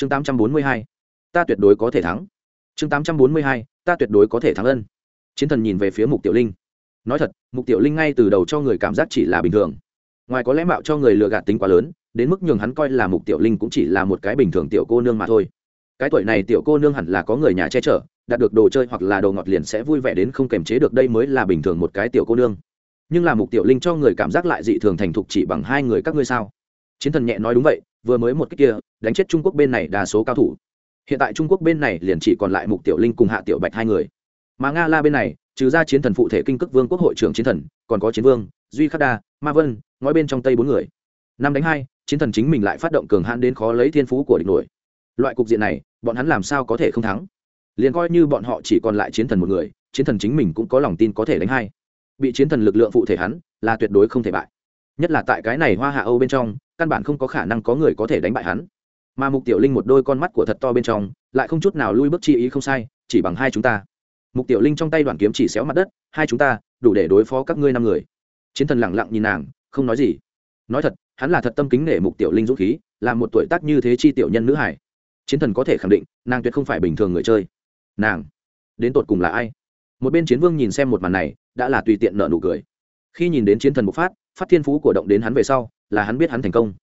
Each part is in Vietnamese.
chương tám trăm bốn mươi hai, ta tuyệt đối có thể thắng. chương tám trăm bốn mươi hai, ta tuyệt đối có thể thắng ân. chiến thần nhìn về phía mục tiểu linh. nói thật, mục tiểu linh ngay từ đầu cho người cảm giác chỉ là bình thường. ngoài có lẽ mạo cho người lừa gạt tính quá lớn, đến mức nhường hắn coi là mục tiểu linh cũng chỉ là một cái bình thường tiểu cô nương mà thôi. cái tuổi này tiểu cô nương hẳn là có người nhà che chở, đạt được đồ chơi hoặc là đồ ngọt liền sẽ vui vẻ đến không kềm chế được, đây mới là bình thường một cái tiểu cô nương. nhưng là mục tiểu linh cho người cảm giác lại dị thường thành thục chỉ bằng hai người các ngươi sao? chiến thần nhẹ nói đúng vậy vừa mới một cách kia, đánh chết trung quốc bên này đa số cao thủ. Hiện tại trung quốc bên này liền chỉ còn lại mục tiểu linh cùng hạ tiểu bạch hai người. Mà nga la bên này, trừ ra chiến thần phụ thể kinh cước vương quốc hội trưởng chiến thần, còn có chiến vương, duy khắc đa, ma vân, ngói bên trong tây bốn người. Năm đánh hai, chiến thần chính mình lại phát động cường hãn đến khó lấy thiên phú của địch nổi. Loại cục diện này, bọn hắn làm sao có thể không thắng? Liền coi như bọn họ chỉ còn lại chiến thần một người, chiến thần chính mình cũng có lòng tin có thể đánh hai. Bị chiến thần lực lượng phụ thể hắn, là tuyệt đối không thể bại nhất là tại cái này hoa hạ âu bên trong, căn bản không có khả năng có người có thể đánh bại hắn. Mà mục tiểu linh một đôi con mắt của thật to bên trong, lại không chút nào lui bước chi ý không sai, chỉ bằng hai chúng ta. Mục tiểu linh trong tay đoàn kiếm chỉ xéo mặt đất, hai chúng ta, đủ để đối phó các ngươi năm người. Chiến thần lẳng lặng nhìn nàng, không nói gì. Nói thật, hắn là thật tâm kính nể mục tiểu linh dũng khí, là một tuổi tác như thế chi tiểu nhân nữ hải. Chiến thần có thể khẳng định, nàng tuyệt không phải bình thường người chơi. Nàng, đến tột cùng là ai? Một bên chiến vương nhìn xem một màn này, đã là tùy tiện nợ nụ cười. Khi nhìn đến chiến thần bộc phát phát thiên phú của động đến hắn về sau, là hắn biết hắn thành công.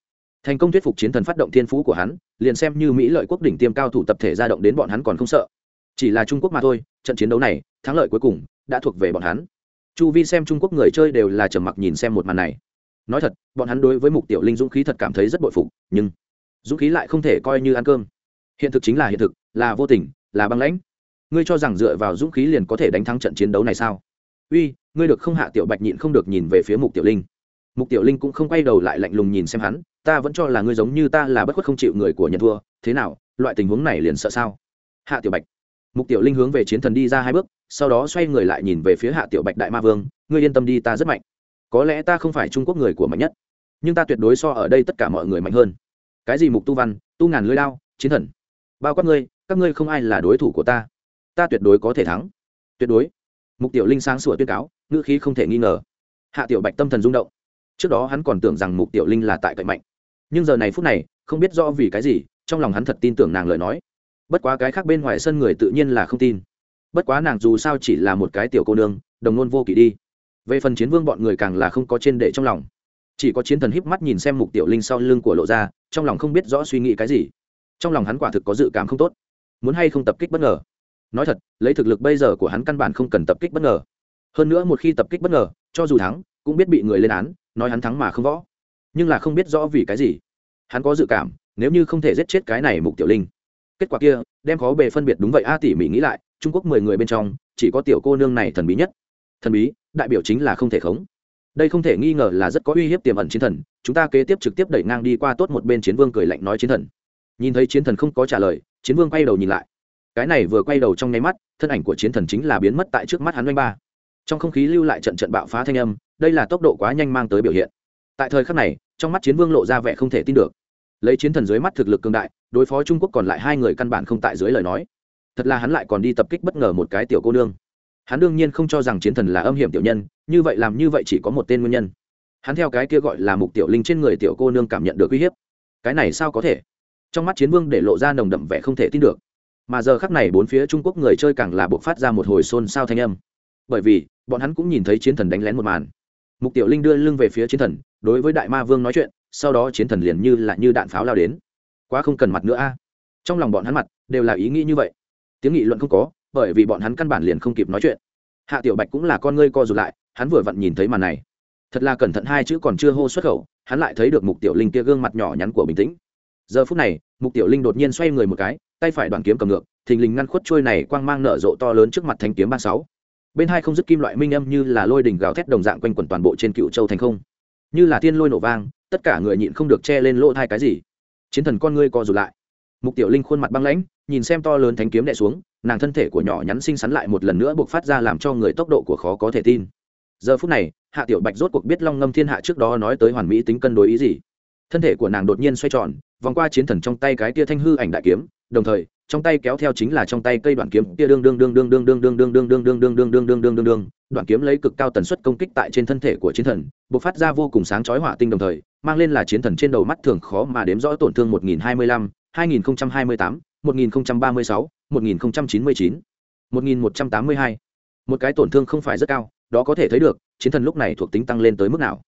Thành công thuyết phục chiến thần phát động thiên phú của hắn, liền xem như mỹ lợi quốc đỉnh tiêm cao thủ tập thể ra động đến bọn hắn còn không sợ. Chỉ là trung quốc mà thôi, trận chiến đấu này, thắng lợi cuối cùng, đã thuộc về bọn hắn. Chu vi xem trung quốc người chơi đều là trầm mặc nhìn xem một màn này. Nói thật, bọn hắn đối với mục tiểu linh dũng khí thật cảm thấy rất bội phục, nhưng dũng khí lại không thể coi như ăn cơm. Hiện thực chính là hiện thực, là vô tình, là băng lãnh. Ngươi cho rằng dựa vào dũng khí liền có thể đánh thắng trận chiến đấu này sao? Uy, ngươi được không hạ tiểu bạch nhịn không được nhìn về phía mục tiểu linh mục tiểu linh cũng không quay đầu lại lạnh lùng nhìn xem hắn, ta vẫn cho là ngươi giống như ta là bất khuất không chịu người của nhận thua thế nào, loại tình huống này liền sợ sao? Hạ tiểu bạch. Mục tiểu linh hướng về chiến thần đi ra hai bước, sau đó xoay người lại nhìn về phía hạ tiểu bạch đại ma vương, ngươi yên tâm đi, ta rất mạnh. Có lẽ ta không phải trung quốc người của mạnh nhất, nhưng ta tuyệt đối so ở đây tất cả mọi người mạnh hơn. Cái gì mục tu văn, tu ngàn lưới lao chiến thần? Bao quát ngươi, các ngươi không ai là đối thủ của ta. Ta tuyệt đối có thể thắng. Tuyệt đối. Mục tiểu linh sáng sủa tuyên cáo, ngữ khí không thể nghi ngờ. Hạ tiểu bạch tâm thần rung động trước đó hắn còn tưởng rằng mục tiểu linh là tại cậy mạnh. Nhưng giờ này phút này, không biết rõ vì cái gì, trong lòng hắn thật tin tưởng nàng lời nói. Bất quá cái khác bên ngoài sân người tự nhiên là không tin. Bất quá nàng dù sao chỉ là một cái tiểu cô nương, đồng nôn vô kỷ đi. Về phần chiến vương bọn người càng là không có trên đệ trong lòng. Chỉ có chiến thần híp mắt nhìn xem mục tiểu linh sau lưng của lộ ra, trong lòng không biết rõ suy nghĩ cái gì. Trong lòng hắn quả thực có dự cảm không tốt. Muốn hay không tập kích bất ngờ? Nói thật, lấy thực lực bây giờ của hắn căn bản không cần tập kích bất ngờ. Hơn nữa một khi tập kích bất ngờ, cho dù thắng, cũng biết bị người lên án nói hắn thắng mà không võ. Nhưng là không biết rõ vì cái gì. Hắn có dự cảm, nếu như không thể giết chết cái này mục tiểu linh. Kết quả kia, đem khó bề phân biệt đúng vậy a tỉ mỉ nghĩ lại, trung quốc mười người bên trong, chỉ có tiểu cô nương này thần bí nhất. Thần bí, đại biểu chính là không thể khống. Đây không thể nghi ngờ là rất có uy hiếp tiềm ẩn chiến thần, chúng ta kế tiếp trực tiếp đẩy ngang đi qua tốt một bên chiến vương cười lạnh nói chiến thần. Nhìn thấy chiến thần không có trả lời, chiến vương quay đầu nhìn lại. Cái này vừa quay đầu trong nháy mắt, thân ảnh của chiến thần chính là biến mất tại trước mắt hắn oanh ba. Trong không khí lưu lại trận trận bạo phá thanh âm đây là tốc độ quá nhanh mang tới biểu hiện. Tại thời khắc này, trong mắt chiến vương lộ ra vẻ không thể tin được. Lấy chiến thần dưới mắt thực lực cường đại, đối phó trung quốc còn lại hai người căn bản không tại dưới lời nói. Thật là hắn lại còn đi tập kích bất ngờ một cái tiểu cô nương. Hắn đương nhiên không cho rằng chiến thần là âm hiểm tiểu nhân, như vậy làm như vậy chỉ có một tên nguyên nhân. Hắn theo cái kia gọi là mục tiểu linh trên người tiểu cô nương cảm nhận được uy hiếp. Cái này sao có thể? Trong mắt chiến vương để lộ ra nồng đậm vẻ không thể tin được. Mà giờ khắc này bốn phía trung quốc người chơi càng là buộc phát ra một hồi xôn xao thanh âm. Bởi vì, bọn hắn cũng nhìn thấy chiến thần đánh lén một màn mục tiểu linh đưa lưng về phía chiến thần, đối với đại ma vương nói chuyện, sau đó chiến thần liền như là như đạn pháo lao đến. Quá không cần mặt nữa a. Trong lòng bọn hắn mặt đều là ý nghĩ như vậy. Tiếng nghị luận không có, bởi vì bọn hắn căn bản liền không kịp nói chuyện. Hạ tiểu bạch cũng là con ngươi co rụt lại, hắn vừa vặn nhìn thấy màn này. Thật là cẩn thận hai chữ còn chưa hô xuất khẩu, hắn lại thấy được mục tiểu linh kia gương mặt nhỏ nhắn của bình tĩnh. Giờ phút này, mục tiểu linh đột nhiên xoay người một cái, tay phải đoàn kiếm cầm ngược, thình lình ngăn khuất trôi này quang mang nở rộ to lớn trước mặt thanh kiếm ba sáu bên hai không dứt kim loại minh âm như là lôi đỉnh gào thét đồng dạng quanh quẩn toàn bộ trên cựu châu thành không. Như là thiên lôi nổ vang, tất cả người nhịn không được che lên lỗ thai cái gì. Chiến thần con ngươi co rụt lại. Mục tiểu linh khuôn mặt băng lãnh, nhìn xem to lớn thánh kiếm đẻ xuống, nàng thân thể của nhỏ nhắn xinh xắn lại một lần nữa buộc phát ra làm cho người tốc độ của khó có thể tin. Giờ phút này, hạ tiểu bạch rốt cuộc biết long ngâm thiên hạ trước đó nói tới hoàn mỹ tính cân đối ý gì. Thân thể của nàng đột nhiên xoay tròn, vòng qua chiến thần trong tay cái tia thanh hư ảnh đại kiếm, đồng thời trong tay kéo theo chính là trong tay cây đoạn kiếm kia đương đương đương đương đương đương đương đương đương đương đương đương đương đương đương đương đương đương đoạn kiếm lấy cực cao tần suất công kích tại trên thân thể của chiến thần bộc phát ra vô cùng sáng chói hỏa tinh đồng thời mang lên là chiến thần trên đầu mắt thường khó mà đếm rõ tổn thương một nghìn hai mươi lăm 2028, 1036, 1099, 1182. một cái tổn thương không phải rất cao đó có thể thấy được chiến thần lúc này thuộc tính tăng lên tới mức nào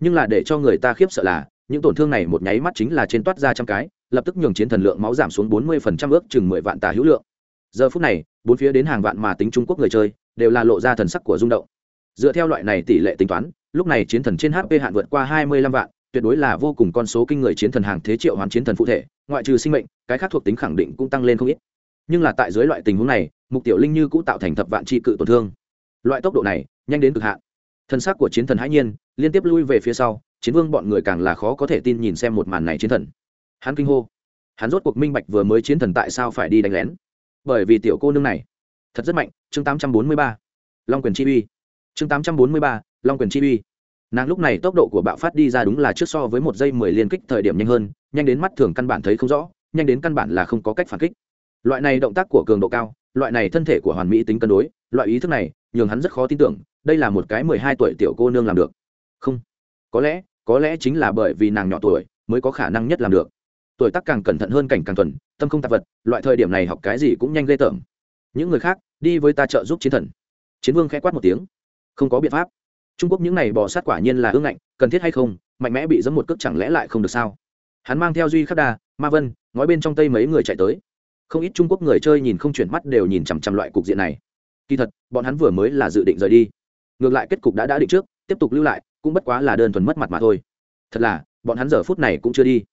nhưng là để cho người ta khiếp sợ là những tổn thương này một nháy mắt chính là trên toát ra trăm cái lập tức nhường chiến thần lượng máu giảm xuống bốn mươi phần trăm ước chừng mười vạn tà hữu lượng. Giờ phút này, bốn phía đến hàng vạn mà tính trung quốc người chơi, đều là lộ ra thần sắc của rung động. Dựa theo loại này tỷ lệ tính toán, lúc này chiến thần trên hp hạn vượt qua hai mươi lăm vạn, tuyệt đối là vô cùng con số kinh người chiến thần hàng thế triệu hoàn chiến thần phụ thể, ngoại trừ sinh mệnh, cái khác thuộc tính khẳng định cũng tăng lên không ít. Nhưng là tại dưới loại tình huống này, mục tiểu linh như cũng tạo thành thập vạn trị cự tổn thương. Loại tốc độ này, nhanh đến cực hạn. Thân xác của chiến thần hãi nhiên, liên tiếp lui về phía sau, chiến vương bọn người càng là khó có thể tin nhìn xem một màn này chiến thần hắn kinh hô. Hắn rốt cuộc minh bạch vừa mới chiến thần tại sao phải đi đánh lén. Bởi vì tiểu cô nương này thật rất mạnh chương 843. long quyền chi uy. Chương 843, long quyền chi uy. Nàng lúc này tốc độ của bạo phát đi ra đúng là trước so với một giây mười liên kích thời điểm nhanh hơn nhanh đến mắt thường căn bản thấy không rõ nhanh đến căn bản là không có cách phản kích. Loại này động tác của cường độ cao loại này thân thể của hoàn mỹ tính cân đối loại ý thức này nhường hắn rất khó tin tưởng đây là một cái mười hai tuổi tiểu cô nương làm được. Không có lẽ có lẽ chính là bởi vì nàng nhỏ tuổi mới có khả năng nhất làm được tuổi tác càng cẩn thận hơn cảnh càng thuần, tâm không tạp vật, loại thời điểm này học cái gì cũng nhanh ghê tởm. Những người khác, đi với ta trợ giúp chiến thần. Chiến vương khẽ quát một tiếng. Không có biện pháp. Trung quốc những này bỏ sát quả nhiên là ương ngạnh, cần thiết hay không, mạnh mẽ bị dẫm một cước chẳng lẽ lại không được sao? Hắn mang theo duy khắc đà ma vân, ngói bên trong tây mấy người chạy tới. Không ít trung quốc người chơi nhìn không chuyển mắt đều nhìn chằm chằm loại cục diện này. Kỳ thật, bọn hắn vừa mới là dự định rời đi. Ngược lại kết cục đã đã định trước, tiếp tục lưu lại, cũng bất quá là đơn thuần mất mặt mà thôi. Thật là, bọn hắn giờ phút này cũng chưa đi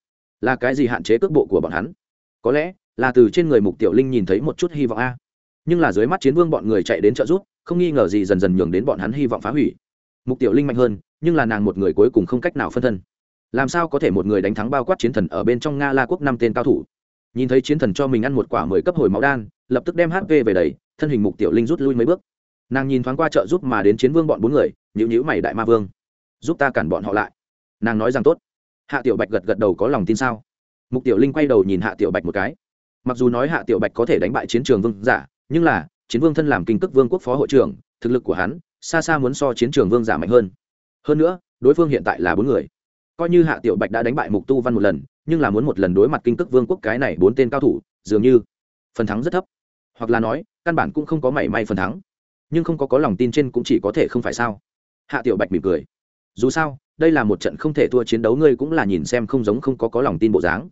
là cái gì hạn chế cước bộ của bọn hắn? Có lẽ là từ trên người mục tiểu linh nhìn thấy một chút hy vọng a. Nhưng là dưới mắt chiến vương bọn người chạy đến trợ giúp, không nghi ngờ gì dần dần nhường đến bọn hắn hy vọng phá hủy. Mục tiểu linh mạnh hơn, nhưng là nàng một người cuối cùng không cách nào phân thân. Làm sao có thể một người đánh thắng bao quát chiến thần ở bên trong nga la quốc năm tên cao thủ? Nhìn thấy chiến thần cho mình ăn một quả mười cấp hồi máu đan, lập tức đem hp về đầy, thân hình mục tiểu linh rút lui mấy bước. Nàng nhìn thoáng qua trợ giúp mà đến chiến vương bọn bốn người nhữ nhữ mày đại ma vương. Giúp ta cản bọn họ lại. Nàng nói rằng tốt hạ tiểu bạch gật gật đầu có lòng tin sao? Mục tiểu linh quay đầu nhìn hạ tiểu bạch một cái. Mặc dù nói hạ tiểu bạch có thể đánh bại chiến trường vương giả, nhưng là, chiến vương thân làm kinh cước vương quốc phó hội trưởng, thực lực của hắn, xa xa muốn so chiến trường vương giả mạnh hơn. Hơn nữa, đối phương hiện tại là bốn người. Coi như hạ tiểu bạch đã đánh bại mục tu văn một lần, nhưng là muốn một lần đối mặt kinh cước vương quốc cái này bốn tên cao thủ, dường như phần thắng rất thấp. Hoặc là nói, căn bản cũng không có mảy may phần thắng. Nhưng không có có lòng tin trên cũng chỉ có thể không phải sao? Hạ tiểu bạch mỉm cười. Dù sao đây là một trận không thể thua chiến đấu, ngươi cũng là nhìn xem không giống không có có lòng tin bộ dáng.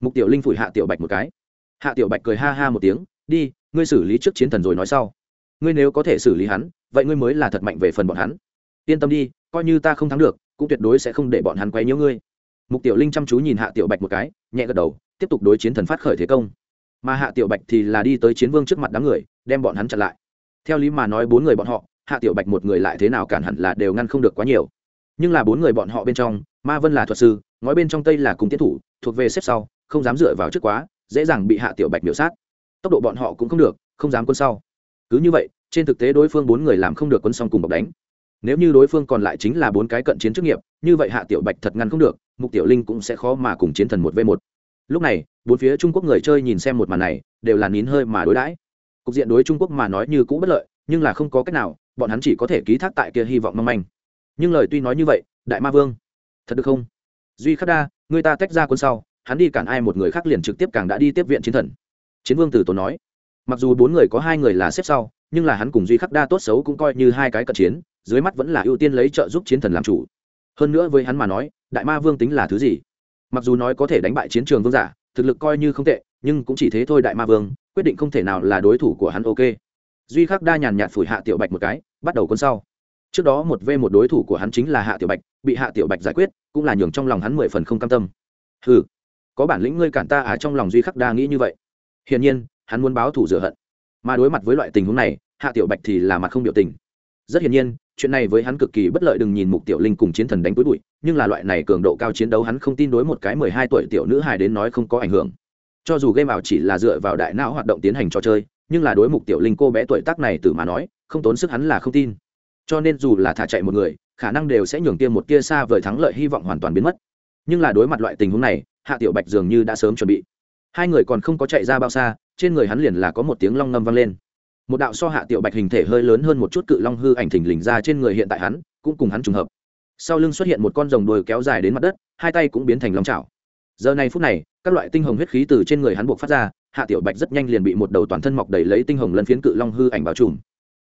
Mục tiểu linh phủi hạ tiểu bạch một cái. Hạ tiểu bạch cười ha ha một tiếng, đi, ngươi xử lý trước chiến thần rồi nói sau. Ngươi nếu có thể xử lý hắn, vậy ngươi mới là thật mạnh về phần bọn hắn. Yên tâm đi, coi như ta không thắng được, cũng tuyệt đối sẽ không để bọn hắn quay nhiễu ngươi. Mục tiểu linh chăm chú nhìn hạ tiểu bạch một cái, nhẹ gật đầu, tiếp tục đối chiến thần phát khởi thế công. Mà hạ tiểu bạch thì là đi tới chiến vương trước mặt đám người, đem bọn hắn chặn lại. Theo lý mà nói bốn người bọn họ, hạ tiểu bạch một người lại thế nào cản hẳn là đều ngăn không được quá nhiều nhưng là bốn người bọn họ bên trong, ma vân là thuật sư, ngói bên trong tây là cùng tiến thủ, thuộc về xếp sau, không dám dựa vào trước quá, dễ dàng bị hạ tiểu bạch miểu sát. Tốc độ bọn họ cũng không được, không dám quân sau. Cứ như vậy, trên thực tế đối phương bốn người làm không được quân xong cùng bọc đánh. Nếu như đối phương còn lại chính là bốn cái cận chiến chức nghiệp, như vậy hạ tiểu bạch thật ngăn không được, mục tiểu linh cũng sẽ khó mà cùng chiến thần một v một. Lúc này, bốn phía trung quốc người chơi nhìn xem một màn này, đều là nín hơi mà đối đãi. Cục diện đối trung quốc mà nói như cũ bất lợi, nhưng là không có cách nào, bọn hắn chỉ có thể ký thác tại kia hy vọng mong manh nhưng lời tuy nói như vậy, đại ma vương, thật được không? Duy khắc đa, người ta tách ra quân sau, hắn đi cản ai một người khác liền trực tiếp càng đã đi tiếp viện chiến thần. Chiến vương tử tổ nói, mặc dù bốn người có hai người là xếp sau, nhưng là hắn cùng duy khắc đa tốt xấu cũng coi như hai cái cận chiến, dưới mắt vẫn là ưu tiên lấy trợ giúp chiến thần làm chủ. Hơn nữa với hắn mà nói, đại ma vương tính là thứ gì? Mặc dù nói có thể đánh bại chiến trường vương giả, thực lực coi như không tệ, nhưng cũng chỉ thế thôi đại ma vương, quyết định không thể nào là đối thủ của hắn, ok. Duy khắc đa nhàn nhạt phủi hạ tiểu bạch một cái, bắt đầu quân sau trước đó một v một đối thủ của hắn chính là hạ tiểu bạch, bị hạ tiểu bạch giải quyết, cũng là nhường trong lòng hắn mười phần không cam tâm. Ừ có bản lĩnh ngươi cản ta à trong lòng duy khắc đa nghĩ như vậy. Hiển nhiên, hắn muốn báo thủ rửa hận. Mà đối mặt với loại tình huống này, hạ tiểu bạch thì là mặt không biểu tình. Rất hiển nhiên, chuyện này với hắn cực kỳ bất lợi đừng nhìn mục tiểu linh cùng chiến thần đánh cuối bụi, nhưng là loại này cường độ cao chiến đấu hắn không tin đối một cái mười hai tuổi tiểu nữ hài đến nói không có ảnh hưởng. Cho dù game ảo chỉ là dựa vào đại não hoạt động tiến hành trò chơi, nhưng là đối mục tiểu linh cô bé tuổi tác này từ mà nói, không tốn sức hắn là không tin cho nên dù là thả chạy một người, khả năng đều sẽ nhường kia một tia xa vời thắng lợi hy vọng hoàn toàn biến mất. Nhưng là đối mặt loại tình huống này, hạ tiểu bạch dường như đã sớm chuẩn bị. Hai người còn không có chạy ra bao xa, trên người hắn liền là có một tiếng long ngâm vang lên. Một đạo so hạ tiểu bạch hình thể hơi lớn hơn một chút cự long hư ảnh thình lình ra trên người hiện tại hắn, cũng cùng hắn trùng hợp. Sau lưng xuất hiện một con rồng đồi kéo dài đến mặt đất, hai tay cũng biến thành long chảo. Giờ này phút này, các loại tinh hồng huyết khí từ trên người hắn buộc phát ra, hạ tiểu bạch rất nhanh liền bị một đầu toàn thân mọc đầy lấy tinh hồng lân phiến cự long hư ảnh bao trùm.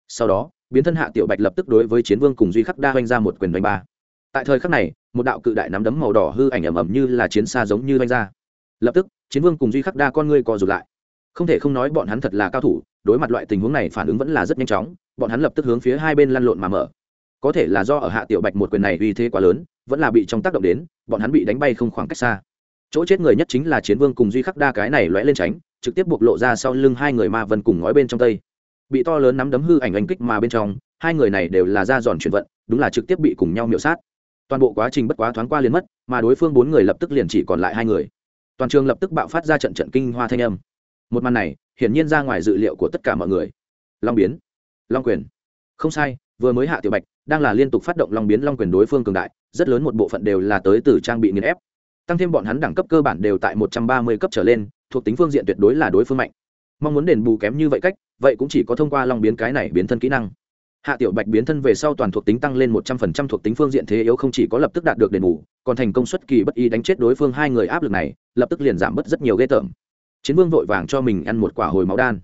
Sau đó biến thân hạ tiểu bạch lập tức đối với chiến vương cùng duy khắc đa oanh ra một quyền đánh ba. Tại thời khắc này, một đạo cự đại nắm đấm màu đỏ hư ảnh ẩm ẩm như là chiến xa giống như oanh ra. Lập tức, chiến vương cùng duy khắc đa con ngươi co rụt lại. Không thể không nói bọn hắn thật là cao thủ, đối mặt loại tình huống này phản ứng vẫn là rất nhanh chóng, bọn hắn lập tức hướng phía hai bên lăn lộn mà mở. Có thể là do ở hạ tiểu bạch một quyền này uy thế quá lớn, vẫn là bị trong tác động đến, bọn hắn bị đánh bay không khoảng cách xa. Chỗ chết người nhất chính là chiến vương cùng duy khắc đa cái này lóe lên tránh, trực tiếp bộc lộ ra sau lưng hai người ma vân cùng ngói bên trong tây bị to lớn nắm đấm hư ảnh anh kích mà bên trong, hai người này đều là ra giòn chuyển vận, đúng là trực tiếp bị cùng nhau miệu sát. Toàn bộ quá trình bất quá thoáng qua liền mất, mà đối phương bốn người lập tức liền chỉ còn lại hai người. Toàn trường lập tức bạo phát ra trận trận kinh hoa thanh âm. Một màn này, hiển nhiên ra ngoài dự liệu của tất cả mọi người. Long biến, long quyền. Không sai, vừa mới hạ tiểu bạch, đang là liên tục phát động long biến, long quyền đối phương cường đại, rất lớn một bộ phận đều là tới từ trang bị nghiền ép. Tăng thêm bọn hắn đẳng cấp cơ bản đều tại một trăm ba mươi cấp trở lên, thuộc tính phương diện tuyệt đối là đối phương mạnh mong muốn đền bù kém như vậy cách, vậy cũng chỉ có thông qua long biến cái này biến thân kỹ năng. Hạ tiểu bạch biến thân về sau toàn thuộc tính tăng lên một trăm phần trăm thuộc tính phương diện thế yếu không chỉ có lập tức đạt được đền bù, còn thành công xuất kỳ bất ý đánh chết đối phương hai người áp lực này, lập tức liền giảm bớt rất nhiều ghê tởm. Chiến vương vội vàng cho mình ăn một quả hồi máu đan.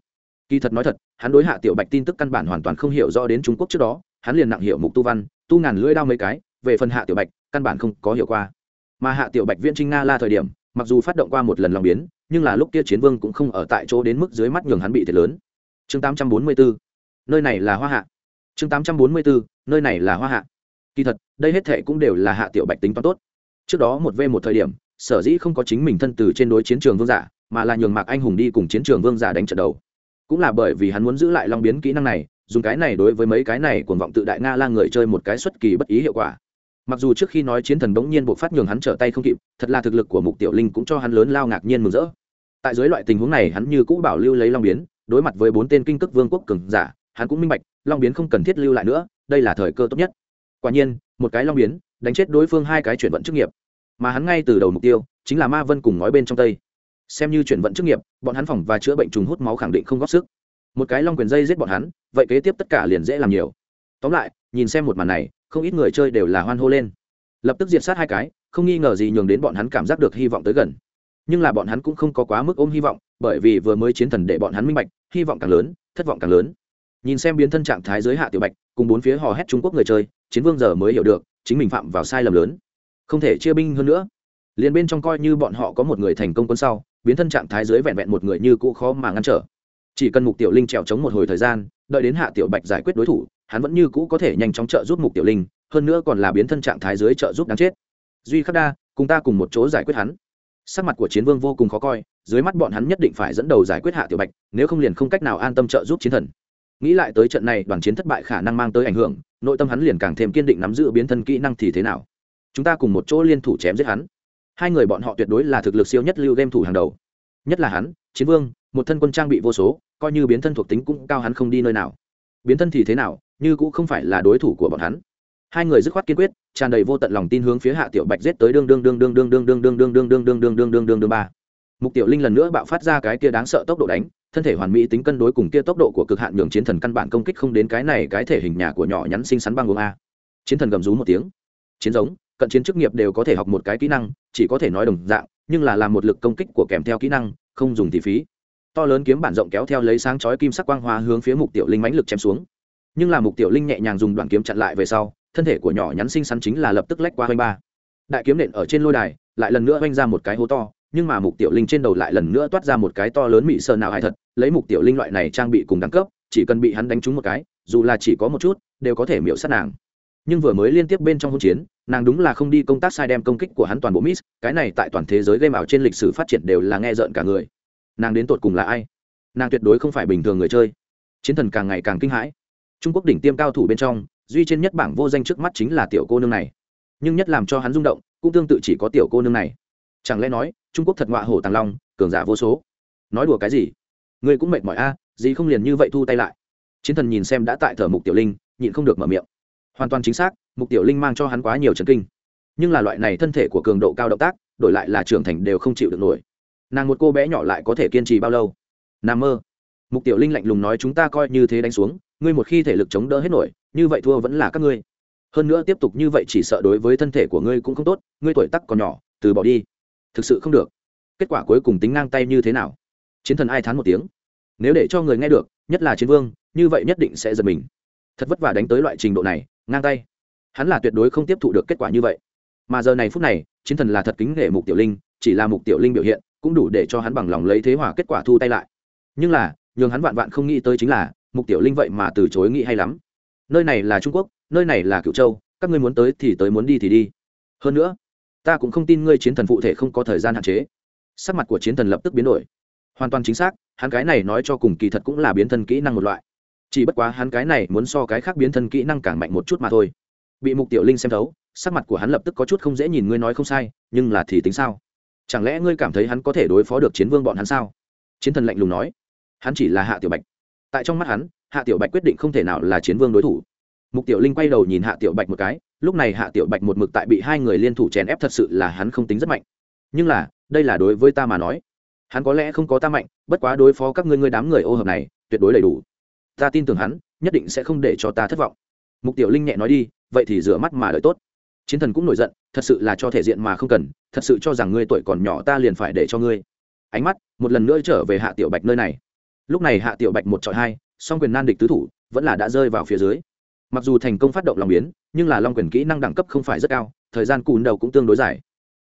Kỳ thật nói thật, hắn đối hạ tiểu bạch tin tức căn bản hoàn toàn không hiểu rõ đến trung quốc trước đó, hắn liền nặng hiểu mục tu văn, tu ngàn lưỡi đao mấy cái, về phần hạ tiểu bạch, căn bản không có hiểu qua. Mà hạ tiểu bạch viên trinh nga la thời điểm mặc dù phát động qua một lần lòng biến, nhưng là lúc kia chiến vương cũng không ở tại chỗ đến mức dưới mắt nhường hắn bị thiệt lớn. Chương 844 nơi này là hoa hạ. Chương 844 nơi này là hoa hạ. Kỳ thật, đây hết thệ cũng đều là hạ tiểu bạch tính toán tốt. Trước đó một v một thời điểm, sở dĩ không có chính mình thân từ trên đối chiến trường vương giả, mà là nhường mạc anh hùng đi cùng chiến trường vương giả đánh trận đầu. Cũng là bởi vì hắn muốn giữ lại long biến kỹ năng này, dùng cái này đối với mấy cái này cuồng vọng tự đại nga la người chơi một cái xuất kỳ bất ý hiệu quả mặc dù trước khi nói chiến thần bỗng nhiên buộc phát nhường hắn trở tay không kịp, thật là thực lực của mục tiểu linh cũng cho hắn lớn lao ngạc nhiên mừng rỡ. Tại dưới loại tình huống này hắn như cũ bảo lưu lấy long biến, đối mặt với bốn tên kinh c vương quốc cường giả, hắn cũng minh bạch, long biến không cần thiết lưu lại nữa, đây là thời cơ tốt nhất. Quả nhiên, một cái long biến, đánh chết đối phương hai cái chuyển vận chức nghiệp. Mà hắn ngay từ đầu mục tiêu, chính là ma vân cùng ngói bên trong tây. Xem như chuyển vận chức nghiệp, bọn hắn phòng và chữa bệnh trùng hút máu khẳng định không góp sức. Một cái long quyền dây giết bọn hắn, vậy kế tiếp tất cả liền dễ làm nhiều. Tóm lại, nhìn xem một màn này không ít người chơi đều là hoan hô lên. Lập tức diệt sát hai cái, không nghi ngờ gì nhường đến bọn hắn cảm giác được hy vọng tới gần. Nhưng là bọn hắn cũng không có quá mức ôm hy vọng, bởi vì vừa mới chiến thần để bọn hắn minh bạch, hy vọng càng lớn, thất vọng càng lớn. Nhìn xem biến thân trạng thái giới hạ tiểu bạch, cùng bốn phía hò hét trung quốc người chơi, chiến vương giờ mới hiểu được, chính mình phạm vào sai lầm lớn. Không thể chia binh hơn nữa. Liền bên trong coi như bọn họ có một người thành công quân sau, biến thân trạng thái dưới vẹn vẹn một người như cũ khó mà ngăn trở. Chỉ cần mục tiểu linh trèo chống một hồi thời gian, đợi đến hạ tiểu bạch giải quyết đối thủ hắn vẫn như cũ có thể nhanh chóng trợ giúp mục tiểu linh, hơn nữa còn là biến thân trạng thái dưới trợ giúp đáng chết. Duy khắc đa, cùng ta cùng một chỗ giải quyết hắn. Sắc mặt của chiến vương vô cùng khó coi, dưới mắt bọn hắn nhất định phải dẫn đầu giải quyết hạ tiểu bạch, nếu không liền không cách nào an tâm trợ giúp chiến thần. Nghĩ lại tới trận này, đoàn chiến thất bại khả năng mang tới ảnh hưởng, nội tâm hắn liền càng thêm kiên định nắm giữ biến thân kỹ năng thì thế nào. Chúng ta cùng một chỗ liên thủ chém giết hắn. Hai người bọn họ tuyệt đối là thực lực siêu nhất lưu game thủ hàng đầu. Nhất là hắn, chiến vương, một thân quân trang bị vô số, coi như biến thân thuộc tính cũng cao hắn không đi nơi nào. Biến thân thì thế nào như cũng không phải là đối thủ của bọn hắn hai người dứt khoát kiên quyết tràn đầy vô tận lòng tin hướng phía hạ tiểu bạch giết tới đương đương đương đương đương đương đương đương đương đương đương đương đương đương đương đương đương ba mục tiểu linh lần nữa bạo phát ra cái kia đáng sợ tốc độ đánh thân thể hoàn mỹ tính cân đối cùng kia tốc độ của cực hạn nhường chiến thần căn bản công kích không đến cái này cái thể hình nhà của nhỏ nhắn xinh xắn băng gồm a chiến thần gầm rú một tiếng chiến giống cận chiến chức nghiệp đều có thể học một cái kỹ năng chỉ có thể nói đồng dạng nhưng là làm một lực công kích của kèm theo kỹ năng không dùng thì phí to lớn kiếm bản rộng kéo theo lấy sáng chói kim sắc quang hoa hướng phía mục tiểu linh mãnh lực chém xuống nhưng là mục tiểu linh nhẹ nhàng dùng đoạn kiếm chặn lại về sau, thân thể của nhỏ nhắn xinh xắn chính là lập tức lách qua hoanh ba. Đại kiếm nện ở trên lôi đài, lại lần nữa oanh ra một cái hố to, nhưng mà mục tiểu linh trên đầu lại lần nữa toát ra một cái to lớn mị sơn nào hại thật, lấy mục tiểu linh loại này trang bị cùng đẳng cấp, chỉ cần bị hắn đánh trúng một cái, dù là chỉ có một chút, đều có thể miễu sát nàng. Nhưng vừa mới liên tiếp bên trong hỗn chiến, nàng đúng là không đi công tác sai đem công kích của hắn toàn bộ miss, cái này tại toàn thế giới game ảo trên lịch sử phát triển đều là nghe rợn cả người. Nàng đến tột cùng là ai? Nàng tuyệt đối không phải bình thường người chơi. Chiến thần càng ngày càng kinh hãi trung quốc đỉnh tiêm cao thủ bên trong, duy trên nhất bảng vô danh trước mắt chính là tiểu cô nương này. Nhưng nhất làm cho hắn rung động, cũng tương tự chỉ có tiểu cô nương này. Chẳng lẽ nói, trung quốc thật ngọa hổ tàng long, cường giả vô số? Nói đùa cái gì? Ngươi cũng mệt mỏi a, gì không liền như vậy thu tay lại? Chiến thần nhìn xem đã tại thở mục tiểu linh, nhịn không được mở miệng. Hoàn toàn chính xác, mục tiểu linh mang cho hắn quá nhiều trần kinh. Nhưng là loại này thân thể của cường độ cao động tác, đổi lại là trưởng thành đều không chịu được nổi. Nàng một cô bé nhỏ lại có thể kiên trì bao lâu? Nà mơ mục tiểu linh lạnh lùng nói chúng ta coi như thế đánh xuống, ngươi một khi thể lực chống đỡ hết nổi, như vậy thua vẫn là các ngươi. Hơn nữa tiếp tục như vậy chỉ sợ đối với thân thể của ngươi cũng không tốt, ngươi tuổi tắc còn nhỏ, từ bỏ đi. Thực sự không được. Kết quả cuối cùng tính ngang tay như thế nào? Chiến thần ai thán một tiếng. Nếu để cho người nghe được, nhất là chiến vương, như vậy nhất định sẽ giật mình. Thật vất vả đánh tới loại trình độ này, ngang tay. Hắn là tuyệt đối không tiếp thụ được kết quả như vậy. Mà giờ này phút này, chiến thần là thật kính nể mục tiểu linh, chỉ là mục tiểu linh biểu hiện, cũng đủ để cho hắn bằng lòng lấy thế hỏa kết quả thu tay lại. Nhưng là nhường hắn vạn vạn không nghĩ tới chính là, mục tiểu linh vậy mà từ chối nghĩ hay lắm. Nơi này là trung quốc, nơi này là cựu châu, các ngươi muốn tới thì tới, muốn đi thì đi. Hơn nữa, ta cũng không tin ngươi chiến thần phụ thể không có thời gian hạn chế. Sắc mặt của chiến thần lập tức biến đổi. Hoàn toàn chính xác, hắn cái này nói cho cùng kỳ thật cũng là biến thân kỹ năng một loại. Chỉ bất quá hắn cái này muốn so cái khác biến thân kỹ năng càng mạnh một chút mà thôi. Bị mục tiểu linh xem thấu, sắc mặt của hắn lập tức có chút không dễ nhìn ngươi nói không sai, nhưng là thì tính sao? Chẳng lẽ ngươi cảm thấy hắn có thể đối phó được chiến vương bọn hắn sao? Chiến thần lạnh lùng nói hắn chỉ là hạ tiểu bạch. Tại trong mắt hắn, hạ tiểu bạch quyết định không thể nào là chiến vương đối thủ. Mục tiểu linh quay đầu nhìn hạ tiểu bạch một cái, lúc này hạ tiểu bạch một mực tại bị hai người liên thủ chèn ép thật sự là hắn không tính rất mạnh. Nhưng là, đây là đối với ta mà nói. Hắn có lẽ không có ta mạnh, bất quá đối phó các ngươi ngươi đám người ô hợp này, tuyệt đối đầy đủ. Ta tin tưởng hắn, nhất định sẽ không để cho ta thất vọng. Mục tiểu linh nhẹ nói đi, vậy thì rửa mắt mà đợi tốt. Chiến thần cũng nổi giận, thật sự là cho thể diện mà không cần, thật sự cho rằng ngươi tuổi còn nhỏ ta liền phải để cho ngươi. Ánh mắt, một lần nữa trở về hạ tiểu bạch nơi này lúc này hạ tiểu bạch một trọi hai song quyền nan địch tứ thủ vẫn là đã rơi vào phía dưới mặc dù thành công phát động long biến nhưng là long quyền kỹ năng đẳng cấp không phải rất cao thời gian cùn đầu cũng tương đối dài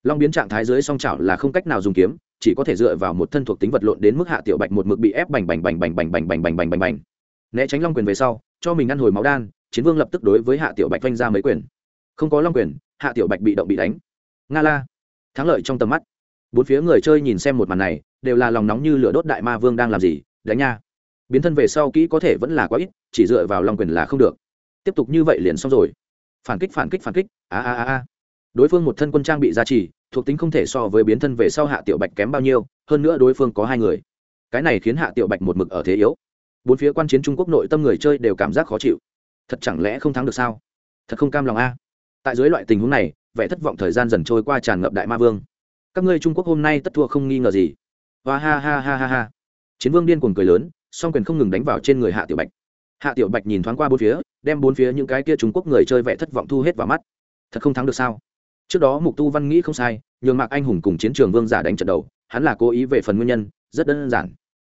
long biến trạng thái dưới song chảo là không cách nào dùng kiếm chỉ có thể dựa vào một thân thuộc tính vật lộn đến mức hạ tiểu bạch một mực bị ép bành bành bành bành bành bành bành bành bành bành bành né tránh long quyền về sau cho mình ăn hồi máu đan chiến vương lập tức đối với hạ tiểu bạch vanh ra mấy quyền không có long quyền hạ tiểu bạch bị động bị đánh nga la thắng lợi trong tầm mắt bốn phía người chơi nhìn xem một màn này đều là lòng nóng như lửa đốt đại ma vương đang làm gì đánh nha. Biến thân về sau kỹ có thể vẫn là quá ít, chỉ dựa vào long quyền là không được. Tiếp tục như vậy liền xong rồi. Phản kích phản kích phản kích. A a a a. Đối phương một thân quân trang bị gia trì, thuộc tính không thể so với biến thân về sau hạ tiểu bạch kém bao nhiêu, hơn nữa đối phương có hai người. Cái này khiến hạ tiểu bạch một mực ở thế yếu. Bốn phía quan chiến trung quốc nội tâm người chơi đều cảm giác khó chịu. Thật chẳng lẽ không thắng được sao? Thật không cam lòng a. Tại dưới loại tình huống này, vẻ thất vọng thời gian dần trôi qua tràn ngập đại ma vương. Các ngươi trung quốc hôm nay tất thua không nghi ngờ gì. Và ha ha ha ha ha chiến vương điên cuồng cười lớn, song quyền không ngừng đánh vào trên người hạ tiểu bạch. Hạ tiểu bạch nhìn thoáng qua bốn phía, đem bốn phía những cái kia trung quốc người chơi vẽ thất vọng thu hết vào mắt. Thật không thắng được sao? Trước đó mục tu văn nghĩ không sai, nhường mạc anh hùng cùng chiến trường vương giả đánh trận đầu, hắn là cố ý về phần nguyên nhân, rất đơn giản.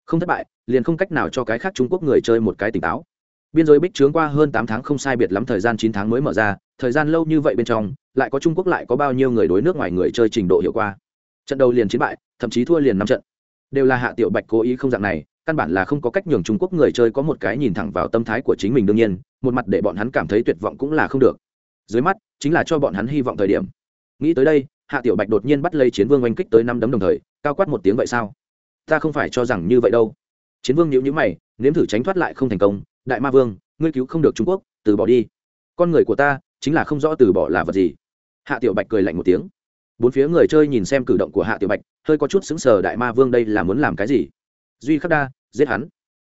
Không thất bại, liền không cách nào cho cái khác trung quốc người chơi một cái tỉnh táo. Biên giới bích trướng qua hơn tám tháng không sai biệt lắm thời gian chín tháng mới mở ra, thời gian lâu như vậy bên trong, lại có trung quốc lại có bao nhiêu người đối nước ngoài người chơi trình độ hiệu quả? trận đầu liền chiến bại, thậm chí thua liền năm trận đều là hạ tiểu bạch cố ý không dạng này, căn bản là không có cách nhường trung quốc người chơi có một cái nhìn thẳng vào tâm thái của chính mình đương nhiên, một mặt để bọn hắn cảm thấy tuyệt vọng cũng là không được. Dưới mắt, chính là cho bọn hắn hy vọng thời điểm. Nghĩ tới đây, hạ tiểu bạch đột nhiên bắt lấy chiến vương oanh kích tới năm đấm đồng thời, cao quát một tiếng vậy sao? Ta không phải cho rằng như vậy đâu. Chiến vương nhíu nhíu mày, nếm thử tránh thoát lại không thành công. Đại ma vương, ngươi cứu không được trung quốc, từ bỏ đi. Con người của ta, chính là không rõ từ bỏ là vật gì. Hạ tiểu bạch cười lạnh một tiếng bốn phía người chơi nhìn xem cử động của hạ tiểu bạch, hơi có chút xứng sờ, đại ma vương đây là muốn làm cái gì? Duy khắc đa, giết hắn.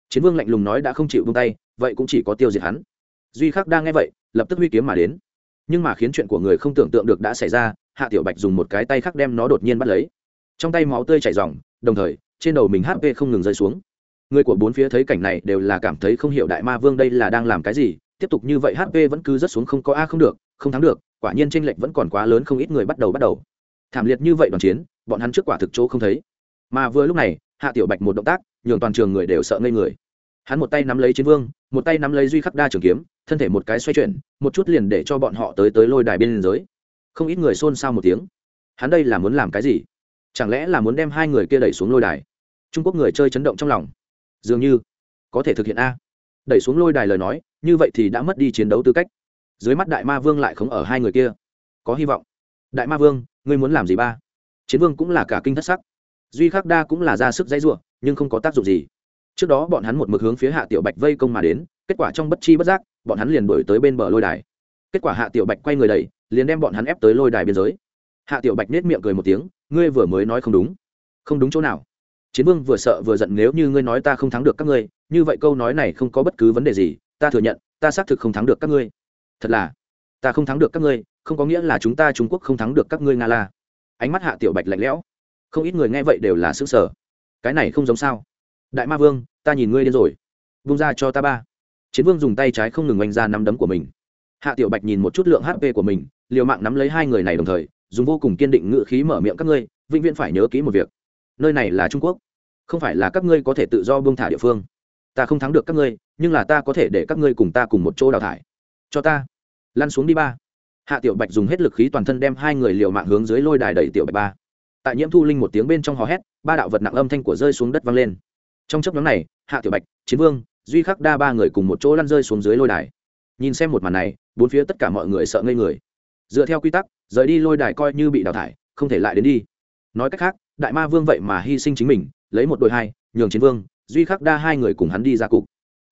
Chiến vương lạnh lùng nói, đã không chịu buông tay, vậy cũng chỉ có tiêu diệt hắn. Duy khắc đa nghe vậy, lập tức huy kiếm mà đến. Nhưng mà khiến chuyện của người không tưởng tượng được đã xảy ra, hạ tiểu bạch dùng một cái tay khác đem nó đột nhiên bắt lấy. Trong tay máu tươi chảy r đồng thời, trên đầu mình hp không ngừng rơi xuống. Người của bốn phía thấy cảnh này đều là cảm thấy không hiểu đại ma vương đây là đang làm cái gì, tiếp tục như vậy hp vẫn cứ rất xuống không có a không được, không thắng được, quả nhiên tranh lệch vẫn còn quá lớn, không ít người bắt đầu bắt đầu thảm liệt như vậy đoàn chiến, bọn hắn trước quả thực chỗ không thấy. Mà vừa lúc này, hạ tiểu bạch một động tác, nhường toàn trường người đều sợ ngây người. Hắn một tay nắm lấy chiến vương, một tay nắm lấy duy khắc đa trường kiếm, thân thể một cái xoay chuyển, một chút liền để cho bọn họ tới tới lôi đài bên giới. Không ít người xôn xao một tiếng. Hắn đây là muốn làm cái gì? Chẳng lẽ là muốn đem hai người kia đẩy xuống lôi đài? Trung quốc người chơi chấn động trong lòng. Dường như có thể thực hiện a. Đẩy xuống lôi đài lời nói, như vậy thì đã mất đi chiến đấu tư cách. Dưới mắt đại ma vương lại không ở hai người kia. Có hy vọng. Đại ma vương ngươi muốn làm gì ba? Chiến vương cũng là cả kinh thất sắc. Duy khắc đa cũng là ra sức dãy r u ộ nhưng không có tác dụng gì. Trước đó bọn hắn một mực hướng phía hạ tiểu bạch vây công mà đến, kết quả trong bất chi bất giác, bọn hắn liền đổi tới bên bờ lôi đài. Kết quả hạ tiểu bạch quay người đầy liền đem bọn hắn ép tới lôi đài biên giới. Hạ tiểu bạch nết miệng cười một tiếng, ngươi vừa mới nói không đúng. Không đúng chỗ nào. Chiến vương vừa sợ vừa giận, nếu như ngươi nói ta không thắng được các ngươi, như vậy câu nói này không có bất cứ vấn đề gì, ta thừa nhận, ta xác thực không thắng được các ngươi. Thật là, ta không thắng được các ngươi không có nghĩa là chúng ta trung quốc không thắng được các ngươi nga la. Ánh mắt hạ tiểu bạch lạnh lẽo. Không ít người nghe vậy đều là xứ sở cái này không giống sao. Đại ma vương, ta nhìn ngươi điên rồi. Vung ra cho ta ba. Chiến vương dùng tay trái không ngừng oanh ra nắm đấm của mình. Hạ tiểu bạch nhìn một chút lượng hp của mình, liều mạng nắm lấy hai người này đồng thời, dùng vô cùng kiên định ngự khí mở miệng các ngươi, vĩnh viễn phải nhớ kỹ một việc. Nơi này là trung quốc. Không phải là các ngươi có thể tự do buông thả địa phương. Ta không thắng được các ngươi, nhưng là ta có thể để các ngươi cùng ta cùng một chỗ đào thải. Cho ta. Lăn xuống đi ba hạ tiểu bạch dùng hết lực khí toàn thân đem hai người liều mạng hướng dưới lôi đài đẩy tiểu bạch ba. Tại nhiễm thu linh một tiếng bên trong hò hét, ba đạo vật nặng âm thanh của rơi xuống đất vang lên. Trong chấp nhóm này, hạ tiểu bạch, chiến vương, duy khắc đa ba người cùng một chỗ lăn rơi xuống dưới lôi đài. Nhìn xem một màn này, bốn phía tất cả mọi người sợ ngây người. Dựa theo quy tắc, rời đi lôi đài coi như bị đào thải, không thể lại đến đi. Nói cách khác, đại ma vương vậy mà hy sinh chính mình, lấy một đội hai, nhường chiến vương, duy khắc đa hai người cùng hắn đi ra cục.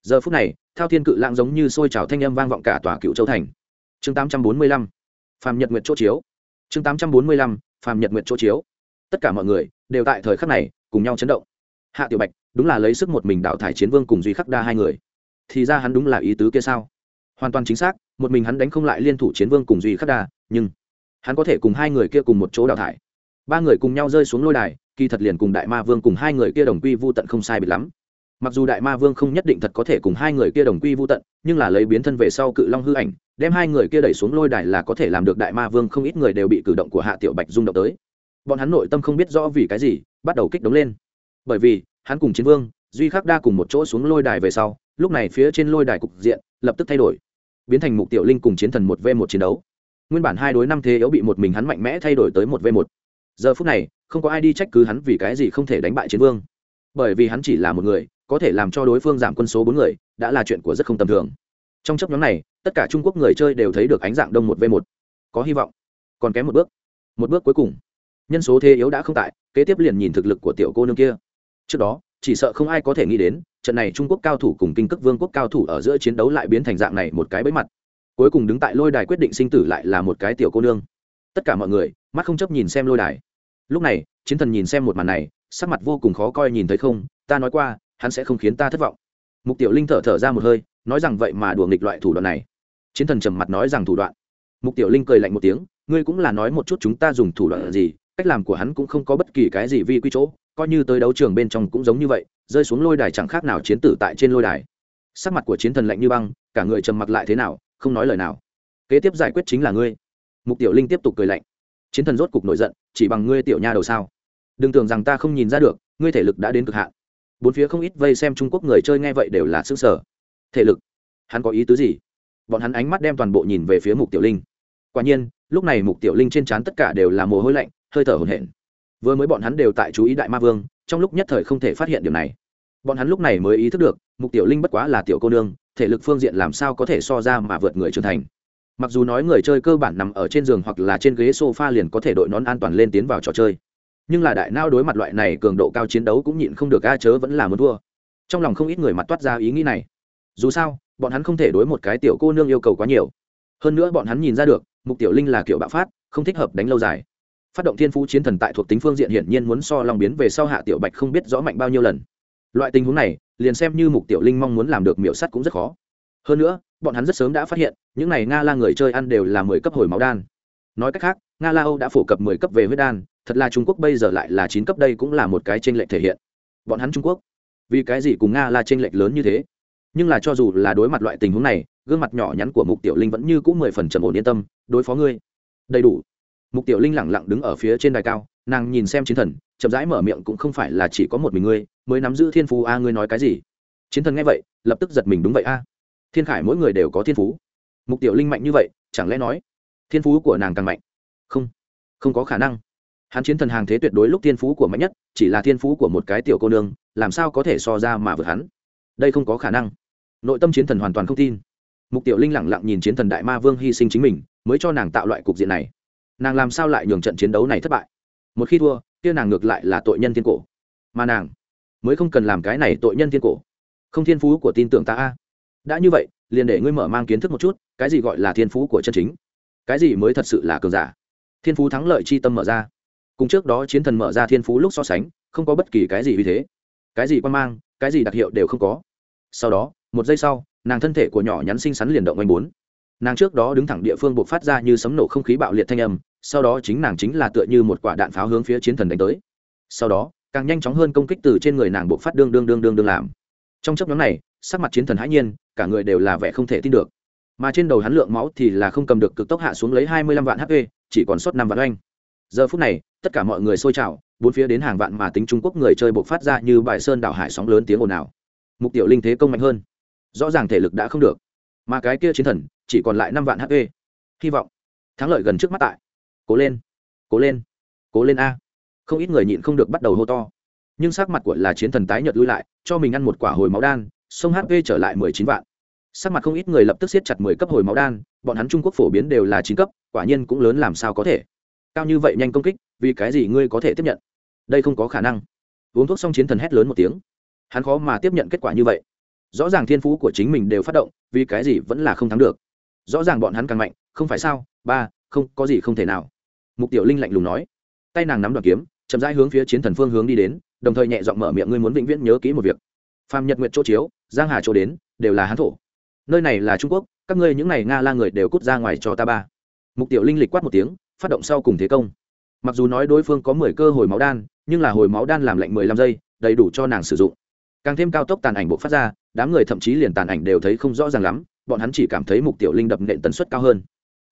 Giờ phút này, thao thiên cự lãng giống như sôi trào thanh âm vang vọng cả tòa cựu châu thành chương tám trăm bốn mươi lăm, phàm nhật nguyệt chỗ chiếu. Chương tám trăm bốn mươi lăm, phàm nhật nguyệt chỗ chiếu. Tất cả mọi người đều tại thời khắc này cùng nhau chấn động. Hạ tiểu bạch đúng là lấy sức một mình đào thải chiến vương cùng duy khắc đa hai người. Thì ra hắn đúng là ý tứ kia sao? Hoàn toàn chính xác, một mình hắn đánh không lại liên thủ chiến vương cùng duy khắc đa, nhưng hắn có thể cùng hai người kia cùng một chỗ đào thải. Ba người cùng nhau rơi xuống lôi đài, kỳ thật liền cùng đại ma vương cùng hai người kia đồng quy vô tận không sai biệt lắm mặc dù đại ma vương không nhất định thật có thể cùng hai người kia đồng quy vô tận, nhưng là lấy biến thân về sau cự long hư ảnh, đem hai người kia đẩy xuống lôi đài là có thể làm được đại ma vương không ít người đều bị cử động của hạ tiểu bạch rung động tới. Bọn hắn nội tâm không biết rõ vì cái gì, bắt đầu kích động lên. Bởi vì, hắn cùng chiến vương, duy khắc đa cùng một chỗ xuống lôi đài về sau, lúc này phía trên lôi đài cục diện lập tức thay đổi, biến thành mục tiểu linh cùng chiến thần một v một chiến đấu. Nguyên bản hai đối năm thế yếu bị một mình hắn mạnh mẽ thay đổi tới một v một. Giờ phút này, không có ai đi trách cứ hắn vì cái gì không thể đánh bại chiến vương. Bởi vì hắn chỉ là một người có thể làm cho đối phương giảm quân số bốn người, đã là chuyện của rất không tầm thường. Trong chấp nhóm này, tất cả trung quốc người chơi đều thấy được ánh dạng đông một v một. Có hy vọng. Còn kém một bước. Một bước cuối cùng. Nhân số thế yếu đã không tại, kế tiếp liền nhìn thực lực của tiểu cô nương kia. Trước đó, chỉ sợ không ai có thể nghĩ đến, trận này trung quốc cao thủ cùng kinh cước vương quốc cao thủ ở giữa chiến đấu lại biến thành dạng này một cái bẫy mặt. Cuối cùng đứng tại lôi đài quyết định sinh tử lại là một cái tiểu cô nương. Tất cả mọi người, mắt không chấp nhìn xem lôi đài. Lúc này, chiến thần nhìn xem một màn này, sắc mặt vô cùng khó coi nhìn thấy không, ta nói qua hắn sẽ không khiến ta thất vọng. Mục tiểu linh thở thở ra một hơi, nói rằng vậy mà đùa nghịch loại thủ đoạn này. Chiến thần trầm mặt nói rằng thủ đoạn. Mục tiểu linh cười lạnh một tiếng, ngươi cũng là nói một chút chúng ta dùng thủ đoạn gì, cách làm của hắn cũng không có bất kỳ cái gì vi quy chỗ, coi như tới đấu trường bên trong cũng giống như vậy, rơi xuống lôi đài chẳng khác nào chiến tử tại trên lôi đài. Sắc mặt của chiến thần lạnh như băng, cả người trầm mặc lại thế nào, không nói lời nào. Kế tiếp giải quyết chính là ngươi. Mục tiểu linh tiếp tục cười lạnh. Chiến thần rốt cục nổi giận, chỉ bằng ngươi tiểu nha đầu sao? Đừng tưởng rằng ta không nhìn ra được, ngươi thể lực đã đến cực hạn bốn phía không ít vây xem trung quốc người chơi nghe vậy đều là xương sở. Thể lực. Hắn có ý tứ gì? Bọn hắn ánh mắt đem toàn bộ nhìn về phía mục tiểu linh. Quả nhiên, lúc này mục tiểu linh trên trán tất cả đều là mồ hôi lạnh, hơi thở hổn hển. Vừa mới bọn hắn đều tại chú ý đại ma vương, trong lúc nhất thời không thể phát hiện điều này. Bọn hắn lúc này mới ý thức được, mục tiểu linh bất quá là tiểu cô nương, thể lực phương diện làm sao có thể so ra mà vượt người trưởng thành. Mặc dù nói người chơi cơ bản nằm ở trên giường hoặc là trên ghế sofa liền có thể đội nón an toàn lên tiến vào trò chơi nhưng là đại nao đối mặt loại này cường độ cao chiến đấu cũng nhịn không được, a chớ vẫn là muốn thua. Trong lòng không ít người mặt toát ra ý nghĩ này. Dù sao, bọn hắn không thể đối một cái tiểu cô nương yêu cầu quá nhiều. Hơn nữa bọn hắn nhìn ra được, mục tiểu linh là kiểu bạo phát, không thích hợp đánh lâu dài. Phát động thiên phú chiến thần tại thuộc tính phương diện hiển nhiên muốn so long biến về sau hạ tiểu bạch không biết rõ mạnh bao nhiêu lần. Loại tình huống này, liền xem như mục tiểu linh mong muốn làm được miểu sắt cũng rất khó. Hơn nữa, bọn hắn rất sớm đã phát hiện, những n à y nga la người chơi ăn đều là mười cấp hồi máu đan. Nói cách khác, nga la âu đã phổ cập mười cấp về huyết đan thật là trung quốc bây giờ lại là chín cấp đây cũng là một cái t r ê n lệch thể hiện. Bọn hắn trung quốc, vì cái gì cùng nga là t r ê n lệch lớn như thế? Nhưng là cho dù là đối mặt loại tình huống này, gương mặt nhỏ nhắn của mục tiểu linh vẫn như cũng mười phần trầm ổn yên tâm, đối phó ngươi. Đầy đủ. Mục tiểu linh lẳng lặng đứng ở phía trên đài cao, nàng nhìn xem chiến thần, chậm rãi mở miệng cũng không phải là chỉ có một mình ngươi, mới nắm giữ thiên phú a, ngươi nói cái gì? Chiến thần nghe vậy, lập tức giật mình đúng vậy a. Thiên khải mỗi người đều có thiên phú. Mục tiểu linh mạnh như vậy, chẳng lẽ nói thiên phú của nàng càng mạnh? Không. Không có khả năng hắn chiến thần hàng thế tuyệt đối lúc thiên phú của mạnh nhất, chỉ là thiên phú của một cái tiểu cô nương, làm sao có thể so ra mà vượt hắn? Đây không có khả năng. Nội tâm chiến thần hoàn toàn không tin. Mục tiểu linh lẳng lặng nhìn chiến thần đại ma vương hy sinh chính mình, mới cho nàng tạo loại cục diện này. Nàng làm sao lại nhường trận chiến đấu này thất bại? Một khi thua, kia nàng ngược lại là tội nhân thiên cổ. Mà nàng mới không cần làm cái này tội nhân thiên cổ. Không thiên phú của tin tưởng ta a. Đã như vậy, liền để ngươi mở mang kiến thức một chút, cái gì gọi là thiên phú của chân chính? Cái gì mới thật sự là cường giả? Thiên phú thắng lợi chi tâm mở ra cùng trước đó chiến thần mở ra thiên phú lúc so sánh, không có bất kỳ cái gì vì thế. Cái gì quan mang, cái gì đặc hiệu đều không có. Sau đó, một giây sau, nàng thân thể của nhỏ nhắn xinh xắn liền động oanh bốn. Nàng trước đó đứng thẳng địa phương buộc phát ra như sấm nổ không khí bạo liệt thanh âm, sau đó chính nàng chính là tựa như một quả đạn pháo hướng phía chiến thần đánh tới. Sau đó, càng nhanh chóng hơn công kích từ trên người nàng buộc phát đương đương đương đương đương làm. Trong chấp nhóm này, sắc mặt chiến thần hãi nhiên, cả người đều là vẻ không thể tin được. Mà trên đầu hắn lượng máu thì là không cầm được cực tốc hạ xuống lấy hai mươi lăm vạn hp chỉ còn sót năm vạn oanh. Giờ phút này tất cả mọi người xôi trào, bốn phía đến hàng vạn mà tính trung quốc người chơi buộc phát ra như bài sơn đảo hải sóng lớn tiếng ồn ào. Mục tiểu linh thế công mạnh hơn. Rõ ràng thể lực đã không được. Mà cái kia chiến thần, chỉ còn lại năm vạn hp hy vọng. Thắng lợi gần trước mắt tại. Cố lên. Cố lên. Cố lên a. Không ít người nhịn không được bắt đầu hô to. Nhưng sắc mặt của là chiến thần tái nhợt lui lại, cho mình ăn một quả hồi máu đan, sông hp trở lại mười chín vạn. Sắc mặt không ít người lập tức siết chặt mười cấp hồi máu đan, bọn hắn trung quốc phổ biến đều là chín cấp, quả nhiên cũng lớn làm sao có thể cao như vậy nhanh công kích, vì cái gì ngươi có thể tiếp nhận? Đây không có khả năng. Uống thuốc xong chiến thần hét lớn một tiếng. Hắn khó mà tiếp nhận kết quả như vậy. Rõ ràng thiên phú của chính mình đều phát động, vì cái gì vẫn là không thắng được. Rõ ràng bọn hắn càng mạnh, không phải sao? Ba, không, có gì không thể nào. Mục tiểu linh lạnh lùng nói. Tay nàng nắm đoàn kiếm, chậm rãi hướng phía chiến thần phương hướng đi đến, đồng thời nhẹ giọng mở miệng ngươi muốn vĩnh viễn nhớ kỹ một việc. Phàm nhật nguyện chỗ chiếu, giang hà chỗ đến, đều là hán thổ. Nơi này là trung quốc, các ngươi những này nga la người đều cút ra ngoài cho ta ba. Mục tiểu linh lịch quát một tiếng phát động sau cùng thế công. Mặc dù nói đối phương có mười cơ hồi máu đan nhưng là hồi máu đan làm lạnh mười lăm giây đầy đủ cho nàng sử dụng. Càng thêm cao tốc tàn ảnh bộ phát ra đám người thậm chí liền tàn ảnh đều thấy không rõ ràng lắm bọn hắn chỉ cảm thấy mục tiểu linh đập nện tần suất cao hơn.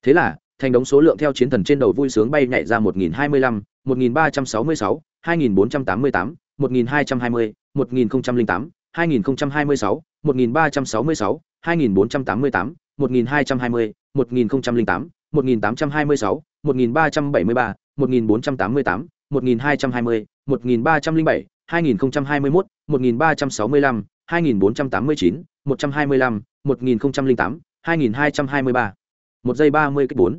Thế là thành đống số lượng theo chiến thần trên đầu vui sướng bay nhảy ra 1025, 1366, 2488, 1220, 1008, 2026, 1366, 2488, trăm sáu mươi sáu hai nghìn bốn trăm tám mươi tám một nghìn hai trăm hai mươi một giây ba mươi bốn.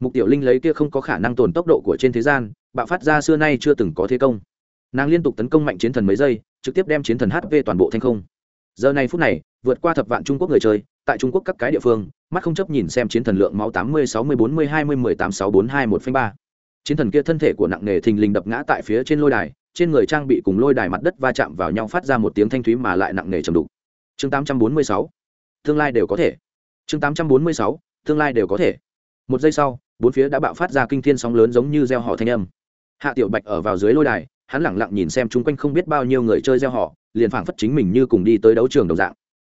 Mục tiểu linh lấy kia không có khả năng tồn tốc độ của trên thế gian, bạo phát ra xưa nay chưa từng có thế công. Nàng liên tục tấn công mạnh chiến thần mấy giây, trực tiếp đem chiến thần hp toàn bộ thành không. Giờ này phút này, vượt qua thập vạn trung quốc người chơi tại trung quốc các cái địa phương, mắt không chấp nhìn xem chiến thần lượng máu tám mươi sáu mươi bốn mươi hai mươi mười tám sáu bốn hai một phanh ba. Chiến thần kia thân thể của nặng nề thình lình đập ngã tại phía trên lôi đài, trên người trang bị cùng lôi đài mặt đất va chạm vào nhau phát ra một tiếng thanh thúy mà lại nặng nề trầm đục. Chương tám trăm bốn mươi sáu. Tương lai đều có thể. Chương tám trăm bốn mươi sáu. Tương lai đều có thể. Một giây sau, bốn phía đã bạo phát ra kinh thiên sóng lớn giống như gieo họ thanh âm. Hạ tiểu bạch ở vào dưới lôi đài, hắn lẳng lặng nhìn xem chung quanh không biết bao nhiêu người chơi gieo họ, liền phảng phất chính mình như cùng đi tới đấu trường đồng dạng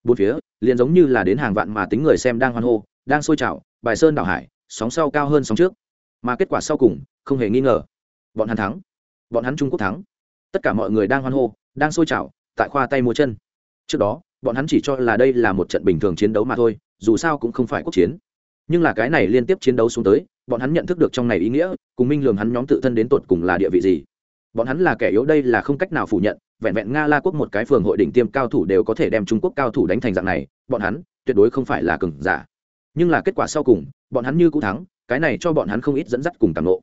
bốn phía, liền giống như là đến hàng vạn mà tính người xem đang hoan hô, đang sôi trào bài sơn đảo hải, sóng sau cao hơn sóng trước. Mà kết quả sau cùng, không hề nghi ngờ, bọn hắn thắng. Bọn hắn trung quốc thắng. Tất cả mọi người đang hoan hô, đang sôi trào tại khoa tay múa chân. Trước đó, bọn hắn chỉ cho là đây là một trận bình thường chiến đấu mà thôi, dù sao cũng không phải quốc chiến. Nhưng là cái này liên tiếp chiến đấu xuống tới, bọn hắn nhận thức được trong này ý nghĩa, cùng minh lường hắn nhóm tự thân đến tột cùng là địa vị gì. Bọn hắn là kẻ yếu, đây là không cách nào phủ nhận vẹn vẹn nga la quốc một cái phường hội đỉnh tiêm cao thủ đều có thể đem trung quốc cao thủ đánh thành dạng này, bọn hắn tuyệt đối không phải là cừng giả. Nhưng là kết quả sau cùng, bọn hắn như cũ thắng, cái này cho bọn hắn không ít dẫn dắt cùng tàng lộ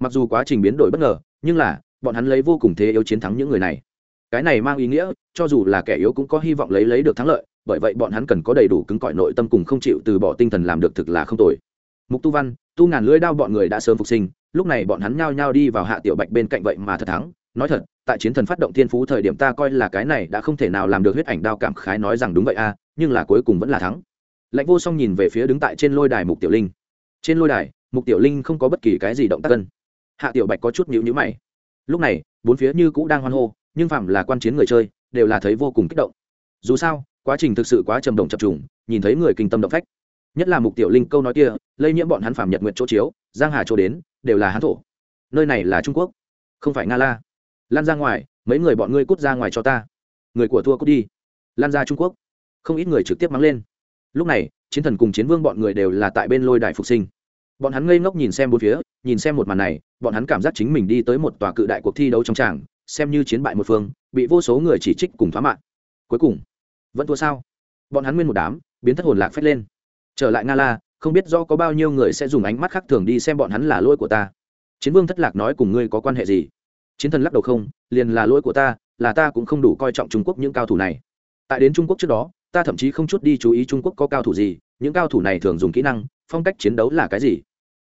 mặc dù quá trình biến đổi bất ngờ, nhưng là, bọn hắn lấy vô cùng thế yếu chiến thắng những người này. Cái này mang ý nghĩa, cho dù là kẻ yếu cũng có hy vọng lấy lấy được thắng lợi, bởi vậy bọn hắn cần có đầy đủ cứng cỏi nội tâm cùng không chịu từ bỏ tinh thần làm được thực là không tồi. Mục tu văn, tu ngàn lưỡi đao bọn người đã sớm phục sinh, lúc này bọn hắn nhao nhao đi vào hạ tiểu bạch bên cạnh vậy mà thật thắng, nói thật tại chiến thần phát động thiên phú thời điểm ta coi là cái này đã không thể nào làm được huyết ảnh đao cảm khái nói rằng đúng vậy a à, nhưng là cuối cùng vẫn là thắng. Lãnh vô song nhìn về phía đứng tại trên lôi đài mục tiểu linh. Trên lôi đài, mục tiểu linh không có bất kỳ cái gì động tác cân. Hạ tiểu bạch có chút nhữ nhữ mày. Lúc này, bốn phía như cũ đang hoan hô, nhưng phạm là quan chiến người chơi, đều là thấy vô cùng kích động. Dù sao, quá trình thực sự quá trầm động chập trùng, nhìn thấy người kinh tâm động phách. Nhất là mục tiểu linh câu nói kia, lây nhiễm bọn hắn phạm nhật nguyện chỗ chiếu, giang hà chỗ đến, đều là hán thổ. Nơi này là trung quốc, không phải nga la lan ra ngoài, mấy người bọn ngươi cút ra ngoài cho ta. Người của thua cút đi. Lan ra trung quốc. Không ít người trực tiếp mắng lên. Lúc này, chiến thần cùng chiến vương bọn người đều là tại bên lôi đài phục sinh. Bọn hắn ngây ngốc nhìn xem bốn phía, nhìn xem một màn này, bọn hắn cảm giác chính mình đi tới một tòa cự đại cuộc thi đấu trong tràng, xem như chiến bại một phương, bị vô số người chỉ trích cùng thoá mạng cuối cùng, vẫn thua sao? Bọn hắn nguyên một đám, biến thất hồn lạc phét lên. Trở lại nga la, không biết do có bao nhiêu người sẽ dùng ánh mắt khác thường đi xem bọn hắn là lỗi của ta. Chiến vương thất lạc nói cùng ngươi có quan hệ gì? Chiến thần lắc đầu không, liền là lỗi của ta, là ta cũng không đủ coi trọng trung quốc những cao thủ này. Tại đến trung quốc trước đó, ta thậm chí không chút đi chú ý trung quốc có cao thủ gì, những cao thủ này thường dùng kỹ năng, phong cách chiến đấu là cái gì.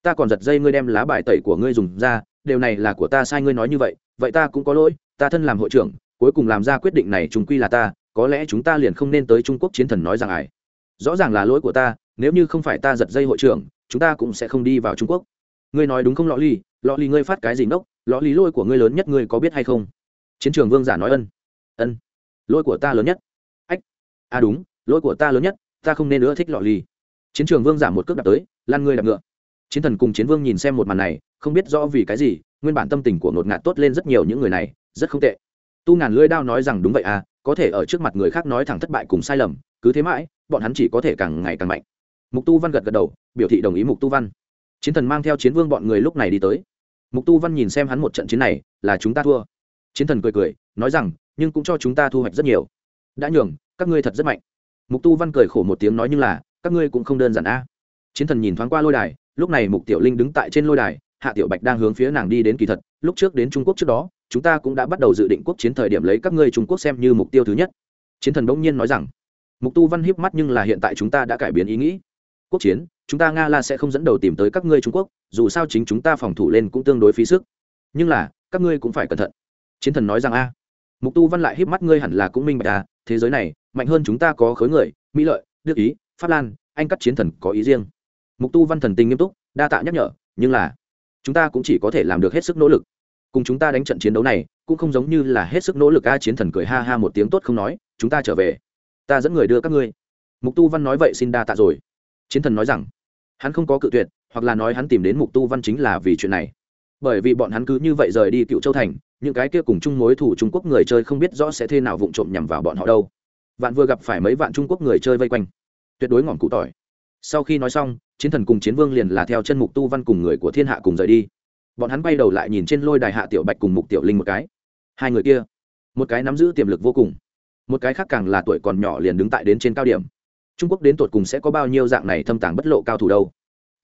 Ta còn giật dây ngươi đem lá bài tẩy của ngươi dùng ra, điều này là của ta sai ngươi nói như vậy vậy ta cũng có lỗi, ta thân làm hội trưởng, cuối cùng làm ra quyết định này chúng quy là ta, có lẽ chúng ta liền không nên tới trung quốc chiến thần nói rằng ải rõ ràng là lỗi của ta, nếu như không phải ta giật dây hội trưởng, chúng ta cũng sẽ không đi vào trung quốc. Ngươi nói đúng không lọ ly? Lọ ly ngươi phát cái gì ngốc? Lõ lý lôi của ngươi lớn nhất ngươi có biết hay không? Chiến trường vương giả nói ân. Ân. Lỗi của ta lớn nhất. Ách. À đúng lỗi của ta lớn nhất, ta không nên nữa thích lọ lì. chiến trường vương giả một cước đạp tới lan ngươi đạp ngựa. Chiến thần cùng chiến vương nhìn xem một màn này, không biết rõ vì cái gì, nguyên bản tâm tình của ngột ngạt tốt lên rất nhiều những người này, rất không tệ. Tu ngàn lưỡi đao nói rằng đúng vậy à có thể ở trước mặt người khác nói thẳng thất bại cùng sai lầm, cứ thế mãi, bọn hắn chỉ có thể càng ngày càng mạnh. Mục tu văn gật gật đầu, biểu thị đồng ý mục tu văn. Chiến thần mang theo chiến vương bọn người lúc này đi tới mục tu văn nhìn xem hắn một trận chiến này, là chúng ta thua. Chiến thần cười cười, nói rằng, nhưng cũng cho chúng ta thu hoạch rất nhiều. Đã nhường, các ngươi thật rất mạnh. Mục tu văn cười khổ một tiếng nói nhưng là, các ngươi cũng không đơn giản a. Chiến thần nhìn thoáng qua lôi đài, lúc này mục tiểu linh đứng tại trên lôi đài, hạ tiểu bạch đang hướng phía nàng đi đến kỳ thật, lúc trước đến trung quốc trước đó, chúng ta cũng đã bắt đầu dự định quốc chiến thời điểm lấy các ngươi trung quốc xem như mục tiêu thứ nhất. Chiến thần bỗng nhiên nói rằng, mục tu văn hiếp mắt nhưng là hiện tại chúng ta đã cải biến ý nghĩ quốc chiến, chúng ta nga la sẽ không dẫn đầu tìm tới các ngươi trung quốc, dù sao chính chúng ta phòng thủ lên cũng tương đối phí sức. Nhưng là, các ngươi cũng phải cẩn thận. Chiến thần nói rằng a. Mục tu văn lại híp mắt, ngươi hẳn là cũng minh bạch à thế giới này, mạnh hơn chúng ta có khối người, mỹ lợi, đức ý, pháp lan, anh cắt chiến thần có ý riêng. Mục tu văn thần tình nghiêm túc, đa tạ nhắc nhở, nhưng là, chúng ta cũng chỉ có thể làm được hết sức nỗ lực. Cùng chúng ta đánh trận chiến đấu này, cũng không giống như là hết sức nỗ lực a, chiến thần cười ha ha một tiếng tốt không nói, chúng ta trở về. Ta dẫn người đưa các ngươi. Mục tu văn nói vậy xin đa tạ rồi chiến thần nói rằng, hắn không có cự tuyệt, hoặc là nói hắn tìm đến mục tu văn chính là vì chuyện này. Bởi vì bọn hắn cứ như vậy rời đi cựu châu thành, những cái kia cùng chung mối thủ trung quốc người chơi không biết rõ sẽ thế nào vụng trộm nhằm vào bọn họ đâu. Vạn vừa gặp phải mấy vạn trung quốc người chơi vây quanh, tuyệt đối ngọn cụ tỏi. Sau khi nói xong, chiến thần cùng chiến vương liền là theo chân mục tu văn cùng người của thiên hạ cùng rời đi. Bọn hắn bay đầu lại nhìn trên lôi đài hạ tiểu bạch cùng mục tiểu linh một cái. Hai người kia, một cái nắm giữ tiềm lực vô cùng, một cái khác càng là tuổi còn nhỏ liền đứng tại đến trên cao điểm trung quốc đến tột cùng sẽ có bao nhiêu dạng này thâm tàng bất lộ cao thủ đâu?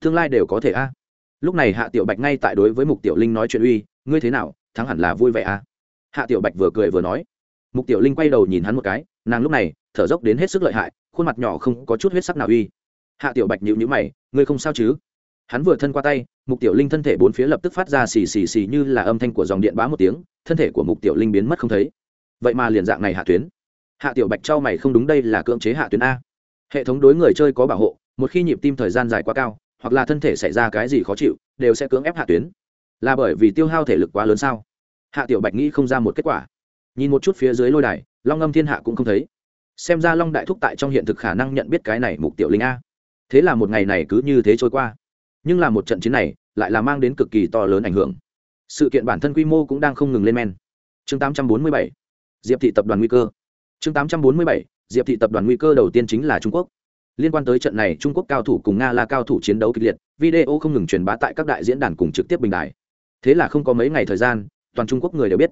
Tương lai đều có thể a. Lúc này hạ tiểu bạch ngay tại đối với mục tiểu linh nói chuyện uy, ngươi thế nào? Thắng hẳn là vui vẻ a. Hạ tiểu bạch vừa cười vừa nói. Mục tiểu linh quay đầu nhìn hắn một cái, nàng lúc này thở dốc đến hết sức lợi hại, khuôn mặt nhỏ không có chút huyết sắc nào uy. Hạ tiểu bạch nhịu nhữ mày, ngươi không sao chứ? Hắn vừa thân qua tay, mục tiểu linh thân thể bốn phía lập tức phát ra xì xì xì như là âm thanh của dòng điện bá một tiếng, thân thể của mục tiểu linh biến mất không thấy. Vậy mà liền dạng này hạ tuyến. Hạ tiểu bạch trao mày không đúng đây là cưỡng chế hạ tuyến a hệ thống đối người chơi có bảo hộ, một khi nhịp tim thời gian dài quá cao, hoặc là thân thể xảy ra cái gì khó chịu, đều sẽ cưỡng ép hạ tuyến. Là bởi vì tiêu hao thể lực quá lớn sao? Hạ tiểu bạch nghĩ không ra một kết quả. Nhìn một chút phía dưới lôi đài, long âm thiên hạ cũng không thấy. Xem ra long đại thúc tại trong hiện thực khả năng nhận biết cái này mục tiểu linh a. Thế là một ngày này cứ như thế trôi qua. Nhưng là một trận chiến này, lại là mang đến cực kỳ to lớn ảnh hưởng. Sự kiện bản thân quy mô cũng đang không ngừng lên men. Chương 847 diệp thị tập đoàn nguy cơ. Chương 847 diệp thị tập đoàn nguy cơ đầu tiên chính là trung quốc liên quan tới trận này trung quốc cao thủ cùng nga là cao thủ chiến đấu kịch liệt video không ngừng truyền bá tại các đại diễn đàn cùng trực tiếp bình đại thế là không có mấy ngày thời gian toàn trung quốc người đều biết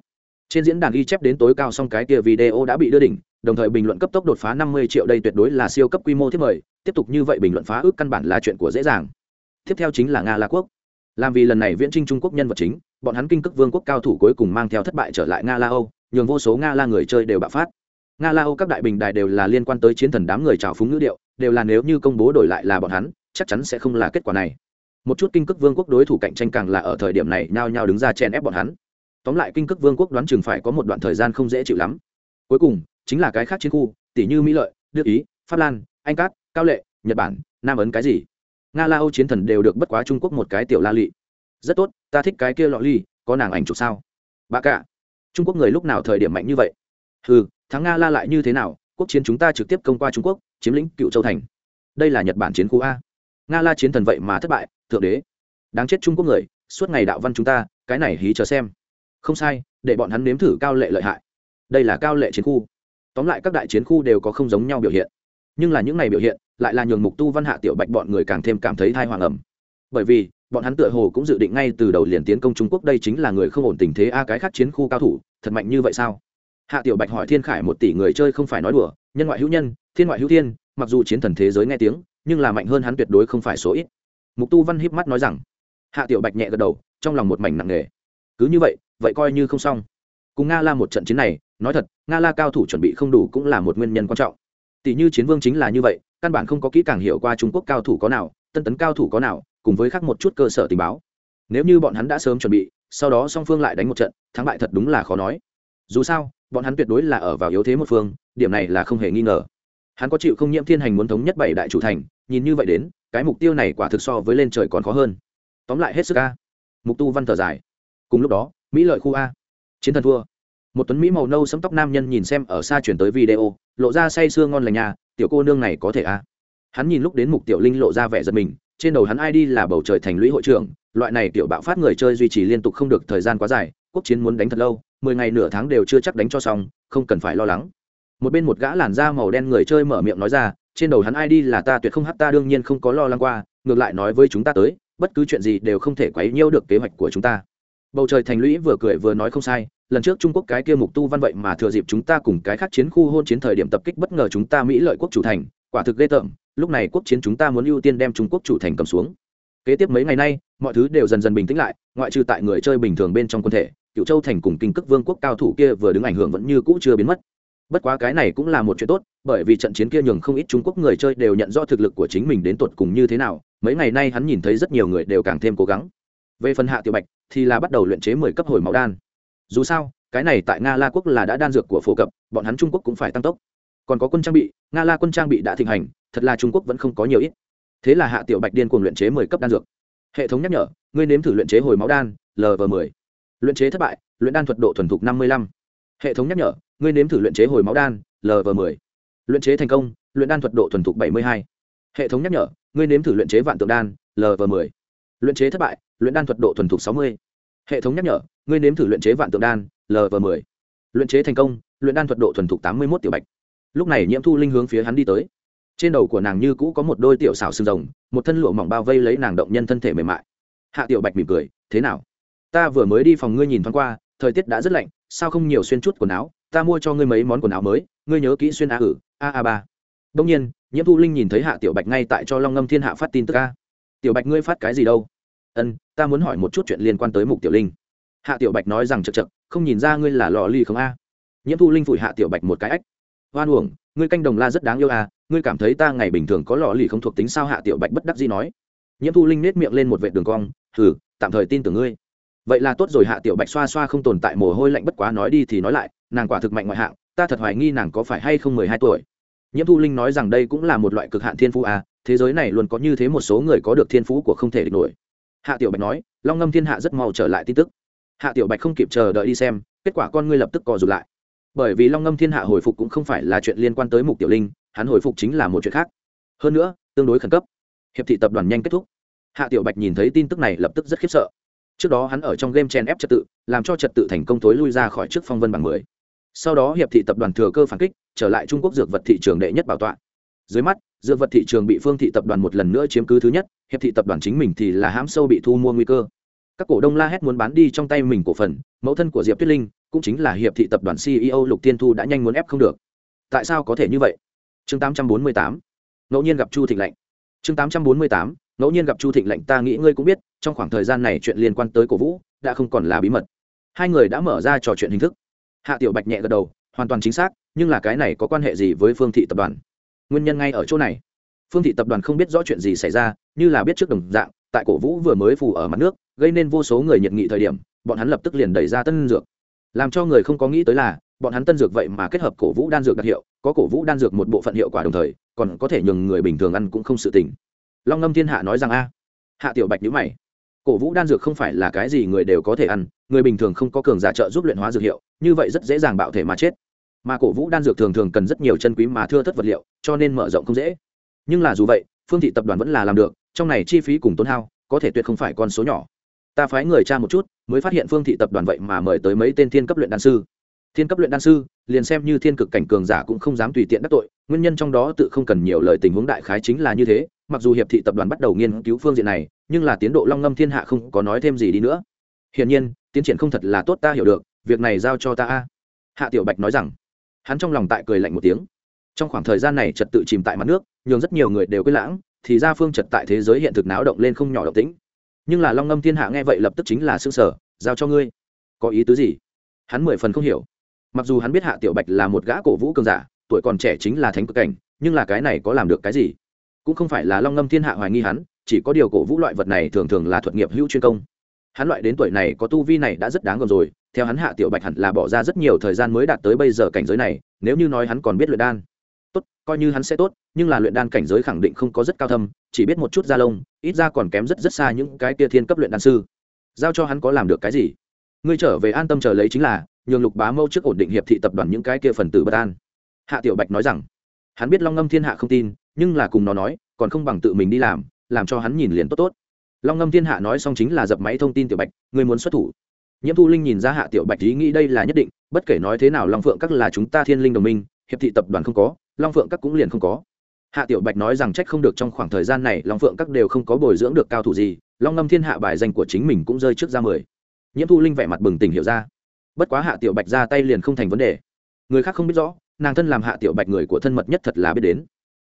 trên diễn đàn ghi chép đến tối cao xong cái kia video đã bị đưa đỉnh đồng thời bình luận cấp tốc đột phá 50 triệu đây tuyệt đối là siêu cấp quy mô thiết mời tiếp tục như vậy bình luận phá ước căn bản là chuyện của dễ dàng tiếp theo chính là nga la quốc làm vì lần này viễn trinh trung quốc nhân vật chính bọn hắn kinh cước vương quốc cao thủ cuối cùng mang theo thất bại trở lại nga la âu nhường vô số nga la người chơi đều bạo phát nga la âu các đại bình đài đều là liên quan tới chiến thần đám người trào phúng ngữ điệu, đều là nếu như công bố đổi lại là bọn hắn, chắc chắn sẽ không là kết quả này. Một chút kinh cước vương quốc đối thủ cạnh tranh càng là ở thời điểm này nhao nhao đứng ra chen ép bọn hắn. Tóm lại kinh cước vương quốc đoán chừng phải có một đoạn thời gian không dễ chịu lắm. Cuối cùng, chính là cái khác chiến khu, tỷ như mỹ lợi, đức ý, pháp lan, anh cát, cao lệ, nhật bản, nam ấn cái gì? Nga la âu chiến thần đều được bất quá trung quốc một cái tiểu la lị. Rất tốt, ta thích cái kia lọ ly có nàng ảnh chụp sao? Bà cả, trung quốc người lúc nào thời điểm mạnh như vậy? Ừ thắng nga la lại như thế nào quốc chiến chúng ta trực tiếp công qua trung quốc chiếm lĩnh cựu châu thành đây là nhật bản chiến khu a nga la chiến thần vậy mà thất bại thượng đế đáng chết trung quốc người suốt ngày đạo văn chúng ta cái này hí chờ xem không sai để bọn hắn nếm thử cao lệ lợi hại đây là cao lệ chiến khu tóm lại các đại chiến khu đều có không giống nhau biểu hiện nhưng là những ngày biểu hiện lại là nhường mục tu văn hạ tiểu bạch bọn người càng thêm cảm thấy thai hoàng ẩm bởi vì bọn hắn tựa hồ cũng dự định ngay từ đầu liền tiến công trung quốc đây chính là người không ổn tình thế a cái khác chiến khu cao thủ thật mạnh như vậy sao hạ tiểu bạch hỏi thiên khải một tỷ người chơi không phải nói đùa, nhân ngoại hữu nhân, thiên ngoại hữu thiên, mặc dù chiến thần thế giới nghe tiếng, nhưng là mạnh hơn hắn tuyệt đối không phải số ít. Mục tu văn híp mắt nói rằng, hạ tiểu bạch nhẹ gật đầu, trong lòng một mảnh nặng nề. Cứ như vậy vậy coi như không xong. Cùng nga la một trận chiến này, nói thật, nga la cao thủ chuẩn bị không đủ cũng là một nguyên nhân quan trọng. Tỷ như chiến vương chính là như vậy, căn bản không có kỹ càng hiểu qua trung quốc cao thủ có nào, tân tấn cao thủ có nào, cùng với khác một chút cơ sở tình báo. Nếu như bọn hắn đã sớm chuẩn bị, sau đó song phương lại đánh một trận, thắng bại thật đúng là khó nói. Dù sao bọn hắn tuyệt đối là ở vào yếu thế một phương, điểm này là không hề nghi ngờ. Hắn có chịu không nhiễm thiên hành muốn thống nhất bảy đại chủ thành, nhìn như vậy đến, cái mục tiêu này quả thực so với lên trời còn khó hơn. Tóm lại hết sức a. Mục tu văn thở dài. Cùng lúc đó, mỹ lợi khu a. Chiến thần thua. Một tuấn mỹ màu nâu sấm tóc nam nhân nhìn xem ở xa chuyển tới video, lộ ra say sưa ngon lành nhà, tiểu cô nương này có thể a. Hắn nhìn lúc đến mục tiểu linh lộ ra vẻ giật mình, trên đầu hắn id là bầu trời thành lũy hội trưởng, loại này tiểu bạo phát người chơi duy trì liên tục không được thời gian quá dài, quốc chiến muốn đánh thật lâu mười ngày nửa tháng đều chưa chắc đánh cho xong, không cần phải lo lắng. Một bên một gã làn da màu đen người chơi mở miệng nói ra, trên đầu hắn id là ta tuyệt không hắt ta đương nhiên không có lo lắng qua, ngược lại nói với chúng ta tới, bất cứ chuyện gì đều không thể quấy nhiễu được kế hoạch của chúng ta. Bầu trời thành lũy vừa cười vừa nói không sai, lần trước trung quốc cái kia mục tu văn vậy mà thừa dịp chúng ta cùng cái khác chiến khu hôn chiến thời điểm tập kích bất ngờ chúng ta mỹ lợi quốc chủ thành, quả thực ghê tởm, lúc này quốc chiến chúng ta muốn ưu tiên đem trung quốc chủ thành cầm xuống. Kế tiếp mấy ngày nay, mọi thứ đều dần dần bình tĩnh lại, ngoại trừ tại người chơi bình thường bên trong quân thể cựu châu thành cùng kinh cước vương quốc cao thủ kia vừa đứng ảnh hưởng vẫn như cũ chưa biến mất. Bất quá cái này cũng là một chuyện tốt, bởi vì trận chiến kia nhường không ít trung quốc người chơi đều nhận rõ thực lực của chính mình đến tột cùng như thế nào, mấy ngày nay hắn nhìn thấy rất nhiều người đều càng thêm cố gắng. Về phần hạ tiểu bạch thì là bắt đầu luyện chế mười cấp hồi máu đan. Dù sao, cái này tại nga la quốc là đã đan dược của phổ cập, bọn hắn trung quốc cũng phải tăng tốc. Còn có quân trang bị, nga la quân trang bị đã thịnh hành, thật là trung quốc vẫn không có nhiều ít. Thế là hạ tiểu bạch điên cuồng luyện chế mười cấp đan dược. Hệ thống nhắc nhở, ngươi nếm thử luyện chế hồi máu đan lv m ộ luyện chế thất bại, luyện đan thuật độ thuần thục năm mươi lăm. Hệ thống nhắc nhở, ngươi nếm thử luyện chế hồi máu đan lv m ộ luyện chế thành công, luyện đan thuật độ thuần thục bảy mươi hai. Hệ thống nhắc nhở, ngươi nếm thử luyện chế vạn tượng đan lv m ộ luyện chế thất bại, luyện đan thuật độ thuần thục sáu mươi. Hệ thống nhắc nhở, ngươi nếm thử luyện chế vạn tượng đan lv m ộ luyện chế thành công, luyện đan thuật độ thuần thục tám mươi một tiểu bạch. Lúc này nhiễm thu linh hướng phía hắn đi tới. Trên đầu của nàng như cũ có một đôi tiểu xảo xương rồng, một thân lụa mỏng bao vây lấy nàng động nhân thân thể mềm mại. Hạ tiểu bạch mỉm cười, thế nào? Ta vừa mới đi phòng ngươi nhìn thoáng qua, thời tiết đã rất lạnh, sao không nhiều xuyên chút quần áo? Ta mua cho ngươi mấy món quần áo mới, ngươi nhớ kỹ xuyên a ử, a a ba. Đông nhiên, nhiễm thu linh nhìn thấy hạ tiểu bạch ngay tại cho long ngâm thiên hạ phát tin tức a. Tiểu bạch, ngươi phát cái gì đâu? Ân, ta muốn hỏi một chút chuyện liên quan tới mục tiểu linh. Hạ tiểu bạch nói rằng chật chật không nhìn ra ngươi là lò ly không a. Nhiễm thu linh phủi hạ tiểu bạch một cái ách. Hoan uổng, ngươi canh đồng la rất đáng yêu à ngươi cảm thấy ta ngày bình thường có lò lì không thuộc tính sao? Hạ tiểu bạch bất đắc gì nói. Nhiễm thu linh nết miệng lên một vệ đường cong thử tạm thời tin tưởng ngươi vậy là tốt rồi, hạ tiểu bạch xoa xoa không tồn tại mồ hôi lạnh bất quá nói đi thì nói lại, nàng quả thực mạnh ngoại hạng, ta thật hoài nghi nàng có phải hay không mười hai tuổi. Nhiễm thu linh nói rằng đây cũng là một loại cực hạn thiên phú à thế giới này luôn có như thế một số người có được thiên phú của không thể địch nổi. Hạ tiểu bạch nói, long ngâm thiên hạ rất mau trở lại tin tức. Hạ tiểu bạch không kịp chờ đợi đi xem, kết quả con ngươi lập tức co rụt lại. Bởi vì long ngâm thiên hạ hồi phục cũng không phải là chuyện liên quan tới mục tiểu linh, hắn hồi phục chính là một chuyện khác. Hơn nữa, tương đối khẩn cấp. Hiệp thị tập đoàn nhanh kết thúc. Hạ tiểu bạch nhìn thấy tin tức này lập tức rất khiếp sợ trước đó hắn ở trong game chen ép trật tự, làm cho trật tự thành công thối lui ra khỏi trước phong vân bảng mười. Sau đó hiệp thị tập đoàn thừa cơ phản kích, trở lại trung quốc dược vật thị trường đệ nhất bảo tọa. Dưới mắt, dược vật thị trường bị phương thị tập đoàn một lần nữa chiếm cứ thứ nhất, hiệp thị tập đoàn chính mình thì là hãm sâu bị thu mua nguy cơ. Các cổ đông la hét muốn bán đi trong tay mình cổ phần, mẫu thân của diệp tuyết linh, cũng chính là hiệp thị tập đoàn ceo lục tiên thu đã nhanh muốn ép không được. Tại sao có thể như vậy? Chương 848 ngẫu nhiên gặp chu thịnh lệnh chương 848 ngẫu nhiên gặp chu thịnh lệnh ta nghĩ ngươi cũng biết, trong khoảng thời gian này chuyện liên quan tới cổ vũ, đã không còn là bí mật. Hai người đã mở ra trò chuyện hình thức. Hạ tiểu bạch nhẹ gật đầu, hoàn toàn chính xác, nhưng là cái này có quan hệ gì với phương thị tập đoàn? Nguyên nhân ngay ở chỗ này. Phương thị tập đoàn không biết rõ chuyện gì xảy ra, như là biết trước đồng dạng, tại cổ vũ vừa mới phủ ở mặt nước, gây nên vô số người nhiệt nghị thời điểm, bọn hắn lập tức liền đẩy ra tân dược. Làm cho người không có nghĩ tới là, bọn hắn tân dược vậy mà kết hợp cổ vũ đan dược đặc hiệu, có cổ vũ đan dược một bộ phận hiệu quả đồng thời, còn có thể nhường người bình thường ăn cũng không sự tình long ngâm thiên hạ nói rằng a hạ tiểu bạch nhữ mày cổ vũ đan dược không phải là cái gì người đều có thể ăn người bình thường không có cường giả trợ giúp luyện hóa dược hiệu như vậy rất dễ dàng bạo thể mà chết mà cổ vũ đan dược thường thường cần rất nhiều chân quý mà thưa thất vật liệu cho nên mở rộng không dễ nhưng là dù vậy phương thị tập đoàn vẫn là làm được trong này chi phí cùng tốn hao có thể tuyệt không phải con số nhỏ ta phái người cha một chút mới phát hiện phương thị tập đoàn vậy mà mời tới mấy tên thiên cấp luyện đan sư thiên cấp luyện đan sư liền xem như thiên cực cảnh cường giả cũng không dám tùy tiện đắc tội, nguyên nhân trong đó tự không cần nhiều lời tình huống đại khái chính là như thế, mặc dù hiệp thị tập đoàn bắt đầu nghiên cứu phương diện này, nhưng là tiến độ long ngâm thiên hạ không có nói thêm gì đi nữa. Hiển nhiên, tiến triển không thật là tốt ta hiểu được, việc này giao cho ta hạ tiểu bạch nói rằng. Hắn trong lòng tại cười lạnh một tiếng. Trong khoảng thời gian này trật tự chìm tại mặt nước, nhường rất nhiều người đều quên lãng, thì ra phương trật tại thế giới hiện thực náo động lên không nhỏ động tĩnh. Nhưng là long ngâm thiên hạ nghe vậy lập tức chính là xương sở giao cho ngươi. Có ý tứ gì? Hắn mười phần không hiểu mặc dù hắn biết hạ tiểu bạch là một gã cổ vũ cường giả, tuổi còn trẻ chính là thánh cực cảnh, nhưng là cái này có làm được cái gì? Cũng không phải là long ngâm thiên hạ hoài nghi hắn, chỉ có điều cổ vũ loại vật này thường thường là thuật nghiệp hữu chuyên công. Hắn loại đến tuổi này có tu vi này đã rất đáng gờm rồi, theo hắn hạ tiểu bạch hẳn là bỏ ra rất nhiều thời gian mới đạt tới bây giờ cảnh giới này, nếu như nói hắn còn biết luyện đan. Tốt, coi như hắn sẽ tốt, nhưng là luyện đan cảnh giới khẳng định không có rất cao thâm, chỉ biết một chút da lông, ít ra còn kém rất rất xa những cái kia thiên cấp luyện đan sư. Giao cho hắn có làm được cái gì? Ngươi trở về an tâm chờ lấy chính là nhường lục bá mâu trước ổn định hiệp thị tập đoàn những cái kia phần tử bất an. Hạ tiểu bạch nói rằng, hắn biết long ngâm thiên hạ không tin, nhưng là cùng nó nói, còn không bằng tự mình đi làm làm cho hắn nhìn liền tốt tốt. Long ngâm thiên hạ nói xong chính là dập máy thông tin tiểu bạch người muốn xuất thủ. Nhiễm thu linh nhìn ra hạ tiểu bạch ý nghĩ đây là nhất định, bất kể nói thế nào long phượng các là chúng ta thiên linh đồng minh, hiệp thị tập đoàn không có, long phượng các cũng liền không có. Hạ tiểu bạch nói rằng trách không được trong khoảng thời gian này long phượng các đều không có bồi dưỡng được cao thủ gì, long ngâm thiên hạ bài danh của chính mình cũng rơi trước ra mười. Nhiễm thu linh vẻ mặt bừng tỉnh hiểu ra bất quá hạ tiểu bạch ra tay liền không thành vấn đề. Người khác không biết rõ, nàng thân làm hạ tiểu bạch người của thân mật nhất thật là biết đến.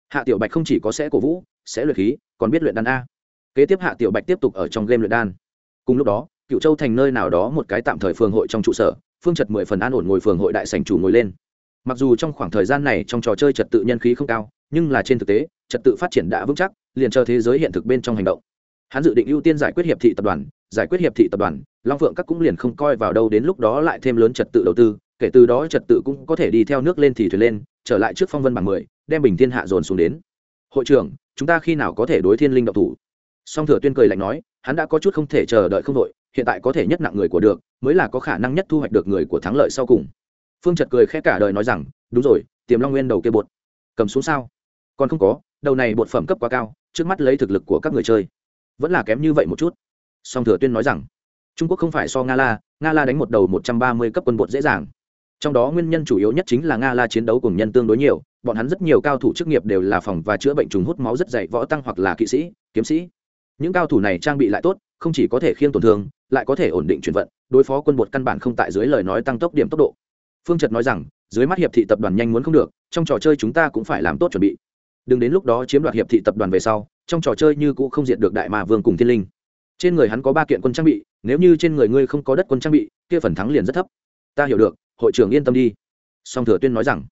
Hạ tiểu bạch không chỉ có sẽ cổ vũ, sẽ luyện khí, còn biết luyện đan a. Kế tiếp hạ tiểu bạch tiếp tục ở trong game luyện đan. Cùng lúc đó cựu châu thành nơi nào đó một cái tạm thời phường hội trong trụ sở, phương trật mười phần an ổn ngồi phường hội đại sành chủ ngồi lên. Mặc dù trong khoảng thời gian này trong trò chơi trật tự nhân khí không cao, nhưng là trên thực tế, trật tự phát triển đã vững chắc, liền chờ thế giới hiện thực bên trong hành động. Hắn dự định ưu tiên giải quyết hiệp thị tập đoàn, giải quyết hiệp thị tập đoàn long phượng các cũng liền không coi vào đâu, đến lúc đó lại thêm lớn trật tự đầu tư, kể từ đó trật tự cũng có thể đi theo nước lên thì thuyền lên, trở lại trước phong vân bảng mười, đem bình thiên hạ dồn xuống đến. Hội trưởng, chúng ta khi nào có thể đối thiên linh độc thủ? Song thừa tuyên cười lạnh nói, hắn đã có chút không thể chờ đợi không đội hiện tại có thể nhất nặng người của được, mới là có khả năng nhất thu hoạch được người của thắng lợi sau cùng. Phương trật cười khẽ cả đời nói rằng, đúng rồi, tiềm long nguyên đầu kia bột. Cầm xuống sao? Còn không có, đầu này bột phẩm cấp quá cao, trước mắt lấy thực lực của các người chơi. Vẫn là kém như vậy một chút. Song thừa tuyên nói rằng trung quốc không phải so nga la nga la đánh một đầu một trăm ba mươi cấp quân bột dễ dàng. Trong đó nguyên nhân chủ yếu nhất chính là nga la chiến đấu cùng nhân tương đối nhiều, bọn hắn rất nhiều cao thủ chức nghiệp đều là phòng và chữa bệnh trùng hút máu rất dày võ tăng hoặc là kỵ sĩ, kiếm sĩ. Những cao thủ này trang bị lại tốt, không chỉ có thể khiêng tổn thương, lại có thể ổn định chuyển vận, đối phó quân bột căn bản không tại dưới lời nói tăng tốc điểm tốc độ. Phương trật nói rằng, dưới mắt hiệp thị tập đoàn nhanh muốn không được, trong trò chơi chúng ta cũng phải làm tốt chuẩn bị. Đừng đến lúc đó chiếm đoạt hiệp thị tập đoàn về sau, trong trò chơi như cũ không diện được đại mà vương cùng thiên linh. Trên người hắn có ba kiện quân trang bị nếu như trên người ngươi không có đất quân trang bị, kia phần thắng liền rất thấp. Ta hiểu được, hội trưởng yên tâm đi. Song thừa tuyên nói rằng.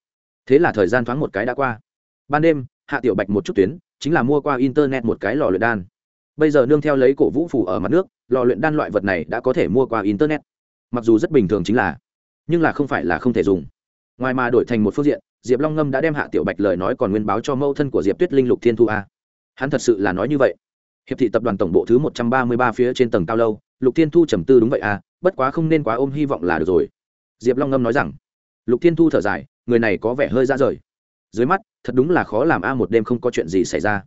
Thế là thời gian thoáng một cái đã qua. Ban đêm, hạ tiểu bạch một chút tuyến, chính là mua qua internet một cái lò luyện đan. Bây giờ nương theo lấy cổ vũ phủ ở mặt nước, lò luyện đan loại vật này đã có thể mua qua internet. Mặc dù rất bình thường chính là, nhưng là không phải là không thể dùng. Ngoài mà đổi thành một phương diện, diệp long ngâm đã đem hạ tiểu bạch lời nói còn nguyên báo cho mâu thân của diệp tuyết linh lục thiên thu a. Hắn thật sự là nói như vậy hiệp thị tập đoàn tổng bộ thứ một trăm ba mươi ba phía trên tầng cao lâu, lục thiên thu trầm tư đúng vậy à? bất quá không nên quá ôm hy vọng là được rồi. Diệp long ngâm nói rằng, lục thiên thu thở dài, người này có vẻ hơi ra rời. Dưới mắt, thật đúng là khó làm a, một đêm không có chuyện gì xảy ra.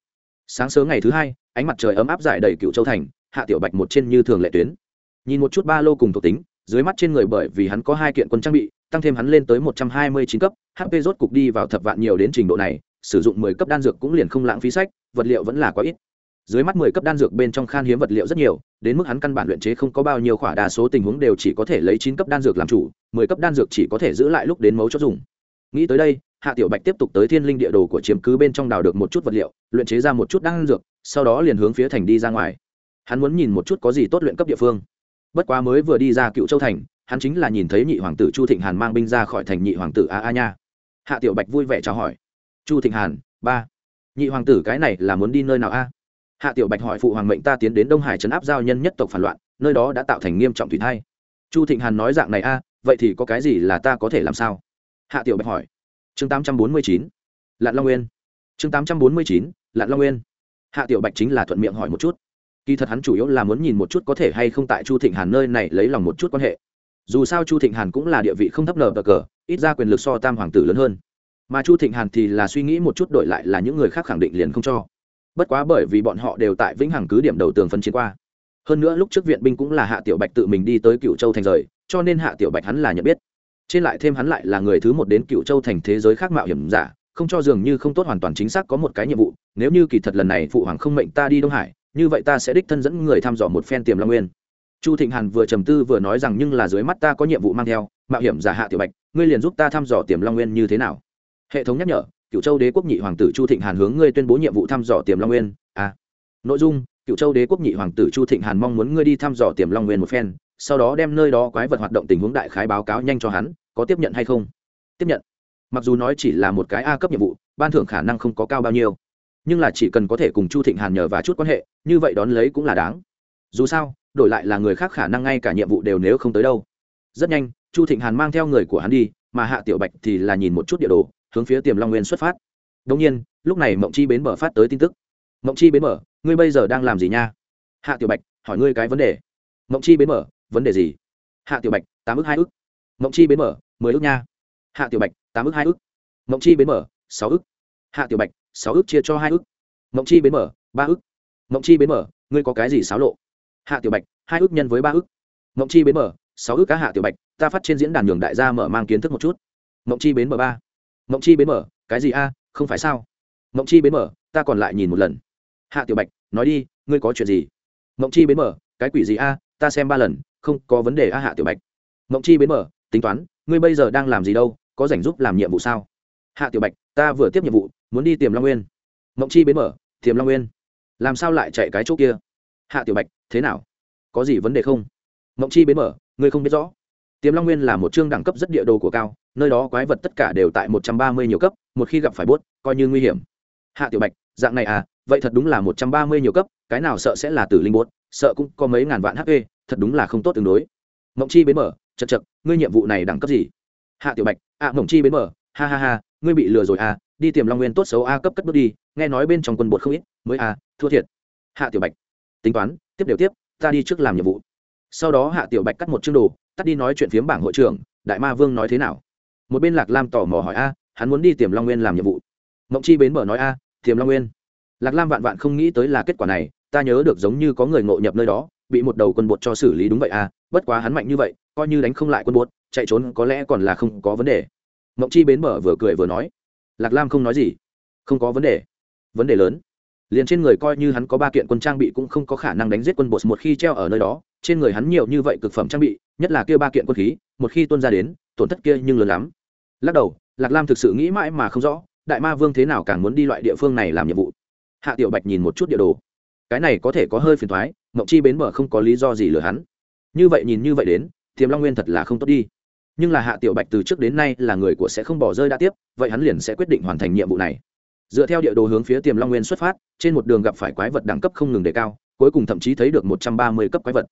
Sáng sớm ngày thứ hai, ánh mặt trời ấm áp giải đầy cựu châu thành, hạ tiểu bạch một trên như thường lệ tuyến. Nhìn một chút ba lô cùng thuộc tính, dưới mắt trên người bởi vì hắn có hai kiện quân trang bị, tăng thêm hắn lên tới một trăm hai mươi chín cấp hp rốt cục đi vào thập vạn nhiều đến trình độ này, sử dụng mười cấp đan dược cũng liền không lãng phí sách, vật liệu vẫn là quá ít dưới mắt mười cấp đan dược bên trong khan hiếm vật liệu rất nhiều, đến mức hắn căn bản luyện chế không có bao nhiêu khỏa đa số tình huống đều chỉ có thể lấy chín cấp đan dược làm chủ, mười cấp đan dược chỉ có thể giữ lại lúc đến mấu chốt dùng. Nghĩ tới đây, hạ tiểu bạch tiếp tục tới thiên linh địa đồ của chiếm cứ bên trong đào được một chút vật liệu, luyện chế ra một chút đan dược, sau đó liền hướng phía thành đi ra ngoài. Hắn muốn nhìn một chút có gì tốt luyện cấp địa phương. Bất quá mới vừa đi ra cựu châu thành, hắn chính là nhìn thấy nhị hoàng tử chu thịnh hàn mang binh ra khỏi thành nhị hoàng tử a a nha. Hạ tiểu bạch vui vẻ chào hỏi. Chu thịnh hàn, ba. Nhị hoàng tử cái này là muốn đi nơi nào a? Hạ tiểu bạch hỏi phụ hoàng mệnh ta tiến đến đông hải trấn áp giao nhân nhất tộc phản loạn, nơi đó đã tạo thành nghiêm trọng thủy thai. Chu thịnh hàn nói dạng này a, vậy thì có cái gì là ta có thể làm sao? Hạ tiểu bạch hỏi. Chương tám trăm bốn mươi chín, lạn long nguyên. Chương tám trăm bốn mươi chín, lạn long nguyên. Hạ tiểu bạch chính là thuận miệng hỏi một chút. Kỳ thật hắn chủ yếu là muốn nhìn một chút có thể hay không tại chu thịnh hàn nơi này lấy lòng một chút quan hệ. Dù sao chu thịnh hàn cũng là địa vị không thấp nở bờ cờ, ít ra quyền lực so tam hoàng tử lớn hơn. Mà chu thịnh hàn thì là suy nghĩ một chút đổi lại là những người khác khẳng định liền không cho bất quá bởi vì bọn họ đều tại vĩnh hằng cứ điểm đầu tường phân chiến qua. Hơn nữa lúc trước viện binh cũng là hạ tiểu bạch tự mình đi tới cựu châu thành rời, cho nên hạ tiểu bạch hắn là nhận biết. Trên lại thêm hắn lại là người thứ một đến cựu châu thành thế giới khác mạo hiểm giả, không cho dường như không tốt hoàn toàn chính xác có một cái nhiệm vụ, nếu như kỳ thật lần này phụ hoàng không mệnh ta đi đông hải, như vậy ta sẽ đích thân dẫn người thăm dò một phen tiềm long nguyên. Chu thịnh hàn vừa trầm tư vừa nói rằng nhưng là dưới mắt ta có nhiệm vụ mang theo, mạo hiểm giả hạ tiểu bạch, ngươi liền giúp ta thăm dò tiềm long nguyên như thế nào? Hệ thống nhắc nhở cựu châu đế quốc nhị hoàng tử chu thịnh hàn hướng ngươi tuyên bố nhiệm vụ thăm dò tiềm long nguyên. A à. nội dung cựu châu đế quốc nhị hoàng tử chu thịnh hàn mong muốn ngươi đi thăm dò tiềm long nguyên một phen, sau đó đem nơi đó quái vật hoạt động tình huống đại khái báo cáo nhanh cho hắn, có tiếp nhận hay không? Tiếp nhận. Mặc dù nói chỉ là một cái a cấp nhiệm vụ, ban thưởng khả năng không có cao bao nhiêu, nhưng là chỉ cần có thể cùng chu thịnh hàn nhờ và chút quan hệ, như vậy đón lấy cũng là đáng. Dù sao, đổi lại là người khác khả năng ngay cả nhiệm vụ đều nếu không tới đâu. Rất nhanh, chu thịnh hàn mang theo người của hắn đi, mà hạ tiểu bạch thì là nhìn một chút địa đồ hướng phía tiềm long nguyên xuất phát đông nhiên lúc này mộng chi bến bờ phát tới tin tức mộng chi bến bờ ngươi bây giờ đang làm gì nha hạ tiểu bạch hỏi ngươi cái vấn đề mộng chi bến bờ vấn đề gì hạ tiểu bạch tám ước hai ước mộng chi bến bờ mười ước nha hạ tiểu bạch tám ước hai ước mộng chi bến bờ sáu ước hạ tiểu bạch sáu ước chia cho hai ước mộng chi bến bờ ba ước mộng chi bến mở ngươi có cái gì xáo lộ hạ tiểu bạch hai ước nhân với ba ước mộng chi bến mở sáu ước cá hạ tiểu bạch ta phát trên diễn đàn nhường đại gia mở mang kiến thức một chút mộng chi bến mở ba mộng chi bến mở, cái gì a, không phải sao? Mộng chi bến mở, ta còn lại nhìn một lần. Hạ tiểu bạch, nói đi, ngươi có chuyện gì? Mộng chi bến mở, cái quỷ gì a, ta xem ba lần, không có vấn đề a hạ tiểu bạch. Mộng chi bến mở, tính toán, ngươi bây giờ đang làm gì đâu, có rảnh giúp làm nhiệm vụ sao? Hạ tiểu bạch, ta vừa tiếp nhiệm vụ, muốn đi tìm long nguyên. Mộng chi bến mở tìm long nguyên. Làm sao lại chạy cái chỗ kia? Hạ tiểu bạch, thế nào? Có gì vấn đề không? Mộng chi bến mở, ngươi không biết rõ tiềm long nguyên là một chương đẳng cấp rất địa đồ của cao nơi đó quái vật tất cả đều tại một trăm ba mươi nhiều cấp một khi gặp phải bốt coi như nguy hiểm. Hạ tiểu bạch dạng này à vậy thật đúng là một trăm ba mươi nhiều cấp cái nào sợ sẽ là tử linh bốt sợ cũng có mấy ngàn vạn hp thật đúng là không tốt tương đối. Mộng chi bến mở chật chật ngươi nhiệm vụ này đẳng cấp gì? Hạ tiểu bạch ạ à, mộng chi bến mở ha ha ha ngươi bị lừa rồi à đi tìm long nguyên tốt xấu a cấp cất bước đi nghe nói bên trong quân bột không ít mới a thua thiệt. Hạ tiểu bạch tính toán tiếp đều tiếp ta đi trước làm nhiệm vụ. Sau đó hạ tiểu bạch cắt một chương đồ tắt đi nói chuyện phiếm bảng hội trưởng, đại ma vương nói thế nào? Một bên lạc lam tò mò hỏi, a, hắn muốn đi tìm long nguyên làm nhiệm vụ. Mộng chi bến mở nói, a tìm long nguyên. Lạc lam vạn vạn không nghĩ tới là kết quả này, ta nhớ được giống như có người ngộ nhập nơi đó, bị một đầu quân bột cho xử lý đúng vậy, a, bất quá hắn mạnh như vậy, coi như đánh không lại quân bột, chạy trốn có lẽ còn là không có vấn đề. Mộng chi bến mở vừa cười vừa nói, lạc lam không nói gì, không có vấn đề vấn đề lớn. Liền trên người coi như hắn có ba kiện quân trang bị cũng không có khả năng đánh giết quân bột một khi treo ở nơi đó trên người hắn nhiều như vậy cực phẩm trang bị, nhất là kia ba kiện quân khí, một khi tuân ra đến, tổn thất kia nhưng lớn lắm. Lắc đầu, lạc lam thực sự nghĩ mãi mà không rõ, đại ma vương thế nào càng muốn đi loại địa phương này làm nhiệm vụ. Hạ tiểu bạch nhìn một chút địa đồ. Cái này có thể có hơi phiền thoái mộng chi bến bờ không có lý do gì lừa hắn. Như vậy nhìn như vậy đến, tiềm long nguyên thật là không tốt đi. Nhưng là hạ tiểu bạch từ trước đến nay là người của sẽ không bỏ rơi đã tiếp, vậy hắn liền sẽ quyết định hoàn thành nhiệm vụ này. Dựa theo địa đồ hướng phía tiềm long nguyên xuất phát, trên một đường gặp phải quái vật đẳng cấp không ngừng đề cao, cuối cùng thậm chí thấy được một trăm ba mươi cấp quái vật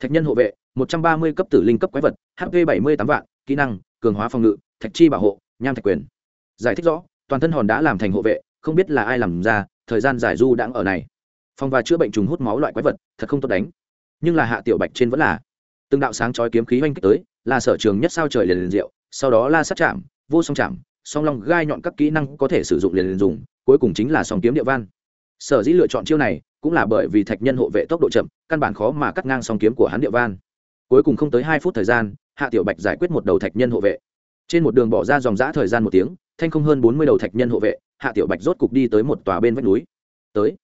thạch nhân hộ vệ, một trăm ba mươi cấp tử linh cấp quái vật hp bảy mươi tám vạn, kỹ năng, cường hóa phòng ngự, thạch chi bảo hộ, nham thạch quyền. Giải thích rõ, toàn thân hòn đã làm thành hộ vệ, không biết là ai làm ra, thời gian giải du đãng ở này. Phòng và chữa bệnh trùng hút máu loại quái vật, thật không tốt đánh. Nhưng là hạ tiểu bạch trên vẫn là. Từng đạo sáng chói kiếm khí oanh kích tới, là sở trường nhất sao trời liền liền diệu, sau đó la sát chạm, vô song chạm, song long gai nhọn các kỹ năng có thể sử dụng liền liền dùng, cuối cùng chính là song kiếm địa văn. Sở dĩ lựa chọn chiêu này cũng là bởi vì thạch nhân hộ vệ tốc độ chậm, căn bản khó mà cắt ngang song kiếm của hắn địa van. Cuối cùng không tới hai phút thời gian, hạ tiểu bạch giải quyết một đầu thạch nhân hộ vệ. Trên một đường bỏ ra dòng dã thời gian một tiếng, thanh không hơn bốn mươi đầu thạch nhân hộ vệ, hạ tiểu bạch rốt cục đi tới một tòa bên vách núi. Tới.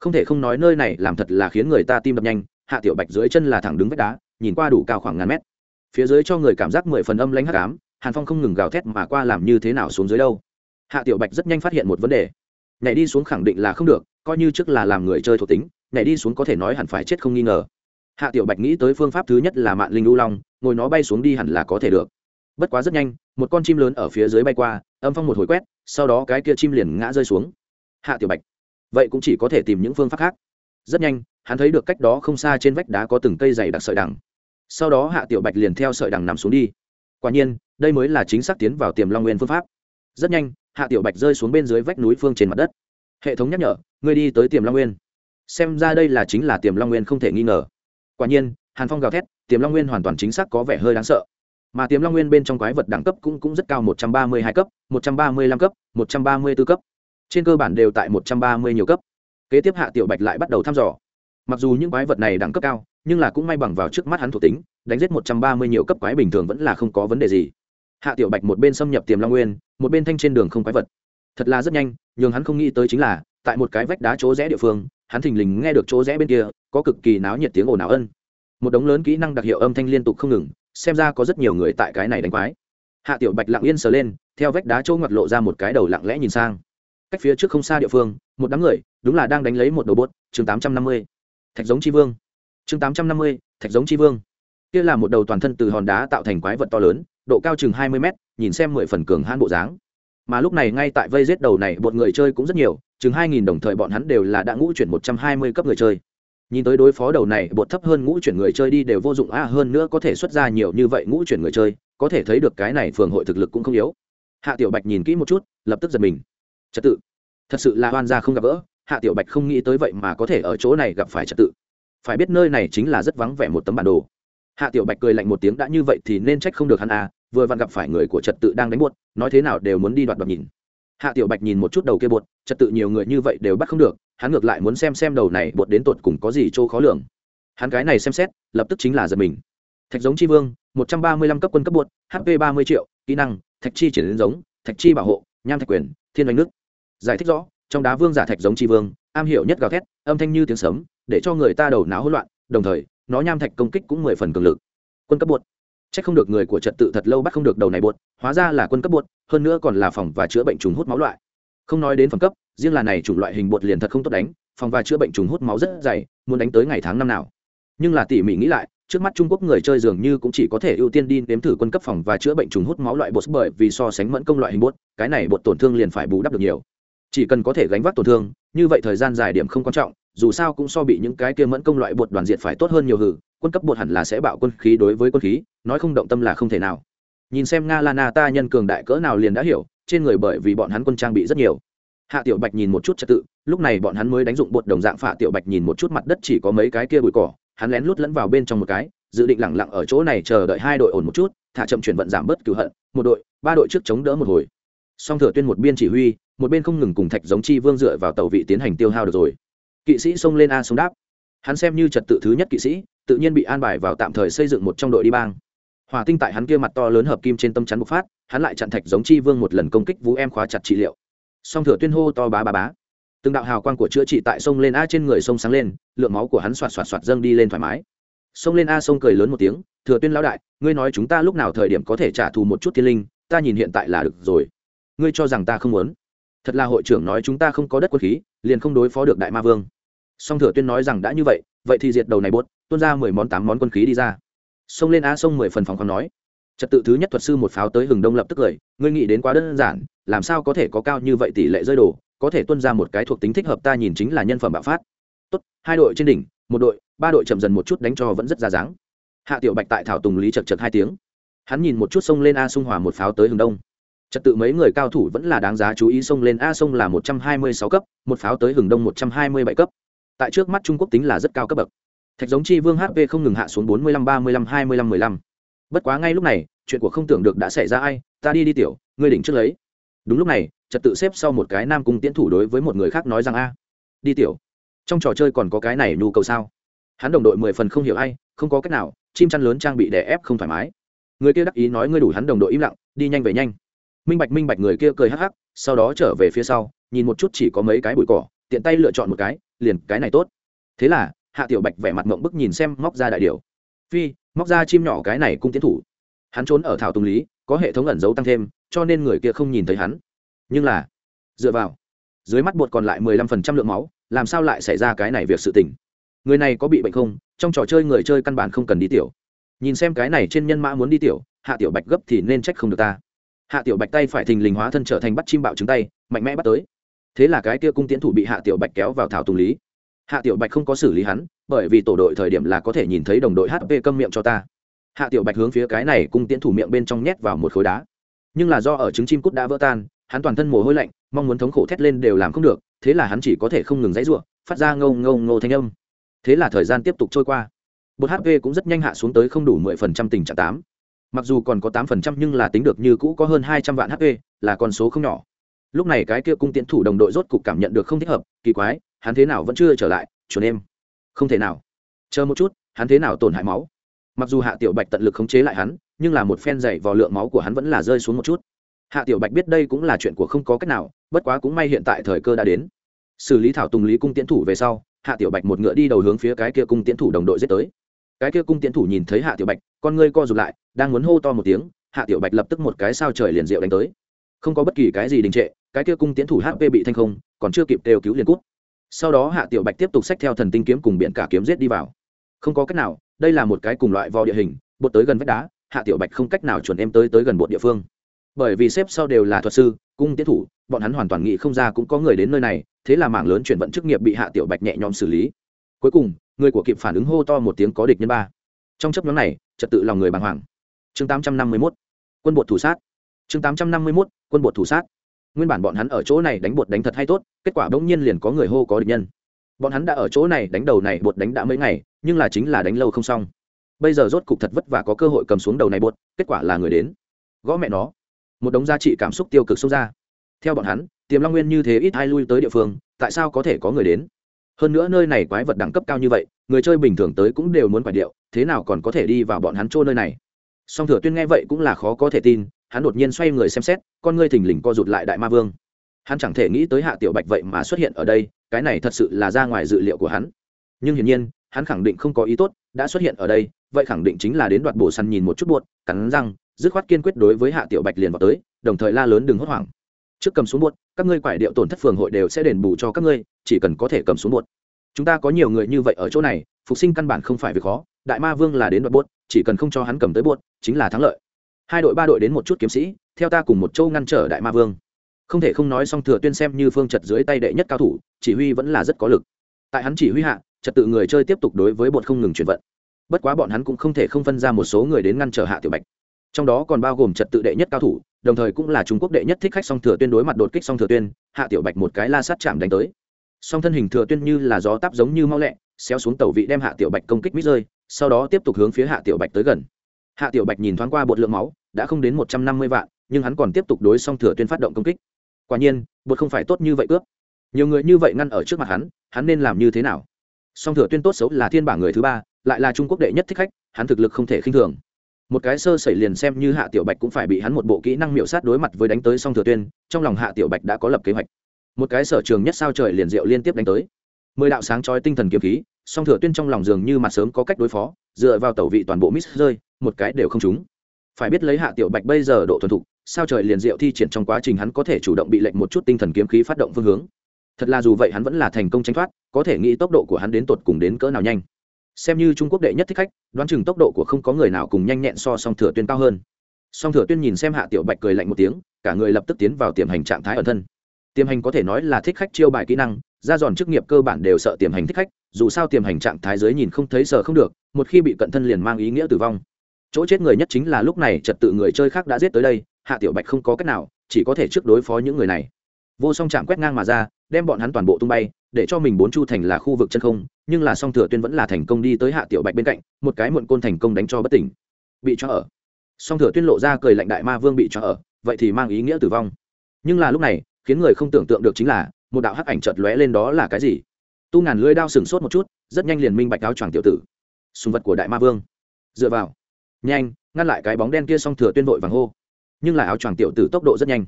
Không thể không nói nơi này làm thật là khiến người ta tim đập nhanh, hạ tiểu bạch dưới chân là thẳng đứng vách đá, nhìn qua đủ cao khoảng ngàn mét. Phía dưới cho người cảm giác mười phần âm lãnh hắc ám, hàn phong không ngừng gào thét mà qua làm như thế nào xuống dưới đâu. Hạ tiểu bạch rất nhanh phát hiện một vấn đề. Nhảy đi xuống khẳng định là không được coi như trước là làm người chơi thuộc tính, nhảy đi xuống có thể nói hẳn phải chết không nghi ngờ. Hạ tiểu bạch nghĩ tới phương pháp thứ nhất là mạng linh lưu long, ngồi nó bay xuống đi hẳn là có thể được. Bất quá rất nhanh, một con chim lớn ở phía dưới bay qua, âm phong một hồi quét, sau đó cái kia chim liền ngã rơi xuống. Hạ tiểu bạch, vậy cũng chỉ có thể tìm những phương pháp khác. Rất nhanh, hắn thấy được cách đó không xa trên vách đá có từng cây dày đặc sợi đằng. Sau đó hạ tiểu bạch liền theo sợi đằng nằm xuống đi. Quả nhiên, đây mới là chính xác tiến vào tiềm long nguyên phương pháp. Rất nhanh, hạ tiểu bạch rơi xuống bên dưới vách núi phương trên mặt đất hệ thống nhắc nhở, ngươi đi tới tiềm long nguyên. Xem ra đây là chính là tiềm long nguyên không thể nghi ngờ. Quả nhiên, hàn phong gào thét, tiềm long nguyên hoàn toàn chính xác có vẻ hơi đáng sợ. Mà tiềm long nguyên bên trong quái vật đẳng cấp cũng cũng rất cao, một trăm ba mươi hai cấp, một trăm ba mươi lăm cấp, một trăm ba mươi b ố cấp. Trên cơ bản đều tại một trăm ba mươi nhiều cấp. Kế tiếp hạ tiểu bạch lại bắt đầu thăm dò. Mặc dù những quái vật này đẳng cấp cao, nhưng là cũng may bằng vào trước mắt hắn thuộc tính, đánh giết một trăm ba mươi nhiều cấp quái bình thường vẫn là không có vấn đề gì. Hạ tiểu bạch một bên xâm nhập tiềm long nguyên, một bên thanh trên đường không quái vật. Thật là rất nhanh nhưng hắn không nghĩ tới chính là, tại một cái vách đá chỗ rẽ địa phương, hắn thình lình nghe được chỗ rẽ bên kia, có cực kỳ náo nhiệt tiếng ồn ào ân. Một đống lớn kỹ năng đặc hiệu âm thanh liên tục không ngừng, xem ra có rất nhiều người tại cái này đánh quái. Hạ tiểu bạch lặng yên sờ lên, theo vách đá chỗ ngặt lộ ra một cái đầu lặng lẽ nhìn sang. Cách phía trước không xa địa phương, một đám người, đúng là đang đánh lấy một đầu bốt, chương tám trăm năm mươi. Thạch giống chi vương. Chương tám trăm năm mươi, thạch giống chi vương. Kia là một đầu toàn thân từ hòn đá tạo thành quái vật to lớn, độ cao chừng hai mươi mét, nhìn xem mười phần cường hãn bộ dáng mà lúc này ngay tại vây giết đầu này, bọn người chơi cũng rất nhiều, chừng hai nghìn đồng thời bọn hắn đều là đã ngũ chuyển một trăm hai mươi cấp người chơi. Nhìn tới đối phó đầu này bột thấp hơn ngũ chuyển người chơi đi đều vô dụng, a, hơn nữa có thể xuất ra nhiều như vậy ngũ chuyển người chơi, có thể thấy được cái này phường hội thực lực cũng không yếu. Hạ tiểu bạch nhìn kỹ một chút, lập tức giật mình. Trật tự. Thật sự là oan gia không gặp gỡ, hạ tiểu bạch không nghĩ tới vậy mà có thể ở chỗ này gặp phải trật tự. Phải biết nơi này chính là rất vắng vẻ một tấm bản đồ. Hạ tiểu bạch cười lạnh một tiếng, đã như vậy thì nên trách không được hắn à vừa vặn gặp phải người của trật tự đang đánh buột nói thế nào đều muốn đi đoạt đoạt nhìn. Hạ tiểu bạch nhìn một chút đầu kia buột trật tự nhiều người như vậy đều bắt không được, hắn ngược lại muốn xem xem đầu này buột đến tột cùng có gì chỗ khó lường. Hắn cái này xem xét, lập tức chính là giật mình. Thạch giống chi vương, một trăm ba mươi lăm cấp quân cấp buột hp ba mươi triệu, kỹ năng, thạch chi chuyển đến giống, thạch chi bảo hộ, nham thạch quyền, thiên oanh nước. Giải thích rõ, trong đá vương giả thạch giống chi vương, am hiểu nhất gào thét, âm thanh như tiếng sấm, để cho người ta đầu não hỗn loạn, đồng thời, nó nham thạch công kích cũng mười phần cường lực. Quân cấp buột c h ắ c không được người của trật tự thật lâu bắt không được đầu này bột hóa ra là quân cấp bột hơn nữa còn là phòng và chữa bệnh trùng hút máu loại. Không nói đến phẩm cấp, riêng là này chủng loại hình bột liền thật không tốt đánh, phòng và chữa bệnh trùng hút máu rất dày, muốn đánh tới ngày tháng năm nào. Nhưng là tỉ mỉ nghĩ lại, trước mắt trung quốc người chơi dường như cũng chỉ có thể ưu tiên đi nếm thử quân cấp phòng và chữa bệnh trùng hút máu loại bột bởi vì so sánh mẫn công loại hình bột cái này bột tổn thương liền phải bù đắp được nhiều. Chỉ cần có thể gánh vác tổn thương, như vậy thời gian dài điểm không quan trọng dù sao cũng so bị những cái kia mẫn công loại bột đoàn diện phải tốt hơn nhiều hử, quân cấp bột hẳn là sẽ bạo quân khí đối với quân khí, nói không động tâm là không thể nào. Nhìn xem nga lana ta nhân cường đại cỡ nào liền đã hiểu, trên người bởi vì bọn hắn quân trang bị rất nhiều. Hạ tiểu bạch nhìn một chút trật tự, lúc này bọn hắn mới đánh dụng bột đồng dạng phạ tiểu bạch nhìn một chút mặt đất chỉ có mấy cái kia bụi cỏ, hắn lén lút lẫn vào bên trong một cái, dự định lẳng lặng ở chỗ này chờ đợi hai đội ổn một chút, thả chậm chuyển vận giảm bớt cửu hận, một đội, ba đội trước chống đỡ một hồi. Song thừa tuyên một biên chỉ huy, một bên không ngừng cùng thạch giống chi vương dựa vào tàu vị tiến hành tiêu hao được rồi kỵ sĩ xông lên a sông đáp. Hắn xem như trật tự thứ nhất kỵ sĩ, tự nhiên bị an bài vào tạm thời xây dựng một trong đội đi bang. Hòa tinh tại hắn kia mặt to lớn hợp kim trên tâm chắn bộc phát, hắn lại chặn thạch giống chi vương một lần công kích vũ em khóa chặt trị liệu. Song thừa tuyên hô to bá bá bá. Từng đạo hào quang của chữa trị tại sông lên a trên người sông sáng lên, lượng máu của hắn xoạt xoạt xoạt dâng đi lên thoải mái. Sông lên a sông cười lớn một tiếng, thừa tuyên lão đại, ngươi nói chúng ta lúc nào thời điểm có thể trả thù một chút thiên linh, ta nhìn hiện tại là được rồi. Ngươi cho rằng ta không muốn? Thật là hội trưởng nói chúng ta không có đất quân khí, liền không đối phó được đại ma vương song thừa tuyên nói rằng đã như vậy vậy thì diệt đầu này bốt tuôn ra mười món tám món quân khí đi ra. Xông lên Á sông mười phần phòng còn nói. Trật tự thứ nhất thuật sư một pháo tới hừng đông lập tức cười, ngươi nghĩ đến quá đơn giản, làm sao có thể có cao như vậy tỷ lệ rơi đổ, có thể tuân ra một cái thuộc tính thích hợp ta nhìn chính là nhân phẩm bạo phát. Tốt, hai đội trên đỉnh, một đội, ba đội chậm dần một chút đánh cho vẫn rất ra dáng. Hạ tiểu bạch tại thảo tùng lý chật chật hai tiếng. Hắn nhìn một chút sông lên a sung hòa một pháo tới hừng đông. Trật tự mấy người cao thủ vẫn là đáng giá chú ý sông lên a sông là một trăm hai mươi sáu cấp, một pháo tới hừng đông một trăm hai mươi bảy cấp tại trước mắt trung quốc tính là rất cao cấp bậc. Thạch giống chi vương hp không ngừng hạ xuống bốn mươi lăm, ba mươi lăm, hai mươi lăm, mười lăm. Bất quá ngay lúc này, chuyện của không tưởng được đã xảy ra ai, ta đi đi tiểu, ngươi đỉnh trước lấy. Đúng lúc này, trật tự xếp sau một cái nam cung tiến thủ đối với một người khác nói rằng a, đi tiểu. Trong trò chơi còn có cái này nhu cầu sao? Hắn đồng đội mười phần không hiểu ai, không có cách nào, chim chăn lớn trang bị đè ép không thoải mái. Người kia đắc ý nói ngươi đủ hắn đồng đội im lặng, đi nhanh về nhanh. Minh bạch minh bạch người kia cười hắc hắc, sau đó trở về phía sau, nhìn một chút chỉ có mấy cái bụi cỏ, tiện tay lựa chọn một cái liền cái này tốt. Thế là, hạ tiểu bạch vẻ mặt mộng bức nhìn xem móc ra đại điều phi, móc ra chim nhỏ cái này cung tiến thủ. Hắn trốn ở thảo tùng lý, có hệ thống ẩn giấu tăng thêm, cho nên người kia không nhìn thấy hắn. Nhưng là, dựa vào, dưới mắt bột còn lại mười lăm phần trăm lượng máu, làm sao lại xảy ra cái này việc sự tình? Người này có bị bệnh không? Trong trò chơi người chơi căn bản không cần đi tiểu. Nhìn xem cái này trên nhân mã muốn đi tiểu, hạ tiểu bạch gấp thì nên trách không được ta. Hạ tiểu bạch tay phải thình lình hóa thân trở thành bắt chim bạo trứng tay, mạnh mẽ bắt tới thế là cái kia cung tiến thủ bị hạ tiểu bạch kéo vào thảo tùng lý. Hạ tiểu bạch không có xử lý hắn, bởi vì tổ đội thời điểm là có thể nhìn thấy đồng đội hp câm miệng cho ta. Hạ tiểu bạch hướng phía cái này cung tiến thủ miệng bên trong nhét vào một khối đá. Nhưng là do ở trứng chim cút đã vỡ tan, hắn toàn thân mồ hôi lạnh, mong muốn thống khổ thét lên đều làm không được, thế là hắn chỉ có thể không ngừng dãy ruộng phát ra ngâu ngâu ngô thanh âm. Thế là thời gian tiếp tục trôi qua. Bột hp cũng rất nhanh hạ xuống tới không đủ mười phần trăm tình trạng tám. Mặc dù còn có tám phần trăm nhưng là tính được như cũ có hơn hai trăm vạn hp là con số không nhỏ lúc này cái kia cung tiến thủ đồng đội rốt cục cảm nhận được không thích hợp, kỳ quái, hắn thế nào vẫn chưa trở lại, chuẩn em. Không thể nào. Chờ một chút, hắn thế nào tổn hại máu. Mặc dù hạ tiểu bạch tận lực khống chế lại hắn, nhưng là một phen dày vào lượng máu của hắn vẫn là rơi xuống một chút. Hạ tiểu bạch biết đây cũng là chuyện của không có cách nào, bất quá cũng may hiện tại thời cơ đã đến. Xử lý thảo tùng lý cung tiến thủ về sau, hạ tiểu bạch một ngựa đi đầu hướng phía cái kia cung tiến thủ đồng đội giết tới. Cái kia cung tiến thủ nhìn thấy hạ tiểu bạch, con ngươi co rụt lại, đang muốn hô to một tiếng, hạ tiểu bạch lập tức một cái sao trời liền diệu đánh tới không có bất kỳ cái gì đình trệ, cái kia cung tiến thủ hp bị thanh không, còn chưa kịp đều cứu liền cút. Sau đó hạ tiểu bạch tiếp tục xách theo thần tinh kiếm cùng biển cả kiếm giết đi vào. Không có cách nào, đây là một cái cùng loại vò địa hình, bột tới gần vách đá, hạ tiểu bạch không cách nào chuẩn em tới tới gần bột địa phương. Bởi vì xếp sau đều là thuật sư, cung tiến thủ, bọn hắn hoàn toàn nghĩ không ra cũng có người đến nơi này, thế là mảng lớn chuyển vận chức nghiệp bị hạ tiểu bạch nhẹ nhõm xử lý. Cuối cùng, người của kịp phản ứng hô to một tiếng có địch nhân ba. Trong chấp nhóm này, trật tự lòng người bàng hoàng. Chương tám trăm năm mươi mốt, quân bột thủ sát chương tám trăm năm mươi mốt, quân bột thủ sát. Nguyên bản bọn hắn ở chỗ này đánh bột đánh thật hay tốt, kết quả bỗng nhiên liền có người hô có địch nhân. Bọn hắn đã ở chỗ này đánh đầu này bột đánh đã mấy ngày, nhưng là chính là đánh lâu không xong. Bây giờ rốt cục thật vất vả có cơ hội cầm xuống đầu này bột, kết quả là người đến. Gõ mẹ nó. Một đống giá trị cảm xúc tiêu cực xông ra. Theo bọn hắn, tiềm long nguyên như thế ít ai lui tới địa phương, tại sao có thể có người đến? Hơn nữa nơi này quái vật đẳng cấp cao như vậy, người chơi bình thường tới cũng đều muốn quả điệu, thế nào còn có thể đi vào bọn hắn chỗ nơi này? Song thừa tuyên nghe vậy cũng là khó có thể tin hắn đột nhiên xoay người xem xét, con ngươi thình lình co rụt lại đại ma vương. Hắn chẳng thể nghĩ tới hạ tiểu bạch vậy mà xuất hiện ở đây, cái này thật sự là ra ngoài dự liệu của hắn. Nhưng hiển nhiên, hắn khẳng định không có ý tốt, đã xuất hiện ở đây, vậy khẳng định chính là đến đoạt bổ săn nhìn một chút buột cắn răng, dứt khoát kiên quyết đối với hạ tiểu bạch liền vào tới, đồng thời la lớn đừng hốt hoảng. Trước cầm xuống buột các ngươi quải điệu tổn thất phường hội đều sẽ đền bù cho các ngươi, chỉ cần có thể cầm xuống buột chúng ta có nhiều người như vậy ở chỗ này, phục sinh căn bản không phải việc khó, đại ma vương là đến đoạt buột chỉ cần không cho hắn cầm tới buột chính là thắng lợi hai đội ba đội đến một chút kiếm sĩ, theo ta cùng một châu ngăn trở đại ma vương. Không thể không nói song thừa tuyên xem như phương trật dưới tay đệ nhất cao thủ, chỉ huy vẫn là rất có lực. Tại hắn chỉ huy hạ, trật tự người chơi tiếp tục đối với bột không ngừng chuyển vận. Bất quá bọn hắn cũng không thể không phân ra một số người đến ngăn trở hạ tiểu bạch. Trong đó còn bao gồm trật tự đệ nhất cao thủ, đồng thời cũng là trung quốc đệ nhất thích khách song thừa tuyên đối mặt đột kích song thừa tuyên, hạ tiểu bạch một cái la sát chạm đánh tới. Song thân hình thừa tuyên như là gió táp giống như mau lẹ, xéo xuống tàu vị đem hạ tiểu bạch công kích mít rơi, sau đó tiếp tục hướng phía hạ tiểu bạch tới gần hạ tiểu bạch nhìn thoáng qua bột lượng máu, đã không đến một trăm năm mươi vạn, nhưng hắn còn tiếp tục đối song thừa tuyên phát động công kích. Quả nhiên, bột không phải tốt như vậy cướp. Nhiều người như vậy ngăn ở trước mặt hắn hắn nên làm như thế nào? Song thừa tuyên tốt xấu là thiên bảng người thứ ba, lại là trung quốc đệ nhất thích khách, hắn thực lực không thể khinh thường. Một cái sơ sẩy liền xem như hạ tiểu bạch cũng phải bị hắn một bộ kỹ năng miệu sát đối mặt với đánh tới song thừa tuyên, trong lòng hạ tiểu bạch đã có lập kế hoạch. Một cái sở trường nhất sao trời liền diệu liên tiếp đánh tới. Mười đạo sáng chói tinh thần kiếm khí, song thừa tuyên trong lòng dường như mặt sớm có cách đối phó, dựa vào tẩu vị toàn bộ miss rơi một cái đều không trúng. Phải biết lấy hạ tiểu bạch bây giờ độ thuần thục, sao trời liền diệu thi triển trong quá trình hắn có thể chủ động bị lệnh một chút tinh thần kiếm khí phát động phương hướng? Thật là dù vậy hắn vẫn là thành công tranh thoát, có thể nghĩ tốc độ của hắn đến tột cùng đến cỡ nào nhanh. Xem như trung quốc đệ nhất thích khách, đoán chừng tốc độ của không có người nào cùng nhanh nhẹn so song thừa tuyên cao hơn. Song thừa tuyên nhìn xem hạ tiểu bạch cười lạnh một tiếng, cả người lập tức tiến vào tiềm hành trạng thái ẩn thân. Tiềm hành có thể nói là thích khách chiêu bài kỹ năng, ra giòn chức nghiệp cơ bản đều sợ tiềm hành thích khách, dù sao tiềm hành trạng thái dưới nhìn không thấy sợ không được, một khi bị cận thân liền mang ý nghĩa tử vong chỗ chết người nhất chính là lúc này trật tự người chơi khác đã giết tới đây, hạ tiểu bạch không có cách nào, chỉ có thể trước đối phó những người này. Vô song chạm quét ngang mà ra, đem bọn hắn toàn bộ tung bay, để cho mình bốn chu thành là khu vực chân không, nhưng là song thừa tuyên vẫn là thành công đi tới hạ tiểu bạch bên cạnh, một cái muộn côn thành công đánh cho bất tỉnh. Bị cho ở. Song thừa tuyên lộ ra cười lạnh đại ma vương bị cho ở, vậy thì mang ý nghĩa tử vong. Nhưng là lúc này, khiến người không tưởng tượng được chính là, một đạo hắc ảnh chợt lóe lên đó là cái gì? Tu ngàn lưỡi đao sừng sốt một chút, rất nhanh liền minh bạch áo choàng tiểu tử. Sùng vật của đại ma vương. Dựa vào nhanh, ngăn lại cái bóng đen kia song thừa tuyên vội vàng hô. Nhưng là áo choàng tiểu tử tốc độ rất nhanh.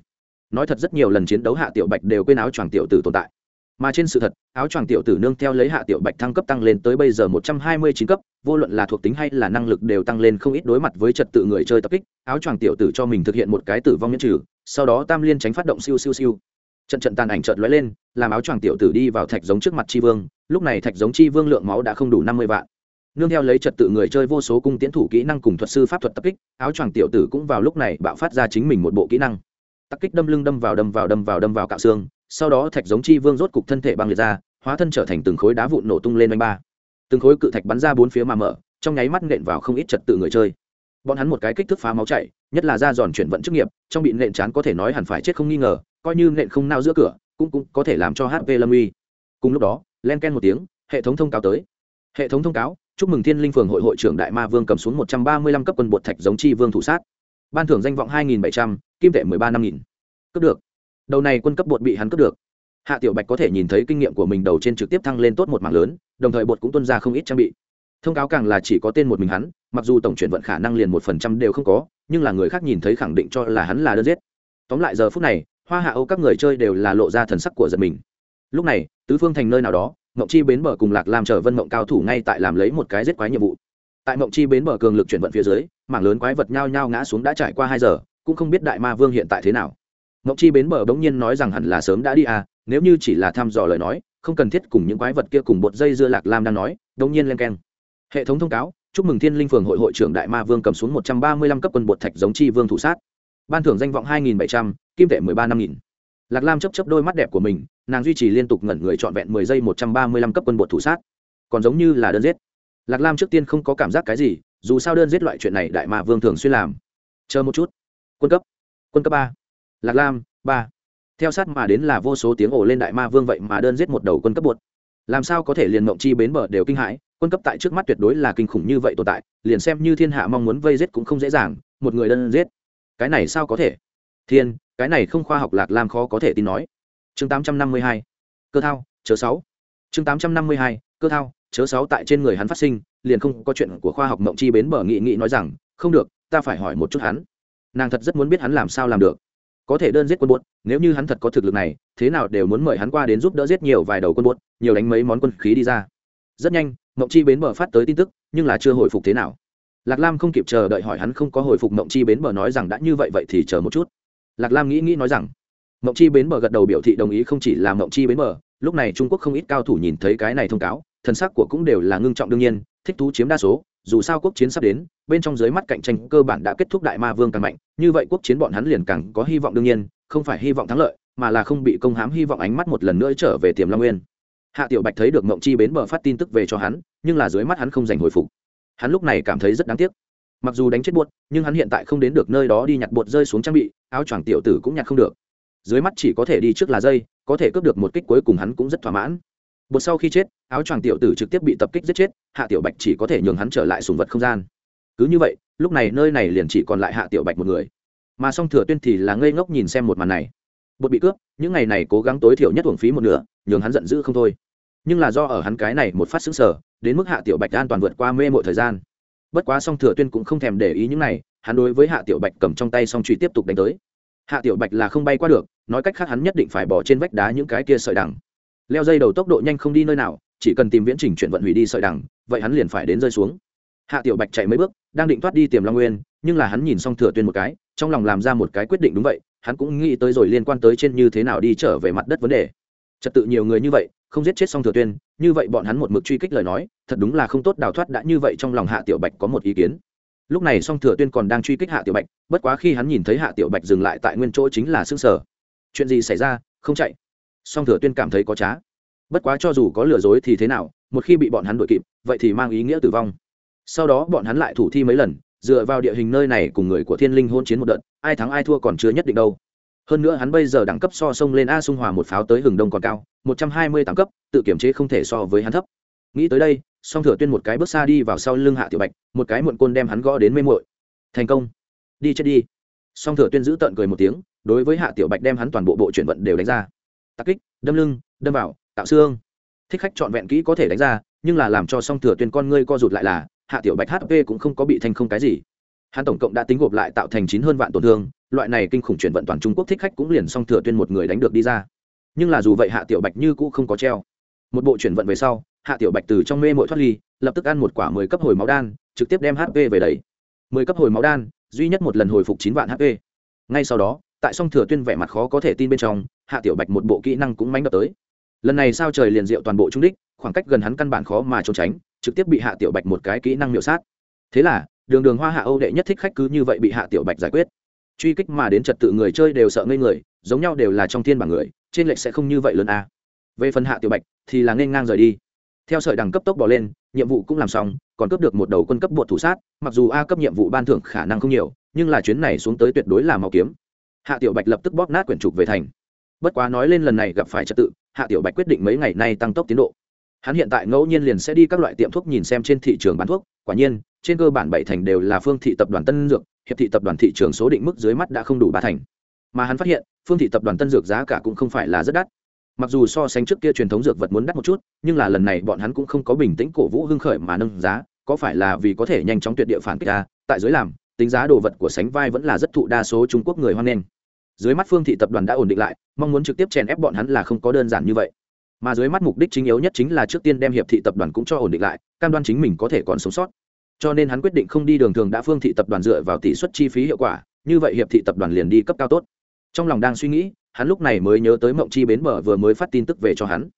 Nói thật rất nhiều lần chiến đấu hạ tiểu bạch đều quên áo choàng tiểu tử tồn tại. Mà trên sự thật, áo choàng tiểu tử nương theo lấy hạ tiểu bạch thăng cấp tăng lên tới bây giờ một trăm hai mươi chín cấp, vô luận là thuộc tính hay là năng lực đều tăng lên không ít đối mặt với trật tự người chơi tập kích, áo choàng tiểu tử cho mình thực hiện một cái tử vong miễn trừ, sau đó tam liên tránh phát động siêu siêu siêu. Trận trận tàn ảnh trợt lóe lên, làm áo choàng tiểu tử đi vào thạch giống trước mặt tri vương, lúc này thạch giống tri vương lượng máu đã không đủ năm mươi vạn nương theo lấy trật tự người chơi vô số cung tiến thủ kỹ năng cùng thuật sư pháp thuật tập kích, áo choàng tiểu tử cũng vào lúc này bạo phát ra chính mình một bộ kỹ năng. Tắc kích đâm lưng đâm vào đâm vào đâm vào đâm vào cạo xương, sau đó thạch giống chi vương rốt cục thân thể băng liệt ra, hóa thân trở thành từng khối đá vụn nổ tung lên anh ba. Từng khối cự thạch bắn ra bốn phía mà mở, trong nháy mắt nện vào không ít trật tự người chơi. Bọn hắn một cái kích thước phá máu chảy nhất là ra giòn chuyển vận chức nghiệp, trong bị nện chán có thể nói hẳn phải chết không nghi ngờ, coi như nện không nao giữa cửa, cũng cũng có thể làm cho hp lâm uy. Cùng lúc đó, len ken một tiếng, hệ thống thông cáo tới. Hệ thống thông cáo chúc mừng thiên linh phường hội hội trưởng đại ma vương cầm xuống một trăm ba mươi lăm cấp quân bột thạch giống chi vương thủ sát. Ban thưởng danh vọng hai nghìn bảy trăm, kim tệ mười ba năm nghìn. Cướp được. Đầu này quân cấp bột bị hắn cướp được. Hạ tiểu bạch có thể nhìn thấy kinh nghiệm của mình đầu trên trực tiếp thăng lên tốt một mảng lớn, đồng thời bột cũng tuân ra không ít trang bị. Thông cáo càng là chỉ có tên một mình hắn, mặc dù tổng chuyển vận khả năng liền một phần trăm đều không có, nhưng là người khác nhìn thấy khẳng định cho là hắn là đơn giết. Tóm lại giờ phút này, hoa hạ âu các người chơi đều là lộ ra thần sắc của giật mình. Lúc này, tứ phương thành nơi nào đó mộng chi bến bờ cùng lạc làm chờ vân mộng cao thủ ngay tại làm lấy một cái giết quái nhiệm vụ. Tại mộng chi bến bờ cường lực chuyển vận phía dưới, mảng lớn quái vật nhao nhao ngã xuống đã trải qua hai giờ, cũng không biết đại ma vương hiện tại thế nào. Mộng chi bến bờ bỗng nhiên nói rằng hẳn là sớm đã đi à nếu như chỉ là thăm dò lời nói, không cần thiết cùng những quái vật kia cùng bột dây dưa lạc lam đang nói đông nhiên lên keng. Hệ thống thông cáo, chúc mừng thiên linh phường hội hội trưởng đại ma vương cầm xuống một trăm ba mươi lăm cấp quân bột thạch giống chi vương thủ sát. Ban thưởng danh vọng hai nghìn bảy trăm, kim tệ mười ba năm nghìn lạc lam chấp chấp đôi mắt đẹp của mình, nàng duy trì liên tục ngẩn người trọn vẹn mười giây một trăm ba mươi lăm cấp quân bột thủ sát. Còn giống như là đơn giết. Lạc lam trước tiên không có cảm giác cái gì, dù sao đơn giết loại chuyện này đại ma vương thường xuyên làm. Chờ một chút. Quân cấp. Quân cấp ba. Lạc lam, ba. Theo sát mà đến là vô số tiếng ồ lên đại ma vương vậy mà đơn giết một đầu quân cấp bột. Làm sao có thể liền mộng chi bến bờ đều kinh hãi, quân cấp tại trước mắt tuyệt đối là kinh khủng như vậy tồn tại, liền xem như thiên hạ mong muốn vây giết cũng không dễ dàng, một người đơn giết. Cái này sao có thể? Thiên cái này không khoa học lạc lam khó có thể tin nói. Chương tám trăm năm mươi hai, cơ thao, chớ sáu. Chương tám trăm năm mươi hai, cơ thao, chớ sáu tại trên người hắn phát sinh, liền không có chuyện của khoa học mộng chi bến bờ nghị nghị nói rằng, không được, ta phải hỏi một chút hắn. Nàng thật rất muốn biết hắn làm sao làm được. Có thể đơn giết quân buốt, nếu như hắn thật có thực lực này, thế nào đều muốn mời hắn qua đến giúp đỡ giết nhiều vài đầu quân buốt, nhiều đánh mấy món quân khí đi ra. Rất nhanh, mộng chi bến bờ phát tới tin tức, nhưng là chưa hồi phục thế nào. Lạc lam không kịp chờ đợi hỏi hắn không có hồi phục mộng chi bến bờ nói rằng đã như vậy vậy thì chờ một chút lạc lam nghĩ nghĩ nói rằng, mộng chi bến bờ gật đầu biểu thị đồng ý không chỉ là mộng chi bến bờ, lúc này trung quốc không ít cao thủ nhìn thấy cái này thông cáo, thần sắc của cũng đều là ngưng trọng đương nhiên, thích thú chiếm đa số, dù sao quốc chiến sắp đến, bên trong dưới mắt cạnh tranh cơ bản đã kết thúc đại ma vương càng mạnh, như vậy quốc chiến bọn hắn liền càng có hy vọng đương nhiên, không phải hy vọng thắng lợi, mà là không bị công hám hy vọng ánh mắt một lần nữa trở về tiềm long nguyên. Hạ tiểu bạch thấy được mộng chi bến bờ phát tin tức về cho hắn, nhưng là dưới mắt hắn không giành hồi phục. Hắn lúc này cảm thấy rất đáng tiếc mặc dù đánh chết buột nhưng hắn hiện tại không đến được nơi đó đi nhặt bột rơi xuống trang bị, áo choàng tiểu tử cũng nhặt không được. Dưới mắt chỉ có thể đi trước là dây, có thể cướp được một kích cuối cùng hắn cũng rất thỏa mãn. Bột sau khi chết, áo choàng tiểu tử trực tiếp bị tập kích giết chết, hạ tiểu bạch chỉ có thể nhường hắn trở lại sùng vật không gian. Cứ như vậy, lúc này nơi này liền chỉ còn lại hạ tiểu bạch một người. Mà song thừa tuyên thì là ngây ngốc nhìn xem một màn này. Bột bị cướp, những ngày này cố gắng tối thiểu nhất uổng phí một nửa, nhường hắn giận dữ không thôi. Nhưng là do ở hắn cái này một phát xứng sở đến mức hạ tiểu bạch an toàn vượt qua mê mọi thời gian bất quá song thừa tuyên cũng không thèm để ý những này, hắn đối với hạ tiểu bạch cầm trong tay song truy tiếp tục đánh tới. Hạ tiểu bạch là không bay qua được, nói cách khác hắn nhất định phải bỏ trên vách đá những cái kia sợi đằng. Leo dây đầu tốc độ nhanh không đi nơi nào, chỉ cần tìm viễn trình chuyển vận hủy đi sợi đằng, vậy hắn liền phải đến rơi xuống. Hạ tiểu bạch chạy mấy bước, đang định thoát đi tiềm long nguyên, nhưng là hắn nhìn xong thừa tuyên một cái, trong lòng làm ra một cái quyết định đúng vậy, hắn cũng nghĩ tới rồi liên quan tới trên như thế nào đi trở về mặt đất vấn đề. Trật tự nhiều người như vậy không giết chết xong thừa tuyên, như vậy bọn hắn một mực truy kích lời nói, thật đúng là không tốt đào thoát đã như vậy trong lòng hạ tiểu bạch có một ý kiến. Lúc này song thừa tuyên còn đang truy kích hạ tiểu bạch, bất quá khi hắn nhìn thấy hạ tiểu bạch dừng lại tại nguyên chỗ chính là xương sở chuyện gì xảy ra? Không chạy. Song thừa tuyên cảm thấy có trá. Bất quá cho dù có lừa dối thì thế nào, một khi bị bọn hắn đuổi kịp, vậy thì mang ý nghĩa tử vong. Sau đó bọn hắn lại thủ thi mấy lần, dựa vào địa hình nơi này cùng người của thiên linh hôn chiến một đợt, ai thắng ai thua còn chưa nhất định đâu hơn nữa hắn bây giờ đẳng cấp so sông lên a sung hòa một pháo tới hừng đông còn cao, một trăm hai mươi tám cấp, tự kiểm chế không thể so với hắn thấp. Nghĩ tới đây, song thừa tuyên một cái bước xa đi vào sau lưng hạ tiểu bạch, một cái muộn côn đem hắn gõ đến mê muội. Thành công. Đi chết đi. Song thừa tuyên giữ tợn cười một tiếng, đối với hạ tiểu bạch đem hắn toàn bộ bộ chuyển vận đều đánh ra. Tắc kích, đâm lưng, đâm vào, tạo xương. Thích khách trọn vẹn kỹ có thể đánh ra, nhưng là làm cho song thừa tuyên con ngươi co rụt lại là, hạ tiểu bạch hp cũng không có bị thành không cái gì. Hắn tổng cộng đã tính gộp lại tạo thành chín hơn vạn tổn thương loại này kinh khủng chuyển vận toàn trung quốc thích khách cũng liền song thừa tuyên một người đánh được đi ra. Nhưng là dù vậy hạ tiểu bạch như cũ không có treo. Một bộ chuyển vận về sau, hạ tiểu bạch từ trong mê mội thoát ly, lập tức ăn một quả mười cấp hồi máu đan, trực tiếp đem hp về đấy mười cấp hồi máu đan, duy nhất một lần hồi phục chín vạn hp ngay sau đó, tại song thừa tuyên vẻ mặt khó có thể tin bên trong, hạ tiểu bạch một bộ kỹ năng cũng mánh đập tới. Lần này sao trời liền diệu toàn bộ trung đích, khoảng cách gần hắn căn bản khó mà trốn tránh, trực tiếp bị hạ tiểu bạch một cái kỹ năng miểu sát. Thế là, đường đường hoa hạ âu đệ nhất thích khách cứ như vậy bị hạ tiểu bạch giải quyết truy kích mà đến trật tự người chơi đều sợ ngây người, giống nhau đều là trong thiên bảng người, trên lệch sẽ không như vậy lớn a. À. về phần hạ tiểu bạch thì là nên ngang rời đi. Theo sợi đẳng cấp tốc bỏ lên, nhiệm vụ cũng làm xong, còn cướp được một đầu quân cấp bột thủ sát, mặc dù a cấp nhiệm vụ ban thưởng khả năng không nhiều, nhưng là chuyến này xuống tới tuyệt đối là màu kiếm. Hạ tiểu bạch lập tức bóp nát quyển trục về thành. Bất quá nói lên lần này gặp phải trật tự, hạ tiểu bạch quyết định mấy ngày nay tăng tốc tiến độ. Hắn hiện tại ngẫu nhiên liền sẽ đi các loại tiệm thuốc nhìn xem trên thị trường bán thuốc, quả nhiên, trên cơ bản bảy thành đều là phương thị tập đoàn tân dược hiệp thị tập đoàn thị trường số định mức dưới mắt đã không đủ ba thành. Mà hắn phát hiện, phương thị tập đoàn tân dược giá cả cũng không phải là rất đắt. Mặc dù so sánh trước kia truyền thống dược vật muốn đắt một chút, nhưng là lần này bọn hắn cũng không có bình tĩnh cổ vũ hưng khởi mà nâng giá, có phải là vì có thể nhanh chóng tuyệt địa phản kích ra tại dưới làm, tính giá đồ vật của sánh vai vẫn là rất thụ đa số trung quốc người hoan nghênh. Dưới mắt phương thị tập đoàn đã ổn định lại, mong muốn trực tiếp chèn ép bọn hắn là không có đơn giản như vậy. Mà dưới mắt mục đích chính yếu nhất chính là trước tiên đem hiệp thị tập đoàn cũng cho ổn định lại, cam đoan chính mình có thể còn sống sót cho nên hắn quyết định không đi đường thường đã phương thị tập đoàn dựa vào tỷ suất chi phí hiệu quả, như vậy hiệp thị tập đoàn liền đi cấp cao tốt. Trong lòng đang suy nghĩ, hắn lúc này mới nhớ tới mộng chi bến bờ vừa mới phát tin tức về cho hắn.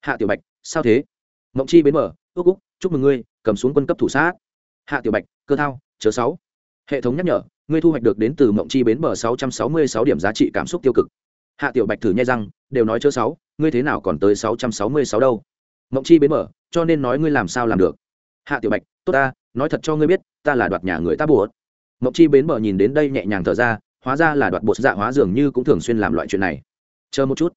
Hạ tiểu bạch, sao thế? Mộng chi bến bờ, ước úc chúc mừng ngươi, cầm xuống quân cấp thủ sát. Hạ tiểu bạch, cơ thao chớ sáu. Hệ thống nhắc nhở, ngươi thu hoạch được đến từ mộng chi bến bờ sáu trăm sáu mươi sáu điểm giá trị cảm xúc tiêu cực. Hạ tiểu bạch thử nhai răng, đều nói chớ sáu, ngươi thế nào còn tới sáu trăm sáu mươi sáu đâu? Mộng chi bến bờ, cho nên nói ngươi làm sao làm được? Hạ tiểu bạch, tốt ta nói thật cho ngươi biết ta là đoạt nhà người ta buồn. mộng chi bến bờ nhìn đến đây nhẹ nhàng thở ra hóa ra là đoạt bột dạ hóa dường như cũng thường xuyên làm loại chuyện này. Chờ một chút.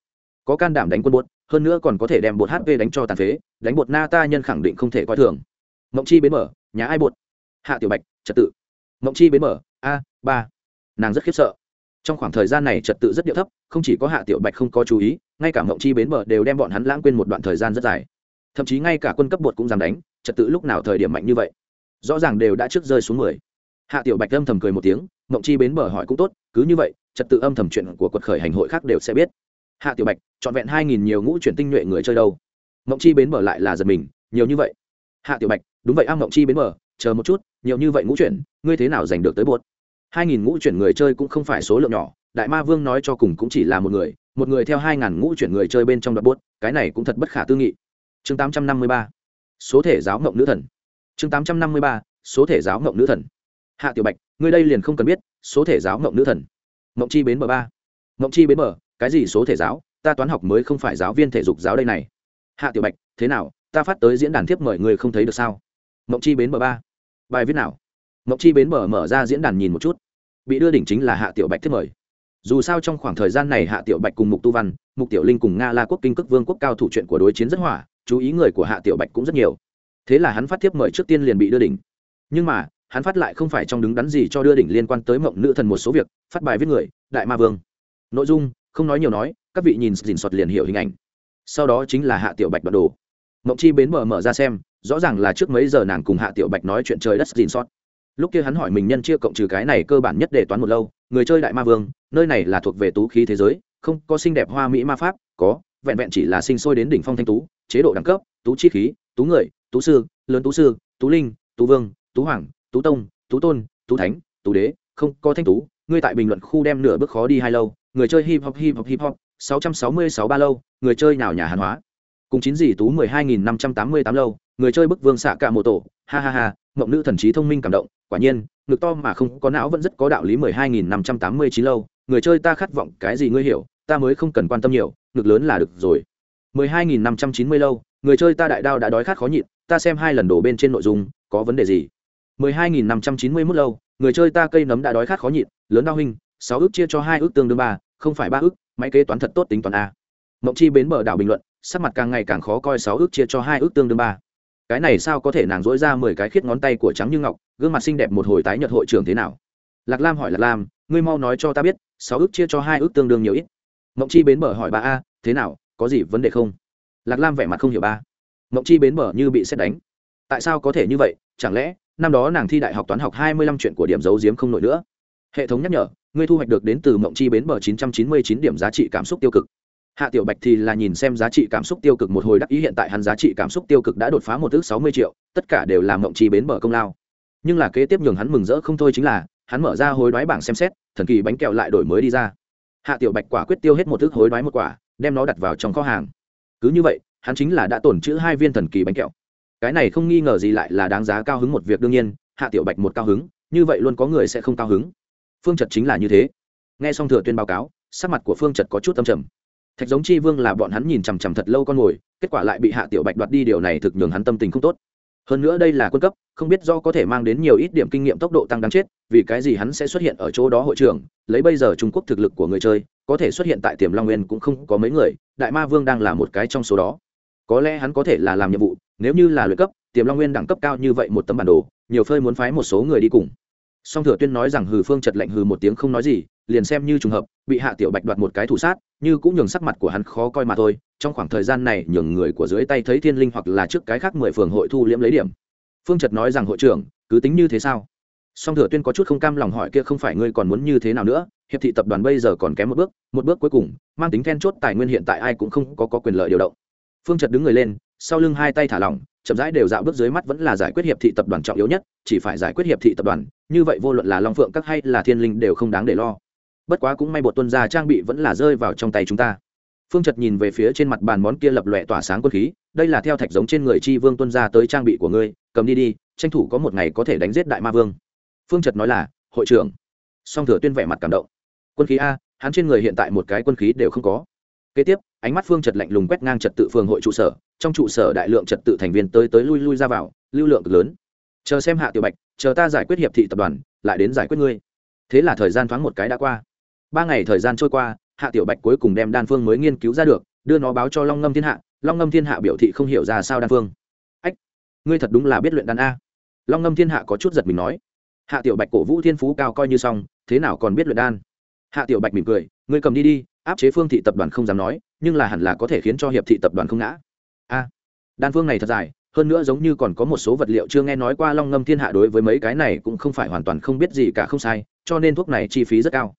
Có can đảm đánh quân bột hơn nữa còn có thể đem bột hp đánh cho tàn phế đánh bột na ta nhân khẳng định không thể coi thường. Mộng chi bến bờ, nhà ai bột hạ tiểu bạch trật tự. Mộng chi bến bờ, a ba. Nàng rất khiếp sợ. Trong khoảng thời gian này trật tự rất điệu thấp không chỉ có hạ tiểu bạch không có chú ý ngay cả mộng chi bến bờ đều đem bọn hắn lãng quên một đoạn thời gian rất dài. Thậm chí ngay cả quân cấp bột cũng dám đánh trật tự lúc nào thời điểm mạnh như vậy rõ ràng đều đã trước rơi xuống mười. Hạ tiểu bạch âm thầm cười một tiếng, mộng chi bến bờ hỏi cũng tốt, cứ như vậy, trật tự âm thầm chuyện của quật khởi hành hội khác đều sẽ biết. Hạ tiểu bạch, trọn vẹn hai nghìn nhiều ngũ chuyển tinh nhuệ người chơi đâu? Mộng chi bến bờ lại là giật mình, nhiều như vậy. Hạ tiểu bạch, đúng vậy a, mộng chi bến bờ, chờ một chút, nhiều như vậy ngũ chuyển, ngươi thế nào giành được tới bột hai nghìn ngũ chuyển người chơi cũng không phải số lượng nhỏ, đại ma vương nói cho cùng cũng chỉ là một người một người theo hai ngàn ngũ chuyển người chơi bên trong đoạn bốt cái này cũng thật bất khả tư nghị. Chương tám trăm năm mươi ba, số thể giáo ngộng nữ thần chương tám trăm năm mươi ba, số thể giáo ngộng nữ thần. Hạ tiểu bạch, ngươi đây liền không cần biết, số thể giáo ngộng nữ thần. Ngộng chi bến bờ ba. Ngộng chi bến bờ, cái gì số thể giáo? Ta toán học mới không phải giáo viên thể dục giáo đây này. Hạ tiểu bạch, thế nào? Ta phát tới diễn đàn thiếp mời người không thấy được sao? Ngộng chi bến bờ ba. Bài viết nào? Ngộng chi bến bờ mở ra diễn đàn nhìn một chút. Bị đưa đỉnh chính là hạ tiểu bạch thiếp mời. Dù sao trong khoảng thời gian này hạ tiểu bạch cùng mục tu văn, mục tiểu linh cùng nga la quốc kinh cước vương quốc cao thủ chuyện của đối chiến rất hỏa, chú ý người của hạ tiểu bạch cũng rất nhiều thế là hắn phát tiếp mời trước tiên liền bị đưa đỉnh. Nhưng mà, hắn phát lại không phải trong đứng đắn gì cho đưa đỉnh liên quan tới mộng nữ thần một số việc, phát bài viết người, đại ma vương. Nội dung, không nói nhiều nói, các vị nhìn dình soạt liền hiểu hình ảnh. Sau đó chính là hạ tiểu bạch đoạn đồ. Mộng chi bến mở mở ra xem, rõ ràng là trước mấy giờ nàng cùng hạ tiểu bạch nói chuyện trời đất dình soát lúc kia hắn hỏi mình nhân chia cộng trừ cái này cơ bản nhất để toán một lâu, người chơi đại ma vương, nơi này là thuộc về tú khí thế giới, không có xinh đẹp hoa mỹ ma pháp, có, vẹn vẹn chỉ là sinh sôi đến đỉnh phong thanh tú, chế độ đẳng cấp, tú chi khí, tú người tú sư, lớn tú sư, tú linh, tú vương, tú hoàng, tú tông, tú tôn, tú thánh, tú đế, không có thanh tú. Ngươi tại bình luận khu đem nửa bước khó đi hai lâu. Người chơi hip hop hip hop hip hop, sáu trăm sáu mươi sáu ba lâu. Người chơi nào nhà hàn hóa? Cùng chín gì tú mười hai nghìn năm trăm tám mươi tám lâu. Người chơi bức vương xạ cả mô tổ. Ha ha ha, mộng nữ thần trí thông minh cảm động. Quả nhiên, ngực to mà không có não vẫn rất có đạo lý mười hai nghìn năm trăm tám mươi chín lâu. Người chơi ta khát vọng cái gì ngươi hiểu, ta mới không cần quan tâm nhiều, ngực lớn là được rồi. mười hai nghìn năm trăm chín mươi lâu. Người chơi ta đại đao đã đói khát khó nhịn ta xem hai lần đổ bên trên nội dung, có vấn đề gì? mười hai nghìn năm trăm chín mươi mốt lâu, người chơi ta cây nấm đã đói khát khó nhịn, lớn đau hình sáu ước chia cho hai ước tương đương ba, không phải ba ước, máy kế toán thật tốt tính toán a. Mộng chi bến bờ đảo bình luận, sắc mặt càng ngày càng khó coi, sáu ước chia cho hai ước tương đương ba. Cái này sao có thể nàng dỗi ra mười cái khiết ngón tay của trắng như ngọc, gương mặt xinh đẹp một hồi tái nhật hội trưởng thế nào? Lạc lam hỏi lạc lam, ngươi mau nói cho ta biết, sáu ước chia cho hai ước tương đương nhiều ít. Mộng chi bến bờ hỏi ba a, thế nào, có gì vấn đề không? Lạc lam vẻ mặt không hiểu ba mộng chi bến bờ như bị xét đánh. Tại sao có thể như vậy? Chẳng lẽ, năm đó nàng thi đại học toán học hai mươi lăm chuyện của điểm giấu giếm không nổi nữa? Hệ thống nhắc nhở, ngươi thu hoạch được đến từ mộng chi bến bờ chín trăm chín mươi chín điểm giá trị cảm xúc tiêu cực. Hạ tiểu bạch thì là nhìn xem giá trị cảm xúc tiêu cực một hồi đắc ý hiện tại hắn giá trị cảm xúc tiêu cực đã đột phá một ước sáu mươi triệu, tất cả đều là mộng chi bến bờ công lao. Nhưng là kế tiếp nhường hắn mừng rỡ không thôi chính là, hắn mở ra hối đoái bảng xem xét, thần kỳ bánh kẹo lại đổi mới đi ra. Hạ tiểu bạch quả quyết tiêu hết một ước hối đoái một quả, đem nó đặt vào trong kho hàng. Cứ như vậy hắn chính là đã tổn chữ hai viên thần kỳ bánh kẹo. Cái này không nghi ngờ gì lại là đáng giá cao hứng một việc đương nhiên, hạ tiểu bạch một cao hứng, như vậy luôn có người sẽ không cao hứng. Phương trật chính là như thế. Nghe xong thừa tuyên báo cáo, sắc mặt của phương trật có chút âm trầm. Thạch giống chi vương là bọn hắn nhìn chằm chằm thật lâu con mồi kết quả lại bị hạ tiểu bạch đoạt đi điều này thực nhường hắn tâm tình không tốt. Hơn nữa đây là quân cấp, không biết do có thể mang đến nhiều ít điểm kinh nghiệm tốc độ tăng đáng chết, vì cái gì hắn sẽ xuất hiện ở chỗ đó hội trưởng, lấy bây giờ trung quốc thực lực của người chơi, có thể xuất hiện tại tiềm long nguyên cũng không có mấy người, đại ma vương đang là một cái trong số đó có lẽ hắn có thể là làm nhiệm vụ nếu như là luyện cấp tiềm long nguyên đẳng cấp cao như vậy một tấm bản đồ nhiều phơi muốn phái một số người đi cùng. Song thừa tuyên nói rằng hừ phương chật lạnh hừ một tiếng không nói gì liền xem như trùng hợp bị hạ tiểu bạch đoạt một cái thủ sát như cũng nhường sắc mặt của hắn khó coi mà thôi trong khoảng thời gian này nhường người của dưới tay thấy thiên linh hoặc là trước cái khác mười phường hội thu liễm lấy điểm. Phương trật nói rằng hội trưởng cứ tính như thế sao? Song thừa tuyên có chút không cam lòng hỏi kia không phải ngươi còn muốn như thế nào nữa hiệp thị tập đoàn bây giờ còn kém một bước một bước cuối cùng mang tính then chốt tài nguyên hiện tại ai cũng không có, có quyền lợi điều động phương trật đứng người lên, sau lưng hai tay thả lỏng, chậm rãi đều dạo bước dưới mắt vẫn là giải quyết hiệp thị tập đoàn trọng yếu nhất, chỉ phải giải quyết hiệp thị tập đoàn, như vậy vô luận là long phượng các hay là thiên linh đều không đáng để lo. Bất quá cũng may bột tuân gia trang bị vẫn là rơi vào trong tay chúng ta. Phương trật nhìn về phía trên mặt bàn món kia lập lòe tỏa sáng quân khí, đây là theo thạch giống trên người chi vương tuân gia tới trang bị của ngươi, cầm đi đi, tranh thủ có một ngày có thể đánh giết đại ma vương. Phương trật nói là, hội trưởng. Song thừa tuyên vẻ mặt cảm động. Quân khí a, hắn trên người hiện tại một cái quân khí đều không có kế tiếp, ánh mắt phương trật lạnh lùng quét ngang trật tự phường hội trụ sở, trong trụ sở đại lượng trật tự thành viên tới tới lui lui ra vào, lưu lượng cực lớn. Chờ xem hạ tiểu bạch, chờ ta giải quyết hiệp thị tập đoàn, lại đến giải quyết ngươi. Thế là thời gian thoáng một cái đã qua. Ba ngày thời gian trôi qua, hạ tiểu bạch cuối cùng đem đan phương mới nghiên cứu ra được, đưa nó báo cho long ngâm thiên hạ, long ngâm thiên hạ biểu thị không hiểu ra sao đan phương. Ách, ngươi thật đúng là biết luyện đan a. Long ngâm thiên hạ có chút giật mình nói. Hạ tiểu bạch cổ vũ thiên phú cao coi như xong, thế nào còn biết luyện đan? Hạ tiểu bạch mỉm cười, ngươi cầm đi đi, áp chế phương thị tập đoàn không dám nói, nhưng là hẳn là có thể khiến cho hiệp thị tập đoàn không ngã. A. Đan phương này thật dài, hơn nữa giống như còn có một số vật liệu chưa nghe nói qua long ngâm thiên hạ đối với mấy cái này cũng không phải hoàn toàn không biết gì cả, không sai, cho nên thuốc này chi phí rất cao.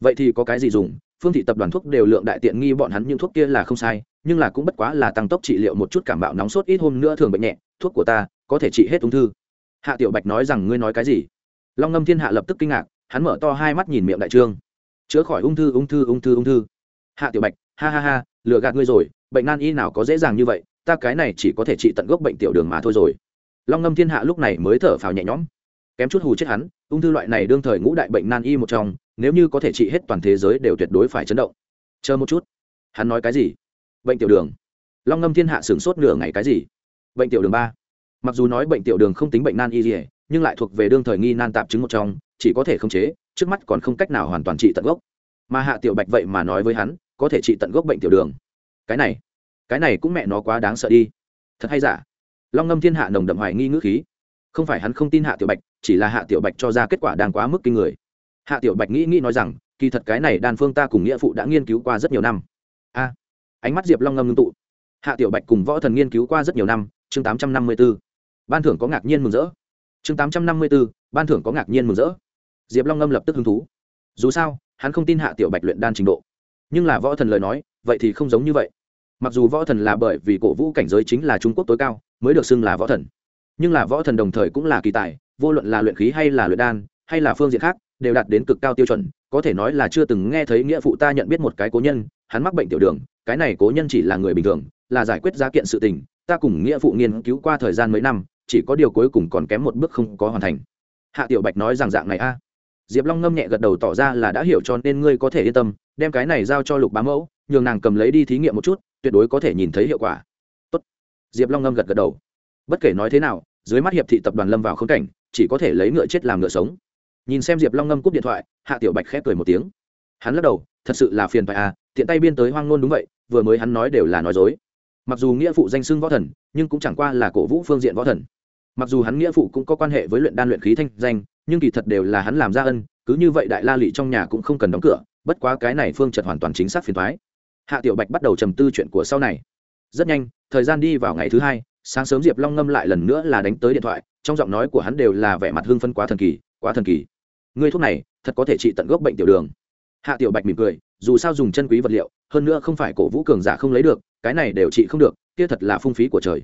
Vậy thì có cái gì dùng? Phương thị tập đoàn thuốc đều lượng đại tiện nghi bọn hắn những thuốc kia là không sai, nhưng là cũng bất quá là tăng tốc trị liệu một chút cảm bạo nóng sốt ít hôm nữa thường bệnh nhẹ, thuốc của ta có thể trị hết ung thư. Hạ tiểu bạch nói rằng, ngươi nói cái gì? Long ngâm thiên hạ lập tức kinh ngạc, hắn mở to hai mắt nhìn miệng đại trương chữa khỏi ung thư ung thư ung thư ung thư. Hạ tiểu bạch, ha ha ha, lừa gạt ngươi rồi, bệnh nan y nào có dễ dàng như vậy, ta cái này chỉ có thể trị tận gốc bệnh tiểu đường mà thôi rồi. Long ngâm thiên hạ lúc này mới thở phào nhẹ nhõm. Kém chút hù chết hắn, ung thư loại này đương thời ngũ đại bệnh nan y một trong, nếu như có thể trị hết toàn thế giới đều tuyệt đối phải chấn động. Chờ một chút. Hắn nói cái gì? Bệnh tiểu đường. Long ngâm thiên hạ sửng sốt nửa ngày cái gì? Bệnh tiểu đường ba. Mặc dù nói bệnh tiểu đường không tính bệnh nan y gì nhưng lại thuộc về đương thời nghi nan tạp chứng một trong chỉ có thể khống chế, trước mắt còn không cách nào hoàn toàn trị tận gốc. Mà hạ tiểu bạch vậy mà nói với hắn, có thể trị tận gốc bệnh tiểu đường. Cái này cái này cũng mẹ nó quá đáng sợ đi. Thật hay giả? Long ngâm thiên hạ nồng đậm hoài nghi ngữ khí. Không phải hắn không tin hạ tiểu bạch, chỉ là hạ tiểu bạch cho ra kết quả đang quá mức kinh người. Hạ tiểu bạch nghĩ nghĩ nói rằng, kỳ thật cái này đan phương ta cùng nghĩa phụ đã nghiên cứu qua rất nhiều năm. A, ánh mắt diệp long ngâm ngưng tụ. Hạ tiểu bạch cùng võ thần nghiên cứu qua rất nhiều năm, chương tám trăm năm mươi b ố ban thưởng có ngạc nhiên mừng rỡ. Chương tám trăm năm mươi b ố ban thưởng có ngạc nhiên mừng rỡ diệp long ngâm lập tức hứng thú. Dù sao, hắn không tin hạ tiểu bạch luyện đan trình độ. Nhưng là võ thần lời nói, vậy thì không giống như vậy. Mặc dù võ thần là bởi vì cổ vũ cảnh giới chính là trung quốc tối cao, mới được xưng là võ thần. Nhưng là võ thần đồng thời cũng là kỳ tài, vô luận là luyện khí hay là luyện đan, hay là phương diện khác, đều đạt đến cực cao tiêu chuẩn, có thể nói là chưa từng nghe thấy nghĩa phụ ta nhận biết một cái cố nhân, hắn mắc bệnh tiểu đường, cái này cố nhân chỉ là người bình thường, là giải quyết giá kiện sự tình, ta cùng nghĩa phụ nghiên cứu qua thời gian mấy năm, chỉ có điều cuối cùng còn kém một bước không có hoàn thành. Hạ tiểu bạch nói rằng dạng này a diệp long ngâm nhẹ gật đầu tỏ ra là đã hiểu cho nên ngươi có thể yên tâm, đem cái này giao cho lục bá mẫu, nhường nàng cầm lấy đi thí nghiệm một chút, tuyệt đối có thể nhìn thấy hiệu quả. Tốt. diệp long ngâm gật gật đầu. Bất kể nói thế nào, dưới mắt hiệp thị tập đoàn lâm vào khống cảnh, chỉ có thể lấy ngựa chết làm ngựa sống. Nhìn xem diệp long ngâm cúp điện thoại, hạ tiểu bạch khép cười một tiếng. Hắn lắc đầu, thật sự là phiền phải à tiện tay biên tới hoang ngôn đúng vậy, vừa mới hắn nói đều là nói dối. Mặc dù nghĩa phụ danh xưng võ thần, nhưng cũng chẳng qua là cổ vũ phương diện võ thần mặc dù hắn nghĩa phụ cũng có quan hệ với luyện đan luyện khí thanh danh, nhưng kỳ thật đều là hắn làm ra ân, cứ như vậy đại la lị trong nhà cũng không cần đóng cửa, bất quá cái này phương trật hoàn toàn chính xác phiền thoái hạ tiểu bạch bắt đầu trầm tư chuyện của sau này. Rất nhanh, thời gian đi vào ngày thứ hai, sáng sớm diệp long ngâm lại lần nữa là đánh tới điện thoại, trong giọng nói của hắn đều là vẻ mặt hưng phân quá thần kỳ, quá thần kỳ. Người thuốc này, thật có thể trị tận gốc bệnh tiểu đường. Hạ tiểu bạch mỉm cười, dù sao dùng chân quý vật liệu, hơn nữa không phải cổ vũ cường giả không lấy được, cái này đều trị không được, kia thật là phung phí của trời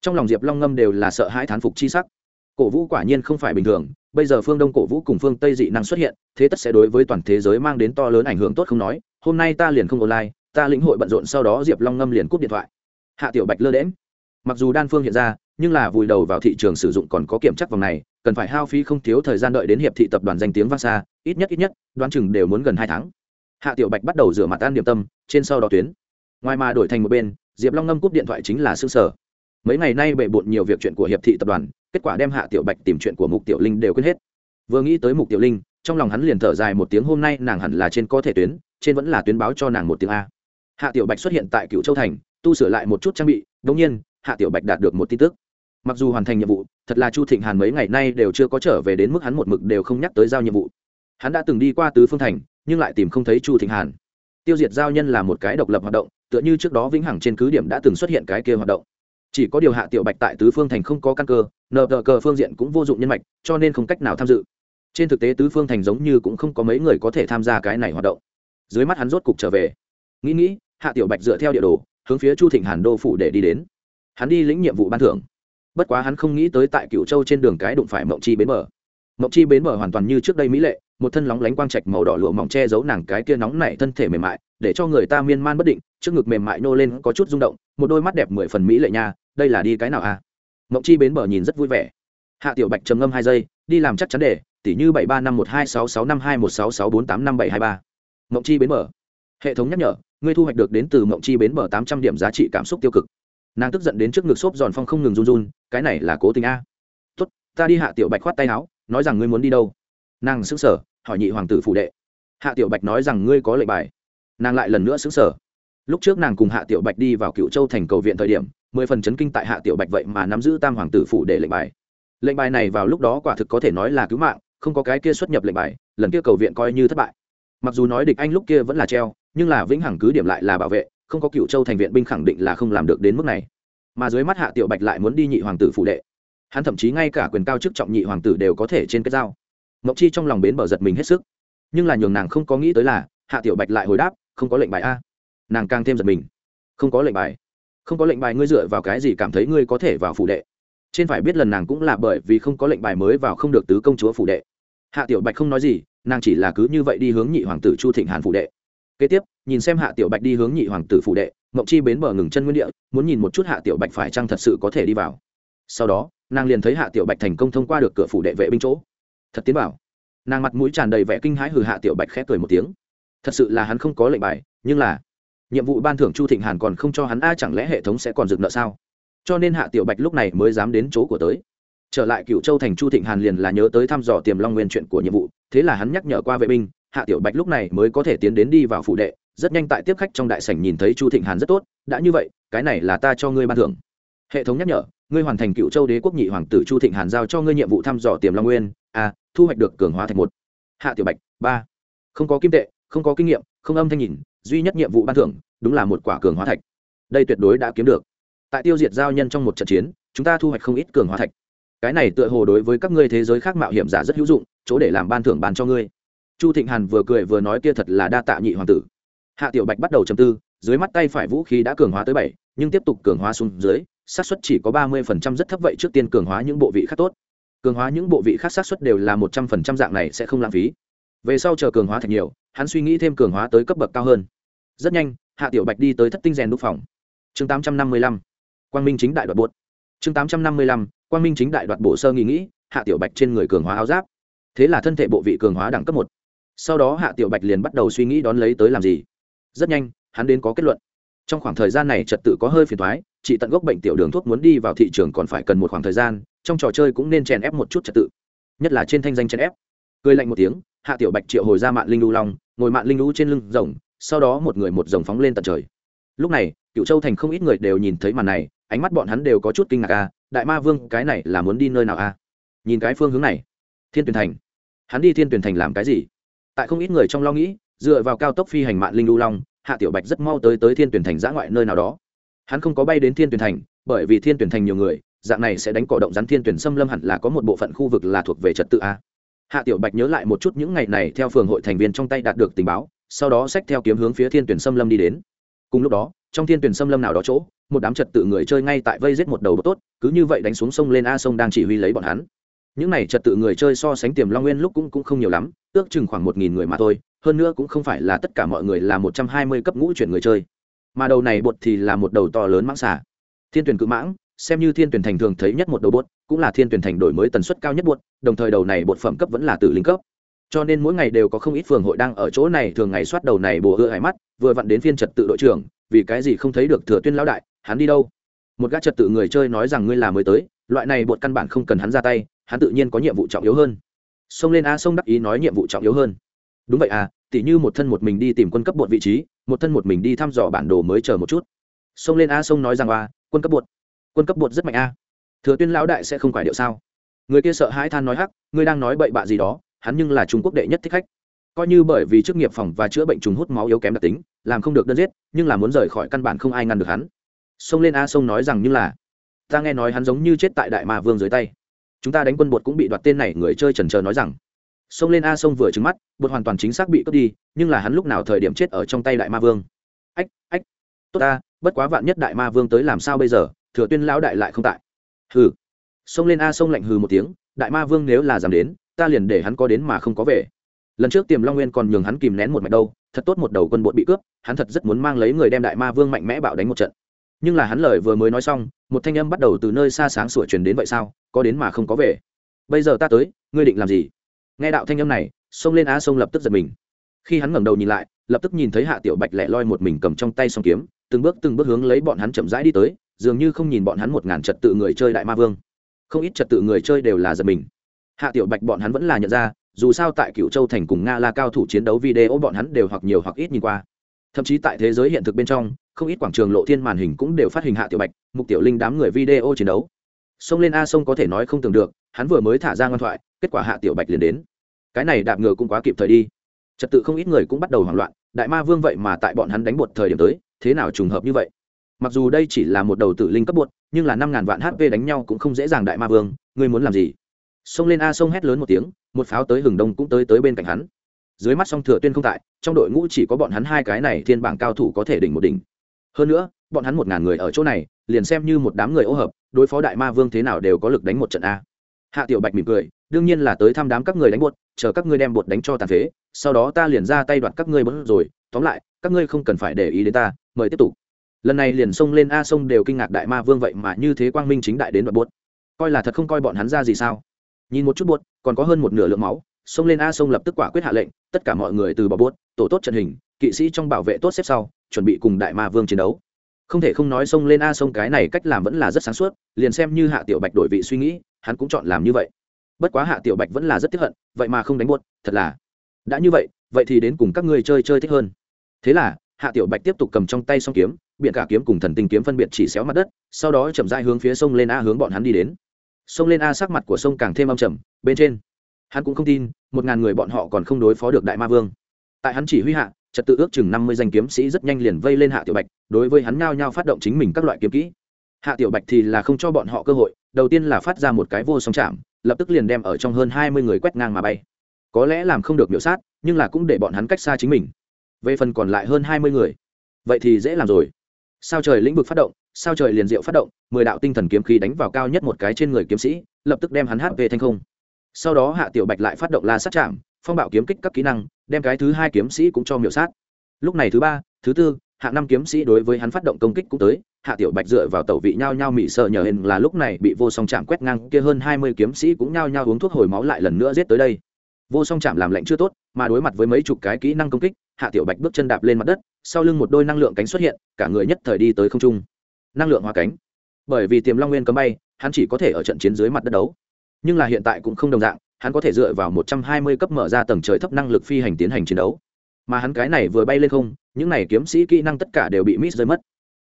trong lòng diệp long ngâm đều là sợ hãi thán phục chi sắc. Cổ vũ quả nhiên không phải bình thường, bây giờ phương đông cổ vũ cùng phương tây dị năng xuất hiện, thế tất sẽ đối với toàn thế giới mang đến to lớn ảnh hưởng tốt không nói, hôm nay ta liền không online, ta lĩnh hội bận rộn sau đó diệp long ngâm liền cúp điện thoại. Hạ tiểu bạch lơ đễm mặc dù đan phương hiện ra, nhưng là vùi đầu vào thị trường sử dụng còn có kiểm chắc vòng này, cần phải hao phí không thiếu thời gian đợi đến hiệp thị tập đoàn danh tiếng vang xa, ít nhất ít nhất, đoán chừng đều muốn gần hai tháng. Hạ tiểu bạch bắt đầu rửa mặt tan điểm tâm, trên sau đó tuyến. Ngoài mà đổi thành một bên, diệp long ngâm cúp điện thoại chính là xương sở mấy ngày nay bệ bộn nhiều việc chuyện của hiệp thị tập đoàn, kết quả đem hạ tiểu bạch tìm chuyện của mục tiểu linh đều quên hết. Vừa nghĩ tới mục tiểu linh, trong lòng hắn liền thở dài một tiếng hôm nay nàng hẳn là trên có thể tuyến, trên vẫn là tuyến báo cho nàng một tiếng a. Hạ tiểu bạch xuất hiện tại cựu châu thành, tu sửa lại một chút trang bị đống nhiên, hạ tiểu bạch đạt được một tin tức. Mặc dù hoàn thành nhiệm vụ, thật là chu thịnh hàn mấy ngày nay đều chưa có trở về đến mức hắn một mực đều không nhắc tới giao nhiệm vụ. Hắn đã từng đi qua tứ phương thành, nhưng lại tìm không thấy chu thịnh hàn. Tiêu diệt giao nhân là một cái độc lập hoạt động, tựa như trước đó vĩnh hằng trên cứ điểm đã từng xuất hiện cái kia hoạt động chỉ có điều hạ tiểu bạch tại tứ phương thành không có căn cơ nợ tờ cờ phương diện cũng vô dụng nhân mạch, cho nên không cách nào tham dự. Trên thực tế tứ phương thành giống như cũng không có mấy người có thể tham gia cái này hoạt động. Dưới mắt hắn rốt cục trở về. Nghĩ nghĩ, hạ tiểu bạch dựa theo địa đồ, hướng phía chu thịnh hàn đô phủ để đi đến. Hắn đi lĩnh nhiệm vụ ban thưởng. Bất quá hắn không nghĩ tới tại cựu châu trên đường cái đụng phải mộng chi bến bờ. Mộng chi bến bờ hoàn toàn như trước đây mỹ lệ, một thân lóng lánh quang trạch màu đỏ lụa mỏng che giấu nàng cái kia nóng nảy thân thể mềm mại, để cho người ta miên man bất định, trước ngực mềm mại nô lên có chút rung động, một đôi mắt đẹp mười phần mỹ lệ nha đây là đi cái nào à? Mộng chi bến bờ nhìn rất vui vẻ. Hạ tiểu bạch trầm ngâm hai giây, đi làm chắc chắn để tỷ như bảy ba năm một hai sáu sáu năm hai một sáu sáu bốn tám năm bảy hai ba. Mộng chi bến bờ. Hệ thống nhắc nhở, ngươi thu hoạch được đến từ mộng chi bến bờ tám trăm điểm giá trị cảm xúc tiêu cực. Nàng tức giận đến trước ngực xốp giòn phong không ngừng run run, cái này là cố tình a. Tốt, ta đi hạ tiểu bạch khoát tay áo, nói rằng ngươi muốn đi đâu? Nàng xứng sở hỏi nhị hoàng tử phụ đệ. Hạ tiểu bạch nói rằng ngươi có lệnh bài. Nàng lại lần nữa xứng sở lúc trước nàng cùng hạ tiểu bạch đi vào cựu châu thành cầu viện thời điểm mười phần chấn kinh tại hạ tiểu bạch vậy mà nắm giữ tam hoàng tử phụ để lệnh bài. Lệnh bài này vào lúc đó quả thực có thể nói là cứu mạng, không có cái kia xuất nhập lệnh bài, lần kia cầu viện coi như thất bại. Mặc dù nói địch anh lúc kia vẫn là treo, nhưng là vĩnh hằng cứ điểm lại là bảo vệ, không có cựu châu thành viện binh khẳng định là không làm được đến mức này. Mà dưới mắt hạ tiểu bạch lại muốn đi nhị hoàng tử phụ đệ. Hắn thậm chí ngay cả quyền cao chức trọng nhị hoàng tử đều có thể trên cái dao. Mộc chi trong lòng bến bờ giật mình hết sức. Nhưng là nhường nàng không có nghĩ tới là, hạ tiểu bạch lại hồi đáp, không có lệnh bài a. Nàng càng thêm giật mình. Không có lệnh bài không có lệnh bài ngươi dựa vào cái gì cảm thấy ngươi có thể vào phủ đệ. Trên phải biết lần nàng cũng là bởi vì không có lệnh bài mới vào không được tứ công chúa phủ đệ. Hạ tiểu bạch không nói gì, nàng chỉ là cứ như vậy đi hướng nhị hoàng tử chu thịnh hàn phủ đệ. Kế tiếp, nhìn xem hạ tiểu bạch đi hướng nhị hoàng tử phủ đệ, mộng chi bến bờ ngừng chân nguyên địa, muốn nhìn một chút hạ tiểu bạch phải chăng thật sự có thể đi vào. Sau đó, nàng liền thấy hạ tiểu bạch thành công thông qua được cửa phủ đệ vệ binh chỗ. Thật tiến bảo nàng mặt mũi tràn đầy vẻ kinh hãi hừ hạ tiểu bạch khép cười một tiếng. Thật sự là hắn không có lệnh bài, nhưng là nhiệm vụ ban thưởng chu thịnh hàn còn không cho hắn a, chẳng lẽ hệ thống sẽ còn dừng nợ sao? Cho nên hạ tiểu bạch lúc này mới dám đến chỗ của tới. Trở lại cựu châu thành chu thịnh hàn liền là nhớ tới thăm dò tiềm long nguyên chuyện của nhiệm vụ, thế là hắn nhắc nhở qua vệ binh, hạ tiểu bạch lúc này mới có thể tiến đến đi vào phụ đệ, rất nhanh tại tiếp khách trong đại sảnh nhìn thấy chu thịnh hàn rất tốt, đã như vậy, cái này là ta cho ngươi ban thưởng. Hệ thống nhắc nhở, ngươi hoàn thành cựu châu đế quốc nhị hoàng tử chu thịnh hàn giao cho ngươi nhiệm vụ thăm dò tiềm long nguyên, a, thu hoạch được cường hóa thành một. Hạ tiểu bạch, ba, không có kim tệ, không có kinh nghiệm, không âm thanh nhìn duy nhất nhiệm vụ ban thưởng đúng là một quả cường hóa thạch. Đây tuyệt đối đã kiếm được. Tại tiêu diệt giao nhân trong một trận chiến, chúng ta thu hoạch không ít cường hóa thạch. Cái này tựa hồ đối với các ngươi thế giới khác mạo hiểm giả rất hữu dụng, chỗ để làm ban thưởng bàn cho ngươi. Chu thịnh hàn vừa cười vừa nói kia thật là đa tạ nhị hoàng tử. Hạ tiểu bạch bắt đầu chầm tư, dưới mắt tay phải vũ khí đã cường hóa tới bảy, nhưng tiếp tục cường hóa xuống dưới, xác suất chỉ có ba mươi phần trăm rất thấp vậy trước tiên cường hóa những bộ vị khác tốt. Cường hóa những bộ vị khác xác suất đều là một trăm phần trăm dạng này sẽ không lãng phí. Về sau chờ cường hóa thật nhiều, hắn suy nghĩ thêm cường hóa tới cấp bậc cao hơn rất nhanh, hạ tiểu bạch đi tới thất tinh rèn đúc phòng. Chương tám trăm năm mươi lăm, quang minh chính đại đoạt bột. Chương tám trăm năm mươi lăm, quang minh chính đại đoạt bổ sơ nghĩ nghĩ, hạ tiểu bạch trên người cường hóa áo giáp. Thế là thân thể bộ vị cường hóa đẳng cấp một. Sau đó hạ tiểu bạch liền bắt đầu suy nghĩ đón lấy tới làm gì. Rất nhanh, hắn đến có kết luận. Trong khoảng thời gian này trật tự có hơi phiền thoái chỉ tận gốc bệnh tiểu đường thuốc muốn đi vào thị trường còn phải cần một khoảng thời gian, trong trò chơi cũng nên chèn ép một chút trật tự. Nhất là trên thanh danh chèn ép. Cười lạnh một tiếng, hạ tiểu bạch triệu hồi ra mạng linh lưu long, ngồi mạng linh lưu trên lưng rồng sau đó một người một dòng phóng lên tận trời. Lúc này cựu châu thành không ít người đều nhìn thấy màn này ánh mắt bọn hắn đều có chút kinh ngạc a à, đại ma vương cái này là muốn đi nơi nào a à? nhìn cái phương hướng này thiên tuyển thành. Hắn đi thiên tuyển thành làm cái gì? Tại không ít người trong lo nghĩ dựa vào cao tốc phi hành mạng linh lưu long hạ tiểu bạch rất mau tới tới thiên tuyển thành giã ngoại nơi nào đó. Hắn không có bay đến thiên tuyển thành bởi vì thiên tuyển thành nhiều người dạng này sẽ đánh cỏ động rắn thiên tuyển xâm lâm hẳn là có một bộ phận khu vực là thuộc về trật tự a hạ tiểu bạch nhớ lại một chút những ngày này theo phường hội thành viên trong tay đạt được tình báo sau đó xách theo kiếm hướng phía thiên tuyển xâm lâm đi đến. Cùng lúc đó trong thiên tuyển xâm lâm nào đó chỗ một đám trật tự người chơi ngay tại vây giết một đầu bột tốt cứ như vậy đánh xuống sông lên a sông đang chỉ huy lấy bọn hắn. Những này trật tự người chơi so sánh tiềm long nguyên lúc cũng, cũng không nhiều lắm ước chừng khoảng một nghìn người mà thôi hơn nữa cũng không phải là tất cả mọi người là một trăm hai mươi cấp ngũ chuyển người chơi. Mà đầu này bột thì là một đầu to lớn mãng xả thiên tuyển cự mãng xem như thiên tuyển thành thường thấy nhất một đầu bột cũng là thiên tuyển thành đổi mới tần suất cao nhất bột đồng thời đầu này bột phẩm cấp vẫn là từ linh cấp cho nên mỗi ngày đều có không ít phường hội đang ở chỗ này, thường ngày soát đầu này bùa hựa hải mắt, vừa vặn đến phiên trật tự đội trưởng, vì cái gì không thấy được thừa tuyên lão đại, hắn đi đâu? Một gã trật tự người chơi nói rằng ngươi là mới tới, loại này bột căn bản không cần hắn ra tay, hắn tự nhiên có nhiệm vụ trọng yếu hơn. Xông lên a sông đắc ý nói nhiệm vụ trọng yếu hơn. Đúng vậy à tỉ như một thân một mình đi tìm quân cấp bột vị trí, một thân một mình đi thăm dò bản đồ mới chờ một chút. Xông lên a sông nói rằng a quân cấp bột, quân cấp bột rất mạnh a. Thừa tuyên lão đại sẽ không phải điệu sao? Người kia sợ hãi than nói hắc, ngươi đang nói bậy bạ gì đó hắn nhưng là trung quốc đệ nhất thích khách. Coi như bởi vì chức nghiệp phòng và chữa bệnh trùng hút máu yếu kém đặc tính, làm không được đơn giết, nhưng là muốn rời khỏi căn bản không ai ngăn được hắn. Xông lên a sông nói rằng như là, ta nghe nói hắn giống như chết tại đại ma vương dưới tay. Chúng ta đánh quân bột cũng bị đoạt tên này, người chơi trần trờ nói rằng. Xông lên a sông vừa trứng mắt, bột hoàn toàn chính xác bị cướp đi, nhưng là hắn lúc nào thời điểm chết ở trong tay đại ma vương? Ách ách, tốt ta, bất quá vạn nhất đại ma vương tới làm sao bây giờ, thừa tuyên lão đại lại không tại. Hừ. Xông lên a sông lạnh hừ một tiếng, đại ma vương nếu là dám đến ta liền để hắn có đến mà không có về. Lần trước tiềm long nguyên còn nhường hắn kìm nén một mạch đâu, thật tốt một đầu quân bộ bị cướp, hắn thật rất muốn mang lấy người đem đại ma vương mạnh mẽ bạo đánh một trận. Nhưng là hắn lời vừa mới nói xong, một thanh âm bắt đầu từ nơi xa sáng sủa truyền đến vậy sao, có đến mà không có về. Bây giờ ta tới, ngươi định làm gì? Nghe đạo thanh âm này xông lên á sông lập tức giật mình. Khi hắn ngẩng đầu nhìn lại, lập tức nhìn thấy hạ tiểu bạch lẻ loi một mình cầm trong tay song kiếm, từng bước từng bước hướng lấy bọn hắn chậm rãi đi tới, dường như không nhìn bọn hắn một ngàn trật tự người chơi đại ma vương. Không ít trật tự người chơi đều là giật mình hạ tiểu bạch bọn hắn vẫn là nhận ra, dù sao tại cựu châu thành cùng nga là cao thủ chiến đấu video bọn hắn đều hoặc nhiều hoặc ít nhìn qua. Thậm chí tại thế giới hiện thực bên trong, không ít quảng trường lộ thiên màn hình cũng đều phát hình hạ tiểu bạch, mục tiểu linh đám người video chiến đấu. Xông lên a sông có thể nói không tưởng được, hắn vừa mới thả ra ngoan thoại, kết quả hạ tiểu bạch liền đến. Cái này đạp ngựa cũng quá kịp thời đi. Trật tự không ít người cũng bắt đầu hoảng loạn, đại ma vương vậy mà tại bọn hắn đánh bột thời điểm tới, thế nào trùng hợp như vậy? Mặc dù đây chỉ là một đầu tử linh cấp bột, nhưng là năm ngàn vạn hp đánh nhau cũng không dễ dàng đại ma vương, ngươi muốn làm gì? Xông lên a sông hét lớn một tiếng, một pháo tới hừng đông cũng tới tới bên cạnh hắn. Dưới mắt song thừa tuyên không tại, trong đội ngũ chỉ có bọn hắn hai cái này thiên bảng cao thủ có thể đỉnh một đỉnh. Hơn nữa, bọn hắn một ngàn người ở chỗ này, liền xem như một đám người ô hợp, đối phó đại ma vương thế nào đều có lực đánh một trận a. Hạ tiểu bạch mỉm cười, đương nhiên là tới thăm đám các người đánh bột, chờ các ngươi đem bột đánh cho tàn phế, sau đó ta liền ra tay đoạt các ngươi bớt rồi. Tóm lại, các ngươi không cần phải để ý đến ta, mời tiếp tục. Lần này liền xông lên a sông đều kinh ngạc đại ma vương vậy mà như thế quang minh chính đại đến đoạt bột. Coi là thật không coi bọn hắn ra gì sao? Nhìn một chút buốt, còn có hơn một nửa lượng máu, xông lên a sông lập tức quả quyết hạ lệnh, tất cả mọi người từ bỏ buốt, tổ tốt trận hình, kỵ sĩ trong bảo vệ tốt xếp sau, chuẩn bị cùng đại ma vương chiến đấu. Không thể không nói xông lên a sông cái này cách làm vẫn là rất sáng suốt, liền xem như hạ tiểu bạch đổi vị suy nghĩ, hắn cũng chọn làm như vậy. Bất quá hạ tiểu bạch vẫn là rất tiếp hận, vậy mà không đánh buốt, thật là. Đã như vậy vậy thì đến cùng các ngươi chơi chơi thích hơn. Thế là, hạ tiểu bạch tiếp tục cầm trong tay song kiếm biện cả kiếm cùng thần tinh kiếm phân biệt chỉ xéo mặt đất, sau đó chậm rãi hướng phía sông lên a hướng bọn hắn đi đến xông lên a sắc mặt của sông càng thêm âm trầm, bên trên. Hắn cũng không tin, một ngàn người bọn họ còn không đối phó được đại ma vương. Tại hắn chỉ huy hạ, trật tự ước chừng năm mươi danh kiếm sĩ rất nhanh liền vây lên hạ tiểu bạch, đối với hắn nhao nhao phát động chính mình các loại kiếm kỹ. Hạ tiểu bạch thì là không cho bọn họ cơ hội, đầu tiên là phát ra một cái vô song chạm, lập tức liền đem ở trong hơn hai mươi người quét ngang mà bay. Có lẽ làm không được biểu sát, nhưng là cũng để bọn hắn cách xa chính mình. Về phần còn lại hơn hai mươi người, vậy thì dễ làm rồi. Sao trời lĩnh vực phát động sao trời liền diệu phát động, mười đạo tinh thần kiếm khí đánh vào cao nhất một cái trên người kiếm sĩ, lập tức đem hắn hát về thanh không. Sau đó hạ tiểu bạch lại phát động la sát chạm, phong bạo kiếm kích các kỹ năng, đem cái thứ hai kiếm sĩ cũng cho miểu sát. Lúc này thứ ba, thứ tư, hạ năm kiếm sĩ đối với hắn phát động công kích cũng tới, hạ tiểu bạch dựa vào tẩu vị nhao nhao mị sợ nhờ hình là lúc này bị vô song chạm quét ngang, kia hơn hai mươi kiếm sĩ cũng nhao nhao uống thuốc hồi máu lại lần nữa giết tới đây. Vô song chạm làm lạnh chưa tốt, mà đối mặt với mấy chục cái kỹ năng công kích, hạ tiểu bạch bước chân đạp lên mặt đất, sau lưng một đôi năng lượng cánh xuất hiện, cả người nhất thời đi tới không trung năng lượng hóa cánh. Bởi vì tiềm long nguyên cấm bay, hắn chỉ có thể ở trận chiến dưới mặt đất đấu. Nhưng là hiện tại cũng không đồng dạng, hắn có thể dựa vào một trăm hai mươi cấp mở ra tầng trời thấp năng lực phi hành tiến hành chiến đấu. Mà hắn cái này vừa bay lên không, những này kiếm sĩ kỹ năng tất cả đều bị miss rơi mất.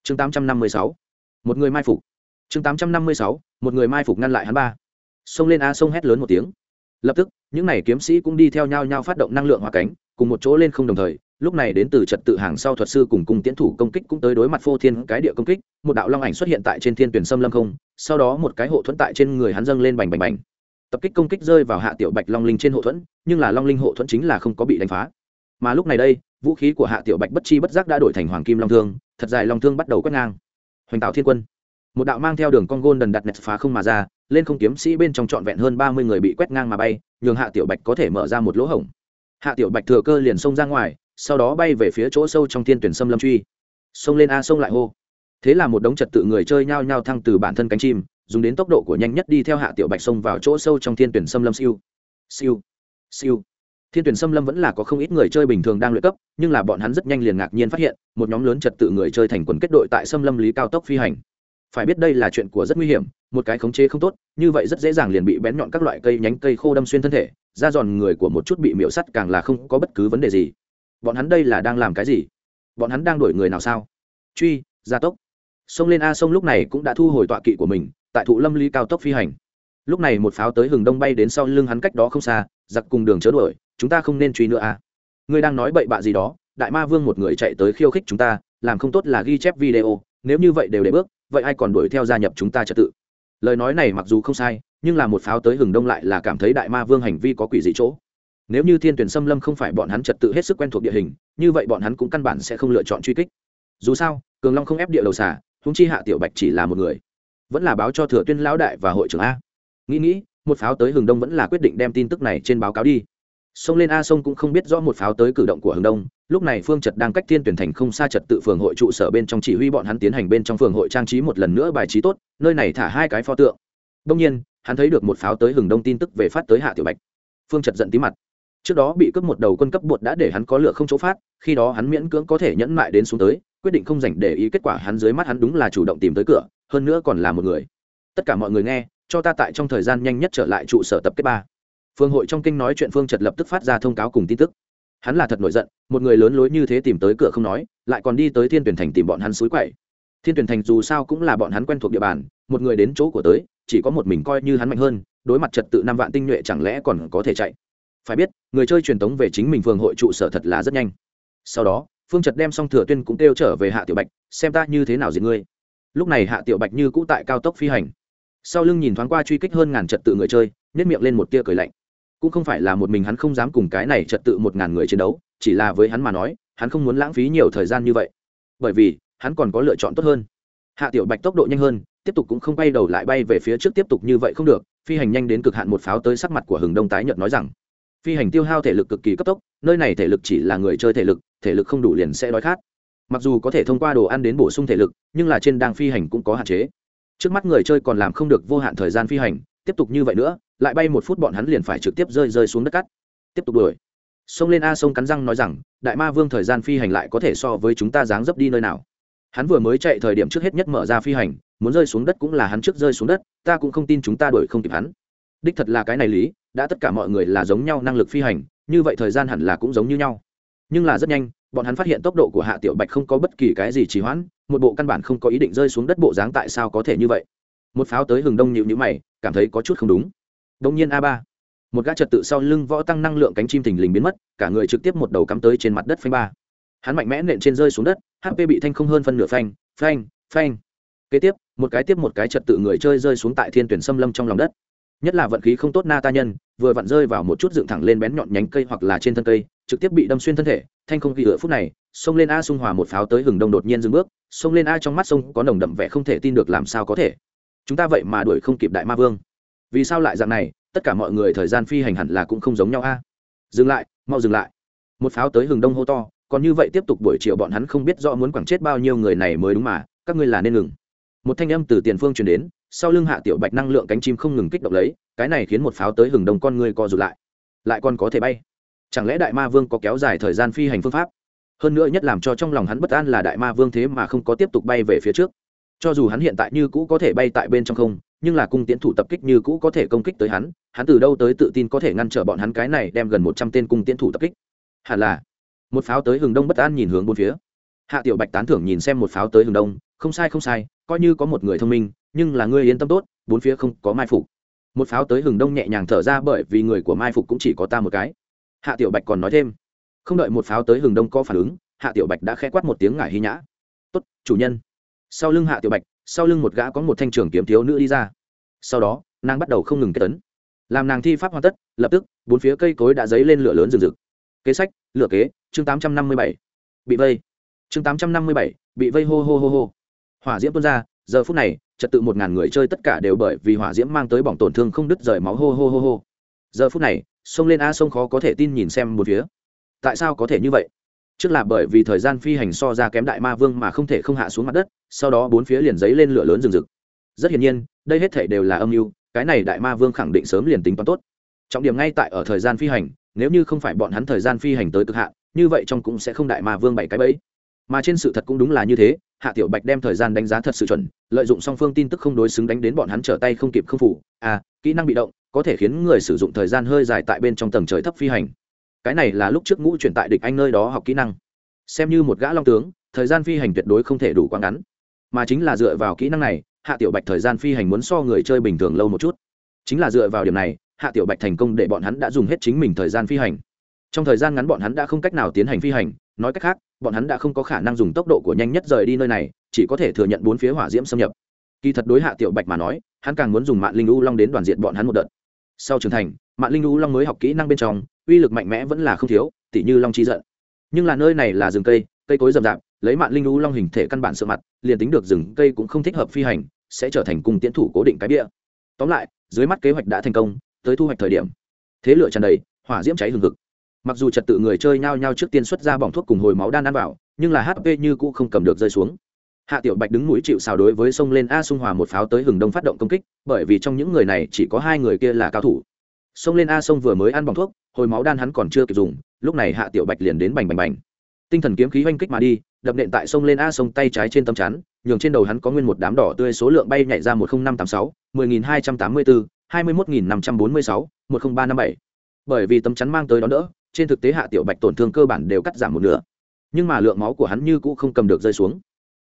Chương tám trăm năm mươi sáu, một người mai phục. Chương tám trăm năm mươi sáu, một người mai phục ngăn lại hắn ba. Xông lên a sông hét lớn một tiếng. Lập tức, những này kiếm sĩ cũng đi theo nhau nhau phát động năng lượng hóa cánh, cùng một chỗ lên không đồng thời lúc này đến từ trật tự hàng sau thuật sư cùng cùng tiến thủ công kích cũng tới đối mặt phô thiên cái địa công kích, một đạo long ảnh xuất hiện tại trên thiên tuyển sâm lâm không, sau đó một cái hộ thuẫn tại trên người hắn dâng lên bành bành bành. Tập kích công kích rơi vào hạ tiểu bạch long linh trên hộ thuẫn, nhưng là long linh hộ thuẫn chính là không có bị đánh phá. Mà lúc này đây, vũ khí của hạ tiểu bạch bất chi bất giác đã đổi thành hoàng kim long thương, thật dài long thương bắt đầu quét ngang. Hoành tạo thiên quân. Một đạo mang theo đường con gôn đần đặt nẹt phá không mà ra, lên không kiếm sĩ bên trong trọn vẹn hơn ba mươi người bị quét ngang mà bay, nhường hạ tiểu bạch có thể mở ra một lỗ hổng. Hạ tiểu bạch thừa cơ liền xông ra ngoài sau đó bay về phía chỗ sâu trong thiên tuyển sâm lâm truy. Xông lên a, xông lại hô. Thế là một đống trật tự người chơi nhao nhao thăng từ bản thân cánh chim, dùng đến tốc độ của nhanh nhất đi theo hạ tiểu bạch xông vào chỗ sâu trong thiên tuyển sâm lâm siêu. Siêu. Siêu. Thiên tuyển xâm lâm vẫn là có không ít người chơi bình thường đang luyện cấp, nhưng là bọn hắn rất nhanh liền ngạc nhiên phát hiện, một nhóm lớn trật tự người chơi thành quần kết đội tại xâm lâm lý cao tốc phi hành. Phải biết đây là chuyện của rất nguy hiểm, một cái khống chế không tốt, như vậy rất dễ dàng liền bị bén nhọn các loại cây nhánh cây khô đâm xuyên thân thể, da giòn người của một chút bị miễu sắt càng là không có bất cứ vấn đề gì bọn hắn đây là đang làm cái gì? Bọn hắn đang đuổi người nào sao? Truy, gia tốc. Sông lên a sông lúc này cũng đã thu hồi tọa kỵ của mình, tại thụ lâm lý cao tốc phi hành. Lúc này một pháo tới hừng đông bay đến sau lưng hắn cách đó không xa, giặc cùng đường chớ đuổi, chúng ta không nên truy nữa à. Ngươi đang nói bậy bạ gì đó, đại ma vương một người chạy tới khiêu khích chúng ta, làm không tốt là ghi chép video, nếu như vậy đều để bước, vậy ai còn đuổi theo gia nhập chúng ta trật tự? Lời nói này mặc dù không sai, nhưng là một pháo tới hừng đông lại là cảm thấy đại ma vương hành vi có quỷ dị chỗ nếu như thiên tuyển xâm lâm không phải bọn hắn trật tự hết sức quen thuộc địa hình, như vậy bọn hắn cũng căn bản sẽ không lựa chọn truy kích. Dù sao, cường long không ép địa đầu xả húng chi hạ tiểu bạch chỉ là một người. Vẫn là báo cho thừa tuyên lão đại và hội trưởng a. Nghĩ nghĩ, một pháo tới hừng đông vẫn là quyết định đem tin tức này trên báo cáo đi. Sông lên a sông cũng không biết rõ một pháo tới cử động của hừng đông. Lúc này phương trật đang cách thiên tuyển thành không xa trật tự phường hội trụ sở bên trong chỉ huy bọn hắn tiến hành bên trong phường hội trang trí một lần nữa bài trí tốt, nơi này thả hai cái pho tượng. Đông nhiên, hắn thấy được một pháo tới hừng đông tin tức về phát tới hạ tiểu bạch. Phương trật giận tí mặt trước đó bị cướp một đầu quân cấp bột đã để hắn có lựa không chỗ phát, khi đó hắn miễn cưỡng có thể nhẫn mại đến xuống tới, quyết định không dành để ý kết quả hắn dưới mắt hắn đúng là chủ động tìm tới cửa, hơn nữa còn là một người. Tất cả mọi người nghe, cho ta tại trong thời gian nhanh nhất trở lại trụ sở tập kết ba. Phương hội trong kinh nói chuyện phương trật lập tức phát ra thông cáo cùng tin tức. Hắn là thật nổi giận, một người lớn lối như thế tìm tới cửa không nói, lại còn đi tới thiên tuyển thành tìm bọn hắn suối quậy. Thiên tuyển thành dù sao cũng là bọn hắn quen thuộc địa bàn, một người đến chỗ của tới, chỉ có một mình coi như hắn mạnh hơn, đối mặt trật tự năm vạn tinh nhuệ chẳng lẽ còn có thể chạy? Phải biết, người chơi truyền thống về chính mình phường hội trụ sở thật là rất nhanh. Sau đó, phương trật đem xong thừa tuyên cũng kêu trở về hạ tiểu bạch, xem ta như thế nào diệt ngươi. Lúc này hạ tiểu bạch như cũ tại cao tốc phi hành. Sau lưng nhìn thoáng qua truy kích hơn ngàn trật tự người chơi nhét miệng lên một tia cười lạnh. Cũng không phải là một mình hắn không dám cùng cái này trật tự một ngàn người chiến đấu, chỉ là với hắn mà nói, hắn không muốn lãng phí nhiều thời gian như vậy. Bởi vì, hắn còn có lựa chọn tốt hơn. Hạ tiểu bạch tốc độ nhanh hơn, tiếp tục cũng không bay đầu lại bay về phía trước tiếp tục như vậy không được, phi hành nhanh đến cực hạn một pháo tới sắc mặt của hừng đông tái nhợt nói rằng phi hành tiêu hao thể lực cực kỳ cấp tốc, nơi này thể lực chỉ là người chơi thể lực thể lực không đủ liền sẽ đói khát. Mặc dù có thể thông qua đồ ăn đến bổ sung thể lực, nhưng là trên đang phi hành cũng có hạn chế. Trước mắt người chơi còn làm không được vô hạn thời gian phi hành, tiếp tục như vậy nữa, lại bay một phút bọn hắn liền phải trực tiếp rơi rơi xuống đất cắt tiếp tục đuổi. Xông lên a sông cắn răng nói rằng, đại ma vương thời gian phi hành lại có thể so với chúng ta dáng dấp đi nơi nào? Hắn vừa mới chạy thời điểm trước hết nhất mở ra phi hành, muốn rơi xuống đất cũng là hắn trước rơi xuống đất, ta cũng không tin chúng ta đuổi không kịp hắn. Đích thật là cái này lý đã tất cả mọi người là giống nhau năng lực phi hành, như vậy thời gian hẳn là cũng giống như nhau. Nhưng là rất nhanh, bọn hắn phát hiện tốc độ của hạ tiểu bạch không có bất kỳ cái gì trì hoãn, một bộ căn bản không có ý định rơi xuống đất bộ dáng tại sao có thể như vậy. Một pháo tới hừng đông nhịu nhữ mày, cảm thấy có chút không đúng. Đông nhiên a ba, một gã trật tự sau lưng võ tăng năng lượng cánh chim thình lình biến mất, cả người trực tiếp một đầu cắm tới trên mặt đất phanh ba. Hắn mạnh mẽ nện trên rơi xuống đất hp bị thanh không hơn phân nửa phanh phanh phanh. Kế tiếp, một cái tiếp một cái trật tự người chơi rơi xuống tại thiên tuyển xâm lâm trong lòng đất nhất là vận khí không tốt na ta nhân, vừa vặn rơi vào một chút dựng thẳng lên bén nhọn nhánh cây hoặc là trên thân cây, trực tiếp bị đâm xuyên thân thể, thanh không ghi ựa phút này, xông lên a xung hòa một pháo tới hừng đông đột nhiên dừng bước, xông lên a trong mắt sông có nồng đậm vẻ không thể tin được làm sao có thể. Chúng ta vậy mà đuổi không kịp đại ma vương. Vì sao lại dạng này, tất cả mọi người thời gian phi hành hẳn là cũng không giống nhau a. Dừng lại, mau dừng lại. Một pháo tới hừng đông hô to, còn như vậy tiếp tục buổi chiều bọn hắn không biết rõ muốn quẳng chết bao nhiêu người này mới đúng mà, các ngươi là nên ngừng. Một thanh âm từ tiền phương truyền đến sau lưng hạ tiểu bạch năng lượng cánh chim không ngừng kích động lấy, cái này khiến một pháo tới hừng đông con người co rụt lại. Lại còn có thể bay. Chẳng lẽ đại ma vương có kéo dài thời gian phi hành phương pháp? Hơn nữa nhất làm cho trong lòng hắn bất an là đại ma vương thế mà không có tiếp tục bay về phía trước. Cho dù hắn hiện tại như cũ có thể bay tại bên trong không, nhưng là cung tiến thủ tập kích như cũ có thể công kích tới hắn hắn từ đâu tới tự tin có thể ngăn trở bọn hắn cái này đem gần một trăm tên cung tiến thủ tập kích? Hẳn là, một pháo tới hừng đông bất an nhìn hướng bốn phía. Hạ tiểu bạch tán thưởng nhìn xem một pháo tới hừng đông, không sai không sai, coi như có một người thông minh nhưng là ngươi yên tâm tốt, bốn phía không có mai phục. Một pháo tới hừng đông nhẹ nhàng thở ra bởi vì người của mai phục cũng chỉ có ta một cái. Hạ tiểu bạch còn nói thêm, không đợi một pháo tới hừng đông có phản ứng, hạ tiểu bạch đã khẽ quát một tiếng ngải hy nhã. Tốt, chủ nhân. Sau lưng hạ tiểu bạch, sau lưng một gã có một thanh trường kiếm thiếu nữ đi ra. Sau đó, nàng bắt đầu không ngừng kết tấn. Làm nàng thi pháp hoàn tất, lập tức, bốn phía cây cối đã dấy lên lửa lớn rừng rực. Kế sách, lửa kế, chương tám trăm năm mươi bảy. Bị vây. Chương tám trăm năm mươi bảy, bị vây hô hô hô hô. Hỏa diễm tuôn ra, giờ phút này trật tự một ngàn người chơi tất cả đều bởi vì hỏa diễm mang tới bỏng tổn thương không đứt rời máu, hô hô hô hô. Giờ phút này, xông lên a sông khó có thể tin nhìn xem một phía. Tại sao có thể như vậy? Trước là bởi vì thời gian phi hành so ra kém đại ma vương mà không thể không hạ xuống mặt đất, sau đó bốn phía liền giấy lên lửa lớn rừng rực. Rất hiển nhiên, đây hết thể đều là âm mưu, cái này đại ma vương khẳng định sớm liền tính toán tốt. Trọng điểm ngay tại ở thời gian phi hành, nếu như không phải bọn hắn thời gian phi hành tới cực hạn, như vậy trong cũng sẽ không đại ma vương bảy cái bẫy. Mà trên sự thật cũng đúng là như thế hạ tiểu bạch đem thời gian đánh giá thật sự chuẩn, lợi dụng song phương tin tức không đối xứng đánh đến bọn hắn trở tay không kịp không phủ. À kỹ năng bị động, có thể khiến người sử dụng thời gian hơi dài tại bên trong tầng trời thấp phi hành. Cái này là lúc trước ngũ chuyển tại địch anh nơi đó học kỹ năng. Xem như một gã long tướng, thời gian phi hành tuyệt đối không thể đủ quá ngắn. Mà chính là dựa vào kỹ năng này, hạ tiểu bạch thời gian phi hành muốn so người chơi bình thường lâu một chút. Chính là dựa vào điểm này, hạ tiểu bạch thành công để bọn hắn đã dùng hết chính mình thời gian phi hành. Trong thời gian ngắn bọn hắn đã không cách nào tiến hành phi hành nói cách khác, bọn hắn đã không có khả năng dùng tốc độ của nhanh nhất rời đi nơi này, chỉ có thể thừa nhận bốn phía hỏa diễm xâm nhập. Kỳ thật đối hạ tiểu bạch mà nói, hắn càng muốn dùng mạng linh u long đến đoàn diện bọn hắn một đợt. Sau trưởng thành mạng linh u long mới học kỹ năng bên trong, uy lực mạnh mẽ vẫn là không thiếu, tỉ như long chi giận. Nhưng là nơi này là rừng cây cây cối rậm rạp, lấy mạng linh u long hình thể căn bản sợ mặt, liền tính được rừng cây cũng không thích hợp phi hành, sẽ trở thành cung tiến thủ cố định cái bia. Tóm lại, dưới mắt kế hoạch đã thành công, tới thu hoạch thời điểm. Thế lửa tràn đầy, hỏa diễm cháy hừng hực mặc dù trật tự người chơi nhao nhao trước tiên xuất ra bỏng thuốc cùng hồi máu đan ăn vào, nhưng là hp như cũ không cầm được rơi xuống. Hạ tiểu bạch đứng mũi chịu xào đối với sông lên a sung hòa một pháo tới hừng đông phát động công kích, bởi vì trong những người này chỉ có hai người kia là cao thủ. Sông lên a sông vừa mới ăn bỏng thuốc, hồi máu đan hắn còn chưa kịp dùng, lúc này hạ tiểu bạch liền đến bành bành bành. Tinh thần kiếm khí oanh kích mà đi, đập nện tại sông lên a sông tay trái trên tấm chắn, nhường trên đầu hắn có nguyên một đám đỏ tươi số lượng bay nhảy ra một nghìn năm t á m sáu, mười nghìn hai trăm tám mươi bốn, hai mươi một nghìn năm trăm bốn mươi sáu, một nghìn ba năm bảy. Bởi vì tấm chắn mang tới đó đỡ trên thực tế hạ tiểu bạch tổn thương cơ bản đều cắt giảm một nửa. Nhưng mà lượng máu của hắn như cũ không cầm được rơi xuống.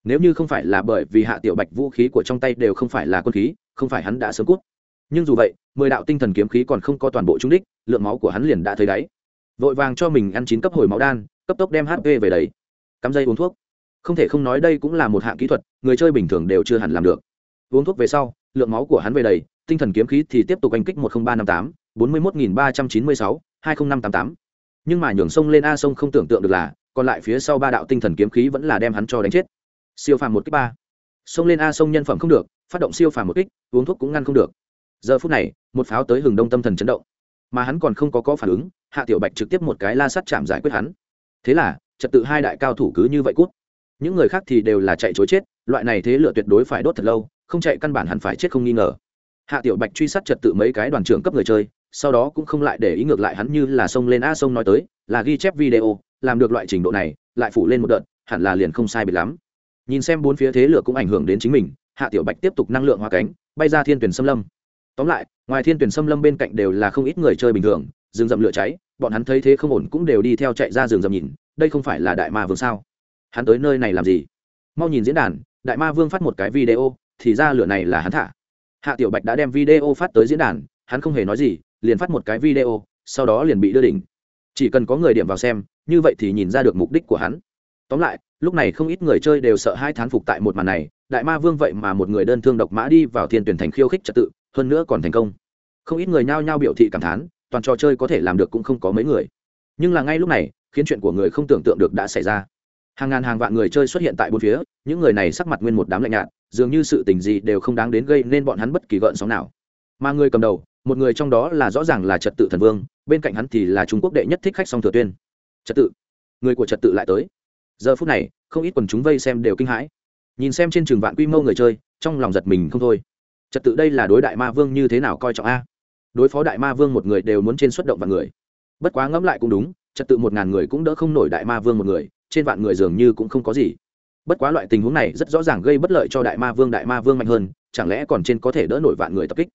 Nếu như không phải là bởi vì hạ tiểu bạch vũ khí của trong tay đều không phải là quân khí, không phải hắn đã sớm cút. Nhưng dù vậy, mười đạo tinh thần kiếm khí còn không có toàn bộ trung đích, lượng máu của hắn liền đã thấy đáy. Vội vàng cho mình ăn chín cấp hồi máu đan, cấp tốc đem hp về đấy cắm dây uống thuốc. Không thể không nói đây cũng là một hạng kỹ thuật, người chơi bình thường đều chưa hẳn làm được. Uống thuốc về sau, lượng máu của hắn về đầy tinh thần kiếm khí thì tiếp tục oanh kích một nghìn ba năm tám, bốn mươi một nghìn ba trăm chín mươi sáu, hai mươi năm tám tám nhưng mà nhường sông lên a sông không tưởng tượng được là, còn lại phía sau ba đạo tinh thần kiếm khí vẫn là đem hắn cho đánh chết. Siêu phàm một kích ba. Sông lên a sông nhân phẩm không được, phát động siêu phàm một kích, uống thuốc cũng ngăn không được. Giờ phút này, một pháo tới hừng đông tâm thần chấn động. Mà hắn còn không có có phản ứng, hạ tiểu bạch trực tiếp một cái la sắt chạm giải quyết hắn. Thế là, trật tự hai đại cao thủ cứ như vậy cút. Những người khác thì đều là chạy chối chết, loại này thế lựa tuyệt đối phải đốt thật lâu, không chạy căn bản hẳn phải chết không nghi ngờ. Hạ tiểu bạch truy sát trật tự mấy cái đoàn trưởng cấp người chơi sau đó cũng không lại để ý ngược lại hắn như là sông lên a sông nói tới, là ghi chép video, làm được loại trình độ này, lại phủ lên một đợt, hẳn là liền không sai biệt lắm. Nhìn xem bốn phía thế lửa cũng ảnh hưởng đến chính mình, hạ tiểu bạch tiếp tục năng lượng hóa cánh, bay ra thiên tuyển xâm lâm. Tóm lại, ngoài thiên tuyển xâm lâm bên cạnh đều là không ít người chơi bình thường, rừng rậm lửa cháy, bọn hắn thấy thế không ổn cũng đều đi theo chạy ra rừng rậm nhìn, đây không phải là đại ma vương sao? Hắn tới nơi này làm gì? Mau nhìn diễn đàn, đại ma vương phát một cái video, thì ra lửa này là hắn thả. Hạ tiểu bạch đã đem video phát tới diễn đàn, hắn không hề nói gì liền phát một cái video, sau đó liền bị đưa đỉnh. Chỉ cần có người điểm vào xem, như vậy thì nhìn ra được mục đích của hắn. Tóm lại, lúc này không ít người chơi đều sợ hai thán phục tại một màn này, đại ma vương vậy mà một người đơn thương độc mã đi vào thiên tuyển thành khiêu khích trật tự, hơn nữa còn thành công. Không ít người nhao nhao biểu thị cảm thán, toàn trò chơi có thể làm được cũng không có mấy người. Nhưng là ngay lúc này, khiến chuyện của người không tưởng tượng được đã xảy ra. Hàng ngàn hàng vạn người chơi xuất hiện tại bốn phía, những người này sắc mặt nguyên một đám lạnh nhạt, dường như sự tình gì đều không đáng đến gây nên bọn hắn bất kỳ gợn sóng nào. Mà người cầm đầu một người trong đó là rõ ràng là trật tự thần vương, bên cạnh hắn thì là trung quốc đệ nhất thích khách song thừa tuyên. Trật tự. Người của trật tự lại tới. Giờ phút này, không ít quần chúng vây xem đều kinh hãi. Nhìn xem trên trường vạn quy mô người chơi, trong lòng giật mình không thôi. Trật tự đây là đối đại ma vương như thế nào coi trọng a? Đối phó đại ma vương một người đều muốn trên xuất động vạn người. Bất quá ngẫm lại cũng đúng, trật tự một ngàn người cũng đỡ không nổi đại ma vương một người, trên vạn người dường như cũng không có gì. Bất quá loại tình huống này rất rõ ràng gây bất lợi cho đại ma vương, đại ma vương mạnh hơn, chẳng lẽ còn trên có thể đỡ nổi vạn người tập kích?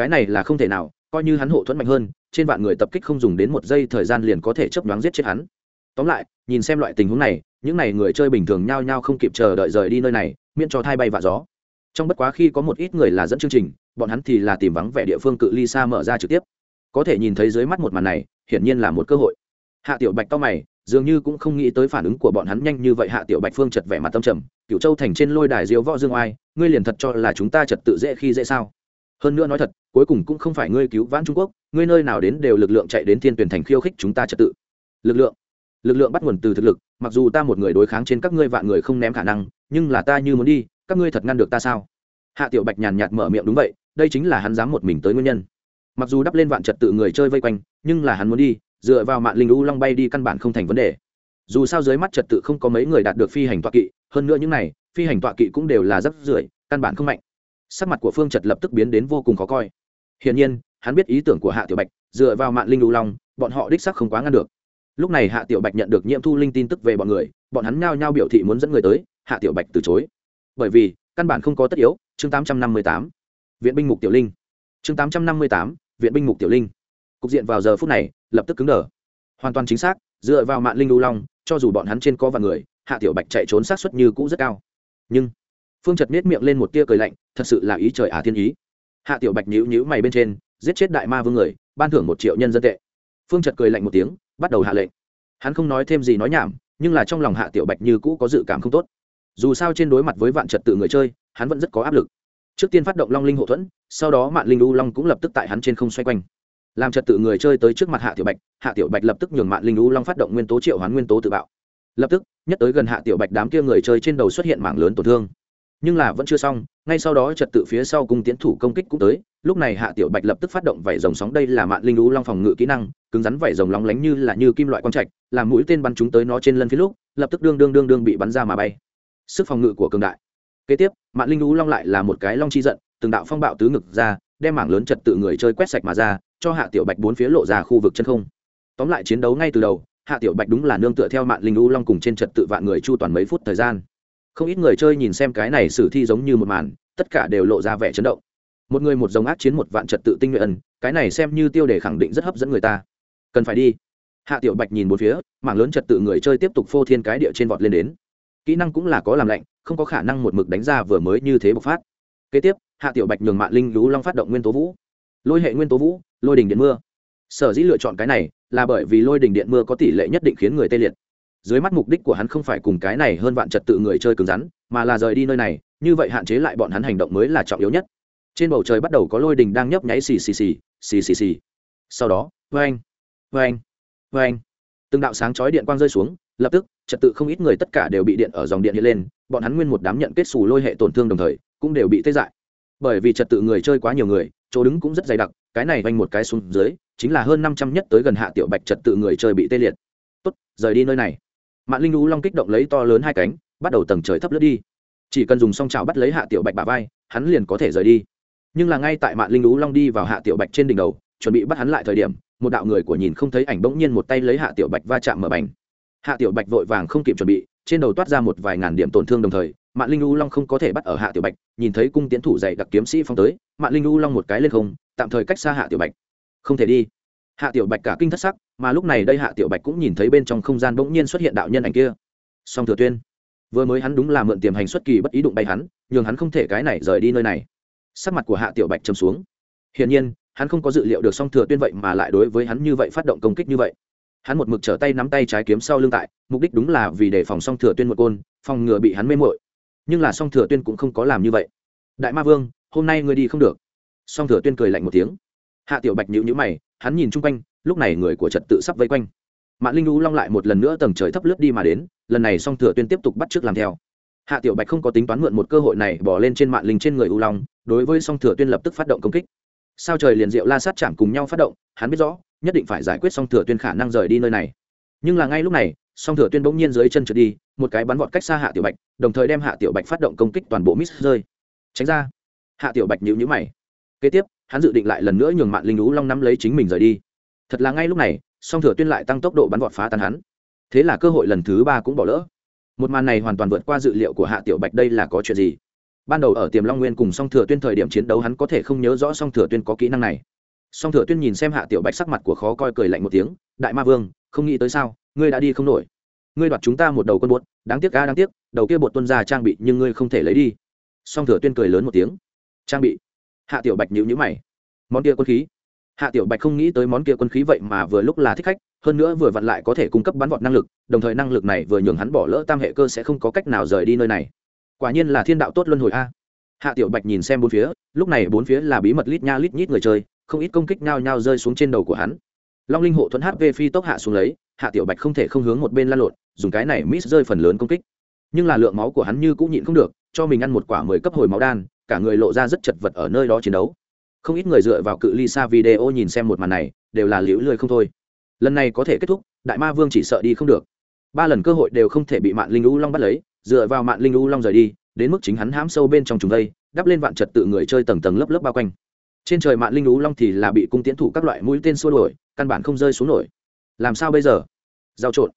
Cái này là không thể nào, coi như hắn hộ thuẫn mạnh hơn, trên vạn người tập kích không dùng đến một giây thời gian liền có thể chấp đoán giết chết hắn. Tóm lại, nhìn xem loại tình huống này, những n à y người chơi bình thường nhao nhao không kịp chờ đợi rời đi nơi này, miễn cho thai bay vạ gió. Trong bất quá khi có một ít người là dẫn chương trình, bọn hắn thì là tìm vắng vẻ địa phương cự ly xa mở ra trực tiếp. Có thể nhìn thấy dưới mắt một màn này, hiển nhiên là một cơ hội. Hạ tiểu bạch to mày, dường như cũng không nghĩ tới phản ứng của bọn hắn nhanh như vậy. Hạ tiểu bạch phương chật vẻ mặt tâm trầm cựu châu thành trên lôi đài diếu võ dương oai, ngươi liền thật cho là chúng ta trật tự dễ khi dễ sao? Hơn nữa nói thật, cuối cùng cũng không phải ngươi cứu vãn trung quốc, ngươi nơi nào đến đều lực lượng chạy đến thiên tuyển thành khiêu khích chúng ta trật tự. Lực lượng. Lực lượng bắt nguồn từ thực lực, mặc dù ta một người đối kháng trên các ngươi vạn người không ném khả năng, nhưng là ta như muốn đi, các ngươi thật ngăn được ta sao? Hạ tiểu bạch nhàn nhạt mở miệng đúng vậy, đây chính là hắn dám một mình tới nguyên nhân. Mặc dù đắp lên vạn trật tự người chơi vây quanh, nhưng là hắn muốn đi, dựa vào mạng linh u long bay đi căn bản không thành vấn đề. Dù sao dưới mắt trật tự không có mấy người đạt được phi hành tọa kỵ, hơn nữa những này, phi hành tọa kỵ cũng đều là rất rưởi, căn bản không mạnh sắc mặt của phương trật lập tức biến đến vô cùng khó coi. Hiển nhiên hắn biết ý tưởng của hạ tiểu bạch dựa vào mạng linh lưu long bọn họ đích sắc không quá ngăn được. Lúc này hạ tiểu bạch nhận được nhiệm thu linh tin tức về bọn người bọn hắn nhao nhao biểu thị muốn dẫn người tới hạ tiểu bạch từ chối. Bởi vì căn bản không có tất yếu chương 858. viện binh mục tiểu linh. Chương 858, viện binh mục tiểu linh. Cục diện vào giờ phút này lập tức cứng đờ. Hoàn toàn chính xác dựa vào mạng linh lưu long cho dù bọn hắn trên có vài người hạ tiểu bạch chạy trốn sát suất như cũ rất cao. Nhưng phương trật miết miệng lên một tia cười lạnh thật sự là ý trời ả à thiên ý. Hạ tiểu bạch nhíu nhíu mày bên trên, giết chết đại ma vương người, ban thưởng một triệu nhân dân tệ. Phương trật cười lạnh một tiếng, bắt đầu hạ lệnh. Hắn không nói thêm gì nói nhảm, nhưng là trong lòng hạ tiểu bạch như cũ có dự cảm không tốt. Dù sao trên đối mặt với vạn trật tự người chơi, hắn vẫn rất có áp lực. Trước tiên phát động long linh hậu thuẫn, sau đó mạng linh u long cũng lập tức tại hắn trên không xoay quanh. Làm trật tự người chơi tới trước mặt hạ tiểu bạch, hạ tiểu bạch lập tức nhường mạng linh u long phát động nguyên tố triệu hoán nguyên tố tự bạo. Lập tức, nhất tới gần hạ tiểu bạch đám kia người chơi trên đầu xuất hiện mảng lớn tổn thương nhưng là vẫn chưa xong, ngay sau đó trật tự phía sau cung tiến thủ công kích cũng tới, lúc này hạ tiểu bạch lập tức phát động vảy rồng sóng, đây là mạng linh u long phòng ngự kỹ năng, cứng rắn vảy rồng lóng lánh như là như kim loại quang trạch, làm mũi tên bắn chúng tới nó trên lân phía lúc, lập tức đương đương đương đương bị bắn ra mà bay. Sức phòng ngự của cường đại. Kế tiếp mạng linh u long lại là một cái long chi giận, từng đạo phong bạo tứ ngực ra, đem mảng lớn trật tự người chơi quét sạch mà ra, cho hạ tiểu bạch bốn phía lộ ra khu vực chân không. Tóm lại chiến đấu ngay từ đầu, hạ tiểu bạch đúng là nương tựa theo mạng linh u long cùng trên trật tự vạn người chu toàn mấy phút thời gian không ít người chơi nhìn xem cái này sử thi giống như một màn, tất cả đều lộ ra vẻ chấn động. Một người một dòng ác chiến một vạn trật tự tinh nguyện, cái này xem như tiêu đề khẳng định rất hấp dẫn người ta. Cần phải đi. Hạ tiểu bạch nhìn một phía, mảng lớn trật tự người chơi tiếp tục phô thiên cái địa trên vọt lên đến. Kỹ năng cũng là có làm lạnh, không có khả năng một mực đánh ra vừa mới như thế bộc phát. Kế tiếp, hạ tiểu bạch nhường mạng linh, lú long phát động nguyên tố vũ. Lôi hệ nguyên tố vũ, lôi đình điện mưa. Sở dĩ lựa chọn cái này là bởi vì lôi đình điện mưa có tỷ lệ nhất định khiến người tê liệt dưới mắt mục đích của hắn không phải cùng cái này hơn vạn trật tự người chơi cứng rắn, mà là rời đi nơi này, như vậy hạn chế lại bọn hắn hành động mới là trọng yếu nhất. Trên bầu trời bắt đầu có lôi đình đang nhấp nháy xì xì xì xì xì xì. Sau đó vê anh vê anh vê anh từng đạo sáng chói điện quang rơi xuống, lập tức, trật tự không ít người tất cả đều bị điện ở dòng điện hiện lên, bọn hắn nguyên một đám nhận kết xù lôi hệ tổn thương đồng thời, cũng đều bị tê dại. Bởi vì trật tự người chơi quá nhiều người, chỗ đứng cũng rất dày đặc, cái này vanh một cái xuống dưới, chính là hơn năm trăm nhất tới gần hạ tiểu bạch trật tự người chơi bị tê liệt. Tốt, rời đi nơi này mạng linh lũ long kích động lấy to lớn hai cánh, bắt đầu tầng trời thấp lướt đi. Chỉ cần dùng song trào bắt lấy hạ tiểu bạch bà vai, hắn liền có thể rời đi. Nhưng là ngay tại mạng linh lũ long đi vào hạ tiểu bạch trên đỉnh đầu, chuẩn bị bắt hắn lại thời điểm, một đạo người của nhìn không thấy ảnh bỗng nhiên một tay lấy hạ tiểu bạch va chạm mở bành. Hạ tiểu bạch vội vàng không kịp chuẩn bị, trên đầu toát ra một vài ngàn điểm tổn thương đồng thời mạng linh u long không có thể bắt ở hạ tiểu bạch, nhìn thấy cung tiến thủ dạy đặc kiếm sĩ phong tới mạng linh u long một cái lên không, tạm thời cách xa hạ tiểu bạch. Không thể đi. Hạ tiểu bạch cả kinh thất sắc mà lúc này đây hạ tiểu bạch cũng nhìn thấy bên trong không gian bỗng nhiên xuất hiện đạo nhân ảnh kia. Song thừa tuyên, vừa mới hắn đúng là mượn tiềm hành xuất kỳ bất ý đụng bay hắn, nhường hắn không thể cái này rời đi nơi này. Sắc mặt của hạ tiểu bạch châm xuống. Hiển nhiên, hắn không có dự liệu được song thừa tuyên vậy mà lại đối với hắn như vậy phát động công kích như vậy. Hắn một mực trở tay nắm tay trái kiếm sau lưng tại, mục đích đúng là vì để phòng song thừa tuyên một côn, phòng ngừa bị hắn mê mội nhưng là song thừa tuyên cũng không có làm như vậy. Đại ma vương, hôm nay ngươi đi không được. Song thừa tuyên cười lạnh một tiếng. Hạ tiểu bạch nhữ nhữ mày, hắn nhìn chung quanh lúc này người của trật tự sắp vây quanh. Mạng linh lũ long lại một lần nữa tầng trời thấp lướt đi mà đến, lần này song thừa tuyên tiếp tục bắt t r ư ớ c làm theo. Hạ tiểu bạch không có tính toán mượn một cơ hội này bỏ lên trên mạng linh trên người u long, đối với song thừa tuyên lập tức phát động công kích. Sao trời liền diệu la sát chạm cùng nhau phát động, hắn biết rõ, nhất định phải giải quyết song thừa tuyên khả năng rời đi nơi này. Nhưng là ngay lúc này, song thừa tuyên bỗng nhiên dưới chân trượt đi, một cái bắn vọt cách xa hạ tiểu bạch, đồng thời đem hạ tiểu bạch phát động công kích toàn bộ miss rơi. Tránh ra. Hạ tiểu bạch nhịu nhữ mày. Kế tiếp, hắn dự định lại lần nữa nhường mạng linh lũ long nắm lấy chính mình rời đi thật là ngay lúc này, song thừa tuyên lại tăng tốc độ bắn vọt phá tan hắn. Thế là cơ hội lần thứ ba cũng bỏ lỡ. Một màn này hoàn toàn vượt qua dự liệu của hạ tiểu bạch đây là có chuyện gì? Ban đầu ở tiềm long nguyên cùng song thừa tuyên thời điểm chiến đấu hắn có thể không nhớ rõ song thừa tuyên có kỹ năng này. Song thừa tuyên nhìn xem hạ tiểu bạch sắc mặt của khó coi cười lạnh một tiếng, đại ma vương, không nghĩ tới sao? Ngươi đã đi không nổi. Ngươi đoạt chúng ta một đầu quân bột đáng tiếc ca đáng tiếc, đầu kia bột tuân ra trang bị nhưng ngươi không thể lấy đi. Song thừa tuyên cười lớn một tiếng. Trang bị? Hạ tiểu bạch nhữ nhữ mày. Món kia quân khí hạ tiểu bạch không nghĩ tới món kia quân khí vậy mà vừa lúc là thích khách, hơn nữa vừa vặn lại có thể cung cấp bắn vọt năng lực, đồng thời năng lực này vừa nhường hắn bỏ lỡ tam hệ cơ sẽ không có cách nào rời đi nơi này. Quả nhiên là thiên đạo tốt luân hồi a. Hạ tiểu bạch nhìn xem bốn phía, lúc này bốn phía là bí mật lít nha lít nhít người chơi, không ít công kích nhao nhao rơi xuống trên đầu của hắn. Long linh hộ thuẫn hp phi tốc hạ xuống lấy, hạ tiểu bạch không thể không hướng một bên la lộn, dùng cái này miss rơi phần lớn công kích. Nhưng là lượng máu của hắn như cũng nhịn không được, cho mình ăn một quả mười cấp hồi máu đan, cả người lộ ra rất chật vật ở nơi đó chiến đấu không ít người dựa vào cự ly xa video nhìn xem một màn này, đều là liễu lười không thôi. Lần này có thể kết thúc, đại ma vương chỉ sợ đi không được. Ba lần cơ hội đều không thể bị mạng linh u long bắt lấy, dựa vào mạng linh u long rời đi, đến mức chính hắn hãm sâu bên trong chúng đây đắp lên vạn trật tự người chơi tầng tầng lớp lớp bao quanh. Trên trời mạng linh u long thì là bị cung tiến thủ các loại mũi tên xua đổi căn bản không rơi xuống nổi. Làm sao bây giờ? Giao trộn.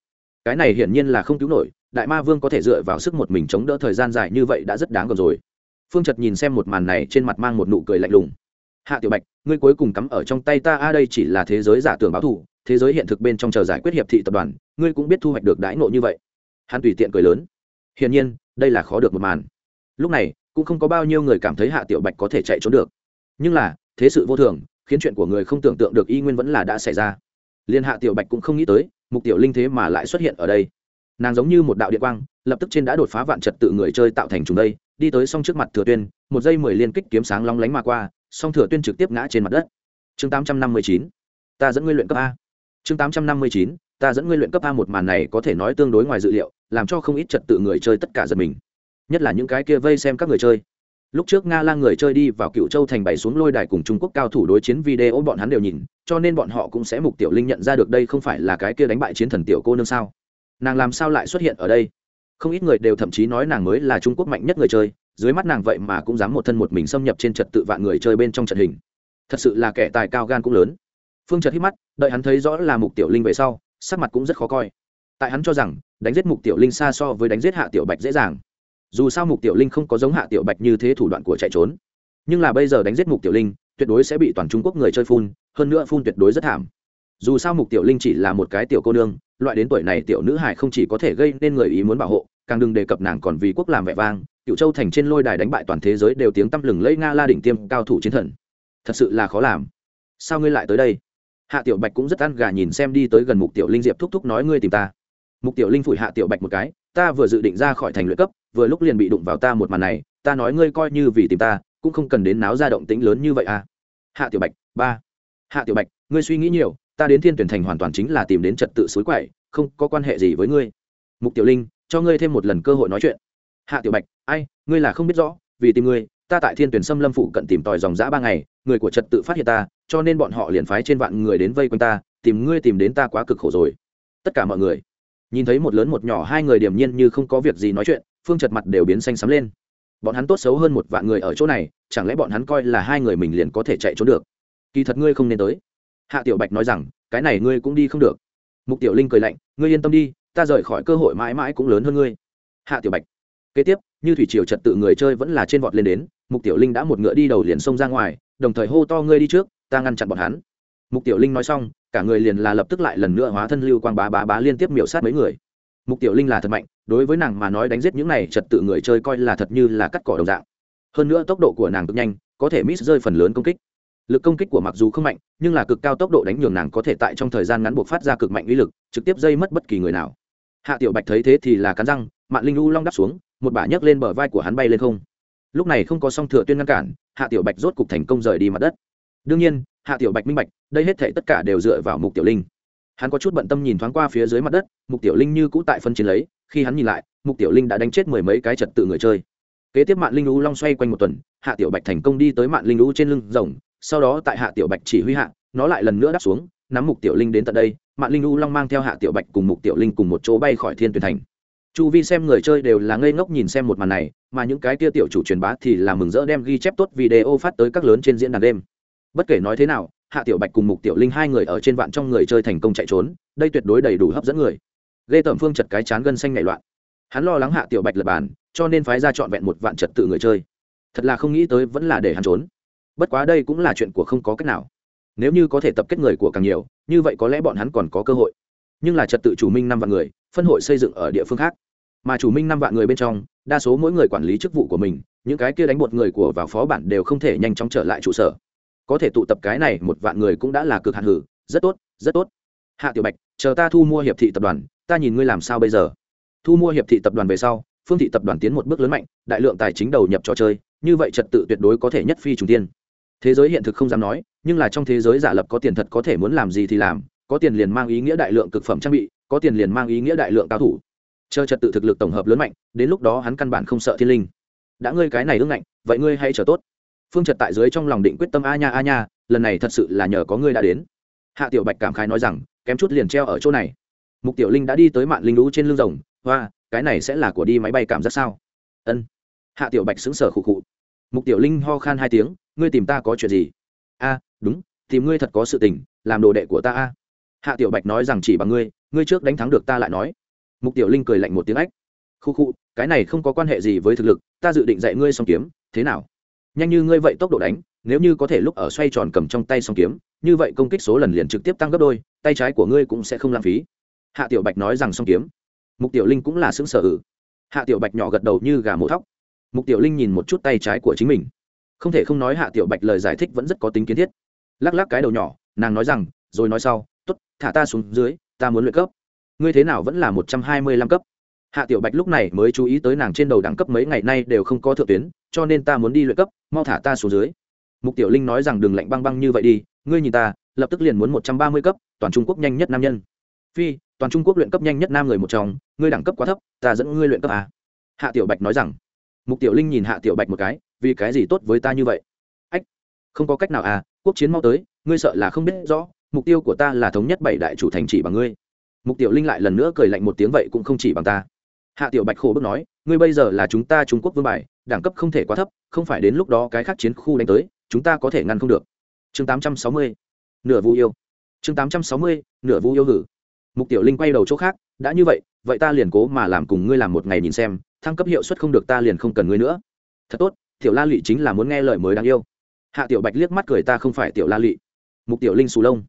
Cái này hiển nhiên là không cứu nổi, đại ma vương có thể dựa vào sức một mình chống đỡ thời gian dài như vậy đã rất đáng gờm rồi. Phương trật nhìn xem một màn này, trên mặt mang một nụ cười lạnh lùng hạ tiểu bạch, ngươi cuối cùng cắm ở trong tay ta, a, đây chỉ là thế giới giả tưởng báo thù, thế giới hiện thực bên trong chờ giải quyết hiệp thị tập đoàn, ngươi cũng biết thu hoạch được đãi nộ như vậy. Hắn tùy tiện cười lớn. Hiển nhiên, đây là khó được một màn. Lúc này, cũng không có bao nhiêu người cảm thấy hạ tiểu bạch có thể chạy trốn được. Nhưng là, thế sự vô thường, khiến chuyện của người không tưởng tượng được y nguyên vẫn là đã xảy ra. Liên hạ tiểu bạch cũng không nghĩ tới, mục tiểu linh thế mà lại xuất hiện ở đây. Nàng giống như một đạo điện quang, lập tức trên đã đột phá vạn trật tự người chơi tạo thành chúng đây, đi tới xong trước mặt thừa tuyên, một giây mười liên kích kiếm sáng long lánh mà qua song thừa tuyên trực tiếp ngã trên mặt đất. Chương tám trăm năm mươi chín, ta dẫn ngươi luyện cấp a. Chương tám trăm năm mươi chín, ta dẫn ngươi luyện cấp a một màn này có thể nói tương đối ngoài dự liệu, làm cho không ít trật tự người chơi tất cả giật mình. Nhất là những cái kia vây xem các người chơi. Lúc trước nga lang người chơi đi vào cựu châu thành bày xuống lôi đài cùng trung quốc cao thủ đối chiến video bọn hắn đều nhìn, cho nên bọn họ cũng sẽ mục tiểu linh nhận ra được đây không phải là cái kia đánh bại chiến thần tiểu cô nương sao. Nàng làm sao lại xuất hiện ở đây? Không ít người đều thậm chí nói nàng mới là trung quốc mạnh nhất người chơi dưới mắt nàng vậy mà cũng dám một thân một mình xâm nhập trên trật tự vạn người chơi bên trong trận hình. Thật sự là kẻ tài cao gan cũng lớn. Phương trật hít mắt, đợi hắn thấy rõ là mục tiểu linh về sau, sắc mặt cũng rất khó coi. Tại hắn cho rằng, đánh giết mục tiểu linh xa so với đánh giết hạ tiểu bạch dễ dàng. Dù sao mục tiểu linh không có giống hạ tiểu bạch như thế thủ đoạn của chạy trốn. Nhưng là bây giờ đánh giết mục tiểu linh, tuyệt đối sẽ bị toàn trung quốc người chơi phun, hơn nữa phun tuyệt đối rất thảm. Dù sao mục tiểu linh chỉ là một cái tiểu cô nương, loại đến tuổi này tiểu nữ hải không chỉ có thể gây nên người ý muốn bảo hộ, càng đừng đề cập nàng còn vì quốc làm vẻ vang cựu châu thành trên lôi đài đánh bại toàn thế giới đều tiếng tăm lừng lẫy nga la đỉnh tiêm cao thủ chiến thần. Thật sự là khó làm. Sao ngươi lại tới đây? Hạ tiểu bạch cũng rất ăn gà nhìn xem đi tới gần mục tiểu linh diệp thúc thúc nói ngươi tìm ta. Mục tiểu linh phủi hạ tiểu bạch một cái, ta vừa dự định ra khỏi thành luyện cấp, vừa lúc liền bị đụng vào ta một màn này, ta nói ngươi coi như vì tìm ta, cũng không cần đến náo ra động tĩnh lớn như vậy à. Hạ tiểu bạch, ba. Hạ tiểu bạch, ngươi suy nghĩ nhiều, ta đến thiên tuyển thành hoàn toàn chính là tìm đến trật tự suối quậy, không có quan hệ gì với ngươi. Mục tiểu linh, cho ngươi thêm một lần cơ hội nói chuyện hạ tiểu bạch, ai, ngươi là không biết rõ, vì tìm ngươi, ta tại thiên tuyển xâm lâm phụ cận tìm tòi dòng dã ba ngày, người của trật tự phát hiện ta, cho nên bọn họ liền phái trên vạn người đến vây quanh ta, tìm ngươi tìm đến ta quá cực khổ rồi. Tất cả mọi người nhìn thấy một lớn một nhỏ hai người điềm nhiên như không có việc gì nói chuyện, phương trật mặt đều biến xanh xắm lên. Bọn hắn tốt xấu hơn một vạn người ở chỗ này, chẳng lẽ bọn hắn coi là hai người mình liền có thể chạy trốn được? Kỳ thật ngươi không nên tới. Hạ tiểu bạch nói rằng, cái này ngươi cũng đi không được. Mục tiểu linh cười lạnh, ngươi yên tâm đi, ta rời khỏi cơ hội mãi mãi cũng lớn hơn ngươi. Hạ tiểu bạch kế tiếp, như thủy triều trật tự người chơi vẫn là trên vọt lên đến, mục tiểu linh đã một ngựa đi đầu liền xông ra ngoài, đồng thời hô to ngươi đi trước, ta ngăn chặn bọn hắn. Mục tiểu linh nói xong, cả người liền là lập tức lại lần nữa hóa thân lưu quang bá bá bá liên tiếp miểu sát mấy người. Mục tiểu linh là thật mạnh, đối với nàng mà nói đánh giết những này trật tự người chơi coi là thật như là cắt cỏ đồng dạng. Hơn nữa tốc độ của nàng cực nhanh, có thể miss rơi phần lớn công kích. Lực công kích của mặc dù không mạnh, nhưng là cực cao tốc độ đánh nhường nàng có thể tại trong thời gian ngắn buộc phát ra cực mạnh uy lực, trực tiếp dây mất bất kỳ người nào. Hạ tiểu bạch thấy thế thì là cắn răng mạng linh u long đắp xuống một bả nhấc lên bờ vai của hắn bay lên không. Lúc này không có song thừa tuyên ngăn cản, hạ tiểu bạch rốt cục thành công rời đi mặt đất. Đương nhiên, hạ tiểu bạch minh bạch, đây hết thể tất cả đều dựa vào mục tiểu linh. Hắn có chút bận tâm nhìn thoáng qua phía dưới mặt đất, mục tiểu linh như cũ tại phân chiến lấy, khi hắn nhìn lại, mục tiểu linh đã đánh chết mười mấy cái trật tự người chơi. Kế tiếp mạng linh lũ long xoay quanh một tuần, hạ tiểu bạch thành công đi tới mạng linh lũ trên lưng rồng, sau đó tại hạ tiểu bạch chỉ huy hạ, nó lại lần nữa đáp xuống, nắm mục tiểu linh đến tận đây mạng linh lũ long mang theo hạ tiểu bạch cùng mục tiểu linh cùng một chỗ bay khỏi thiên tuyển thành chu vi xem người chơi đều là ngây ngốc nhìn xem một màn này, mà những cái kia tiểu chủ truyền bá thì là mừng rỡ đem ghi chép tốt video phát tới các lớn trên diễn đàn đêm. Bất kể nói thế nào, hạ tiểu bạch cùng mục tiểu linh hai người ở trên vạn trong người chơi thành công chạy trốn, đây tuyệt đối đầy đủ hấp dẫn người. Lê tẩm phương chật cái chán gân xanh nảy loạn. Hắn lo lắng hạ tiểu bạch lập bàn, cho nên phái ra trọn vẹn một vạn trật tự người chơi. Thật là không nghĩ tới vẫn là để hắn trốn. Bất quá đây cũng là chuyện của không có cách nào. Nếu như có thể tập kết người của càng nhiều, như vậy có lẽ bọn hắn còn có cơ hội. Nhưng là trật tự chủ minh năm vạn người phân hội xây dựng ở địa phương khác. Mà chủ minh năm vạn người bên trong, đa số mỗi người quản lý chức vụ của mình, những cái kia đánh bột người của vào phó bản đều không thể nhanh chóng trở lại trụ sở. Có thể tụ tập cái này một vạn người cũng đã là cực hạn hử, rất tốt rất tốt. Hạ tiểu bạch, chờ ta thu mua hiệp thị tập đoàn, ta nhìn ngươi làm sao bây giờ? Thu mua hiệp thị tập đoàn về sau, phương thị tập đoàn tiến một bước lớn mạnh, đại lượng tài chính đầu nhập trò chơi, như vậy trật tự tuyệt đối có thể nhất phi trùng tiên. Thế giới hiện thực không dám nói, nhưng là trong thế giới giả lập có tiền thật có thể muốn làm gì thì làm, có tiền liền mang ý nghĩa đại lượng cực phẩm trang bị có tiền liền mang ý nghĩa đại lượng cao thủ. Chờ trật tự thực lực tổng hợp lớn mạnh, đến lúc đó hắn căn bản không sợ thiên linh. Đã ngươi cái này ưng ngạnh, vậy ngươi hay chờ tốt. Phương trật tại dưới trong lòng định quyết tâm, a nha a nha, lần này thật sự là nhờ có ngươi đã đến. Hạ tiểu bạch cảm khái nói rằng, kém chút liền treo ở chỗ này. Mục tiểu linh đã đi tới mạng linh lũ trên lưng rồng, hoa, cái này sẽ là của đi máy bay cảm giác sao? Ân. Hạ tiểu bạch xứng sở khụ khụ. Mục tiểu linh ho khan hai tiếng, ngươi tìm ta có chuyện gì? A, đúng, tìm ngươi thật có sự tình, làm đồ đệ của ta a. Hạ tiểu bạch nói rằng, chỉ bằng ngươi ngươi trước đánh thắng được ta lại nói. Mục tiểu linh cười lạnh một tiếng ách. Khu khu, cái này không có quan hệ gì với thực lực, ta dự định dạy ngươi song kiếm, thế nào? Nhanh như ngươi vậy tốc độ đánh, nếu như có thể lúc ở xoay tròn cầm trong tay song kiếm, như vậy công kích số lần liền trực tiếp tăng gấp đôi, tay trái của ngươi cũng sẽ không lãng phí. Hạ tiểu bạch nói rằng song kiếm. Mục tiểu linh cũng là xứng sở ử ừ. hạ tiểu bạch nhỏ gật đầu như gà mổ thóc. Mục tiểu linh nhìn một chút tay trái của chính mình. Không thể không nói hạ tiểu bạch lời giải thích vẫn rất có tính kiến thiết. Lắc lắc cái đầu nhỏ, nàng nói rằng, rồi nói sau t ố t thả ta xuống dưới ta muốn luyện cấp. Ngươi thế nào vẫn là một trăm hai mươi lăm cấp? Hạ tiểu bạch lúc này mới chú ý tới nàng trên đầu đẳng cấp mấy ngày nay đều không có thượng tuyến, cho nên ta muốn đi luyện cấp, mau thả ta xuống dưới. Mục tiểu linh nói rằng đừng lạnh băng băng như vậy đi, ngươi nhìn ta, lập tức liền muốn một trăm ba mươi cấp, toàn trung quốc nhanh nhất nam nhân. Phi, toàn trung quốc luyện cấp nhanh nhất nam người một trong, ngươi đẳng cấp quá thấp, ta dẫn ngươi luyện cấp à. hạ tiểu bạch nói rằng. Mục tiểu linh nhìn hạ tiểu bạch một cái, vì cái gì tốt với ta như vậy? Ách, không có cách nào à quốc chiến mau tới, ngươi sợ là không biết rõ mục tiêu của ta là thống nhất bảy đại chủ thành chỉ bằng ngươi. Mục tiểu linh lại lần nữa cười lạnh một tiếng vậy cũng không chỉ bằng ta. Hạ tiểu bạch khổ bước nói, ngươi bây giờ là chúng ta trung quốc vương bài, đẳng cấp không thể quá thấp, không phải đến lúc đó cái khác chiến khu đánh tới, chúng ta có thể ngăn không được. Chương 860. nửa vu yêu. Chương 860. nửa vu yêu hử. Mục tiểu linh quay đầu chỗ khác, đã như vậy vậy ta liền cố mà làm cùng ngươi làm một ngày nhìn xem, thăng cấp hiệu suất không được ta liền không cần ngươi nữa. Thật tốt, tiểu la lị chính là muốn nghe lời mới đáng yêu. Hạ tiểu bạch liếc mắt cười ta không phải tiểu la lị mục tiểu linh xù lông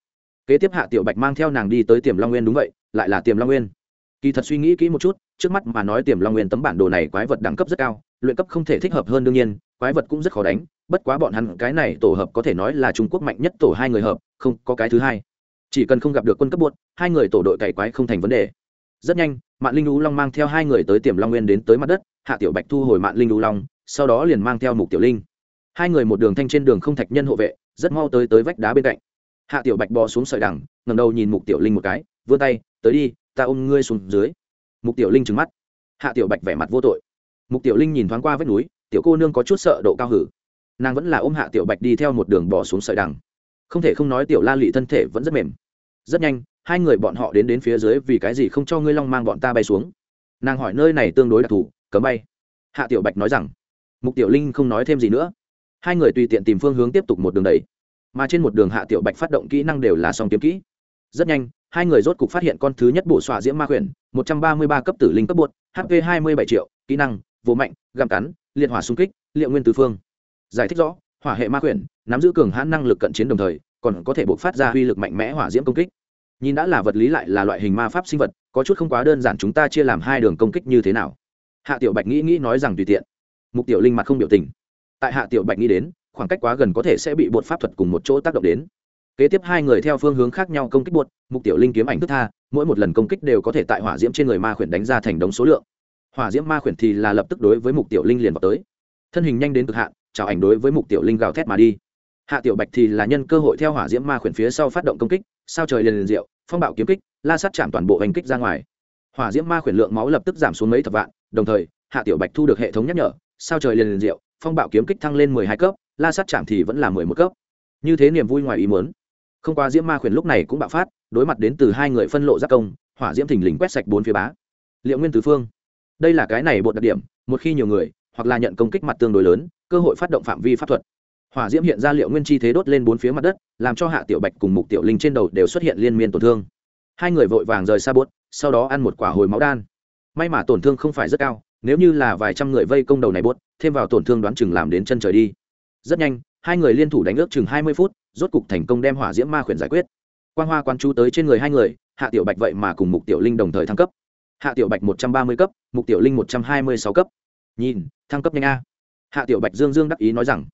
kế tiếp hạ tiểu bạch mang theo nàng đi tới tiềm long nguyên đúng vậy lại là tiềm long nguyên kỳ thật suy nghĩ kỹ một chút trước mắt mà nói tiềm long nguyên tấm bản đồ này quái vật đẳng cấp rất cao luyện cấp không thể thích hợp hơn đương nhiên quái vật cũng rất khó đánh bất quá bọn hắn cái này tổ hợp có thể nói là trung quốc mạnh nhất tổ hai người hợp không có cái thứ hai chỉ cần không gặp được quân cấp buốt hai người tổ đội cày quái không thành vấn đề rất nhanh mạng linh lũ long mang theo hai người tới tiềm long nguyên đến tới mặt đất hạ tiểu bạch thu hồi mạng linh lũ long sau đó liền mang theo mục tiểu linh hai người một đường thanh trên đường không thạch nhân hộ vệ rất mau tới tới vách đá bên cạnh hạ tiểu bạch bò xuống sợi đằng ngầm đầu nhìn mục tiểu linh một cái, vươn tay, tới đi, ta ôm ngươi xuống dưới. Mục tiểu linh trừng mắt. Hạ tiểu bạch vẻ mặt vô tội. Mục tiểu linh nhìn thoáng qua vách núi, tiểu cô nương có chút sợ độ cao hử. Nàng vẫn là ôm hạ tiểu bạch đi theo một đường bò xuống sợi đằng. Không thể không nói tiểu la lị thân thể vẫn rất mềm. Rất nhanh, hai người bọn họ đến đến phía dưới vì cái gì không cho ngươi long mang bọn ta bay xuống. Nàng hỏi nơi này tương đối đặc thù, cấm bay. Hạ tiểu bạch nói rằng, mục tiểu linh không nói thêm gì nữa. Hai người tùy tiện tìm phương hướng tiếp tục một đường đầy mà trên một đường hạ tiểu bạch phát động kỹ năng đều là song kiếm kỹ. Rất nhanh hai người rốt cục phát hiện con thứ nhất bổ xoa diễm ma Quyển, một trăm ba mươi ba cấp tử linh cấp bột hp hai mươi bảy triệu kỹ năng vô mạnh gặm cắn liệt hỏa xung kích liệu nguyên tứ phương. Giải thích rõ hỏa hệ ma Quyển nắm giữ cường hãn năng lực cận chiến đồng thời còn có thể buộc phát ra uy lực mạnh mẽ hỏa diễm công kích. Nhìn đã là vật lý lại là loại hình ma pháp sinh vật có chút không quá đơn giản chúng ta chia làm hai đường công kích như thế nào. Hạ tiểu bạch nghĩ nghĩ nói rằng tùy tiện. Mục tiểu linh mặt không biểu tình. Tại hạ tiểu bạch nghĩ đến khoảng cách quá gần có thể sẽ bị bột pháp thuật cùng một chỗ tác động đến. Kế tiếp hai người theo phương hướng khác nhau công kích bột, mục tiểu linh kiếm ảnh thức tha, mỗi một lần công kích đều có thể tại hỏa diễm trên người ma khuyển đánh ra thành đống số lượng. Hỏa diễm ma khuyển thì là lập tức đối với mục tiểu linh liền vào tới. Thân hình nhanh đến cực hạn, chào ảnh đối với mục tiểu linh gào thét mà đi. Hạ tiểu bạch thì là nhân cơ hội theo hỏa diễm ma khuyển phía sau phát động công kích, sao trời liền liền diệu, phong bạo kiếm kích, la sát chạm toàn bộ hành kích ra ngoài. Hỏa diễm ma khuyển lượng máu lập tức giảm xuống mấy thập vạn, đồng thời, hạ tiểu bạch thu được hệ thống nhắc nhở, sao trời liền liền diệu, phong bạo kiếm kích thăng lên mười hai cấp la sát chạm thì vẫn là mười một cấp. Như thế niềm vui ngoài ý muốn. Không qua diễm ma khuyển lúc này cũng bạo phát, đối mặt đến từ hai người phân lộ giác công, hỏa diễm thình lình quét sạch bốn phía bá. Liệu nguyên tứ phương. Đây là cái này bột đặc điểm, một khi nhiều người, hoặc là nhận công kích mặt tương đối lớn, cơ hội phát động phạm vi pháp thuật. Hỏa diễm hiện ra liệu nguyên chi thế đốt lên bốn phía mặt đất, làm cho hạ tiểu bạch cùng mục tiểu linh trên đầu đều xuất hiện liên miên tổn thương. Hai người vội vàng rời xa bốt sau đó ăn một quả hồi máu đan. May mà tổn thương không phải rất cao, nếu như là vài trăm người vây công đầu này bốt thêm vào tổn thương đoán chừng làm đến chân trời đi rất nhanh, hai người liên thủ đánh ước chừng hai mươi phút, rốt cục thành công đem hỏa diễm ma khuyển giải quyết. Quan hoa quan chú tới trên người hai người, hạ tiểu bạch vậy mà cùng mục tiểu linh đồng thời thăng cấp. Hạ tiểu bạch một trăm ba mươi cấp, mục tiểu linh một trăm hai mươi sáu cấp. Nhìn, thăng cấp nhanh a. Hạ tiểu bạch dương dương đắc ý nói rằng,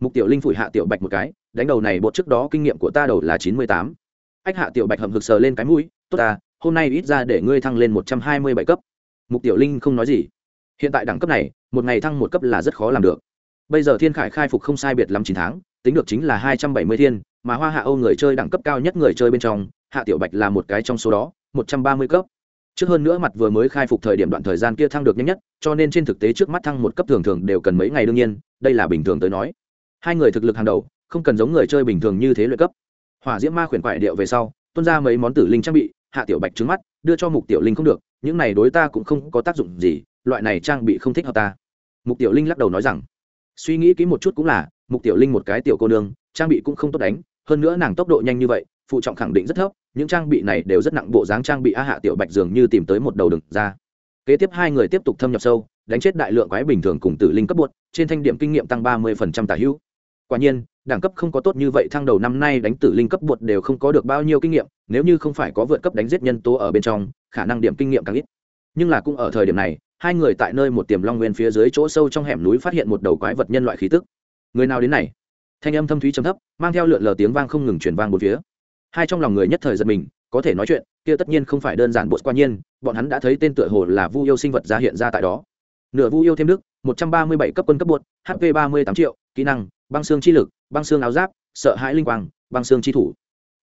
mục tiểu linh phủi hạ tiểu bạch một cái, đánh đầu này bột trước đó kinh nghiệm của ta đầu là chín mươi tám. Ách, hạ tiểu bạch hầm hực sờ lên cái mũi, tốt ta, hôm nay ít ra để ngươi thăng lên một trăm hai mươi bảy cấp. Mục tiểu linh không nói gì. Hiện tại đẳng cấp này, một ngày thăng một cấp là rất khó làm được bây giờ thiên khải khai phục không sai biệt lắm chín tháng, tính được chính là hai trăm bảy mươi thiên, mà hoa hạ âu người chơi đẳng cấp cao nhất người chơi bên trong, hạ tiểu bạch là một cái trong số đó, một trăm ba mươi cấp. Trước hơn nữa mặt vừa mới khai phục thời điểm đoạn thời gian kia thăng được nhanh nhất, cho nên trên thực tế trước mắt thăng một cấp thường thường đều cần mấy ngày đương nhiên, đây là bình thường tới nói. Hai người thực lực hàng đầu, không cần giống người chơi bình thường như thế lợi cấp. Hỏa diễm ma khuyển quại điệu về sau Tuân ra mấy món tử linh trang bị, hạ tiểu bạch trứng mắt, đưa cho mục tiểu linh không được, những này đối ta cũng không có tác dụng gì, loại này trang bị không thích hợp ta. Mục tiểu linh lắc đầu nói rằng suy nghĩ kỹ một chút cũng là, mục tiểu linh một cái tiểu cô nương, trang bị cũng không tốt đánh, hơn nữa nàng tốc độ nhanh như vậy, phụ trọng khẳng định rất thấp, những trang bị này đều rất nặng, bộ dáng trang bị a hạ tiểu bạch dường như tìm tới một đầu đừng ra. Kế tiếp hai người tiếp tục thâm nhập sâu, đánh chết đại lượng quái bình thường cùng tử linh cấp bột trên thanh điểm kinh nghiệm tăng ba mươi tả hữu. Quả nhiên, đẳng cấp không có tốt như vậy, thăng đầu năm nay đánh tử linh cấp bột đều không có được bao nhiêu kinh nghiệm, nếu như không phải có vượt cấp đánh giết nhân tố ở bên trong, khả năng điểm kinh nghiệm càng ít. Nhưng là cũng ở thời điểm này hai người tại nơi một tiềm long nguyên phía dưới chỗ sâu trong hẻm núi phát hiện một đầu quái vật nhân loại khí tức. Người nào đến này? Thanh âm thâm thúy trầm thấp, mang theo lượn lờ tiếng vang không ngừng truyền vang bốn phía. Hai trong lòng người nhất thời giật mình, có thể nói chuyện, kia tất nhiên không phải đơn giản bột qua nhiên, bọn hắn đã thấy tên tựa hồ là vu yêu sinh vật ra hiện ra tại đó. Nửa vu yêu thêm đức, một trăm ba mươi bảy cấp quân cấp bột hp ba mươi tám triệu, kỹ năng, băng xương chi lực, băng xương áo giáp, sợ hãi linh quang, băng xương chi thủ.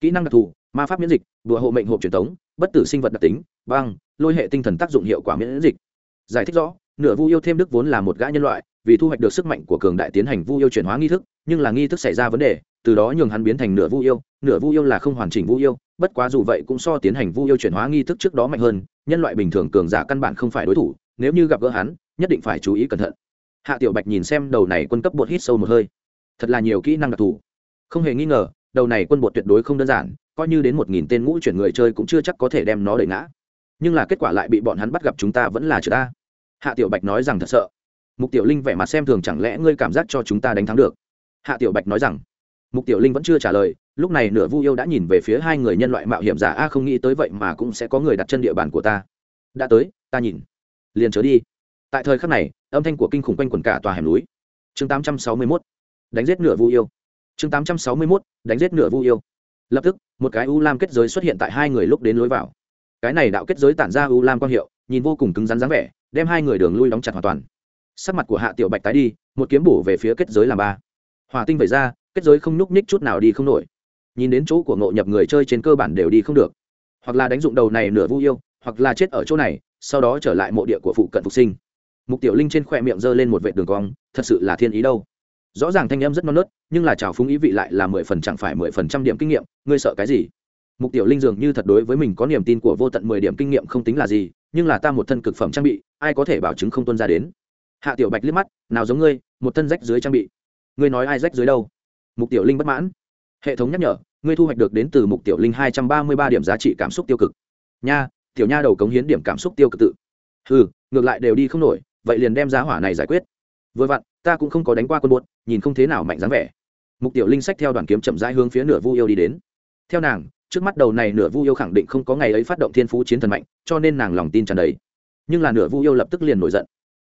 Kỹ năng đặc thù, ma pháp miễn dịch đùa hộ mệnh hộp truyền thống bất tử sinh vật đặc tính, băng, lôi hệ tinh thần tác dụng hiệu quả miễn dịch giải thích rõ, nửa vu yêu thêm đức vốn là một gã nhân loại, vì thu hoạch được sức mạnh của cường đại tiến hành vu yêu chuyển hóa nghi thức, nhưng là nghi thức xảy ra vấn đề, từ đó nhường hắn biến thành nửa vu yêu. Nửa vu yêu là không hoàn chỉnh vu yêu, bất quá dù vậy cũng so tiến hành vu yêu chuyển hóa nghi thức trước đó mạnh hơn, nhân loại bình thường cường giả căn bản không phải đối thủ, nếu như gặp gỡ hắn, nhất định phải chú ý cẩn thận. Hạ tiểu bạch nhìn xem đầu này quân cấp bột hít sâu một hơi. Thật là nhiều kỹ năng đặc thù. Không hề nghi ngờ, đầu này quân bột tuyệt đối không đơn giản, coi như đến một nghìn tên ngũ chuyển người chơi cũng chưa chắc có thể đem nó đẩy ngã nhưng là kết quả lại bị bọn hắn bắt gặp chúng ta vẫn là chữ ta. Hạ tiểu bạch nói rằng thật sợ. Mục tiểu linh vẻ mặt xem thường chẳng lẽ ngươi cảm giác cho chúng ta đánh thắng được? Hạ tiểu bạch nói rằng. Mục tiểu linh vẫn chưa trả lời, lúc này nửa vu yêu đã nhìn về phía hai người nhân loại mạo hiểm giả, a, không nghĩ tới vậy mà cũng sẽ có người đặt chân địa bàn của ta. Đã tới, ta nhìn. Liền trở đi. Tại thời khắc này, âm thanh của kinh khủng quanh quần cả tòa hẻm núi. Chương 861 đánh giết nửa vu yêu. Chương 861 đánh giết nửa vu yêu. Lập tức, một cái u lam kết giới xuất hiện tại hai người lúc đến lối vào cái này đạo kết giới tản ra u lam quang hiệu, nhìn vô cùng cứng rắn dáng vẻ, đem hai người đường lui đóng chặt hoàn toàn. Sắc mặt của hạ tiểu bạch tái đi, một kiếm bổ về phía kết giới làm ba. Hỏa tinh vẩy ra, kết giới không nhúc nhích chút nào đi không nổi. Nhìn đến chỗ của ngộ nhập người chơi trên cơ bản đều đi không được. Hoặc là đánh dụng đầu này nửa vu yêu, hoặc là chết ở chỗ này, sau đó trở lại mộ địa của phụ cận phục sinh. Mục tiểu linh trên khoe miệng giơ lên một vệ đường cong, thật sự là thiên ý đâu. Rõ ràng thanh em rất non nớt, nhưng là trào phúng ý vị lại là mười phần, chẳng phải mười phần trăm điểm kinh nghiệm, ngươi sợ cái gì? Mục tiểu linh dường như thật đối với mình có niềm tin của vô tận mười điểm kinh nghiệm không tính là gì, nhưng là ta một thân cực phẩm trang bị, ai có thể bảo chứng không tuân ra đến? Hạ tiểu bạch liếc mắt, nào giống ngươi, một thân rách dưới trang bị. Ngươi nói ai rách dưới đâu? Mục tiểu linh bất mãn. Hệ thống nhắc nhở, ngươi thu hoạch được đến từ mục tiểu linh hai trăm ba mươi ba điểm giá trị cảm xúc tiêu cực. Nha, tiểu nha đầu cống hiến điểm cảm xúc tiêu cực tự. Ừ ngược lại đều đi không nổi, vậy liền đem giá hỏa này giải quyết. Vừa vặn, ta cũng không có đánh qua quân buốt nhìn không thế nào mạnh dáng vẻ. Mục tiểu linh sách theo đoàn kiếm chậm rãi hướng phía nửa vu yêu đi đến. Theo nàng trước mắt đầu này nửa vu yêu khẳng định không có ngày ấy phát động thiên phú chiến thần mạnh, cho nên nàng lòng tin tràn đầy. Nhưng là nửa vu yêu lập tức liền nổi giận.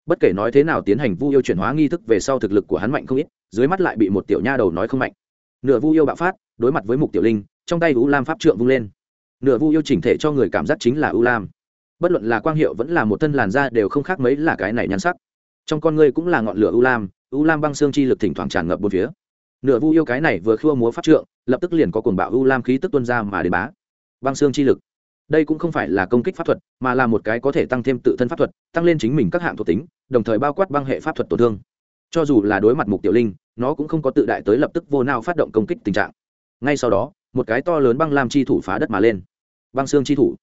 Bất kể nói thế nào tiến hành vu yêu chuyển hóa nghi thức về sau thực lực của hắn mạnh không ít, dưới mắt lại bị một tiểu nha đầu nói không mạnh. Nửa vu yêu bạo phát, đối mặt với mục tiểu linh, trong tay u lam pháp trượng vung lên. Nửa vu yêu chỉnh thể cho người cảm giác chính là u lam. Bất luận là quang hiệu vẫn là một thân làn da đều không khác mấy là cái này nhan sắc. Trong con người cũng là ngọn lửa u lam u lam băng xương chi lực thỉnh thoảng tràn ngập bốn phía nửa vu yêu cái này vừa khua múa phát trượng, lập tức liền có cuồng bạo u lam khí tức tuân ra mà đến bá. Băng xương chi lực. Đây cũng không phải là công kích pháp thuật, mà là một cái có thể tăng thêm tự thân pháp thuật, tăng lên chính mình các hạng thuộc tính, đồng thời bao quát băng hệ pháp thuật tổn thương. Cho dù là đối mặt mục tiểu linh, nó cũng không có tự đại tới lập tức vô nào phát động công kích tình trạng. Ngay sau đó, một cái to lớn băng lam chi thủ phá đất mà lên. Băng xương chi thủ.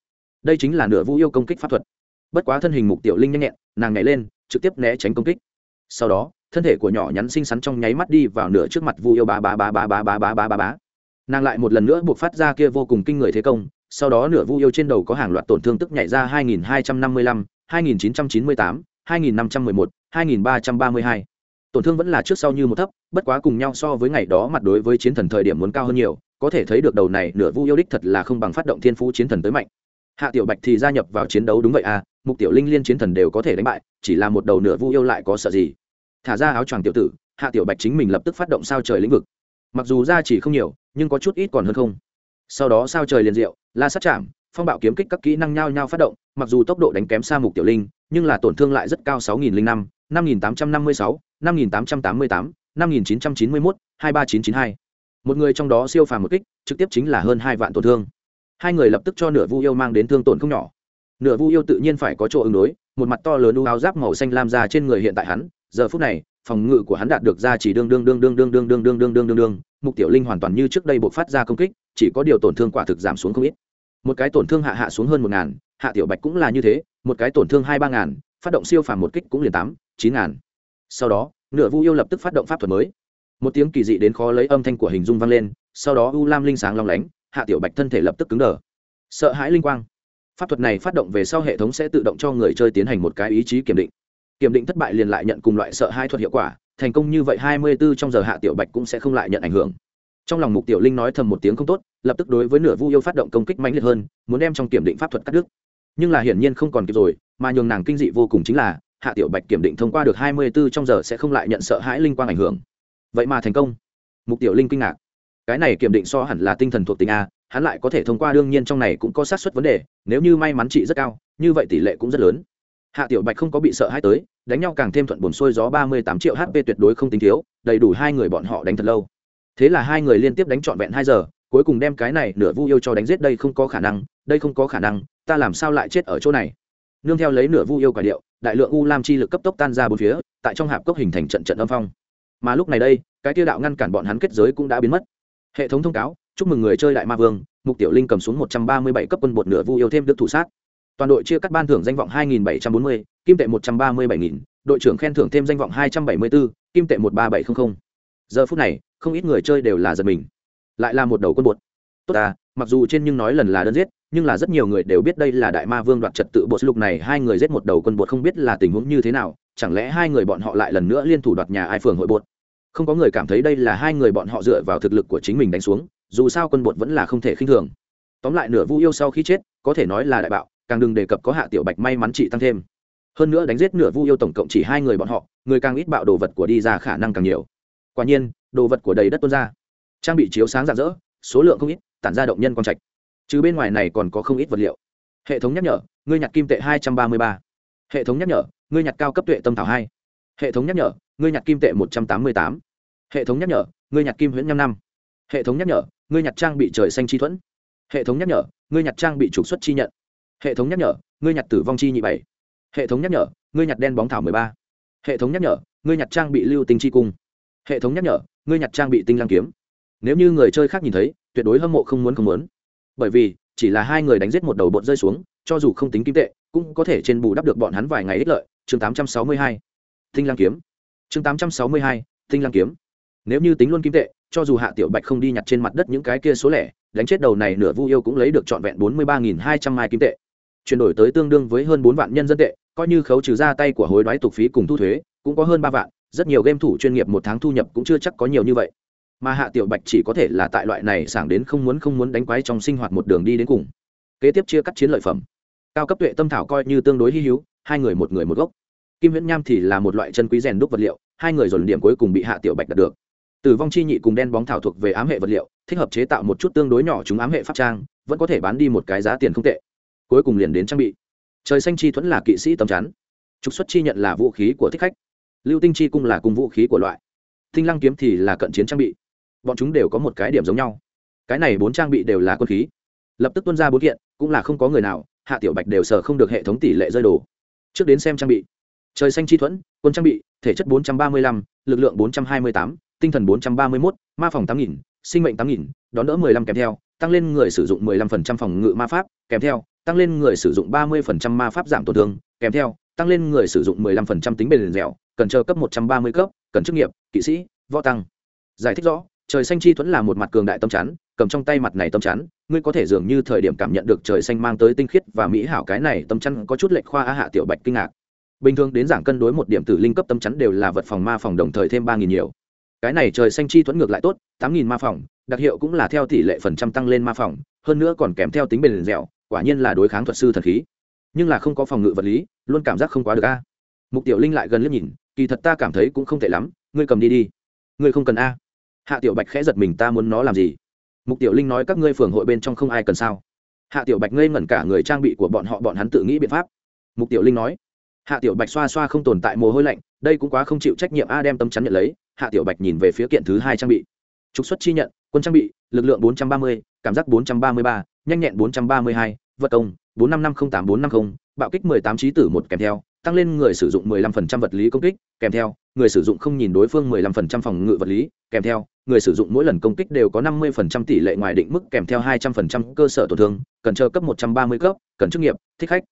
Đây chính là nửa vũ yêu công kích pháp thuật. Bất quá thân hình mục tiểu linh nhanh nhẹn, nàng nhảy lên, trực tiếp né tránh công kích. Sau đó thân thể của nhỏ nhắn xinh xắn trong nháy mắt đi vào nửa trước mặt vu yêu bá bá bá bá bá bá bá bá bá bá. Nàng lại một lần nữa buộc phát ra kia vô cùng kinh người thế công sau đó nửa vu yêu trên đầu có hàng loạt tổn thương tức nhảy ra 2255, 2998, 2511, 2332. tổn thương vẫn là trước sau như một thấp bất quá cùng nhau so với ngày đó mặt đối với chiến thần thời điểm muốn cao hơn nhiều có thể thấy được đầu này nửa vu yêu đích thật là không bằng phát động thiên phú chiến thần tới mạnh. Hạ tiểu bạch thì gia nhập vào chiến đấu đúng vậy à mục tiểu linh liên chiến thần đều có thể đánh bại chỉ là một đầu nửa vu yêu lại có sợ gì? Thả ra áo choàng tiểu tử hạ tiểu bạch chính mình lập tức phát động sao trời lĩnh vực mặc dù ra chỉ không nhiều nhưng có chút ít còn hơn không sau đó sao trời liền diệu la sát chạm phong bạo kiếm kích các kỹ năng nhao nhao phát động mặc dù tốc độ đánh kém xa mục tiểu linh nhưng là tổn thương lại rất cao sáu nghìn linh năm năm nghìn tám trăm năm mươi sáu năm nghìn tám trăm tám mươi tám năm nghìn chín trăm chín mươi Một người trong đó siêu phàm một kích, trực tiếp chính là hơn hai vạn tổn thương. Hai người lập tức cho nửa Vu yêu mang đến thương tổn không nhỏ. Nửa Vu yêu tự nhiên phải có chỗ ứng đối, một mặt to lớn u áo giáp màu xanh lam ra trên người hiện tại hắn, giờ phút này, phòng ngự của hắn đạt được ra chỉ đương đương đương đương đương đương đương đương đương đương đương đương, mục tiểu linh hoàn toàn như trước đây bộc phát ra công kích, chỉ có điều tổn thương quả thực giảm xuống không ít. Một cái tổn thương hạ hạ xuống hơn một ngàn, hạ tiểu bạch cũng là như thế, một cái tổn thương hai ba ngàn, phát động siêu phàm một kích cũng liền tám chín ngàn. Sau đó, nửa Vu yêu lập tức phát động pháp thuật mới một tiếng kỳ dị đến khó lấy âm thanh của hình dung vang lên sau đó u lam linh sáng long lánh hạ tiểu bạch thân thể lập tức cứng đờ sợ hãi linh quang pháp thuật này phát động về sau hệ thống sẽ tự động cho người chơi tiến hành một cái ý chí kiểm định kiểm định thất bại liền lại nhận cùng loại sợ hai thuật hiệu quả, thành công như vậy hai mươi bốn trong giờ hạ tiểu bạch cũng sẽ không lại nhận ảnh hưởng. Trong lòng mục tiểu linh nói thầm một tiếng không tốt, lập tức đối với nửa vu yêu phát động công kích mãnh liệt hơn, muốn đem trong kiểm định pháp thuật cắt đứt. Nhưng là hiển nhiên không còn kịp rồi, mà nhường nàng kinh dị vô cùng chính là, hạ tiểu bạch kiểm định thông qua được hai mươi bốn trong giờ sẽ không lại nhận sợ hãi linh quang ảnh hưởng. Vậy mà thành công. Mục tiểu linh kinh ngạc. Cái này kiểm định so hẳn là tinh thần thuộc tính a, hắn lại có thể thông qua đương nhiên trong này cũng có sát xuất vấn đề, nếu như may mắn trị rất cao, như vậy tỷ lệ cũng rất lớn. Hạ tiểu bạch không có bị sợ hãi tới đánh nhau càng thêm thuận buồn xuôi gió ba mươi tám triệu hp tuyệt đối không tính thiếu, đầy đủ hai người bọn họ đánh thật lâu. Thế là hai người liên tiếp đánh trọn vẹn hai giờ, cuối cùng đem cái này nửa vu yêu cho đánh giết đây không có khả năng, đây không có khả năng, ta làm sao lại chết ở chỗ này? Nương theo lấy nửa vu yêu quả điệu, đại lượng u lam chi lực cấp tốc tan ra bốn phía, tại trong hạp cốc hình thành trận trận âm phong. Mà lúc này đây, cái tiêu đạo ngăn cản bọn hắn kết giới cũng đã biến mất. Hệ thống thông cáo, chúc mừng người chơi đại ma vương, mục tiểu linh cầm xuống một trăm ba mươi bảy cấp quân bột nửa vu yêu thêm đức thủ sát toàn đội chia cắt ban thưởng danh vọng hai nghìn bảy trăm bốn mươi, kim tệ một trăm ba mươi bảy nghìn, đội trưởng khen thưởng thêm danh vọng hai trăm bảy mươi bốn kim tệ một ba bảy trăm linh giờ phút này, không ít người chơi đều là giật mình. Lại là một đầu quân bột. Tốt à mặc dù trên nhưng nói lần là đơn giết, nhưng là rất nhiều người đều biết đây là đại ma vương đoạt trật tự bột lục này, hai người giết một đầu quân bột không biết là tình huống như thế nào, chẳng lẽ hai người bọn họ lại lần nữa liên thủ đoạt nhà ai phường hội bột? Không có người cảm thấy đây là hai người bọn họ dựa vào thực lực của chính mình đánh xuống, dù sao quân bột vẫn là không thể khinh thường. Tóm lại nửa vu yêu sau khi chết, có thể nói là đại bạo càng đừng đề cập có hạ tiểu bạch may mắn chị tăng thêm. Hơn nữa đánh giết nửa vu yêu tổng cộng chỉ hai người bọn họ, người càng ít bạo đồ vật của đi ra khả năng càng nhiều. Quả nhiên, đồ vật của đầy đất tuôn ra. Trang bị chiếu sáng rạng rỡ, số lượng không ít, tản ra động nhân quan trạch. Chứ bên ngoài này còn có không ít vật liệu. Hệ thống nhắc nhở, ngươi nhặt kim tệ hai trăm ba mươi ba. Hệ thống nhắc nhở, ngươi nhặt cao cấp tuệ tâm thảo hai. Hệ thống nhắc nhở, ngươi nhặt kim tệ một trăm tám mươi tám. Hệ thống nhắc nhở, ngươi nhặt kim huyễn nhăm năm. Hệ thống nhắc nhở, ngươi nhặt trang bị trời xanh chi thuẫn. Hệ thống nhắc nhở, ngươi nhặt trang bị trục xuất chi nhận hệ thống nhắc nhở, ngươi nhặt tử vong chi nhị bảy. Hệ thống nhắc nhở, ngươi nhặt đen bóng thảo mười ba. Hệ thống nhắc nhở, ngươi nhặt trang bị lưu tinh chi cung. Hệ thống nhắc nhở, ngươi nhặt trang bị tinh lăng kiếm. Nếu như người chơi khác nhìn thấy, tuyệt đối hâm mộ không muốn không muốn. Bởi vì, chỉ là hai người đánh giết một đầu bột rơi xuống, cho dù không tính kim tệ, cũng có thể trên bù đắp được bọn hắn vài ngày ích lợi. Chương tám trăm sáu mươi hai. Tinh lăng kiếm. Chương tám trăm sáu mươi hai, tinh lăng kiếm. Nếu như tính luôn kim tệ, cho dù hạ tiểu bạch không đi nhặt trên mặt đất những cái kia số lẻ, đánh chết đầu này nửa vu yêu cũng lấy được trọn vẹn bốn mươi ba nghìn hai trăm mai kim tệ chuyển đổi tới tương đương với hơn bốn vạn nhân dân tệ, coi như khấu trừ ra tay của hối đoái tục phí cùng thu thuế, cũng có hơn ba vạn, rất nhiều game thủ chuyên nghiệp một tháng thu nhập cũng chưa chắc có nhiều như vậy. Mà hạ tiểu bạch chỉ có thể là tại loại này sảng đến không muốn không muốn đánh quái trong sinh hoạt một đường đi đến cùng. Kế tiếp chia cắt chiến lợi phẩm. Cao cấp tuệ tâm thảo coi như tương đối hy hữu, hai người một người một gốc. Kim viễn nham thì là một loại chân quý rèn đúc vật liệu, hai người dồn điểm cuối cùng bị hạ tiểu bạch đạt được. Tử vong chi nhị cùng đen bóng thảo thuộc về ám hệ vật liệu, thích hợp chế tạo một chút tương đối nhỏ chúng ám hệ pháp trang, vẫn có thể bán đi một cái giá tiền không tệ cuối cùng liền đến trang bị. Trời xanh chi thuẫn là kỵ sĩ tầm chắn. Trục xuất chi nhận là vũ khí của thích khách. Lưu tinh chi cung là cung vũ khí của loại. Tinh lăng kiếm thì là cận chiến trang bị. Bọn chúng đều có một cái điểm giống nhau. Cái này bốn trang bị đều là quân khí. Lập tức tuân ra bốn kiện cũng là không có người nào hạ tiểu bạch đều sợ không được hệ thống tỷ lệ rơi đồ trước đến xem trang bị. Trời xanh chi thuẫn quân trang bị thể chất 435, lực lượng 428, tinh thần 431, ma phòng 8000, sinh mệnh 8000, đón đỡ 15 kèm theo tăng lên người sử dụng 15% phòng ngự ma pháp kèm theo tăng lên người sử dụng 30% ma pháp giảm tổn thương, kèm theo, tăng lên người sử dụng 15% tính bền dẻo, cần chờ cấp 130 cấp, cần chức nghiệp, kỵ sĩ, võ tăng. Giải thích rõ, trời xanh chi thuẫn là một mặt cường đại tâm chắn, cầm trong tay mặt này tâm chắn, ngươi có thể dường như thời điểm cảm nhận được trời xanh mang tới tinh khiết và mỹ hảo cái này tâm chắn có chút lệch khoa á hạ tiểu bạch kinh ngạc. Bình thường đến giảng cân đối một điểm tử linh cấp tâm chắn đều là vật phòng ma phòng đồng thời thêm ba nghìn nhiều. Cái này trời xanh chi thuẫn ngược lại tốt, tám nghìn ma phòng, đặc hiệu cũng là theo tỷ lệ phần trăm tăng lên ma phòng, hơn nữa còn kèm theo tính bền dẻo quả nhiên là đối kháng thuật sư thần khí. Nhưng là không có phòng ngự vật lý, luôn cảm giác không quá được a. Mục tiểu linh lại gần liếc nhìn, kỳ thật ta cảm thấy cũng không tệ lắm, ngươi cầm đi đi. Ngươi không cần a. Hạ tiểu bạch khẽ giật mình, ta muốn nó làm gì? Mục tiểu linh nói các ngươi phường hội bên trong không ai cần sao? Hạ tiểu bạch ngây ngẩn cả người, trang bị của bọn họ bọn hắn tự nghĩ biện pháp. Mục tiểu linh nói. Hạ tiểu bạch xoa xoa không tồn tại mồ hôi lạnh, đây cũng quá không chịu trách nhiệm a, đem tâm chắn nhận lấy. Hạ tiểu bạch nhìn về phía kiện thứ hai trang bị. Trục xuất chi nhận quân trang bị lực lượng 430, cảm giác 433, nhanh nhẹn 432, vật công 45508450, bạo kích 18 trí tử một kèm theo tăng lên người sử dụng 15% vật lý công kích kèm theo người sử dụng không nhìn đối phương 15% phòng ngự vật lý kèm theo người sử dụng mỗi lần công kích đều có 50% tỷ lệ ngoài định mức kèm theo 200% cơ sở tổn thương cần chờ cấp 130 cấp cần chức nghiệp thích khách.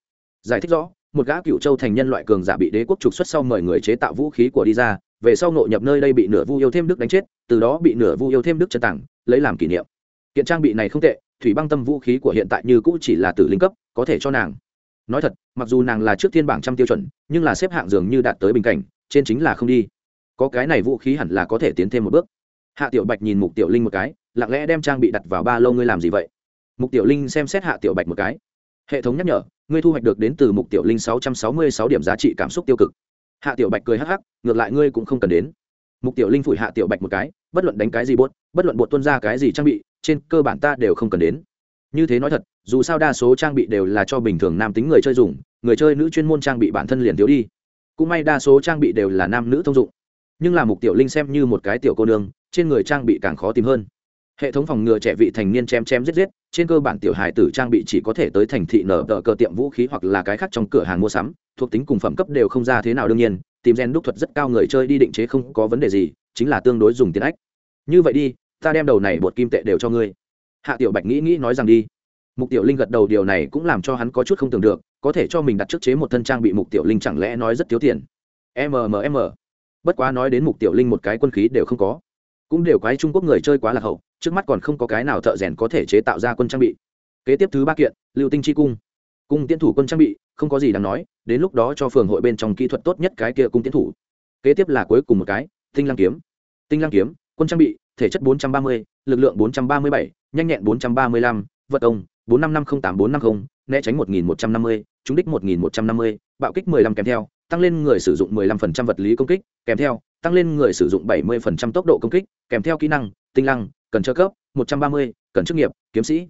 Giải thích rõ một gã cựu châu thành nhân loại cường giả bị đế quốc trục xuất sau mời người chế tạo vũ khí của đi ra về sau nội nhập nơi đây bị nửa vu yêu thêm đức đánh chết, từ đó bị nửa vu yêu thêm đức chân tặng, lấy làm kỷ niệm. Kiện trang bị này không tệ, thủy băng tâm vũ khí của hiện tại như cũ chỉ là tử linh cấp, có thể cho nàng. Nói thật, mặc dù nàng là trước thiên bảng trăm tiêu chuẩn, nhưng là xếp hạng dường như đạt tới bình cảnh, trên chính là không đi. Có cái này vũ khí hẳn là có thể tiến thêm một bước. Hạ tiểu bạch nhìn mục tiểu linh một cái, lặng lẽ đem trang bị đặt vào ba lô, ngươi làm gì vậy? Mục tiểu linh xem xét hạ tiểu bạch một cái. Hệ thống nhắc nhở, ngươi thu hoạch được đến từ mục tiểu linh sáu trăm sáu mươi sáu điểm giá trị cảm xúc tiêu cực hạ tiểu bạch cười hắc hắc, ngược lại ngươi cũng không cần đến. Mục tiểu linh phủi hạ tiểu bạch một cái, bất luận đánh cái gì bốt bất luận bột tuân ra cái gì trang bị, trên cơ bản ta đều không cần đến. Như thế nói thật, dù sao đa số trang bị đều là cho bình thường nam tính người chơi dùng, người chơi nữ chuyên môn trang bị bản thân liền thiếu đi. Cũng may đa số trang bị đều là nam nữ thông dụng. Nhưng là mục tiểu linh xem như một cái tiểu cô nương, trên người trang bị càng khó tìm hơn hệ thống phòng ngừa trẻ vị thành niên chém chém giết giết, trên cơ bản tiểu hài tử trang bị chỉ có thể tới thành thị nở tờ cờ tiệm vũ khí hoặc là cái khác trong cửa hàng mua sắm, thuộc tính cùng phẩm cấp đều không ra thế nào đương nhiên, tìm gen đúc thuật rất cao người chơi đi định chế không có vấn đề gì, chính là tương đối dùng tiền ách. Như vậy đi, ta đem đầu này bột kim tệ đều cho ngươi. Hạ tiểu bạch nghĩ nghĩ nói rằng đi. Mục tiểu linh gật đầu điều này cũng làm cho hắn có chút không tưởng được, có thể cho mình đặt trước chế một thân trang bị mục tiểu linh chẳng lẽ nói rất thiếu tiền? Mmm bất quá nói đến mục tiểu linh một cái quân khí đều không có cũng đều quái trung quốc người chơi quá lạc hậu trước mắt còn không có cái nào thợ rèn có thể chế tạo ra quân trang bị. Kế tiếp thứ ba kiện lưu tinh chi cung. Cung tiến thủ quân trang bị không có gì đáng nói đến lúc đó cho phường hội bên trong kỹ thuật tốt nhất cái kia cung tiến thủ. Kế tiếp là cuối cùng một cái tinh lăng kiếm. Tinh lăng kiếm quân trang bị thể chất 430, lực lượng 437, nhanh nhẹn 435, vật công 45508450, né tránh 1150, trúng đích 1150, bạo kích 15 kèm theo, tăng lên người sử dụng 15% vật lý công kích, kèm theo, tăng lên người sử dụng 70% tốc độ công kích, kèm theo kỹ năng, tinh lăng, cần trợ cấp, 130, cần chức nghiệp, kiếm sĩ.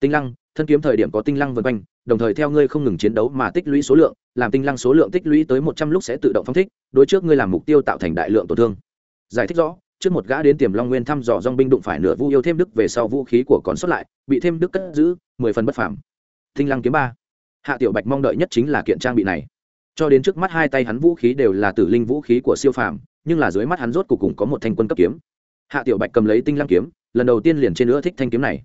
Tinh lăng, thân kiếm thời điểm có tinh lăng vần quanh đồng thời theo ngươi không ngừng chiến đấu mà tích lũy số lượng làm tinh lăng số lượng tích lũy tới một trăm lúc sẽ tự động phóng thích đối trước ngươi làm mục tiêu tạo thành đại lượng tổn thương. Giải thích rõ trước một gã đến tiềm long nguyên thăm dò dòng binh đụng phải nửa vu yêu thêm đức về sau vũ khí của còn sót lại bị thêm đức cất giữ mười phần bất phàm. Tinh lăng kiếm ba. Hạ tiểu bạch mong đợi nhất chính là kiện trang bị này. Cho đến trước mắt hai tay hắn vũ khí đều là tử linh vũ khí của siêu phàm nhưng là dưới mắt hắn rốt cuộc cùng có một thanh quân cấp kiếm. Hạ tiểu bạch cầm lấy tinh lăng kiếm, lần đầu tiên liền trên nữa thích thanh kiếm này.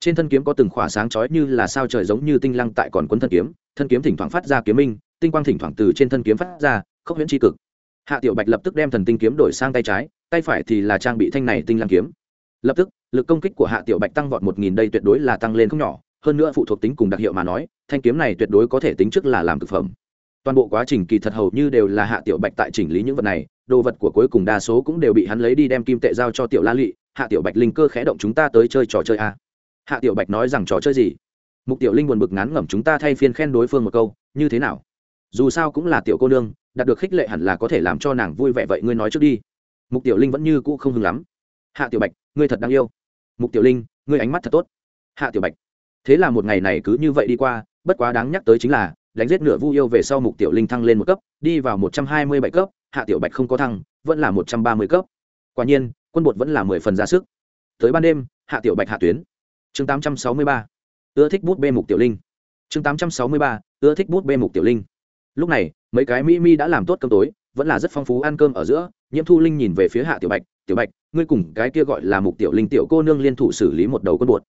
Trên thân kiếm có từng khỏa sáng chói như là sao trời giống như tinh lăng tại còn quân thân kiếm thân kiếm thỉnh thoảng phát ra kiếm minh, tinh quang thỉnh thoảng từ trên thân kiếm phát ra, khốc huyễn tri cực. Hạ tiểu bạch lập tức đem thần tinh kiếm đổi sang tay trái, tay phải thì là trang bị thanh này tinh lăng kiếm. Lập tức, lực công kích của hạ tiểu bạch tăng vọt một nghìn đây tuyệt đối là tăng lên không nhỏ, hơn nữa phụ thuộc tính cùng đặc hiệu mà nói, thanh kiếm này tuyệt đối có thể tính trước là làm thực phẩm. Toàn bộ quá trình kỳ thật hầu như đều là hạ tiểu bạch tại chỉnh lý những vật này đồ vật của cuối cùng đa số cũng đều bị hắn lấy đi đem kim tệ giao cho tiểu la lị, hạ tiểu bạch linh cơ khẽ động chúng ta tới chơi trò chơi a hạ tiểu bạch nói rằng trò chơi gì? Mục tiểu linh buồn bực ngán ngẩm chúng ta thay phiên khen đối phương một câu, như thế nào? Dù sao cũng là tiểu cô nương, đạt được khích lệ hẳn là có thể làm cho nàng vui vẻ vậy ngươi nói trước đi. Mục tiểu linh vẫn như cũ không hưng lắm. Hạ tiểu bạch, ngươi thật đáng yêu. Mục tiểu linh, ngươi ánh mắt thật tốt. Hạ tiểu bạch, thế là một ngày này cứ như vậy đi qua, bất quá đáng nhắc tới chính là, đánh giết nửa vu yêu về sau mục tiểu linh thăng lên một cấp, đi vào một trăm hai mươi bảy cấp hạ tiểu bạch không có thăng, vẫn là một trăm ba mươi cấp. Quả nhiên, quân bột vẫn là mười phần ra sức. Tới ban đêm, hạ tiểu bạch hạ tuyến. Chương tám trăm sáu mươi ba. Ưa thích bút bê mục tiểu linh. Chương tám trăm sáu mươi ba, ưa thích bút bê mục tiểu linh. Lúc này, mấy cái mỹ mi đã làm tốt cơm tối, vẫn là rất phong phú ăn cơm ở giữa, nhiễm thu linh nhìn về phía hạ tiểu bạch tiểu bạch, ngươi cùng cái kia gọi là mục tiểu linh tiểu cô nương liên thủ xử lý một đầu quân bột.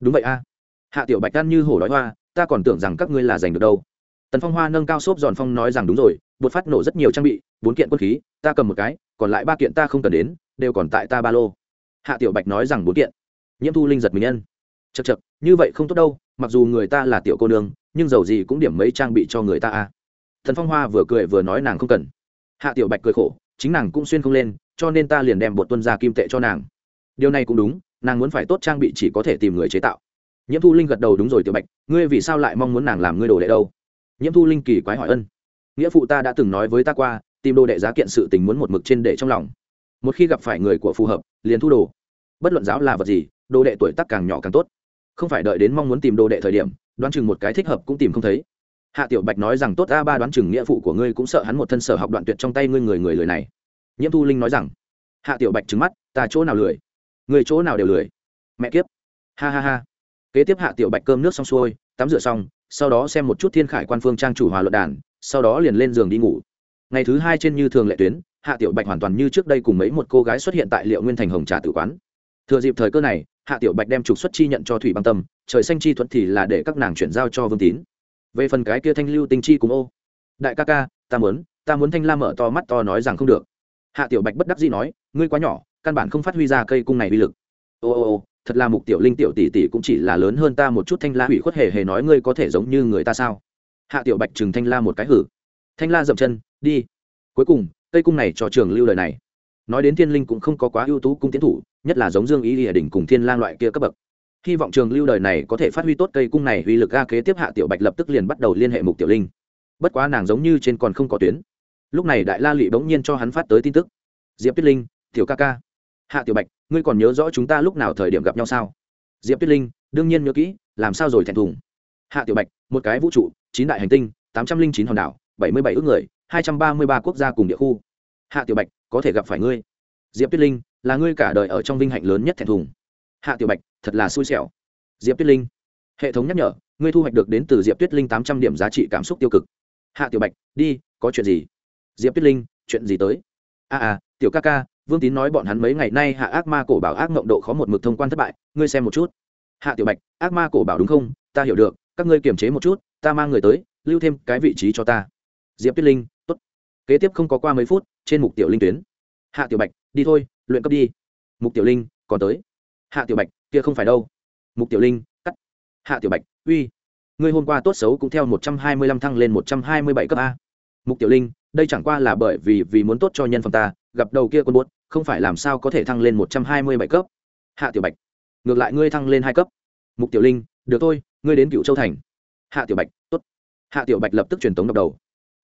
Đúng vậy a. Hạ tiểu bạch ăn như hổ đói hoa, ta còn tưởng rằng các ngươi là giành được đâu. Tần phong hoa nâng cao xốp giòn phong nói rằng, đúng rồi bột phát nổ rất nhiều trang bị, bốn kiện quân khí, ta cầm một cái, còn lại ba kiện ta không cần đến, đều còn tại ta ba lô. Hạ tiểu bạch nói rằng bốn kiện. Nhiễm thu linh giật mình nhân. Chật chật như vậy không tốt đâu, mặc dù người ta là tiểu cô nương, nhưng dầu gì cũng điểm mấy trang bị cho người ta a. Thần phong hoa vừa cười vừa nói nàng không cần. Hạ tiểu bạch cười khổ, chính nàng cũng xuyên không lên, cho nên ta liền đem bột tuân ra kim tệ cho nàng. Điều này cũng đúng, nàng muốn phải tốt trang bị chỉ có thể tìm người chế tạo. Nhiễm thu linh gật đầu, đúng rồi tiểu bạch, ngươi vì sao lại mong muốn nàng làm ngươi đồ đệ đâu? Nhiễm thu linh kỳ quái hỏi ân nghĩa phụ ta đã từng nói với ta qua, tìm đồ đệ giá kiện sự tình muốn một mực trên để trong lòng. Một khi gặp phải người của phù hợp, liền thu đồ. Bất luận giáo là vật gì, đồ đệ tuổi tác càng nhỏ càng tốt. Không phải đợi đến mong muốn tìm đồ đệ thời điểm, đoán chừng một cái thích hợp cũng tìm không thấy. Hạ tiểu bạch nói rằng tốt, a ba đoán chừng nghĩa phụ của ngươi cũng sợ hắn một thân sở học đoạn tuyệt trong tay ngươi người người lười này. Nhiễm thu linh nói rằng, hạ tiểu bạch trứng mắt, ta chỗ nào lười? Người chỗ nào đều lười? Mẹ kiếp. Ha ha ha. Kế tiếp hạ tiểu bạch cơm nước xong xuôi, tắm rửa xong, sau đó xem một chút thiên khải quan phương trang chủ hòa luận đàn sau đó liền lên giường đi ngủ. Ngày thứ hai trên như thường lệ tuyến, hạ tiểu bạch hoàn toàn như trước đây cùng mấy một cô gái xuất hiện tại liệu nguyên thành hồng trà tử quán. Thừa dịp thời cơ này, hạ tiểu bạch đem trục xuất chi nhận cho thủy băng tâm, trời xanh chi thuận thì là để các nàng chuyển giao cho vương tín. Về phần cái kia thanh lưu tinh chi cùng ô. Đại ca ca, ta muốn ta muốn thanh la mở to mắt to nói rằng không được. Hạ tiểu bạch bất đắc dĩ nói, ngươi quá nhỏ, căn bản không phát huy ra cây cung này uy lực. Ô ô ô, thật là mục tiểu linh tiểu tỷ tỷ cũng chỉ là lớn hơn ta một chút thanh la hủy khuất hề hề nói ngươi có thể giống như người ta sao? Hạ tiểu bạch chừng thanh la một cái hử. Thanh la dậm chân, đi. Cuối cùng, cây cung này cho trường lưu lời này. Nói đến thiên linh cũng không có quá ưu tú cung tiến thủ, nhất là giống dương ý địa đỉnh cùng thiên lang loại kia cấp bậc. Hy vọng trường lưu đời này có thể phát huy tốt cây cung này uy lực ga kế tiếp hạ tiểu bạch lập tức liền bắt đầu liên hệ mục tiểu linh. Bất quá nàng giống như trên còn không có tuyến. Lúc này đại la lụy bỗng nhiên cho hắn phát tới tin tức. Diệp tuyết linh, tiểu ca ca. Hạ tiểu bạch, ngươi còn nhớ rõ chúng ta lúc nào thời điểm gặp nhau sao? Diệp tuyết linh, đương nhiên nhớ kỹ, làm sao rồi thẹn thùng? Hạ tiểu bạch một cái vũ trụ chín đại hành tinh tám trăm linh chín hòn đảo bảy mươi bảy ước người hai trăm ba mươi ba quốc gia cùng địa khu. Hạ tiểu bạch có thể gặp phải ngươi. Diệp tuyết linh là ngươi cả đời ở trong vinh hạnh lớn nhất thẹn thùng. Hạ tiểu bạch thật là xui xẻo. Diệp tuyết linh hệ thống nhắc nhở ngươi thu hoạch được đến từ diệp tuyết linh tám trăm điểm giá trị cảm xúc tiêu cực. Hạ tiểu bạch đi có chuyện gì? Diệp tuyết linh chuyện gì tới? A à, à tiểu ca ca vương tín nói bọn hắn mấy ngày nay hạ ác ma cổ bảo ác mộng độ khó một mực thông quan thất bại ngươi xem một chút. Hạ tiểu bạch ác ma cổ bảo đúng không? Ta hiểu được các ngươi kiềm chế một chút, ta mang người tới, lưu thêm cái vị trí cho ta. Diệp tuyết linh t ố t kế tiếp không có qua mấy phút, trên mục tiểu linh tuyến. Hạ tiểu bạch, đi thôi, luyện cấp đi. Mục tiểu linh, còn tới. Hạ tiểu bạch, kia không phải đâu. Mục tiểu linh, cắt. Hạ tiểu bạch, uy. Ngươi hôm qua tốt xấu cũng theo một trăm hai mươi lăm thăng lên một trăm hai mươi bảy cấp a. Mục tiểu linh, đây chẳng qua là bởi vì vì muốn tốt cho nhân phẩm ta, gặp đầu kia quân buốt, không phải làm sao có thể thăng lên một trăm hai mươi bảy cấp. Hạ tiểu bạch, ngược lại ngươi thăng lên hai cấp. Mục tiểu linh được thôi, ngươi đến cựu châu thành. Hạ tiểu bạch, tốt. Hạ tiểu bạch lập tức truyền tống đập đầu.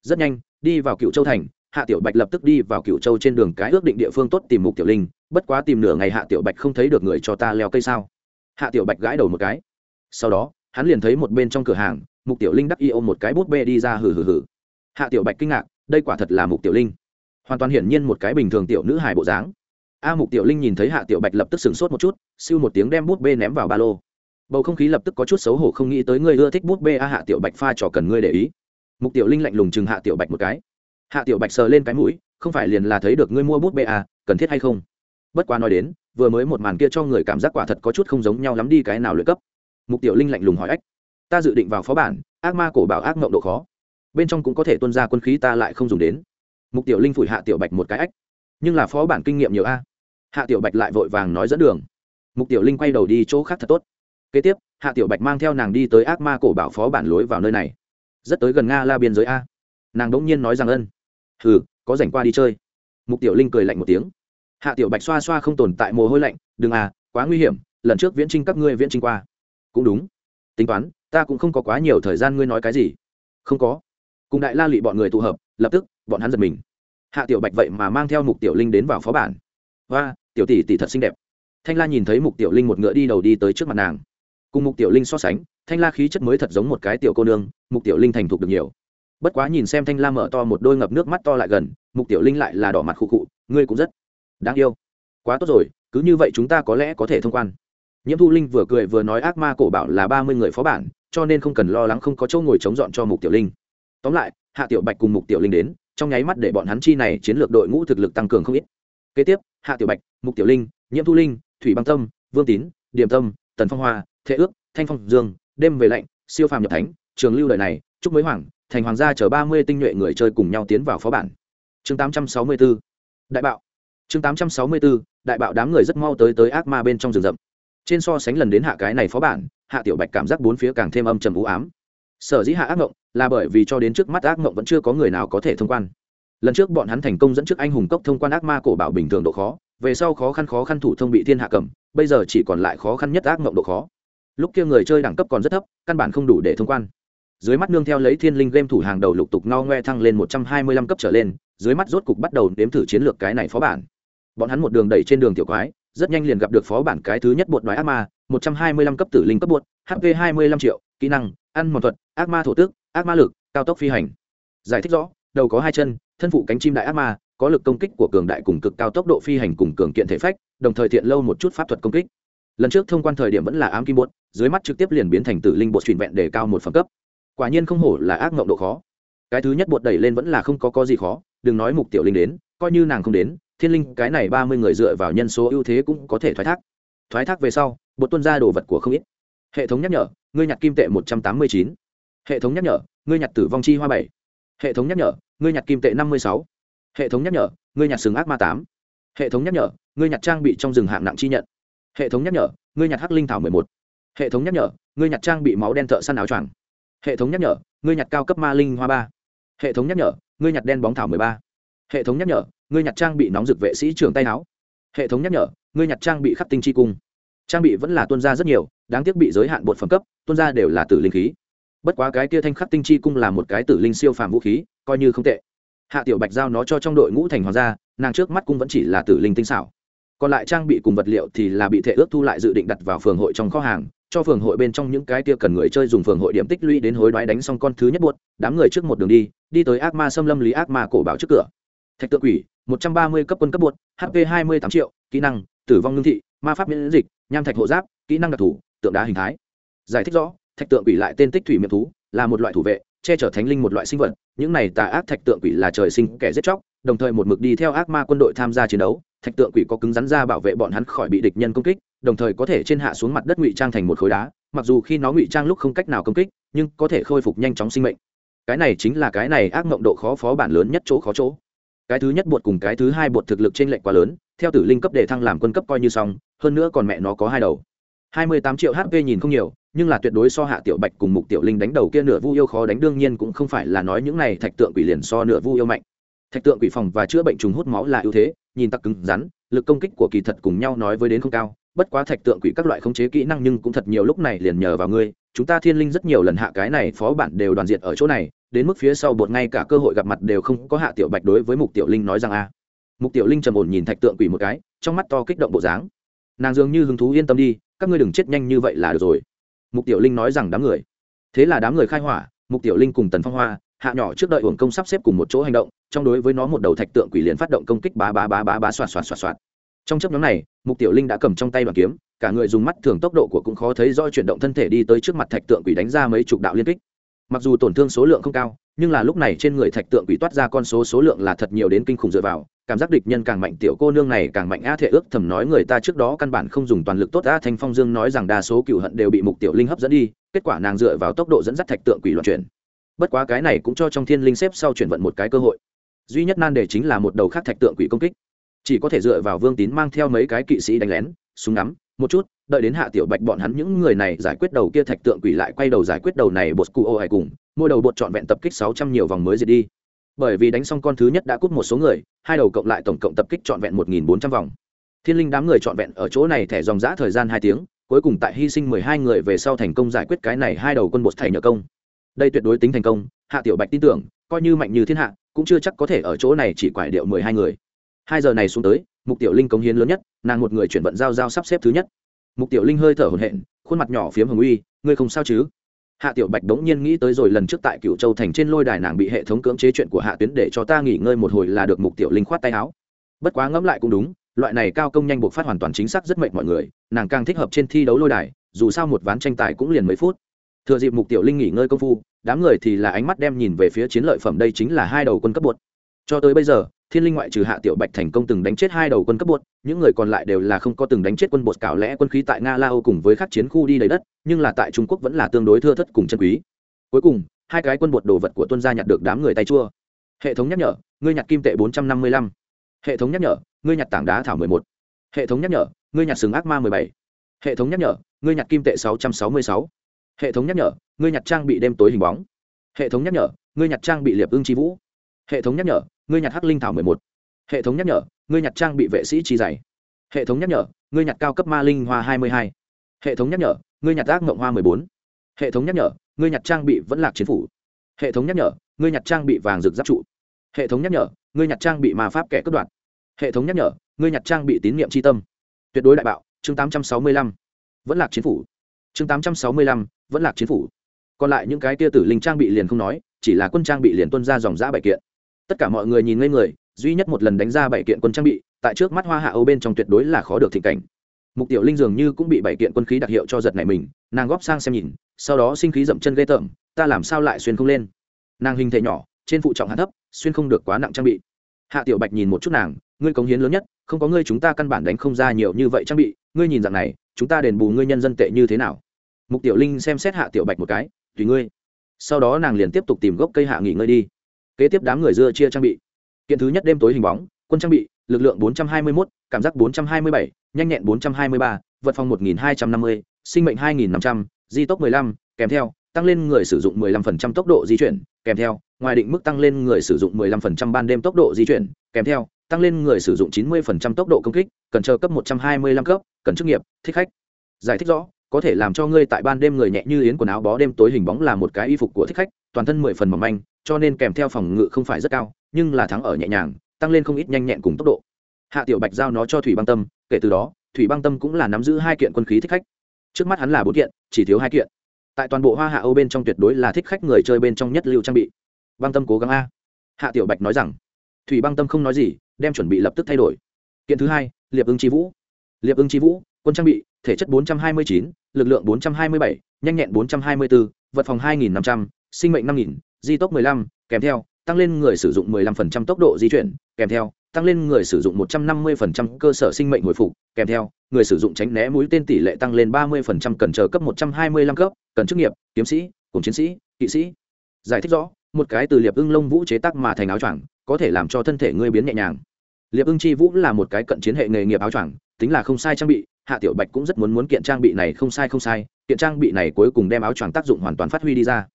Rất nhanh, đi vào cựu châu thành, hạ tiểu bạch lập tức đi vào cựu châu trên đường cái ước định địa phương tốt tìm mục tiểu linh. Bất quá tìm nửa ngày hạ tiểu bạch không thấy được người cho ta leo cây sao. Hạ tiểu bạch gãi đầu một cái. Sau đó, hắn liền thấy một bên trong cửa hàng, mục tiểu linh đắc y ôm một cái bút bê đi ra hừ hừ hừ. Hạ tiểu bạch kinh ngạc, đây quả thật là mục tiểu linh. Hoàn toàn hiển nhiên một cái bình thường tiểu nữ hài bộ dáng. A mục tiểu linh nhìn thấy hạ tiểu bạch lập tức sửng sốt một chút, siêu một tiếng đem bút bê ném vào ba lô bầu không khí lập tức có chút xấu hổ không nghĩ tới ngươi ưa thích bút bê a hạ tiểu bạch pha trò cần ngươi để ý. Mục tiểu linh lạnh lùng chừng hạ tiểu bạch một cái. Hạ tiểu bạch sờ lên cái mũi, không phải liền là thấy được ngươi mua bút bê a, cần thiết hay không? Bất quá nói đến, vừa mới một màn kia cho người cảm giác quả thật có chút không giống nhau lắm đi cái nào luyện cấp. Mục tiểu linh lạnh lùng hỏi ách, ta dự định vào phó bản, ác ma cổ bảo ác mộng độ khó. Bên trong cũng có thể tuân ra quân khí ta lại không dùng đến. Mục tiểu linh phủi hạ tiểu bạch một cái ách, nhưng là phó bản kinh nghiệm nhiều a. Hạ tiểu bạch lại vội vàng nói dẫn đường. Mục tiểu linh quay đầu đi chỗ khác thật tốt kế tiếp, hạ tiểu bạch mang theo nàng đi tới ác ma cổ bảo phó bản lối vào nơi này. Rất tới gần nga la biên giới a. Nàng đ ỗ n g nhiên nói rằng ân. Hừ, có rảnh qua đi chơi. Mục tiểu linh cười lạnh một tiếng. Hạ tiểu bạch xoa xoa không tồn tại mồ hôi lạnh, đừng à quá nguy hiểm, lần trước viễn trinh các ngươi viễn trinh qua. Cũng đúng. Tính toán, ta cũng không có quá nhiều thời gian ngươi nói cái gì. Không có. Cùng đại la lị bọn người tụ hợp, lập tức, bọn hắn giật mình. Hạ tiểu bạch vậy mà mang theo mục tiểu linh đến vào phó bản. Và tiểu tỷ tỷ thật xinh đẹp. Thanh la nhìn thấy mục tiểu linh một ngựa đi đầu đi tới trước mặt nàng cùng mục tiểu linh so sánh, thanh la khí chất mới thật giống một cái tiểu cô nương, mục tiểu linh thành thục được nhiều. Bất quá nhìn xem thanh la mở to một đôi ngập nước mắt to lại gần, mục tiểu linh lại là đỏ mặt khụ khụ, ngươi cũng rất đáng yêu. Quá tốt rồi, cứ như vậy chúng ta có lẽ có thể thông quan. Nhiễm thu linh vừa cười vừa nói ác ma cổ bảo là ba mươi người phó bản, cho nên không cần lo lắng không có chỗ ngồi chống dọn cho mục tiểu linh. Tóm lại, hạ tiểu bạch cùng mục tiểu linh đến, trong nháy mắt để bọn hắn chi này chiến lược đội ngũ thực lực tăng cường không ít. Kế tiếp, hạ tiểu bạch, mục tiểu linh, nhiễm thu linh, thủy băng tâm, vương tín, điểm tâm tần phong hoa thế ước, thanh phong dương, đêm về lạnh, siêu phàm nhập thánh, trường lưu đời này chúc mới hoàng, thành hoàng gia chở ba mươi tinh nhuệ người chơi cùng nhau tiến vào phó bản. Chương tám trăm sáu mươi 864 đại bạo. Chương tám trăm sáu mươi 864 đại bạo đám người rất mau tới tới ác ma bên trong rừng rậm. Trên so sánh lần đến hạ cái này phó bản, hạ tiểu bạch cảm giác bốn phía càng thêm âm trầm u ám. Sở dĩ hạ ác mộng là bởi vì cho đến trước mắt ác mộng vẫn chưa có người nào có thể thông quan lần trước bọn hắn thành công dẫn trước anh hùng cốc thông quan ác ma cổ bảo bình thường độ khó, về sau khó khăn khó khăn thủ thông bị thiên hạ cầm, bây giờ chỉ còn lại khó khăn nhất ác mộng độ khó. Lúc kia người chơi đẳng cấp còn rất thấp, căn bản không đủ để thông quan. Dưới mắt nương theo lấy thiên linh game thủ hàng đầu lục tục no ngoe thăng lên một trăm hai mươi lăm cấp trở lên, dưới mắt rốt cục bắt đầu nếm thử chiến lược cái này phó bản. Bọn hắn một đường đẩy trên đường tiểu quái, rất nhanh liền gặp được phó bản cái thứ nhất bột đoái ác ma, một trăm hai mươi lăm cấp tử linh cấp bột hp hai mươi lăm triệu, kỹ năng, ăn mòn thuật, ác ma thổ tước ác ma lực, cao tốc phi hành. Giải thích rõ đầu có hai chân, thân phụ cánh chim đại ác ma, có lực công kích của cường đại cùng cực cao tốc độ phi hành cùng cường kiện thể phách, đồng thời thiện lâu một chút pháp thuật công kích. Lần trước thông quan thời điểm vẫn là ám kim bột, dưới mắt trực tiếp liền biến thành tử linh bột truyền vẹn để cao một phẩm cấp. Quả nhiên không hổ là ác mộng độ khó. Cái thứ nhất bột đẩy lên vẫn là không có có gì khó, đừng nói mục tiểu linh đến, coi như nàng không đến, thiên linh cái này ba mươi người dựa vào nhân số ưu thế cũng có thể thoái thác. Thoái thác về sau, bột tuân ra đồ vật của không ít. Hệ thống nhắc nhở, ngươi nhặt kim tệ một trăm tám mươi chín. Hệ thống nhắc nhở, ngươi nhặt tử vong chi hoa bảy. Hệ thống nhắc nhở ngươi nhặt kim tệ năm mươi sáu. Hệ thống nhắc nhở, ngươi nhặt sừng ác ma tám. Hệ thống nhắc nhở, ngươi nhặt trang bị trong rừng hạng nặng chi nhận. Hệ thống nhắc nhở, ngươi nhặt hắc linh thảo mười một. Hệ thống nhắc nhở, ngươi nhặt trang bị máu đen thợ săn áo choàng. Hệ thống nhắc nhở, ngươi nhặt cao cấp ma linh hoa ba. Hệ thống nhắc nhở, ngươi nhặt đen bóng thảo mười ba. Hệ thống nhắc nhở, ngươi nhặt trang bị nóng rực vệ sĩ trưởng tay áo. Hệ thống nhắc nhở, ngươi nhặt trang bị khắc tinh chi cung. Trang bị vẫn là tuân ra rất nhiều, đáng tiếc bị giới hạn bột phẩm cấp tuân ra đều là tử linh khí. Bất quá cái kia thanh khắc tinh chi cung là một cái tử linh siêu phàm vũ khí coi như không tệ. Hạ tiểu bạch giao nó cho trong đội ngũ thành hoàng gia, nàng trước mắt cũng vẫn chỉ là tử linh tinh xảo. Còn lại trang bị cùng vật liệu thì là bị thể ước thu lại dự định đặt vào phường hội trong kho hàng, cho phường hội bên trong những cái kia cần người chơi dùng phường hội điểm tích lũy đến hối đoái đánh xong con thứ nhất buốt đám người trước một đường đi đi tới ác ma xâm lâm lý ác ma cổ bảo trước cửa. Thạch tự quỷ, một trăm ba mươi cấp quân cấp buốt hp hai mươi tám triệu, kỹ năng, tử vong ngưng thị, ma pháp miễn dịch, nham thạch hộ giáp, kỹ năng đặc thù, tượng đá hình thái. Giải thích rõ, thạch tượng quỷ lại tên tích thủy miệng thú, là một loại thủ vệ che chở thánh linh một loại sinh vật, những này tà ác thạch tượng quỷ là trời sinh kẻ giết chóc, đồng thời một mực đi theo ác ma quân đội tham gia chiến đấu, thạch tượng quỷ có cứng rắn ra bảo vệ bọn hắn khỏi bị địch nhân công kích, đồng thời có thể trên hạ xuống mặt đất ngụy trang thành một khối đá, mặc dù khi nó ngụy trang lúc không cách nào công kích, nhưng có thể khôi phục nhanh chóng sinh mệnh. Cái này chính là cái này ác mộng độ khó phó bản lớn nhất chỗ khó chỗ. Cái thứ nhất bột cùng cái thứ hai bột thực lực trên lệnh quá lớn, theo tử linh cấp để thăng làm quân cấp coi như xong, hơn nữa còn mẹ nó có hai đầu hai mươi tám triệu hp nhìn không nhiều, nhưng là tuyệt đối so hạ tiểu bạch cùng mục tiểu linh đánh đầu kia nửa vu yêu khó đánh, đương nhiên cũng không phải là nói những này thạch tượng quỷ liền so nửa vu yêu mạnh. Thạch tượng quỷ phòng và chữa bệnh trùng hút máu là ưu thế, nhìn tặc cứng rắn, lực công kích của kỳ thật cùng nhau nói với đến không cao, bất quá thạch tượng quỷ các loại khống chế kỹ năng nhưng cũng thật nhiều lúc này liền nhờ vào ngươi, chúng ta thiên linh rất nhiều lần hạ cái này phó bản đều đoàn diệt ở chỗ này, đến mức phía sau bột ngay cả cơ hội gặp mặt đều không có hạ tiểu bạch đối với mục tiểu linh nói rằng a. Mục tiểu linh trầm ổn nhìn thạch tượng quỷ một cái, trong mắt to kích động bộ dáng. Nàng dường như hứng thú yên tâm đi các ngươi đừng chết nhanh như vậy là được rồi. Mục tiểu linh nói rằng đám người. Thế là đám người khai hỏa, mục tiểu linh cùng tần phong hoa, hạ nhỏ trước đợi uổng công sắp xếp cùng một chỗ hành động, trong đối với nó một đầu thạch tượng quỷ liền phát động công kích bá bá bá bá bá xoạt xoạt xoạt xoạt. Trong chấp nhóm này, mục tiểu linh đã cầm trong tay đoàn kiếm, cả người dùng mắt thường tốc độ của cũng khó thấy do chuyển động thân thể đi tới trước mặt thạch tượng quỷ đánh ra mấy chục đạo liên kích. Mặc dù tổn thương số lượng không cao, nhưng là lúc này trên người thạch tượng quỷ toát ra con số số lượng là thật nhiều đến kinh khủng dựa vào cảm giác địch nhân càng mạnh, tiểu cô nương này càng mạnh. A thể ước thầm nói, người ta trước đó căn bản không dùng toàn lực tốt. A thanh phong dương nói rằng đa số cựu hận đều bị mục tiểu linh hấp dẫn đi, kết quả nàng dựa vào tốc độ dẫn dắt thạch tượng quỷ loạn chuyển. Bất quá cái này cũng cho trong thiên linh xếp sau chuyển vận một cái cơ hội. Duy nhất nan đề chính là một đầu khác thạch tượng quỷ công kích. Chỉ có thể dựa vào vương tín mang theo mấy cái kỵ sĩ đánh lén, súng ngắm, một chút, đợi đến hạ tiểu bạch bọn hắn những người này giải quyết đầu kia thạch tượng quỷ lại quay đầu giải quyết đầu này bột cu ô hay cùng, mỗi đầu bột trọn vẹn tập kích sáu trăm nhiều vòng mới diệt đi bởi vì đánh xong con thứ nhất đã cút một số người, hai đầu cộng lại tổng cộng tập kích trọn vẹn một nghìn bốn trăm vòng. Thiên linh đám người trọn vẹn ở chỗ này thẻ dòng giã thời gian hai tiếng, cuối cùng tại hy sinh mười hai người về sau thành công giải quyết cái này hai đầu quân bột thẻ nhờ công. Đây tuyệt đối tính thành công, hạ tiểu bạch tin tưởng, coi như mạnh như thiên hạ, cũng chưa chắc có thể ở chỗ này chỉ quải điệu mười hai người. Hai giờ này xuống tới, mục tiểu linh cống hiến lớn nhất, nàng một người chuyển vận giao giao sắp xếp thứ nhất. Mục tiểu linh hơi thở hồn hện khuôn mặt nhỏ phiếm hồng uy, ngươi không sao chứ? Hạ tiểu bạch đống nhiên nghĩ tới rồi lần trước tại cựu châu thành trên lôi đài nàng bị hệ thống cưỡng chế chuyện của hạ tuyến để cho ta nghỉ ngơi một hồi là được mục tiểu linh khoát tay áo. Bất quá ngẫm lại cũng đúng, loại này cao công nhanh buộc phát hoàn toàn chính xác rất mệt mọi người, nàng càng thích hợp trên thi đấu lôi đài, dù sao một ván tranh tài cũng liền mấy phút. Thừa dịp mục tiểu linh nghỉ ngơi công phu, đám người thì là ánh mắt đem nhìn về phía chiến lợi phẩm đây chính là hai đầu quân cấp bột. Cho tới bây giờ thiên linh ngoại trừ hạ tiểu bạch thành công từng đánh chết hai đầu quân cấp bột, những người còn lại đều là không có từng đánh chết quân bột cảo lẽ quân khí tại nga la âu cùng với các chiến khu đi đầy đất, nhưng là tại trung quốc vẫn là tương đối thưa thất cùng chân quý. Cuối cùng, hai cái quân bột đồ vật của tuân gia nhặt được đám người tay chua. Hệ thống nhắc nhở, ngươi nhặt kim tệ bốn trăm năm mươi lăm. Hệ thống nhắc nhở, ngươi nhặt tảng đá thảo mười một. Hệ thống nhắc nhở, ngươi nhặt sừng ác ma mười bảy. Hệ thống nhắc nhở, ngươi nhặt kim tệ sáu trăm sáu mươi sáu. Hệ thống nhắc nhở, ngươi nhặt trang bị đêm tối hình bóng. Hệ thống nhắc nhở, ngươi nhặt trang bị liệp ưng chi vũ. Hệ thống nhắc nhở ngươi nhặt hắc linh thảo mười một. Hệ thống nhắc nhở, ngươi nhặt trang bị vệ sĩ chi dày hệ thống nhắc nhở, ngươi nhặt cao cấp ma linh hoa hai mươi hai. Hệ thống nhắc nhở, ngươi nhặt ác mộng hoa mười bốn. Hệ thống nhắc nhở, ngươi nhặt trang bị vẫn lạc chiến phủ. Hệ thống nhắc nhở, ngươi nhặt trang bị vàng rực giáp trụ. Hệ thống nhắc nhở, ngươi nhặt trang bị ma pháp kẻ cướp đoạt. Hệ thống nhắc nhở, ngươi nhặt trang bị tín nhiệm tri tâm. Tuyệt đối đại bạo, chương tám trăm sáu mươi lăm. Vẫn lạc chiến phủ. Chương tám trăm sáu mươi lăm, vẫn lạc chiến phủ. Còn lại những cái tia tử linh trang bị liền không nói, chỉ là quân trang bị liền tuân ra dòng giã bảy kiện tất cả mọi người nhìn ngây người, duy nhất một lần đánh ra bảy kiện quân trang bị, tại trước mắt hoa hạ âu bên trong tuyệt đối là khó được thịnh cảnh. Mục tiểu linh dường như cũng bị bảy kiện quân khí đặc hiệu cho giật này mình, nàng góp sang xem nhìn, sau đó sinh khí dậm chân ghê tởm, ta làm sao lại xuyên không lên? Nàng hình thể nhỏ, trên phụ trọng hạ thấp, xuyên không được quá nặng trang bị. Hạ tiểu bạch nhìn một chút nàng, ngươi cống hiến lớn nhất, không có ngươi chúng ta căn bản đánh không ra nhiều như vậy trang bị, ngươi nhìn dạng này, chúng ta đền bù ngươi nhân dân tệ như thế nào? Mục tiểu linh xem xét hạ tiểu bạch một cái, tùy ngươi. Sau đó nàng liền tiếp tục tìm gốc cây hạ nghỉ ngơi đi kế tiếp đám người dưa chia trang bị kiện thứ nhất đêm tối hình bóng quân trang bị lực lượng 421, cảm giác 427, nhanh nhẹn 423, vật phòng 1250, sinh mệnh 2500, di tốc 15, kèm theo tăng lên người sử dụng 15% tốc độ di chuyển, kèm theo ngoài định mức tăng lên người sử dụng 15% ban đêm tốc độ di chuyển, kèm theo tăng lên người sử dụng 90% tốc độ công kích, cần chờ cấp 125 cấp, cần chức nghiệp, thích khách. Giải thích rõ, có thể làm cho ngươi tại ban đêm người nhẹ như yến quần áo bó đêm tối hình bóng là một cái y phục của thích khách, toàn thân 10 phần mỏng manh, cho nên kèm theo phòng ngự không phải rất cao, nhưng là thắng ở nhẹ nhàng, tăng lên không ít nhanh nhẹn cùng tốc độ. Hạ Tiểu Bạch giao nó cho Thủy Băng Tâm, kể từ đó, Thủy Băng Tâm cũng là nắm giữ hai kiện quân khí thích khách. Trước mắt hắn là bốn kiện, chỉ thiếu hai kiện. Tại toàn bộ Hoa Hạ Âu bên trong tuyệt đối là thích khách người chơi bên trong nhất lưu trang bị. Băng Tâm cố gắng a. Hạ Tiểu Bạch nói rằng. Thủy Băng Tâm không nói gì, đem chuẩn bị lập tức thay đổi. Kiện thứ hai, Liệp Ưng Chi Vũ. Liệp Ưng Chi Vũ, quân trang bị, thể chất 429, lực lượng 427, nhanh nhẹn 424, vật phòng 2500, sinh mệnh 5000, di tốc 15, kèm theo tăng lên người sử dụng 15% tốc độ di chuyển, kèm theo tăng lên người sử dụng 150% cơ sở sinh mệnh hồi phục, kèm theo người sử dụng tránh né mũi tên tỷ lệ tăng lên 30% cần chờ cấp 125 cấp, cần chức nghiệp, kiếm sĩ, cùng chiến sĩ, kỵ sĩ. Giải thích rõ, một cái từ liệp ưng lông vũ chế tác mà thành áo choàng, có thể làm cho thân thể ngươi biến nhẹ nhàng. Liệp ưng chi vũ là một cái cận chiến hệ nghề nghiệp áo choàng, tính là không sai trang bị, Hạ Tiểu Bạch cũng rất muốn muốn kiện trang bị này không sai không sai, kiện trang bị này cuối cùng đem áo choàng tác dụng hoàn toàn phát huy đi ra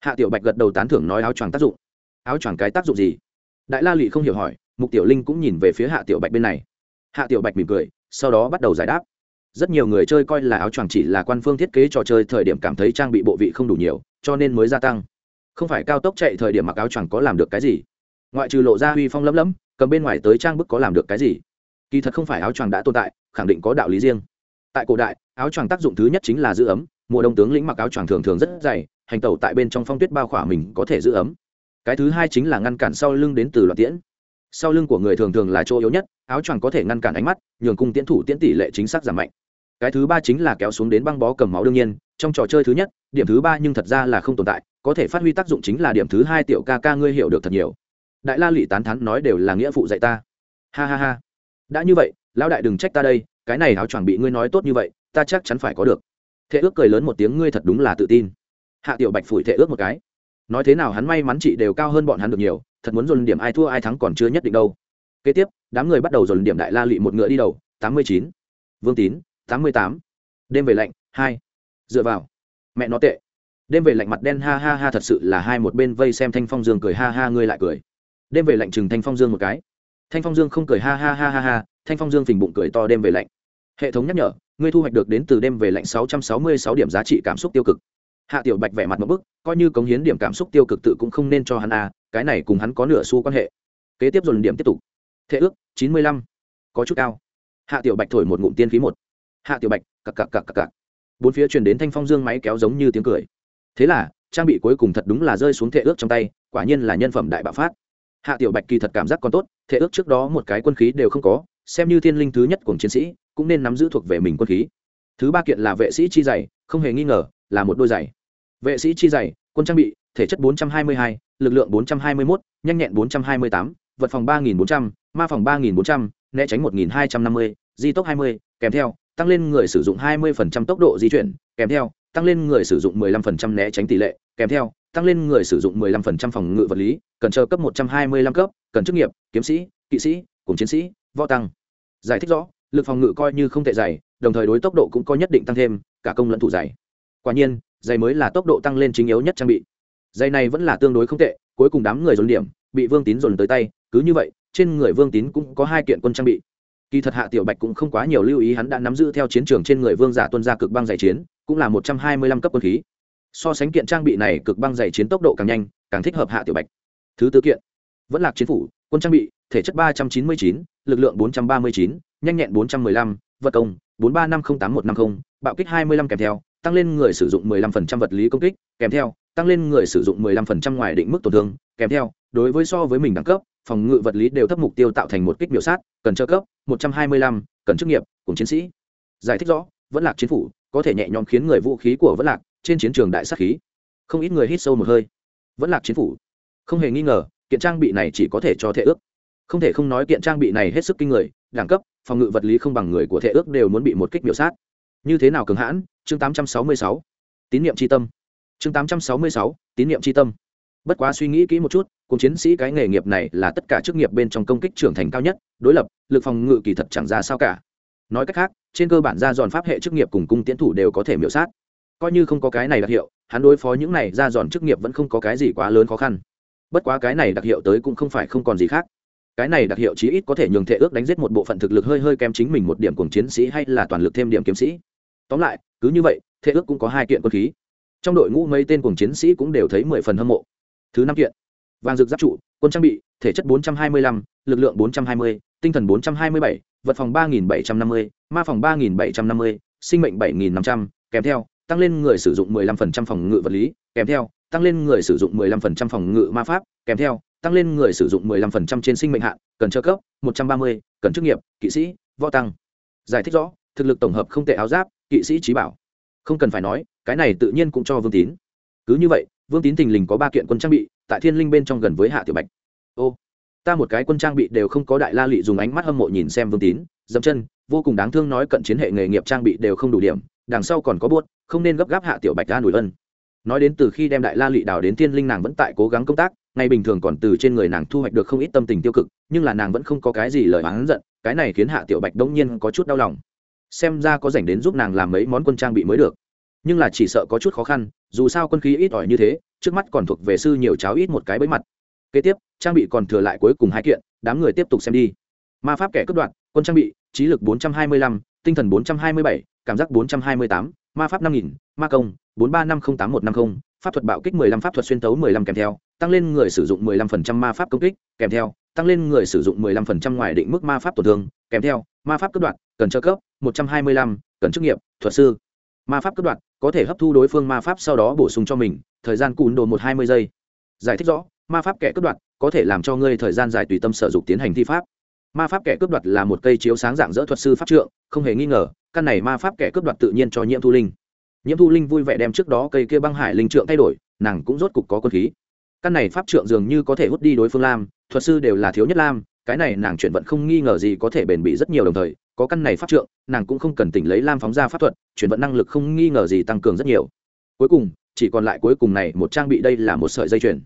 hạ tiểu bạch gật đầu tán thưởng nói áo choàng tác dụng. Áo choàng cái tác dụng gì? Đại la lụy không hiểu hỏi, mục tiểu linh cũng nhìn về phía hạ tiểu bạch bên này. Hạ tiểu bạch mỉm cười, sau đó bắt đầu giải đáp. Rất nhiều người chơi coi là áo choàng chỉ là quan phương thiết kế trò chơi, thời điểm cảm thấy trang bị bộ vị không đủ nhiều, cho nên mới gia tăng. Không phải cao tốc chạy thời điểm mặc áo choàng có làm được cái gì? Ngoại trừ lộ ra huy phong lấm lấm, cầm bên ngoài tới trang bức có làm được cái gì? Kỳ thật không phải áo choàng đã tồn tại, khẳng định có đạo lý riêng. Tại cổ đại, áo choàng tác dụng thứ nhất chính là giữ ấm, mùa đông tướng lĩnh mặc áo choàng thường thường rất dày hành tẩu tại bên trong phong tuyết bao khỏa mình có thể giữ ấm. Cái thứ hai chính là ngăn cản sau lưng đến từ loạt tiễn. Sau lưng của người thường thường là chỗ yếu nhất, áo choàng có thể ngăn cản ánh mắt, nhường cung tiễn thủ tiễn tỷ lệ chính xác giảm mạnh. Cái thứ ba chính là kéo xuống đến băng bó cầm máu đương nhiên, trong trò chơi thứ nhất, điểm thứ ba nhưng thật ra là không tồn tại, có thể phát huy tác dụng chính là điểm thứ hai tiểu ca ca ngươi hiểu được thật nhiều. Đại la lụy tán thắn nói đều là nghĩa phụ dạy ta. Ha ha ha. Đã như vậy, lão đại đừng trách ta đây, cái này áo choàng bị ngươi nói tốt như vậy, ta chắc chắn phải có được. Thế ước cười lớn một tiếng ngươi thật đúng là tự tin hạ tiểu bạch phủi thệ ước một cái. Nói thế nào hắn may mắn chị đều cao hơn bọn hắn được nhiều, thật muốn dồn điểm ai thua ai thắng còn chưa nhất định đâu. Kế tiếp, đám người bắt đầu dồn điểm đại la lụy một ngựa đi đầu, tám mươi chín. Vương tín, tám mươi tám. Đêm về lạnh, hai. Dựa vào. Mẹ nó tệ. Đêm về lạnh mặt đen ha ha ha thật sự là hai một bên vây xem thanh phong dương cười ha ha ngươi lại cười. Đêm về lạnh chừng thanh phong dương một cái. Thanh phong dương không cười ha ha ha ha ha, thanh phong dương phình bụng cười to đêm về lạnh. Hệ thống nhắc nhở, ngươi thu hoạch được đến từ đêm về lạnh sáu trăm sáu mươi sáu điểm giá trị cảm xúc tiêu cực hạ tiểu bạch vẻ mặt một bức coi như cống hiến điểm cảm xúc tiêu cực tự cũng không nên cho hắn à, cái này cùng hắn có nửa xu quan hệ. Kế tiếp dồn điểm tiếp tục. Thế ước chín mươi lăm. Có chút cao. Hạ tiểu bạch thổi một ngụm tiên khí một. Hạ tiểu bạch cặc cặc cặc cặc cặc. Bốn phía truyền đến thanh phong dương máy kéo giống như tiếng cười. Thế là trang bị cuối cùng thật đúng là rơi xuống thệ ước trong tay quả nhiên là nhân phẩm đại bạo phát. Hạ tiểu bạch kỳ thật cảm giác còn tốt thệ ước trước đó một cái quân khí đều không có xem như thiên linh thứ nhất của chiến sĩ cũng nên nắm giữ thuộc về mình quân khí. Thứ ba kiện là vệ sĩ chi dày không hề nghi ngờ là một đôi giày vệ sĩ chi dày quân trang bị thể chất 422, lực lượng 421, nhanh nhẹn 428, vật phòng 3400, ma phòng 3400, né tránh 1250, di tốc 20, kèm theo tăng lên người sử dụng 20% tốc độ di chuyển, kèm theo tăng lên người sử dụng 15% né tránh tỷ lệ, kèm theo tăng lên người sử dụng 15% phòng ngự vật lý, cần chờ cấp 125 cấp, cần chức nghiệp, kiếm sĩ, kỵ sĩ, cùng chiến sĩ, võ tăng. Giải thích rõ, lực phòng ngự coi như không tệ dày, đồng thời đối tốc độ cũng có nhất định tăng thêm, cả công lẫn thủ dày. Quả nhiên, giày mới là tốc độ tăng lên chính yếu nhất trang bị. giày này vẫn là tương đối không tệ, cuối cùng đám người dồn điểm, bị Vương Tín dồn tới tay, cứ như vậy, trên người Vương Tín cũng có hai kiện quân trang bị. Kỳ thật hạ tiểu bạch cũng không quá nhiều lưu ý hắn đã nắm giữ theo chiến trường trên người vương giả tuân gia cực băng giải chiến cũng là một trăm hai mươi lăm cấp quân khí. So sánh kiện trang bị này cực băng giải chiến tốc độ càng nhanh càng thích hợp hạ tiểu bạch. Thứ tư kiện vẫn là chiến phủ quân trang bị thể chất ba trăm chín mươi chín lực lượng bốn trăm ba mươi chín nhanh nhẹn bốn trăm mười lăm vật công bốn ba năm không tám một năm không bạo kích hai mươi lăm kèm theo tăng lên người sử dụng mười lăm phần trăm vật lý công kích, kèm theo, tăng lên người sử dụng mười lăm phần trăm ngoài định mức tổn thương, kèm theo, đối với so với mình đẳng cấp, phòng ngự vật lý đều thấp mục tiêu tạo thành một kích biểu sát, cần trợ cấp, một trăm hai mươi lăm, cần chức nghiệp, cùng chiến sĩ. Giải thích rõ, vẫn lạc chiến phủ có thể nhẹ nhõm khiến người vũ khí của vẫn lạc trên chiến trường đại sát khí. Không ít người hít sâu một hơi. Vẫn lạc chiến phủ. Không hề nghi ngờ, kiện trang bị này chỉ có thể cho thể ước. Không thể không nói kiện trang bị này hết sức kinh người, đẳng cấp, phòng ngự vật lý không bằng người của thể ước đều muốn bị một kích biểu sát. Như thế nào cường hãn chương tám trăm sáu mươi sáu, tín niệm chi tâm. chương tám trăm sáu mươi sáu, tín niệm chi tâm. Bất quá suy nghĩ kỹ một chút, cùng chiến sĩ cái nghề nghiệp này là tất cả chức nghiệp bên trong công kích trưởng thành cao nhất, đối lập, lực phòng ngự kỳ thật chẳng ra sao cả. Nói cách khác, trên cơ bản ra giòn pháp hệ chức nghiệp cùng cung tiến thủ đều có thể miểu sát. Coi như không có cái này đặc hiệu, hắn đối phó những này ra giòn chức nghiệp vẫn không có cái gì quá lớn khó khăn. Bất quá cái này đặc hiệu tới cũng không phải không còn gì khác. Cái này đặc hiệu chí ít có thể nhường thể ước đánh giết một bộ phận thực lực hơi hơi kém chính mình một điểm cùng chiến sĩ hay là toàn lực thêm điểm kiếm sĩ tóm lại cứ như vậy thế ước cũng có hai kiện quân khí trong đội ngũ mấy tên cùng chiến sĩ cũng đều thấy mười phần hâm mộ thứ năm kiện vàng rực giáp trụ quân trang bị thể chất 425, lực lượng 420, tinh thần 427, vật phòng 3750, ma phòng 3750, sinh mệnh 7500, kèm theo tăng lên người sử dụng 15% phòng ngự vật lý, kèm theo tăng lên người sử dụng 15% phòng ngự ma pháp, kèm theo tăng lên người sử dụng 15% trên sinh mệnh hạn, cần trợ cấp 130, cần chức nghiệp, kỵ sĩ, võ tăng. Giải thích rõ, thực lực tổng hợp không tệ áo giáp, kỵ sĩ trí bảo. Không cần phải nói, cái này tự nhiên cũng cho Vương Tín. Cứ như vậy, vương tín thình lình có ba kiện quân trang bị tại thiên linh bên trong gần với hạ tiểu bạch ô ta một cái quân trang bị đều không có đại la lị dùng ánh mắt hâm mộ nhìn xem vương tín dẫm chân vô cùng đáng thương nói cận chiến hệ nghề nghiệp trang bị đều không đủ điểm đằng sau còn có buốt không nên gấp gáp hạ tiểu bạch ra nổi ân nói đến từ khi đem đại la lị đào đến thiên linh nàng vẫn tại cố gắng công tác ngày bình thường còn từ trên người nàng thu hoạch được không ít tâm tình tiêu cực nhưng là nàng vẫn không có cái gì lời oán giận cái này khiến hạ tiểu bạch đông nhiên có chút đau lòng xem ra có dành đến giúp nàng làm mấy món quân trang bị mới được. Nhưng là chỉ sợ có chút khó khăn dù sao quân khí ít ỏi như thế trước mắt còn thuộc về sư nhiều cháo ít một cái bẫy mặt. Kế tiếp trang bị còn thừa lại cuối cùng hai kiện đám người tiếp tục xem đi. Ma pháp kẻ cướp đoạn quân trang bị trí lực 425, tinh thần 427, cảm giác 428, ma pháp 5000, ma công 43508150, pháp thuật bạo kích 15 pháp thuật xuyên tấu 15 kèm theo tăng lên người sử dụng 15% ma pháp công kích kèm theo tăng lên người sử dụng 15% ngoài định mức ma pháp tổn thương kèm theo ma pháp cướp đoạn cần trợ cấp 125, cần chức nghiệp thuật sư. Ma pháp cướp đoạn có thể hấp thu đối phương ma pháp sau đó bổ sung cho mình thời gian cùn đồ một hai mươi giây. Giải thích rõ ma pháp kẻ cướp đoạt có thể làm cho ngươi thời gian dài tùy tâm sở dục tiến hành thi pháp. Ma pháp kẻ cướp đoạt là một cây chiếu sáng dạng dỡ thuật sư pháp trượng không hề nghi ngờ căn này ma pháp kẻ cướp đoạt tự nhiên cho nhiễm thu linh. Nhiễm thu linh vui vẻ đem trước đó cây kia băng hải linh trượng thay đổi nàng cũng rốt cục có quân khí. Căn này pháp trượng dường như có thể hút đi đối phương lam thuật sư đều là thiếu nhất lam cái này nàng chuyển vận không nghi ngờ gì có thể bền bỉ rất nhiều đồng thời có căn này pháp trượng nàng cũng không cần tỉnh lấy lam phóng ra pháp thuật chuyển vận năng lực không nghi ngờ gì tăng cường rất nhiều. Cuối cùng chỉ còn lại cuối cùng này một trang bị đây là một sợi dây chuyền.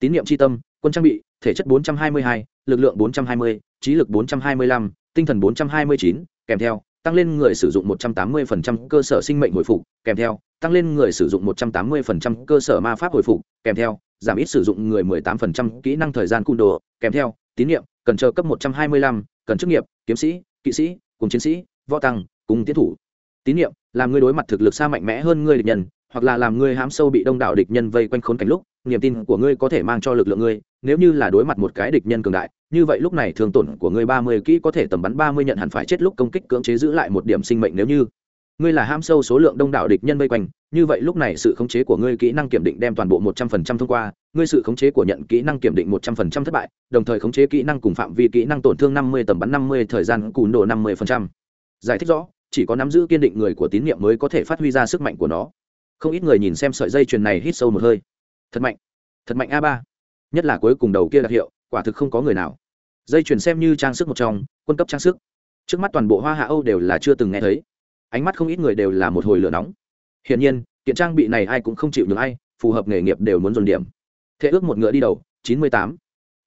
Tín nhiệm tri tâm quân trang bị thể chất 422, lực lượng 420, trí lực 425, tinh thần 429, kèm theo tăng lên người sử dụng 180% cơ sở sinh mệnh hồi phục kèm theo tăng lên người sử dụng 180% cơ sở ma pháp hồi phục kèm theo giảm ít sử dụng người 18% kỹ năng thời gian cung đồ kèm theo tín nhiệm cần chờ cấp 125, cần chức nghiệp kiếm sĩ kỵ sĩ cùng chiến sĩ, võ tăng, cùng tiến thủ. Tín nhiệm, làm ngươi đối mặt thực lực xa mạnh mẽ hơn ngươi địch nhân, hoặc là làm ngươi hám sâu bị đông đảo địch nhân vây quanh khốn cảnh lúc, niềm tin của ngươi có thể mang cho lực lượng ngươi, nếu như là đối mặt một cái địch nhân cường đại, như vậy lúc này thường tổn của ngươi ba mươi kỹ có thể tầm bắn ba mươi nhận hẳn phải chết lúc công kích cưỡng chế giữ lại một điểm sinh mệnh nếu như ngươi là ham sâu số lượng đông đảo địch nhân vây quanh, như vậy lúc này sự khống chế của ngươi kỹ năng kiểm định đem toàn bộ một trăm phần trăm thông qua, ngươi sự khống chế của nhận kỹ năng kiểm định một trăm phần trăm thất bại, đồng thời khống chế kỹ năng cùng phạm vi kỹ năng tổn thương năm mươi, tầm bắn năm mươi, thời gian cùn đồ năm mươi phần trăm. Giải thích rõ, chỉ có nắm giữ kiên định người của tín nhiệm mới có thể phát huy ra sức mạnh của nó. Không ít người nhìn xem sợi dây chuyền này hít sâu một hơi. Thật mạnh thật mạnh a ba. Nhất là cuối cùng đầu kia đặc hiệu, quả thực không có người nào. Dây chuyền xem như trang sức một trong, quân cấp trang sức. Trước mắt toàn bộ hoa hạ âu đều là chưa từng nghe thấy ánh mắt không ít người đều là một hồi lửa nóng. Hiển nhiên, kiện trang bị này ai cũng không chịu được ai, phù hợp nghề nghiệp đều muốn dồn điểm. Thế ước một ngựa đi đầu, chín mươi tám.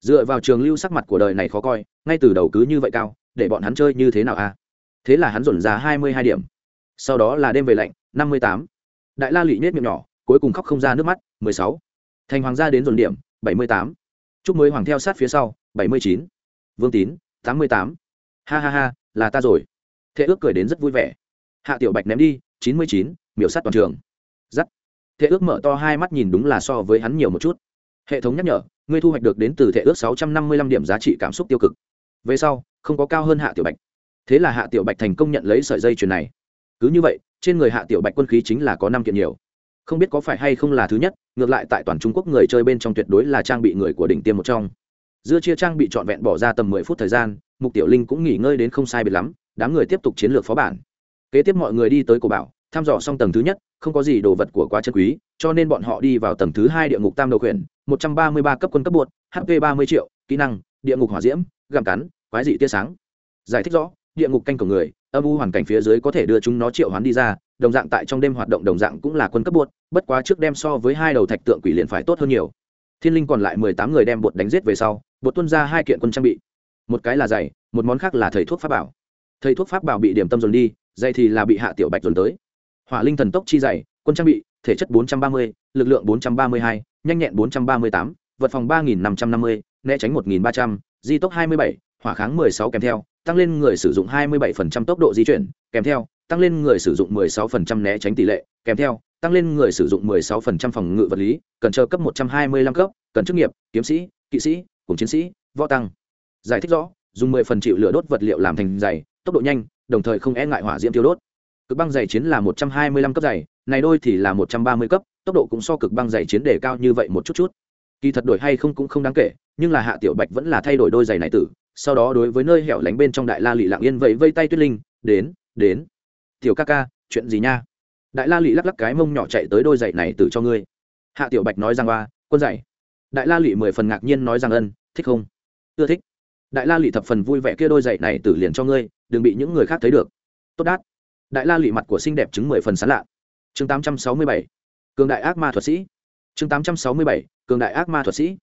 Dựa vào trường lưu sắc mặt của đời này khó coi, ngay từ đầu cứ như vậy cao, để bọn hắn chơi như thế nào a thế là hắn dồn ra hai mươi hai điểm. Sau đó là đêm về lạnh, năm mươi tám. Đại la lụy nết miệng nhỏ, cuối cùng khóc không ra nước mắt, mười sáu. Thành hoàng gia đến dồn điểm, bảy mươi tám. Chúc mới hoàng theo sát phía sau, bảy mươi chín. Vương tín, tám mươi tám. Ha ha ha, là ta rồi. Thế ước cười đến rất vui vẻ hạ tiểu bạch ném đi, chín mươi chín, miểu sát toàn trường. Giắt. Thế ước mở to hai mắt nhìn đúng là so với hắn nhiều một chút. Hệ thống nhắc nhở, ngươi thu hoạch được đến từ thể ước sáu trăm năm mươi lăm điểm giá trị cảm xúc tiêu cực. Về sau, không có cao hơn hạ tiểu bạch. Thế là hạ tiểu bạch thành công nhận lấy sợi dây chuyền này. Cứ như vậy, trên người hạ tiểu bạch quân khí chính là có năm kiện nhiều. Không biết có phải hay không là thứ nhất, ngược lại tại toàn trung quốc người chơi bên trong tuyệt đối là trang bị người của đỉnh tiêm một trong. Dưa chia trang bị trọn vẹn bỏ ra tầm mười phút thời gian, mục tiểu linh cũng nghỉ ngơi đến không sai biệt lắm, đám người tiếp tục chiến lược phó bản kế tiếp mọi người đi tới cổ bảo, thăm dò xong tầng thứ nhất, không có gì đồ vật của quá chân quý, cho nên bọn họ đi vào tầng thứ hai địa ngục tam đầu khuyển, một trăm ba mươi ba cấp quân cấp bột hp ba mươi triệu, kỹ năng, địa ngục hỏa diễm, gặm cắn, quái dị tia sáng. Giải thích rõ, địa ngục canh của người, âm u hoàn cảnh phía dưới có thể đưa chúng nó triệu hoán đi ra, đồng dạng tại trong đêm hoạt động đồng dạng cũng là quân cấp bột bất quá trước đem so với hai đầu thạch tượng quỷ liền phải tốt hơn nhiều. Thiên linh còn lại mười tám người đem bột đánh giết về sau bột tuân ra hai kiện quân trang bị. Một cái là giày, một món khác là thầy thuốc pháp bảo. Thầy thuốc pháp bảo bị điểm tâm dồn đi dày thì là bị hạ tiểu bạch dồn tới hỏa linh thần tốc chi dày quân trang bị thể chất 430, lực lượng 432, nhanh nhẹn 438, vật phòng 3550, né tránh 1300, di tốc 27, hỏa kháng 16 kèm theo, tăng lên người sử dụng 27% tốc độ di chuyển, kèm theo, tăng lên người sử dụng 16% né tránh tỷ lệ, kèm theo, tăng lên người sử dụng 16% phòng ngự vật lý, cần chờ cấp 125 cấp, cần chức nghiệp, kiếm sĩ, kỵ sĩ, cùng chiến sĩ, võ tăng. Giải thích rõ, dùng 10 phần chịu lửa đốt vật liệu làm thành dày, tốc độ nhanh, đồng thời không e ngại hỏa diễm tiêu đốt. Cực băng dày chiến là 125 cấp dày, này đôi thì là 130 cấp, tốc độ cũng so cực băng dày chiến đề cao như vậy một chút chút. Kỳ thật đổi hay không cũng không đáng kể, nhưng là Hạ Tiểu Bạch vẫn là thay đổi đôi giày này tử, sau đó đối với nơi hẻo lánh bên trong đại la lị lặng yên vẫy vây tay tuyết linh đến đến. Tiểu ca ca chuyện gì nha? Đại la lị lắc lắc cái mông nhỏ chạy tới đôi giày này tử cho ngươi. Hạ tiểu bạch nói rằng ba quân giày. Đại la lị mười phần ngạc nhiên nói rằng ân thích không? Ưa thích. Đại la lị thập phần vui vẻ kia đôi giày này tử liền cho ngươi đừng bị những người khác thấy được. Tốt đát. Đại la lụy mặt của xinh đẹp chứng mười phần sán lạ. Chương tám trăm sáu mươi bảy. Cường đại ác ma thuật sĩ. Chương tám trăm sáu mươi bảy. Cường đại ác ma thuật sĩ.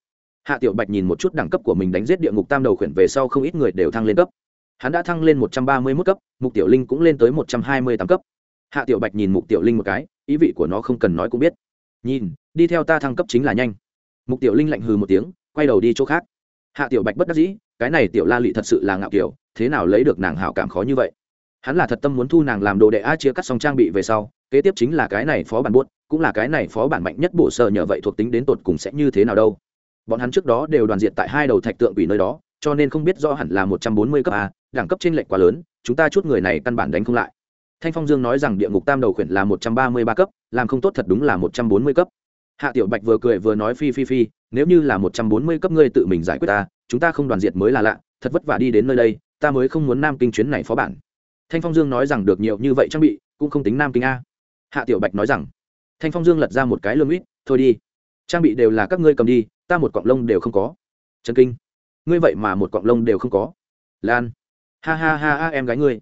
Hạ tiểu bạch nhìn một chút đẳng cấp của mình đánh giết địa ngục tam đầu khuyển về sau không ít người đều thăng lên cấp. Hắn đã thăng lên một trăm ba mươi mốt cấp, mục tiểu linh cũng lên tới một trăm hai mươi tám cấp. Hạ tiểu bạch nhìn mục tiểu linh một cái, ý vị của nó không cần nói cũng biết. Nhìn, đi theo ta thăng cấp chính là nhanh. Mục tiểu linh lạnh hừ một tiếng, quay đầu đi chỗ khác. Hạ tiểu bạch bất đắc dĩ, cái này tiểu la lị thật sự là ngạo kiểu thế nào lấy được nàng hảo cảm khó như vậy? Hắn là thật tâm muốn thu nàng làm đồ đệ a chia cắt xong trang bị về sau, kế tiếp chính là cái này phó bản buốt, cũng là cái này phó bản mạnh nhất bổ sở nhờ vậy thuộc tính đến tột cùng sẽ như thế nào đâu. Bọn hắn trước đó đều đoàn diện tại hai đầu thạch tượng quỷ nơi đó, cho nên không biết rõ hẳn là một trăm bốn mươi cấp a, đẳng cấp trên lệch quá lớn, chúng ta chút người này căn bản đánh không lại. Thanh phong dương nói rằng địa ngục tam đầu khuyển là một trăm ba mươi ba cấp, làm không tốt thật đúng là một trăm bốn mươi cấp. Hạ tiểu bạch vừa cười vừa nói phi phi phi, nếu như là một trăm bốn mươi cấp ngươi tự mình giải quyết ta, chúng ta không đoàn diệt mới là lạ, thật vất vả đi đến nơi đây ta mới không muốn nam kinh chuyến này phó bản. Thanh phong dương nói rằng được nhiều như vậy trang bị, cũng không tính nam kinh a. Hạ tiểu bạch nói rằng, thanh phong dương lật ra một cái lương ít, thôi đi. Trang bị đều là các ngươi cầm đi, ta một cọng lông đều không có. Trần kinh, ngươi vậy mà một cọng lông đều không có. Lan, ha ha ha ha, em gái ngươi.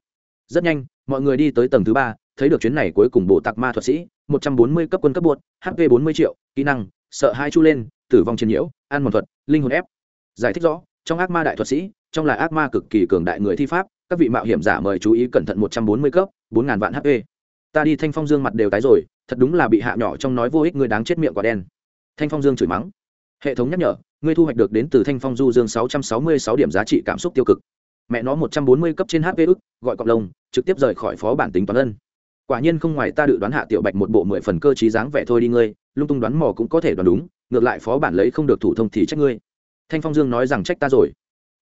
Rất nhanh, mọi người đi tới tầng thứ ba, thấy được chuyến này cuối cùng bộ tạc ma thuật sĩ, một trăm bốn mươi cấp quân cấp bột hp bốn mươi triệu, kỹ năng, sợ hai chu lên, tử vong chiến nhiễu, ăn một thuật, linh hồn ép. Giải thích rõ, trong ác ma đại thuật sĩ trong là ác ma cực kỳ cường đại người thi pháp, các vị mạo hiểm giả mời chú ý cẩn thận một trăm bốn mươi cấp, bốn ngàn vạn hp ta đi thanh phong dương mặt đều tái rồi, thật đúng là bị hạ nhỏ trong nói vô ích người đáng chết miệng quả đen. Thanh phong dương chửi mắng. Hệ thống nhắc nhở ngươi thu hoạch được đến từ thanh phong du dương sáu trăm sáu mươi sáu điểm giá trị cảm xúc tiêu cực. Mẹ nó một trăm bốn mươi cấp trên hp ức, gọi cộng đồng trực tiếp rời khỏi phó bản tính toán ân. Quả nhiên không ngoài ta dự đoán hạ tiểu bạch một bộ mười phần cơ trí dáng vẻ thôi đi ngươi, lung tung đoán mò cũng có thể đoán đúng, ngược lại phó bản lấy không được thủ thông thì trách ngươi. Thanh phong dương nói rằng trách ta rồi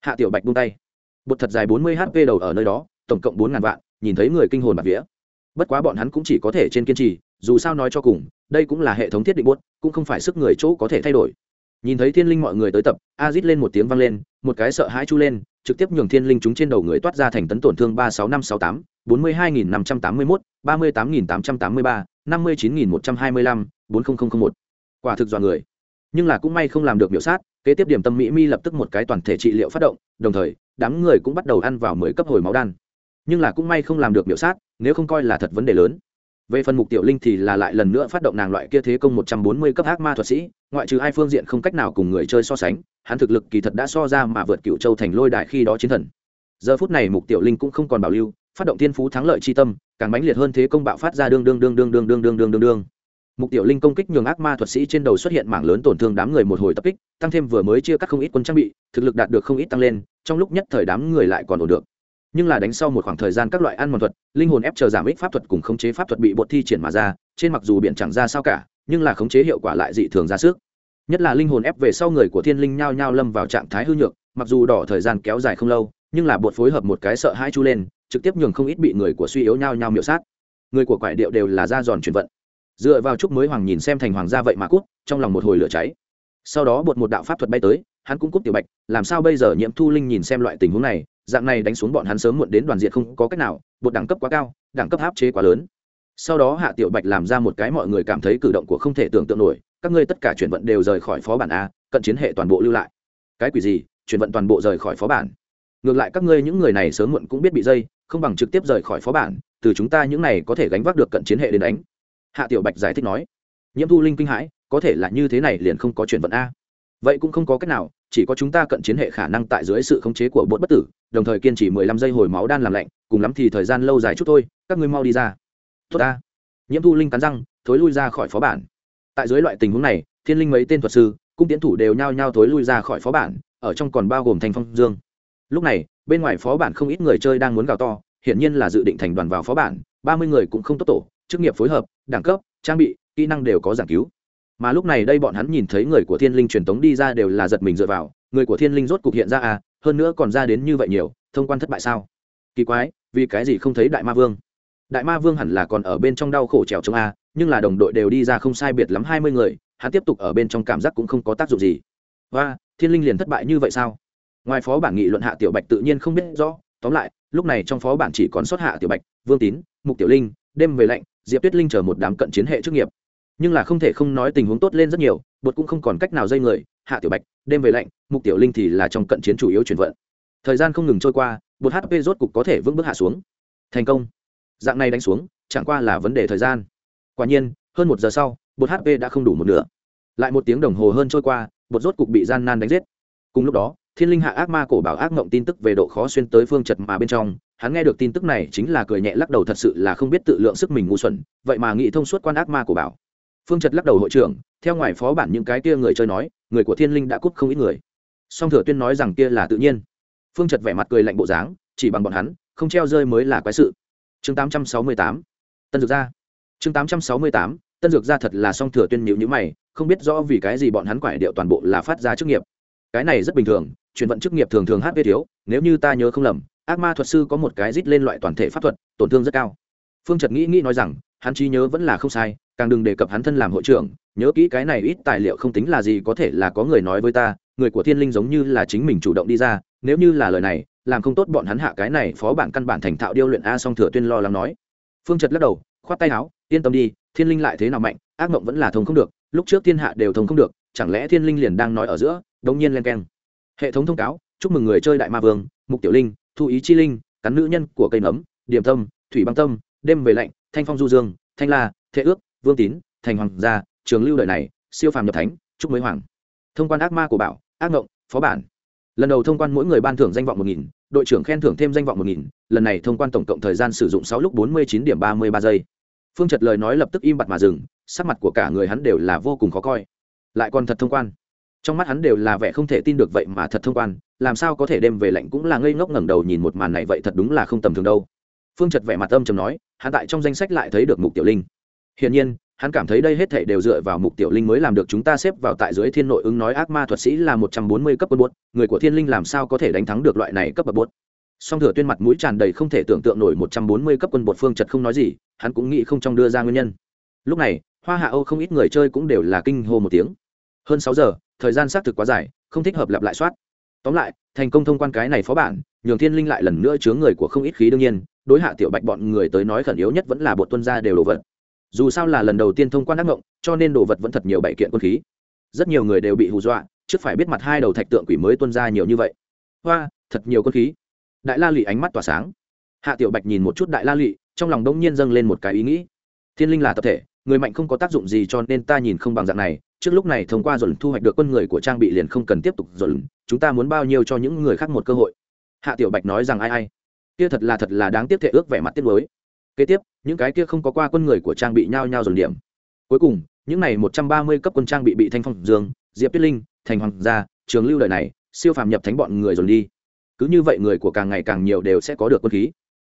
hạ tiểu bạch buông tay. Bột thật dài bốn mươi hp đầu ở nơi đó, tổng cộng bốn ngàn vạn, nhìn thấy người kinh hồn bạc vía. Bất quá bọn hắn cũng chỉ có thể trên kiên trì, dù sao nói cho cùng, đây cũng là hệ thống thiết định buốt cũng không phải sức người chỗ có thể thay đổi. Nhìn thấy thiên linh mọi người tới tập, a rít lên một tiếng vang lên, một cái sợ hãi chu lên, trực tiếp nhường thiên linh chúng trên đầu người toát ra thành tấn tổn thương ba sáu năm sáu tám, bốn mươi hai nghìn năm trăm tám mươi mốt, ba mươi tám nghìn tám trăm tám mươi ba, năm mươi chín nghìn một trăm hai mươi lăm, bốn nghìn một. Quả thực dọa người nhưng là cũng may không làm được biểu sát kế tiếp điểm tâm mỹ mi lập tức một cái toàn thể trị liệu phát động đồng thời đám người cũng bắt đầu ăn vào mười cấp hồi máu đan nhưng là cũng may không làm được biểu sát nếu không coi là thật vấn đề lớn về phần mục tiểu linh thì là lại lần nữa phát động nàng loại kia thế công một trăm bốn mươi cấp ác ma thuật sĩ ngoại trừ hai phương diện không cách nào cùng người chơi so sánh hắn thực lực kỳ thật đã so ra mà vượt cựu châu thành lôi đài khi đó chiến thần giờ phút này mục tiểu linh cũng không còn bảo lưu phát động thiên phú thắng lợi chi tâm càng mãnh liệt hơn thế công bạo phát ra đương đương đương đương đương đương đương đương đương đương mục tiểu linh công kích nhường ác ma thuật sĩ trên đầu xuất hiện mảng lớn tổn thương đám người một hồi tập kích, tăng thêm vừa mới chia cắt không ít quân trang bị, thực lực đạt được không ít tăng lên, trong lúc nhất thời đám người lại còn ổn được. Nhưng là đánh sau một khoảng thời gian các loại ăn mòn thuật, linh hồn ép chờ giảm ích pháp thuật cùng khống chế pháp thuật bị bột thi triển mà ra, trên mặc dù biển chẳng ra sao cả, nhưng là khống chế hiệu quả lại dị thường ra sức. Nhất là linh hồn ép về sau người của thiên linh nhao nhao lâm vào trạng thái hư nhược, mặc dù đỏ thời gian kéo dài không lâu, nhưng là bột phối hợp một cái sợ hãi chu lên, trực tiếp nhường không ít bị người của suy yếu nhao nhao miệu sát. Người của quải điệu đều là da giòn chuyển vận dựa vào chúc mới hoàng nhìn xem thành hoàng gia vậy mà cút, trong lòng một hồi lửa cháy. Sau đó bột một đạo pháp thuật bay tới, hắn cũng cút tiểu bạch, làm sao bây giờ nhiễm thu linh nhìn xem loại tình huống này, dạng này đánh xuống bọn hắn sớm muộn đến đoàn diện không có cách nào, bột đẳng cấp quá cao, đẳng cấp áp chế quá lớn. Sau đó hạ tiểu bạch làm ra một cái mọi người cảm thấy cử động của không thể tưởng tượng nổi, các ngươi tất cả chuyển vận đều rời khỏi phó bản a, cận chiến hệ toàn bộ lưu lại. Cái quỷ gì? Chuyển vận toàn bộ rời khỏi phó bản. Ngược lại các ngươi những người này sớm muộn cũng biết bị dây, không bằng trực tiếp rời khỏi phó bản, từ chúng ta những này có thể gánh vác được cận chiến hệ đến đánh hạ tiểu bạch giải thích nói, nhiễm thu linh kinh hãi, có thể là như thế này liền không có chuyển vận a. Vậy cũng không có cách nào, chỉ có chúng ta cận chiến hệ khả năng tại dưới sự khống chế của bột bất tử, đồng thời kiên trì mười lăm giây hồi máu đan làm lạnh, cùng lắm thì thời gian lâu dài chút thôi, các ngươi mau đi ra. Tốt ta. Nhiễm thu linh cắn răng, thối lui ra khỏi phó bản. Tại dưới loại tình huống này, thiên linh mấy tên thuật sư, cung tiến thủ đều nhao nhao thối lui ra khỏi phó bản, ở trong còn bao gồm thành phong dương. Lúc này, bên ngoài phó bản không ít người chơi đang muốn gào to, hiển nhiên là dự định thành đoàn vào phó bản, ba mươi người cũng không tốt tổ chức nghiệp phối hợp, đẳng cấp, trang bị, kỹ năng đều có giảng cứu. Mà lúc này đây bọn hắn nhìn thấy người của thiên linh truyền tống đi ra đều là giật mình dựa vào, người của thiên linh rốt cục hiện ra à hơn nữa còn ra đến như vậy nhiều, thông quan thất bại sao? Kỳ quái, vì cái gì không thấy đại ma vương? Đại ma vương hẳn là còn ở bên trong đau khổ trèo chống a à, nhưng là đồng đội đều đi ra không sai biệt lắm hai mươi người, hắn tiếp tục ở bên trong cảm giác cũng không có tác dụng gì. Và thiên linh liền thất bại như vậy sao? Ngoài phó bản nghị luận hạ tiểu bạch tự nhiên không biết rõ, tóm lại, lúc này trong phó bản chỉ còn sót hạ tiểu bạch, vương tín, mục tiểu linh, đêm về lạnh diệp tuyết linh chờ một đám cận chiến hệ chức nghiệp. Nhưng là không thể không nói tình huống tốt lên rất nhiều, bột cũng không còn cách nào dây người, hạ tiểu bạch, đêm về lạnh, mục tiểu linh thì là trong cận chiến chủ yếu chuyển vận. Thời gian không ngừng trôi qua, bột hp rốt cục có thể vững bước hạ xuống. Thành công. Dạng này đánh xuống, chẳng qua là vấn đề thời gian. Quả nhiên, hơn một giờ sau, bột hp đã không đủ một nửa. Lại một tiếng đồng hồ hơn trôi qua, bột rốt cục bị gian nan đánh giết. Cùng lúc đó, thiên linh hạ ác ma cổ bảo ác mộng tin tức về độ khó xuyên tới phương chật mà bên trong hắn nghe được tin tức này chính là cười nhẹ lắc đầu thật sự là không biết tự lượng sức mình ngu xuẩn vậy mà nghĩ thông suốt quan ác ma của bảo. Phương trật lắc đầu hội trưởng theo ngoài phó bản những cái kia người chơi nói người của thiên linh đã cút không ít người. Song thừa tuyên nói rằng kia là tự nhiên. Phương trật vẻ mặt cười lạnh bộ dáng chỉ bằng bọn hắn không treo rơi mới là quái sự. Chương 868, tân dược gia. Chương 868, tân dược gia thật là song thừa tuyên nhịu nhữ mày không biết rõ vì cái gì bọn hắn quải điệu toàn bộ là phát ra chức nghiệp. Cái này rất bình thường chuyển vận chức nghiệp thường thường hát viết thiếu nếu như ta nhớ không lầm ác ma thuật sư có một cái rít lên loại toàn thể pháp thuật, tổn thương rất cao. Phương trật nghĩ nghĩ nói rằng, hắn trí nhớ vẫn là không sai, càng đừng đề cập hắn thân làm hội trưởng, nhớ kỹ cái này ít tài liệu không tính là gì có thể là có người nói với ta, người của thiên linh giống như là chính mình chủ động đi ra, nếu như là lời này, làm không tốt bọn hắn hạ cái này phó bản căn bản thành thạo điêu luyện a song thừa tuyên lo lắng nói. Phương trật lắc đầu, khoát tay áo, yên tâm đi, thiên linh lại thế nào mạnh, ác mộng vẫn là thông không được, lúc trước thiên hạ đều thông không được, chẳng lẽ thiên linh liền đang nói ở giữa, đống nhiên len keng. Hệ thống thông cáo, chúc mừng người chơi đại ma vương, mục tiểu linh thu ý chi linh, cắn nữ nhân của cây nấm, điểm tâm, thủy băng tâm, đêm về lạnh, thanh phong du dương, thanh la thế ước, vương tín, thành hoàng gia, trường lưu đời này, siêu phàm nhập thánh, chúc mới hoàng. Thông quan ác ma của bảo, ác ngộng, phó bản. Lần đầu thông quan mỗi người ban thưởng danh vọng một nghìn, đội trưởng khen thưởng thêm danh vọng một nghìn, lần này thông quan tổng cộng thời gian sử dụng sáu lúc bốn mươi chín điểm ba mươi ba giây. Phương trật lời nói lập tức im bặt mà dừng, sắc mặt của cả người hắn đều là vô cùng khó coi. Lại còn thật thông quan trong mắt hắn đều là vẻ không thể tin được vậy mà thật thông quan, làm sao có thể đem về lạnh cũng là ngây ngốc ngẩng đầu nhìn một màn này vậy thật đúng là không tầm thường đâu. Phương trật vẻ mặt âm trầm nói, hắn tại trong danh sách lại thấy được mục tiểu linh. Hiển nhiên, hắn cảm thấy đây hết thể đều dựa vào mục tiểu linh mới làm được chúng ta xếp vào tại dưới thiên nội ứng nói ác ma thuật sĩ là một trăm bốn mươi cấp quân bốt người của thiên linh làm sao có thể đánh thắng được loại này cấp bậc bốt song thừa tuyên mặt mũi tràn đầy không thể tưởng tượng nổi một trăm bốn mươi cấp quân bột phương trật không nói gì, hắn cũng nghĩ không trong đưa ra nguyên nhân. Lúc này, hoa hạ âu không ít người chơi cũng đều là kinh hô một tiếng. Hơn sáu giờ thời gian xác thực quá dài, không thích hợp lặp lại soát. Tóm lại, thành công thông quan cái này phó bản, nhường thiên linh lại lần nữa chứa người của không ít khí đương nhiên, đối hạ tiểu bạch bọn người tới nói khẩn yếu nhất vẫn là bột tuân ra đều đồ vật. Dù sao là lần đầu tiên thông quan đắc ngộng, cho nên đồ vật vẫn thật nhiều bảy kiện quân khí. Rất nhiều người đều bị hù dọa, trước phải biết mặt hai đầu thạch tượng quỷ mới tuân ra nhiều như vậy. Hoa, thật nhiều quân khí. Đại la lị ánh mắt tỏa sáng. Hạ tiểu bạch nhìn một chút đại la lị, trong lòng đông nhiên dâng lên một cái ý nghĩ. Thiên linh là tập thể, người mạnh không có tác dụng gì cho nên ta nhìn không bằng dạng này trước lúc này thông qua dồn thu hoạch được quân người của trang bị liền không cần tiếp tục dồn, chúng ta muốn bao nhiêu cho những người khác một cơ hội. Hạ tiểu bạch nói rằng ai ai, kia thật là thật là đáng tiếc thể ước vẻ mặt tiếc mới kế tiếp, những cái kia không có qua quân người của trang bị nhao nhao dồn điểm. Cuối cùng, những này một trăm ba mươi cấp quân trang bị bị thanh phong dương, diệp tuyết linh, thành hoàng gia, trường lưu đời này, siêu phàm nhập thánh bọn người dồn đi. Cứ như vậy người của càng ngày càng nhiều đều sẽ có được quân khí.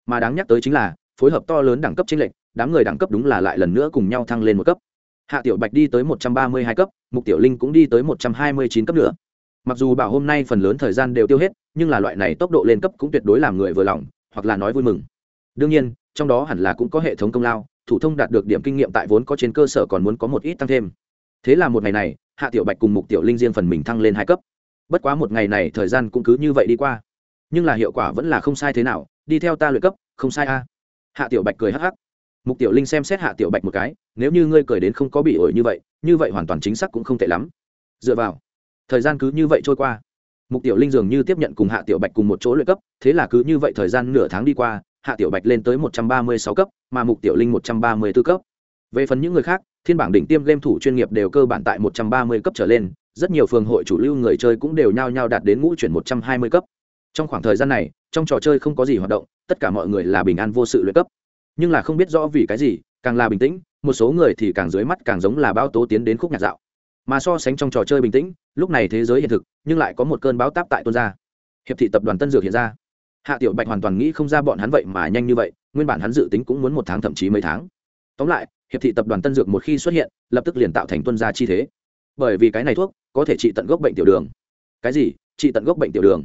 Mà đáng nhắc tới chính là, phối hợp to lớn đẳng cấp chính lệnh đám người đẳng cấp đúng là lại lần nữa cùng nhau thăng lên một cấp hạ tiểu bạch đi tới một trăm ba mươi hai cấp, mục tiểu linh cũng đi tới một trăm hai mươi chín cấp nữa. Mặc dù bảo hôm nay phần lớn thời gian đều tiêu hết, nhưng là loại này tốc độ lên cấp cũng tuyệt đối làm người vừa lòng, hoặc là nói vui mừng. Đương nhiên, trong đó hẳn là cũng có hệ thống công lao, thủ thông đạt được điểm kinh nghiệm tại vốn có trên cơ sở còn muốn có một ít tăng thêm. Thế là một ngày này, hạ tiểu bạch cùng mục tiểu linh riêng phần mình thăng lên hai cấp. Bất quá một ngày này thời gian cũng cứ như vậy đi qua. Nhưng là hiệu quả vẫn là không sai thế nào, đi theo ta luyện cấp, không sai a. Hạ tiểu bạch cười hắc hắc mục tiểu linh xem xét hạ tiểu bạch một cái, nếu như ngươi cười đến không có bị ổi như vậy như vậy hoàn toàn chính xác cũng không tệ lắm. Dựa vào, thời gian cứ như vậy trôi qua. Mục tiểu linh dường như tiếp nhận cùng hạ tiểu bạch cùng một chỗ luyện cấp, thế là cứ như vậy thời gian nửa tháng đi qua, hạ tiểu bạch lên tới một trăm ba mươi sáu cấp, mà mục tiểu linh một trăm ba mươi 134 cấp. Về phần những người khác, thiên bảng đỉnh tiêm game thủ chuyên nghiệp đều cơ bản tại một trăm ba mươi cấp trở lên, rất nhiều phường hội chủ lưu người chơi cũng đều nhao nhao đạt đến ngũ chuyển một trăm hai mươi cấp. Trong khoảng thời gian này, trong trò chơi không có gì hoạt động, tất cả mọi người là bình an vô sự luyện cấp nhưng là không biết rõ vì cái gì, càng là bình tĩnh, một số người thì càng dưới mắt càng giống là bão tố tiến đến khúc nhạc dạo. Mà so sánh trong trò chơi bình tĩnh, lúc này thế giới hiện thực, nhưng lại có một cơn bão táp tại tuôn ra. Hiệp thị tập đoàn tân dược hiện ra. Hạ tiểu bạch hoàn toàn nghĩ không ra bọn hắn vậy mà nhanh như vậy, nguyên bản hắn dự tính cũng muốn một tháng thậm chí mấy tháng. Tóm lại, hiệp thị tập đoàn tân dược một khi xuất hiện, lập tức liền tạo thành tuân gia chi thế. Bởi vì cái này thuốc, có thể trị tận gốc bệnh tiểu đường. Cái gì? Trị tận gốc bệnh tiểu đường.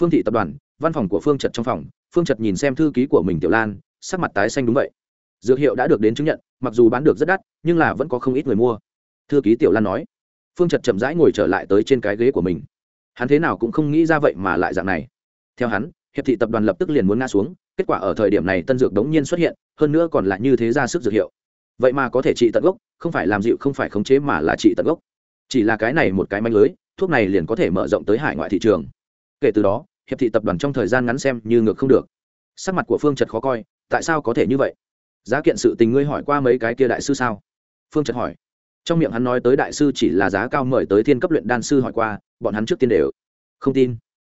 Phương thị tập đoàn, văn phòng của phương trật trong phòng, phương trật nhìn xem thư ký của mình tiểu lan sắc mặt tái xanh đúng vậy. Dược hiệu đã được đến chứng nhận, mặc dù bán được rất đắt, nhưng là vẫn có không ít người mua. Thư ký tiểu lan nói. Phương trật chậm rãi ngồi trở lại tới trên cái ghế của mình. Hắn thế nào cũng không nghĩ ra vậy mà lại dạng này. Theo hắn, hiệp thị tập đoàn lập tức liền muốn ngã xuống, kết quả ở thời điểm này tân dược đống nhiên xuất hiện, hơn nữa còn là như thế ra sức dược hiệu. Vậy mà có thể trị tận gốc, không phải làm dịu, không phải khống chế mà là trị tận gốc. Chỉ là cái này một cái manh lưới, thuốc này liền có thể mở rộng tới hải ngoại thị trường. Kể từ đó, hiệp thị tập đoàn trong thời gian ngắn xem như ngược không được. Sắc mặt của phương trật khó coi tại sao có thể như vậy? Giá kiện sự tình ngươi hỏi qua mấy cái kia đại sư sao? Phương trật hỏi. Trong miệng hắn nói tới đại sư chỉ là giá cao mời tới thiên cấp luyện đan sư hỏi qua, bọn hắn trước tiên đều không tin.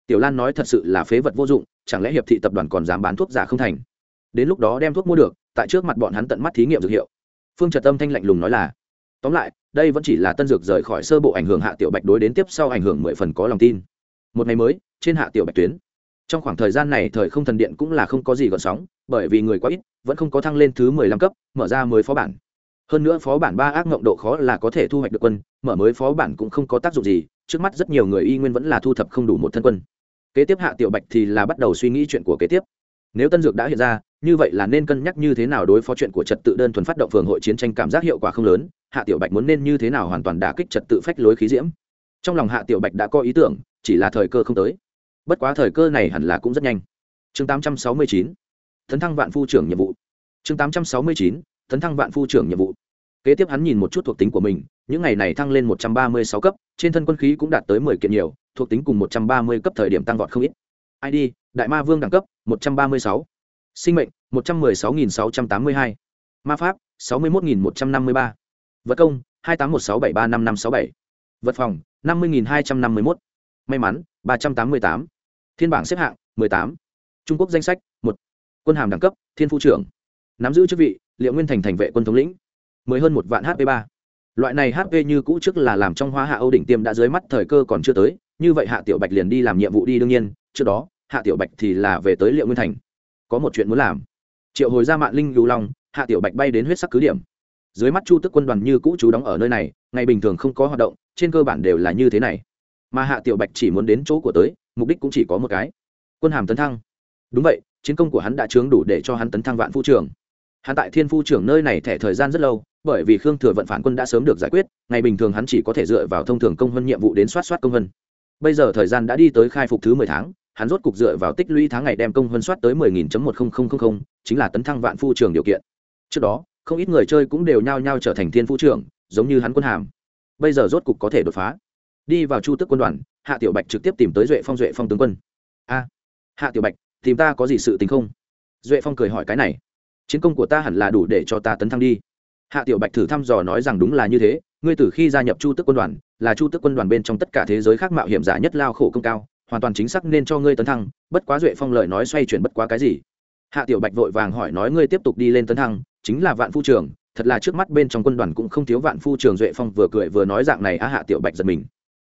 Tiểu lan nói thật sự là phế vật vô dụng, chẳng lẽ hiệp thị tập đoàn còn dám bán thuốc giả không thành? Đến lúc đó đem thuốc mua được, tại trước mặt bọn hắn tận mắt thí nghiệm dược hiệu. Phương trật tâm thanh lạnh lùng nói là, tóm lại, đây vẫn chỉ là tân dược rời khỏi sơ bộ ảnh hưởng hạ tiểu bạch đối đến tiếp sau ảnh hưởng mười phần có lòng tin. Một ngày mới, trên hạ tiểu bạch tuyến trong khoảng thời gian này thời không thần điện cũng là không có gì gợn sóng, bởi vì người quá ít, vẫn không có thăng lên thứ mười lăm cấp, mở ra mới phó bản. Hơn nữa phó bản ba ác mộng độ khó là có thể thu hoạch được quân, mở mới phó bản cũng không có tác dụng gì, trước mắt rất nhiều người y nguyên vẫn là thu thập không đủ một thân quân. Kế tiếp hạ tiểu bạch thì là bắt đầu suy nghĩ chuyện của kế tiếp. Nếu tân dược đã hiện ra, như vậy là nên cân nhắc như thế nào đối phó chuyện của trật tự đơn thuần phát động phường hội chiến tranh cảm giác hiệu quả không lớn, hạ tiểu bạch muốn nên như thế nào hoàn toàn đả kích trật tự phách lối khí diễm? Trong lòng hạ tiểu bạch đã có ý tưởng, chỉ là thời cơ không tới bất quá thời cơ này hẳn là cũng rất nhanh chương 869 thấn thăng vạn phu trưởng nhiệm vụ chương 869 thấn thăng vạn phu trưởng nhiệm vụ kế tiếp hắn nhìn một chút thuộc tính của mình, những ngày này thăng lên 136 cấp, trên thân quân khí cũng đạt tới 10 kiện nhiều, thuộc tính cùng 130 cấp thời điểm tăng vọt không ít id đại ma vương đẳng cấp 136. sinh mệnh 116.682. ma pháp 61.153. vật công 2816735567. vật phòng 50.251. may mắn 388 thiên bảng xếp hạng, mười tám. Trung quốc danh sách, một. Quân hàm đẳng cấp, thiên phu trưởng. Nắm giữ chức vị, liệu nguyên thành thành vệ quân thống lĩnh. Mười hơn một vạn hp ba. Loại này hp như cũ trước là làm trong hoa hạ âu đỉnh tiêm đã dưới mắt thời cơ còn chưa tới, như vậy hạ tiểu bạch liền đi làm nhiệm vụ đi đương nhiên, trước đó, hạ tiểu bạch thì là về tới liệu nguyên thành. Có một chuyện muốn làm. Triệu hồi ra mạng linh lưu long, hạ tiểu bạch bay đến huyết sắc cứ điểm. Dưới mắt chu tức quân đoàn như cũ chú đóng ở nơi này, ngày bình thường không có hoạt động, trên cơ bản đều là như thế này. Mà hạ tiểu bạch chỉ muốn đến chỗ của tới mục đích cũng chỉ có một cái. Quân hàm tấn thăng. Đúng vậy, chiến công của hắn đã chướng đủ để cho hắn tấn thăng vạn phu trưởng. Hắn tại thiên phu trưởng nơi này thẻ thời gian rất lâu, bởi vì khương thừa vận phản quân đã sớm được giải quyết, ngày bình thường hắn chỉ có thể dựa vào thông thường công vân nhiệm vụ đến soát soát công vân bây giờ thời gian đã đi tới khai phục thứ mười tháng, hắn rốt cục dựa vào tích lũy tháng ngày đem công vân soát tới mười nghìn một nghìn chính là tấn thăng vạn phu trưởng điều kiện. Trước đó, không ít người chơi cũng đều nhao nhao trở thành thiên phu trưởng, giống như hắn quân hàm. Bây giờ rốt cục có thể đột phá đi vào chu tức quân đoàn, hạ tiểu bạch trực tiếp tìm tới duệ phong duệ phong tướng quân. A, hạ tiểu bạch, tìm ta có gì sự tình không? Duệ phong cười hỏi cái này. Chiến công của ta hẳn là đủ để cho ta tấn thăng đi. Hạ tiểu bạch thử thăm dò nói rằng đúng là như thế, ngươi từ khi gia nhập chu tức quân đoàn, là chu tức quân đoàn bên trong tất cả thế giới khác mạo hiểm giả nhất lao khổ công cao, hoàn toàn chính xác nên cho ngươi tấn thăng, bất quá duệ phong lời nói xoay chuyển bất quá cái gì. Hạ tiểu bạch vội vàng hỏi nói ngươi tiếp tục đi lên tấn thăng, chính là vạn phu trường, thật là trước mắt bên trong quân đoàn cũng không thiếu vạn phu trường, duệ phong vừa cười vừa nói dạng này á, hạ tiểu bạch giật mình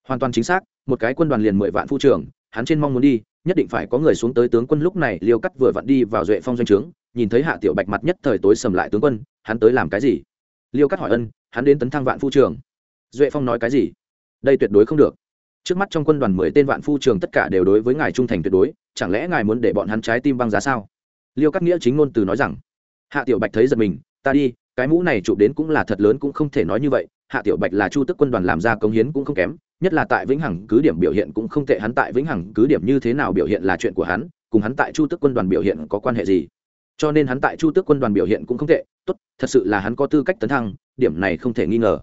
hoàn toàn chính xác một cái quân đoàn liền mười vạn phu trưởng, hắn trên mong muốn đi nhất định phải có người xuống tới tướng quân lúc này liêu cắt vừa vặn đi vào duệ phong doanh trướng nhìn thấy hạ tiểu bạch mặt nhất thời tối sầm lại tướng quân hắn tới làm cái gì? Liêu cắt hỏi ân hắn đến tấn thăng vạn phu trường duệ phong nói cái gì? Đây tuyệt đối không được. Trước mắt trong quân đoàn mười tên vạn phu trường tất cả đều đối với ngài trung thành tuyệt đối chẳng lẽ ngài muốn để bọn hắn trái tim băng giá sao? Liêu cắt nghĩa chính ngôn từ nói rằng hạ tiểu bạch thấy giật mình ta đi cái mũ này chụp đến cũng là thật lớn cũng không thể nói như vậy hạ tiểu bạch là chu tức quân đoàn làm ra công hiến cũng không kém nhất là tại vĩnh hằng cứ điểm biểu hiện cũng không tệ, hắn tại vĩnh hằng cứ điểm như thế nào biểu hiện là chuyện của hắn, cùng hắn tại chu tước quân đoàn biểu hiện có quan hệ gì. Cho nên hắn tại chu tước quân đoàn biểu hiện cũng không tệ, tốt, thật sự là hắn có tư cách tấn thăng, điểm này không thể nghi ngờ.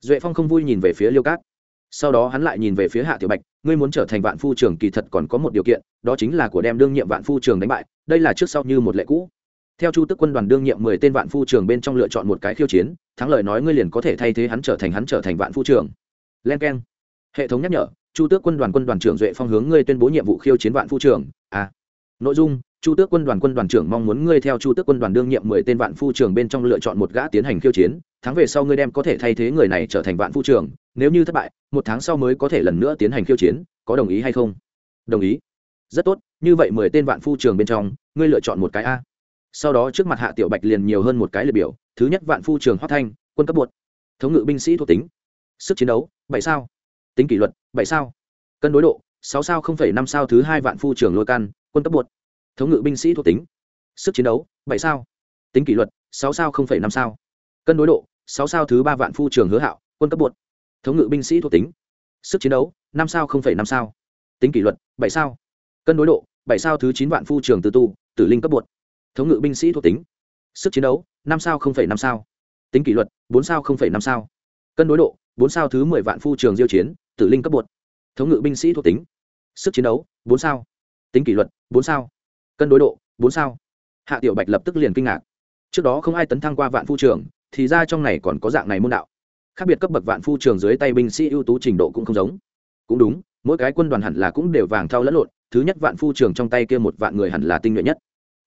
Duệ phong không vui nhìn về phía liêu cát. Sau đó hắn lại nhìn về phía hạ tiểu bạch, ngươi muốn trở thành vạn phu trường kỳ thật còn có một điều kiện, đó chính là của đem đương nhiệm vạn phu trường đánh bại, đây là trước sau như một lệ cũ. Theo chu tức quân đoàn đương nhiệm mười tên vạn phu trường bên trong lựa chọn một cái khiêu chiến, thắng lợi nói ngươi liền có thể thay thế hắn trở thành hắn trở thành vạn phu trường len k e n hệ thống nhắc nhở, chu tước quân đoàn quân đoàn trưởng duệ phong hướng ngươi tuyên bố nhiệm vụ khiêu chiến vạn phu trưởng. a à. nội dung, chu tước quân đoàn quân đoàn trưởng mong muốn ngươi theo chu tước quân đoàn đương nhiệm mười tên vạn phu trưởng bên trong lựa chọn một gã tiến hành khiêu chiến tháng về sau ngươi đem có thể thay thế người này trở thành vạn phu trưởng. nếu như thất bại, một tháng sau mới có thể lần nữa tiến hành khiêu chiến, có đồng ý hay không đồng ý rất tốt, như vậy mười tên vạn phu trưởng bên trong, ngươi lựa chọn một cái a sau đó trước mặt hạ tiểu bạch liền nhiều hơn một cái liệt biểu, thứ nhất vạn phu trưởng hoát thanh, quân cấp bột thống ngự binh sĩ thuộc tính sức chiến đấu, bảy sao tính kỷ luật, bảy sao. Cân đối độ, sáu sao không phẩy năm sao thứ hai vạn phu trường lôi can, quân cấp bột. Thống ngự binh sĩ thuộc tính. Sức chiến đấu, bảy sao. Tính kỷ luật, sáu sao không phẩy năm sao. Cân đối độ, sáu sao thứ ba vạn phu trường hứa hạo, quân cấp bột. Thống ngự binh sĩ thuộc tính. Sức chiến đấu, năm sao không phẩy năm sao. Tính kỷ luật, bảy sao. Cân đối độ, bảy sao thứ chín vạn phu trường từ tu, tử linh cấp bột. Thống ngự binh sĩ thuộc tính. Sức chiến đấu, năm sao không phẩy năm sao. Tính kỷ luật, bốn sao không phẩy năm sao. Cân đối độ bốn sao thứ mười vạn phu trường diêu chiến, tử linh cấp bột. Thống ngự binh sĩ thuộc tính. Sức chiến đấu, bốn sao. Tính kỷ luật, bốn sao. Cân đối độ, bốn sao. Hạ tiểu bạch lập tức liền kinh ngạc. Trước đó không ai tấn thăng qua vạn phu trường, thì ra trong này còn có dạng này môn đạo. Khác biệt cấp bậc vạn phu trường dưới tay binh sĩ ưu tú trình độ cũng không giống. Cũng đúng, mỗi cái quân đoàn hẳn là cũng đều vàng thao lẫn lộn, thứ nhất vạn phu trường trong tay kia một vạn người hẳn là tinh nhuệ nhất.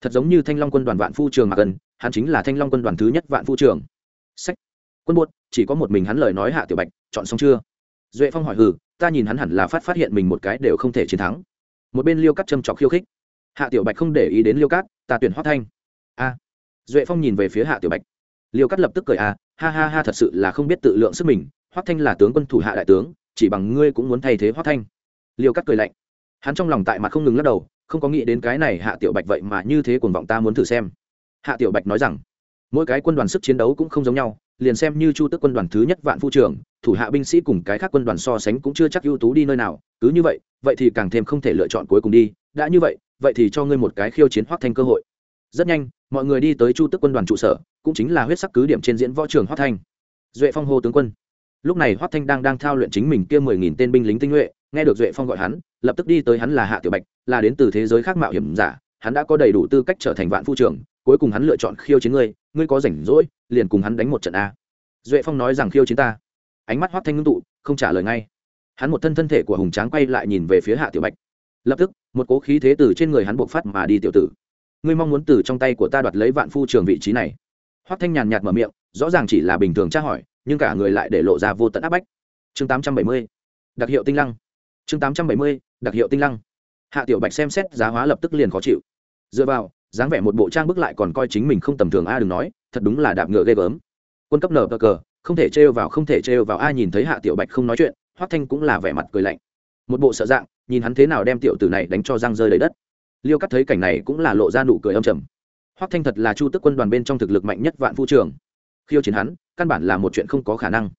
Thật giống như thanh long quân đoàn vạn phu trường mà cần hắn chính là thanh long quân đoàn thứ nhất vạn phu trường. Sách quân buốt, chỉ có một mình hắn lời nói hạ tiểu bạch, chọn xong chưa? Duệ phong hỏi, hừ, ta nhìn hắn hẳn là phát phát hiện mình một cái đều không thể chiến thắng. Một bên liêu cắt châm trọc khiêu khích. Hạ tiểu bạch không để ý đến liêu cát, ta tuyển hoác thanh. A. Duệ phong nhìn về phía hạ tiểu bạch. Liêu cát lập tức cười, a, ha ha ha, thật sự là không biết tự lượng sức mình. Hoác thanh là tướng quân thủ hạ đại tướng, chỉ bằng ngươi cũng muốn thay thế hoác thanh. Liêu cát cười lạnh. Hắn trong lòng tại mặt không ngừng lắc đầu, không có nghĩ đến cái này hạ tiểu bạch vậy mà như thế cuồng vọng ta muốn thử xem. Hạ tiểu bạch nói rằng, mỗi cái quân đoàn sức chiến đấu cũng không giống nhau liền xem như chu tước quân đoàn thứ nhất vạn phu trưởng, thủ hạ binh sĩ cùng cái khác quân đoàn so sánh cũng chưa chắc ưu tú đi nơi nào, cứ như vậy vậy thì càng thêm không thể lựa chọn cuối cùng đi, đã như vậy vậy thì cho ngươi một cái khiêu chiến hoác thanh cơ hội. Rất nhanh, mọi người đi tới chu tước quân đoàn trụ sở, cũng chính là huyết sắc cứ điểm trên diễn võ trường hoác thanh. Duệ phong hô tướng quân. Lúc này hoác thanh đang đang thao luyện chính mình kia mười nghìn tên binh lính tinh nhuệ, nghe được duệ phong gọi hắn, lập tức đi tới hắn là hạ tiểu bạch, là đến từ thế giới khác mạo hiểm giả, hắn đã có đầy đủ tư cách trở thành vạn phu trưởng, cuối cùng hắn lựa chọn khiêu chiến ngươi ngươi có rảnh rỗi, liền cùng hắn đánh một trận a. Duệ phong nói rằng khiêu chiến ta. Ánh mắt hoác thanh ngưng tụ, không trả lời ngay. Hắn một thân thân thể của hùng tráng quay lại nhìn về phía hạ tiểu bạch. Lập tức, một cố khí thế từ trên người hắn buộc phát mà đi tiểu tử. Ngươi mong muốn từ trong tay của ta đoạt lấy vạn phu trường vị trí này. Hoác thanh nhàn nhạt mở miệng, rõ ràng chỉ là bình thường tra hỏi, nhưng cả người lại để lộ ra vô tận áp bách. Chương tám trăm bảy mươi, đặc hiệu tinh lăng. Chương tám trăm bảy mươi, đặc hiệu tinh lăng. Hạ tiểu bạch xem xét giá hóa lập tức liền khó chịu. Dựa vào dáng vẻ một bộ trang bức lại còn coi chính mình không tầm thường a, đừng nói, thật đúng là đạp ngựa ghê gớm. Quân cấp nở cờ cờ, không thể trêu vào, không thể trêu vào, ai nhìn thấy hạ tiểu bạch không nói chuyện, hoắc thanh cũng là vẻ mặt cười lạnh. Một bộ sợ dạng, nhìn hắn thế nào đem tiểu tử này đánh cho răng rơi đầy đất. Liêu cắt thấy cảnh này cũng là lộ ra nụ cười âm trầm. Hoắc thanh thật là chu tức quân đoàn bên trong thực lực mạnh nhất vạn phu trường khiêu chiến hắn, căn bản là một chuyện không có khả năng.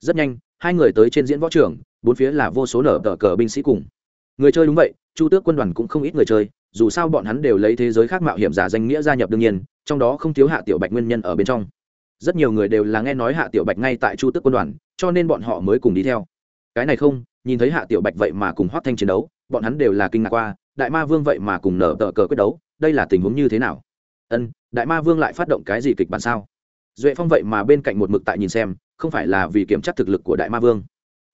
Rất nhanh, hai người tới trên diễn võ trường, bốn phía là vô số nở tờ cờ binh sĩ cùng người chơi đúng vậy, chu tước quân đoàn cũng không ít người chơi, dù sao bọn hắn đều lấy thế giới khác mạo hiểm giả danh nghĩa gia nhập đương nhiên, trong đó không thiếu hạ tiểu bạch nguyên nhân ở bên trong. Rất nhiều người đều là nghe nói hạ tiểu bạch ngay tại chu tước quân đoàn, cho nên bọn họ mới cùng đi theo. Cái này không, nhìn thấy hạ tiểu bạch vậy mà cùng hoác thanh chiến đấu, bọn hắn đều là kinh ngạc qua, đại ma vương vậy mà cùng nở tờ cờ quyết đấu, đây là tình huống như thế nào? Ân, đại ma vương lại phát động cái gì kịch bản sao? Duệ phong vậy mà bên cạnh một mực tại nhìn xem, không phải là vì kiểm tra thực lực của đại ma vương.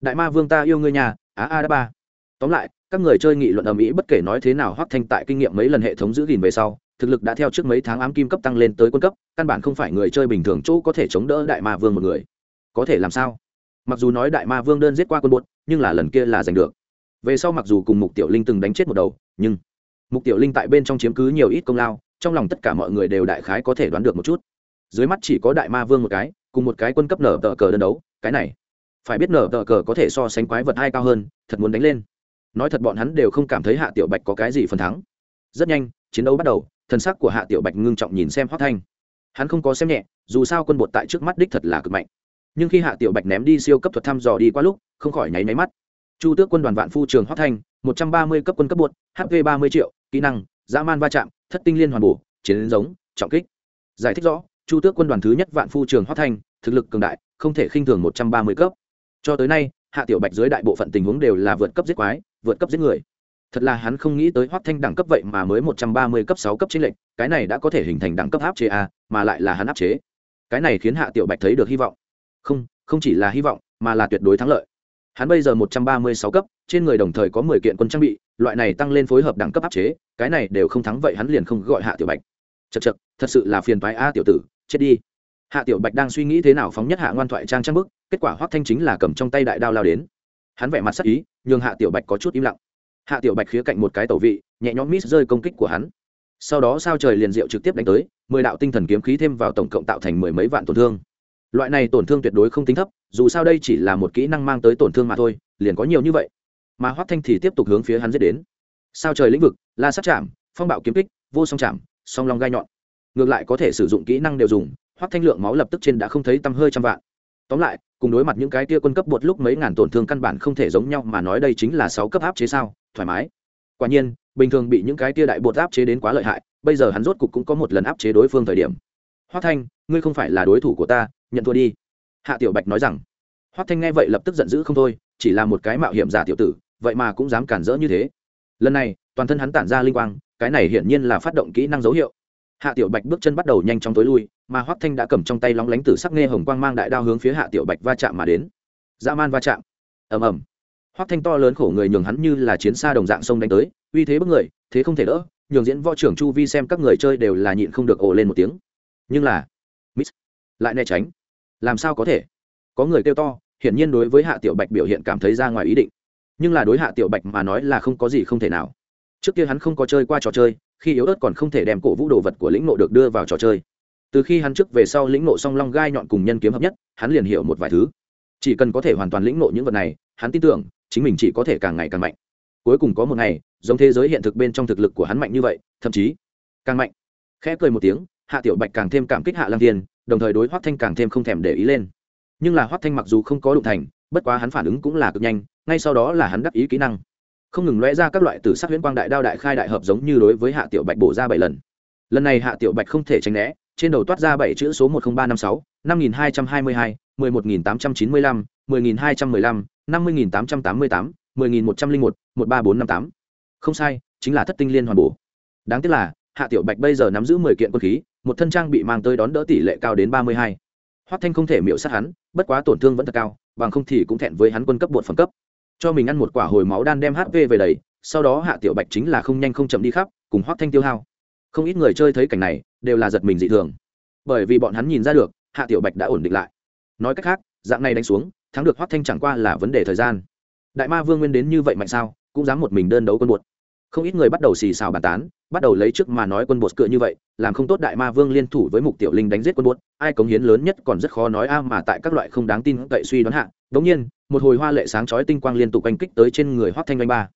Đại ma vương ta yêu ngươi nhà á a đã ba. Tóm lại các người chơi nghị luận ầm ĩ bất kể nói thế nào hoắc thanh tại kinh nghiệm mấy lần hệ thống giữ gìn về sau, thực lực đã theo trước mấy tháng ám kim cấp tăng lên tới quân cấp, căn bản không phải người chơi bình thường chỗ có thể chống đỡ đại ma vương một người. Có thể làm sao? Mặc dù nói đại ma vương đơn giết qua quân bột nhưng là lần kia là giành được. Về sau mặc dù cùng mục tiểu linh từng đánh chết một đầu, nhưng mục tiểu linh tại bên trong chiếm cứ nhiều ít công lao, trong lòng tất cả mọi người đều đại khái có thể đoán được một chút. Dưới mắt chỉ có đại ma vương một cái, cùng một cái quân cấp nở tờ cờ đơn đấu, cái này, phải biết nở tờ cờ có thể so sánh quái vật hai cao hơn, thật muốn đánh lên nói thật bọn hắn đều không cảm thấy hạ tiểu bạch có cái gì phần thắng. Rất nhanh, chiến đấu bắt đầu, thần sắc của hạ tiểu bạch ngưng trọng nhìn xem hoác thanh. Hắn không có xem nhẹ, dù sao quân bột tại trước mắt đích thật là cực mạnh. Nhưng khi hạ tiểu bạch ném đi siêu cấp thuật thăm dò đi qua lúc, không khỏi nháy máy mắt. Chu tước quân đoàn vạn phu trường hoác thanh, một trăm ba mươi cấp quân cấp bột hp ba mươi triệu, kỹ năng, dã man va chạm, thất tinh liên hoàn bổ, chiến giống, trọng kích. Giải thích rõ, chu tước quân đoàn thứ nhất vạn phu trường hoác thanh, thực lực cường đại, không thể khinh thường một trăm ba mươi cấp. Cho tới nay, hạ tiểu bạch dưới đại bộ phận tình huống đều là vượt cấp giết quái vượt cấp giết người. Thật là hắn không nghĩ tới Hoắc thanh đẳng cấp vậy mà mới một trăm ba mươi cấp sáu cấp chính lệnh cái này đã có thể hình thành đẳng cấp áp chế a mà lại là hắn áp chế. Cái này khiến hạ tiểu bạch thấy được hy vọng. Không không chỉ là hy vọng, mà là tuyệt đối thắng lợi. Hắn bây giờ một trăm ba mươi sáu cấp, trên người đồng thời có mười kiện quân trang bị, loại này tăng lên phối hợp đẳng cấp áp chế, cái này đều không thắng vậy hắn liền không gọi hạ tiểu bạch. Chật chật thật sự là phiền toái a, tiểu tử, chết đi. Hạ tiểu bạch đang suy nghĩ thế nào phóng nhất hạ ngoan thoại trang trang bức, kết quả Hoắc thanh chính là cầm trong tay đại đao lao đến hắn vẻ mặt sắc ý, nhường hạ tiểu bạch có chút im lặng. Hạ tiểu bạch khía cạnh một cái tẩu vị, nhẹ nhõm mít rơi công kích của hắn. Sau đó sao trời liền diệu trực tiếp đánh tới, mười đạo tinh thần kiếm khí thêm vào tổng cộng tạo thành mười mấy vạn tổn thương. Loại này tổn thương tuyệt đối không tính thấp, dù sao đây chỉ là một kỹ năng mang tới tổn thương mà thôi, liền có nhiều như vậy. Mà Hoắc thanh thì tiếp tục hướng phía hắn dễ đến. Sao trời lĩnh vực, la sát chạm phong bạo kiếm kích, vô song chạm song long gai nhọn. Ngược lại có thể sử dụng kỹ năng đều dùng, Hoắc thanh lượng máu lập tức trên đã không thấy tăm hơi trăm vạn. Tóm lại cùng đối mặt những cái tia quân cấp bột lúc mấy ngàn tổn thương căn bản không thể giống nhau mà nói đây chính là sáu cấp áp chế sao, thoải mái. Quả nhiên, bình thường bị những cái tia đại bột áp chế đến quá lợi hại, bây giờ hắn rốt cục cũng có một lần áp chế đối phương thời điểm. Hoác thanh, ngươi không phải là đối thủ của ta, nhận thua đi. Hạ tiểu bạch nói rằng. Hoác thanh nghe vậy lập tức giận dữ không thôi, chỉ là một cái mạo hiểm giả tiểu tử, vậy mà cũng dám cản rỡ như thế. Lần này, toàn thân hắn tản ra linh quang, cái này hiển nhiên là phát động kỹ năng dấu hiệu hạ tiểu bạch bước chân bắt đầu nhanh chóng tối lui, mà hoắc thanh đã cầm trong tay lóng lánh tử sắc nghe hồng quang mang đại đao hướng phía hạ tiểu bạch va chạm mà đến. Dã man va chạm. Ầm ầm. Hoắc thanh to lớn khổ người nhường hắn như là chiến xa đồng dạng sông đánh tới, uy thế bức người, thế không thể đỡ, nhường diễn võ trưởng chu vi xem các người chơi đều là nhịn không được ồ lên một tiếng. Nhưng là, miss, lại né tránh. Làm sao có thể? Có người kêu to, hiển nhiên đối với hạ tiểu bạch biểu hiện cảm thấy ra ngoài ý định. Nhưng là đối hạ tiểu bạch mà nói là không có gì không thể nào. Trước kia hắn không có chơi qua trò chơi khi yếu ớt còn không thể đem cổ vũ đồ vật của lĩnh nộ được đưa vào trò chơi. Từ khi hắn trước về sau lĩnh nộ song long gai nhọn cùng nhân kiếm hợp nhất, hắn liền hiểu một vài thứ. Chỉ cần có thể hoàn toàn lĩnh nộ những vật này, hắn tin tưởng, chính mình chỉ có thể càng ngày càng mạnh. Cuối cùng có một ngày, giống thế giới hiện thực bên trong thực lực của hắn mạnh như vậy, thậm chí càng mạnh. Khẽ cười một tiếng, hạ tiểu bạch càng thêm cảm kích hạ lăng thiên, đồng thời đối hoắc thanh càng thêm không thèm để ý lên. Nhưng là hoắc thanh mặc dù không có đụng thành, bất quá hắn phản ứng cũng là cực nhanh, ngay sau đó là hắn đắc ý kỹ năng không ngừng lóe ra các loại tử sắc huyễn quang đại đao đại khai đại hợp giống như đối với hạ tiểu bạch bổ ra bảy lần. Lần này hạ tiểu bạch không thể tránh né, trên đầu toát ra bảy chữ số một nghìn ba năm sáu, năm nghìn hai trăm hai mươi hai, mười một nghìn tám trăm chín mươi lăm, mười nghìn hai trăm mười lăm, năm mươi nghìn tám trăm tám mươi tám, mười nghìn một trăm linh một một ba bốn năm tám. Không sai, chính là thất tinh liên hoàn bổ. Đáng tiếc là, hạ tiểu bạch bây giờ nắm giữ mười kiện quân khí, một thân trang bị mang tới đón đỡ tỷ lệ cao đến ba mươi hai. Hoắc thanh không thể miễu sát hắn, bất quá tổn thương vẫn thật cao, bằng không thì cũng thẹn với hắn quân cấp bột phẩm cấp cho mình ăn một quả hồi máu đan đem hp về đầy, sau đó hạ tiểu bạch chính là không nhanh không chậm đi khắp, cùng hoắc thanh tiêu hao. Không ít người chơi thấy cảnh này, đều là giật mình dị thường. Bởi vì bọn hắn nhìn ra được, hạ tiểu bạch đã ổn định lại. Nói cách khác, dạng này đánh xuống, thắng được hoắc thanh chẳng qua là vấn đề thời gian. Đại ma vương nguyên đến như vậy mạnh sao, cũng dám một mình đơn đấu quân bột không ít người bắt đầu xì xào bàn tán, bắt đầu lấy trước mà nói quân bột cựa như vậy, làm không tốt đại ma vương liên thủ với mục tiểu linh đánh giết quân bột ai cống hiến lớn nhất còn rất khó nói a mà tại các loại không đáng tin cậy suy đoán hạ đống nhiên, một hồi hoa lệ sáng chói tinh quang liên tục oanh kích tới trên người hoắc thanh anh ba.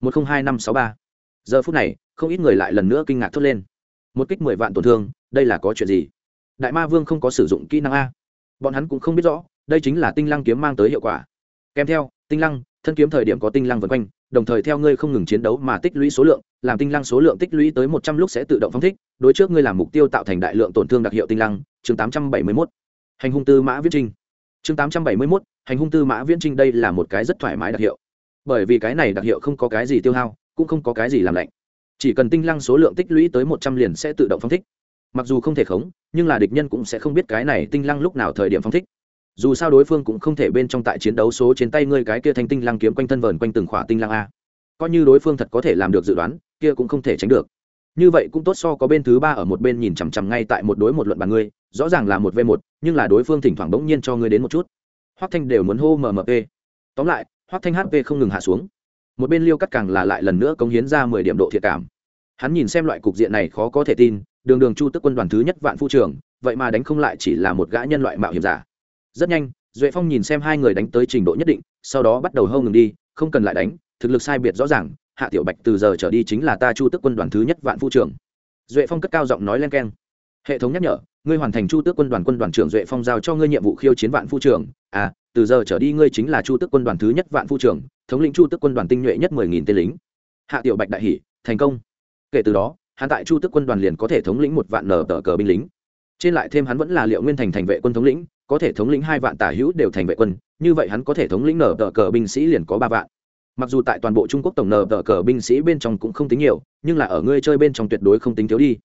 Một không hai năm sáu ba. Giờ phút này, không ít người lại lần nữa kinh ngạc thốt lên. Một kích mười vạn tổn thương, đây là có chuyện gì? Đại ma vương không có sử dụng kỹ năng a. Bọn hắn cũng không biết rõ, đây chính là tinh lăng kiếm mang tới hiệu quả. Kèm theo, tinh lăng, thân kiếm thời điểm có tinh lăng vân quanh, đồng thời theo ngươi không ngừng chiến đấu mà tích lũy số lượng, làm tinh lăng số lượng tích lũy tới một trăm lúc sẽ tự động phóng thích, đối trước ngươi làm mục tiêu tạo thành đại lượng tổn thương đặc hiệu tinh lăng, chương tám trăm bảy mươi mốt. Hành hung tư mã viết trinh chương tám trăm bảy mươi mốt hành hung tư mã viễn trinh đây là một cái rất thoải mái đặc hiệu. Bởi vì cái này đặc hiệu không có cái gì tiêu hao, cũng không có cái gì làm lạnh. Chỉ cần tinh lăng số lượng tích lũy tới một trăm liền sẽ tự động phong thích. Mặc dù không thể khống, nhưng là địch nhân cũng sẽ không biết cái này tinh lăng lúc nào thời điểm phong thích. Dù sao đối phương cũng không thể bên trong tại chiến đấu số trên tay ngươi cái kia thanh tinh lăng kiếm quanh thân vờn quanh từng khỏa tinh lăng a. Coi như đối phương thật có thể làm được dự đoán, kia cũng không thể tránh được. Như vậy cũng tốt so có bên thứ ba ở một bên nhìn chằm chằm ngay tại một đối một luận bàn ngươi, rõ ràng là một v một, nhưng là đối phương thỉnh thoảng bỗng nhiên cho ngươi đến một chút hoắc thanh đều muốn hô mmp tóm lại, hoắc thanh hp không ngừng hạ xuống. Một bên liêu cắt càng là lại lần nữa cống hiến ra mười điểm độ thiệt cảm. Hắn nhìn xem loại cục diện này khó có thể tin, đường đường chu tức quân đoàn thứ nhất vạn phu trường vậy mà đánh không lại chỉ là một gã nhân loại mạo hiểm giả. Rất nhanh, duệ phong nhìn xem hai người đánh tới trình độ nhất định, sau đó bắt đầu hâu ngừng đi, không cần lại đánh, thực lực sai biệt rõ ràng, hạ tiểu bạch từ giờ trở đi chính là ta chu tức quân đoàn thứ nhất vạn phu Trường. duệ phong cất cao giọng nói len keng. Hệ thống nhắc nhở ngươi hoàn thành chu tước quân đoàn quân đoàn trưởng duệ phong giao cho ngươi nhiệm vụ khiêu chiến vạn phu trưởng à từ giờ trở đi ngươi chính là chu tước quân đoàn thứ nhất vạn phu trưởng thống lĩnh chu tước quân đoàn tinh nhuệ nhất mười nghìn tên lính. Hạ tiểu bạch đại hỷ thành công. Kể từ đó, hắn tại chu tước quân đoàn liền có thể thống lĩnh một vạn nở tờ cờ binh lính. Trên lại thêm hắn vẫn là liệu nguyên thành thành vệ quân thống lĩnh, có thể thống lĩnh hai vạn tả hữu đều thành vệ quân, như vậy hắn có thể thống lĩnh nở tờ cờ binh sĩ liền có ba vạn. Mặc dù tại toàn bộ trung quốc tổng nở tờ cờ binh sĩ bên trong cũng không tính nhiều, nhưng là ở ngươi chơi bên trong tuyệt đối không tính thiếu đi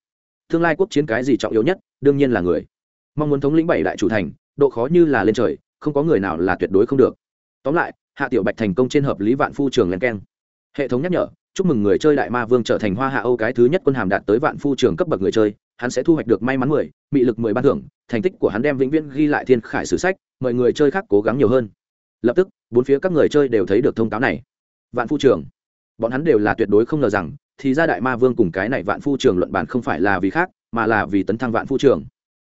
tương lai quốc chiến cái gì trọng yếu nhất, đương nhiên là người. Mong muốn thống lĩnh bảy đại chủ thành, độ khó như là lên trời, không có người nào là tuyệt đối không được. Tóm lại, hạ tiểu bạch thành công trên hợp lý vạn phu trường len keng. Hệ thống nhắc nhở, chúc mừng người chơi đại ma vương trở thành hoa hạ âu cái thứ nhất quân hàm đạt tới vạn phu trường cấp bậc người chơi, hắn sẽ thu hoạch được may mắn mười bị lực mười ban thưởng, thành tích của hắn đem vĩnh viễn ghi lại thiên khải sử sách, mời người chơi khác cố gắng nhiều hơn. Lập tức, bốn phía các người chơi đều thấy được thông cáo này. Vạn phu trường. Bọn hắn đều là tuyệt đối không ngờ rằng thì ra đại ma vương cùng cái này vạn phu trường luận bản không phải là vì khác, mà là vì tấn thăng vạn phu trường.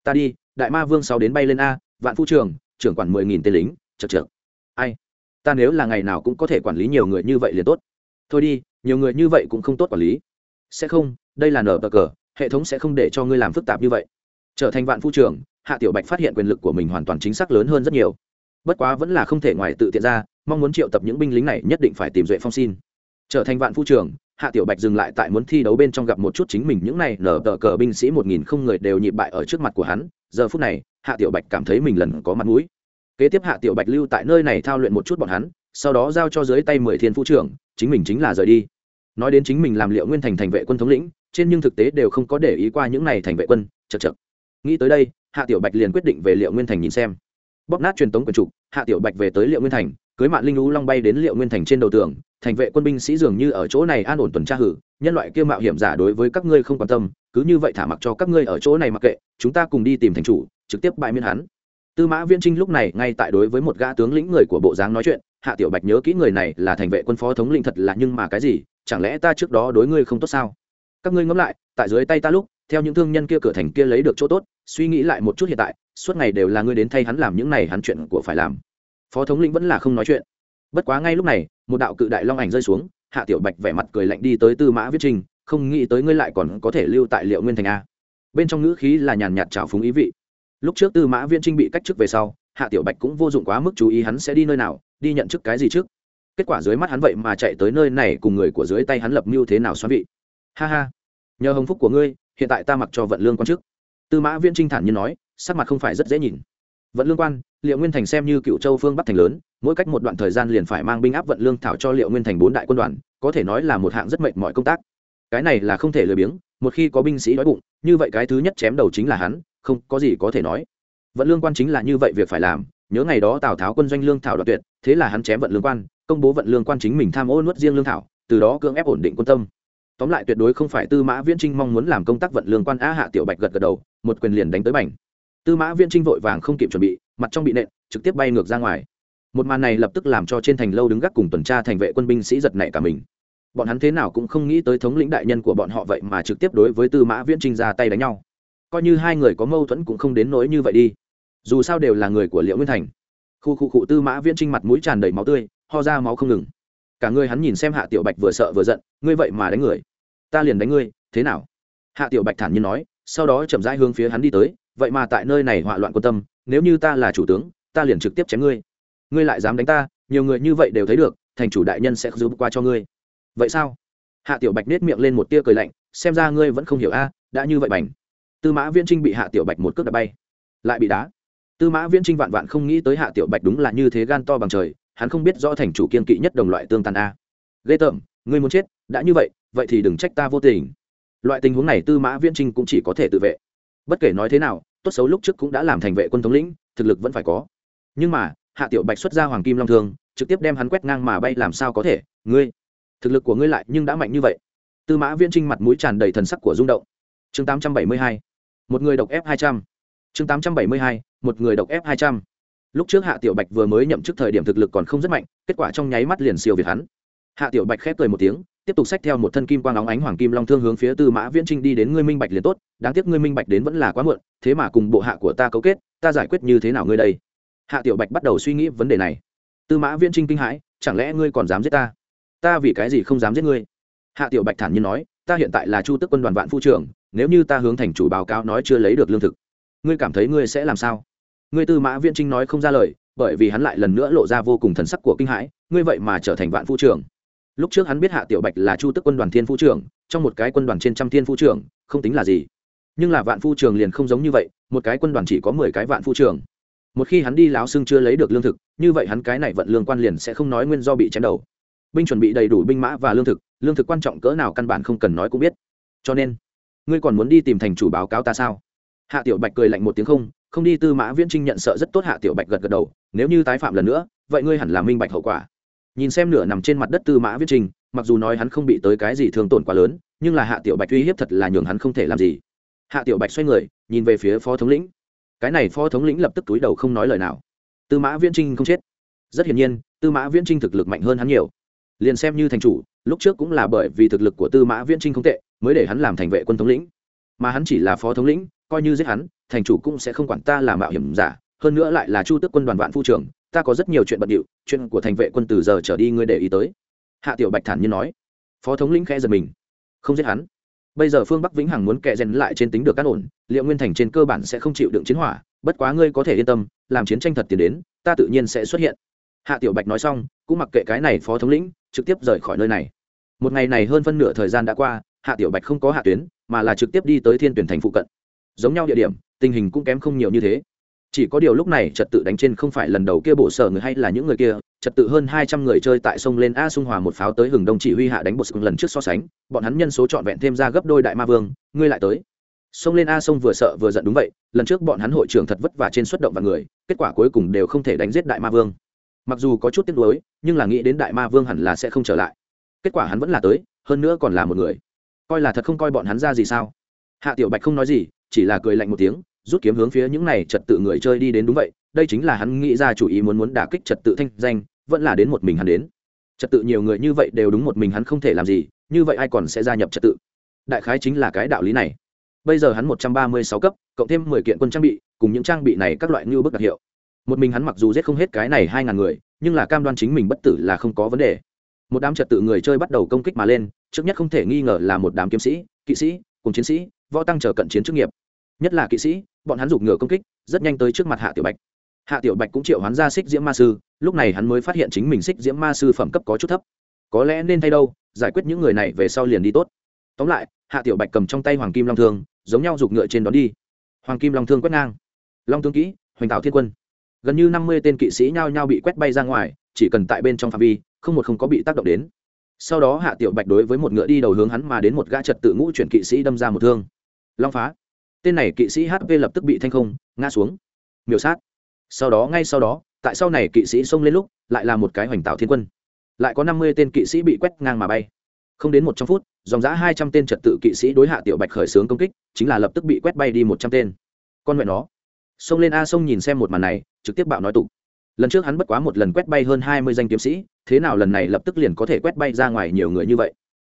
Ta đi, đại ma vương sáu đến bay lên a, vạn phu trường, trưởng quản mười nghìn tên lính, chật chật ai? Ta nếu là ngày nào cũng có thể quản lý nhiều người như vậy liền tốt. Thôi đi, nhiều người như vậy cũng không tốt quản lý. Sẽ không, đây là nở bờ cờ, hệ thống sẽ không để cho ngươi làm phức tạp như vậy. Trở thành vạn phu trường, hạ tiểu bạch phát hiện quyền lực của mình hoàn toàn chính xác lớn hơn rất nhiều. Bất quá vẫn là không thể ngoài tự tiện ra, mong muốn triệu tập những binh lính này nhất định phải tìm duệ phong xin. Trở thành vạn phu trường hạ tiểu bạch dừng lại tại muốn thi đấu bên trong gặp một chút chính mình, những này nở tờ cờ binh sĩ một nghìn không người đều nhịp bại ở trước mặt của hắn. Giờ phút này, hạ tiểu bạch cảm thấy mình lần có mặt mũi. Kế tiếp hạ tiểu bạch lưu tại nơi này thao luyện một chút bọn hắn, sau đó giao cho dưới tay mười thiên phu trưởng, chính mình chính là rời đi. Nói đến chính mình làm liệu nguyên thành thành vệ quân thống lĩnh, trên nhưng thực tế đều không có để ý qua những này thành vệ quân chật chật nghĩ tới đây, hạ tiểu bạch liền quyết định về liệu nguyên thành nhìn xem. Bóp nát truyền tống quần trục, hạ tiểu bạch về tới liệu nguyên thành, cưới mạng linh lũ long bay đến liệu nguyên thành trên đầu tường thành vệ quân binh sĩ dường như ở chỗ này an ổn tuần tra hử, nhân loại kia mạo hiểm giả đối với các ngươi không quan tâm, cứ như vậy thả mặc cho các ngươi ở chỗ này mặc kệ, chúng ta cùng đi tìm thành chủ, trực tiếp bại miên hắn. Tư mã viễn trinh lúc này ngay tại đối với một gã tướng lĩnh người của bộ dáng nói chuyện, hạ tiểu bạch nhớ kỹ người này là thành vệ quân phó thống lĩnh thật là nhưng mà cái gì, chẳng lẽ ta trước đó đối ngươi không tốt sao? Các ngươi ngẫm lại, tại dưới tay ta lúc, theo những thương nhân kia cửa thành kia lấy được chỗ tốt, suy nghĩ lại một chút hiện tại, suốt ngày đều là ngươi đến thay hắn làm những này hắn chuyện của phải làm. Phó thống lĩnh vẫn là không nói chuyện. Bất quá ngay lúc này một đạo cự đại long ảnh rơi xuống, hạ tiểu bạch vẻ mặt cười lạnh đi tới tư mã viết trinh không nghĩ tới ngươi lại còn có thể lưu tại liệu nguyên thành a. Bên trong ngữ khí là nhàn nhạt trào phúng ý vị. Lúc trước tư mã viễn trinh bị cách chức về sau, hạ tiểu bạch cũng vô dụng quá mức chú ý hắn sẽ đi nơi nào, đi nhận chức cái gì trước. Kết quả dưới mắt hắn vậy mà chạy tới nơi này cùng người của dưới tay hắn lập mưu thế nào xoắn vị. Ha ha. Nhờ hồng phúc của ngươi, hiện tại ta mặc cho vận lương quan chức. Tư mã viễn trinh thản nhiên nói, sắc mặt không phải rất dễ nhìn. Vận lương quan, liệu nguyên thành xem như cựu châu phương bắc thành lớn mỗi cách một đoạn thời gian liền phải mang binh áp vận lương thảo cho liệu nguyên thành bốn đại quân đoàn, có thể nói là một hạng rất mệnh mọi công tác. Cái này là không thể lười biếng, một khi có binh sĩ đói bụng, như vậy cái thứ nhất chém đầu chính là hắn, không có gì có thể nói. Vận lương quan chính là như vậy việc phải làm, nhớ ngày đó tào tháo quân doanh lương thảo đoạt tuyệt, thế là hắn chém vận lương quan, công bố vận lương quan chính mình tham ô nuốt riêng lương thảo, từ đó cưỡng ép ổn định quân tâm. Tóm lại tuyệt đối không phải tư mã viễn trinh mong muốn làm công tác vận lương quan á hạ tiểu bạch gật gật đầu, một quyền liền đánh tới bành. Tư mã viễn trinh vội vàng không kịp chuẩn bị, mặt trong bị nện, trực tiếp bay ngược ra ngoài một màn này lập tức làm cho trên thành lâu đứng gác cùng tuần tra thành vệ quân binh sĩ giật nảy cả mình. Bọn hắn thế nào cũng không nghĩ tới thống lĩnh đại nhân của bọn họ vậy mà trực tiếp đối với tư mã viễn trinh ra tay đánh nhau. Coi như hai người có mâu thuẫn cũng không đến nỗi như vậy đi. Dù sao đều là người của liệu nguyên thành. Khu khu cụ tư mã viễn trinh mặt mũi tràn đầy máu tươi, ho ra máu không ngừng. Cả người hắn nhìn xem hạ tiểu bạch vừa sợ vừa giận, ngươi vậy mà đánh người. Ta liền đánh ngươi, thế nào? Hạ tiểu bạch thản nhiên nói, sau đó chậm rãi hướng phía hắn đi tới, vậy mà tại nơi này hỏa loạn quan tâm, nếu như ta là chủ tướng, ta liền trực tiếp chém ngươi ngươi lại dám đánh ta, nhiều người như vậy đều thấy được, thành chủ đại nhân sẽ giúp qua cho ngươi. Vậy sao? Hạ tiểu bạch nết miệng lên một tia cười lạnh, xem ra ngươi vẫn không hiểu a, đã như vậy bành. Tư mã viễn trinh bị hạ tiểu bạch một cước đập bay, lại bị đá. Tư mã viễn trinh vạn vạn không nghĩ tới hạ tiểu bạch đúng là như thế gan to bằng trời, hắn không biết rõ thành chủ kiên kỵ nhất đồng loại tương tàn a. Ghê tởm, ngươi muốn chết, đã như vậy vậy thì đừng trách ta vô tình. Loại tình huống này tư mã viễn trinh cũng chỉ có thể tự vệ. Bất kể nói thế nào, tốt xấu lúc trước cũng đã làm thành vệ quân thống lĩnh, thực lực vẫn phải có. Nhưng mà hạ tiểu bạch xuất ra hoàng kim long thương, trực tiếp đem hắn quét ngang mà bay làm sao có thể ngươi, thực lực của ngươi lại nhưng đã mạnh như vậy tư mã viễn trinh mặt mũi tràn đầy thần sắc của rung động chương 872. một người độc f 200. chương 872. một người độc f 200. lúc trước hạ tiểu bạch vừa mới nhậm chức thời điểm thực lực còn không rất mạnh, kết quả trong nháy mắt liền siêu việt hắn hạ tiểu bạch khép cười một tiếng, tiếp tục xách theo một thân kim quang óng ánh hoàng kim long thương hướng phía tư mã viễn trinh đi đến ngươi minh bạch liền tốt, đáng tiếc ngươi minh bạch đến vẫn là quá muộn, thế mà cùng bộ hạ của ta cấu kết, ta giải quyết như thế nào ngươi đây hạ tiểu bạch bắt đầu suy nghĩ vấn đề này. Tư mã viễn trinh kinh hãi, chẳng lẽ ngươi còn dám giết ta? Ta vì cái gì không dám giết ngươi? Hạ tiểu bạch thản nhiên nói, ta hiện tại là chu tức quân đoàn vạn phu trưởng, nếu như ta hướng thành chủ báo cáo nói chưa lấy được lương thực, ngươi cảm thấy ngươi sẽ làm sao? Ngươi tư mã viễn trinh nói không ra lời, bởi vì hắn lại lần nữa lộ ra vô cùng thần sắc của kinh hãi, ngươi vậy mà trở thành vạn phu trưởng. Lúc trước hắn biết hạ tiểu bạch là chu tức quân đoàn thiên phu trưởng, trong một cái quân đoàn trên trăm thiên phu trưởng, không tính là gì. Nhưng là vạn phu trưởng liền không giống như vậy, một cái quân đoàn chỉ có mười cái vạn phu trưởng một khi hắn đi láo xưng chưa lấy được lương thực, như vậy hắn cái này vận lương quan liền sẽ không nói nguyên do bị chém đầu. Binh chuẩn bị đầy đủ binh mã và lương thực lương thực quan trọng cỡ nào căn bản không cần nói cũng biết. Cho nên, ngươi còn muốn đi tìm thành chủ báo cáo ta sao? Hạ tiểu bạch cười lạnh một tiếng không không đi tư mã viễn trinh nhận sợ rất tốt hạ tiểu bạch gật gật đầu, nếu như tái phạm lần nữa, vậy ngươi hẳn là minh bạch hậu quả. Nhìn xem nửa nằm trên mặt đất tư mã viễn trinh, mặc dù nói hắn không bị tới cái gì thương tổn quá lớn, nhưng là hạ tiểu bạch uy hiếp thật là nhường hắn không thể làm gì. Hạ tiểu bạch xoay người, nhìn về phía phó thống lĩnh cái này phó thống lĩnh lập tức túi đầu không nói lời nào. Tư mã viễn trinh không chết. Rất hiển nhiên, tư mã viễn trinh thực lực mạnh hơn hắn nhiều. Liền xem như thành chủ, lúc trước cũng là bởi vì thực lực của tư mã viễn trinh không tệ, mới để hắn làm thành vệ quân thống lĩnh. Mà hắn chỉ là phó thống lĩnh, coi như giết hắn, thành chủ cũng sẽ không quản ta là mạo hiểm giả, hơn nữa lại là chu tước quân đoàn vạn phu trưởng, ta có rất nhiều chuyện bận điệu, chuyện của thành vệ quân từ giờ trở đi ngươi để ý tới. Hạ tiểu bạch thản nhiên nói. Phó thống lĩnh khẽ giật mình. Không giết hắn bây giờ phương bắc vĩnh hằng muốn kẹ rèn lại trên tính được cát ổn, liệu nguyên thành trên cơ bản sẽ không chịu đựng chiến hỏa, bất quá ngươi có thể yên tâm, làm chiến tranh thật tiến đến, ta tự nhiên sẽ xuất hiện. Hạ tiểu bạch nói xong, cũng mặc kệ cái này phó thống lĩnh, trực tiếp rời khỏi nơi này. Một ngày này hơn phân nửa thời gian đã qua, hạ tiểu bạch không có hạ tuyến, mà là trực tiếp đi tới thiên tuyển thành phụ cận. Giống nhau địa điểm, tình hình cũng kém không nhiều như thế. Chỉ có điều lúc này trật tự đánh trên không phải lần đầu kia bộ sở người hay là những người kia trật tự hơn hai trăm người chơi tại sông lên a xung hòa một pháo tới hừng đông chỉ huy hạ đánh bộ sự lần trước so sánh, bọn hắn nhân số trọn vẹn thêm ra gấp đôi đại ma vương, ngươi lại tới. Sông lên a sông vừa sợ vừa giận đúng vậy, lần trước bọn hắn hội trưởng thật vất vả trên xuất động và người, kết quả cuối cùng đều không thể đánh giết đại ma vương. Mặc dù có chút tiếc nuối, nhưng là nghĩ đến đại ma vương hẳn là sẽ không trở lại. Kết quả hắn vẫn là tới, hơn nữa còn là một người. Coi là thật không coi bọn hắn ra gì sao? Hạ tiểu bạch không nói gì, chỉ là cười lạnh một tiếng, rút kiếm hướng phía những này trật tự người chơi đi đến đúng vậy đây chính là hắn nghĩ ra chủ ý muốn muốn đả kích trật tự thanh danh, vẫn là đến một mình hắn đến. Trật tự nhiều người như vậy đều đúng một mình hắn không thể làm gì, như vậy ai còn sẽ gia nhập trật tự? Đại khái chính là cái đạo lý này. Bây giờ hắn một trăm ba mươi sáu cấp, cộng thêm mười kiện quân trang bị, cùng những trang bị này các loại như bức đặc hiệu. Một mình hắn mặc dù giết không hết cái này hai ngàn người, nhưng là cam đoan chính mình bất tử là không có vấn đề. Một đám trật tự người chơi bắt đầu công kích mà lên, trước nhất không thể nghi ngờ là một đám kiếm sĩ, kỵ sĩ, cùng chiến sĩ, võ tăng chờ cận chiến chức nghiệp. Nhất là kỵ sĩ, bọn hắn giục ngựa công kích, rất nhanh tới trước mặt hạ tiểu bạch hạ tiểu bạch cũng triệu hoán ra xích diễm ma sư, lúc này hắn mới phát hiện chính mình xích diễm ma sư phẩm cấp có chút thấp. Có lẽ nên thay đâu, giải quyết những người này về sau liền đi tốt. Tóm lại, hạ tiểu bạch cầm trong tay hoàng kim long thương, giống nhau giục ngựa trên đón đi. Hoàng kim long thương quét ngang. Long thương kỹ, hoành tạo thiên quân. Gần như năm mươi tên kỵ sĩ nhao nhao bị quét bay ra ngoài, chỉ cần tại bên trong phạm vi, không một không có bị tác động đến. Sau đó hạ tiểu bạch đối với một ngựa đi đầu hướng hắn mà đến một gã trật tự ngũ chuyển kỵ sĩ đâm ra một thương. Long phá. Tên này kỵ sĩ hp lập tức bị thanh không, ngã xuống. Miểu sát sau đó, ngay sau đó, tại sau này kỵ sĩ xông lên lúc, lại là một cái hoành tạo thiên quân. Lại có năm mươi tên kỵ sĩ bị quét ngang mà bay. Không đến một trăm phút, dòng giã hai trăm tên trật tự kỵ sĩ đối hạ tiểu bạch khởi xướng công kích, chính là lập tức bị quét bay đi một trăm tên. Con mẹ nó. Xông lên a sông nhìn xem một màn này, trực tiếp bạo nói tục. Lần trước hắn bất quá một lần quét bay hơn hai mươi danh kiếm sĩ, thế nào lần này lập tức liền có thể quét bay ra ngoài nhiều người như vậy.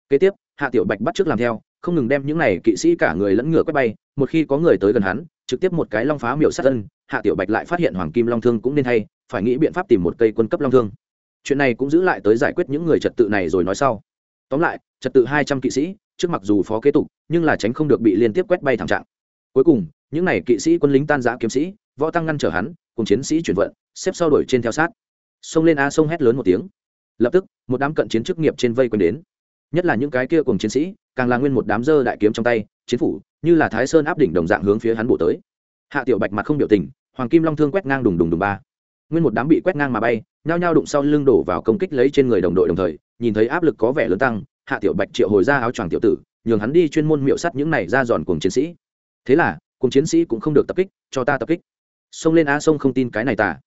Kế tiếp, hạ tiểu bạch bắt t r ư ớ c làm theo, không ngừng đem những này kỵ sĩ cả người lẫn ngựa quét bay, một khi có người tới gần hắn trực tiếp một cái long phá miểu sát tân hạ tiểu bạch lại phát hiện hoàng kim long thương cũng nên hay, phải nghĩ biện pháp tìm một cây quân cấp long thương. Chuyện này cũng giữ lại tới giải quyết những người trật tự này rồi nói sau. Tóm lại, trật tự hai trăm kỵ sĩ, trước mặc dù phó kế tục, nhưng là tránh không được bị liên tiếp quét bay thảm trạng. Cuối cùng, những n à y kỵ sĩ quân lính tan giã kiếm sĩ, võ tăng ngăn trở hắn, cùng chiến sĩ chuyển vận, xếp sau đuổi trên theo sát. Xông lên a, sông hét lớn một tiếng. Lập tức, một đám cận chiến chức nghiệp trên vây quanh đến. Nhất là những cái kia cùng chiến sĩ càng là nguyên một đám dơ đại kiếm trong tay, chiến phủ, như là thái sơn áp đỉnh đồng dạng hướng phía hắn bổ tới. Hạ tiểu bạch mặt không biểu tình, hoàng kim long thương quét ngang đùng đùng đùng ba. Nguyên một đám bị quét ngang mà bay, nhao nhao đụng sau lưng đổ vào công kích lấy trên người đồng đội đồng thời, nhìn thấy áp lực có vẻ lớn tăng, hạ tiểu bạch triệu hồi ra áo choàng tiểu tử, nhường hắn đi chuyên môn miệu sắt những này ra giòn cùng chiến sĩ. Thế là cùng chiến sĩ cũng không được tập kích, cho ta tập kích. Xông lên a sông không tin cái này tả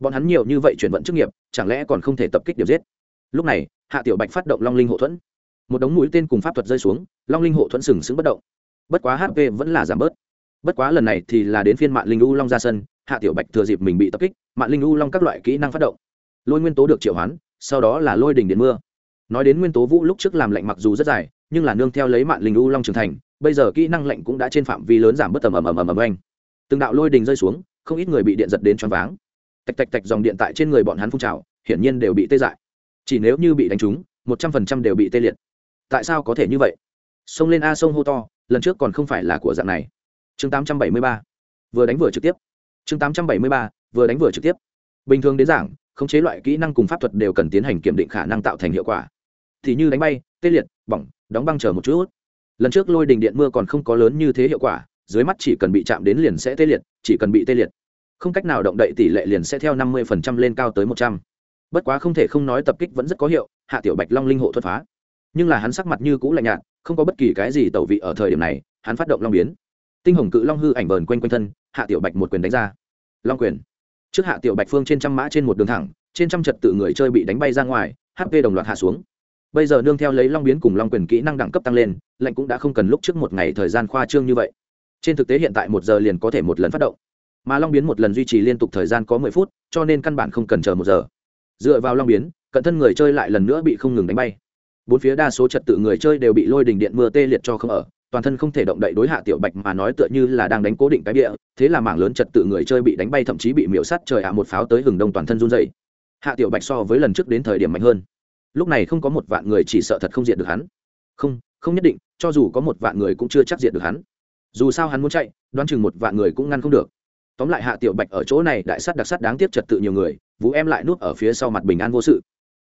bọn hắn nhiều như vậy chuyển vận chức nghiệp, chẳng lẽ còn không thể tập kích điểm giết? Lúc này, hạ tiểu bạch phát động long linh hậu thuẫn một đống mũi tên cùng pháp thuật rơi xuống, long linh hộ thuẫn sừng sững bất động. Bất quá hp vẫn là giảm bớt. Bất quá lần này thì là đến phiên mạng linh u long ra sân, hạ tiểu bạch thừa dịp mình bị tập kích mạng linh u long các loại kỹ năng phát động. Lôi nguyên tố được triệu hoán, sau đó là lôi đỉnh điện mưa. Nói đến nguyên tố vũ lúc trước làm lạnh mặc dù rất dài, nhưng là nương theo lấy mạng linh u long trưởng thành, bây giờ kỹ năng lạnh cũng đã trên phạm vi lớn giảm bớt tầm ầm ầm ầm ầm anh từng đạo lôi đình rơi xuống, không ít người bị điện giật đến choáng váng. Tạch tạch tạch dòng điện tại trên người bọn hắn phun trào, hiển nhiên đều bị tê dại. Chỉ nếu như bị đánh trúng, một trăm phần trăm đều bị tê liệt tại sao có thể như vậy? Xông lên a sông hô to, lần trước còn không phải là của dạng này. Chương tám trăm bảy mươi ba, vừa đánh vừa trực tiếp. Chương tám trăm bảy mươi ba, vừa đánh vừa trực tiếp. Bình thường đến giảng khống chế loại kỹ năng cùng pháp thuật đều cần tiến hành kiểm định khả năng tạo thành hiệu quả. Thì như đánh bay, tê liệt, bỏng, đóng băng chờ một chút. Lần trước lôi đình điện mưa còn không có lớn như thế hiệu quả, dưới mắt chỉ cần bị chạm đến liền sẽ tê liệt, chỉ cần bị tê liệt. Không cách nào động đậy tỷ lệ liền sẽ theo năm mươi phần trăm lên cao tới một trăm. Bất quá không thể không nói tập kích vẫn rất có hiệu, hạ tiểu bạch long linh hộ thuật phá nhưng là hắn sắc mặt như cũ lạnh nhạt, không có bất kỳ cái gì tẩu vị ở thời điểm này, hắn phát động long biến. Tinh hồng cự long hư ảnh bờn quanh quanh thân, hạ tiểu bạch một quyền đánh ra. Long quyền. Trước hạ tiểu bạch phương trên trăm mã trên một đường thẳng, trên trăm trật tự người chơi bị đánh bay ra ngoài hp đồng loạt hạ xuống. Bây giờ nương theo lấy long biến cùng long quyền kỹ năng đẳng cấp tăng lên lệnh cũng đã không cần lúc trước một ngày thời gian khoa trương như vậy. Trên thực tế hiện tại một giờ liền có thể một lần phát động. Mà long biến một lần duy trì liên tục thời gian có mười phút, cho nên căn bản không cần chờ một giờ. Dựa vào long biến, cận thân người chơi lại lần nữa bị không ngừng đánh bay bốn phía đa số trật tự người chơi đều bị lôi đình điện mưa tê liệt cho không ở, toàn thân không thể động đậy đối hạ tiểu bạch mà nói tựa như là đang đánh cố định cái địa, thế là mảng lớn trật tự người chơi bị đánh bay thậm chí bị miễu sắt trời hạ một pháo tới hừng đông toàn thân run dày hạ tiểu bạch so với lần trước đến thời điểm mạnh hơn. Lúc này không có một vạn người chỉ sợ thật không diệt được hắn. Không không nhất định, cho dù có một vạn người cũng chưa chắc diệt được hắn. Dù sao hắn muốn chạy, đoán chừng một vạn người cũng ngăn không được. Tóm lại hạ tiểu bạch ở chỗ này đại sắt đặc sắt đáng tiếc trật tự nhiều người, vũ em lại nuốt ở phía sau mặt bình an vô sự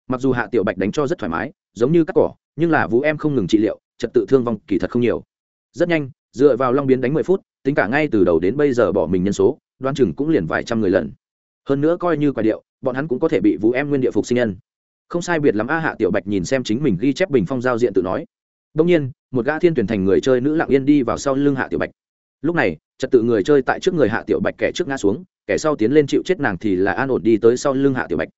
mặc dù hạ tiểu bạch đánh cho rất thoải mái, giống như cắt cỏ, nhưng là vũ em không ngừng trị liệu, trật tự thương vong kỳ thật không nhiều. Rất nhanh, dựa vào long biến đánh mười phút, tính cả ngay từ đầu đến bây giờ bỏ mình nhân số đoan chừng cũng liền vài trăm người lần. Hơn nữa coi như quả điệu, bọn hắn cũng có thể bị vũ em nguyên địa phục sinh nhân. Không sai biệt lắm a, hạ tiểu bạch nhìn xem chính mình ghi chép bình phong giao diện tự nói. Đông nhiên, một gã thiên tuyển thành người chơi nữ lặng yên đi vào sau lưng hạ tiểu bạch. Lúc này, trật tự người chơi tại trước người hạ tiểu bạch kẻ trước ngã xuống, kẻ sau tiến lên chịu chết nàng thì là an ổn đi tới sau lưng hạ tiểu bạch.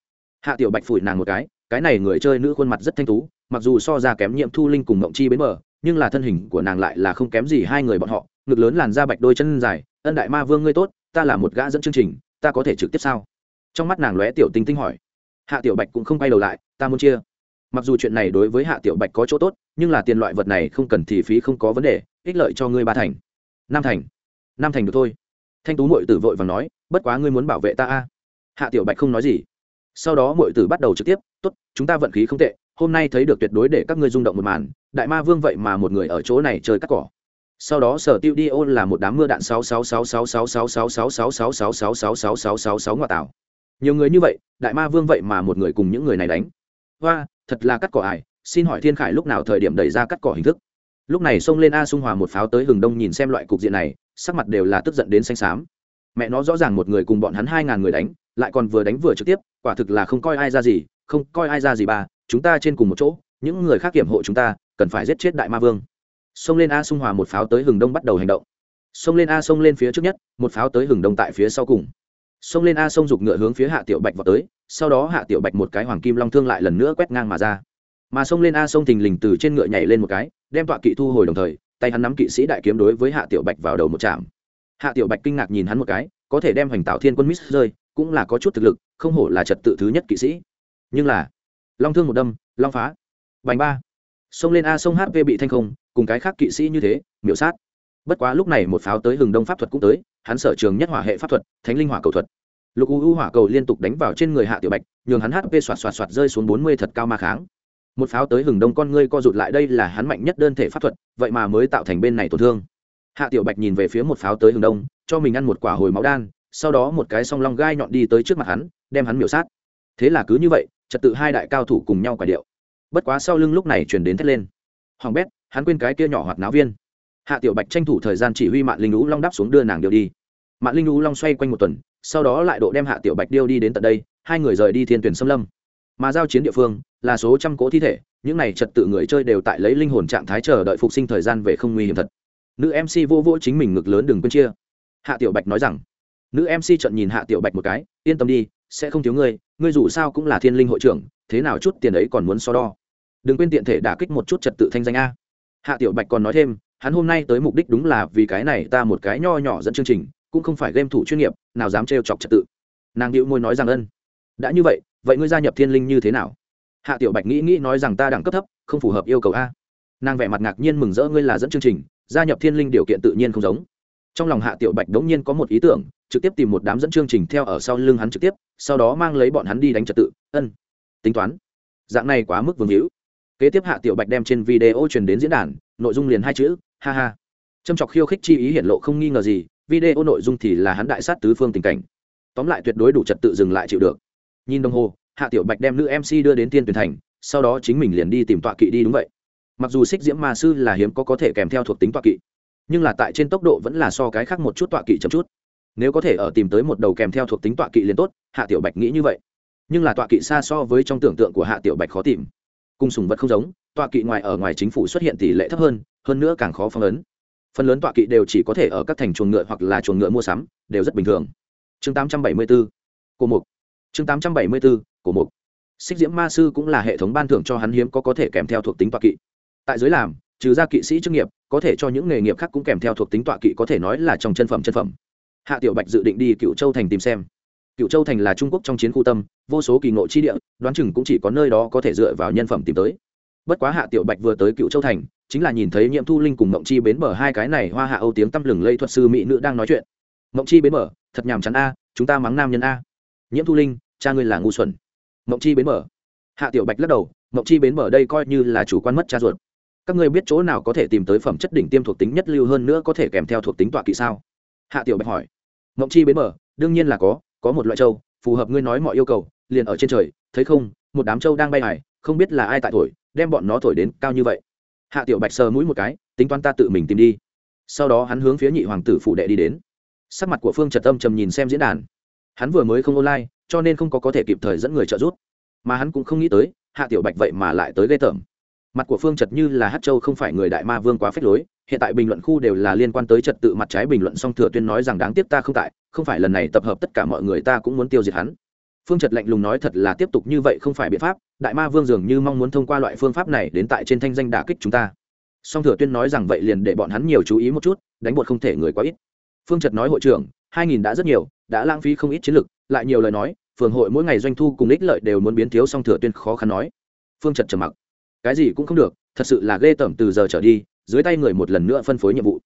Hạ tiểu bạch phủi nàng một cái cái này người chơi nữ khuôn mặt rất thanh tú, mặc dù so ra kém nhiệm thu linh cùng mộng chi bến mở nhưng là thân hình của nàng lại là không kém gì hai người bọn họ, ngực lớn làn da bạch đôi chân dài, ân đại ma vương ngươi tốt, ta là một gã dẫn chương trình, ta có thể trực tiếp sao? Trong mắt nàng lóe tiểu tinh tinh hỏi. Hạ tiểu bạch cũng không quay đầu lại, ta muốn chia. Mặc dù chuyện này đối với hạ tiểu bạch có chỗ tốt, nhưng là tiền loại vật này không cần thì phí không có vấn đề, ích lợi cho ngươi ba thành. Năm thành. Năm thành được thôi. Thanh tú mội tử vội và nói, bất quá ngươi muốn bảo vệ ta a. Hạ tiểu bạch không nói gì sau đó mọi tử bắt đầu trực tiếp tốt chúng ta vận khí không tệ hôm nay thấy được tuyệt đối để các ngươi rung động một màn đại ma vương vậy mà một người ở chỗ này chơi cắt cỏ sau đó sở tiêu đi ô là một đám mưa đạn sáu sáu sáu sáu sáu sáu sáu sáu sáu sáu sáu sáu sáu sáu sáu sáu sáu ngoại tảo nhiều người như vậy đại ma vương vậy mà một người cùng những người này đánh hoa thật là cắt cỏ ải xin hỏi thiên khải lúc nào thời điểm đẩy ra cắt cỏ hình thức lúc này xông lên a xung hòa một pháo tới hừng đông nhìn xem loại cục diện này sắc mặt đều là tức giận đến xanh xám mẹ nó rõ ràng một người cùng bọn hắn hai ngàn người đánh lại còn vừa đánh vừa trực tiếp, quả thực là không coi ai ra gì, không coi ai ra gì ba chúng ta trên cùng một chỗ, những người khác kiểm hộ chúng ta, cần phải giết chết đại ma vương. Xông lên a xung hòa một pháo tới hừng đông bắt đầu hành động. Xông lên a xông lên phía trước nhất, một pháo tới hừng đông tại phía sau cùng. Xông lên a xông giục ngựa hướng phía hạ tiểu bạch vào tới, sau đó hạ tiểu bạch một cái hoàng kim long thương lại lần nữa quét ngang mà ra. Mà xông lên a xông thình lình từ trên ngựa nhảy lên một cái, đem tọa kỵ thu hồi đồng thời, tay hắn nắm kỵ sĩ đại kiếm đối với hạ tiểu bạch vào đầu một chạm. Hạ tiểu bạch kinh ngạc nhìn hắn một cái, có thể đem hoành tạo thiên quân mít rơi cũng là có chút thực lực, không hổ là trật tự thứ nhất kỵ sĩ. Nhưng là, long thương một đâm, long phá. Bành ba. Xông lên a sông hp bị thanh không, cùng cái khác kỵ sĩ như thế, miểu sát. Bất quá lúc này một pháo tới hừng đông pháp thuật cũng tới, hắn sở trường nhất hỏa hệ pháp thuật, thánh linh hỏa cầu thuật. Lục u hỏa cầu liên tục đánh vào trên người hạ tiểu bạch, nhường hắn hp xoạt xoạt xoạt rơi xuống bốn mươi thật cao ma kháng. Một pháo tới hừng đông con ngươi co rụt lại đây là hắn mạnh nhất đơn thể pháp thuật, vậy mà mới tạo thành bên này tổn thương. Hạ tiểu bạch nhìn về phía một pháo tới hừng đông, cho mình ăn một quả hồi máu đan sau đó một cái song long gai nhọn đi tới trước mặt hắn, đem hắn miểu sát. Thế là cứ như vậy, trật tự hai đại cao thủ cùng nhau quả điệu. Bất quá sau lưng lúc này chuyển đến thét lên. Hoàng bét, hắn quên cái kia nhỏ hoạt náo viên. Hạ tiểu bạch tranh thủ thời gian chỉ huy mạng linh lũ long đáp xuống đưa nàng điệu đi. Mạng linh lũ long xoay quanh một tuần, sau đó lại độ đem hạ tiểu bạch điêu đi đến tận đây, hai người rời đi thiên tuyển xâm lâm. Mà giao chiến địa phương là số trăm cỗ thi thể, những này trật tự người chơi đều tại lấy linh hồn trạng thái chờ đợi phục sinh thời gian về không nguy hiểm thật. Nữ mc vô vô chính mình ngực lớn đừng quên chia. Hạ tiểu bạch nói rằng nữ mc trận nhìn hạ tiểu bạch một cái, yên tâm đi, sẽ không thiếu ngươi ngươi dù sao cũng là thiên linh hội trưởng, thế nào chút tiền ấy còn muốn so đo. Đừng quên tiện thể đả kích một chút trật tự thanh danh a. Hạ tiểu bạch còn nói thêm, hắn hôm nay tới mục đích đúng là vì cái này ta một cái nho nhỏ dẫn chương trình, cũng không phải game thủ chuyên nghiệp, nào dám trêu chọc trật tự. Nàng điệu môi nói rằng, ân, đã như vậy vậy ngươi gia nhập thiên linh như thế nào? Hạ tiểu bạch nghĩ nghĩ nói rằng, ta đẳng cấp thấp, không phù hợp yêu cầu a. Nàng vẻ mặt ngạc nhiên mừng rỡ, ngươi là dẫn chương trình, gia nhập thiên linh điều kiện tự nhiên không giống trong lòng hạ tiểu bạch đống nhiên có một ý tưởng, trực tiếp tìm một đám dẫn chương trình theo ở sau lưng hắn trực tiếp, sau đó mang lấy bọn hắn đi đánh trật tự, ân, tính toán. Dạng này quá mức vương hữu. Kế tiếp hạ tiểu bạch đem trên video truyền đến diễn đàn, nội dung liền hai chữ, ha ha. Châm chọc khiêu khích chi ý hiện lộ không nghi ngờ gì, video nội dung thì là hắn đại sát tứ phương tình cảnh. Tóm lại tuyệt đối đủ trật tự dừng lại chịu được. Nhìn đồng hồ, hạ tiểu bạch đem nữ mc đưa đến tiên tuyển thành, sau đó chính mình liền đi tìm tọa kỵ đi đúng vậy. Mặc dù xích diễm ma sư là hiếm có có thể kèm theo thuộc tính tọa kỵ nhưng là tại trên tốc độ vẫn là so cái khác một chút tọa kỵ chậm chút. Nếu có thể ở tìm tới một đầu kèm theo thuộc tính tọa kỵ liền tốt, hạ tiểu bạch nghĩ như vậy. Nhưng là tọa kỵ xa so với trong tưởng tượng của hạ tiểu bạch khó tìm. Cung sùng vật không giống, tọa kỵ ngoài ở ngoài chính phủ xuất hiện tỷ lệ thấp hơn hơn nữa càng khó phong ấn. Phần lớn tọa kỵ đều chỉ có thể ở các thành chuồng ngựa hoặc là chuồng ngựa mua sắm, đều rất bình thường. Chương 874 cổ mục. Chương 874 cổ mục. Xích diễm ma sư cũng là hệ thống ban thưởng cho hắn hiếm có có thể kèm theo thuộc tính tọa kỵ. Tại dưới làm trừ ra kỵ sĩ chức nghiệp, có thể cho những nghề nghiệp khác cũng kèm theo thuộc tính tọa kỵ có thể nói là trong chân phẩm chân phẩm. Hạ tiểu bạch dự định đi cựu châu thành tìm xem. Cựu châu thành là trung quốc trong chiến khu tâm, vô số kỳ ngộ chi địa, đoán chừng cũng chỉ có nơi đó có thể dựa vào nhân phẩm tìm tới. Bất quá hạ tiểu bạch vừa tới cựu châu thành, chính là nhìn thấy nhiệm thu linh cùng mộng chi bến bờ hai cái này hoa hạ âu tiếng tăm lừng lây thuật sư mỹ nữ đang nói chuyện. Mộng chi bến bờ, thật nhàm chán a, chúng ta mắng nam nhân a. Nhiễm thu linh, cha ngươi là ngu xuẩn. Mộng chi bến bờ. Hạ tiểu bạch lắc đầu, mộng chi bến bờ đây coi như là chủ quan mất cha ruột các ngươi biết chỗ nào có thể tìm tới phẩm chất đỉnh tiêm thuộc tính nhất lưu hơn nữa có thể kèm theo thuộc tính tọa kỵ sao? Hạ tiểu bạch hỏi. Mộng chi bến mở, đương nhiên là có có một loại châu phù hợp ngươi nói mọi yêu cầu liền ở trên trời thấy không một đám châu đang bay hải không biết là ai tại thổi đem bọn nó thổi đến cao như vậy. Hạ tiểu bạch sờ mũi một cái tính toán ta tự mình tìm đi. Sau đó hắn hướng phía nhị hoàng tử phụ đệ đi đến. Sắc mặt của phương trật tâm trầm nhìn xem diễn đàn. Hắn vừa mới không online cho nên không có có thể kịp thời dẫn người trợ giúp. Mà hắn cũng không nghĩ tới hạ tiểu bạch vậy mà lại tới gây tởm mặt của phương trật như là hát châu không phải người đại ma vương quá phết lối, hiện tại bình luận khu đều là liên quan tới trật tự mặt trái bình luận song thừa tuyên nói rằng đáng tiếc ta không tại, không phải lần này tập hợp tất cả mọi người ta cũng muốn tiêu diệt hắn. Phương trật lạnh lùng nói thật là tiếp tục như vậy không phải biện pháp, đại ma vương dường như mong muốn thông qua loại phương pháp này đến tại trên thanh danh đả kích chúng ta. Song thừa tuyên nói rằng vậy liền để bọn hắn nhiều chú ý một chút, đánh bột không thể người quá ít. Phương trật nói hội trưởng, hai nghìn đã rất nhiều, đã lãng phí không ít chiến lực, lại nhiều lời nói, phường hội mỗi ngày doanh thu cùng ích lợi đều muốn biến thiếu song thừa tuyên khó khăn nói. Phương trật trầm mặc cái gì cũng không được, thật sự là ghê tởm từ giờ trở đi, dưới tay người một lần nữa phân phối nhiệm vụ.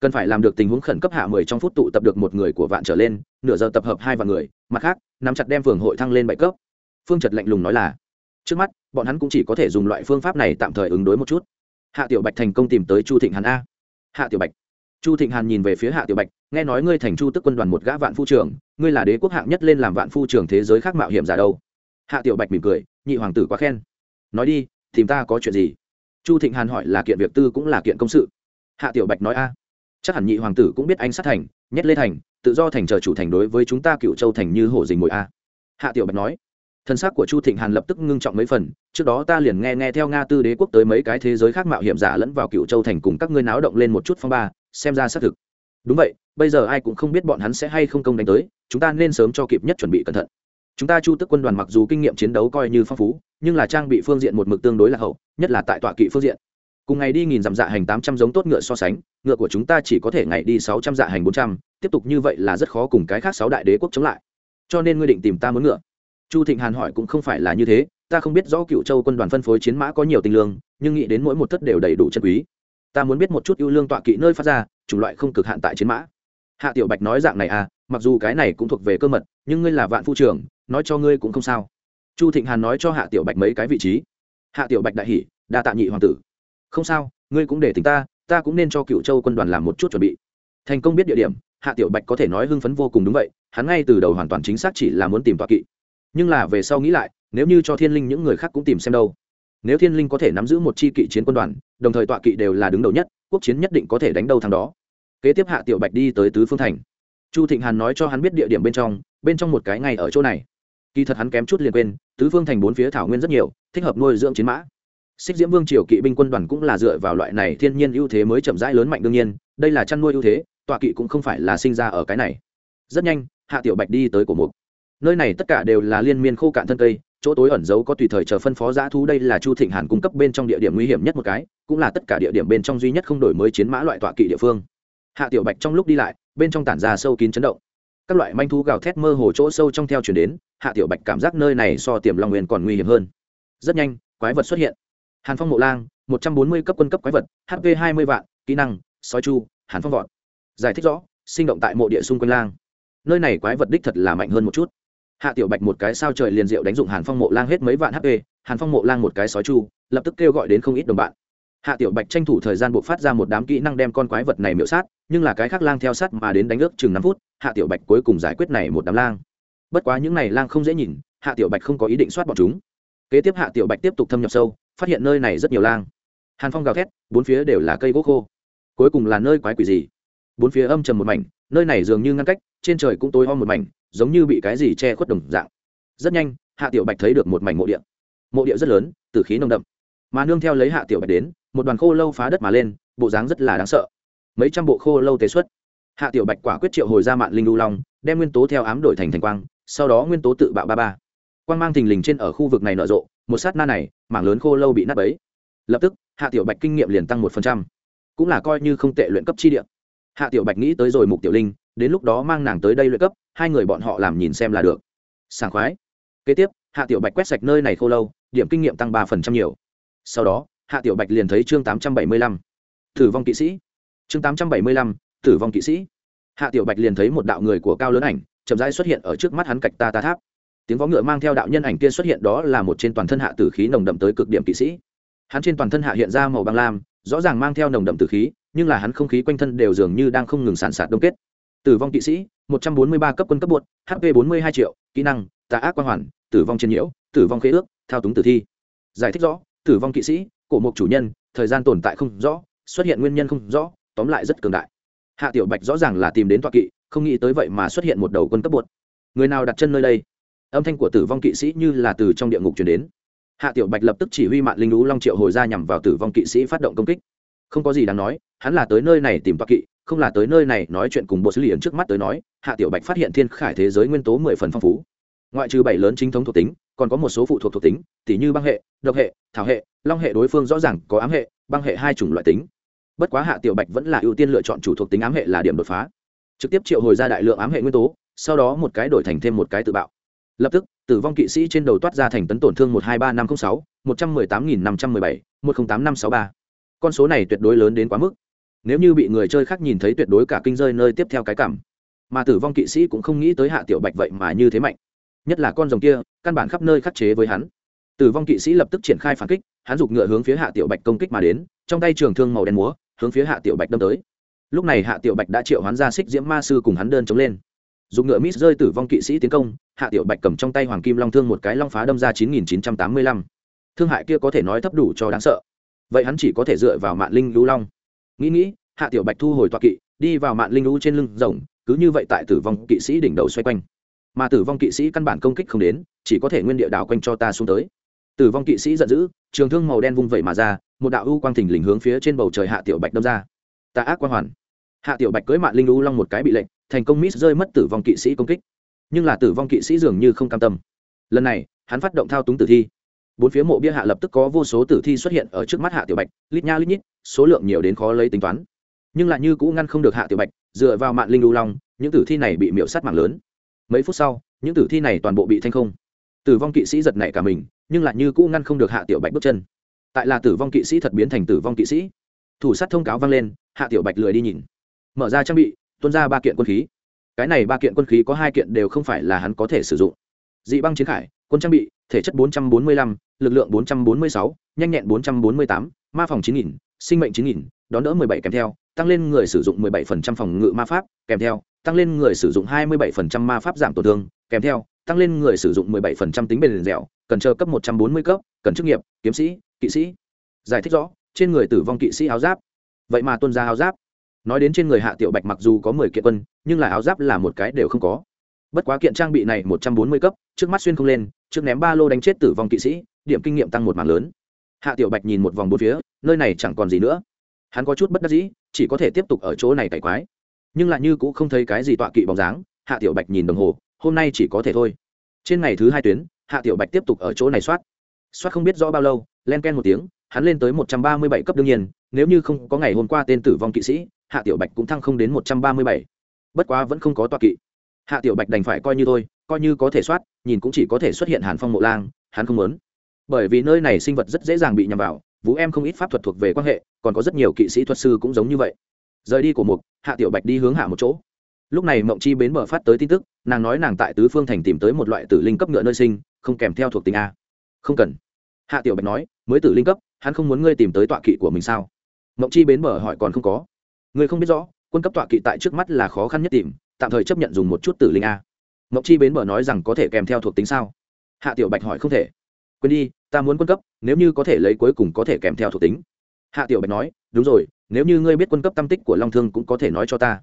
Cần phải làm được tình huống khẩn cấp hạ mười trong phút tụ tập được một người của vạn trở lên, nửa giờ tập hợp hai vạn người, mặt khác, nắm chặt đem phường hội thăng lên bảy cấp. Phương trật lạnh lùng nói là, trước mắt, bọn hắn cũng chỉ có thể dùng loại phương pháp này tạm thời ứng đối một chút. Hạ tiểu bạch thành công tìm tới chu thịnh hàn a. Hạ tiểu bạch, chu thịnh hàn nhìn về phía hạ tiểu bạch, nghe nói ngươi thành chu tức quân đoàn một gã vạn phu trưởng, ngươi là đế quốc hạng nhất lên làm vạn phu trưởng thế giới khác mạo hiểm giả đâu. Hạ tiểu bạch mỉm cười, nhị hoàng tử quá khen. Nói đi tìm ta có chuyện gì? Chu thịnh hàn hỏi là kiện việc tư cũng là kiện công sự. Hạ tiểu bạch nói a. Chắc hẳn nhị hoàng tử cũng biết anh sát thành, nhét lê thành, tự do thành chờ chủ thành đối với chúng ta cựu châu thành như hổ dình mồi a. Hạ tiểu bạch nói. Thân xác của chu thịnh hàn lập tức ngưng trọng mấy phần, trước đó ta liền nghe nghe theo nga tư đế quốc tới mấy cái thế giới khác mạo hiểm giả lẫn vào cựu châu thành cùng các ngươi náo động lên một chút phong ba, xem ra xác thực. Đúng vậy, bây giờ ai cũng không biết bọn hắn sẽ hay không công đánh tới, chúng ta nên sớm cho kịp nhất chuẩn bị cẩn thận chúng ta chu tức quân đoàn mặc dù kinh nghiệm chiến đấu coi như phong phú, nhưng là trang bị phương diện một mực tương đối là hậu, nhất là tại tọa kỵ phương diện. Cùng ngày đi nghìn dặm dạ hành tám trăm giống tốt ngựa so sánh, ngựa của chúng ta chỉ có thể ngày đi sáu trăm dạ hành bốn trăm, tiếp tục như vậy là rất khó cùng cái khác sáu đại đế quốc chống lại. Cho nên ngươi định tìm ta muốn ngựa. Chu thịnh hàn hỏi cũng không phải là như thế, ta không biết rõ cựu châu quân đoàn phân phối chiến mã có nhiều tình lương, nhưng nghĩ đến mỗi một thất đều đầy đủ chân quý. Ta muốn biết một chút ưu lương tọa kỵ nơi phát ra, chủng loại không cực hạn tại chiến mã. Hạ tiểu bạch nói dạng này à mặc dù cái này cũng thuộc về cơ mật, nhưng ngươi là vạn phu trưởng nói cho ngươi cũng không sao. Chu thịnh hàn nói cho hạ tiểu bạch mấy cái vị trí. Hạ tiểu bạch đại hỉ, đa tạ nhị hoàng tử. Không sao, ngươi cũng để tính ta ta cũng nên cho cựu châu quân đoàn làm một chút chuẩn bị. Thành công biết địa điểm, hạ tiểu bạch có thể nói hưng phấn vô cùng đúng vậy, hắn ngay từ đầu hoàn toàn chính xác chỉ là muốn tìm tọa kỵ. Nhưng là về sau nghĩ lại, nếu như cho thiên linh những người khác cũng tìm xem đâu. Nếu thiên linh có thể nắm giữ một chi kỵ chiến quân đoàn, đồng thời tọa kỵ đều là đứng đầu nhất, quốc chiến nhất định có thể đánh đâu thằng đó. Kế tiếp hạ tiểu bạch đi tới tứ phương thành. Chu thịnh hàn nói cho hắn biết địa điểm bên trong bên trong một cái ngay ở chỗ này kỳ thật hắn kém chút liền quên, tứ phương thành bốn phía thảo nguyên rất nhiều, thích hợp nuôi dưỡng chiến mã. Xích diễm vương triều kỵ binh quân đoàn cũng là dựa vào loại này thiên nhiên ưu thế mới chậm rãi lớn mạnh đương nhiên, đây là chăn nuôi ưu thế, tọa kỵ cũng không phải là sinh ra ở cái này. Rất nhanh, hạ tiểu bạch đi tới cổ mục. Nơi này tất cả đều là liên miên khô cạn thân cây, chỗ tối ẩn giấu có tùy thời chờ phân phó giã thú, đây là chu thịnh hàn cung cấp bên trong địa điểm nguy hiểm nhất một cái, cũng là tất cả địa điểm bên trong duy nhất không đổi mới chiến mã loại tọa kỵ địa phương. Hạ tiểu bạch trong lúc đi lại, bên trong tản ra sâu kín chấn động các loại manh thú gào thét mơ hồ chỗ sâu trong theo chuyển đến, hạ tiểu bạch cảm giác nơi này so tiềm long nguyên còn nguy hiểm hơn. Rất nhanh, quái vật xuất hiện. Hàn phong mộ lang, một trăm bốn mươi cấp quân cấp quái vật hp hai mươi vạn, kỹ năng, sói chu, hàn phong vọt. Giải thích rõ, sinh động tại mộ địa xung quanh lang. Nơi này quái vật đích thật là mạnh hơn một chút. Hạ tiểu bạch một cái sao trời liền diệu đánh dụng hàn phong mộ lang hết mấy vạn hp hàn phong mộ lang một cái sói chu, lập tức kêu gọi đến không ít đồng bạn. Hạ tiểu bạch tranh thủ thời gian buộc phát ra một đám kỹ năng đem con quái vật này miễu sát, nhưng là cái khác lang theo sát mà đến đánh ước chừng năm phút hạ tiểu bạch cuối cùng giải quyết này một đám lang. Bất quá những này lang không dễ nhìn, hạ tiểu bạch không có ý định soát bọn chúng. Kế tiếp hạ tiểu bạch tiếp tục thâm nhập sâu, phát hiện nơi này rất nhiều lang. Hàn phong gào thét, bốn phía đều là cây gỗ khô. Cuối cùng là nơi quái quỷ gì? Bốn phía âm trầm một mảnh, nơi này dường như ngăn cách, trên trời cũng tối om một mảnh, giống như bị cái gì che khuất đồng dạng. Rất nhanh, hạ tiểu bạch thấy được một mảnh mộ địa. Mộ địa rất lớn từ khí nồng đậm. Mà nương theo lấy hạ tiểu bạch đến, một đoàn khô lâu phá đất mà lên, bộ dáng rất là đáng sợ. Mấy trăm bộ khô lâu tế xuất hạ tiểu bạch quả quyết triệu hồi ra mạng linh lưu long, đem nguyên tố theo ám đổi thành thành quang, sau đó nguyên tố tự bạo ba ba. Quang mang thình lình trên ở khu vực này nở rộ, một sát na này, mảng lớn khô lâu bị nát bấy. Lập tức, hạ tiểu bạch kinh nghiệm liền tăng một phần trăm. Cũng là coi như không tệ luyện cấp chi địa. Hạ tiểu bạch nghĩ tới rồi mục tiểu linh, đến lúc đó mang nàng tới đây luyện cấp, hai người bọn họ làm nhìn xem là được. Sảng khoái. Kế tiếp, hạ tiểu bạch quét sạch nơi này khô lâu, điểm kinh nghiệm tăng ba phần trăm nhiều. Sau đó, hạ tiểu bạch liền thấy chương tám trăm bảy mươi lăm. Tử vong kỵ sĩ. Chương tám trăm bảy mươi lăm tử vong kỵ sĩ. Hạ tiểu bạch liền thấy một đạo người của cao lớn ảnh chậm rãi xuất hiện ở trước mắt hắn cạch ta ta tháp. Tiếng vó ngựa mang theo đạo nhân ảnh kia xuất hiện đó là một trên toàn thân hạ tử khí nồng đậm tới cực điểm kỵ sĩ. Hắn trên toàn thân hạ hiện ra màu băng lam, rõ ràng mang theo nồng đậm tử khí, nhưng là hắn không khí quanh thân đều dường như đang không ngừng sản sạt đông kết. Tử vong kỵ sĩ, một trăm bốn mươi ba cấp quân cấp bột hp bốn mươi hai triệu, kỹ năng, tà ác quan hoàn, tử vong chiến nhiễu, tử vong khế ước, thao túng tử thi. Giải thích rõ, tử vong kỵ sĩ, cổ mục chủ nhân, thời gian tồn tại không rõ, xuất hiện nguyên nhân không rõ, tóm lại rất cường đại hạ tiểu bạch rõ ràng là tìm đến toa kỵ, không nghĩ tới vậy mà xuất hiện một đầu quân cấp bột người nào đặt chân nơi đây? Âm thanh của tử vong kỵ sĩ như là từ trong địa ngục chuyển đến. Hạ tiểu bạch lập tức chỉ huy mạng linh lũ long triệu hồi ra nhằm vào tử vong kỵ sĩ phát động công kích. Không có gì đáng nói, hắn là tới nơi này tìm toa kỵ, không là tới nơi này nói chuyện cùng bộ xử liền trước mắt tới nói, hạ tiểu bạch phát hiện thiên khải thế giới nguyên tố mười phần phong phú. Ngoại trừ bảy lớn chính thống thuộc tính, còn có một số phụ thuộc thuộc tính, tỉ như băng hệ, độc hệ, thảo hệ, long hệ đối phương rõ ràng có ám hệ, băng hệ hai chủng loại tính bất quá hạ tiểu bạch vẫn là ưu tiên lựa chọn chủ thuộc tính ám hệ là điểm đột phá. Trực tiếp triệu hồi ra đại lượng ám hệ nguyên tố, sau đó một cái đổi thành thêm một cái tự bạo. Lập tức, tử vong kỵ sĩ trên đầu toát ra thành tấn tổn thương một hai ba năm t r ă n sáu, một trăm mười tám nghìn năm trăm mười bảy, một trăm tám năm sáu ba. Con số này tuyệt đối lớn đến quá mức. Nếu như bị người chơi khác nhìn thấy tuyệt đối cả kinh rơi nơi tiếp theo cái cảm. Mà tử vong kỵ sĩ cũng không nghĩ tới hạ tiểu bạch vậy mà như thế mạnh. Nhất là con rồng kia, căn bản khắp nơi khắc chế với hắn tử vong kỵ sĩ lập tức triển khai phản kích, hắn giục ngựa hướng phía hạ tiểu bạch công kích mà đến, trong tay trường thương màu đen múa, hướng phía hạ tiểu bạch đâm tới. Lúc này hạ tiểu bạch đã triệu hoán ra xích diễm ma sư cùng hắn đơn chống lên. Dùng ngựa mít rơi tử vong kỵ sĩ tiến công, hạ tiểu bạch cầm trong tay hoàng kim long thương một cái long phá đâm ra chín nghìn chín trăm tám mươi lăm. Thương hại kia có thể nói thấp đủ cho đáng sợ. Vậy hắn chỉ có thể dựa vào mạng linh lũ long. Nghĩ nghĩ, hạ tiểu bạch thu hồi toa kỵ, đi vào mạng linh lũ trên lưng rồng, cứ như vậy tại tử vong kỵ sĩ đỉnh đầu xoay quanh. Mà tử vong kỵ sĩ căn bản công kích không đến, chỉ có thể nguyên địa đảo quanh cho ta xuống tới tử vong kỵ sĩ giận dữ, trường thương màu đen vung vẩy mà ra, một đạo ưu quang thình lình hướng phía trên bầu trời hạ tiểu bạch đâm ra. Ta ác quang hoàn. Hạ tiểu bạch cưới mạng linh U long một cái bị lệnh, thành công miss rơi mất tử vong kỵ sĩ công kích. Nhưng là tử vong kỵ sĩ dường như không cam tâm. Lần này, hắn phát động thao túng tử thi. Bốn phía mộ bia hạ lập tức có vô số tử thi xuất hiện ở trước mắt hạ tiểu bạch, lít nha lít nhít, số lượng nhiều đến khó lấy tính toán. Nhưng lại như cũ ngăn không được hạ tiểu bạch, dựa vào mạng linh lưu long, những tử thi này bị miễu sát mạng lớn. Mấy phút sau, những tử thi này toàn bộ bị thanh không. Tử vong kỵ sĩ giật nảy cả mình nhưng lại như cũ ngăn không được hạ tiểu bạch bước chân. Tại là tử vong kỵ sĩ thật biến thành tử vong kỵ sĩ. Thủ sát thông cáo vang lên hạ tiểu bạch lười đi nhìn. Mở ra trang bị tuân ra ba kiện quân khí. Cái này ba kiện quân khí có hai kiện đều không phải là hắn có thể sử dụng. Dị băng chiến khải quân trang bị thể chất 445, lực lượng 446, nhanh nhẹn 448, ma phòng 9000, sinh mệnh 9000, đón đỡ 17 kèm theo, tăng lên người sử dụng 17% phòng ngự ma pháp, kèm theo, tăng lên người sử dụng 27% ma pháp giảm tổn thương, kèm theo, tăng lên người sử dụng 17% tính bền dẻo, cần chờ cấp 140 cấp, cần chức nghiệp, kiếm sĩ, kỵ sĩ. Giải thích rõ, trên người tử vong kỵ sĩ áo giáp. Vậy mà tuân ra áo giáp. Nói đến trên người Hạ Tiểu Bạch mặc dù có 10 kiện quân, nhưng là áo giáp là một cái đều không có bất quá kiện trang bị này một trăm bốn mươi cấp trước mắt xuyên không lên trước ném ba lô đánh chết tử vong kỵ sĩ điểm kinh nghiệm tăng một mảng lớn hạ tiểu bạch nhìn một vòng bốn phía nơi này chẳng còn gì nữa hắn có chút bất đắc dĩ chỉ có thể tiếp tục ở chỗ này cày quái nhưng lại như cũng không thấy cái gì tọa kỵ bóng dáng hạ tiểu bạch nhìn đồng hồ hôm nay chỉ có thể thôi trên ngày thứ hai tuyến hạ tiểu bạch tiếp tục ở chỗ này soát. Soát không biết rõ bao lâu, len ken một tiếng, hắn lên tới một trăm ba mươi bảy cấp đương nhiên, nếu như không có ngày hôm qua tên tử vong kỵ sĩ, hạ tiểu bạch cũng thăng không đến một trăm ba mươi bảy. Bất quá vẫn không có tọa kỵ. Hạ tiểu bạch đành phải coi như thôi, coi như có thể soát, nhìn cũng chỉ có thể xuất hiện hàn phong mộ lang, hắn không muốn. Bởi vì nơi này sinh vật rất dễ dàng bị nhầm vào, vũ em không ít pháp thuật thuộc về quan hệ, còn có rất nhiều kỵ sĩ thuật sư cũng giống như vậy. Rời đi của mục, hạ tiểu bạch đi hướng hạ một chỗ. Lúc này mộng chi bến bờ phát tới tin tức, nàng nói nàng tại tứ phương thành tìm tới một loại tử linh cấp ngựa nơi sinh không kèm theo thuộc tính a. Không cần. Hạ tiểu bạch nói, mới tử linh cấp, hắn không muốn ngươi tìm tới tọa kỵ của mình sao? Mộng chi bến mở hỏi còn không có. Ngươi không biết rõ, quân cấp tọa kỵ tại trước mắt là khó khăn nhất tìm, tạm thời chấp nhận dùng một chút tử linh a. Mộng chi bến bờ nói rằng có thể kèm theo thuộc tính sao? Hạ tiểu bạch hỏi không thể. Quên đi, ta muốn quân cấp, nếu như có thể lấy cuối cùng có thể kèm theo thuộc tính. Hạ tiểu bạch nói, đúng rồi, nếu như ngươi biết quân cấp tâm tích của long thương cũng có thể nói cho ta.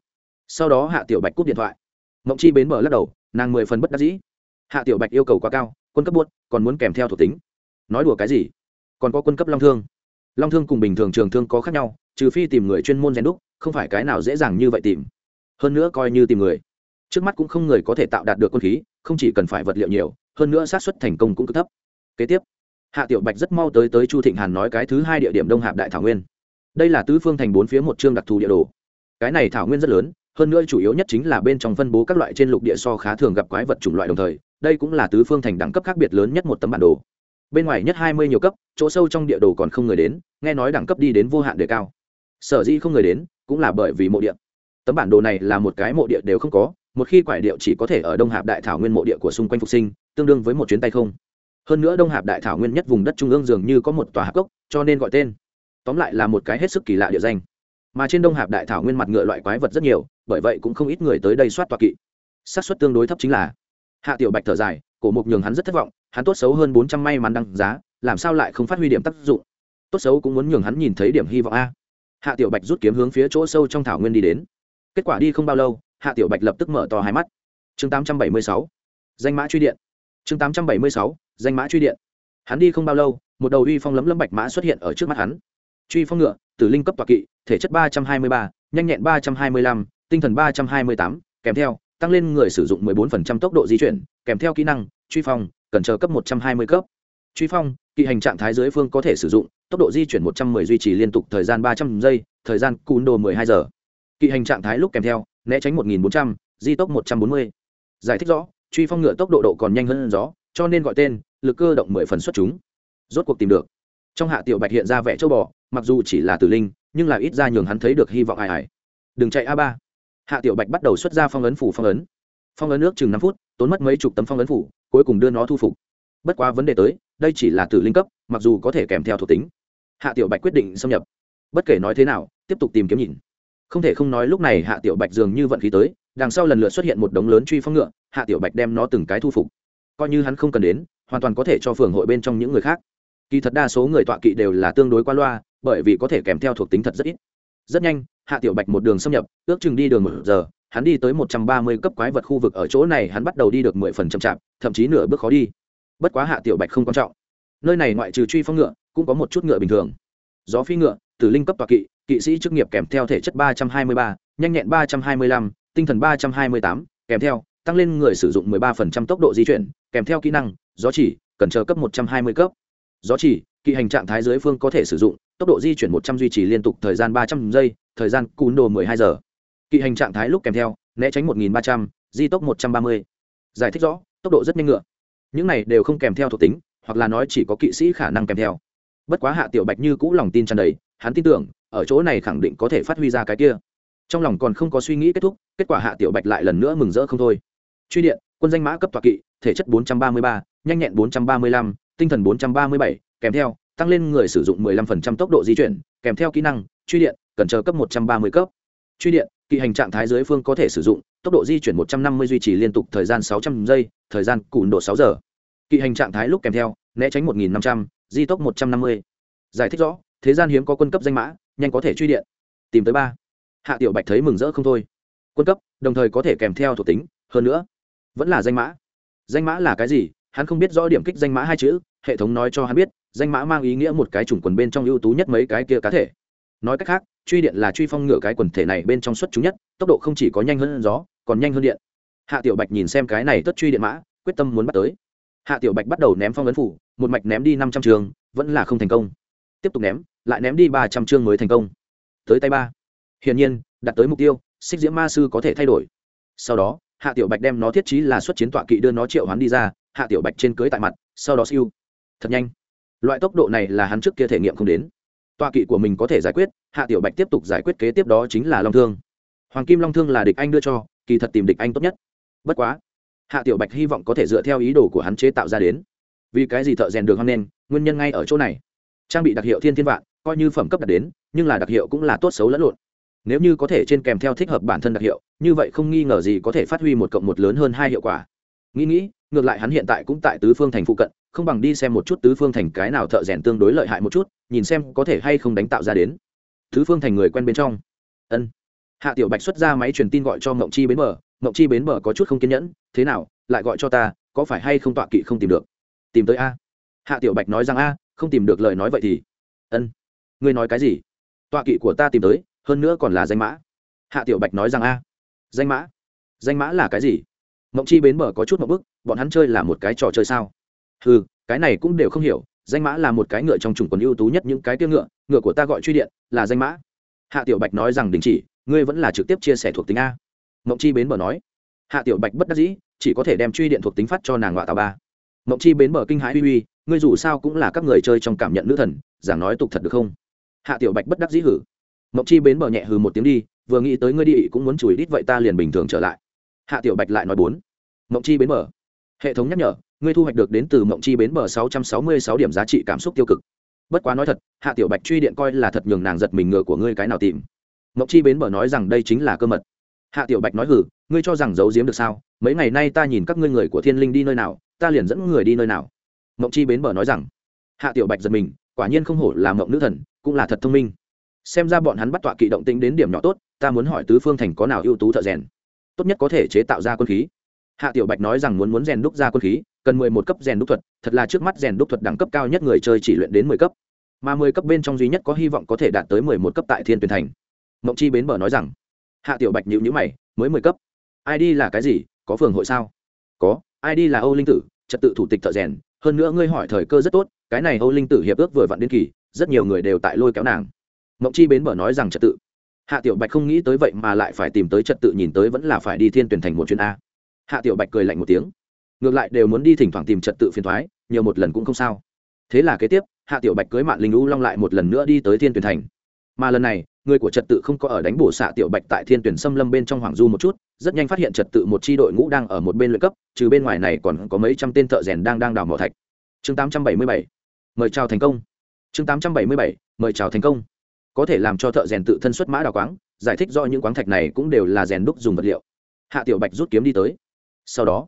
Sau đó hạ tiểu bạch cúp điện thoại. Mộng chi bến bờ lắc đầu, nàng mười phần bất đắc dĩ. Hạ tiểu bạch yêu cầu quá cao quân cấp buốt, còn muốn kèm theo thuộc tính. Nói đùa cái gì? Còn có quân cấp long thương. Long thương cùng bình thường trường thương có khác nhau, trừ phi tìm người chuyên môn rèn đúc, không phải cái nào dễ dàng như vậy tìm. Hơn nữa coi như tìm người, trước mắt cũng không người có thể tạo đạt được quân khí, không chỉ cần phải vật liệu nhiều, hơn nữa xác suất thành công cũng cực thấp. Kế tiếp, hạ tiểu bạch rất mau tới tới chu thịnh hàn nói cái thứ hai địa điểm đông hạp đại thảo nguyên. Đây là tứ phương thành bốn phía một chương đặc thù địa đồ. Cái này thảo nguyên rất lớn, hơn nữa chủ yếu nhất chính là bên trong phân bố các loại trên lục địa so khá thường gặp quái vật chủng loại đồng thời đây cũng là tứ phương thành đẳng cấp khác biệt lớn nhất một tấm bản đồ. Bên ngoài nhất hai mươi nhiều cấp, chỗ sâu trong địa đồ còn không người đến, nghe nói đẳng cấp đi đến vô hạn đề cao. Sở di không người đến, cũng là bởi vì mộ địa. Tấm bản đồ này là một cái mộ địa đều không có, một khi quải điệu chỉ có thể ở đông hạp đại thảo nguyên mộ địa của xung quanh phục sinh, tương đương với một chuyến tay không. Hơn nữa đông hạp đại thảo nguyên nhất vùng đất trung ương dường như có một tòa hạp cốc, cho nên gọi tên. Tóm lại là một cái hết sức kỳ lạ địa danh. Mà trên đông hạp đại thảo nguyên mặt ngựa loại quái vật rất nhiều, bởi vậy cũng không ít người tới đây soát tọa kỵ. Xác suất tương đối thấp chính là hạ tiểu bạch thở dài, cổ mục nhường hắn rất thất vọng, hắn tốt xấu hơn bốn trăm may mắn đăng giá, làm sao lại không phát huy điểm tác dụng? Tốt xấu cũng muốn nhường hắn nhìn thấy điểm hy vọng a. Hạ tiểu bạch rút kiếm hướng phía chỗ sâu trong thảo nguyên đi đến. Kết quả đi không bao lâu, hạ tiểu bạch lập tức mở to hai mắt. Chương tám trăm bảy mươi sáu, danh mã truy điện. Chương tám trăm bảy mươi sáu, danh mã truy điện. Hắn đi không bao lâu, một đầu uy phong lấm lấm bạch mã xuất hiện ở trước mắt hắn. Truy phong ngựa, tử linh cấp tọa kỵ, thể chất ba trăm hai mươi ba, nhanh nhẹn ba trăm hai mươi lăm, tinh thần ba trăm hai mươi tám, kèm theo tăng lên người sử dụng 14% tốc độ di chuyển kèm theo kỹ năng truy phong cần chờ cấp 120 cấp. Truy phong kỵ hành trạng thái dưới phương có thể sử dụng tốc độ di chuyển 110 duy trì liên tục thời gian 300 giây thời gian cún đồ 12 giờ. Kỵ hành trạng thái lúc kèm theo né tránh 1400, di tốc 140. giải thích rõ truy phong ngựa tốc độ độ còn nhanh hơn gió cho nên gọi tên lực cơ động 10 phần xuất chúng. Rốt cuộc tìm được. Trong hạ tiểu bạch hiện ra vẻ châu bò mặc dù chỉ là tử linh nhưng là ít ra nhường hắn thấy được hy vọng ai ai. Đừng chạy a ba hạ tiểu bạch bắt đầu xuất ra phong ấn phủ phong ấn. Phong ấn nước chừng năm phút, tốn mất mấy chục tấm phong ấn phủ, cuối cùng đưa nó thu phục. Bất quá vấn đề tới, đây chỉ là tử linh cấp, mặc dù có thể kèm theo thuộc tính. Hạ tiểu bạch quyết định xâm nhập. Bất kể nói thế nào, tiếp tục tìm kiếm nhìn. Không thể không nói lúc này hạ tiểu bạch dường như vận khí tới, đằng sau lần lượt xuất hiện một đống lớn truy phong ngựa, hạ tiểu bạch đem nó từng cái thu phục. Coi như hắn không cần đến, hoàn toàn có thể cho phường hội bên trong những người khác. Kỳ thật đa số người tọa kỵ đều là tương đối qua loa, bởi vì có thể kèm theo thuộc tính thật rất ít rất nhanh, hạ tiểu bạch một đường xâm nhập, ước chừng đi đường một giờ, hắn đi tới một trăm ba mươi cấp quái vật khu vực ở chỗ này, hắn bắt đầu đi được mười phần chậm chạp, thậm chí nửa bước khó đi. Bất quá hạ tiểu bạch không quan trọng. Nơi này ngoại trừ truy phong ngựa, cũng có một chút ngựa bình thường. Gió phi ngựa, tử linh cấp tọa kỵ kỵ sĩ chức nghiệp kèm theo thể chất ba trăm hai mươi ba, nhanh nhẹn ba trăm hai mươi lăm, tinh thần ba trăm hai mươi tám, kèm theo, tăng lên người sử dụng mười ba phần trăm tốc độ di chuyển, kèm theo kỹ năng, gió chỉ, cần chờ cấp một trăm hai mươi cấp. Gió chỉ, kỵ hành trạng thái dưới phương có thể sử dụng tốc độ di chuyển một trăm duy trì liên tục thời gian ba trăm giây thời gian cún đồ mười hai giờ. Kỵ hành trạng thái lúc kèm theo né tránh một nghìn ba trăm di tốc một trăm ba mươi. Giải thích rõ tốc độ rất nhanh ngựa. Những này đều không kèm theo thuộc tính hoặc là nói chỉ có kỵ sĩ khả năng kèm theo. Bất quá hạ tiểu bạch như cũ lòng tin tràn đầy hắn tin tưởng ở chỗ này khẳng định có thể phát huy ra cái kia. Trong lòng còn không có suy nghĩ kết thúc kết quả hạ tiểu bạch lại lần nữa mừng rỡ không thôi. Truy điện quân danh mã cấp tọa kỵ thể chất 433, nhanh nhẹn 435, tinh thần 437, kèm theo tăng lên người sử dụng 15% tốc độ di chuyển kèm theo kỹ năng truy điện cần chờ cấp 130 cấp. Truy điện kỵ hành trạng thái dưới phương có thể sử dụng tốc độ di chuyển 150 duy trì liên tục thời gian 600 giây thời gian cùn độ 6 giờ. Kỵ hành trạng thái lúc kèm theo né tránh 1500, di tốc 150. giải thích rõ thế gian hiếm có quân cấp danh mã nhanh có thể truy điện. Tìm tới ba. Hạ tiểu bạch thấy mừng rỡ không thôi. Quân cấp đồng thời có thể kèm theo thuộc tính hơn nữa vẫn là danh mã. Danh mã là cái gì? Hắn không biết rõ điểm kích danh mã hai chữ hệ thống nói cho hắn biết danh mã mang ý nghĩa một cái chủng quần bên trong ưu tú nhất mấy cái kia cá thể. Nói cách khác, truy điện là truy phong ngựa cái quần thể này bên trong xuất chúng nhất, tốc độ không chỉ có nhanh hơn gió, còn nhanh hơn điện. Hạ tiểu bạch nhìn xem cái này tất truy điện mã, quyết tâm muốn bắt tới. Hạ tiểu bạch bắt đầu ném phong ấn phủ, một mạch ném đi năm trăm trường, vẫn là không thành công. Tiếp tục ném, lại ném đi ba trăm chương mới thành công. Tới tay ba. Hiển nhiên đặt tới mục tiêu, xích diễm ma sư có thể thay đổi. Sau đó, hạ tiểu bạch đem nó thiết trí là xuất chiến tọa kỵ đưa nó triệu hoán đi ra, hạ tiểu bạch trên cưới tại mặt, sau đó siêu. Thật nhanh loại tốc độ này là hắn trước kia thể nghiệm không đến. Tọa kỵ của mình có thể giải quyết, hạ tiểu bạch tiếp tục giải quyết kế tiếp đó chính là long thương. Hoàng kim long thương là địch anh đưa cho, kỳ thật tìm địch anh tốt nhất. Bất quá, hạ tiểu bạch hy vọng có thể dựa theo ý đồ của hắn chế tạo ra đến. Vì cái gì thợ rèn được hăng nên nguyên nhân ngay ở chỗ này. Trang bị đặc hiệu thiên thiên vạn, coi như phẩm cấp đạt đến, nhưng là đặc hiệu cũng là tốt xấu lẫn lộn. Nếu như có thể trên kèm theo thích hợp bản thân đặc hiệu, như vậy không nghi ngờ gì có thể phát huy một cộng một lớn hơn hai hiệu quả. Nghĩ nghĩ ngược lại hắn hiện tại cũng tại tứ phương thành phụ cận, không bằng đi xem một chút tứ phương thành cái nào thợ rèn tương đối lợi hại một chút, nhìn xem có thể hay không đánh tạo ra đến. Tứ phương thành người quen bên trong. Ân. Hạ tiểu bạch xuất ra máy truyền tin gọi cho mộng chi bến bờ mộng chi bến bờ có chút không kiên nhẫn, thế nào, lại gọi cho ta, có phải hay không tọa kỵ không tìm được? Tìm tới a. Hạ tiểu bạch nói rằng, a, không tìm được lời nói vậy thì. Ân, ngươi nói cái gì? Tọa kỵ của ta tìm tới, hơn nữa còn là danh mã. Hạ tiểu bạch nói rằng, a, danh mã? Danh mã là cái gì? Mộng chi bến bờ có chút một bức bọn hắn chơi là một cái trò chơi sao? Ừ cái này cũng đều không hiểu, danh mã là một cái ngựa trong chủng quần ưu tú nhất những cái tiêu ngựa ngựa của ta gọi truy điện, là danh mã. Hạ tiểu bạch nói rằng đình chỉ, ngươi vẫn là trực tiếp chia sẻ thuộc tính a. Mộng chi bến bờ nói. Hạ tiểu bạch bất đắc dĩ, chỉ có thể đem truy điện thuộc tính phát cho nàng ngoại tàu ba. Mộng chi bến bờ kinh hãi uy uy, ngươi dù sao cũng là các người chơi trong cảm nhận nữ thần, giảng nói tục thật được không? Hạ tiểu bạch bất đắc dĩ hử. Mộng chi bến bờ nhẹ hừ một tiếng đi, vừa nghĩ tới ngươi đi cũng muốn chùi đít vậy ta liền bình thường trở lại. Hạ tiểu bạch lại nói bốn. Mộng chi bến bờ hệ thống nhắc nhở, ngươi thu hoạch được đến từ mộng chi bến bờ sáu trăm sáu mươi sáu điểm giá trị cảm xúc tiêu cực. Bất quá nói thật, hạ tiểu bạch truy điện coi là thật nhường nàng giật mình ngựa của ngươi cái nào tìm. Mộng chi bến bờ nói rằng đây chính là cơ mật. Hạ tiểu bạch nói hử, ngươi cho rằng giấu giếm được sao? Mấy ngày nay ta nhìn các ngươi người của thiên linh đi nơi nào, ta liền dẫn người đi nơi nào. Mộng chi bến bờ nói rằng. Hạ tiểu bạch giật mình, quả nhiên không hổ là mộng nữ thần, cũng là thật thông minh. Xem ra bọn hắn bắt tọa kỵ động tĩnh đến điểm nhỏ tốt, ta muốn hỏi tứ phương thành có nào ưu tú thợ rèn. Tốt nhất có thể chế tạo ra quân khí hạ tiểu bạch nói rằng muốn muốn rèn đúc ra quân khí, cần mười một cấp rèn đúc thuật, thật là trước mắt rèn đúc thuật đẳng cấp cao nhất người chơi chỉ luyện đến mười cấp. Mà mười cấp bên trong duy nhất có hy vọng có thể đạt tới mười một cấp tại thiên tuyển thành. Mộng chi bến bờ nói rằng, hạ tiểu bạch nhịu nhữ mày, mới mười cấp. Id là cái gì? Có phường hội sao? Có id là âu linh tử, trật tự thủ tịch thợ rèn. Hơn nữa ngươi hỏi thời cơ rất tốt, cái này âu linh tử hiệp ước vừa vặn đến kỳ, rất nhiều người đều tại lôi kéo nàng. Mộng chi bến bờ nói rằng trật tự. Hạ tiểu bạch không nghĩ tới vậy mà lại phải tìm tới trật tự, nhìn tới vẫn là phải đi thiên tuyển thành một chuyến a hạ tiểu bạch cười lạnh một tiếng. Ngược lại đều muốn đi thỉnh thoảng tìm trật tự phiền thoái, nhiều một lần cũng không sao. Thế là kế tiếp, hạ tiểu bạch cưới mạng linh u long lại một lần nữa đi tới thiên tuyển thành. Mà lần này, người của trật tự không có ở đánh bổ xạ tiểu bạch tại thiên tuyển xâm lâm bên trong hoàng du một chút, rất nhanh phát hiện trật tự một c h i đội ngũ đang ở một bên luyện cấp, trừ bên ngoài này còn có mấy trăm tên thợ rèn đang đang đào mỏ thạch. Chương tám trăm bảy mươi bảy. Mời chào thành công. Chương tám trăm bảy mươi bảy. Mời chào thành công. Có thể làm cho thợ rèn tự thân xuất mã đào quáng, giải thích do những quáng thạch này cũng đều là rèn đúc dùng vật liệu. Hạ tiểu bạch rút kiếm đi tới sau đó,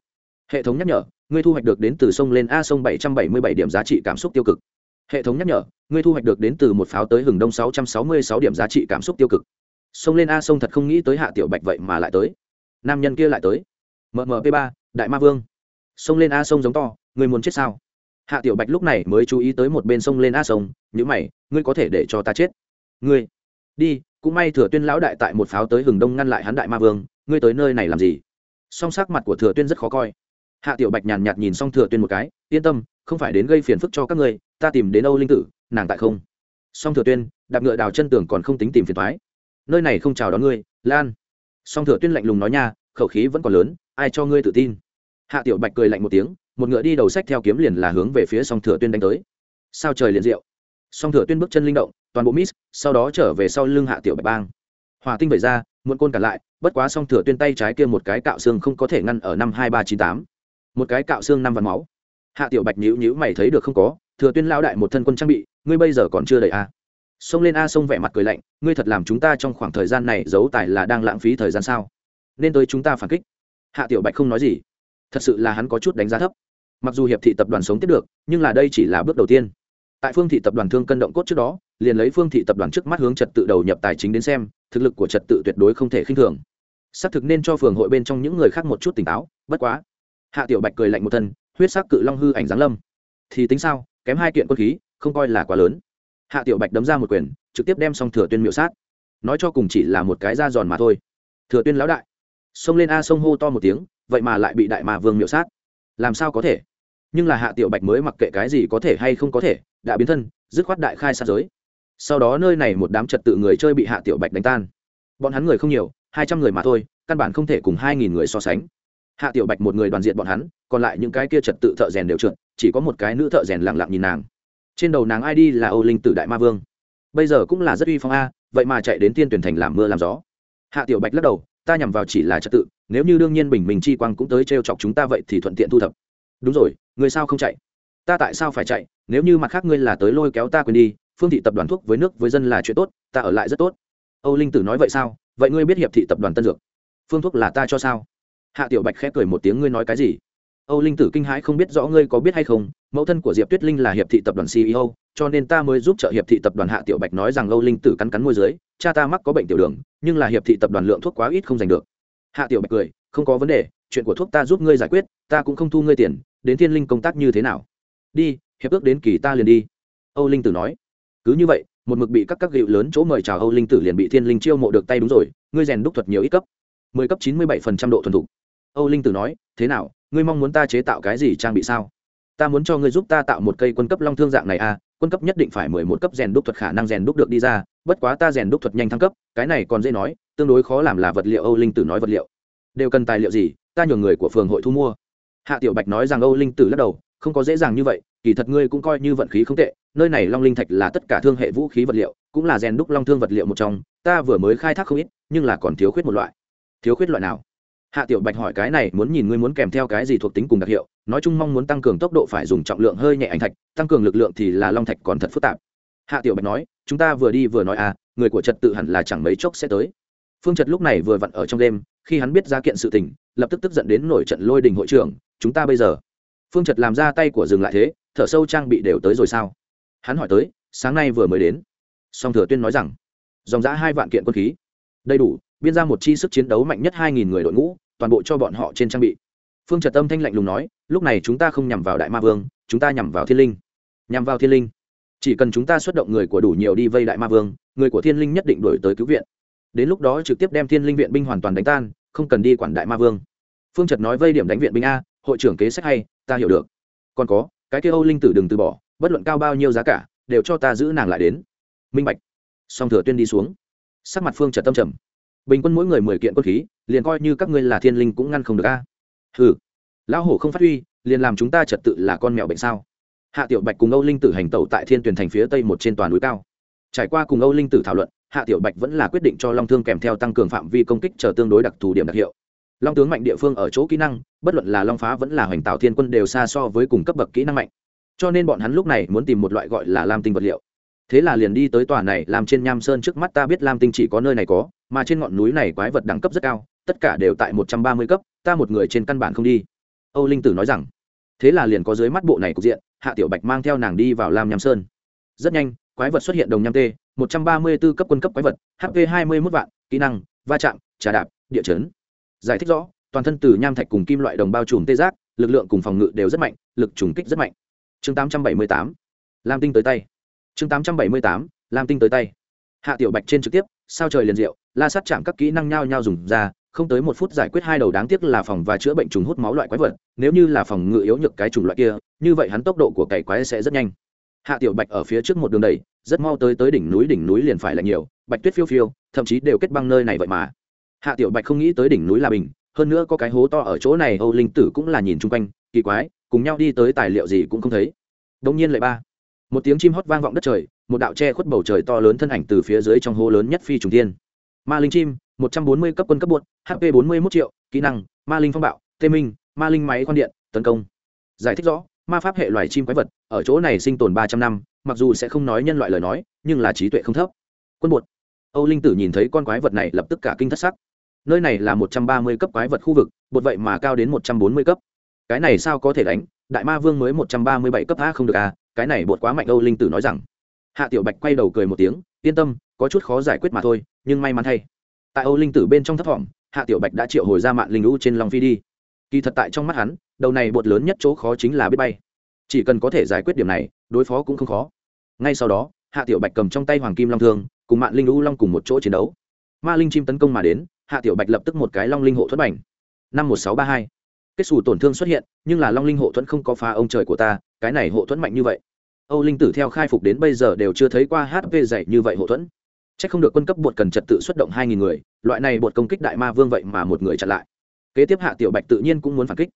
hệ thống nhắc nhở, ngươi thu hoạch được đến từ sông lên a sông bảy trăm bảy mươi bảy điểm giá trị cảm xúc tiêu cực. Hệ thống nhắc nhở, ngươi thu hoạch được đến từ một pháo tới hừng đông sáu trăm sáu mươi sáu điểm giá trị cảm xúc tiêu cực. Sông lên a sông thật không nghĩ tới hạ tiểu bạch vậy mà lại tới. Nam nhân kia lại tới. Mmp ba, đại ma vương. Sông lên a sông giống to, ngươi muốn chết sao? Hạ tiểu bạch lúc này mới chú ý tới một bên sông lên a sông, nhữ mày, ngươi có thể để cho ta chết? Ngươi, đi, cũng may thừa tuyên lão đại tại một pháo tới hừng đông ngăn lại hắn đại ma vương, ngươi tới nơi này làm gì? Song sắc mặt của thừa tuyên rất khó coi. Hạ tiểu bạch nhàn nhạt nhìn xong thừa tuyên một cái, yên tâm, không phải đến gây phiền phức cho các ngươi, ta tìm đến âu linh tử, nàng tại không. Song thừa tuyên, đạp ngựa đào chân tường còn không tính tìm phiền thoái nơi này không chào đón ngươi, lan. Song thừa tuyên lạnh lùng nói nha, khẩu khí vẫn còn lớn, ai cho ngươi tự tin? Hạ tiểu bạch cười lạnh một tiếng, một ngựa đi đầu sách theo kiếm liền là hướng về phía song thừa tuyên đánh tới. Sao trời liền diệu? Song thừa tuyên bước chân linh động, toàn bộ miss, sau đó trở về sau lưng hạ tiểu bạch bang. Hòa tinh vẩy ra muộn côn cả lại, bất quá song thừa tuyên tay trái kia một cái cạo xương không có thể ngăn ở năm hai ba chín tám. Một cái cạo xương năm vạn máu. Hạ tiểu bạch nhữ nhữ mày thấy được không có, thừa tuyên lao đại một thân quân trang bị, ngươi bây giờ còn chưa đầy a à. xông lên a xông vẻ mặt cười lạnh, ngươi thật làm chúng ta trong khoảng thời gian này giấu tài là đang lãng phí thời gian sao? Nên tới chúng ta phản kích. Hạ tiểu bạch không nói gì. Thật sự là hắn có chút đánh giá thấp. Mặc dù hiệp thị tập đoàn sống tiếp được, nhưng là đây chỉ là bước đầu tiên. Tại phương thị tập đoàn thương cân động cốt trước đó liền lấy phương thị tập đoàn trước mắt hướng trật tự đầu nhập tài chính đến xem, thực lực của trật tự tuyệt đối không thể khinh thường. Xác thực nên cho phường hội bên trong những người khác một chút tỉnh táo, bất quá. Hạ tiểu bạch cười lạnh một thân, huyết sắc cự long hư ảnh giáng lâm. Thì tính sao, kém hai kiện quân khí, không coi là quá lớn. Hạ tiểu bạch đấm ra một quyền, trực tiếp đem xong thừa tuyên miệu sát. Nói cho cùng chỉ là một cái da giòn mà thôi. Thừa tuyên lão đại. Xông lên a sông hô to một tiếng, vậy mà lại bị đại mà vương miệu sát. Làm sao có thể? Nhưng là hạ tiểu bạch mới mặc kệ cái gì có thể hay không có thể, đã biến thân, dứt khoát đại khai sát giới sau đó nơi này một đám trật tự người chơi bị hạ tiểu bạch đánh tan. Bọn hắn người không nhiều, hai trăm người mà thôi, căn bản không thể cùng hai nghìn người so sánh. Hạ tiểu bạch một người đoàn diện bọn hắn, còn lại những cái kia trật tự thợ rèn đều trượt, chỉ có một cái nữ thợ rèn lặng lặng nhìn nàng. Trên đầu nàng id là âu linh tử đại ma vương. Bây giờ cũng là rất uy phong a, vậy mà chạy đến tiên tuyển thành làm mưa làm gió. Hạ tiểu bạch lắc đầu, ta nhằm vào chỉ là trật tự, nếu như đương nhiên bình minh chi quang cũng tới t chọc chúng ta vậy thì thuận tiện thu thập. Đúng rồi, người sao không chạy? Ta tại sao phải chạy? Nếu như mặt khác ngươi là tới lôi kéo ta quên đi phương thị tập đoàn thuốc với nước với dân là chuyện tốt, ta ở lại rất tốt. Âu linh tử nói vậy sao? Vậy ngươi biết hiệp thị tập đoàn tân dược? Phương thuốc là ta cho sao? Hạ tiểu bạch khẽ cười một tiếng, ngươi nói cái gì? Âu linh tử kinh hãi không biết rõ ngươi có biết hay không, mẫu thân của diệp tuyết linh là hiệp thị tập đoàn ceo cho nên ta mới giúp trợ hiệp thị tập đoàn hạ tiểu bạch nói rằng âu linh tử cắn cắn môi dưới, cha ta mắc có bệnh tiểu đường, nhưng là hiệp thị tập đoàn lượng thuốc quá ít không giành được. Hạ tiểu bạch cười, không có vấn đề, chuyện của thuốc ta giúp ngươi giải quyết, ta cũng không thu ngươi tiền, đến thiên linh công tác như thế nào? Đi, hiệp ước đến kỳ ta liền đi. Âu linh tử nói cứ như vậy, một mực bị các các gịu lớn chỗ mời chào âu linh tử liền bị thiên linh chiêu mộ được tay đúng rồi, ngươi rèn đúc thuật nhiều ít cấp. Mười cấp chín mươi bảy phần trăm độ thuần thục. Âu linh tử nói, thế nào, ngươi mong muốn ta chế tạo cái gì trang bị sao? Ta muốn cho ngươi giúp ta tạo một cây quân cấp long thương dạng này à quân cấp nhất định phải mười một cấp rèn đúc thuật khả năng rèn đúc được đi ra, bất quá ta rèn đúc thuật nhanh thăng cấp, cái này còn dễ nói, tương đối khó làm là vật liệu. Âu linh tử nói vật liệu. Đều cần tài liệu gì, ta nhường người của phường hội thu mua. Hạ tiểu bạch nói rằng âu linh tử lắc đầu, không có dễ dàng như vậy kỳ thật ngươi cũng coi như vận khí không tệ, nơi này long linh thạch là tất cả thương hệ vũ khí vật liệu, cũng là rèn đúc long thương vật liệu một trong, ta vừa mới khai thác không ít, nhưng là còn thiếu khuyết một loại. Thiếu khuyết loại nào? Hạ tiểu bạch hỏi cái này, muốn nhìn ngươi muốn kèm theo cái gì thuộc tính cùng đặc hiệu, nói chung mong muốn tăng cường tốc độ phải dùng trọng lượng hơi nhẹ ảnh thạch, tăng cường lực lượng thì là long thạch còn thật phức tạp. Hạ tiểu bạch nói, chúng ta vừa đi vừa nói à người của trật tự hẳn là chẳng mấy chốc sẽ tới. Phương trật lúc này vừa vặn ở trong đêm, khi hắn biết ra kiện sự tình, lập tức tức giận đến nổi trận lôi đình hội trưởng, chúng ta bây giờ? Phương trật làm ra tay của dừng lại thế thở sâu trang bị đều tới rồi sao? Hắn hỏi tới, sáng nay vừa mới đến. Song thừa tuyên nói rằng, dòng giã hai vạn kiện quân khí. Đầy đủ, biên ra một chi sức chiến đấu mạnh nhất hai nghìn người đội ngũ, toàn bộ cho bọn họ trên trang bị. Phương trật tâm thanh lạnh lùng nói, lúc này chúng ta không nhằm vào đại ma vương, chúng ta nhằm vào thiên linh. Nhằm vào thiên linh. Chỉ cần chúng ta xuất động người của đủ nhiều đi vây đại ma vương, người của thiên linh nhất định đổi tới cứu viện. Đến lúc đó trực tiếp đem thiên linh viện binh hoàn toàn đánh tan, không cần đi quản đại ma vương. Phương trật nói vây điểm đánh viện binh a, hội trưởng kế sách hay, ta hiểu được. Còn có cái kia âu linh tử đừng từ bỏ, bất luận cao bao nhiêu giá cả, đều cho ta giữ nàng lại đến. Minh bạch. Song thừa tuyên đi xuống. Sắc mặt phương trật tâm trầm. Bình quân mỗi người mười kiện quân khí, liền coi như các ngươi là thiên linh cũng ngăn không được a. Hừ. Lão hổ không phát huy, liền làm chúng ta trật tự là con mèo bệnh sao? Hạ tiểu bạch cùng âu linh tử hành tẩu tại thiên tuyển thành phía tây một trên toàn núi cao. Trải qua cùng âu linh tử thảo luận, hạ tiểu bạch vẫn là quyết định cho long thương kèm theo tăng cường phạm vi công kích chờ tương đối đặc thù điểm đặc hiệu long tướng mạnh địa phương ở chỗ kỹ năng, bất luận là long phá vẫn là hoành tạo thiên quân đều xa so với cùng cấp bậc kỹ năng mạnh. Cho nên bọn hắn lúc này muốn tìm một loại gọi là lam tinh vật liệu. Thế là liền đi tới tòa này làm trên nham sơn trước mắt ta biết lam tinh chỉ có nơi này có, mà trên ngọn núi này quái vật đẳng cấp rất cao, tất cả đều tại một trăm ba mươi cấp, ta một người trên căn bản không đi. Âu linh tử nói rằng, thế là liền có dưới mắt bộ này cục diện, hạ tiểu bạch mang theo nàng đi vào lam nham sơn. Rất nhanh, quái vật xuất hiện đồng nham t một trăm ba mươi b ố cấp quân cấp quái vật hp hai mươi mốt vạn, kỹ năng, va chạm, trà đạp, địa chấn giải thích rõ, toàn thân từ nham thạch cùng kim loại đồng bao trùm tê giác, lực lượng cùng phòng ngự đều rất mạnh, lực trùng kích rất mạnh. Chương tám trăm bảy mươi tám, lam tinh tới tay. Chương tám trăm bảy mươi tám, lam tinh tới tay. Hạ tiểu bạch trên trực tiếp, sao trời liền diệu, la sát chạm các kỹ năng nhao nhao dùng ra, không tới một phút giải quyết hai đầu đáng tiếc là phòng và chữa bệnh trùng hút máu loại quái vật, nếu như là phòng ngự yếu nhược cái chủng loại kia, như vậy hắn tốc độ của cày quái sẽ rất nhanh. Hạ tiểu bạch ở phía trước một đường đầy rất mau tới tới đỉnh núi đỉnh núi liền phải là nhiều, bạch tuyết phiêu phiêu, thậm chí đều kết băng nơi này vậy mà hạ tiểu bạch không nghĩ tới đỉnh núi là bình, hơn nữa có cái hố to ở chỗ này, âu linh tử cũng là nhìn chung quanh, kỳ quái, cùng nhau đi tới tài liệu gì cũng không thấy. Đông nhiên lại ba, một tiếng chim hót vang vọng đất trời, một đạo che khuất bầu trời to lớn thân ảnh từ phía dưới trong hố lớn nhất phi trùng thiên. Ma linh chim, một trăm bốn mươi cấp quân cấp buốt hp bốn mươi một triệu, kỹ năng, ma linh phong bạo, tê minh, ma linh máy quan điện, tấn công. Giải thích rõ, ma pháp hệ loài chim quái vật, ở chỗ này sinh tồn ba trăm năm, mặc dù sẽ không nói nhân loại lời nói, nhưng là trí tuệ không thấp. Quân bột âu linh tử nhìn thấy con quái vật này lập tức cả kinh thất sắc nơi này là một trăm ba mươi cấp quái vật khu vực, bột vậy mà cao đến một trăm bốn mươi cấp. Cái này sao có thể đánh? Đại ma vương mới một trăm ba mươi bảy cấp a không được a cái này bột quá mạnh, âu linh tử nói rằng. Hạ tiểu bạch quay đầu cười một tiếng, yên tâm, có chút khó giải quyết mà thôi, nhưng may mắn thay. Tại âu linh tử bên trong thấp thỏm hạ tiểu bạch đã triệu hồi ra mạng linh lũ trên long phi đi. Kỳ thật tại trong mắt hắn, đầu này bột lớn nhất chỗ khó chính là biết bay. Chỉ cần có thể giải quyết điểm này, đối phó cũng không khó. Ngay sau đó, hạ tiểu bạch cầm trong tay hoàng kim long thương, cùng mạng linh lũ long cùng một chỗ chiến đấu. Ma linh chim tấn công mà đến hạ tiểu bạch lập tức một cái long linh hộ thuẫn bành. Năm một sáu ba hai. Kết xù tổn thương xuất hiện, nhưng là long linh hộ thuẫn không có phá ông trời của ta, cái này hộ thuẫn mạnh như vậy. Âu linh tử theo khai phục đến bây giờ đều chưa thấy qua hp dạy như vậy hộ thuẫn. C h ắ c không được quân cấp bột cần trật tự xuất động hai nghìn người, loại này bột công kích đại ma vương vậy mà một người chặn lại. Kế tiếp hạ tiểu bạch tự nhiên cũng muốn phản kích.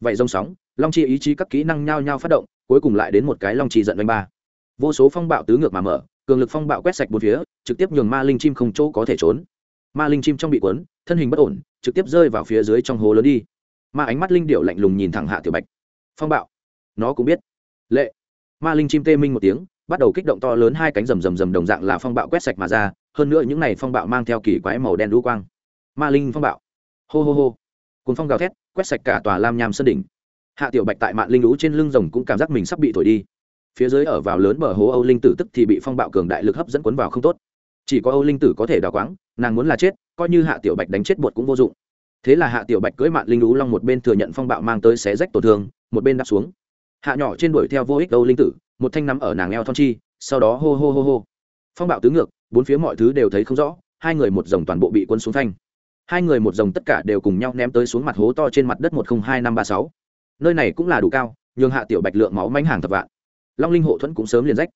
Vậy rông sóng, long chi ý chí các kỹ năng nhao nhao phát động, cuối cùng lại đến một cái long chi giận đánh ba. Vô số phong bạo tứ ngược mà mở, cường lực phong bạo quét sạch bốn phía, trực tiếp nhường ma linh chim không chỗ có thể trốn ma linh chim trong bị quấn thân hình bất ổn, trực tiếp rơi vào phía dưới trong hố lớn đi. Ma ánh mắt linh điệu lạnh lùng nhìn thẳng hạ tiểu bạch. Phong bạo. Nó cũng biết. Lệ. Ma linh chim tê minh một tiếng, bắt đầu kích động to lớn hai cánh rầm rầm rầm đồng dạng là phong bạo quét sạch mà ra, hơn nữa những n à y phong bạo mang theo kỳ quái màu đen đu quang. Ma linh phong bạo. Hô hô hô. Cùng phong gào thét, quét sạch cả tòa lam nham sân đỉnh. Hạ tiểu bạch tại mạng linh lũ trên lưng rồng cũng cảm giác mình sắp bị thổi đi. Phía dưới ở vào lớn bờ hố âu linh tử tức thì bị phong bạo cường đại lực hấp dẫn cuốn vào không tốt chỉ có âu linh tử có thể đào quáng, nàng muốn là chết, coi như hạ tiểu bạch đánh chết bột cũng vô dụng. Thế là hạ tiểu bạch cưỡi mạn linh lũ long một bên thừa nhận phong bạo mang tới xé rách tổn thương, một bên đáp xuống. Hạ nhỏ trên đuổi theo vô ích âu linh tử, một thanh nắm ở nàng eo thon chi, sau đó hô hô hô hô. Phong bạo tứ ngược, bốn phía mọi thứ đều thấy không rõ, hai người một dòng toàn bộ bị quân xuống thanh hai người một dòng tất cả đều cùng nhau ném tới xuống mặt hố to trên mặt đất một không hai năm ba sáu. Nơi này cũng là đủ cao, nhường hạ tiểu bạch lượng máu manh hàng thập vạn. Long linh hộ thuẫn cũng sớm liền rách.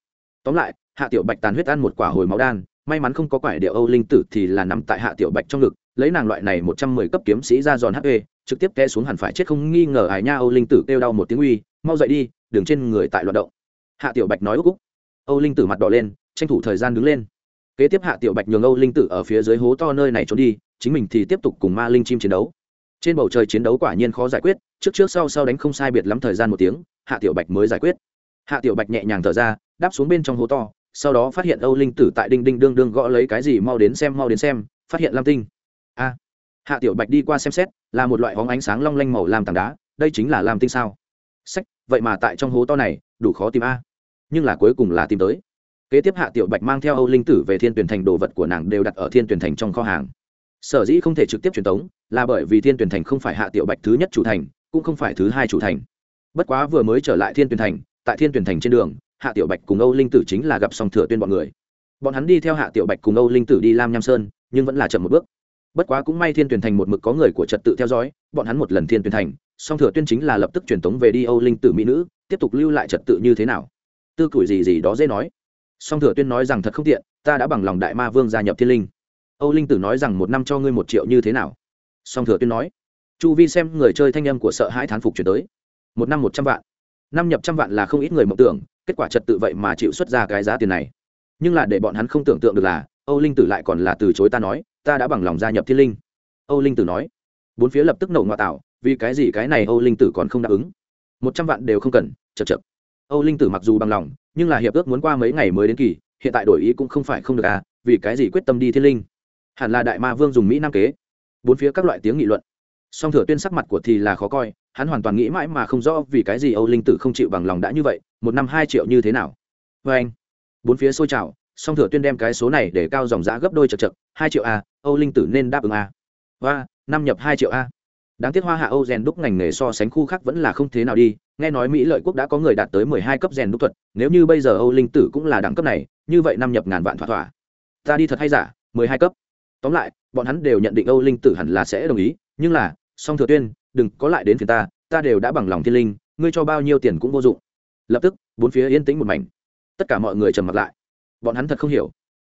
Tóm lại, hạ tiểu bạch tàn huyết ăn một quả hồi máu đan may mắn không có quải điệu âu linh tử thì là nằm tại hạ tiểu bạch trong ngực, lấy nàng loại này một trăm mười cấp kiếm sĩ ra giòn hp trực tiếp té xuống hẳn phải chết không nghi ngờ hải nha âu linh tử kêu đau một tiếng uy, mau dậy đi, đường trên người tại loạt động. Hạ tiểu bạch nói úc úc. Âu linh tử mặt đỏ lên, tranh thủ thời gian đứng lên. Kế tiếp hạ tiểu bạch nhường âu linh tử ở phía dưới hố to nơi này trốn đi, chính mình thì tiếp tục cùng ma linh chim chiến đấu. Trên bầu trời chiến đấu quả nhiên khó giải quyết, trước trước sau sau đánh không sai biệt lắm thời gian một tiếng, hạ tiểu bạch mới giải quyết. Hạ tiểu bạch nhẹ nhàng thở ra, đáp xuống bên trong hố to sau đó phát hiện âu linh tử tại đinh đinh đương đương gõ lấy cái gì, mau đến xem, mau đến xem, phát hiện lam tinh. A. Hạ tiểu bạch đi qua xem xét, là một loại hóng ánh sáng long lanh màu làm tảng đá, đây chính là lam tinh sao? Sách, vậy mà tại trong hố to này, đủ khó tìm a. Nhưng là cuối cùng là tìm tới. Kế tiếp hạ tiểu bạch mang theo âu linh tử về thiên tuyển thành, đồ vật của nàng đều đặt ở thiên tuyển thành trong kho hàng. Sở dĩ không thể trực tiếp truyền tống, là bởi vì thiên tuyển thành không phải hạ tiểu bạch thứ nhất chủ thành, cũng không phải thứ hai chủ thành. Bất quá vừa mới trở lại thiên tuyển thành, tại thiên tuyển thành trên đường hạ tiểu bạch cùng âu linh tử chính là gặp song thừa tuyên bọn người. Bọn hắn đi theo hạ tiểu bạch cùng âu linh tử đi lam nham sơn, nhưng vẫn là chậm một bước. Bất quá cũng may thiên tuyển thành một mực có người của trật tự theo dõi, bọn hắn một lần thiên tuyển thành, song thừa tuyên chính là lập tức truyền tống về đi âu linh tử mỹ nữ, tiếp tục lưu lại trật tự như thế nào? Tư cửi gì gì đó dễ nói. Song thừa tuyên nói rằng thật không tiện, ta đã bằng lòng đại ma vương gia nhập thiên linh. Âu linh tử nói rằng một năm cho ngươi một triệu như thế nào? Song thừa tuyên nói. Chu vi xem người chơi thanh âm của sợ hãi thán phục chuyển tới. Một năm một trăm vạn. Năm nhập trăm vạn là không ít người mộng tưởng kết quả trật tự vậy mà chịu xuất ra cái giá tiền này. Nhưng là để bọn hắn không tưởng tượng được là, âu linh tử lại còn là từ chối ta nói, ta đã bằng lòng gia nhập thiên linh. Âu linh tử nói, bốn phía lập tức nổ ngoại tạo, vì cái gì cái này âu linh tử còn không đáp ứng? Một trăm vạn đều không cần chật chật âu linh tử mặc dù bằng lòng, nhưng là hiệp ước muốn qua mấy ngày mới đến kỳ, hiện tại đổi ý cũng không phải không được à vì cái gì quyết tâm đi thiên linh? Hẳn là đại ma vương dùng mỹ nam kế. Bốn phía các loại tiếng nghị luận. Song thừa tuyên sắc mặt của thì là khó coi hắn hoàn toàn nghĩ mãi mà không rõ vì cái gì âu linh tử không chịu bằng lòng đã như vậy, một năm hai triệu như thế nào. Vê anh, bốn phía xôi trào, song thừa tuyên đem cái số này để cao dòng giá gấp đôi chật chật, hai triệu a, âu linh tử nên đáp ứng a. Và, năm nhập hai triệu a. Đáng tiếc hoa hạ âu rèn đúc ngành nghề so sánh khu khác vẫn là không thế nào đi, nghe nói mỹ lợi quốc đã có người đạt tới mười hai cấp rèn đúc thuật, nếu như bây giờ âu linh tử cũng là đẳng cấp này, như vậy năm nhập ngàn vạn thỏa thỏa. Ta đi thật hay giả, mười hai cấp. Tóm lại, bọn hắn đều nhận định âu linh tử hẳn là sẽ đồng ý, nhưng là, song thừa tuyên đừng có lại đến phía ta ta đều đã bằng lòng thiên linh, ngươi cho bao nhiêu tiền cũng vô dụng. Lập tức, bốn phía yên tĩnh một mảnh. Tất cả mọi người trầm mặt lại. Bọn hắn thật không hiểu.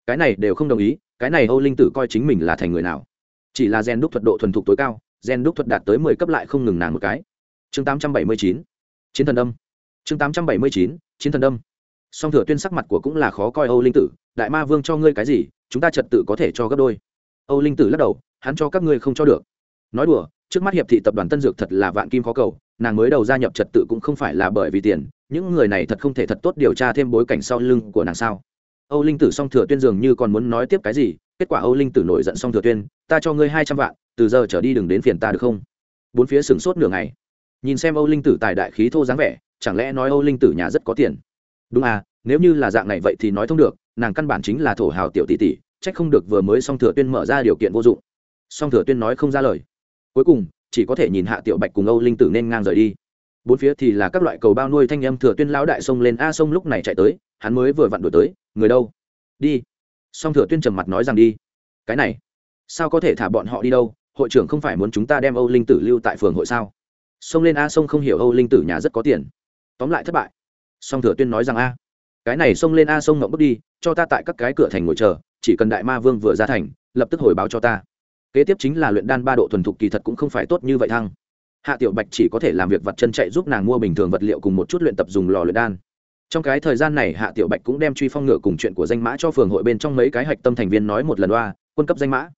Cái này đều không đồng ý, cái này âu linh tử coi chính mình là thành người nào. Chỉ là gen đúc thuật độ thuần thục tối cao, gen đúc thuật đạt tới mười cấp lại không ngừng nàng một cái. Chương tám trăm bảy mươi chín, chiến thần đâm chương tám trăm bảy mươi chín, chiến thần đâm song thừa tuyên sắc mặt của cũng là khó coi âu linh tử, đại ma vương cho ngươi cái gì, chúng ta trật tự có thể cho gấp đôi. Âu linh tử lắc đầu, hắn cho các ngươi không cho được. Nói đùa trước mắt hiệp thị tập đoàn tân dược thật là vạn kim khó cầu, nàng mới đầu gia nhập trật tự cũng không phải là bởi vì tiền, những người này thật không thể thật tốt điều tra thêm bối cảnh sau lưng của nàng sao? Âu linh tử song thừa tuyên dường như còn muốn nói tiếp cái gì, kết quả âu linh tử nổi giận song thừa tuyên, ta cho ngươi hai trăm vạn, từ giờ trở đi đừng đến phiền ta được không? Bốn phía sửng sốt nửa ngày. Nhìn xem âu linh tử tài đại khí thô dáng vẻ, chẳng lẽ nói âu linh tử nhà rất có tiền? Đúng à nếu như là dạng này vậy thì nói thông được, nàng căn bản chính là thổ hào tiểu tỷ tỷ trách không được vừa mới song thừa tuyên mở ra điều kiện vô dụng. Song thừa tuyên nói không ra lời cuối cùng, chỉ có thể nhìn hạ tiểu bạch cùng âu linh tử nên ngang rời đi. Bốn phía thì là các loại cầu bao nuôi thanh âm thừa tuyên lão đại sông lên, a sông lúc này chạy tới, hắn mới vừa vặn đổi tới, người đâu? Đi. Song thừa tuyên trầm mặt nói rằng, đi. Cái này, sao có thể thả bọn họ đi đâu? Hội trưởng không phải muốn chúng ta đem âu linh tử lưu tại phường hội sao? Sông lên a sông không hiểu âu linh tử nhà rất có tiền. Tóm lại thất bại. Song thừa tuyên nói rằng, a, cái này sông lên a sông ngậm bước đi, cho ta tại các cái cửa thành ngồi chờ, chỉ cần đại ma vương vừa ra thành, lập tức hồi báo cho ta kế tiếp chính là luyện đan ba độ thuần thục kỳ thật cũng không phải tốt như vậy thăng. Hạ tiểu bạch chỉ có thể làm việc vật chân chạy giúp nàng mua bình thường vật liệu cùng một chút luyện tập dùng lò luyện đan. Trong cái thời gian này hạ tiểu bạch cũng đem truy phong ngựa cùng chuyện của danh mã cho phường hội bên trong mấy cái hạch tâm thành viên nói một lần oa quân cấp danh mã.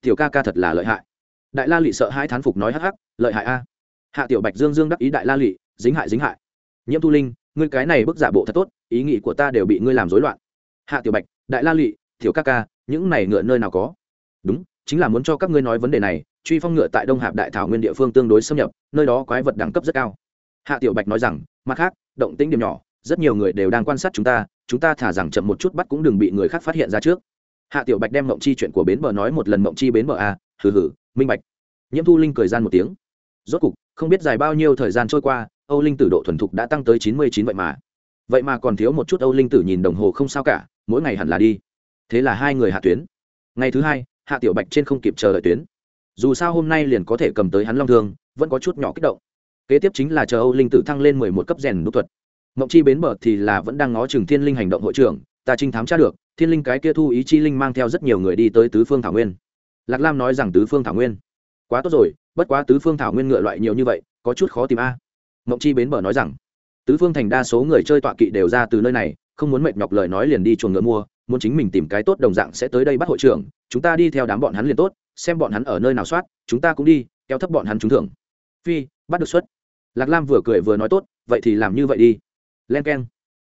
Tiểu ca ca thật là lợi hại. Đại la lị sợ hai thán phục nói hắc hắc, lợi hại a. Hạ tiểu bạch dương dương đắc ý đại la lị dính hại dính hại. Nhiễm thu linh, ngươi cái này bức giả bộ thật tốt, ý nghĩ của ta đều bị ngươi làm rối loạn. Hạ tiểu bạch, đại la lị tiểu ca ca, những này ngựa nơi nào có? Đúng chính là muốn cho các ngươi nói vấn đề này, truy phong ngựa tại đông hạp đại thảo nguyên địa phương tương đối xâm nhập, nơi đó quái vật đẳng cấp rất cao. Hạ tiểu bạch nói rằng, mặt khác, động tĩnh điểm nhỏ, rất nhiều người đều đang quan sát chúng ta chúng ta thả rằng chậm một chút bắt cũng đừng bị người khác phát hiện ra trước. Hạ tiểu bạch đem mộng chi chuyện của bến bờ nói một lần mộng chi bến bờ a, hừ hừ, minh bạch. Nhiễm thu linh cười gian một tiếng. Rốt cục, không biết dài bao nhiêu thời gian trôi qua, âu linh tử độ thuần thục đã tăng tới chín mươi chín vậy mà. Vậy mà còn thiếu một chút âu linh tử nhìn đồng hồ không sao cả, mỗi ngày hẳn là đi. Thế là hai người hạ tuyến. Ngày thứ hai hạ tiểu bạch trên không kịp chờ đợi tuyến. Dù sao hôm nay liền có thể cầm tới hắn long thương, vẫn có chút nhỏ kích động. Kế tiếp chính là chờ âu linh tử thăng lên mười một cấp rèn nút thuật. Mộng chi bến bờ thì là vẫn đang ngó chừng thiên linh hành động hội trưởng, ta trinh thám tra được, thiên linh cái kia thu ý chi linh mang theo rất nhiều người đi tới tứ phương thảo nguyên. Lạc lam nói rằng tứ phương thảo nguyên. Quá tốt rồi, bất quá tứ phương thảo nguyên ngựa loại nhiều như vậy, có chút khó tìm a. Mộng chi bến bờ nói rằng, tứ phương thành đa số người chơi tọa kỵ đều ra từ nơi này, không muốn mệt nhọc lời nói liền đi chuồng ngựa mua muốn chính mình tìm cái tốt đồng dạng sẽ tới đây bắt hội trưởng, chúng ta đi theo đám bọn hắn liền tốt, xem bọn hắn ở nơi nào soát, chúng ta cũng đi, kéo thấp bọn hắn trúng thưởng. Phi, bắt được xuất lạc lam vừa cười vừa nói tốt, vậy thì làm như vậy đi. Len k e n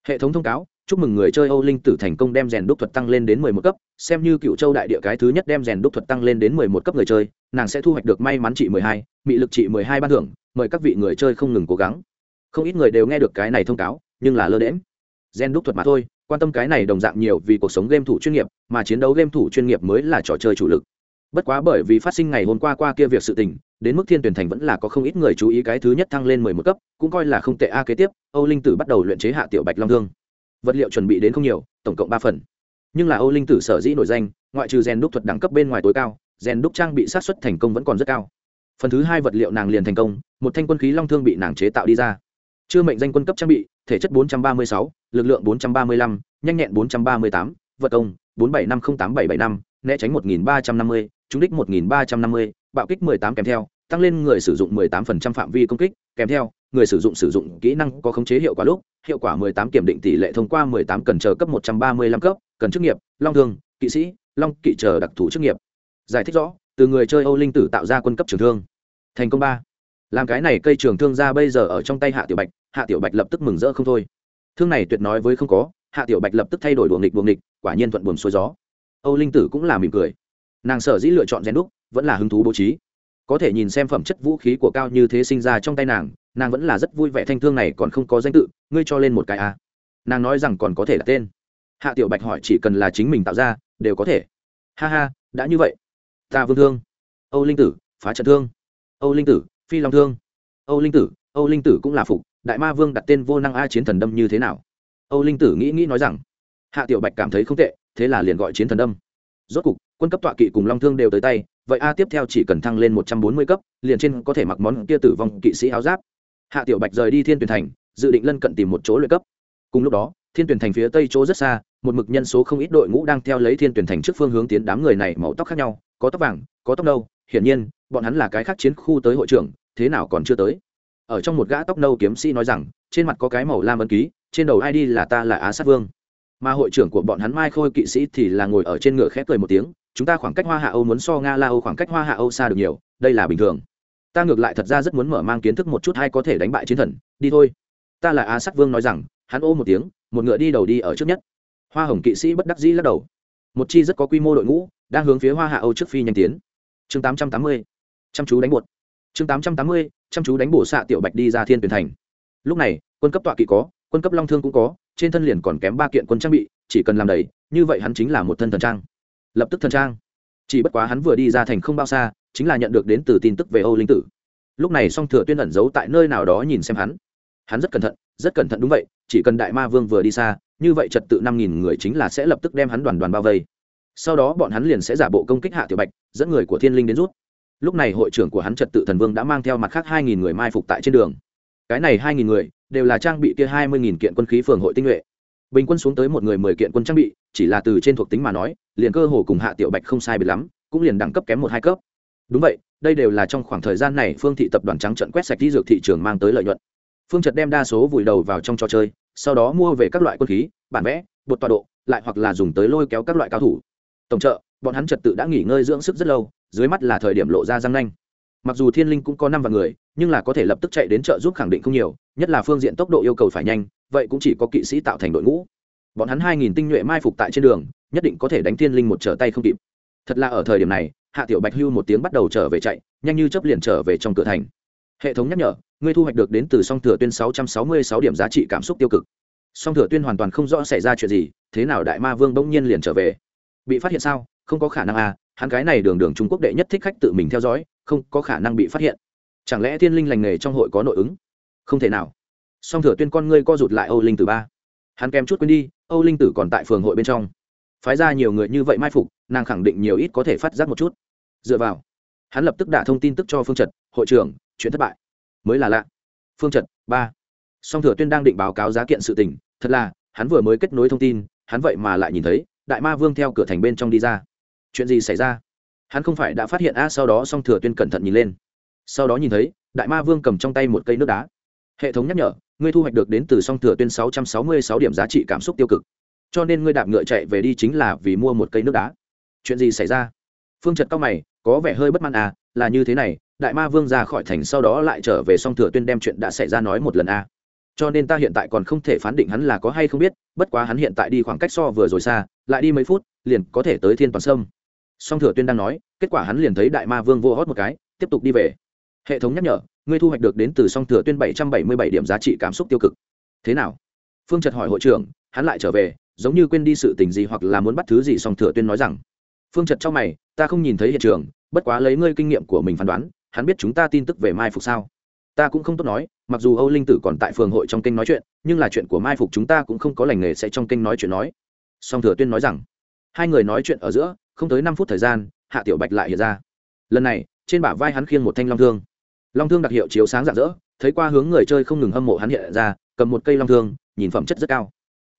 hệ thống thông cáo, chúc mừng người chơi âu linh tử thành công đem rèn đúc thuật tăng lên đến mười một cấp, xem như cựu châu đại địa cái thứ nhất đem rèn đúc thuật tăng lên đến mười một cấp người chơi, nàng sẽ thu hoạch được may mắn trị mười hai, mị lực trị mười hai ban thưởng, mời các vị người chơi không ngừng cố gắng. Không ít người đều nghe được cái này thông cáo, nhưng là lơ đễm rèn đúc thuật mà thôi quan tâm cái này đồng dạng nhiều vì cuộc sống game thủ chuyên nghiệp, mà chiến đấu game thủ chuyên nghiệp mới là trò chơi chủ lực. Bất quá bởi vì phát sinh ngày hôm qua qua kia việc sự tình, đến mức thiên tuyển thành vẫn là có không ít người chú ý cái thứ nhất thăng lên mười một cấp, cũng coi là không tệ. A, kế tiếp, âu linh tử bắt đầu luyện chế hạ tiểu bạch long thương. Vật liệu chuẩn bị đến không nhiều, tổng cộng ba phần. Nhưng là âu linh tử sở dĩ nổi danh, ngoại trừ rèn đúc thuật đẳng cấp bên ngoài tối cao, rèn đúc trang bị sát xuất thành công vẫn còn rất cao. Phần thứ hai vật liệu nàng liền thành công, một thanh quân khí long thương bị nàng chế tạo đi ra chưa mệnh danh quân cấp trang bị thể chất 436, lực lượng 435, nhanh nhẹn 438, vật công 47508775, né tránh 1350, trúng đích 1350, bạo kích 18 kèm theo, tăng lên người sử dụng 18% phạm vi công kích, kèm theo, người sử dụng sử dụng kỹ năng có khống chế hiệu quả lúc, hiệu quả 18 kiểm định tỷ lệ thông qua 18 cần chờ cấp 135 cấp, cần chức nghiệp, long thương, kỵ sĩ, long kỵ chờ đặc thù chức nghiệp. Giải thích rõ, từ người chơi Âu Linh tử tạo ra quân cấp trường thương. Thành công ba làm cái này cây trường thương ra bây giờ ở trong tay hạ tiểu bạch, hạ tiểu bạch lập tức mừng rỡ không thôi. Thương này tuyệt nói với không có, hạ tiểu bạch lập tức thay đổi buồng nghịch buồng nghịch, quả nhiên thuận buồm xuôi gió. Âu linh tử cũng là mỉm cười. Nàng sở dĩ lựa chọn rèn đúc, vẫn là hứng thú bố trí. Có thể nhìn xem phẩm chất vũ khí của cao như thế sinh ra trong tay nàng nàng vẫn là rất vui vẻ thanh thương này còn không có danh tự, ngươi cho lên một cái a. Nàng nói rằng còn có thể là tên. Hạ tiểu bạch hỏi chỉ cần là chính mình tạo ra, đều có thể. Ha ha, đã như vậy. Ta vương thương. Âu linh tử, phá trận thương. Âu linh tử phi long thương. Âu linh tử, âu linh tử cũng là phục, đại ma vương đặt tên vô năng a chiến thần đâm như thế nào? Âu linh tử nghĩ nghĩ nói rằng, hạ tiểu bạch cảm thấy không tệ, thế là liền gọi chiến thần đâm. Rốt cục, quân cấp tọa kỵ cùng long thương đều tới tay, vậy a tiếp theo chỉ cần thăng lên một trăm bốn mươi cấp, liền trên có thể mặc món kia tử vong kỵ sĩ áo giáp. Hạ tiểu bạch rời đi thiên tuyển thành, dự định lân cận tìm một chỗ luyện cấp. Cùng lúc đó, thiên tuyển thành phía tây chỗ rất xa, một mực nhân số không ít đội ngũ đang theo lấy thiên tuyển thành trước phương hướng tiến đám người này màu tóc khác nhau, có tóc vàng, có tóc nâu hiển nhiên, bọn hắn là cái khác chiến khu tới hội trưởng, thế nào còn chưa tới. Ở trong một gã tóc nâu kiếm sĩ nói rằng, trên mặt có cái màu lam ấn ký, trên đầu id là ta là á sát vương. Mà hội trưởng của bọn hắn mai khôi kỵ sĩ thì là ngồi ở trên ngựa khép cười một tiếng, chúng ta khoảng cách hoa hạ âu muốn so nga la âu khoảng cách hoa hạ âu xa được nhiều, đây là bình thường. Ta ngược lại thật ra rất muốn mở mang kiến thức một chút hay có thể đánh bại chiến thần, đi thôi. Ta là á sát vương nói rằng, hắn ô một tiếng, một ngựa đi đầu đi ở trước nhất. Hoa hồng kỵ sĩ bất đắc dĩ lắc đầu. Một chi rất có quy mô đội ngũ, đang hướng phía hoa hạ âu trước phi nhanh tiến chương tám trăm tám mươi, chăm chú đánh bột. Chương tám trăm tám mươi, chăm chú đánh bổ xạ tiểu bạch đi ra thiên tuyển thành. Lúc này, quân cấp tọa kỵ có, quân cấp long thương cũng có, trên thân liền còn kém ba kiện quân trang bị, chỉ cần làm đầy, như vậy hắn chính là một thân thần trang. Lập tức thần trang. Chỉ bất quá hắn vừa đi ra thành không bao xa, chính là nhận được đến từ tin tức về âu linh tử. Lúc này song thừa tuyên ẩn giấu tại nơi nào đó nhìn xem hắn. Hắn rất cẩn thận, rất cẩn thận đúng vậy, chỉ cần đại ma vương vừa đi xa, như vậy trật tự năm nghìn người chính là sẽ lập tức đem hắn đoàn đoàn bao vây sau đó bọn hắn liền sẽ giả bộ công kích hạ tiểu bạch, dẫn người của thiên linh đến rút. Lúc này hội trưởng của hắn trật tự thần vương đã mang theo mặt khác hai nghìn người mai phục tại trên đường. Cái này hai nghìn người đều là trang bị kia hai mươi nghìn kiện quân khí phường hội tinh nhuệ. Bình quân xuống tới một người mười kiện quân trang bị, chỉ là từ trên thuộc tính mà nói, liền cơ hồ cùng hạ tiểu bạch không sai biệt lắm, cũng liền đẳng cấp kém một hai cấp. Đúng vậy, đây đều là trong khoảng thời gian này phương thị tập đoàn trắng trận quét sạch đi dược thị trường mang tới lợi nhuận. Phương trật đem đa số vùi đầu vào trong trò chơi, sau đó mua về các loại quân khí, bản vẽ, bột tọa độ, lại hoặc là dùng tới lôi kéo các loại cao thủ tổng trợ, bọn hắn trật tự đã nghỉ ngơi dưỡng sức rất lâu, dưới mắt là thời điểm lộ ra răng nanh. Mặc dù thiên linh cũng có năm vạn người, nhưng là có thể lập tức chạy đến chợ giúp khẳng định không nhiều, nhất là phương diện tốc độ yêu cầu phải nhanh, vậy cũng chỉ có kỵ sĩ tạo thành đội ngũ. Bọn hắn hai nghìn tinh nhuệ mai phục tại trên đường, nhất định có thể đánh thiên linh một trở tay không kịp. Thật là ở thời điểm này, hạ tiểu bạch hưu một tiếng bắt đầu trở về chạy, nhanh như chấp liền trở về trong cửa thành. Hệ thống nhắc nhở, ngươi thu hoạch được đến từ song thừa tuyên sáu trăm sáu mươi sáu điểm giá trị cảm xúc tiêu cực. Song thừa tuyên hoàn toàn không rõ xảy ra chuyện gì, thế nào đại ma vương bỗng nhiên liền trở về? Bị phát hiện sao? Không có khả năng à hắn cái này đường đường trung quốc đệ nhất thích khách tự mình theo dõi, không có khả năng bị phát hiện. Chẳng lẽ thiên linh lành nghề trong hội có nội ứng? Không thể nào. Song thừa tuyên con ngươi co rụt lại âu linh tử ba. Hắn kèm chút quên đi, âu linh tử còn tại phường hội bên trong. Phái ra nhiều người như vậy mai phục, nàng khẳng định nhiều ít có thể phát giác một chút. Dựa vào, hắn lập tức đả thông tin tức cho phương trật, hội trưởng, chuyện thất bại. Mới là lạ. Phương trật, ba. Song thừa tuyên đang định báo cáo giá kiện sự tình, thật là, hắn vừa mới kết nối thông tin, hắn vậy mà lại nhìn thấy đại ma vương theo cửa thành bên trong đi ra. Chuyện gì xảy ra? Hắn không phải đã phát hiện a, sau đó song thừa tuyên cẩn thận nhìn lên. Sau đó nhìn thấy, đại ma vương cầm trong tay một cây nước đá. Hệ thống nhắc nhở, ngươi thu hoạch được đến từ song thừa tuyên sáu trăm sáu mươi sáu điểm giá trị cảm xúc tiêu cực. Cho nên ngươi đạp ngựa chạy về đi chính là vì mua một cây nước đá. Chuyện gì xảy ra? Phương trật cao mày, có vẻ hơi bất mãn à là như thế này, đại ma vương ra khỏi thành sau đó lại trở về song thừa tuyên đem chuyện đã xảy ra nói một lần à. Cho nên ta hiện tại còn không thể phán định hắn là có hay không biết, bất quá hắn hiện tại đi khoảng cách so vừa rồi xa lại đi mấy phút, liền có thể tới thiên toàn Sâm. song thừa tuyên đang nói, kết quả hắn liền thấy đại ma vương vô hót một cái, tiếp tục đi về. Hệ thống nhắc nhở, ngươi thu hoạch được đến từ song thừa tuyên bảy trăm bảy mươi bảy điểm giá trị cảm xúc tiêu cực. Thế nào? Phương trật hỏi hội trưởng, hắn lại trở về, giống như quên đi sự tình gì hoặc là muốn bắt thứ gì song thừa tuyên nói rằng. Phương trật trong mày, ta không nhìn thấy hiện trường, bất quá lấy ngươi kinh nghiệm của mình phán đoán, hắn biết chúng ta tin tức về mai phục sao? Ta cũng không tốt nói, mặc dù âu linh tử còn tại phường hội trong kênh nói chuyện, nhưng là chuyện của mai phục chúng ta cũng không có lành nghề sẽ trong kênh nói chuyện nói song thừa tuyên nói rằng, hai người nói chuyện ở giữa, không tới năm phút thời gian, hạ tiểu bạch lại hiện ra. Lần này, trên bả vai hắn khiêng một thanh long thương. Long thương đặc hiệu chiếu sáng rạng rỡ, thấy qua hướng người chơi không ngừng hâm mộ hắn hiện ra, cầm một cây long thương, nhìn phẩm chất rất cao.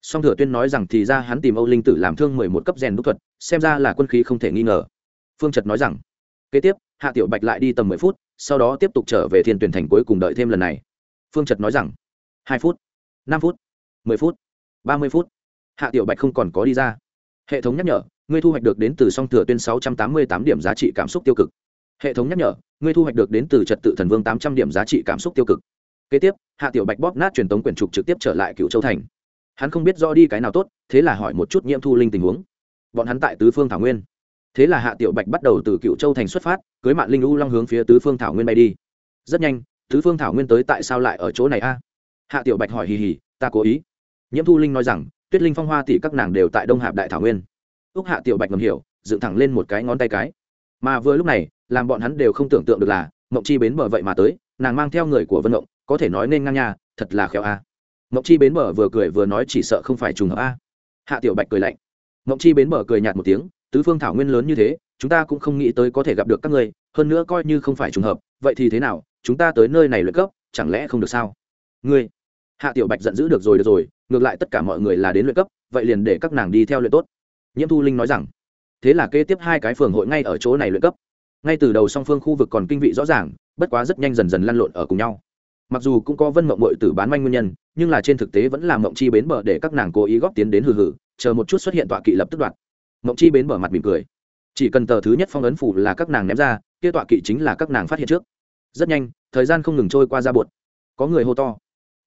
Song thừa tuyên nói rằng thì ra hắn tìm âu linh tử làm thương mười một cấp rèn đúc thuật, xem ra là quân khí không thể nghi ngờ. Phương trật nói rằng, kế tiếp, hạ tiểu bạch lại đi tầm mười phút, sau đó tiếp tục trở về thiên tuyển thành cuối cùng đợi thêm lần này. Phương trật nói rằng, hai phút, năm phút, mười phút, ba mươi phút hạ tiểu bạch không còn có đi ra. Hệ thống nhắc nhở, ngươi thu hoạch được đến từ song thừa tuyên sáu trăm tám mươi tám điểm giá trị cảm xúc tiêu cực. Hệ thống nhắc nhở, ngươi thu hoạch được đến từ trật tự thần vương tám trăm điểm giá trị cảm xúc tiêu cực. Kế tiếp, hạ tiểu bạch bóp nát truyền tống quyển trục trực tiếp trở lại cựu châu thành. Hắn không biết rõ đi cái nào tốt, thế là hỏi một chút nhiễm thu linh tình huống. Bọn hắn tại tứ phương thảo nguyên. Thế là hạ tiểu bạch bắt đầu từ cựu châu thành xuất phát, cưới mạng linh u long hướng phía tứ phương thảo nguyên bay đi. Rất nhanh, tứ phương thảo nguyên tới tại sao lại ở chỗ này a? Hạ tiểu bạch hỏi hì hì, ta cố ý. Nhiễm thu linh nói rằng tuyết linh phong hoa tỷ các nàng đều tại đông hạp đại thảo nguyên úc hạ tiểu bạch ngầm hiểu dựng thẳng lên một cái ngón tay cái mà vừa lúc này làm bọn hắn đều không tưởng tượng được là mộng chi bến bờ vậy mà tới nàng mang theo người của vân mộng có thể nói nên ngang nha thật là khéo a mộng chi bến bờ vừa cười vừa nói chỉ sợ không phải trùng hợp a hạ tiểu bạch cười lạnh mộng chi bến bờ cười nhạt một tiếng tứ phương thảo nguyên lớn như thế chúng ta cũng không nghĩ tới có thể gặp được các ngươi hơn nữa coi như không phải trùng hợp vậy thì thế nào chúng ta tới nơi này lợi cấp chẳng lẽ không được sao ngươi hạ tiểu bạch giận dữ được rồi được rồi ngược lại tất cả mọi người là đến luyện cấp, vậy liền để các nàng đi theo luyện tốt. Nhiễm thu linh nói rằng, thế là kế tiếp hai cái phường hội ngay ở chỗ này luyện cấp. Ngay từ đầu song phương khu vực còn kinh vị rõ ràng, bất quá rất nhanh dần dần lăn lộn ở cùng nhau. Mặc dù cũng có vân mộng mội tử bán manh nguyên nhân, nhưng là trên thực tế vẫn là mộng chi bến bờ để các nàng cố ý góp tiến đến hừ hừ, chờ một chút xuất hiện tọa kỵ lập tức đoạt. Mộng chi bến bờ mặt mỉm cười. Chỉ cần tờ thứ nhất phong ấn phủ là các nàng ném ra, kia tọa kỵ chính là các nàng phát hiện trước. Rất nhanh, thời gian không ngừng trôi qua ra bột có người hô to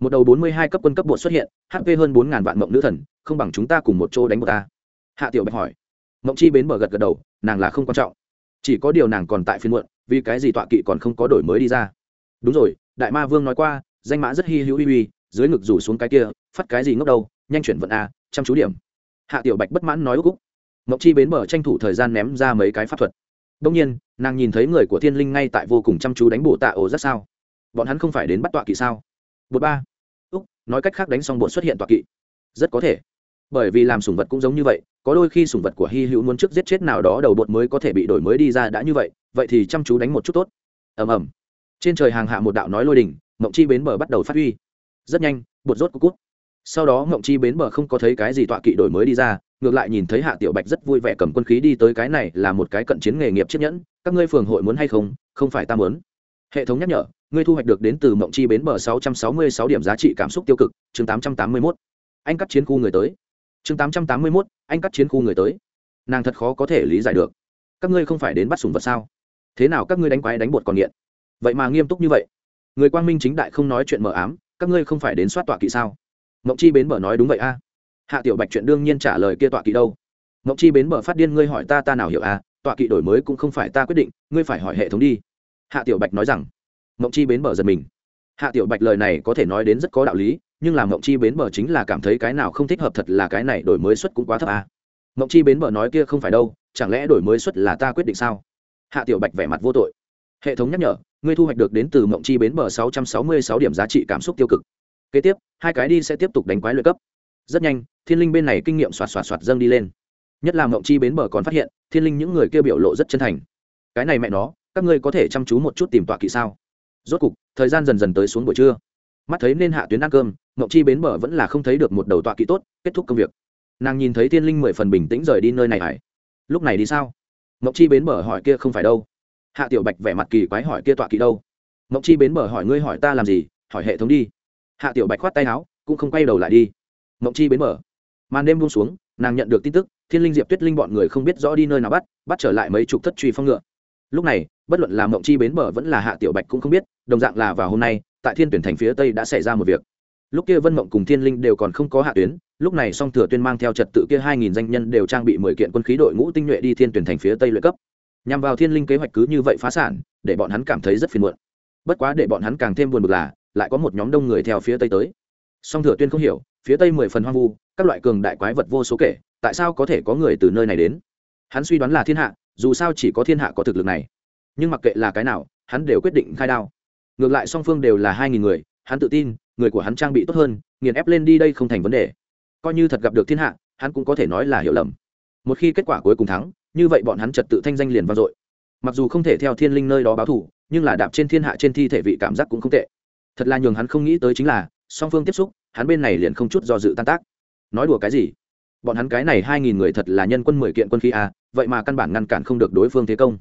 một đầu bốn mươi hai cấp quân cấp bộ xuất hiện hp hơn bốn ngàn vạn mộng nữ thần, không bằng chúng ta cùng một chỗ đánh một ta. Hạ tiểu bạch hỏi. Mộng chi bến bờ gật gật đầu, nàng là không quan trọng. Chỉ có điều nàng còn tại phiên muộn, vì cái gì tọa kỵ còn không có đổi mới đi ra. Đúng rồi, đại ma vương nói qua, danh mã rất hy hữu uy uy, dưới ngực rủ xuống cái kia, phát cái gì ngốc đâu, nhanh chuyển vận a, chăm chú điểm. Hạ tiểu bạch bất mãn nói úc úc. Mộng chi bến bờ tranh thủ thời gian ném ra mấy cái pháp thuật. Đông nhiên, nàng nhìn thấy người của thiên linh ngay tại vô cùng chăm chú đánh bổ tạ ổ rất sao. Bọn hắn không phải đến bắt tọa kỵ sao? Bột ba úc, nói cách khác đánh xong bột xuất hiện tọa kỵ. Rất có thể. Bởi vì làm sủng vật cũng giống như vậy, có đôi khi sủng vật của hy hữu muốn trước giết chết nào đó đầu bột mới có thể bị đổi mới đi ra đã như vậy vậy thì chăm chú đánh một chút tốt. Ầm ầm. Trên trời hàng hạ một đạo nói lôi đỉnh, mộng chi bến bờ bắt đầu phát huy. Rất nhanh, bột rốt cút. Sau đó mộng chi bến bờ không có thấy cái gì tọa kỵ đổi mới đi ra, ngược lại nhìn thấy hạ tiểu bạch rất vui vẻ cầm quân khí đi tới cái này là một cái cận chiến nghề nghiệp chiếc nhẫn, các ngươi phường hội muốn hay không? Không phải ta muốn. Hệ thống nhắc nhở ngươi thu hoạch được đến từ mộng chi bến bờ 666 điểm giá trị cảm xúc tiêu cực chương 881. anh cắt chiến khu người tới. Chương 881, anh cắt chiến khu người tới. Nàng thật khó có thể lý giải được. Các ngươi không phải đến bắt sủng vật sao? Thế nào các ngươi đánh quái đánh bột còn nghiện? Vậy mà nghiêm túc như vậy. Người quang minh chính đại không nói chuyện mờ ám các ngươi không phải đến soát tọa kỵ sao? Mộng chi bến bờ nói đúng vậy a. Hạ tiểu bạch chuyện đương nhiên trả lời kia tọa kỵ đâu. Mộng chi bến bờ phát điên ngươi hỏi ta ta nào hiểu a tọa kỵ đổi mới cũng không phải ta quyết định ngươi phải hỏi hệ thống đi. Hạ tiểu bạch nói rằng mộng chi bến bờ giật mình. Hạ tiểu bạch lời này có thể nói đến rất có đạo lý, nhưng làm mộng chi bến bờ chính là cảm thấy cái nào không thích hợp thật là cái này đổi mới suất cũng quá thấp à? mộng chi bến bờ nói kia không phải đâu, chẳng lẽ đổi mới suất là ta quyết định sao? Hạ tiểu bạch vẻ mặt vô tội. Hệ thống nhắc nhở, ngươi thu hoạch được đến từ mộng chi bến bờ 666 điểm giá trị cảm xúc tiêu cực. Kế tiếp, hai cái đi sẽ tiếp tục đánh quái luyện cấp. Rất nhanh, thiên linh bên này kinh nghiệm xoạt xoạt xoạt dâng đi lên. Nhất là mộng chi bến bờ còn phát hiện, thiên linh những người kêu biểu lộ rất chân thành. Cái này mẹ nó, các ngươi có thể chăm chú một chút tìm tọa kỵ sao? Rốt cục, thời gian dần dần tới xuống buổi trưa. Mắt thấy nên hạ tuyến ăn cơm ngậu chi bến bờ vẫn là không thấy được một đầu tọa kỹ tốt, kết thúc công việc. Nàng nhìn thấy thiên linh mười phần bình tĩnh rời đi nơi này hải lúc này đi sao? Ngậu chi bến bờ hỏi kia không phải đâu. Hạ tiểu bạch vẻ mặt kỳ quái hỏi kia tọa kỹ đâu? Ngậu chi bến bờ hỏi ngươi hỏi ta làm gì, hỏi hệ thống đi. Hạ tiểu bạch khoát tay áo, cũng không quay đầu lại đi. Ngậu chi bến bờ. Màn đêm buông xuống, nàng nhận được tin tức, thiên linh diệp tuyết linh bọn người không biết rõ đi nơi nào bắt bắt trở lại mấy chục thất truy phong ngựa lúc này, bất luận là mộng chi bến bờ vẫn là hạ tiểu bạch cũng không biết, đồng dạng là vào hôm nay, tại thiên tuyển thành phía tây đã xảy ra một việc. Lúc kia vân mộng cùng thiên linh đều còn không có hạ tuyến, lúc này song thừa tuyên mang theo trật tự kia hai nghìn danh nhân đều trang bị mười kiện quân khí đội ngũ tinh nhuệ đi thiên tuyển thành phía tây luyện cấp. Nhằm vào thiên linh kế hoạch cứ như vậy phá sản, để bọn hắn cảm thấy rất phiền muộn. Bất quá để bọn hắn càng thêm buồn bực là, lại có một nhóm đông người theo phía tây tới. Song thừa tuyên không hiểu, phía tây mười phần hoang vu, các loại cường đại quái vật vô số kể, tại sao có thể có người từ nơi này đến? Hắn suy đoán là thiên hạ, dù sao chỉ có thiên hạ có thực lực này. Nhưng mặc kệ là cái nào, hắn đều quyết định khai đao. Ngược lại song phương đều là hai nghìn người, hắn tự tin, người của hắn trang bị tốt hơn, nghiền ép lên đi đây không thành vấn đề. Coi như thật gặp được thiên hạ, hắn cũng có thể nói là hiểu lầm. Một khi kết quả cuối cùng thắng, như vậy bọn hắn trật tự thanh danh liền vang dội. Mặc dù không thể theo thiên linh nơi đó báo thủ, nhưng là đạp trên thiên hạ trên thi thể vị cảm giác cũng không tệ. Thật là nhường hắn không nghĩ tới chính là, song phương tiếp xúc, hắn bên này liền không chút do dự tan tác. Nói đùa cái gì? Bọn hắn cái này hai nghìn người thật là nhân quân mười kiện quân khí a vậy mà căn bản ngăn cản không được đối phương thế công.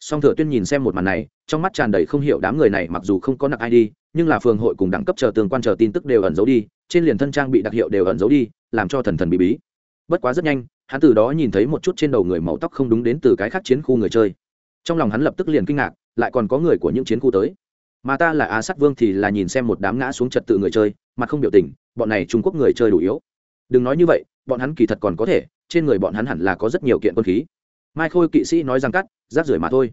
Song thừa tuyên nhìn xem một màn này, trong mắt tràn đầy không hiểu đám người này mặc dù không có nặng ai đi, nhưng là phường hội cùng đẳng cấp chờ tương quan chờ tin tức đều ẩn giấu đi, trên liền thân trang bị đặc hiệu đều ẩn giấu đi, làm cho thần thần bí bí. Bất quá rất nhanh, hắn từ đó nhìn thấy một chút trên đầu người màu tóc không đúng đến từ cái khác chiến khu người chơi. Trong lòng hắn lập tức liền kinh ngạc, lại còn có người của những chiến khu tới. Mà ta là á sát vương thì là nhìn xem một đám ngã xuống trật tự người chơi, mà không biểu tình, bọn này trung quốc người chơi đủ yếu. Đừng nói như vậy, bọn hắn kỳ thật còn có thể trên người bọn hắn hẳn là có rất nhiều kiện quân khí. Mai khôi kỵ sĩ nói rằng cắt, rác rưởi mà thôi.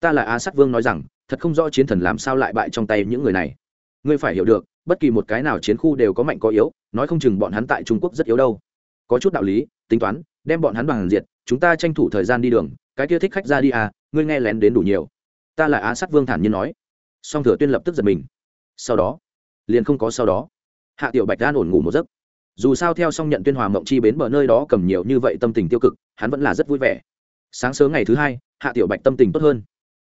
Ta là á sát vương nói rằng, thật không rõ chiến thần làm sao lại bại trong tay những người này. Ngươi phải hiểu được, bất kỳ một cái nào chiến khu đều có mạnh có yếu, nói không chừng bọn hắn tại trung quốc rất yếu đâu. Có chút đạo lý, tính toán, đem bọn hắn bằng diệt, chúng ta tranh thủ thời gian đi đường, cái kia thích khách ra đi à ngươi nghe lén đến đủ nhiều. Ta là á sát vương thản nhiên nói. Song thừa tuyên lập tức giật mình. Sau đó, liền không có sau đó. Hạ tiểu bạch an ổn ngủ một giấc dù sao theo xong nhận tuyên hòa mộng chi bến bờ nơi đó cầm nhiều như vậy tâm tình tiêu cực, hắn vẫn là rất vui vẻ. Sáng sớm ngày thứ hai, hạ tiểu bạch tâm tình tốt hơn.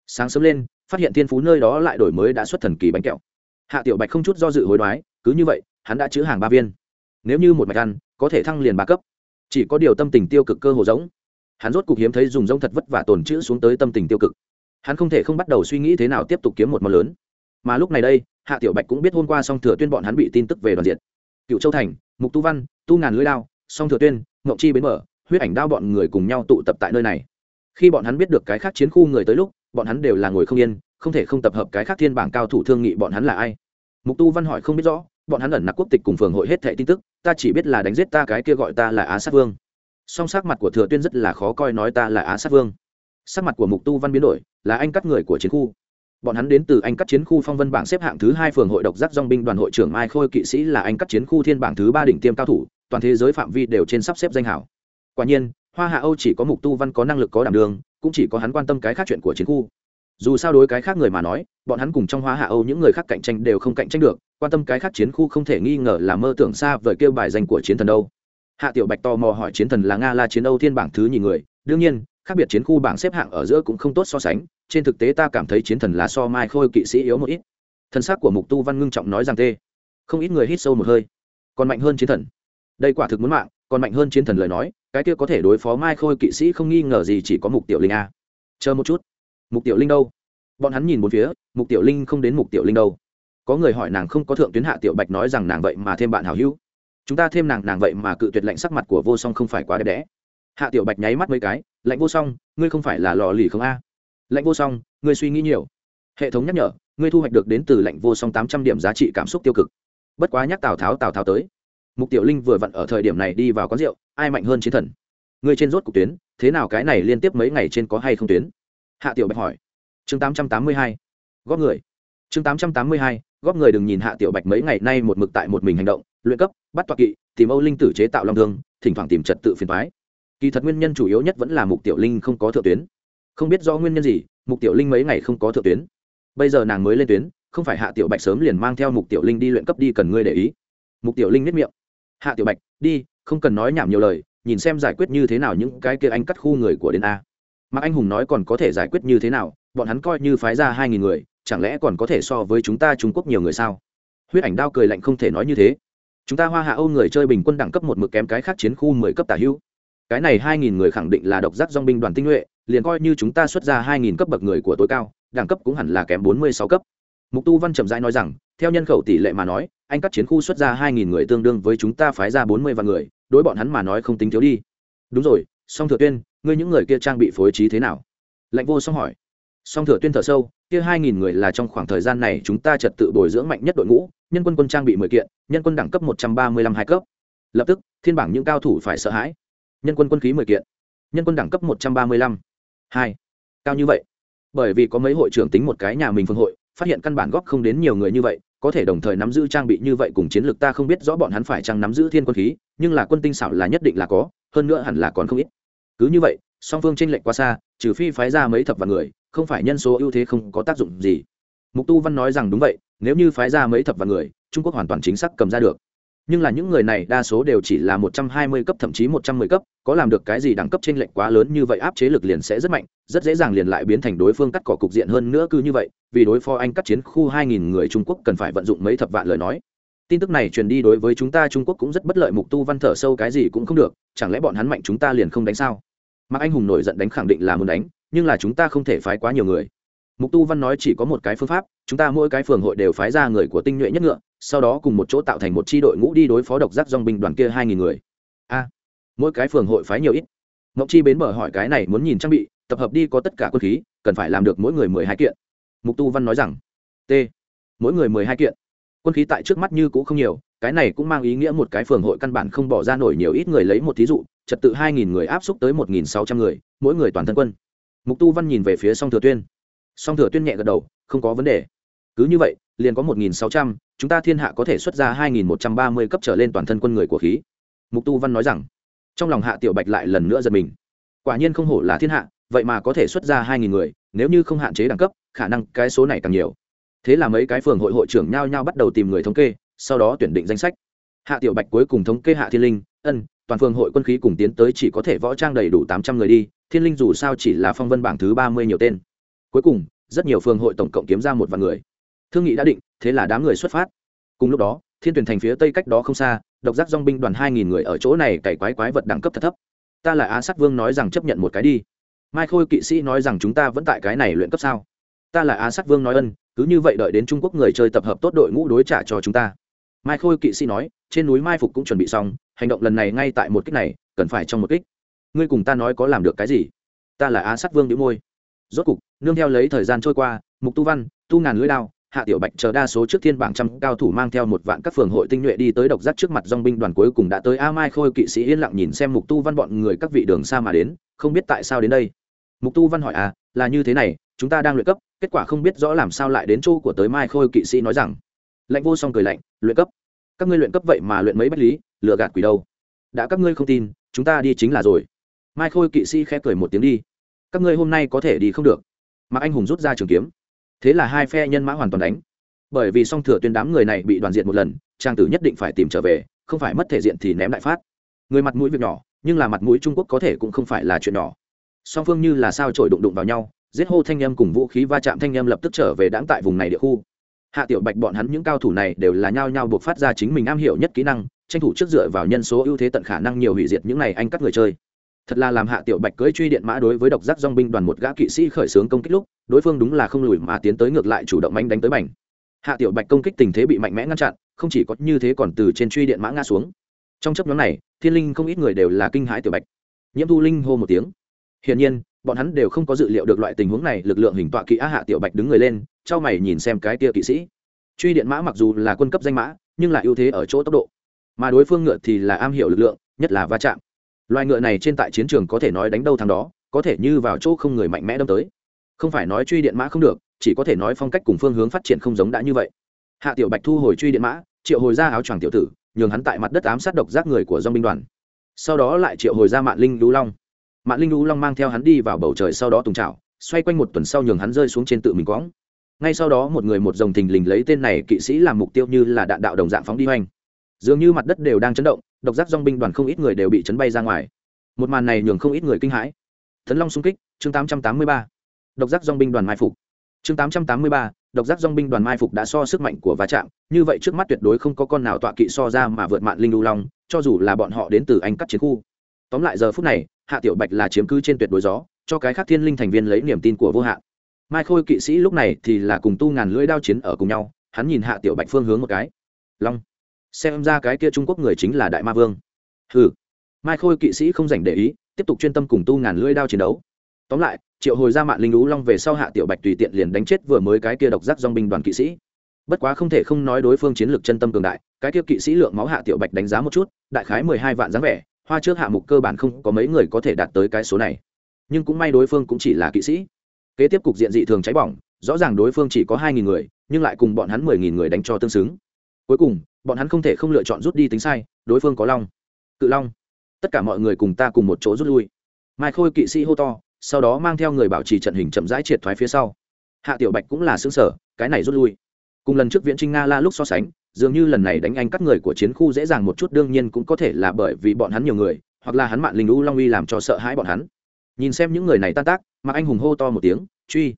Sáng sớm lên, phát hiện thiên phú nơi đó lại đổi mới đã xuất thần kỳ bánh kẹo. Hạ tiểu bạch không chút do dự hối đoái, cứ như vậy, hắn đã chữ hàng ba viên. Nếu như một mạch ăn, có thể thăng liền ba cấp. Chỉ có điều tâm tình tiêu cực cơ hồ giống. Hắn rốt cục hiếm thấy dùng giống thật vất vả tồn chữ xuống tới tâm tình tiêu cực. Hắn không thể không bắt đầu suy nghĩ thế nào tiếp tục kiếm một món lớn. Mà lúc này đây, hạ tiểu bạch cũng biết hôm qua song thừa tuyên bọn hắn bị tin tức về đoàn diện cựu châu thành, mục tu văn, tu ngàn lưỡi lao song thừa tuyên, ngộng chi bến mở, huyết ảnh đao bọn người cùng nhau tụ tập tại nơi này. Khi bọn hắn biết được cái khác chiến khu người tới lúc, bọn hắn đều là ngồi không yên, không thể không tập hợp cái khác thiên bảng cao thủ thương nghị bọn hắn là ai. Mục tu văn hỏi không biết rõ, bọn hắn ẩn nặc quốc tịch cùng phường hội hết thệ tin tức, ta chỉ biết là đánh giết ta cái kia gọi ta là á sát vương. Song sắc mặt của thừa tuyên rất là khó coi nói ta là á sát vương. Sắc mặt của mục tu văn biến đổi, là anh cắt người của chiến khu bọn hắn đến từ anh cắt chiến khu phong vân bảng xếp hạng thứ hai phường hội độc giác dong binh đoàn hội trưởng mai khôi kỵ sĩ là anh cắt chiến khu thiên bảng thứ ba đỉnh tiêm cao thủ, toàn thế giới phạm vi đều trên sắp xếp danh hảo. Quả nhiên, hoa hạ âu chỉ có mục tu văn có năng lực có đảm đường cũng chỉ có hắn quan tâm cái khác chuyện của chiến khu. Dù sao đối cái khác người mà nói, bọn hắn cùng trong hoa hạ âu những người khác cạnh tranh đều không cạnh tranh được, quan tâm cái khác chiến khu không thể nghi ngờ là mơ tưởng xa vời kêu bài danh của chiến thần đâu. Hạ tiểu bạch tò mò hỏi chiến thần là nga la chiến âu thiên bảng thứ nhì người, đương nhiên, khác biệt chiến khu bảng xếp hạng ở giữa cũng không tốt so sánh trên thực tế ta cảm thấy chiến thần là so mai khôi kỵ sĩ yếu một ít. Thân xác của mục tu văn ngưng trọng nói rằng tê, không ít người hít sâu một hơi. Còn mạnh hơn chiến thần. Đây quả thực muốn mạng, còn mạnh hơn chiến thần lời nói, cái kia có thể đối phó mai khôi kỵ sĩ không nghi ngờ gì chỉ có mục tiểu linh a. Chờ một chút. Mục tiểu linh đâu? Bọn hắn nhìn một phía, mục tiểu linh không đến mục tiểu linh đâu. Có người hỏi nàng không có thượng tuyến hạ tiểu bạch nói rằng nàng vậy mà thêm bạn hảo hữu. Chúng ta thêm nàng nàng vậy mà cự tuyệt lệnh sắc mặt của vô song không phải quá đẹp đẽ. Hạ tiểu bạch nháy mắt mấy cái, lệnh vô song, ngươi không phải là lò lì không a? Lạnh lệnh vô song, ngươi suy nghĩ nhiều. Hệ thống nhắc nhở, ngươi thu hoạch được đến từ lệnh vô song tám trăm điểm giá trị cảm xúc tiêu cực. Bất quá nhắc tào tháo tào tháo tới. Mục tiểu linh vừa vặn ở thời điểm này đi vào quán rượu, ai mạnh hơn chiến thần? Ngươi trên rốt cục tuyến, thế nào cái này liên tiếp mấy ngày trên có hay không tuyến? Hạ tiểu bạch hỏi. Chương tám trăm tám mươi hai, góp người. Chương tám trăm tám mươi hai, góp người đừng nhìn hạ tiểu bạch mấy ngày nay một mực tại một mình hành động, luyện cấp, bắt toạc kỵ, tìm âu linh tử chế tạo long thương, thỉnh thoảng tìm trật tự phiền thoái kỳ thật nguyên nhân chủ yếu nhất vẫn là mục tiểu linh không có thượng tuyến không biết do nguyên nhân gì, mục tiểu linh mấy ngày không có thượng tuyến. Bây giờ nàng mới lên tuyến, không phải hạ tiểu bạch sớm liền mang theo mục tiểu linh đi luyện cấp đi cần ngươi để ý. Mục tiểu linh nếp miệng. Hạ tiểu bạch, đi, không cần nói nhảm nhiều lời, nhìn xem giải quyết như thế nào những cái kia anh cắt khu người của đến a. Mà anh hùng nói còn có thể giải quyết như thế nào, bọn hắn coi như phái ra hai nghìn người, chẳng lẽ còn có thể so với chúng ta trung quốc nhiều người sao? Huyết ảnh đao cười lạnh không thể nói như thế. Chúng ta hoa hạ âu người chơi bình quân đẳng cấp một mực kém cái khác chiến khu mười cấp tả hữu cái này hai nghìn người khẳng định là độc giác dong binh đoàn tinh nhuệ, liền coi như chúng ta xuất ra hai nghìn cấp bậc người của tối cao, đẳng cấp cũng hẳn là kém bốn mươi sáu cấp. Mục tu văn trầm rãi nói rằng, theo nhân khẩu tỷ lệ mà nói, anh các chiến khu xuất ra hai nghìn người tương đương với chúng ta phái ra bốn mươi vạn người, đối bọn hắn mà nói không tính thiếu đi. Đúng rồi, song thừa tuyên, ngươi những người kia trang bị phối trí thế nào? Lạnh vô song hỏi. Song thừa tuyên thở sâu, kia hai nghìn người là trong khoảng thời gian này chúng ta trật tự bồi dưỡng mạnh nhất đội ngũ, nhân quân quân trang bị mười kiện, nhân quân đẳng cấp một trăm ba mươi lăm hai cấp. Lập tức, thiên bảng những cao thủ phải sợ hãi nhân quân quân khí mười kiện. Nhân quân đẳng cấp một trăm ba mươi lăm. Hai. Cao như vậy. Bởi vì có mấy hội trưởng tính một cái nhà mình phương hội, phát hiện căn bản góp không đến nhiều người như vậy, có thể đồng thời nắm giữ trang bị như vậy cùng chiến lược ta không biết rõ bọn hắn phải chăng nắm giữ thiên quân khí, nhưng là quân tinh xảo là nhất định là có, hơn nữa hẳn là còn không ít. Cứ như vậy, song phương tranh lệch quá xa, trừ phi phái ra mấy thập vạn người, không phải nhân số ưu thế không có tác dụng gì. Mục tu văn nói rằng đúng vậy, nếu như phái ra mấy thập vạn người, trung quốc hoàn toàn chính xác cầm ra được nhưng là những người này đa số đều chỉ là một trăm hai mươi cấp, thậm chí một trăm mười cấp, có làm được cái gì đẳng cấp t r ê n lệch quá lớn như vậy, áp chế lực liền sẽ rất mạnh, rất dễ dàng liền lại biến thành đối phương cắt cỏ cục diện hơn nữa cứ như vậy, vì đối phó anh cắt chiến khu hai nghìn người trung quốc cần phải vận dụng mấy thập vạn lời nói. Tin tức này truyền đi đối với chúng ta trung quốc cũng rất bất lợi, mục tu văn thở sâu cái gì cũng không được, chẳng lẽ bọn hắn mạnh chúng ta liền không đánh sao? Mạc anh hùng nổi giận đánh khẳng định là muốn đánh, nhưng là chúng ta không thể phái quá nhiều người mục tu văn nói chỉ có một cái phương pháp, chúng ta mỗi cái phường hội đều phái ra người của tinh nhuệ nhất ngựa, sau đó cùng một chỗ tạo thành một c h i đội ngũ đi đối phó độc giác dong binh đoàn kia hai nghìn người. A, mỗi cái phường hội phái nhiều ít. Ngọc chi bến mở hỏi cái này muốn nhìn trang bị, tập hợp đi có tất cả quân khí, cần phải làm được mỗi người mười hai kiện. Mục tu văn nói rằng, t, mỗi người mười hai kiện. Quân khí tại trước mắt như cũng không nhiều, cái này cũng mang ý nghĩa một cái phường hội căn bản không bỏ ra nổi nhiều ít người lấy một thí dụ, trật tự hai nghìn người áp xúc tới một nghìn sáu trăm người, mỗi người toàn thân quân. Mục tu văn nhìn về phía song thừa tuyên song thừa tuyên nhẹ gật đầu, không có vấn đề. Cứ như vậy, liền có một nghìn sáu trăm, chúng ta thiên hạ có thể xuất ra hai nghìn một trăm ba mươi cấp trở lên toàn thân quân người của khí. Mục tu văn nói rằng, trong lòng hạ tiểu bạch lại lần nữa giật mình. Quả nhiên không hổ là thiên hạ, vậy mà có thể xuất ra hai nghìn người, nếu như không hạn chế đẳng cấp, khả năng cái số này càng nhiều. Thế là mấy cái phường hội hội trưởng nhao nhao bắt đầu tìm người thống kê, sau đó tuyển định danh sách. Hạ tiểu bạch cuối cùng thống kê hạ thiên linh, ân, toàn phường hội quân khí cùng tiến tới chỉ có thể võ trang đầy đủ tám trăm người đi, thiên linh dù sao chỉ là phong vân bảng thứ ba mươi nhiều tên cuối cùng, rất nhiều phường hội tổng cộng kiếm ra một vạn người. Thương nghị đã định, thế là đám người xuất phát. Cùng lúc đó, thiên tuyển thành phía tây cách đó không xa, độc giác dong binh đoàn hai nghìn người ở chỗ này cày quái quái vật đẳng cấp thật thấp. Ta là á sát vương nói rằng chấp nhận một cái đi. Mai khôi kỵ sĩ nói rằng chúng ta vẫn tại cái này luyện cấp sao? Ta là á sát vương nói ân, cứ như vậy đợi đến trung quốc người chơi tập hợp tốt đội ngũ đối trả cho chúng ta. Mai khôi kỵ sĩ nói, trên núi mai phục cũng chuẩn bị xong, hành động lần này ngay tại một kích này, cần phải trong một kích. Ngươi cùng ta nói có làm được cái gì? Ta là á sát vương đĩu môi rốt cục, nương theo lấy thời gian trôi qua, mục tu văn, tu ngàn lưỡi đao, hạ tiểu bạch chờ đa số trước thiên bảng trăm cao thủ mang theo một vạn các phường hội tinh nhuệ đi tới độc giác trước mặt dong binh đoàn cuối cùng đã tới a mai khôi kỵ sĩ yên lặng nhìn xem mục tu văn bọn người các vị đường xa mà đến, không biết tại sao đến đây. Mục tu văn hỏi à là như thế này, chúng ta đang luyện cấp, kết quả không biết rõ làm sao lại đến chỗ của tới mai khôi kỵ sĩ nói rằng. Lạnh vô song cười lạnh, luyện cấp? Các ngươi luyện cấp vậy mà luyện mấy bách lý lựa gạt quỷ đâu? Đã các ngươi không tin, chúng ta đi chính là rồi. Mai khôi kỵ sĩ khẽ cười một tiếng đi các ngươi hôm nay có thể đi không được. Mà anh hùng rút ra trường kiếm. Thế là hai phe nhân mã hoàn toàn đánh. Bởi vì song thừa tuyên đám người này bị đoàn diện một lần trang tử nhất định phải tìm trở về, không phải mất thể diện thì ném đại phát. Người mặt mũi việc nhỏ, nhưng là mặt mũi trung quốc có thể cũng không phải là chuyện nhỏ. Song phương như là sao trổi đụng đụng vào nhau, giết hô thanh âm cùng vũ khí va chạm thanh âm lập tức trở về đáng tại vùng này địa khu. Hạ tiểu bạch bọn hắn những cao thủ này đều là nhao nhao buộc phát ra chính mình am hiểu nhất kỹ năng, tranh thủ trước dựa vào nhân số ưu thế tận khả năng nhiều hủy diệt những này anh các người chơi thật là làm hạ tiểu bạch cưỡi truy điện mã đối với độc giác dong binh đoàn một gã kỵ sĩ khởi xướng công kích lúc, đối phương đúng là không lùi mà tiến tới ngược lại chủ động manh đánh tới bành. Hạ tiểu bạch công kích tình thế bị mạnh mẽ ngăn chặn, không chỉ có như thế còn từ trên truy điện mã ngã xuống. Trong chấp nhóm này, thiên linh không ít người đều là kinh hãi tiểu bạch. Nhiễm thu linh hô một tiếng. Hiển nhiên, bọn hắn đều không có dự liệu được loại tình huống này, lực lượng hình tọa kỵ á hạ tiểu bạch đứng người lên trao mày nhìn xem cái tia kỵ sĩ. Truy điện mã mặc dù là quân cấp danh mã, nhưng là ưu thế ở chỗ tốc độ. Mà đối phương ngựa thì là am hiểu lực lượng, nhất là va chạm loài ngựa này trên tại chiến trường có thể nói đánh đâu thằng đó, có thể như vào chỗ không người mạnh mẽ đâm tới. Không phải nói truy điện mã không được, chỉ có thể nói phong cách cùng phương hướng phát triển không giống đã như vậy. Hạ tiểu bạch thu hồi truy điện mã, triệu hồi ra áo choàng tiểu tử, nhường hắn tại mặt đất ám sát độc giác người của dong binh đoàn. Sau đó lại triệu hồi ra mạng linh lũ long. Mạng linh lũ long mang theo hắn đi vào bầu trời sau đó tùng trào, xoay quanh một tuần sau nhường hắn rơi xuống trên tự mình quõng ngay sau đó một người một dòng thình lình lấy tên này kỵ sĩ làm mục tiêu như là đạn đạo đồng dạng phóng đi hoành. Dường như mặt đất đều đang chấn động độc giác dong binh đoàn không ít người đều bị chấn bay ra ngoài. Một màn này nhường không ít người kinh hãi. Thần long xung kích chương 883. độc giác dong binh đoàn mai phục. Chương 883, độc giác dong binh đoàn mai phục đã so sức mạnh của va chạm như vậy trước mắt tuyệt đối không có con nào tọa kỵ so ra mà vượt mạn linh lưu long cho dù là bọn họ đến từ anh cắt chiến khu. Tóm lại giờ phút này hạ tiểu bạch là chiếm cứ trên tuyệt đối gió cho cái khác thiên linh thành viên lấy niềm tin của vô hạn. Mai khôi kỵ sĩ lúc này thì là cùng tu ngàn lưỡi đao chiến ở cùng nhau hắn nhìn hạ tiểu bạch phương hướng một cái. Long xem ra cái kia trung quốc người chính là đại ma vương. Ừ mai khôi kỵ sĩ không dành để ý, tiếp tục chuyên tâm cùng tu ngàn lưỡi đao chiến đấu. Tóm lại, triệu hồi ra mạng linh lũ long về sau hạ tiểu bạch tùy tiện liền đánh chết vừa mới cái kia độc giác dong binh đoàn kỵ sĩ. Bất quá không thể không nói đối phương chiến lược chân tâm cường đại, cái kia kỵ sĩ lượng máu hạ tiểu bạch đánh giá một chút, đại khái mười hai vạn dáng vẻ, hoa trước hạ mục cơ bản không có mấy người có thể đạt tới cái số này. Nhưng cũng may đối phương cũng chỉ là kỵ sĩ. Kế tiếp cục diện dị thường cháy bỏng, rõ ràng đối phương chỉ có hai nghìn người, nhưng lại cùng bọn hắn mười nghìn người đánh cho tương xứng. Cuối cùng bọn hắn không thể không lựa chọn rút đi tính sai, đối phương có long. Cự long. Tất cả mọi người cùng ta cùng một chỗ rút lui. Mai khôi kỵ sĩ hô to, sau đó mang theo người bảo trì trận hình chậm rãi triệt thoái phía sau. Hạ tiểu bạch cũng là xứng sở cái này rút lui. Cùng lần trước viễn trinh nga la lúc so sánh, dường như lần này đánh anh các người của chiến khu dễ dàng một chút, đương nhiên cũng có thể là bởi vì bọn hắn nhiều người, hoặc là hắn mạn linh u long uy làm cho sợ hãi bọn hắn. Nhìn xem những người này tan tác mà anh hùng hô to một tiếng, truy,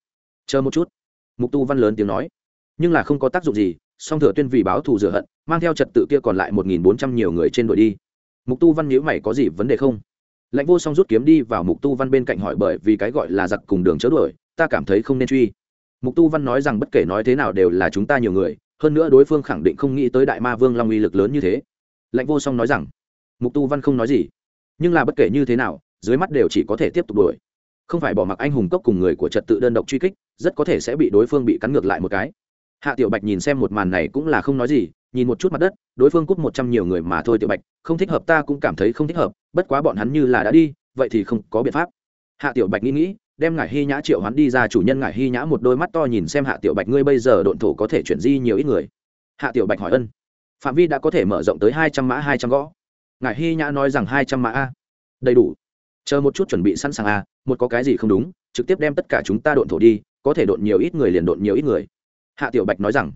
chờ một chút. Mục tu văn lớn tiếng nói, nhưng là không có tác dụng gì song thừa tuyên vì báo thù rửa hận, mang theo trật tự kia còn lại một nghìn bốn trăm nhiều người trên đội đi. Mục tu văn nhữ mày có gì vấn đề không? Lãnh vô song rút kiếm đi vào mục tu văn bên cạnh hỏi bởi vì cái gọi là giặc cùng đường chớ đuổi, ta cảm thấy không nên truy. Mục tu văn nói rằng bất kể nói thế nào đều là chúng ta nhiều người, hơn nữa đối phương khẳng định không nghĩ tới đại ma vương long uy lực lớn như thế. Lãnh vô song nói rằng, mục tu văn không nói gì, nhưng là bất kể như thế nào, dưới mắt đều chỉ có thể tiếp tục đuổi. Không phải bỏ mặc anh hùng cốc cùng người của trật tự đơn độc truy kích, rất có thể sẽ bị đối phương bị cắn ngược lại một cái hạ tiểu bạch nhìn xem một màn này cũng là không nói gì, nhìn một chút mặt đất, đối phương cút một trăm nhiều người mà thôi tiểu bạch, không thích hợp ta cũng cảm thấy không thích hợp, bất quá bọn hắn như là đã đi, vậy thì không có biện pháp. Hạ tiểu bạch nghĩ nghĩ, đem ngải hy nhã triệu hắn đi ra chủ nhân ngải hy nhã một đôi mắt to nhìn xem hạ tiểu bạch, ngươi bây giờ độn thổ có thể chuyển di nhiều ít người? Hạ tiểu bạch hỏi ân. Phạm vi đã có thể mở rộng tới hai trăm mã, hai trăm gõ. Ngải hy nhã nói rằng hai trăm mã a. Đầy đủ. Chờ một chút chuẩn bị sẵn sàng a, một có cái gì không đúng, trực tiếp đem tất cả chúng ta độn thổ đi, có thể độn nhiều ít người liền độn nhiều ít người hạ tiểu bạch nói rằng,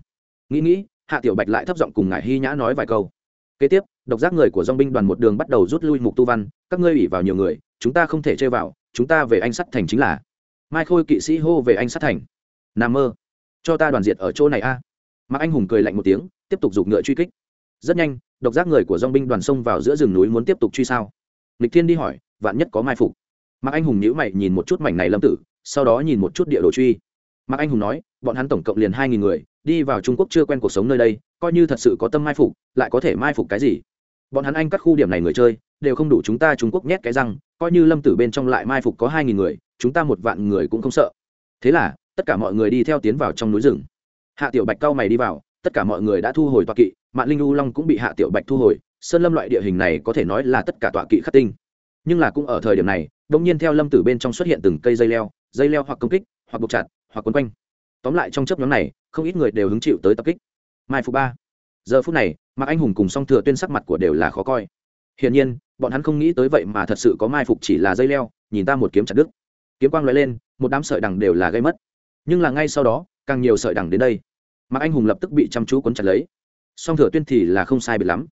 nghĩ nghĩ, hạ tiểu bạch lại thấp giọng cùng ngải hy nhã nói vài câu. Kế tiếp, độc giác người của dong binh đoàn một đường bắt đầu rút lui mục tu văn, các ngươi ủy vào nhiều người, chúng ta không thể chơi vào, chúng ta về anh sắt thành chính là mai khôi kỵ sĩ hô về anh sắt thành. N mơ, cho ta đoàn diệt ở chỗ này a. À. anh hùng cười lạnh một tiếng, tiếp tục giục ngựa truy kích. Rất nhanh, độc giác người của dong binh đoàn xông vào giữa rừng núi muốn tiếp tục truy sao? Lịch thiên đi hỏi, vạn nhất có mai phục? Mặc anh hùng nhữ mày nhìn một chút mảnh này lâm tử, sau đó nhìn một chút địa đồ truy. Mặc anh hùng nói bọn hắn tổng cộng liền hai nghìn người, đi vào trung quốc chưa quen cuộc sống nơi đây, coi như thật sự có tâm mai phục, lại có thể mai phục cái gì? Bọn hắn anh cắt khu điểm này người chơi, đều không đủ chúng ta trung quốc nhét cái răng, coi như lâm tử bên trong lại mai phục có hai nghìn người, chúng ta một vạn người cũng không sợ. Thế là, tất cả mọi người đi theo tiến vào trong núi rừng. Hạ tiểu bạch cao mày đi vào, tất cả mọi người đã thu hồi toa kỵ mạng linh u long cũng bị hạ tiểu bạch thu hồi, sơn lâm loại địa hình này có thể nói là tất cả tọa kỵ khắc tinh. Nhưng là cũng ở thời điểm này đông nhiên theo lâm tử bên trong xuất hiện từng cây dây leo dây leo hoặc công kích, hoặc buộc chặt, hoặc quấn quanh tóm lại trong chấp nhóm này, không ít người đều hứng chịu tới tập kích. Mai phục ba. Giờ phút này, mạc anh hùng cùng song thừa tuyên sắc mặt của đều là khó coi. Hiển nhiên, bọn hắn không nghĩ tới vậy mà thật sự có mai phục chỉ là dây leo, nhìn ta một kiếm chặt đứt. Kiếm quang lóe lên, một đám sợi đằng đều là gây mất. Nhưng là ngay sau đó, càng nhiều sợi đằng đến đây. Mạc anh hùng lập tức bị chăm chú quấn chặt lấy. Song thừa tuyên thì là không sai biệt lắm.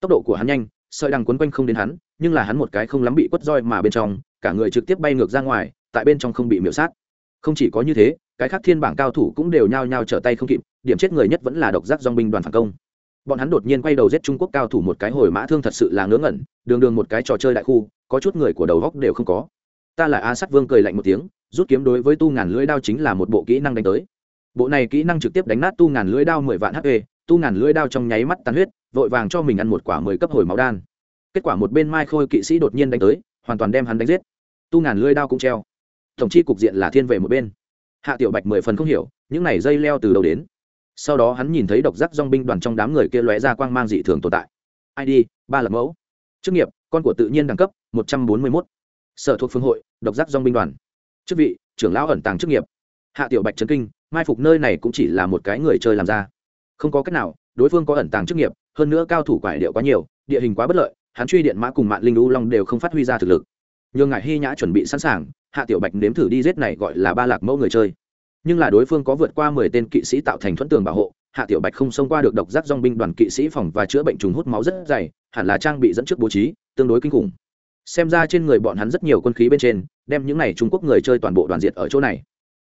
Tốc độ của hắn nhanh, sợi đằng quấn quanh không đến hắn, nhưng là hắn một cái không lắm bị quất roi mà bên trong, cả người trực tiếp bay ngược ra ngoài, tại bên trong không bị miễu sát. Không chỉ có như thế cái khác thiên bảng cao thủ cũng đều nhao nhao trở tay không kịp, điểm chết người nhất vẫn là độc giác dong binh đoàn phản công. Bọn hắn đột nhiên quay đầu giết trung quốc cao thủ một cái hồi mã thương thật sự là ngớ ngẩn, đường đường một cái trò chơi đại khu, có chút người của đầu góc đều không có. Ta là a sắt vương cười lạnh một tiếng, rút kiếm đối với tu ngàn lưỡi đao chính là một bộ kỹ năng đánh tới. Bộ này kỹ năng trực tiếp đánh nát tu ngàn lưỡi đao mười vạn hp, tu ngàn lưỡi đao trong nháy mắt tan huyết, vội vàng cho mình ăn một quả mười cấp hồi máu đan. Kết quả một bên mai khôi kỵ sĩ đột nhiên đánh tới, hoàn toàn đem hắn đánh giết. Tu ngàn lưỡi đao cũng treo. Tổng chi cục diện là thiên về một bên hạ tiểu bạch mười phần không hiểu, những này dây leo từ đâu đến? Sau đó hắn nhìn thấy độc giác dong binh đoàn trong đám người kia lóe ra quang mang dị thường tồn tại. Id ba lập mẫu. Chức nghiệp, con của tự nhiên đẳng cấp, một trăm bốn mươi mốt. Sở thuộc phương hội, độc giác dong binh đoàn. Chức vị, trưởng lão ẩn tàng chức nghiệp. Hạ tiểu bạch trấn kinh, mai phục nơi này cũng chỉ là một cái người chơi làm ra. Không có cách nào, đối phương có ẩn tàng chức nghiệp, hơn nữa cao thủ quải điệu quá nhiều, địa hình quá bất lợi, hắn truy điện mã cùng mạng linh u long đều không phát huy ra thực lực. Nhường ngại hy nhã chuẩn bị sẵn sàng hạ tiểu bạch nếm thử đi giết này gọi là ba lạc mẫu người chơi. Nhưng là đối phương có vượt qua mười tên kỵ sĩ tạo thành thuẫn tường bảo hộ, hạ tiểu bạch không xông qua được độc giác dong binh đoàn kỵ sĩ phòng và chữa bệnh trùng hút máu rất dày, hẳn là trang bị dẫn trước bố trí, tương đối kinh khủng. Xem ra trên người bọn hắn rất nhiều quân khí bên trên, đem những n à y trung quốc người chơi toàn bộ đoàn diệt ở chỗ này.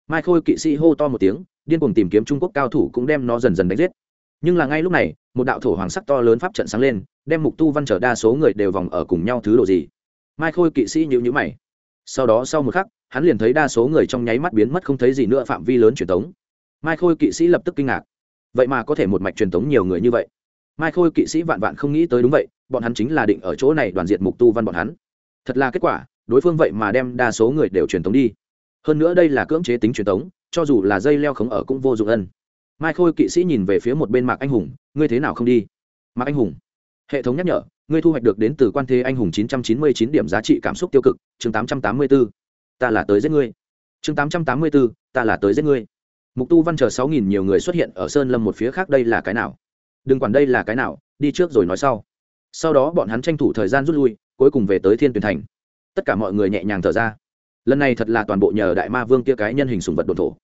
Mai khôi kỵ sĩ hô to một tiếng, điên cuồng tìm kiếm trung quốc cao thủ cũng đem nó dần dần đánh giết. Nhưng là ngay lúc này, một đạo thổ hoàng sắc to lớn pháp trận sáng lên, đem mục tu văn trở đa số người đều vòng ở cùng nhau thứ độ gì. Mai khôi kỵ sĩ nhíu nhữ mày sau đó sau một khắc, hắn liền thấy đa số người trong nháy mắt biến mất không thấy gì nữa phạm vi lớn truyền thống mai khôi kỵ sĩ lập tức kinh ngạc. Vậy mà có thể một mạch truyền thống nhiều người như vậy. Mai khôi kỵ sĩ vạn vạn không nghĩ tới đúng vậy, bọn hắn chính là định ở chỗ này đoàn diện mục tu văn bọn hắn. Thật là kết quả, đối phương vậy mà đem đa số người đều truyền thống đi. Hơn nữa đây là cưỡng chế tính truyền thống cho dù là dây leo khống ở cũng vô dụng ân. Mai khôi kỵ sĩ nhìn về phía một bên mạc anh hùng, ngươi thế nào không đi? Mạc anh hùng. Hệ thống nhắc nhở ngươi thu hoạch được đến từ quan thế anh hùng 999 điểm giá trị cảm xúc tiêu cực chương 884. ta là tới giết ngươi. Chương 884, ta là tới giết ngươi. Mục tu văn chờ sáu nghìn nhiều người xuất hiện ở sơn lâm một phía khác đây là cái nào? Đừng quản đây là cái nào đi trước rồi nói sau. Sau đó bọn hắn tranh thủ thời gian rút lui cuối cùng về tới thiên tuyển thành. Tất cả mọi người nhẹ nhàng thở ra. Lần này thật là toàn bộ nhờ đại ma vương kia cái nhân hình sùng vật đồn thổ.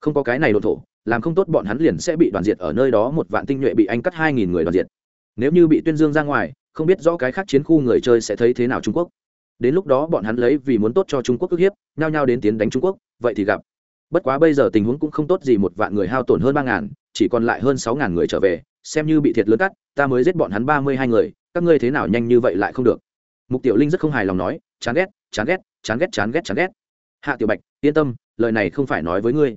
Không có cái này đồn thổ làm không tốt bọn hắn liền sẽ bị đoàn diệt ở nơi đó một vạn tinh nhuệ bị anh cắt hai nghìn người đoàn diệt. Nếu như bị tuyên dương ra ngoài không biết rõ cái khác chiến khu người chơi sẽ thấy thế nào trung quốc. Đến lúc đó bọn hắn lấy vì muốn tốt cho trung quốc ức hiếp, nhao nhao đến tiến đánh trung quốc, vậy thì gặp. Bất quá bây giờ tình huống cũng không tốt gì một vạn người hao tổn hơn ba ngàn, chỉ còn lại hơn sáu ngàn người trở về, xem như bị thiệt lớn cắt, ta mới giết bọn hắn ba mươi hai người, các ngươi thế nào nhanh như vậy lại không được. Mục tiểu linh rất không hài lòng nói, chán ghét chán ghét chán ghét chán ghét chán ghét. Hạ tiểu bạch, yên tâm, lời này không phải nói với ngươi.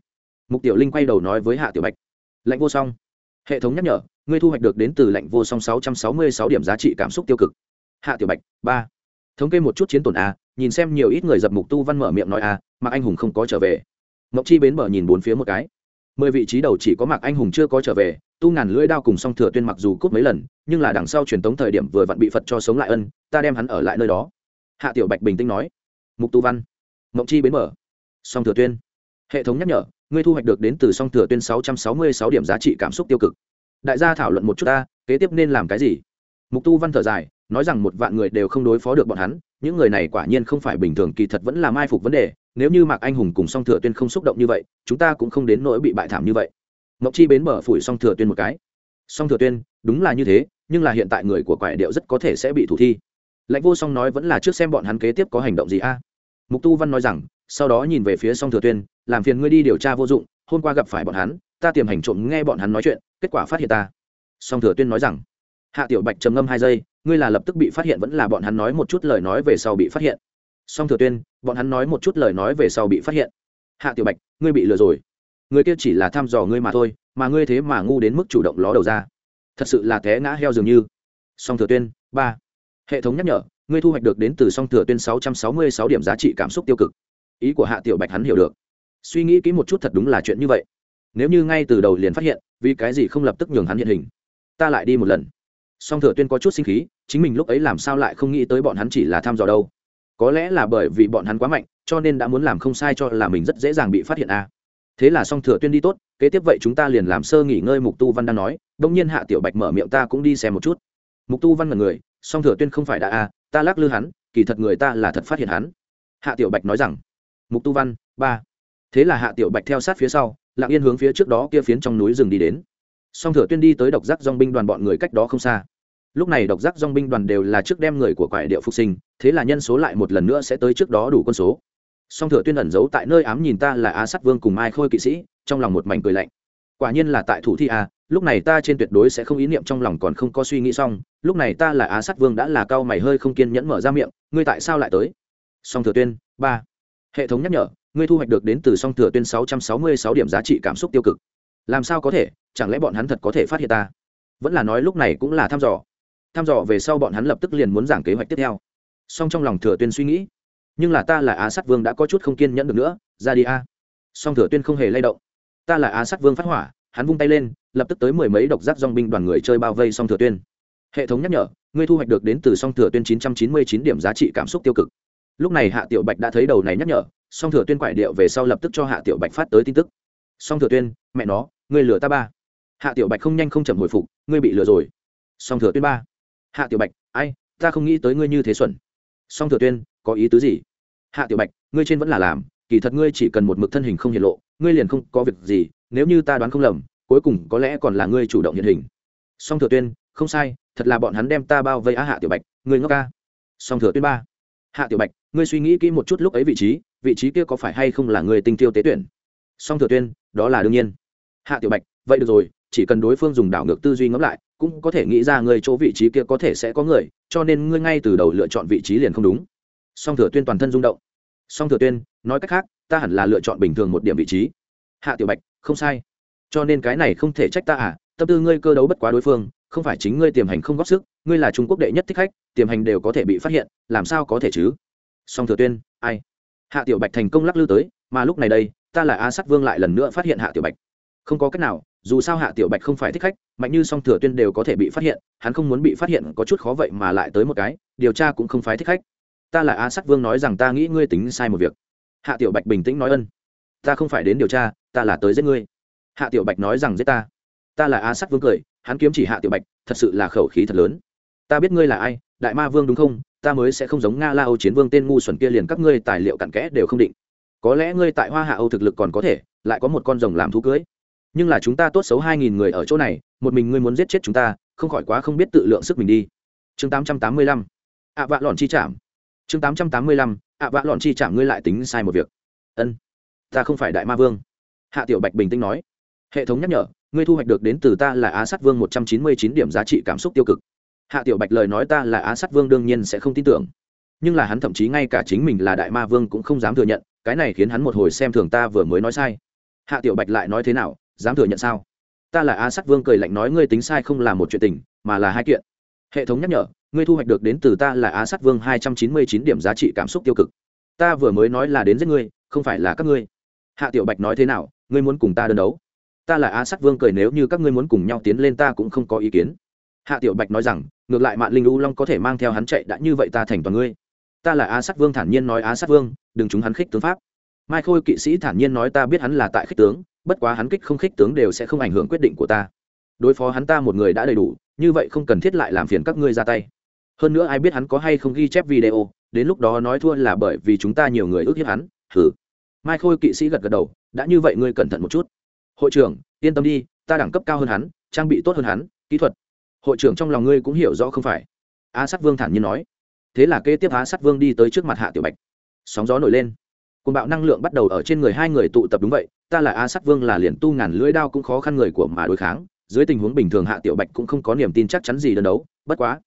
Mục tiểu linh quay đầu nói với hạ tiểu bạch. Lạnh vô song. Hệ thống nhắc nhở ngươi thu hoạch được đến từ lệnh vô song sáu trăm sáu mươi sáu điểm giá trị cảm xúc tiêu cực. Hạ tiểu bạch, ba. Thống kê một chút chiến tổn a, nhìn xem nhiều ít người dập mục tu văn mở miệng nói a, mạc anh hùng không có trở về. Mộc chi bến mở nhìn bốn phía một cái. Mười vị trí đầu chỉ có mạc anh hùng chưa có trở về, tu ngàn lưỡi đao cùng song thừa tuyên mặc dù cút mấy lần, nhưng là đằng sau truyền tống thời điểm vừa vặn bị phật cho sống lại ân, ta đem hắn ở lại nơi đó. Hạ tiểu bạch bình tĩnh nói. Mục tu văn. Mộng chi bến mở song thừa tuyên. Hệ thống nhắc nhở, ngươi thu hoạch được đến từ song thừa tuyên sáu trăm sáu mươi sáu điểm giá trị cảm xúc tiêu cực đại gia thảo luận một chút ta, kế tiếp nên làm cái gì? Mục tu văn thở dài, nói rằng một vạn người đều không đối phó được bọn hắn, những người này quả nhiên không phải bình thường, kỳ thật vẫn là mai phục vấn đề, nếu như mạc anh hùng cùng song thừa tuyên không xúc động như vậy, chúng ta cũng không đến nỗi bị bại thảm như vậy. Mộc chi bến mở phủi song thừa tuyên một cái. Song thừa tuyên, đúng là như thế, nhưng là hiện tại người của quải điệu rất có thể sẽ bị thủ thi. Lãnh vô song nói vẫn là trước xem bọn hắn kế tiếp có hành động gì a. Mục tu văn nói rằng, sau đó nhìn về phía song thừa tuyên, làm phiền ngươi đi điều tra vô dụng, hôm qua gặp phải bọn hắn, ta tiềm hành trộm nghe bọn hắn nói chuyện kết quả phát hiện ta. Song thừa tuyên nói rằng, hạ tiểu bạch trầm ngâm hai giây, ngươi là lập tức bị phát hiện vẫn là bọn hắn nói một chút lời nói về sau bị phát hiện. Song thừa tuyên, bọn hắn nói một chút lời nói về sau bị phát hiện. Hạ tiểu bạch, ngươi bị lừa rồi. Người kia chỉ là thăm dò ngươi mà thôi, mà ngươi thế mà ngu đến mức chủ động ló đầu ra. Thật sự là té ngã heo dường như. Song thừa tuyên, ba. Hệ thống nhắc nhở, ngươi thu hoạch được đến từ song thừa tuyên sáu trăm sáu mươi sáu điểm giá trị cảm xúc tiêu cực. Ý của hạ tiểu bạch hắn hiểu được. Suy nghĩ kỹ một chút thật đúng là chuyện như vậy nếu như ngay từ đầu liền phát hiện vì cái gì không lập tức nhường hắn hiện hình? Ta lại đi một lần. Song thừa tuyên có chút sinh khí chính mình lúc ấy làm sao lại không nghĩ tới bọn hắn chỉ là thăm dò đâu? Có lẽ là bởi vì bọn hắn quá mạnh cho nên đã muốn làm không sai cho là mình rất dễ dàng bị phát hiện a. À. thế là song thừa tuyên đi tốt kế tiếp vậy chúng ta liền làm sơ nghỉ ngơi mục tu văn đang nói đông nhiên hạ tiểu bạch mở miệng ta cũng đi xem một chút. Mục tu văn là người song thừa tuyên không phải đã a à, ta lắc lư hắn kỳ thật người ta là thật phát hiện hắn. Hạ tiểu bạch nói rằng mục tu văn ba. Thế là hạ tiểu bạch theo sát phía sau lặng yên hướng phía trước đó kia phiến trong núi rừng đi đến. Song thừa tuyên đi tới độc giác dong binh đoàn bọn người cách đó không xa. Lúc này độc giác dong binh đoàn đều là trước đem người của quại địa phục sinh, thế là nhân số lại một lần nữa sẽ tới trước đó đủ quân số. Song thừa tuyên ẩn giấu tại nơi ám nhìn ta là á sắt vương cùng ai khôi kỵ sĩ, trong lòng một mảnh cười lạnh. Quả nhiên là tại thủ thi a lúc này ta trên tuyệt đối sẽ không ý niệm trong lòng còn không có suy nghĩ xong, lúc này ta là á sắt vương đã là cao mày hơi không kiên nhẫn mở ra miệng, ngươi tại sao lại tới? Song thừa tuyên, ba. Hệ thống nhắc nhở ngươi thu hoạch được đến từ song thừa tuyên sáu trăm sáu mươi sáu điểm giá trị cảm xúc tiêu cực. Làm sao có thể? Chẳng lẽ bọn hắn thật có thể phát hiện ta? Vẫn là nói lúc này cũng là thăm dò. Thăm dò về sau bọn hắn lập tức liền muốn giảng kế hoạch tiếp theo. Song trong lòng thừa tuyên suy nghĩ, nhưng là ta là á sát vương đã có chút không kiên nhẫn được nữa, ra đi a. Song thừa tuyên không hề lay động. Ta là á sát vương phát hỏa, hắn vung tay lên, lập tức tới mười mấy độc giác dong binh đoàn người chơi bao vây song thừa tuyên. Hệ thống nhắc nhở, ngươi thu hoạch được đến từ song thừa tuyên chín trăm chín mươi chín điểm giá trị cảm xúc tiêu cực. Lúc này hạ tiểu bạch đã thấy đầu này nhắc nhở song thừa tuyên quải điệu về sau lập tức cho hạ tiểu bạch phát tới tin tức. Song thừa tuyên, mẹ nó, ngươi lừa ta ba. Hạ tiểu bạch không nhanh không chậm hồi phục, ngươi bị lừa rồi. Song thừa tuyên ba. Hạ tiểu bạch, ai, ta không nghĩ tới ngươi như thế xuẩn. Song thừa tuyên, có ý tứ gì? Hạ tiểu bạch, ngươi trên vẫn là làm, kỳ thật ngươi chỉ cần một mực thân hình không hiện lộ, ngươi liền không có việc gì, nếu như ta đoán không lầm, cuối cùng có lẽ còn là ngươi chủ động hiện hình. Song thừa tuyên, không sai, thật là bọn hắn đem ta bao vây á hạ tiểu bạch, ngươi ngốc ca. Song thừa tuyên ba. Hạ tiểu bạch, ngươi suy nghĩ kỹ một chút lúc ấy vị trí vị trí kia có phải hay không là người tinh tiêu tế tuyển? Song thừa tuyên, đó là đương nhiên. Hạ tiểu bạch, vậy được rồi, chỉ cần đối phương dùng đảo ngược tư duy ngẫm lại, cũng có thể nghĩ ra người chỗ vị trí kia có thể sẽ có người, cho nên ngươi ngay từ đầu lựa chọn vị trí liền không đúng. Song thừa tuyên toàn thân rung động. Song thừa tuyên, nói cách khác, ta hẳn là lựa chọn bình thường một điểm vị trí. Hạ tiểu bạch, không sai. Cho nên cái này không thể trách ta à tâm tư ngươi cơ đấu bất quá đối phương, không phải chính ngươi tiềm hành không góp sức, ngươi là trung quốc đệ nhất thích khách, tiềm hành đều có thể bị phát hiện, làm sao có thể chứ? Song thừa tuyên, ai? Hạ tiểu bạch thành công lắc lư tới, mà lúc này đây, ta là a sắt vương lại lần nữa phát hiện hạ tiểu bạch. Không có cách nào, dù sao hạ tiểu bạch không phải thích khách, mạnh như song thừa tuyên đều có thể bị phát hiện, hắn không muốn bị phát hiện có chút khó vậy mà lại tới một cái, điều tra cũng không phải thích khách. Ta là a sắc vương nói rằng ta nghĩ ngươi tính sai một việc. Hạ tiểu bạch bình tĩnh nói ân. Ta không phải đến điều tra, ta là tới giết ngươi. Hạ tiểu bạch nói rằng giết ta. Ta là a sắc vương cười, hắn kiếm chỉ hạ tiểu bạch, thật sự là khẩu khí thật lớn. Ta biết ngươi là ai, đại ma vương đúng không? Ta mới sẽ không giống nga la âu chiến vương tên ngu xuẩn kia liền các ngươi tài liệu cặn kẽ đều không định. Có lẽ ngươi tại hoa hạ âu thực lực còn có thể, lại có một con rồng làm thú cưới. Nhưng là chúng ta tốt xấu hai nghìn người ở chỗ này, một mình ngươi muốn giết chết chúng ta, không khỏi quá không biết tự lượng sức mình đi. Chương tám trăm tám mươi lăm. Ạ vạ lọn chi chạm chương tám trăm tám mươi lăm. Ạ vạ lọn chi chạm ngươi lại tính sai một việc. Ân, ta không phải đại ma vương. Hạ tiểu bạch bình tĩnh nói. Hệ thống nhắc nhở, ngươi thu hoạch được đến từ ta là á sát vương một trăm chín mươi chín điểm giá trị cảm xúc tiêu cực hạ tiểu bạch lời nói ta là á sát vương đương nhiên sẽ không tin tưởng. Nhưng là hắn thậm chí ngay cả chính mình là đại ma vương cũng không dám thừa nhận, cái này khiến hắn một hồi xem thường ta vừa mới nói sai. Hạ tiểu bạch lại nói thế nào, dám thừa nhận sao? Ta là a sắc vương cười lạnh nói ngươi tính sai không là một chuyện tình, mà là hai kiện. Hệ thống nhắc nhở, ngươi thu hoạch được đến từ ta là a sắc vương hai trăm chín mươi chín điểm giá trị cảm xúc tiêu cực. Ta vừa mới nói là đến giết ngươi, không phải là các ngươi. Hạ tiểu bạch nói thế nào, ngươi muốn cùng ta đơn đấu? Ta là á sát vương cười nếu như các ngươi muốn cùng nhau tiến lên ta cũng không có ý kiến. Hạ tiểu bạch nói rằng ngược lại mạng linh u long có thể mang theo hắn chạy đã như vậy ta thành toàn ngươi. Ta là á sát vương thản nhiên nói á sát vương, đừng chúng hắn khích tướng pháp. Mai khôi kỵ sĩ thản nhiên nói ta biết hắn là tại khích tướng, bất quá hắn kích không khích tướng đều sẽ không ảnh hưởng quyết định của ta. Đối phó hắn ta một người đã đầy đủ, như vậy không cần thiết lại làm phiền các ngươi ra tay. Hơn nữa ai biết hắn có hay không ghi chép video, đến lúc đó nói thua là bởi vì chúng ta nhiều người ước hiếp hắn thử mai khôi kỵ sĩ gật gật đầu, đã như vậy ngươi cẩn thận một chút. Hội trưởng, yên tâm đi, ta đẳng cấp cao hơn hắn, trang bị tốt hơn hắn, kỹ thuật hội trưởng trong lòng ngươi cũng hiểu rõ không phải. Á sát vương thản nhiên nói. Thế là kế tiếp á sát vương đi tới trước mặt hạ tiểu bạch. Sóng gió nổi lên. Côn bạo năng lượng bắt đầu ở trên người hai người tụ tập đúng vậy, ta là á sát vương là liền tu ngàn lưỡi đao cũng khó khăn người của mà đối kháng, dưới tình huống bình thường hạ tiểu bạch cũng không có niềm tin chắc chắn gì đơn đấu, bất quá,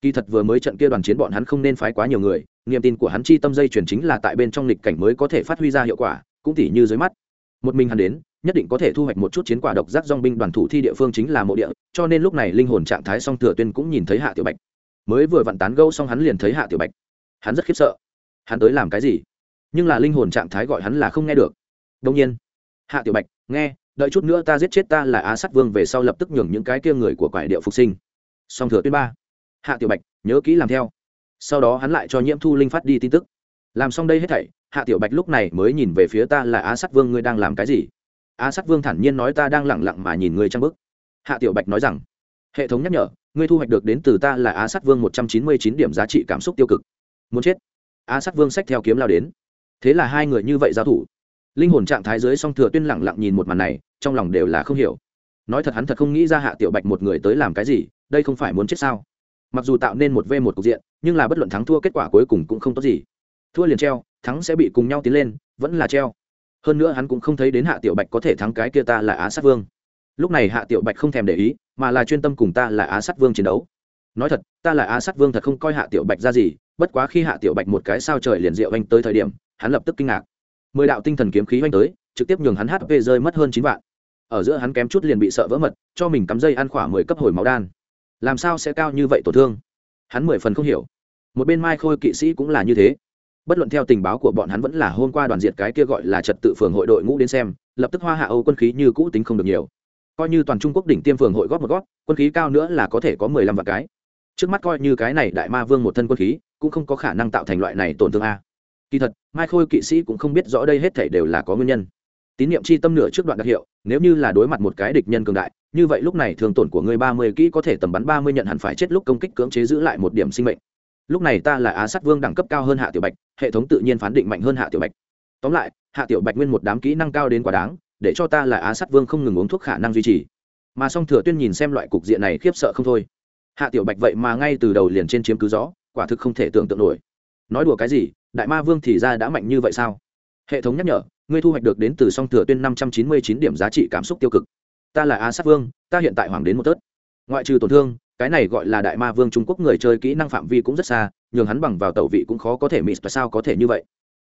kỳ thật vừa mới trận kia đoàn chiến bọn hắn không nên phái quá nhiều người, niềm tin của hắn chi tâm dây chuyển chính là tại bên trong lịch cảnh mới có thể phát huy ra hiệu quả, cũng tỉ như dưới mắt. Một mình hắn đến nhất định có thể thu hoạch một chút chiến quả độc giác dong binh đoàn thủ thi địa phương chính là mộ địa, cho nên lúc này linh hồn trạng thái song thừa tuyên cũng nhìn thấy hạ tiểu bạch. Mới vừa vặn tán gâu xong hắn liền thấy hạ tiểu bạch. Hắn rất khiếp sợ. Hắn tới làm cái gì? Nhưng là linh hồn trạng thái gọi hắn là không nghe được. Đông nhiên, hạ tiểu bạch, nghe, đợi chút nữa ta giết chết ta là á sát vương về sau lập tức nhường những cái kia người của quải điệu phục sinh. Song thừa tuyên ba. Hạ tiểu bạch, nhớ kỹ làm theo. Sau đó hắn lại cho nhiễm thu linh phát đi tin tức. Làm xong đây hết thảy, hạ tiểu bạch lúc này mới nhìn về phía ta là á sát vương ngươi đang làm cái gì? Á sát vương thản nhiên nói ta đang lẳng lặng mà nhìn ngươi trang bức. Hạ tiểu bạch nói rằng, hệ thống nhắc nhở, ngươi thu hoạch được đến từ ta là á sát vương một trăm chín mươi chín điểm giá trị cảm xúc tiêu cực. Muốn chết. Á sát vương sách theo kiếm lao đến. Thế là hai người như vậy giao thủ. Linh hồn trạng thái dưới song thừa tuyên lẳng lặng nhìn một màn này, trong lòng đều là không hiểu. Nói thật hắn thật không nghĩ ra hạ tiểu bạch một người tới làm cái gì, đây không phải muốn chết sao? Mặc dù tạo nên một v một cục diện, nhưng là bất luận thắng thua kết quả cuối cùng cũng không tốt gì. Thua liền treo, thắng sẽ bị cùng nhau tiến lên, vẫn là treo hơn nữa hắn cũng không thấy đến hạ tiểu bạch có thể thắng cái kia ta là á sát vương. Lúc này hạ tiểu bạch không thèm để ý, mà là chuyên tâm cùng ta là á sát vương chiến đấu. Nói thật, ta là á sát vương thật không coi hạ tiểu bạch ra gì, bất quá khi hạ tiểu bạch một cái sao trời liền diệu anh tới thời điểm, hắn lập tức kinh ngạc. Mười đạo tinh thần kiếm khí anh tới, trực tiếp nhường hắn hp rơi mất hơn chín vạn. Ở giữa hắn kém chút liền bị sợ vỡ mật, cho mình cắm dây ăn khỏa mười cấp hồi máu đan. Làm sao sẽ cao như vậy tổn thương? Hắn mười phần không hiểu. Một bên mai khôi kỵ sĩ cũng là như thế bất luận theo tình báo của bọn hắn vẫn là hôm qua đoàn diệt cái kia gọi là trật tự phường hội đội ngũ đến xem, lập tức hoa hạ âu quân khí như cũ tính không được nhiều. Coi như toàn trung quốc đỉnh tiêm phường hội góp một góp, quân khí cao nữa là có thể có mười lăm vạn cái. Trước mắt coi như cái này đại ma vương một thân quân khí, cũng không có khả năng tạo thành loại này tổn thương a. Kỳ thật, mai khôi kỵ sĩ cũng không biết rõ đây hết thể đều là có nguyên nhân. Tín nhiệm chi tâm nửa trước đoạn đặc hiệu, nếu như là đối mặt một cái địch nhân cường đại, như vậy lúc này thường tổn của người ba mươi kỹ có thể tầm bắn ba mươi nhận hẳn phải chết lúc công kích cưỡng chế giữ lại một điểm sinh mệnh lúc này ta là á sát vương đẳng cấp cao hơn hạ tiểu bạch, hệ thống tự nhiên phán định mạnh hơn hạ tiểu bạch. Tóm lại, hạ tiểu bạch nguyên một đám kỹ năng cao đến quá đáng, để cho ta là á sát vương không ngừng uống thuốc khả năng duy trì. Mà song thừa tuyên nhìn xem loại cục diện này khiếp sợ không thôi. Hạ tiểu bạch vậy mà ngay từ đầu liền trên chiếm cứ gió, quả thực không thể tưởng tượng nổi. Nói đùa cái gì, đại ma vương thì ra đã mạnh như vậy sao? Hệ thống nhắc nhở, ngươi thu hoạch được đến từ song thừa tuyên năm trăm chín mươi chín điểm giá trị cảm xúc tiêu cực. Ta là á sát vương, ta hiện tại hoàng đến một tớt. Ngoại trừ tổn thương cái này gọi là đại ma vương trung quốc người chơi kỹ năng phạm vi cũng rất xa, nhường hắn bằng vào tẩu vị cũng khó có thể mịt và sao có thể như vậy?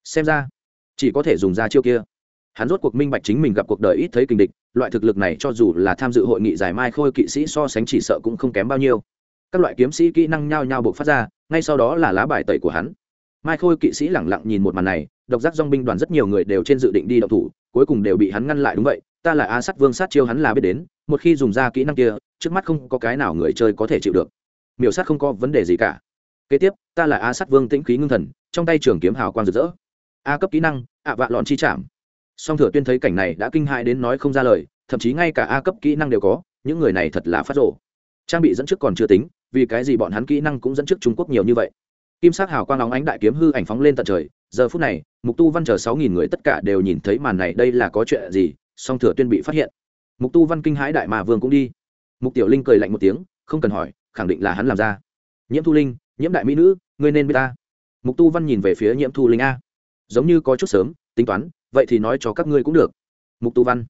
Xem ra, chỉ có thể dùng ra chiêu kia. Hắn rốt cuộc minh bạch chính mình gặp cuộc đời ít thấy kình địch, loại thực lực này cho dù là tham dự hội nghị giải mai khôi kỵ sĩ so sánh chỉ sợ cũng không kém bao nhiêu. Các loại kiếm sĩ kỹ năng nhao nhao buộc phát ra, ngay sau đó là lá bài tẩy của hắn. Mai khôi kỵ sĩ lẳng lặng nhìn một màn này, độc giác dong binh đoàn rất nhiều người đều trên dự định đi đậu thủ, cuối cùng đều bị hắn ngăn lại, đúng vậy, ta là a sắt vương sát chiêu hắn là biết đến, một khi dùng ra kỹ năng kia trước mắt không có cái nào người chơi có thể chịu được. Miểu sát không có vấn đề gì cả. Kế tiếp, ta là a sát vương tĩnh khí ngưng thần, trong tay trường kiếm hào quang rực rỡ. A cấp kỹ năng, ạ vạ lọn chi chạm. Song thừa tuyên thấy cảnh này đã kinh hại đến nói không ra lời, thậm chí ngay cả a cấp kỹ năng đều có, những người này thật là phát rộ trang bị dẫn trước còn chưa tính, vì cái gì bọn hắn kỹ năng cũng dẫn trước trung quốc nhiều như vậy. Kim sắc hào quang lóng ánh đại kiếm hư ảnh phóng lên tận trời, giờ phút này, mục tu văn chờ sáu nghìn người tất cả đều nhìn thấy màn này đây là có chuyện gì, song thừa tuyên bị phát hiện. Mục tu văn kinh hãi đại mà vương cũng đi mục tiểu linh cười lạnh một tiếng, không cần hỏi, khẳng định là hắn làm ra. Nhiễm thu linh, nhiễm đại mỹ nữ, ngươi nên biết ta. Mục tu văn nhìn về phía nhiễm thu linh a. Giống như có chút sớm, tính toán, vậy thì nói cho các ngươi cũng được. Mục tu văn.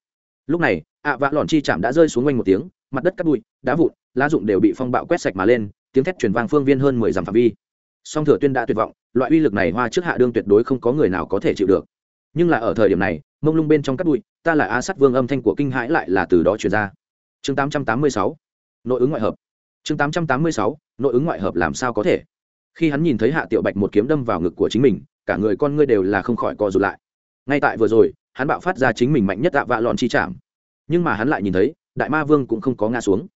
Lúc này, ạ vạ lòn chi chạm đã rơi xuống quanh một tiếng, mặt đất cắt bụi, đá vụn, lá rụng đều bị phong bạo quét sạch mà lên, tiếng thét truyền vang phương viên hơn mười dặm phạm vi. Song thừa tuyên đã tuyệt vọng, loại uy lực này hoa trước hạ đương tuyệt đối không có người nào có thể chịu được. Nhưng là ở thời điểm này, mông lung bên trong cắt bụi, ta là a sắt vương âm thanh của kinh hãi lại là từ đó truyền ra chương 886 nội ứng ngoại hợp. Chương 886 nội ứng ngoại hợp làm sao có thể? Khi hắn nhìn thấy hạ tiểu bạch một kiếm đâm vào ngực của chính mình, cả người con ngươi đều là không khỏi co rụt lại. Ngay tại vừa rồi, hắn bạo phát ra chính mình mạnh nhất tạ vạ lòn chi chạm. Nhưng mà hắn lại nhìn thấy, đại ma vương cũng không có ngã xuống.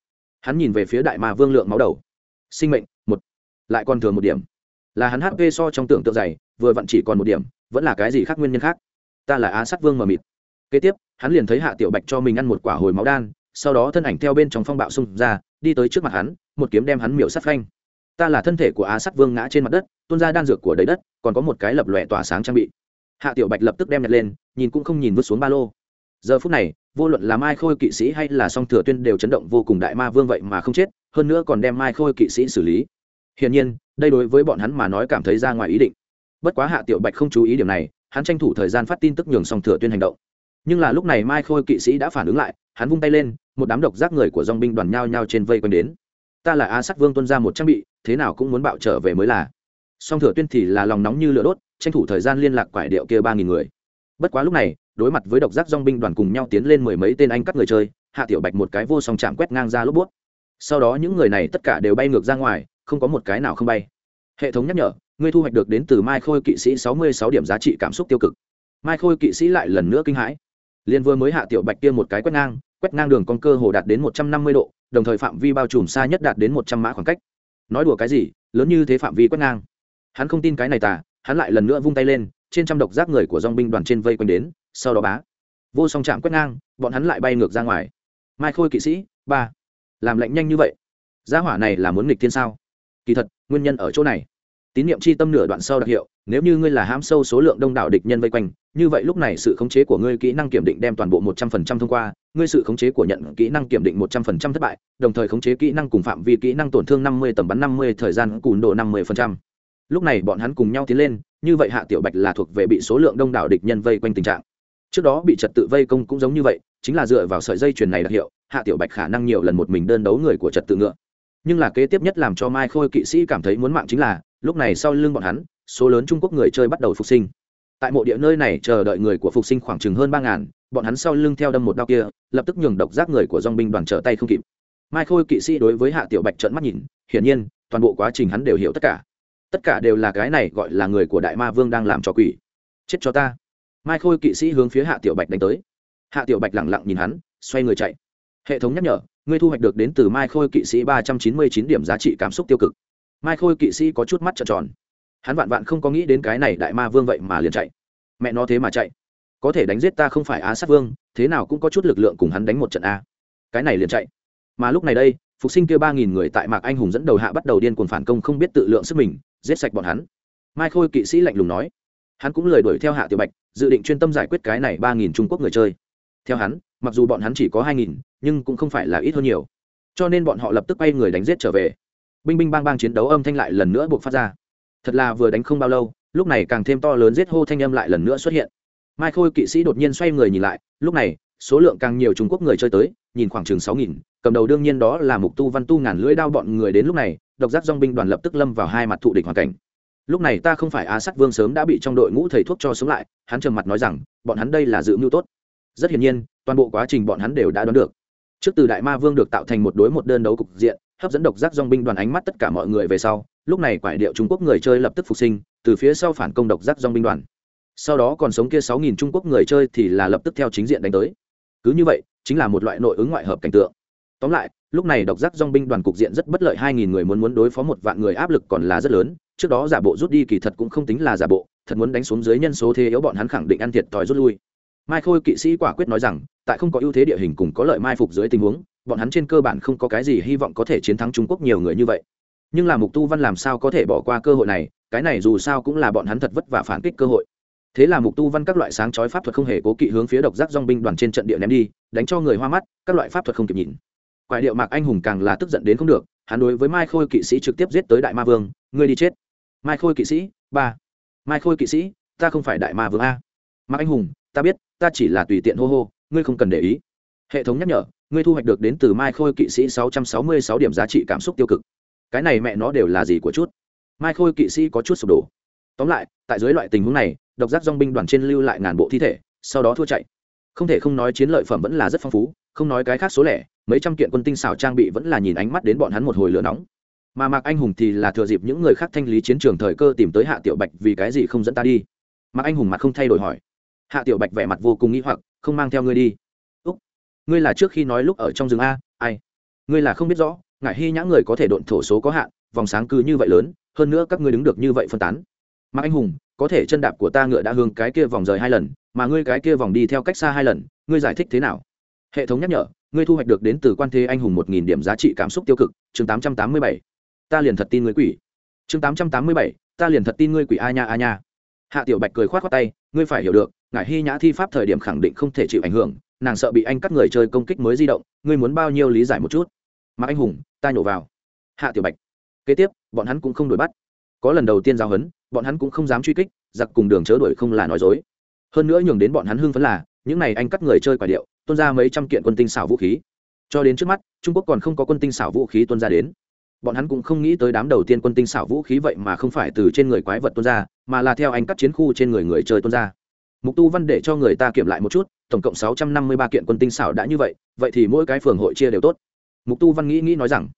Hắn nhìn về phía đại ma vương lượng máu đầu. Sinh mệnh, một. Lại còn thừa một điểm. Là hắn hp so trong tưởng tượng dày, vừa vặn chỉ còn một điểm, vẫn là cái gì khác nguyên nhân khác? Ta là á sát vương mờ mịt. Kế tiếp, hắn liền thấy hạ tiểu bạch cho mình ăn một quả hồi máu đan sau đó thân ảnh theo bên trong phong bạo xung ra, đi tới trước mặt hắn, một kiếm đem hắn miểu sát phanh. Ta là thân thể của á sắt vương ngã trên mặt đất, tuôn ra đan dược của đầy đất, còn có một cái lập lòe tỏa sáng trang bị. Hạ tiểu bạch lập tức đem nhặt lên, nhìn cũng không nhìn vứt xuống ba lô. Giờ phút này, vô luận là mai khôi kỵ sĩ hay là song thừa tuyên đều chấn động vô cùng đại ma vương vậy mà không chết, hơn nữa còn đem mai khôi kỵ sĩ xử lý. Hiển nhiên, đây đối với bọn hắn mà nói cảm thấy ra ngoài ý định. Bất quá hạ tiểu bạch không chú ý điểm này, hắn tranh thủ thời gian phát tin tức nhường song thừa tuyên hành động nhưng là lúc này mai khôi kỵ sĩ đã phản ứng lại, hắn vung tay lên, một đám độc giác người của dong binh đoàn nhao nhao trên vây quanh đến. Ta là a sắt vương tuân ra một trang bị, thế nào cũng muốn bạo trở về mới là. Song thừa tuyên thì là lòng nóng như lửa đốt, tranh thủ thời gian liên lạc quải điệu kia ba nghìn người. Bất quá lúc này, đối mặt với độc giác dong binh đoàn cùng nhau tiến lên mười mấy tên anh cắt người chơi, hạ tiểu bạch một cái vô song chạm quét ngang ra lốp bút. Sau đó những người này tất cả đều bay ngược ra ngoài, không có một cái nào không bay. Hệ thống nhắc nhở ngươi thu hoạch được đến từ mai khôi kỵ sĩ sáu mươi sáu điểm giá trị cảm xúc tiêu cực. Mai khôi kỵ sĩ lại lần nữa kinh hãi liên vừa mới hạ tiểu bạch kia một cái quét ngang quét ngang đường con cơ hồ đạt đến một trăm năm mươi độ, đồng thời phạm vi bao trùm xa nhất đạt đến một trăm mã khoảng cách. Nói đùa cái gì, lớn như thế phạm vi quét ngang. Hắn không tin cái này tà, hắn lại lần nữa vung tay lên, trên trăm độc giác người của dong binh đoàn trên vây quanh đến, sau đó bá. Vô song chạm quét ngang, bọn hắn lại bay ngược ra ngoài. Mai khôi kỵ sĩ, ba. Làm lạnh nhanh như vậy. Gia hỏa này là muốn nghịch thiên sao? Kỳ thật, nguyên nhân ở chỗ này tín nhiệm chi tâm nửa đoạn sau đặc hiệu, nếu như ngươi là hãm sâu số lượng đông đảo địch nhân vây quanh, như vậy lúc này sự khống chế của ngươi kỹ năng kiểm định đem toàn bộ một trăm phần trăm thông qua, ngươi sự khống chế của nhận kỹ năng kiểm định một trăm phần trăm thất bại, đồng thời khống chế kỹ năng cùng phạm vi kỹ năng tổn thương năm mươi, tầm bắn năm mươi, thời gian cùn độ năm mươi phần trăm. Lúc này bọn hắn cùng nhau tiến lên, như vậy hạ tiểu bạch là thuộc về bị số lượng đông đảo địch nhân vây quanh tình trạng. Trước đó bị trật tự vây công cũng giống như vậy, chính là dựa vào sợi dây chuyền này đặc hiệu, hạ tiểu bạch khả năng nhiều lần một mình đơn đấu người của trật tự ngựa. Nhưng là kế tiếp nhất làm cho mai khôi kỵ sĩ cảm thấy muốn mạng chính là lúc này sau lưng bọn hắn, số lớn trung quốc người chơi bắt đầu phục sinh. Tại mộ địa nơi này chờ đợi người của phục sinh khoảng chừng hơn ba ngàn, bọn hắn sau lưng theo đâm một đao kia, lập tức nhường độc giác người của dong binh đoàn trở tay không kịp. Mai khôi kỵ sĩ đối với hạ tiểu bạch trợn mắt nhìn, hiển nhiên, toàn bộ quá trình hắn đều hiểu tất cả. Tất cả đều là cái này gọi là người của đại ma vương đang làm cho quỷ. Chết cho ta. Mai khôi kỵ sĩ hướng phía hạ tiểu bạch đánh tới. Hạ tiểu bạch lẳng lặng nhìn hắn, xoay người chạy. Hệ thống nhắc nhở, ngươi thu hoạch được đến từ mai khôi kỵ sĩ ba trăm chín mươi chín điểm giá trị cảm xúc tiêu cực mai khôi kỵ sĩ có chút mắt trợn tròn. Hắn vạn vạn không có nghĩ đến cái này đại ma vương vậy mà liền chạy. Mẹ nó thế mà chạy. Có thể đánh giết ta không phải á sát vương, thế nào cũng có chút lực lượng cùng hắn đánh một trận a. Cái này liền chạy. Mà lúc này đây, phục sinh kêu ba nghìn người tại mạc anh hùng dẫn đầu hạ bắt đầu điên cuồng phản công không biết tự lượng sức mình, giết sạch bọn hắn. Mai khôi kỵ sĩ lạnh lùng nói. Hắn cũng lời đuổi theo hạ tiểu bạch, dự định chuyên tâm giải quyết cái này ba nghìn trung quốc người chơi. Theo hắn, mặc dù bọn hắn chỉ có hai nghìn, nhưng cũng không phải là ít hơn nhiều. Cho nên bọn họ lập tức bay người đánh giết trở về binh binh bang bang chiến đấu âm thanh lại lần nữa buộc phát ra. Thật là vừa đánh không bao lâu, lúc này càng thêm to lớn giết hô thanh âm lại lần nữa xuất hiện. Mai khôi kỵ sĩ đột nhiên xoay người nhìn lại, lúc này, số lượng càng nhiều trung quốc người chơi tới, nhìn khoảng chừng sáu nghìn, cầm đầu đương nhiên đó là mục tu văn tu ngàn lưỡi đao bọn người đến lúc này, độc giác dong binh đoàn lập tức lâm vào hai mặt thụ địch hoàn cảnh. Lúc này ta không phải á sắt vương sớm đã bị trong đội ngũ thầy thuốc cho sống lại, hắn trầm mặt nói rằng, bọn hắn đây là dự mưu tốt. Rất hiển nhiên, toàn bộ quá trình bọn hắn đều đã đoán được. Trước từ đại ma vương được tạo thành một đối một đơn đấu cục diện hấp dẫn độc giác dong binh đoàn ánh mắt tất cả mọi người về sau, lúc này quải điệu trung quốc người chơi lập tức phục sinh, từ phía sau phản công độc giác dong binh đoàn. Sau đó còn sống kia sáu nghìn trung quốc người chơi thì là lập tức theo chính diện đánh tới. Cứ như vậy, chính là một loại nội ứng ngoại hợp cảnh tượng. Tóm lại, lúc này độc giác dong binh đoàn cục diện rất bất lợi, hai nghìn người muốn muốn đối phó một vạn người áp lực còn là rất lớn, trước đó giả bộ rút đi kỳ thật cũng không tính là giả bộ, thật muốn đánh xuống dưới nhân số thế yếu bọn hắn khẳng định ăn thiệt thòi rút lui. Mai khôi kỵ sĩ quả quyết nói rằng, tại không có ưu thế địa hình cùng có lợi mai phục dưới tình huống bọn hắn trên cơ bản không có cái gì hy vọng có thể chiến thắng trung quốc nhiều người như vậy. Nhưng là mục tu văn làm sao có thể bỏ qua cơ hội này, cái này dù sao cũng là bọn hắn thật vất vả phản kích cơ hội. Thế là mục tu văn các loại sáng chói pháp thuật không hề cố kỵ hướng phía độc giác dong binh đoàn trên trận địa ném đi, đánh cho người hoa mắt, các loại pháp thuật không kịp nhìn. Quại điệu mạc anh hùng càng là tức giận đến không được, hắn đối với mai khôi kỵ sĩ trực tiếp giết tới đại ma vương, ngươi đi chết. Mai khôi kỵ sĩ, ba. Mai khôi kỵ sĩ, ta không phải đại ma vương a. Mạc anh hùng, ta biết, ta chỉ là tùy tiện hô hô, ngươi không cần để ý. Hệ thống nhắc nhở ngươi thu hoạch được đến từ mai khôi kỵ sĩ sáu trăm sáu mươi sáu điểm giá trị cảm xúc tiêu cực. Cái này mẹ nó đều là gì của chút? Mai khôi kỵ sĩ có chút sụp đổ. Tóm lại, tại dưới loại tình huống này, độc giác dong binh đoàn trên lưu lại ngàn bộ thi thể, sau đó thua chạy. Không thể không nói chiến lợi phẩm vẫn là rất phong phú, không nói cái khác số lẻ, mấy trăm kiện quân tinh xảo trang bị vẫn là nhìn ánh mắt đến bọn hắn một hồi lửa nóng. Mà mạc anh hùng thì là thừa dịp những người khác thanh lý chiến trường thời cơ tìm tới hạ tiểu bạch vì cái gì không dẫn ta đi? Mạc anh hùng mặt không thay đổi hỏi. Hạ tiểu bạch vẻ mặt vô cùng nghĩ hoặc, không mang theo ngươi đi ngươi là trước khi nói lúc ở trong rừng a, ai? Ngươi là không biết rõ ngại hy nhã người có thể độn thổ số có hạn, vòng sáng cứ như vậy lớn, hơn nữa các ngươi đứng được như vậy phân tán. Mà anh hùng, có thể chân đạp của ta ngựa đã hướng cái kia vòng rời hai lần, mà ngươi cái kia vòng đi theo cách xa hai lần, ngươi giải thích thế nào? Hệ thống nhắc nhở, ngươi thu hoạch được đến từ quan thế anh hùng một nghìn điểm giá trị cảm xúc tiêu cực, chương tám trăm tám mươi bảy. Ta liền thật tin ngươi quỷ. Chương tám trăm tám mươi bảy, ta liền thật tin ngươi quỷ a nha a nha. Hạ tiểu bạch cười khoát khoát tay, ngươi phải hiểu được ngại hy nhã thi pháp thời điểm khẳng định không thể chịu ảnh hưởng nàng sợ bị anh cắt người chơi công kích mới di động, ngươi muốn bao nhiêu lý giải một chút? Mà anh hùng, ta nhổ vào. Hạ tiểu bạch. Kế tiếp, bọn hắn cũng không đuổi bắt. Có lần đầu tiên giao hấn, bọn hắn cũng không dám truy kích, giặc cùng đường chớ đuổi không là nói dối. Hơn nữa nhường đến bọn hắn hưng phấn là, những n à y anh cắt người chơi quả điệu tuân ra mấy trăm kiện quân tinh xảo vũ khí. Cho đến trước mắt, trung quốc còn không có quân tinh xảo vũ khí tuân ra đến. Bọn hắn cũng không nghĩ tới đám đầu tiên quân tinh xảo vũ khí vậy mà không phải từ trên người quái vật tuân ra, mà là theo anh cắt chiến khu trên người người chơi tuân ra. Mục tu văn để cho người ta kiểm lại một chút tổng cộng sáu trăm năm mươi ba kiện quân tinh xảo đã như vậy vậy thì mỗi cái phường hội chia đều tốt. Mục tu văn nghĩ nghĩ nói rằng,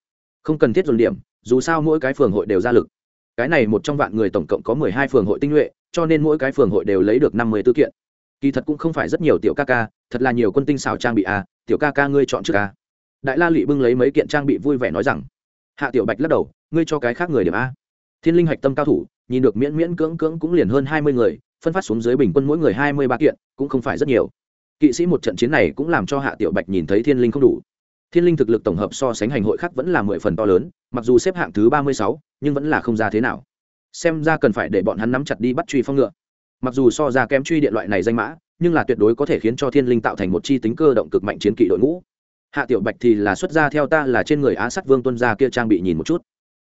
không cần thiết dồn điểm, dù sao mỗi cái phường hội đều ra lực. Cái này một trong vạn người tổng cộng có mười hai phường hội tinh nhuệ, cho nên mỗi cái phường hội đều lấy được năm mươi tư kiện. Kỳ thật cũng không phải rất nhiều tiểu ca ca, thật là nhiều quân tinh xảo trang bị a tiểu ca ca ngươi chọn trước a đại la lụy bưng lấy mấy kiện trang bị vui vẻ nói rằng, hạ tiểu bạch lắc đầu, ngươi cho cái khác người điểm a. Thiên linh hạch tâm cao thủ, nhìn được miễn miễn cưỡng cưỡng cũng liền hơn hai mươi người, phân phát xuống dưới bình quân mỗi người hai mươi ba kiện, cũng không phải rất nhiều kỵ sĩ một trận chiến này cũng làm cho hạ tiểu bạch nhìn thấy thiên linh không đủ. Thiên linh thực lực tổng hợp so sánh hành hội khác vẫn là mười phần to lớn mặc dù xếp hạng thứ ba mươi sáu nhưng vẫn là không ra thế nào. Xem ra cần phải để bọn hắn nắm chặt đi bắt truy phong ngựa. Mặc dù so ra kém truy điện loại này danh mã nhưng là tuyệt đối có thể khiến cho thiên linh tạo thành một chi tính cơ động cực mạnh chiến kỵ đội ngũ. Hạ tiểu bạch thì là xuất ra theo ta là trên người á sắt vương tuân gia kia trang bị nhìn một chút.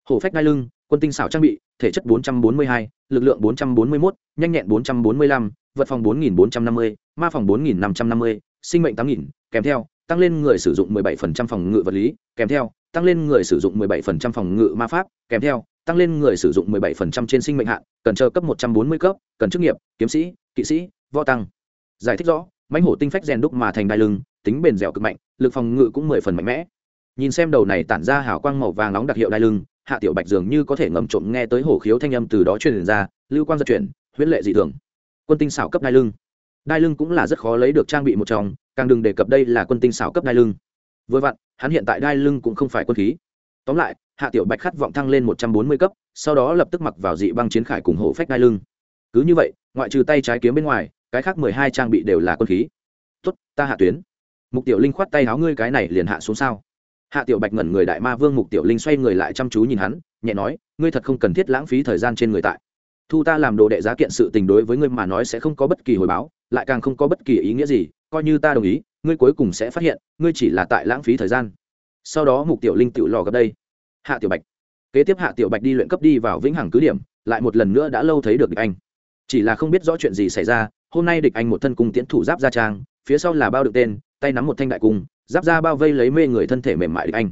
Hổ phách ngay lưng quân tinh xảo trang bị thể chất 442, lực lượng 441, nhanh nhẹn 445, vật phòng 4450, ma phòng 4550, sinh mệnh 8000, kèm theo tăng lên người sử dụng 17% phòng ngự vật lý kèm theo tăng lên người sử dụng 17% phòng ngự ma pháp kèm theo tăng lên người sử dụng 17% trên sinh mệnh hạn cần chờ cấp 140 cấp cần chức nghiệp kiếm sĩ kỵ sĩ võ tăng. Giải thích rõ mãnh hổ tinh phách rèn đúc mà thành đai lưng tính bền dẻo cực mạnh lực phòng ngự cũng mười phần mạnh mẽ. Nhìn xem đầu này tản ra hào quang màu vàng nóng đặc hiệu đai lưng hạ tiểu bạch dường như có thể ngầm trộm nghe tới hổ khiếu thanh âm từ đó truyền ra lưu quang giật chuyển huyễn lệ dị thường. Quân tinh xảo cấp đai lưng đai lưng cũng là rất khó lấy được trang bị một trong, càng đừng đề cập đây là quân tinh xảo cấp đai lưng. Vừa vặn, hắn hiện tại đai lưng cũng không phải quân khí. Tóm lại, hạ tiểu bạch khát vọng thăng lên một trăm bốn mươi cấp, sau đó lập tức mặc vào dị băng chiến khải cùng hổ phách đai lưng. Cứ như vậy, ngoại trừ tay trái kiếm bên ngoài, cái khác mười hai trang bị đều là quân khí. Tuất ta hạ tuyến. Mục tiểu linh khoát tay áo ngươi cái này liền hạ xuống sao? Hạ tiểu bạch ngẩn người, đại ma vương mục tiểu linh xoay người lại chăm chú nhìn hắn, nhẹ nói, ngươi thật không cần thiết lãng phí thời gian trên người tại thu ta làm đồ đệ giá kiện sự tình đối với ngươi mà nói sẽ không có bất kỳ hồi báo, lại càng không có bất kỳ ý nghĩa gì, coi như ta đồng ý, ngươi cuối cùng sẽ phát hiện, ngươi chỉ là tại lãng phí thời gian. Sau đó mục tiểu linh tự lò gặp đây. Hạ tiểu bạch. Kế tiếp hạ tiểu bạch đi luyện cấp đi vào vĩnh hằng cứ điểm, lại một lần nữa đã lâu thấy được địch anh. Chỉ là không biết rõ chuyện gì xảy ra, hôm nay địch anh một thân cung tiễn thủ giáp ra trang, phía sau là bao được tên, tay nắm một thanh đại cung, giáp ra bao vây lấy mê người thân thể mềm mại địch anh.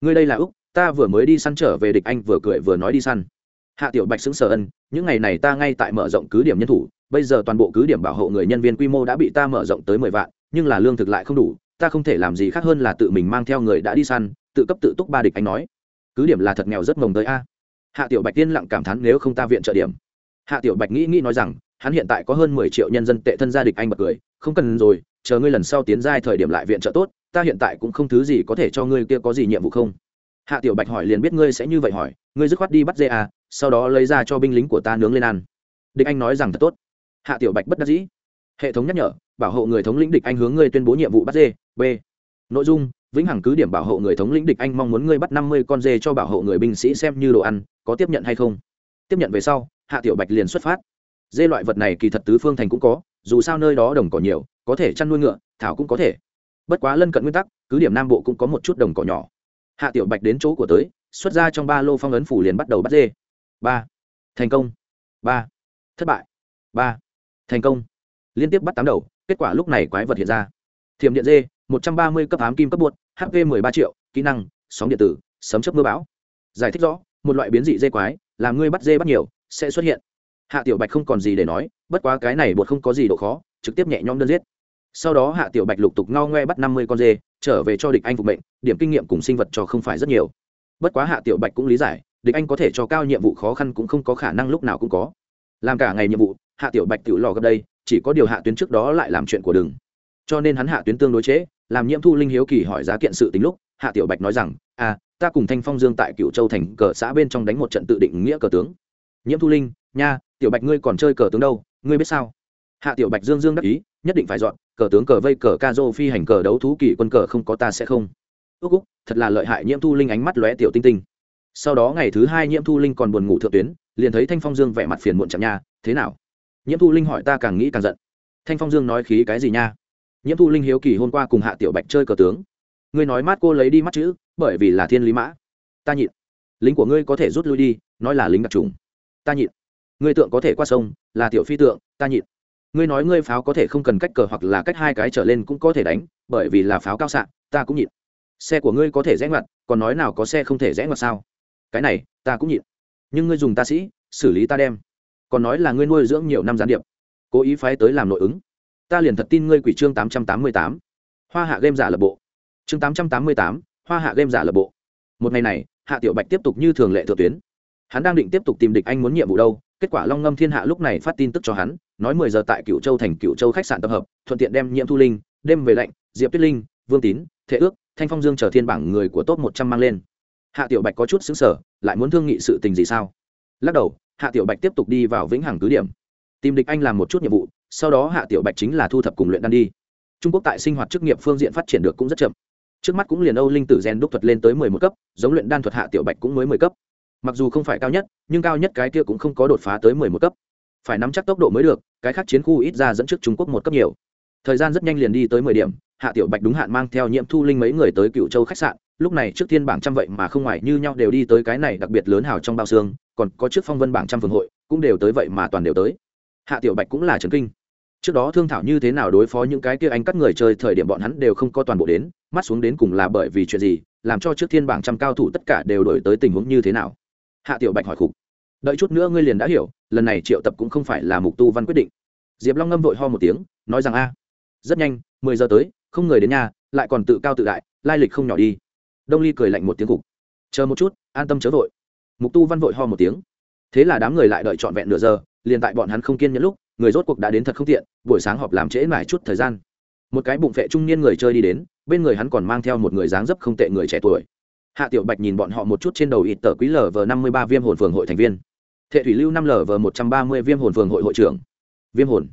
Ngươi đây là úc, ta vừa mới đi săn trở về địch anh vừa cười vừa nói đi săn hạ tiểu bạch xứng sở ân, những ngày này ta ngay tại mở rộng cứ điểm nhân thủ, bây giờ toàn bộ cứ điểm bảo hộ người nhân viên quy mô đã bị ta mở rộng tới mười vạn, nhưng là lương thực lại không đủ, ta không thể làm gì khác hơn là tự mình mang theo người đã đi săn, tự cấp tự túc ba địch anh nói. Cứ điểm là thật nghèo rất mồng tới a. Hạ tiểu bạch tiên lặng cảm thán, nếu không ta viện trợ điểm. Hạ tiểu bạch nghĩ nghĩ nói rằng, hắn hiện tại có hơn mười triệu nhân dân tệ thân gia địch anh bật cười, không cần rồi, chờ ngươi lần sau tiến giai thời điểm lại viện trợ tốt, ta hiện tại cũng không thứ gì có thể cho ngươi kia có gì nhiệm vụ không? Hạ tiểu bạch hỏi liền biết ngươi sẽ như vậy hỏi, ngươi dứt khoát đi bắt dê à sau đó lấy ra cho binh lính của ta nướng lên ăn. Địch anh nói rằng thật tốt. Hạ tiểu bạch bất đắc dĩ. Hệ thống nhắc nhở, bảo hộ người thống lĩnh địch anh hướng ngươi tuyên bố nhiệm vụ bắt dê, b. Nội dung, vĩnh hằng cứ điểm bảo hộ người thống lĩnh địch anh mong muốn ngươi bắt năm mươi con dê cho bảo hộ người binh sĩ xem như đồ ăn, có tiếp nhận hay không? Tiếp nhận về sau, hạ tiểu bạch liền xuất phát. Dê loại vật này kỳ thật tứ phương thành cũng có, dù sao nơi đó đồng cỏ nhiều, có thể chăn nuôi ngựa, thảo cũng có thể. Bất quá lân cận nguyên tắc, cứ điểm nam bộ cũng có một chút đồng cỏ nhỏ. Hạ tiểu bạch đến chỗ của tới, xuất ra trong ba lô phong ấn phủ liền bắt đầu bắt dê ba. Thành công. Ba. Thất bại. Ba. Thành công. Liên tiếp bắt tám đầu, kết quả lúc này quái vật hiện ra. Thiểm điện dê một trăm ba mươi cấp ám kim cấp bột hp mười ba triệu, kỹ năng, sóng điện tử, sấm chấp mưa bão. Giải thích rõ, một loại biến dị dê quái, làm ngươi bắt dê bắt nhiều, sẽ xuất hiện. Hạ tiểu bạch không còn gì để nói, bất quá cái này bột không có gì độ khó, trực tiếp nhẹ nhõm đơn giết. Sau đó hạ tiểu bạch lục tục ngao ngoe bắt năm mươi con dê, trở về cho địch anh phục mệnh, điểm kinh nghiệm cùng sinh vật cho không phải rất nhiều. Bất quá hạ tiểu bạch cũng lý giải địch anh có thể cho cao nhiệm vụ khó khăn cũng không có khả năng lúc nào cũng có. Làm cả ngày nhiệm vụ, hạ tiểu bạch tự lò gấp đây, chỉ có điều hạ tuyến trước đó lại làm chuyện của đường cho nên hắn hạ tuyến tương đối chế, làm nhiễm thu linh hiếu kỳ hỏi giá kiện sự tính lúc, hạ tiểu bạch nói rằng à ta cùng thanh phong dương tại cựu châu thành cờ xã bên trong đánh một trận tự định nghĩa cờ tướng. Nhiễm thu linh, nha, tiểu bạch ngươi còn chơi cờ tướng đâu, ngươi biết sao? Hạ tiểu bạch dương dương đắc ý, nhất định phải dọn, cờ tướng cờ vây cờ ca dô phi hành cờ đấu thú kỳ quân cờ không có ta sẽ không. Ước úc thật là lợi hại nhiễm thu linh ánh mắt lóe tiểu tinh tinh sau đó ngày thứ hai nhiễm thu linh còn buồn ngủ thượng tuyến, liền thấy thanh phong dương vẻ mặt phiền muộn chạm nha, thế nào? Nhiễm thu linh hỏi, ta càng nghĩ càng giận. Thanh phong dương nói, khí cái gì nha? Nhiễm thu linh hiếu kỳ, hôm qua cùng hạ tiểu bạch chơi cờ tướng. Ngươi nói mát cô lấy đi mắt chữ bởi vì là thiên lý mã. Ta nhịn. Lính của ngươi có thể rút lui đi, nói là lính đặc trùng. Ta nhịn. Ngươi tượng có thể qua sông, là tiểu phi tượng, ta nhịn. Ngươi nói ngươi pháo có thể không cần cách cờ hoặc là cách hai cái trở lên cũng có thể đánh, bởi vì là pháo cao xạ, ta cũng nhịn. Xe của ngươi có thể rẽ ngoặt, còn nói nào có xe không thể rẽ ngoặt sao? Cái này, ta cũng nhịn. Nhưng ngươi dùng ta sĩ, xử lý ta đem. Còn nói là ngươi nuôi dưỡng nhiều năm gián điệp, cố ý phái tới làm nội ứng. Ta liền thật tin ngươi quỷ chương tám trăm tám mươi tám. Hoa hạ game giả lập bộ. Chương tám trăm tám mươi tám, hoa hạ game giả lập bộ. Một ngày này, hạ tiểu bạch tiếp tục như thường lệ thượng tuyến. Hắn đang định tiếp tục tìm địch anh muốn nhiệm vụ đâu, kết quả long ngâm thiên hạ lúc này phát tin tức cho hắn, nói mười giờ tại cựu châu thành cựu châu khách sạn tập hợp, thuận tiện đem nhiễm thu linh, đêm về lạnh, diệp tuyết linh, vương tín thế ước, thanh phong dương chờ thiên bảng người của top một trăm mang lên hạ tiểu bạch có chút xứng sở lại muốn thương nghị sự tình gì sao? Lắc đầu, hạ tiểu bạch tiếp tục đi vào vĩnh hằng cứ điểm. Tìm địch anh làm một chút nhiệm vụ, sau đó hạ tiểu bạch chính là thu thập cùng luyện đan đi. Trung quốc tại sinh hoạt chức nghiệp phương diện phát triển được cũng rất chậm. Trước mắt cũng liền âu linh tử gen đúc thuật lên tới mười một cấp, giống luyện đan thuật hạ tiểu bạch cũng mới mười cấp. Mặc dù không phải cao nhất, nhưng cao nhất cái kia cũng không có đột phá tới mười một cấp. Phải nắm chắc tốc độ mới được, cái khác chiến khu ít ra dẫn trước trung quốc một cấp nhiều. Thời gian rất nhanh liền đi tới mười điểm hạ tiểu bạch đúng hạn mang theo nhiễm thu linh mấy người tới cựu châu khách sạn, lúc này trước tiên bảng trăm vậy mà không ngoài như nhau đều đi tới cái này đặc biệt lớn hào trong bao xương, còn có trước phong vân bảng trăm phường hội, cũng đều tới vậy mà toàn đều tới. Hạ tiểu bạch cũng là trấn kinh. Trước đó thương thảo như thế nào đối phó những cái kia anh các người chơi thời điểm bọn hắn đều không có toàn bộ đến, mắt xuống đến cùng là bởi vì chuyện gì, làm cho trước thiên bảng trăm cao thủ tất cả đều đổi tới tình huống như thế nào? Hạ tiểu bạch hỏi khục. Đợi chút nữa ngươi liền đã hiểu, lần này triệu tập cũng không phải là mục tu văn quyết định. Diệp long ngâm vội ho một tiếng, nói rằng a, rất nhanh, mười giờ tới không người đến nhà, lại còn tự cao tự đại, lai lịch không nhỏ đi. Đông ly cười lạnh một tiếng cục. Chờ một chút, an tâm chớ vội. Mục tu văn vội ho một tiếng. Thế là đám người lại đợi trọn vẹn nửa giờ, liền tại bọn hắn không kiên nhẫn lúc, người rốt cuộc đã đến thật không tiện, buổi sáng họp làm trễ mãi chút thời gian. Một cái bụng phệ trung niên người chơi đi đến, bên người hắn còn mang theo một người dáng dấp không tệ người trẻ tuổi. Hạ tiểu bạch nhìn bọn họ một chút trên đầu ít tờ quý lờ vờ năm mươi ba viêm hồn phường hội thành viên. Thệ thủy lưu năm lờ vờ một trăm ba mươi viêm hồn phường hội hội trưởng. Viêm hồn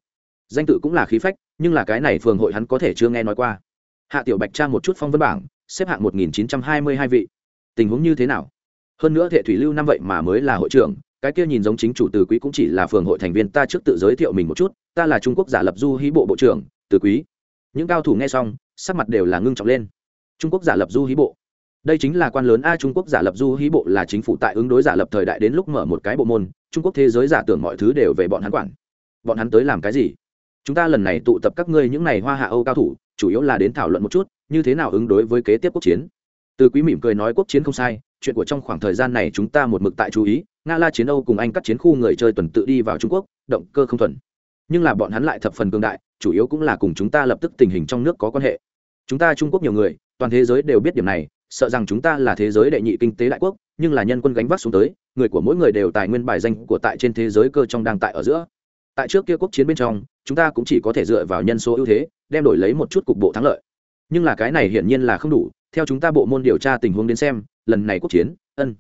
danh tự cũng là khí phách, nhưng là cái này phường hội hắn có thể chưa nghe nói qua. Hạ tiểu bạch tra một chút phong văn bảng, xếp hạng một nghìn chín trăm hai mươi hai vị. Tình huống như thế nào? Hơn nữa thệ thủy lưu năm vậy mà mới là hội trưởng, cái kia nhìn giống chính chủ từ quý cũng chỉ là phường hội thành viên, ta trước tự giới thiệu mình một chút, ta là trung quốc giả lập du hí bộ bộ trưởng, từ quý. Những cao thủ nghe xong, sắc mặt đều là ngưng trọng lên. Trung quốc giả lập du hí bộ. Đây chính là quan lớn a, trung quốc giả lập du hí bộ là chính phủ tại ứng đối giả lập thời đại đến lúc mở một cái bộ môn, trung quốc thế giới giả tưởng mọi thứ đều về bọn hắn quản. Bọn hắn tới làm cái gì? Chúng ta lần này tụ tập các ngươi những n à y hoa hạ âu cao thủ, chủ yếu là đến thảo luận một chút, như thế nào ứng đối với kế tiếp quốc chiến. Từ quý mỉm cười nói quốc chiến không sai, chuyện của trong khoảng thời gian này chúng ta một mực tại chú ý, nga la chiến âu cùng anh các chiến khu người chơi tuần tự đi vào trung quốc, động cơ không thuần. Nhưng là bọn hắn lại thập phần cương đại, chủ yếu cũng là cùng chúng ta lập tức tình hình trong nước có quan hệ. Chúng ta trung quốc nhiều người, toàn thế giới đều biết điểm này, sợ rằng chúng ta là thế giới đệ nhị kinh tế đại quốc, nhưng là nhân quân gánh vác xuống tới, người của mỗi người đều tài nguyên bài danh của tại trên thế giới cơ trong đang tại ở giữa tại trước kia quốc chiến bên trong, chúng ta cũng chỉ có thể dựa vào nhân số ưu thế, đem đổi lấy một chút cục bộ thắng lợi. Nhưng là cái này hiển nhiên là không đủ, theo chúng ta bộ môn điều tra tình huống đến xem, lần này quốc chiến, ân,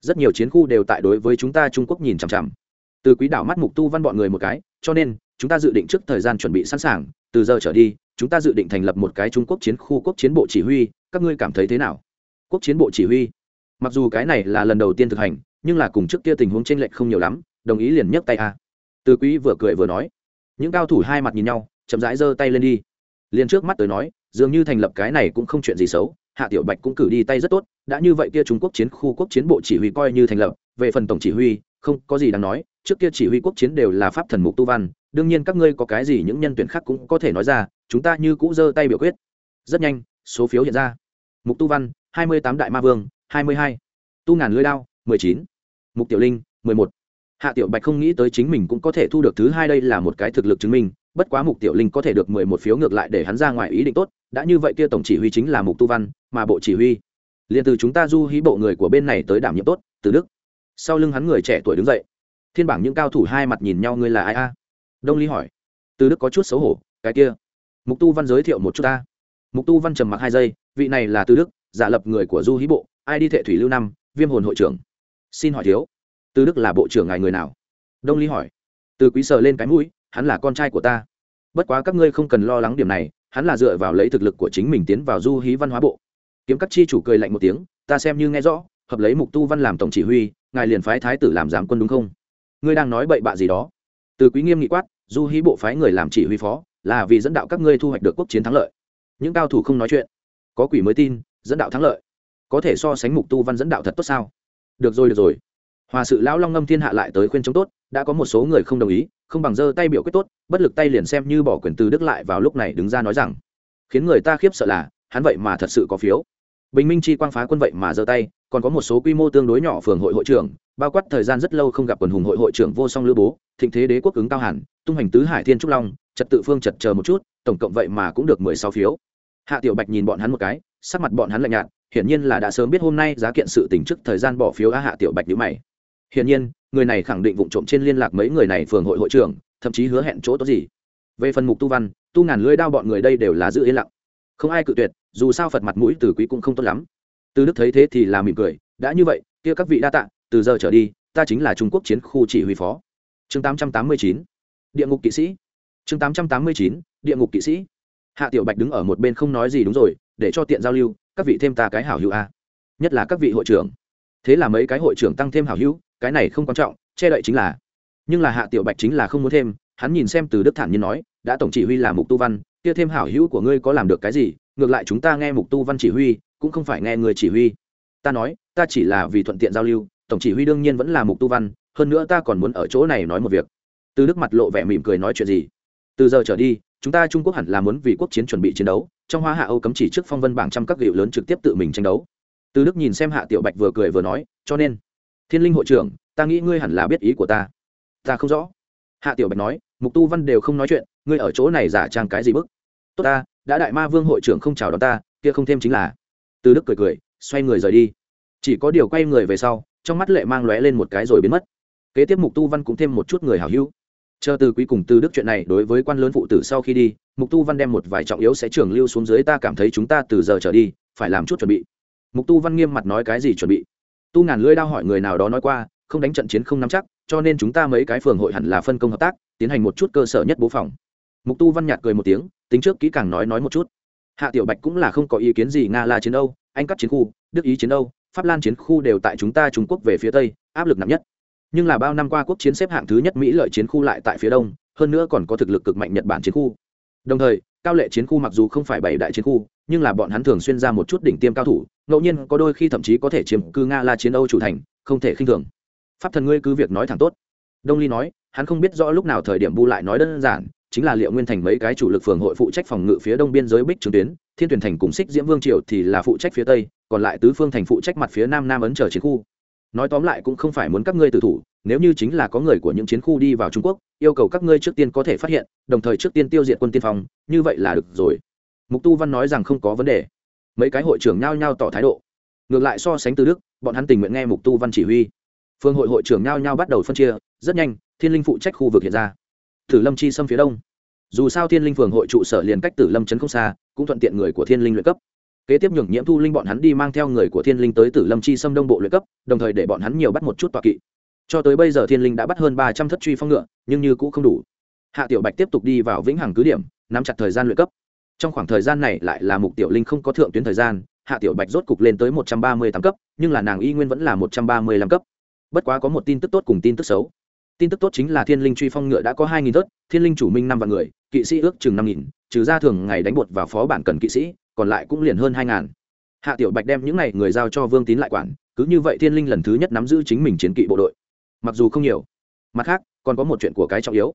rất nhiều chiến khu đều tại đối với chúng ta trung quốc nhìn chằm chằm. Từ quý đảo mắt mục tu văn bọn người một cái, cho nên, chúng ta dự định trước thời gian chuẩn bị sẵn sàng, từ giờ trở đi, chúng ta dự định thành lập một cái trung quốc chiến khu quốc chiến bộ chỉ huy, các ngươi cảm thấy thế nào? Quốc chiến bộ chỉ huy? Mặc dù cái này là lần đầu tiên thực hành, nhưng là cùng trước kia tình huống t r ê n lệch không nhiều lắm, đồng ý liền nhấc tay a từ quý vừa cười vừa nói. Những cao thủ hai mặt nhìn nhau, chậm rãi giơ tay lên đi. Liền trước mắt tới nói, dường như thành lập cái này cũng không chuyện gì xấu, hạ tiểu bạch cũng cử đi tay rất tốt, đã như vậy kia trung quốc chiến, khu quốc chiến bộ chỉ huy coi như thành lập, về phần tổng chỉ huy, không, có gì đáng nói, trước kia chỉ huy quốc chiến đều là pháp thần mục tu văn, đương nhiên các ngươi có cái gì những nhân tuyển khác cũng có thể nói ra, chúng ta như cũ giơ tay biểu quyết. Rất nhanh, số phiếu hiện ra. Mục tu văn, hai mươi tám đại ma vương, hai mươi hai. Tu ngàn lưới đao, mười chín. Mục tiểu linh, mười một hạ tiểu bạch không nghĩ tới chính mình cũng có thể thu được thứ hai đây là một cái thực lực chứng minh, bất quá mục tiểu linh có thể được mười một phiếu ngược lại để hắn ra ngoài ý định tốt, đã như vậy kia tổng chỉ huy chính là mục tu văn, mà bộ chỉ huy. Liền từ chúng ta du hí bộ người của bên này tới đảm nhiệm tốt, từ đức. Sau lưng hắn người trẻ tuổi đứng dậy. Thiên bảng những cao thủ hai mặt nhìn nhau ngươi là ai a? Đông ly hỏi. Từ đức có chút xấu hổ, cái kia. Mục tu văn giới thiệu một chút ta. Mục tu văn trầm mặc hai giây, vị này là Từ đức, giả lập người của du hí bộ, ai đi thệ thủy lưu năm, viêm hồn hội trưởng. Xin hỏi thiếu tư đức là bộ trưởng ngài người nào? Đông ly hỏi. Từ quý sờ lên cái mũi, hắn là con trai của ta. Bất quá các ngươi không cần lo lắng điểm này, hắn là dựa vào lấy thực lực của chính mình tiến vào du hí văn hóa bộ. Kiếm các chi chủ cười lạnh một tiếng, ta xem như nghe rõ, hợp lấy mục tu văn làm tổng chỉ huy, ngài liền phái thái tử làm giám quân đúng không? Ngươi đang nói bậy bạ gì đó? Từ quý nghiêm nghị quát, du hí bộ phái người làm chỉ huy phó, là vì dẫn đạo các ngươi thu hoạch được quốc chiến thắng lợi. Những cao thủ không nói chuyện, có quỷ mới tin, dẫn đạo thắng lợi. Có thể so sánh mục tu văn dẫn đạo thật tốt sao? Được rồi được rồi hòa sự lão long ngâm thiên hạ lại tới khuyên chống tốt, đã có một số người không đồng ý, không bằng giơ tay biểu quyết tốt, bất lực tay liền xem như bỏ quyền từ đức lại vào lúc này đứng ra nói rằng, khiến người ta khiếp sợ là, hắn vậy mà thật sự có phiếu. Bình minh chi quang phá quân vậy mà giơ tay, còn có một số quy mô tương đối nhỏ phường hội hội trưởng, bao quát thời gian rất lâu không gặp quần hùng hội hội trưởng vô song lữ bố, thịnh thế đế quốc ứng cao hẳn tung hành tứ hải thiên trúc long, trật tự phương trật chờ một chút, tổng cộng vậy mà cũng được mười sáu phiếu. Hạ tiểu bạch nhìn bọn hắn một cái, sắc mặt bọn hắn lạnh nhạt, hiển nhiên là đã sớm biết hôm nay giá kiện sự tình trước thời gian bỏ phiếu a hạ tiểu bạch nhữ mày hiển nhiên, người này khẳng định vụ trộm trên liên lạc mấy người này phường hội hội trưởng, thậm chí hứa hẹn chỗ tốt gì. Về phần mục tu văn, tu ngàn lưới đao bọn người đây đều là giữ yên lặng. Không ai cự tuyệt, dù sao phật mặt mũi từ quý cũng không tốt lắm. Từ đức thấy thế thì là mỉm cười, đã như vậy, kia các vị đa tạ, từ giờ trở đi, ta chính là trung quốc chiến khu chỉ huy phó. Chương 889 địa ngục kỵ sĩ. Chương 889 địa ngục kỵ sĩ. Hạ tiểu bạch đứng ở một bên không nói gì đúng rồi, để cho tiện giao lưu, các vị thêm ta cái hảo hữu a. Nhất là các vị hội trưởng. Thế là mấy cái hội trưởng tăng thêm hảo hữu cái này không quan trọng, che đậy chính là. Nhưng là hạ tiểu bạch chính là không muốn thêm, hắn nhìn xem từ đức thản nhiên nói, đã tổng chỉ huy là mục tu văn, kia thêm hảo hữu của ngươi có làm được cái gì, ngược lại chúng ta nghe mục tu văn chỉ huy, cũng không phải nghe người chỉ huy. Ta nói, ta chỉ là vì thuận tiện giao lưu, tổng chỉ huy đương nhiên vẫn là mục tu văn, hơn nữa ta còn muốn ở chỗ này nói một việc. Từ đức mặt lộ vẻ mỉm cười nói chuyện gì? Từ giờ trở đi, chúng ta trung quốc hẳn là muốn vì quốc chiến chuẩn bị chiến đấu, trong hoa hạ âu cấm chỉ trước phong vân bảng trăm các gịu lớn trực tiếp tự mình tranh đấu. Từ đức nhìn xem hạ tiểu bạch vừa cười vừa nói, cho nên thiên linh hội trưởng, ta nghĩ ngươi hẳn là biết ý của ta. Ta không rõ. Hạ tiểu bạch nói, mục tu văn đều không nói chuyện, ngươi ở chỗ này giả trang cái gì bức? Tốt ta, đã đại ma vương hội trưởng không chào đón ta, kia không thêm chính là. Từ đức cười cười, xoay người rời đi. Chỉ có điều quay người về sau, trong mắt lệ mang lóe lên một cái rồi biến mất. Kế tiếp mục tu văn cũng thêm một chút người hào hữu. Chờ từ quý cùng từ đức chuyện này đối với quan lớn phụ tử sau khi đi, mục tu văn đem một vài trọng yếu sẽ trưởng lưu xuống dưới ta cảm thấy chúng ta từ giờ trở đi, phải làm chút chuẩn bị. Mục tu văn nghiêm mặt nói cái gì chuẩn bị? Tu ngàn lưỡi đao hỏi người nào đó nói qua, không đánh trận chiến không nắm chắc, cho nên chúng ta mấy cái phường hội hẳn là phân công hợp tác, tiến hành một chút cơ sở nhất bố phòng. Mục tu văn nhạt cười một tiếng, tính trước kỹ càng nói nói một chút. Hạ tiểu bạch cũng là không có ý kiến gì, nga là chiến âu, anh cắt chiến khu, đức ý chiến âu, pháp lan chiến khu đều tại chúng ta trung quốc về phía tây, áp lực nặng nhất. Nhưng là bao năm qua quốc chiến xếp hạng thứ nhất mỹ lợi chiến khu lại tại phía đông, hơn nữa còn có thực lực cực mạnh nhật bản chiến khu. Đồng thời cao lệ chiến khu mặc dù không phải bảy đại chiến khu, nhưng là bọn hắn thường xuyên ra một chút đỉnh tiêm cao thủ, ngẫu nhiên có đôi khi thậm chí có thể chiếm cư nga la chiến âu chủ thành, không thể khinh thường. Pháp thần ngươi cứ việc nói thẳng tốt. Đông ly nói, hắn không biết rõ lúc nào thời điểm bu lại nói đơn giản, chính là liệu nguyên thành mấy cái chủ lực phường hội phụ trách phòng ngự phía đông biên giới bích trường tuyến, thiên tuyển thành cùng xích diễm vương triều thì là phụ trách phía tây, còn lại tứ phương thành phụ trách mặt phía nam nam ấn trở chiến khu. Nói tóm lại cũng không phải muốn các ngươi tử thủ nếu như chính là có người của những chiến khu đi vào trung quốc, yêu cầu các ngươi trước tiên có thể phát hiện, đồng thời trước tiên tiêu diệt quân tiên phong, như vậy là được rồi. Mục tu văn nói rằng không có vấn đề. Mấy cái hội trưởng nhao nhao tỏ thái độ. Ngược lại so sánh từ đức, bọn hắn tình nguyện nghe mục tu văn chỉ huy. Phương hội hội trưởng nhao nhao bắt đầu phân chia, rất nhanh, thiên linh phụ trách khu vực hiện ra. Tử lâm chi xâm phía đông. Dù sao thiên linh phường hội trụ sở liền cách tử lâm trấn không xa, cũng thuận tiện người của thiên linh luyện cấp. Kế tiếp nhường nhiễm thu linh bọn hắn đi mang theo người của thiên linh tới tử lâm chi xâm đông bộ luyện cấp, đồng thời để bọn hắn nhiều bắt một chút tọa kỵ cho tới bây giờ thiên linh đã bắt hơn ba trăm thất truy phong ngựa, nhưng như cũng không đủ. Hạ tiểu bạch tiếp tục đi vào vĩnh hằng cứ điểm, nắm chặt thời gian luyện cấp. Trong khoảng thời gian này lại là mục tiểu linh không có thượng tuyến thời gian, hạ tiểu bạch rốt cục lên tới một trăm ba mươi tám cấp, nhưng là nàng y nguyên vẫn là một trăm ba mươi lăm cấp. Bất quá có một tin tức tốt cùng tin tức xấu. Tin tức tốt chính là thiên linh truy phong ngựa đã có hai nghìn tớt thiên linh chủ minh năm vạn người, kỵ sĩ ước chừng năm nghìn, trừ ra thường ngày đánh bột vào phó bản cần kỵ sĩ, còn lại cũng liền hơn hai ngàn. Hạ tiểu bạch đem những n à y người giao cho vương tín lại quản, cứ như vậy thiên linh lần thứ nhất nắm giữ chính mình chiến kỵ bộ đội mặc dù không nhiều. Mặt khác, còn có một chuyện của cái trọng yếu.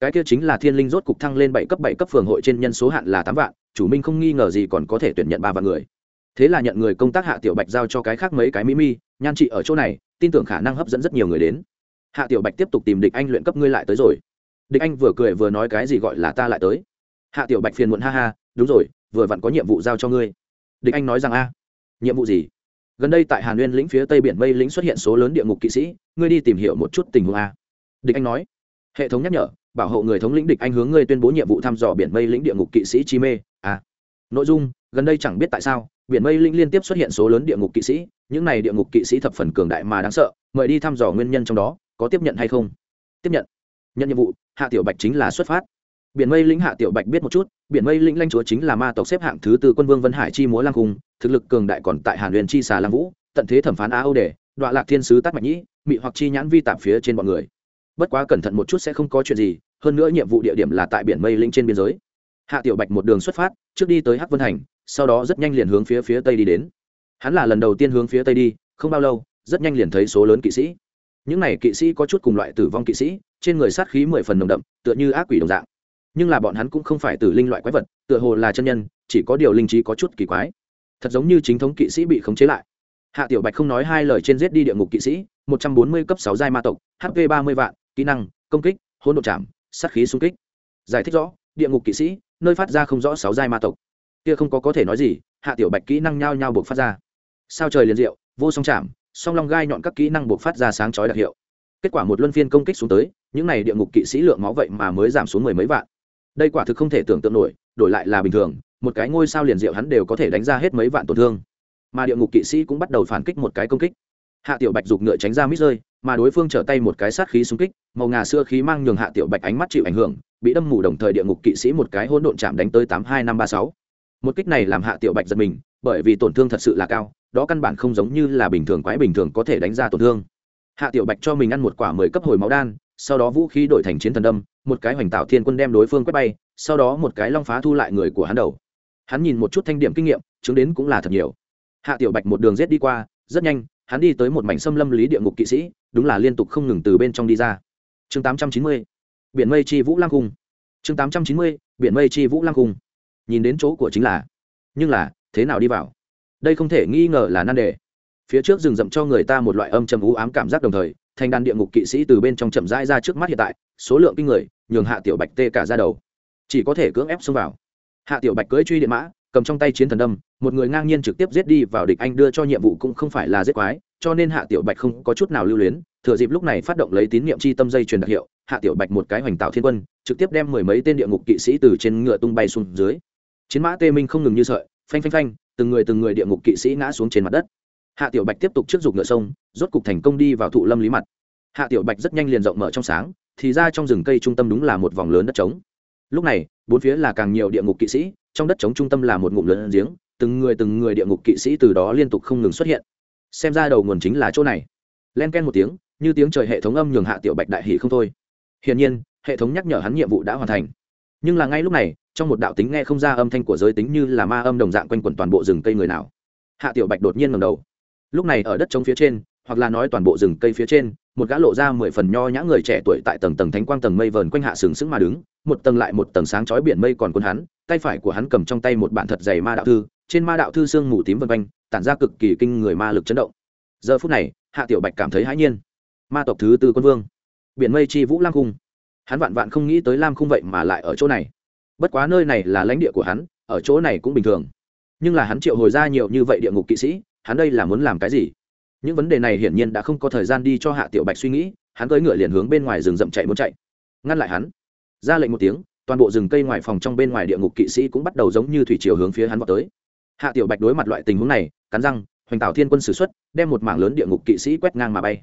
Cái kia chính là thiên linh rốt cục thăng lên bảy cấp bảy cấp phường hội trên nhân số hạn là tám vạn, chủ minh không nghi ngờ gì còn có thể tuyển nhận ba vạn người. Thế là nhận người công tác hạ tiểu bạch giao cho cái khác mấy cái mỹ mi, nhan trị ở chỗ này, tin tưởng khả năng hấp dẫn rất nhiều người đến. Hạ tiểu bạch tiếp tục tìm địch anh luyện cấp ngươi lại tới rồi. Địch anh vừa cười vừa nói cái gì gọi là ta lại tới. Hạ tiểu bạch phiền muộn ha ha, đúng rồi, vừa vặn có nhiệm vụ giao cho ngươi. Địch anh nói rằng, a, nhiệm vụ gì? Gần đây tại hàn nguyên lĩnh phía tây biển mây lĩnh xuất hiện số lớn địa ngục kỵ sĩ, ngươi đi tìm hiểu một chút tình huống a. Địch anh nói. Hệ thống nhắc nhở, bảo hộ người thống lĩnh địch anh hướng ngươi tuyên bố nhiệm vụ thăm dò biển mây lĩnh địa ngục kỵ sĩ chi mê. A nội dung, gần đây chẳng biết tại sao, biển mây lĩnh liên tiếp xuất hiện số lớn địa ngục kỵ sĩ, những này địa ngục kỵ sĩ thập phần cường đại mà đáng sợ, mời đi thăm dò nguyên nhân trong đó, có tiếp nhận hay không? Tiếp nhận. Nhận nhiệm vụ, hạ tiểu bạch chính là xuất phát biển mây lĩnh hạ tiểu bạch biết một chút, biển mây lĩnh lanh chúa chính là ma tộc xếp hạng thứ tư quân vương vân hải chi múa lang cung, thực lực cường đại còn tại hàn huyền chi xà lang vũ, tận thế thẩm phán á âu đề, đoạ lạc thiên sứ tát mạch nhĩ, mị hoặc chi nhãn vi tạp phía trên bọn người. Bất quá cẩn thận một chút sẽ không có chuyện gì, hơn nữa nhiệm vụ địa điểm là tại biển mây lĩnh trên biên giới. Hạ tiểu bạch một đường xuất phát, trước đi tới hắc vân thành, sau đó rất nhanh liền hướng phía phía tây đi đến. Hắn là lần đầu tiên hướng phía tây đi, không bao lâu, rất nhanh liền thấy số lớn kỵ sĩ. Những này kỵ sĩ có chút cùng loại tử vong kỵ sĩ, trên người sát khí mười phần nồng đậm, tựa như ác quỷ đồng dạng nhưng là bọn hắn cũng không phải tử linh loại quái vật, tựa hồ là chân nhân, chỉ có điều linh trí có chút kỳ quái. Thật giống như chính thống kỵ sĩ bị khống chế lại. Hạ tiểu bạch không nói hai lời trên giết đi địa ngục kỵ sĩ, một trăm bốn mươi cấp sáu giai ma tộc hp ba mươi vạn, kỹ năng, công kích, hỗn độ chạm, sát khí xung kích. Giải thích rõ, địa ngục kỵ sĩ, nơi phát ra không rõ sáu giai ma tộc. Kia không có có thể nói gì, hạ tiểu bạch kỹ năng nhao nhao buộc phát ra. Sao trời liền diệu, vô song chạm, song long gai nhọn các kỹ năng buộc phát ra sáng chói đặc hiệu. Kết quả một luân phiên công kích xuống tới, những này địa ngục kỵ sĩ lượng máu vậy mà mới giảm xuống mười mấy vạn đây quả thực không thể tưởng tượng nổi, đổi lại là bình thường, một cái ngôi sao liền diệu hắn đều có thể đánh ra hết mấy vạn tổn thương. Mà địa ngục kỵ sĩ cũng bắt đầu phản kích một cái công kích. Hạ tiểu bạch giục ngựa tránh ra mít rơi, mà đối phương trở tay một cái sát khí xung kích, màu ngà xưa khí mang nhường hạ tiểu bạch ánh mắt chịu ảnh hưởng, bị đâm mù đồng thời địa ngục kỵ sĩ một cái hỗn độn chạm đánh tới tám hai năm ba sáu. Một kích này làm hạ tiểu bạch giật mình, bởi vì tổn thương thật sự là cao, đó căn bản không giống như là bình thường quái bình thường có thể đánh ra tổn thương. Hạ tiểu bạch cho mình ăn một quả mười cấp hồi máu đan, sau đó vũ khí đổi thành chiến thần đâm một cái hoành tạo thiên quân đem đối phương quét bay, sau đó một cái long phá thu lại người của hắn đầu. Hắn nhìn một chút thanh điểm kinh nghiệm, chứng đến cũng là thật nhiều. Hạ tiểu bạch một đường rết đi qua, rất nhanh, hắn đi tới một mảnh xâm lâm lý địa ngục kỵ sĩ, đúng là liên tục không ngừng từ bên trong đi ra. Chương tám trăm chín mươi, biển mây chi vũ lang cung. Chương tám trăm chín mươi, biển mây chi vũ lang cung. Nhìn đến chỗ của chính là, nhưng là, thế nào đi vào? Đây không thể nghi ngờ là nan đề. Phía trước rừng rậm cho người ta một loại âm trầm u ám cảm giác đồng thời thành đàn địa ngục kỵ sĩ từ bên trong chậm rãi ra trước mắt hiện tại, số lượng kinh người, nhường hạ tiểu bạch tê cả ra đầu. Chỉ có thể cưỡng ép xông vào. Hạ tiểu bạch cưỡi truy điện mã, cầm trong tay chiến thần đâm, một người ngang nhiên trực tiếp giết đi vào địch anh đưa cho nhiệm vụ cũng không phải là giết quái, cho nên hạ tiểu bạch không có chút nào lưu luyến, thừa dịp lúc này phát động lấy tín nhiệm chi tâm dây truyền đặc hiệu, hạ tiểu bạch một cái hoành tạo thiên quân, trực tiếp đem mười mấy tên địa ngục kỵ sĩ từ trên ngựa tung bay xuống dưới. Chiến mã tê minh không ngừng như sợi, phanh phanh phanh, từng người từng người địa ngục kỵ sĩ ngã xuống trên mặt đất hạ tiểu bạch tiếp tục trước dục ngựa sông, rốt cục thành công đi vào thụ lâm lý mặt. Hạ tiểu bạch rất nhanh liền rộng mở trong sáng, thì ra trong rừng cây trung tâm đúng là một vòng lớn đất trống. Lúc này, bốn phía là càng nhiều địa ngục kỵ sĩ, trong đất trống trung tâm là một ngụm lớn giếng, từng người từng người địa ngục kỵ sĩ từ đó liên tục không ngừng xuất hiện. Xem ra đầu nguồn chính là chỗ này. Len ken một tiếng, như tiếng trời hệ thống âm nhường hạ tiểu bạch đại hỷ không thôi. Hiển nhiên, hệ thống nhắc nhở hắn nhiệm vụ đã hoàn thành. Nhưng là ngay lúc này, trong một đạo tính nghe không ra âm thanh của giới tính như là ma âm đồng dạng quanh quẩn toàn bộ rừng cây người nào. Hạ tiểu bạch đột nhiên ngầm đầu lúc này ở đất trống phía trên, hoặc là nói toàn bộ rừng cây phía trên, một gã lộ ra mười phần nho nhã người trẻ tuổi tại tầng tầng thánh quang tầng mây vờn quanh hạ sừng sững mà đứng, một tầng lại một tầng sáng chói biển mây còn cuốn hắn, tay phải của hắn cầm trong tay một bản thật dày ma đạo thư, trên ma đạo thư sương mù tím vân quanh, tản ra cực kỳ kinh người ma lực chấn động. Giờ phút này, hạ tiểu bạch cảm thấy hãi nhiên. Ma tộc thứ tư quân vương, biển mây chi vũ lam cung hắn vạn vạn không nghĩ tới lam khung vậy mà lại ở chỗ này. Bất quá nơi này là lãnh địa của hắn, ở chỗ này cũng bình thường. Nhưng là hắn triệu hồi ra nhiều như vậy địa ngục kỵ sĩ hắn đây là muốn làm cái gì? Những vấn đề này hiển nhiên đã không có thời gian đi cho hạ tiểu bạch suy nghĩ, hắn cưỡi ngựa liền hướng bên ngoài rừng rậm chạy muốn chạy. Ngăn lại hắn. Ra lệnh một tiếng, toàn bộ rừng cây ngoài phòng trong bên ngoài địa ngục kỵ sĩ cũng bắt đầu giống như thủy chiều hướng phía hắn vào tới. Hạ tiểu bạch đối mặt loại tình huống này, cắn răng, hoành tạo thiên quân s ử x u ấ t đem một mảng lớn địa ngục kỵ sĩ quét ngang mà bay.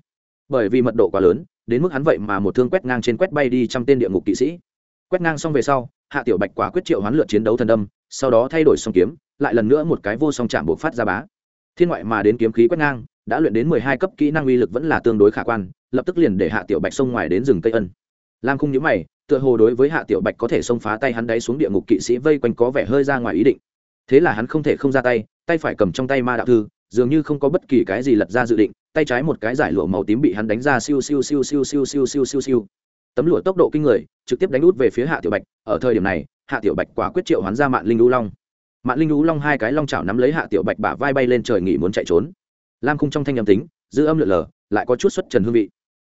Bởi vì mật độ quá lớn, đến mức hắn vậy mà một thương quét ngang trên quét bay đi trăm tên địa ngục kỵ sĩ. Quét ngang xong về sau, hạ tiểu bạch quả quyết triệu hoán lượt chiến đấu thần đâm, sau đó thay đổi song kiếm, lại lần nữa một cái vô song chạm buộc phát ra bá thiên ngoại mà đến kiếm khí quét ngang, đã luyện đến mười hai cấp kỹ năng uy lực vẫn là tương đối khả quan, lập tức liền để hạ tiểu bạch xông ngoài đến rừng cây ân. Lam khung nhữ mày, tựa hồ đối với hạ tiểu bạch có thể xông phá tay hắn đáy xuống địa ngục kỵ sĩ vây quanh có vẻ hơi ra ngoài ý định. Thế là hắn không thể không ra tay tay phải cầm trong tay ma đạo thư, dường như không có bất kỳ cái gì lật ra dự định, tay trái một cái giải lụa màu tím bị hắn đánh ra siêu siêu siêu siêu siêu siêu siêu siêu siêu. Tấm lụa tốc độ kinh người, trực tiếp đánh út về phía hạ tiểu bạch, ở thời điểm này, hạ tiểu bạch quả quyết triệu hắn ra mạng linh Đu long. Mạn linh lũ long hai cái long chảo nắm lấy hạ tiểu bạch bả vai bay lên trời nghỉ muốn chạy trốn. Lam khung trong thanh âm tính dư âm lượn lờ, lại có chút xuất trần hương vị.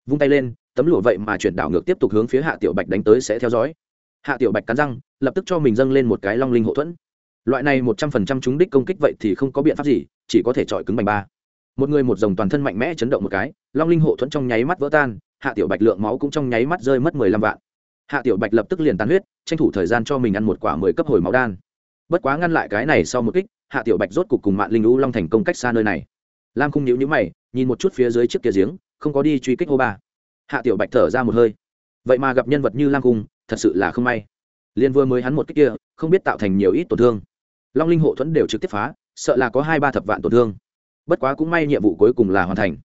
Vung tay lên, tấm lụa vậy mà chuyển đảo ngược tiếp tục hướng phía hạ tiểu bạch đánh tới sẽ theo dõi. Hạ tiểu bạch cắn răng, lập tức cho mình dâng lên một cái long linh hậu thuẫn. Loại này một trăm phần trăm trúng đích công kích vậy thì không có biện pháp gì, chỉ có thể chọi cứng bành ba. Một người một dòng toàn thân mạnh mẽ chấn động một cái, long linh hộ thuẫn trong nháy mắt vỡ tan, hạ tiểu bạch lượng máu cũng trong nháy mắt rơi mất mười lăm vạn. Hạ tiểu bạch lập tức liền tan huyết, tranh thủ thời gian cho mình ăn một quả mười cấp hồi máu đan bất quá ngăn lại cái này sau một kích, hạ tiểu bạch rốt cục cùng mạng linh lũ long thành công cách xa nơi này. Lam không nhíu nhíu mày, nhìn một chút phía dưới chiếc kia giếng, không có đi truy kích hô ba. Hạ tiểu bạch thở ra một hơi. Vậy mà gặp nhân vật như lam cung thật sự là không may. Liên vừa mới hắn một kích kia, không biết tạo thành nhiều ít tổn thương. Long linh hộ thuẫn đều trực tiếp phá, sợ là có hai ba thập vạn tổn thương. Bất quá cũng may nhiệm vụ cuối cùng là hoàn thành.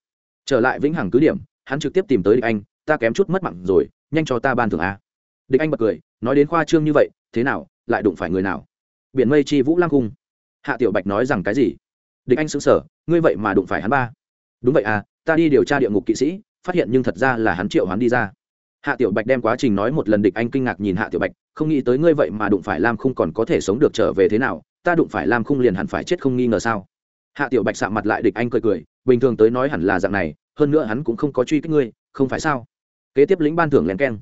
Trở lại vĩnh hằng cứ điểm, hắn trực tiếp tìm tới địch anh, ta kém chút mất mặn rồi, nhanh cho ta ban thưởng a. Địch anh bật cười, nói đến khoa trương như vậy, thế nào, lại đụng phải người nào? Biển mây chi vũ lang cung. Hạ tiểu bạch nói rằng cái gì? Địch anh xứng sở ngươi vậy mà đụng phải hắn ba. Đúng vậy à ta đi điều tra địa ngục kỵ sĩ, phát hiện nhưng thật ra là hắn triệu hắn đi ra. Hạ tiểu bạch đem quá trình nói một lần địch anh kinh ngạc nhìn hạ tiểu bạch, không nghĩ tới ngươi vậy mà đụng phải lam khung còn có thể sống được trở về thế nào, ta đụng phải lam khung liền hẳn phải chết không nghi ngờ sao? Hạ tiểu bạch sạ mặt lại địch anh cười cười, bình thường tới nói hẳn là dạng này, hơn nữa hắn cũng không có truy kích ngươi, không phải sao? Kế tiếp lĩnh ban thưởng len keng.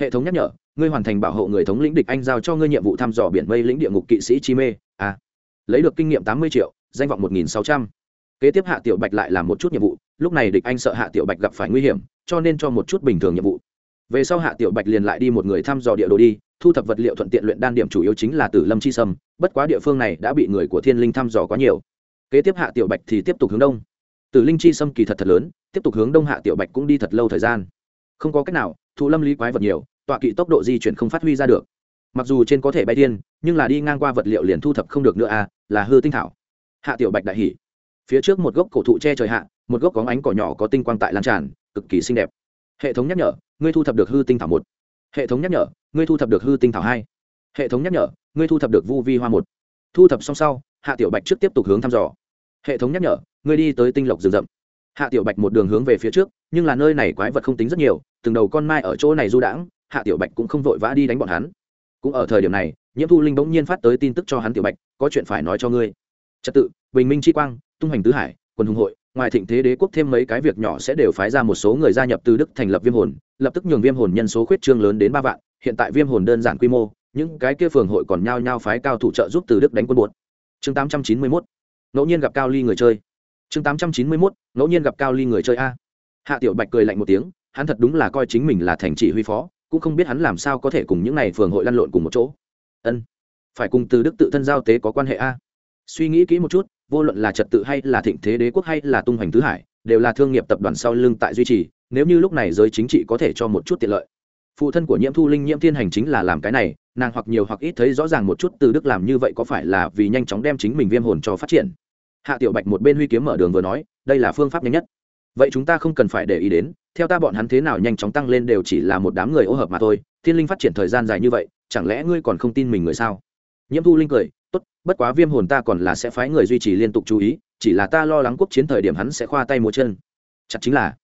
Hệ thống nhắc nhở ngươi hoàn thành bảo hộ người thống lĩnh địch anh giao cho ngươi nhiệm vụ thăm dò biển mây lĩnh địa ngục kỵ sĩ chi mê. A à. lấy được kinh nghiệm tám mươi triệu, danh vọng một nghìn sáu trăm. Kế tiếp hạ tiểu bạch lại làm một chút nhiệm vụ, lúc này địch anh sợ hạ tiểu bạch gặp phải nguy hiểm, cho nên cho một chút bình thường nhiệm vụ. Về sau hạ tiểu bạch liền lại đi một người thăm dò địa đồ đi, thu thập vật liệu thuận tiện luyện đan điểm chủ yếu chính là tử lâm chi sâm, bất quá địa phương này đã bị người của thiên linh thăm dò quá nhiều. Kế tiếp hạ tiểu bạch thì tiếp tục hướng đông. Tử linh chi sâm kỳ thật thật lớn, tiếp tục hướng đông hạ tiểu bạch cũng đi thật lâu thời gian. Không có cách nào, thụ lâm lý quái vật nhiều tọa kỵ tốc độ di chuyển không phát huy ra được. Mặc dù trên có thể bay tiên, nhưng là đi ngang qua vật liệu liền thu thập không được nữa à là hư tinh thảo. Hạ tiểu bạch đại hỉ. Phía trước một gốc cổ thụ che trời hạ, một gốc có ánh cỏ nhỏ có tinh quang tại lan tràn, cực kỳ xinh đẹp. Hệ thống nhắc nhở, ngươi thu thập được hư tinh thảo một. Hệ thống nhắc nhở, ngươi thu thập được hư tinh thảo hai. Hệ thống nhắc nhở, ngươi thu thập được vu vi hoa một. Thu thập xong sau, hạ tiểu bạch trước tiếp tục hướng thăm dò. Hệ thống nhắc nhở, ngươi đi tới tinh lộc rừng rậm. Hạ tiểu bạch một đường hướng về phía trước, nhưng là nơi này quái vật không tính rất nhiều, từng đầu con mai ở chỗ này du đãng hạ tiểu bạch cũng không vội vã đi đánh bọn hắn. Cũng ở thời điểm này, nhiễm thu linh bỗng nhiên phát tới tin tức cho hắn, tiểu bạch, có chuyện phải nói cho ngươi. Trật tự, bình minh chi quang, tung Hoành tứ hải quân hùng hội, ngoài thịnh thế đế quốc thêm mấy cái việc nhỏ sẽ đều phái ra một số người gia nhập từ đức thành lập viêm hồn, lập tức nhường viêm hồn nhân số khuyết trương lớn đến ba vạn. Hiện tại viêm hồn đơn giản quy mô, những cái kia phường hội còn nhao nhao phái cao thủ trợ giúp từ đức đánh quân buột chương tám trăm chín mươi mốt, ngẫu nhiên gặp cao ly người chơi. Chương tám trăm chín mươi mốt, ngẫu nhiên gặp cao ly người chơi a. Hạ tiểu bạch cười lạnh một tiếng, hắn thật đúng là coi chính mình là thành chỉ huy phó cũng không biết hắn làm sao có thể cùng những này phường hội lăn lộn cùng một chỗ. Ân, phải cùng từ đức tự thân giao tế có quan hệ a? Suy nghĩ kỹ một chút, vô luận là trật tự hay là thịnh thế đế quốc hay là tung hoành tứ hải, đều là thương nghiệp tập đoàn sau lưng tại duy trì, nếu như lúc này giới chính trị có thể cho một chút tiện lợi. Phụ thân của nhiễm thu linh, nhiễm thiên hành chính là làm cái này, nàng hoặc nhiều hoặc ít thấy rõ ràng một chút từ đức làm như vậy có phải là vì nhanh chóng đem chính mình viêm hồn cho phát triển. Hạ tiểu bạch một bên huy kiếm mở đường vừa nói, đây là phương pháp nhanh nhất vậy chúng ta không cần phải để ý đến, theo ta bọn hắn thế nào nhanh chóng tăng lên đều chỉ là một đám người ô hợp mà thôi, thiên linh phát triển thời gian dài như vậy, chẳng lẽ ngươi còn không tin mình người sao? Nhiễm thu linh cười, tốt, bất quá viêm hồn ta còn là sẽ phái người duy trì liên tục chú ý, chỉ là ta lo lắng quốc chiến thời điểm hắn sẽ khoa tay múa chân. Chặt chính là,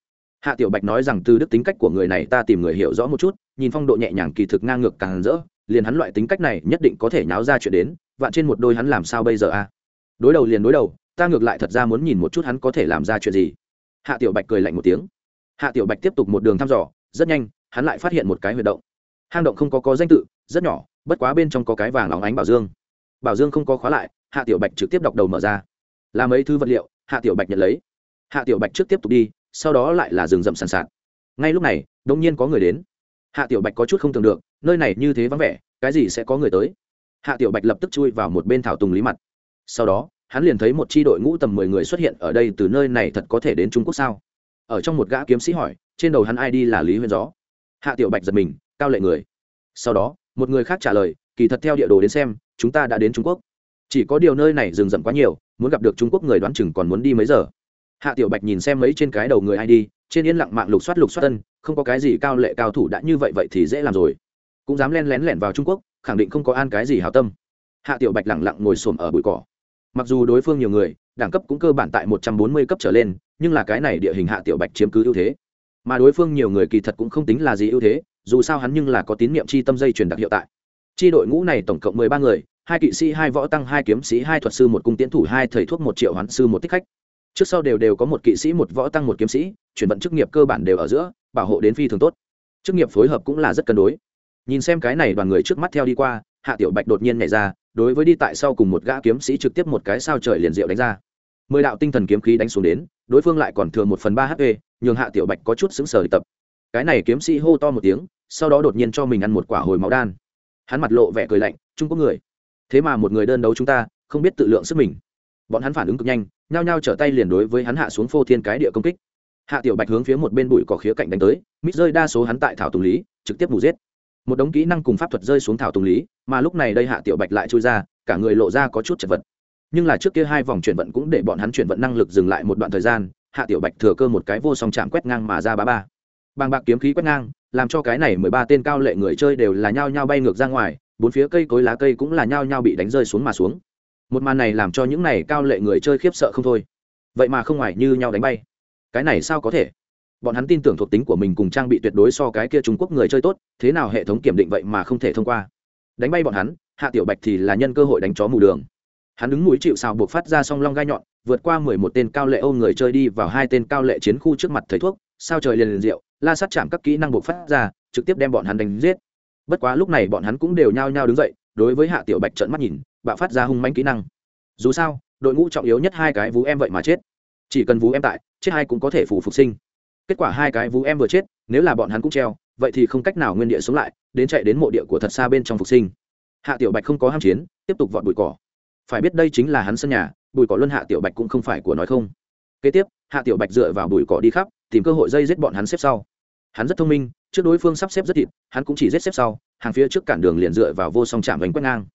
hạ tiểu bạch nói rằng từ đức tính cách của người này ta tìm người hiểu rõ một chút, nhìn phong độ nhẹ nhàng kỳ thực ngang ngược càng rỡ, liền hắn loại tính cách này nhất định có thể nháo ra chuyện đến, vạn trên một đôi hắn làm sao bây giờ a đối đầu liền đối đầu, ta ngược lại thật ra muốn nhìn một chút hắn có thể làm ra chuyện gì hạ tiểu bạch cười lạnh một tiếng. Hạ tiểu bạch tiếp tục một đường thăm dò, rất nhanh, hắn lại phát hiện một cái huyệt động. Hang động không có có danh tự, rất nhỏ, bất quá bên trong có cái vàng óng ánh bảo dương. Bảo dương không có khóa lại, hạ tiểu bạch trực tiếp đọc đầu mở ra. Làm mấy thứ vật liệu, hạ tiểu bạch nhận lấy. Hạ tiểu bạch trước tiếp tục đi, sau đó lại là rừng rậm sàn sạt. Ngay lúc này đông nhiên có người đến. Hạ tiểu bạch có chút không tưởng được, nơi này như thế vắng vẻ, cái gì sẽ có người tới? Hạ tiểu bạch lập tức chui vào một bên thảo tùng lý mặt. Sau đó hắn liền thấy một chi đội ngũ tầm mười người xuất hiện ở đây từ nơi này thật có thể đến trung quốc sao? Ở trong một gã kiếm sĩ hỏi, trên đầu hắn ai đi là lý huyền gió. Hạ tiểu bạch giật mình, cao lệ người. Sau đó, một người khác trả lời, kỳ thật theo địa đồ đến xem, chúng ta đã đến trung quốc. Chỉ có điều nơi này rừng rậm quá nhiều, muốn gặp được trung quốc người đoán chừng còn muốn đi mấy giờ. Hạ tiểu bạch nhìn xem mấy trên cái đầu người ai đi, trên yên lặng mạng lục soát lục soát tân không có cái gì cao lệ cao thủ đã như vậy vậy thì dễ làm rồi. Cũng dám len lén lẻn vào trung quốc, khẳng định không có an cái gì hào tâm. Hạ tiểu bạch lẳng lặng ngồi xổm ở bụi cỏ mặc dù đối phương nhiều người, đẳng cấp cũng cơ bản tại một trăm bốn mươi cấp trở lên, nhưng là cái này địa hình hạ tiểu bạch chiếm cứ ưu thế. Mà đối phương nhiều người kỳ thật cũng không tính là gì ưu thế, dù sao hắn nhưng là có tín nhiệm chi tâm dây truyền đặc hiệu tại. Chi đội ngũ này tổng cộng mười ba người, hai kỵ sĩ, hai võ tăng, hai kiếm sĩ, hai thuật sư, một cung tiến thủ, hai thầy thuốc, một triệu hoán sư, một tích khách. Trước sau đều đều có một kỵ sĩ, một võ tăng, một kiếm sĩ, chuyển vận chức nghiệp cơ bản đều ở giữa, bảo hộ đến phi thường tốt. Chức nghiệp phối hợp cũng là rất cân đối. Nhìn xem cái này đoàn người trước mắt theo đi qua, hạ tiểu bạch đột nhiên nhảy ra đối với đi tại sau cùng một gã kiếm sĩ trực tiếp một cái sao trời liền diệu đánh ra. Mười đạo tinh thần kiếm khí đánh xuống đến, đối phương lại còn thừa một phần ba hp, nhường hạ tiểu bạch có chút xứng sở tập. Cái này kiếm sĩ hô to một tiếng, sau đó đột nhiên cho mình ăn một quả hồi máu đan. Hắn mặt lộ vẻ cười lạnh, trung quốc người. Thế mà một người đơn đấu chúng ta, không biết tự lượng sức mình. Bọn hắn phản ứng cực nhanh, nhao nhao trở tay liền đối với hắn hạ xuống phô thiên cái địa công kích. Hạ tiểu bạch hướng phía một bên bụi cỏ khía cạnh đánh tới, mít rơi đa số hắn tại thảo tùng lý, trực tiếp bù giết. Một đống kỹ năng cùng pháp thuật rơi xuống thảo tùng lý mà lúc này đây hạ tiểu bạch lại chui ra, cả người lộ ra có chút chật vật. Nhưng là trước kia hai vòng chuyển vận cũng để bọn hắn chuyển vận năng lực dừng lại một đoạn thời gian, hạ tiểu bạch thừa cơ một cái vô song chạm quét ngang mà ra ba ba. Bàng bạc kiếm khí quét ngang, làm cho cái này mười ba tên cao lệ người chơi đều là nhao nhao bay ngược ra ngoài, bốn phía cây cối lá cây cũng là nhao nhao bị đánh rơi xuống mà xuống. Một màn này làm cho những này cao lệ người chơi khiếp sợ không thôi. Vậy mà không ngoài như nhau đánh bay. Cái này sao có thể? Bọn hắn tin tưởng thuộc tính của mình cùng trang bị tuyệt đối so cái kia trung quốc người chơi tốt, thế nào hệ thống kiểm định vậy mà không thể thông qua? Đánh bay bọn hắn, hạ tiểu bạch thì là nhân cơ hội đánh chó mù đường. Hắn đứng mũi chịu xào buộc phát ra song long gai nhọn, vượt qua mười một tên cao lệ âu người chơi đi vào hai tên cao lệ chiến khu trước mặt thầy thuốc, sao trời liền liền rượu la sát chạm các kỹ năng buộc phát ra, trực tiếp đem bọn hắn đánh giết. Bất quá lúc này bọn hắn cũng đều nhao nhao đứng dậy, đối với hạ tiểu bạch trợn mắt nhìn, bạo phát ra hung manh kỹ năng. Dù sao, đội ngũ trọng yếu nhất hai cái vú em vậy mà chết. Chỉ cần vú em tại, chết hai cũng có thể phủ phục sinh. Kết quả hai cái vú em vừa chết, nếu là bọn hắn cũng treo vậy thì không cách nào nguyên địa sống lại, đến chạy đến mộ địa của thật xa bên trong phục sinh. Hạ tiểu bạch không có ham chiến, tiếp tục vọt bụi cỏ. Phải biết đây chính là hắn sân nhà, bụi cỏ luân hạ tiểu bạch cũng không phải của nói không. Kế tiếp, hạ tiểu bạch dựa vào bụi cỏ đi khắp, tìm cơ hội dây giết bọn hắn xếp sau. Hắn rất thông minh, trước đối phương sắp xếp rất thịt, hắn cũng chỉ giết xếp sau, hàng phía trước cản đường liền dựa vào vô song chạm bánh quét ngang.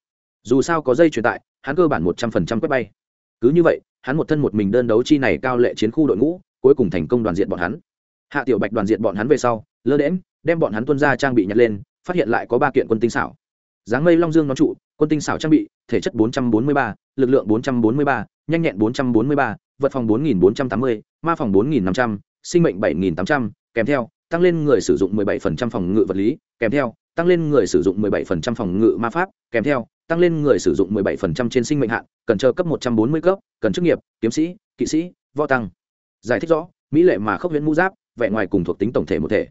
Dù sao có dây truyền tại, hắn cơ bản một trăm phần trăm quét bay. Cứ như vậy, hắn một thân một mình đơn đấu chi này cao lệ chiến khu đội ngũ, cuối cùng thành công đoàn diện bọn hắn hạ tiểu bạch đoàn diện bọn hắn về sau lơ đễm đem bọn hắn tuân ra trang bị nhặt lên phát hiện lại có ba kiện quân tinh xảo. Dáng mây long dương nón trụ quân tinh xảo trang bị thể chất 443, lực lượng 443, nhanh nhẹn 443, vật phòng 4480, ma phòng 4500, sinh mệnh 7800, kèm theo tăng lên người sử dụng 17% phòng ngự vật lý kèm theo tăng lên người sử dụng 17% phòng ngự ma pháp kèm theo tăng lên người sử dụng 17% trên sinh mệnh hạn cần chờ cấp 140 cấp cần chức nghiệp kiếm sĩ kỵ sĩ võ tăng. Giải thích rõ mỹ lệ mà khốc huyễn mũ giáp vẻ ngoài cùng thuộc tính tổng thể một thể.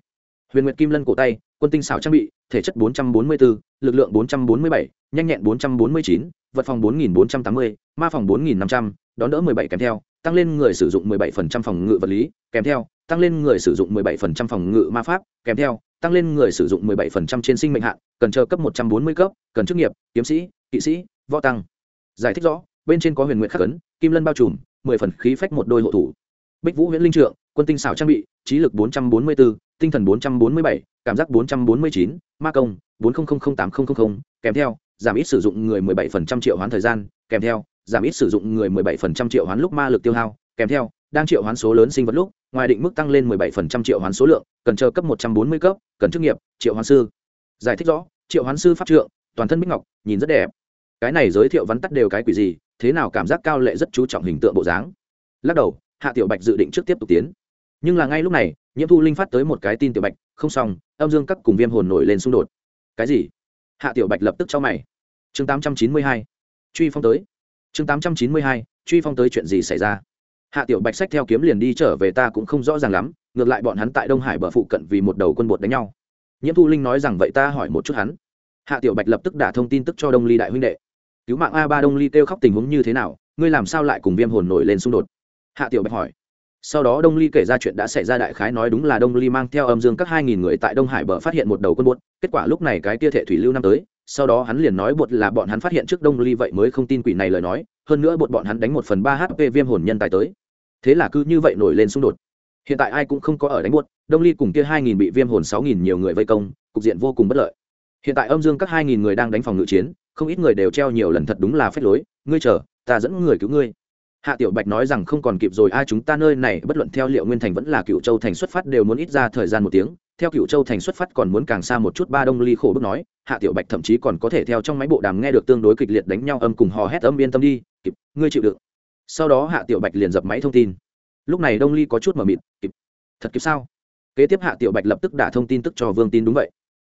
Huyền nguyệt kim lân cổ tay quân tinh xảo trang bị thể chất 444, lực lượng 447, nhanh nhẹn 449, vật phòng 4480, ma phòng 4500, đón đỡ 17 kèm theo tăng lên người sử dụng 17% phòng ngự vật lý kèm theo tăng lên người sử dụng 17% phòng ngự ma pháp kèm theo tăng lên người sử dụng 17% trên sinh mệnh hạn cần chờ cấp 140 cấp cần chức nghiệp kiếm sĩ kỵ sĩ võ tăng. Giải thích rõ bên trên có huyền nguyện khắc ấn kim lân bao trùm mười phần khí phách một đôi hộ thủ. Bích vũ huyễn linh trượng quân tinh xảo trang bị trí lực 444, tinh thần 447, cảm giác 449, ma công 400800, kèm theo giảm ít sử dụng người 17% triệu hoán thời gian kèm theo giảm ít sử dụng người 17% triệu hoán lúc ma lực tiêu hao kèm theo đang triệu hoán số lớn sinh vật lúc ngoài định mức tăng lên 17% triệu hoán số lượng cần chờ cấp 140 cấp cần chức nghiệp triệu hoán sư. Giải thích rõ triệu hoán sư pháp trượng toàn thân bích ngọc nhìn rất đẹp. Cái này giới thiệu vắn tắt đều cái quỷ gì thế nào cảm giác cao lệ rất chú trọng hình tượng bộ dáng. Lắc đầu hạ tiểu bạch dự định trước tiếp tục tiến nhưng là ngay lúc này, nhiễm thu linh phát tới một cái tin tiểu bạch, không xong, âm dương các cùng viêm hồn nổi lên xung đột. Cái gì? Hạ tiểu bạch lập tức cho mày. Chương 892. truy phong tới. Chương 892. truy phong tới chuyện gì xảy ra? Hạ tiểu bạch sách theo kiếm liền đi trở về ta cũng không rõ ràng lắm, ngược lại bọn hắn tại đông hải bờ phụ cận vì một đầu quân bột đánh nhau. Nhiễm thu linh nói rằng vậy ta hỏi một chút hắn. Hạ tiểu bạch lập tức đả thông tin tức cho đông ly đại huynh đệ. Cứu mạng a ba đông ly kêu khóc tình huống như thế nào, ngươi làm sao lại cùng viêm hồn nổi lên xung đột? Hạ tiểu bạch hỏi sau đó đông ly kể ra chuyện đã xảy ra đại khái nói đúng là đông ly mang theo âm dương các hai nghìn người tại đông hải bờ phát hiện một đầu quân buốt. Kết quả lúc này cái tia thể thủy lưu năm tới, sau đó hắn liền nói bột là bọn hắn phát hiện trước đông ly vậy mới không tin quỷ này lời nói, hơn nữa bột bọn hắn đánh một phần ba hp viêm hồn nhân tài tới. Thế là cứ như vậy nổi lên xung đột. Hiện tại ai cũng không có ở đánh buốt, đông ly cùng kia hai nghìn bị viêm hồn sáu nghìn nhiều người vây công, cục diện vô cùng bất lợi. Hiện tại âm dương các hai nghìn người đang đánh phòng ngự chiến, không ít người đều treo nhiều lần thật đúng là phép lối. Ngươi chờ, ta dẫn người cứu ngươi hạ tiểu bạch nói rằng không còn kịp rồi, ai chúng ta nơi này, bất luận theo liệu nguyên thành vẫn là cựu châu thành xuất phát đều muốn ít ra thời gian một tiếng. Theo cựu châu thành xuất phát còn muốn càng xa một chút, ba đông ly khổ bức nói, hạ tiểu bạch thậm chí còn có thể theo trong máy bộ đàm nghe được tương đối kịch liệt đánh nhau âm cùng hò hét âm yên tâm đi. Kịp, ngươi chịu đựng. Sau đó hạ tiểu bạch liền dập máy thông tin. Lúc này đông ly có chút mờ mịt. Kịp. Thật kịp sao? Kế tiếp hạ tiểu bạch lập tức đả thông tin tức cho vương tin đúng vậy.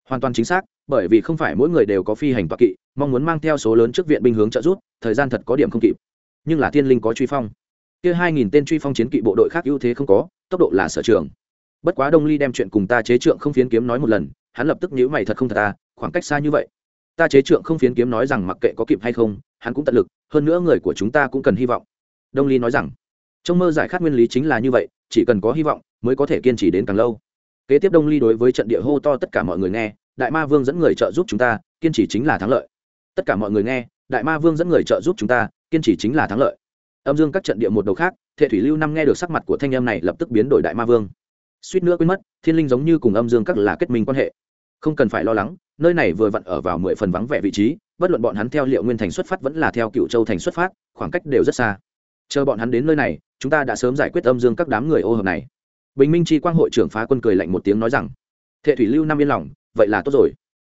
Hoàn toàn chính xác, bởi vì không phải mỗi người đều có phi hành toạc kỵ, mong muốn mang theo số lớn trước viện binh hướng trợ rút thời gian thật có điểm không kịp nhưng là thiên linh có truy phong. Kia hai nghìn tên truy phong chiến kỵ bộ đội khác ưu thế không có, tốc độ là sở trường. Bất quá đông ly đem chuyện cùng ta chế trượng không phiến kiếm nói một lần, hắn lập tức nhíu mày thật không thật ta khoảng cách xa như vậy. Ta chế trượng không phiến kiếm nói rằng mặc kệ có kịp hay không, hắn cũng tận lực, hơn nữa người của chúng ta cũng cần hy vọng. Đông ly nói rằng, trong mơ giải khát nguyên lý chính là như vậy, chỉ cần có hy vọng mới có thể kiên trì đến càng lâu. Kế tiếp đông ly đối với trận địa hô to tất cả mọi người nghe, đại ma vương dẫn người trợ giúp chúng ta, kiên trì chính là thắng lợi. Tất cả mọi người nghe, đại ma vương dẫn người trợ giúp chúng ta kiên trì chính là thắng lợi. Âm dương các trận địa một đầu khác, thệ thủy lưu năm nghe được sắc mặt của thanh em này lập tức biến đổi đại ma vương. Suýt nữa quên mất, thiên linh giống như cùng âm dương các là kết minh quan hệ. Không cần phải lo lắng, nơi này vừa vặn ở vào mười phần vắng vẻ vị trí, bất luận bọn hắn theo liệu nguyên thành xuất phát vẫn là theo cựu châu thành xuất phát, khoảng cách đều rất xa. Chờ bọn hắn đến nơi này, chúng ta đã sớm giải quyết âm dương các đám người ô hợp này. Bình minh chi quang hội trưởng phá quân cười lạnh một tiếng nói rằng, thệ thủy lưu năm yên lòng, vậy là tốt rồi.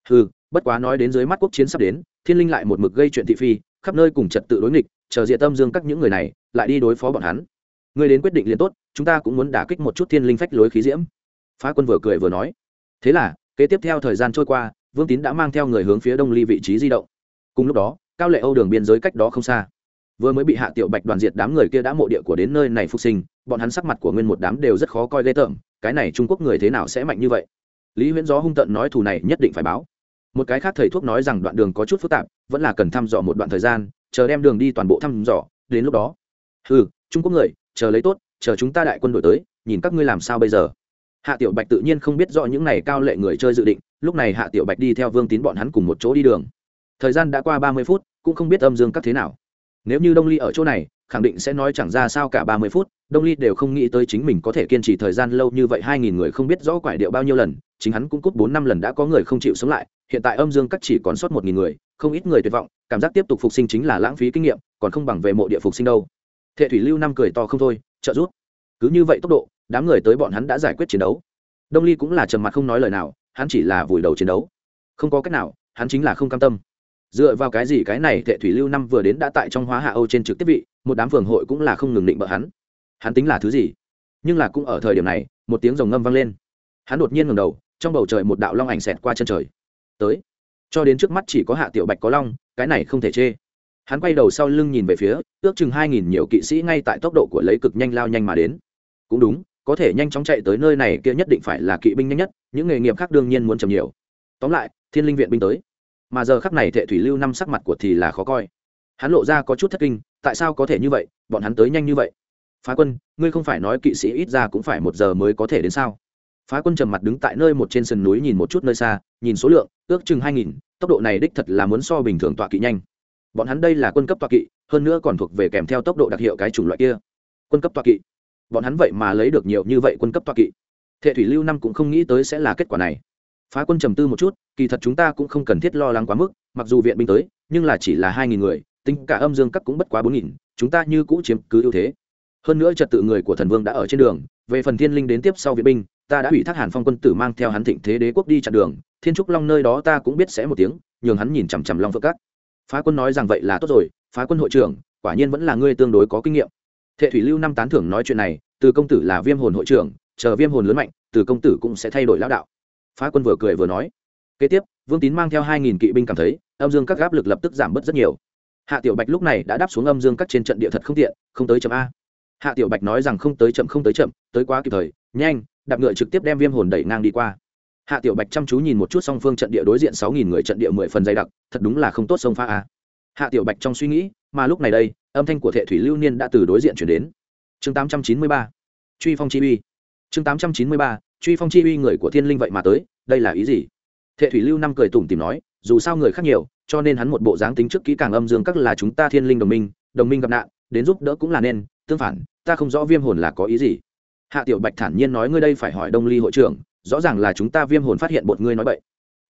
Ừ bất quá nói đến dưới mắt quốc chiến sắp đến, thiên linh lại một mực gây chuyện thị phi khắp nơi cùng trật tự đối nghịch, chờ Diệp tâm dương các những người này lại đi đối phó bọn hắn. Người đến quyết định liền tốt, chúng ta cũng muốn đả kích một chút thiên linh phách lối khí diễm. Phá quân vừa cười vừa nói. Thế là, kế tiếp theo thời gian trôi qua, vương tín đã mang theo người hướng phía đông ly vị trí di động. Cùng lúc đó, cao lệ âu đường biên giới cách đó không xa. Vừa mới bị hạ tiểu bạch đoàn diệt đám người kia đã mộ địa của đến nơi này phục sinh, bọn hắn sắc mặt của nguyên một đám đều rất khó coi ghê tởm, cái này trung quốc người thế nào sẽ mạnh như vậy? Lý huyễn gió hung tận nói thù này nhất định phải báo một cái khác thầy thuốc nói rằng đoạn đường có chút phức tạp, vẫn là cần thăm dò một đoạn thời gian, chờ đem đường đi toàn bộ thăm dò, đến lúc đó. Ừ trung quốc người, chờ lấy tốt, chờ chúng ta đại quân đội tới, nhìn các ngươi làm sao bây giờ. Hạ tiểu bạch tự nhiên không biết rõ những này cao lệ người chơi dự định, lúc này hạ tiểu bạch đi theo vương tín bọn hắn cùng một chỗ đi đường. Thời gian đã qua ba mươi phút, cũng không biết âm dương các thế nào. Nếu như đông ly ở chỗ này khẳng định sẽ nói chẳng ra sao cả ba mươi phút, đông ly đều không nghĩ tới chính mình có thể kiên trì thời gian lâu như vậy, hai nghìn người không biết rõ quải điệu bao nhiêu lần, chính hắn cũng cút bốn năm lần đã có người không chịu sống lại, hiện tại âm dương các chỉ còn sót một nghìn người, không ít người tuyệt vọng, cảm giác tiếp tục phục sinh chính là lãng phí kinh nghiệm, còn không bằng về mộ địa phục sinh đâu. Thệ thủy lưu năm cười to không thôi, trợ giúp. Cứ như vậy tốc độ, đám người tới bọn hắn đã giải quyết chiến đấu. Đông ly cũng là trầm mặt không nói lời nào, hắn chỉ là vùi đầu chiến đấu. Không có cách nào, hắn chính là không cam tâm. Dựa vào cái gì cái này thệ thủy lưu năm vừa đến đã tại trong hóa hạ âu trên trực tiếp vị một đám phường hội cũng là không ngừng định bợ hắn. Hắn tính là thứ gì? Nhưng là cũng ở thời điểm này, một tiếng rồng ngâm vang lên. Hắn đột nhiên ngầm đầu, trong bầu trời một đạo long ảnh xẹt qua chân trời. Tới. Cho đến trước mắt chỉ có hạ tiểu bạch có long, cái này không thể chê. Hắn quay đầu sau lưng nhìn về phía, ước chừng hai nghìn nhiều kỵ sĩ ngay tại tốc độ của lấy cực nhanh lao nhanh mà đến. Cũng đúng, có thể nhanh chóng chạy tới nơi này kia nhất định phải là kỵ binh nhanh nhất, những nghề nghiệp khác đương nhiên muốn chầm nhiều. Tóm lại, thiên linh viện binh tới. Mà giờ khắc này thệ thủy lưu năm sắc mặt của thì là khó coi. Hắn lộ ra có chút thất kinh tại sao có thể như vậy, bọn hắn tới nhanh như vậy? Phá quân, ngươi không phải nói kỵ sĩ ít ra cũng phải một giờ mới có thể đến sao? Phá quân trầm mặt đứng tại nơi một trên sườn núi nhìn một chút nơi xa, nhìn số lượng, ước chừng hai nghìn, tốc độ này đích thật là muốn so bình thường tọa kỵ nhanh. Bọn hắn đây là quân cấp tọa kỵ, hơn nữa còn thuộc về kèm theo tốc độ đặc hiệu cái chủng loại kia. Quân cấp tọa kỵ. Bọn hắn vậy mà lấy được nhiều như vậy quân cấp tọa kỵ. Thệ thủy lưu năm cũng không nghĩ tới sẽ là kết quả này. Phá quân trầm tư một chút, kỳ thật chúng ta cũng không cần thiết lo lắng quá mức, mặc dù viện binh tới, nhưng là chỉ là hai nghìn người tính cả âm dương các cũng bất quá bốn nghìn, chúng ta như cũ chiếm cứ ưu thế. Hơn nữa trật tự người của thần vương đã ở trên đường, về phần thiên linh đến tiếp sau viện binh, ta đã ủy thác hàn phong quân tử mang theo hắn thịnh thế đế quốc đi chặn đường, thiên trúc long nơi đó ta cũng biết sẽ một tiếng, nhường hắn nhìn chằm chằm long phượng cát phá quân nói rằng vậy là tốt rồi, phá quân hội trưởng, quả nhiên vẫn là ngươi tương đối có kinh nghiệm. Thệ thủy lưu năm tán thưởng nói chuyện này, từ công tử là viêm hồn hội trưởng, chờ viêm hồn lớn mạnh, từ công tử cũng sẽ thay đổi lão đạo. Phá quân vừa cười vừa nói. Kế tiếp, vương tín mang theo hai nghìn kỵ binh cảm thấy, âm dương các gáp lực lập tức giảm bớt rất nhiều hạ tiểu bạch lúc này đã đáp xuống âm dương các trên trận địa thật không tiện, không tới chậm a. Hạ tiểu bạch nói rằng không tới chậm, không tới chậm, tới quá kịp thời, nhanh, đạp ngựa trực tiếp đem viêm hồn đẩy ngang đi qua. Hạ tiểu bạch chăm chú nhìn một chút song phương trận địa đối diện sáu nghìn người trận địa mười phần dày đặc, thật đúng là không tốt sông pha a. Hạ tiểu bạch trong suy nghĩ, mà lúc này đây, âm thanh của thệ thủy lưu niên đã từ đối diện chuyển đến. Chương tám trăm chín mươi ba, truy phong chi uy. Chương tám trăm chín mươi ba, truy phong chi uy người của thiên linh vậy mà tới, đây là ý gì? Thệ thủy lưu năm cười tủm tìm nói dù sao người khác nhiều, cho nên hắn một bộ dáng tính trước kỹ càng âm dương các là chúng ta thiên linh đồng minh đồng minh gặp nạn, đến giúp đỡ cũng là nên, tương phản, ta không rõ viêm hồn là có ý gì. Hạ tiểu bạch thản nhiên nói ngươi đây phải hỏi đông ly hội trưởng, rõ ràng là chúng ta viêm hồn phát hiện bột ngươi nói vậy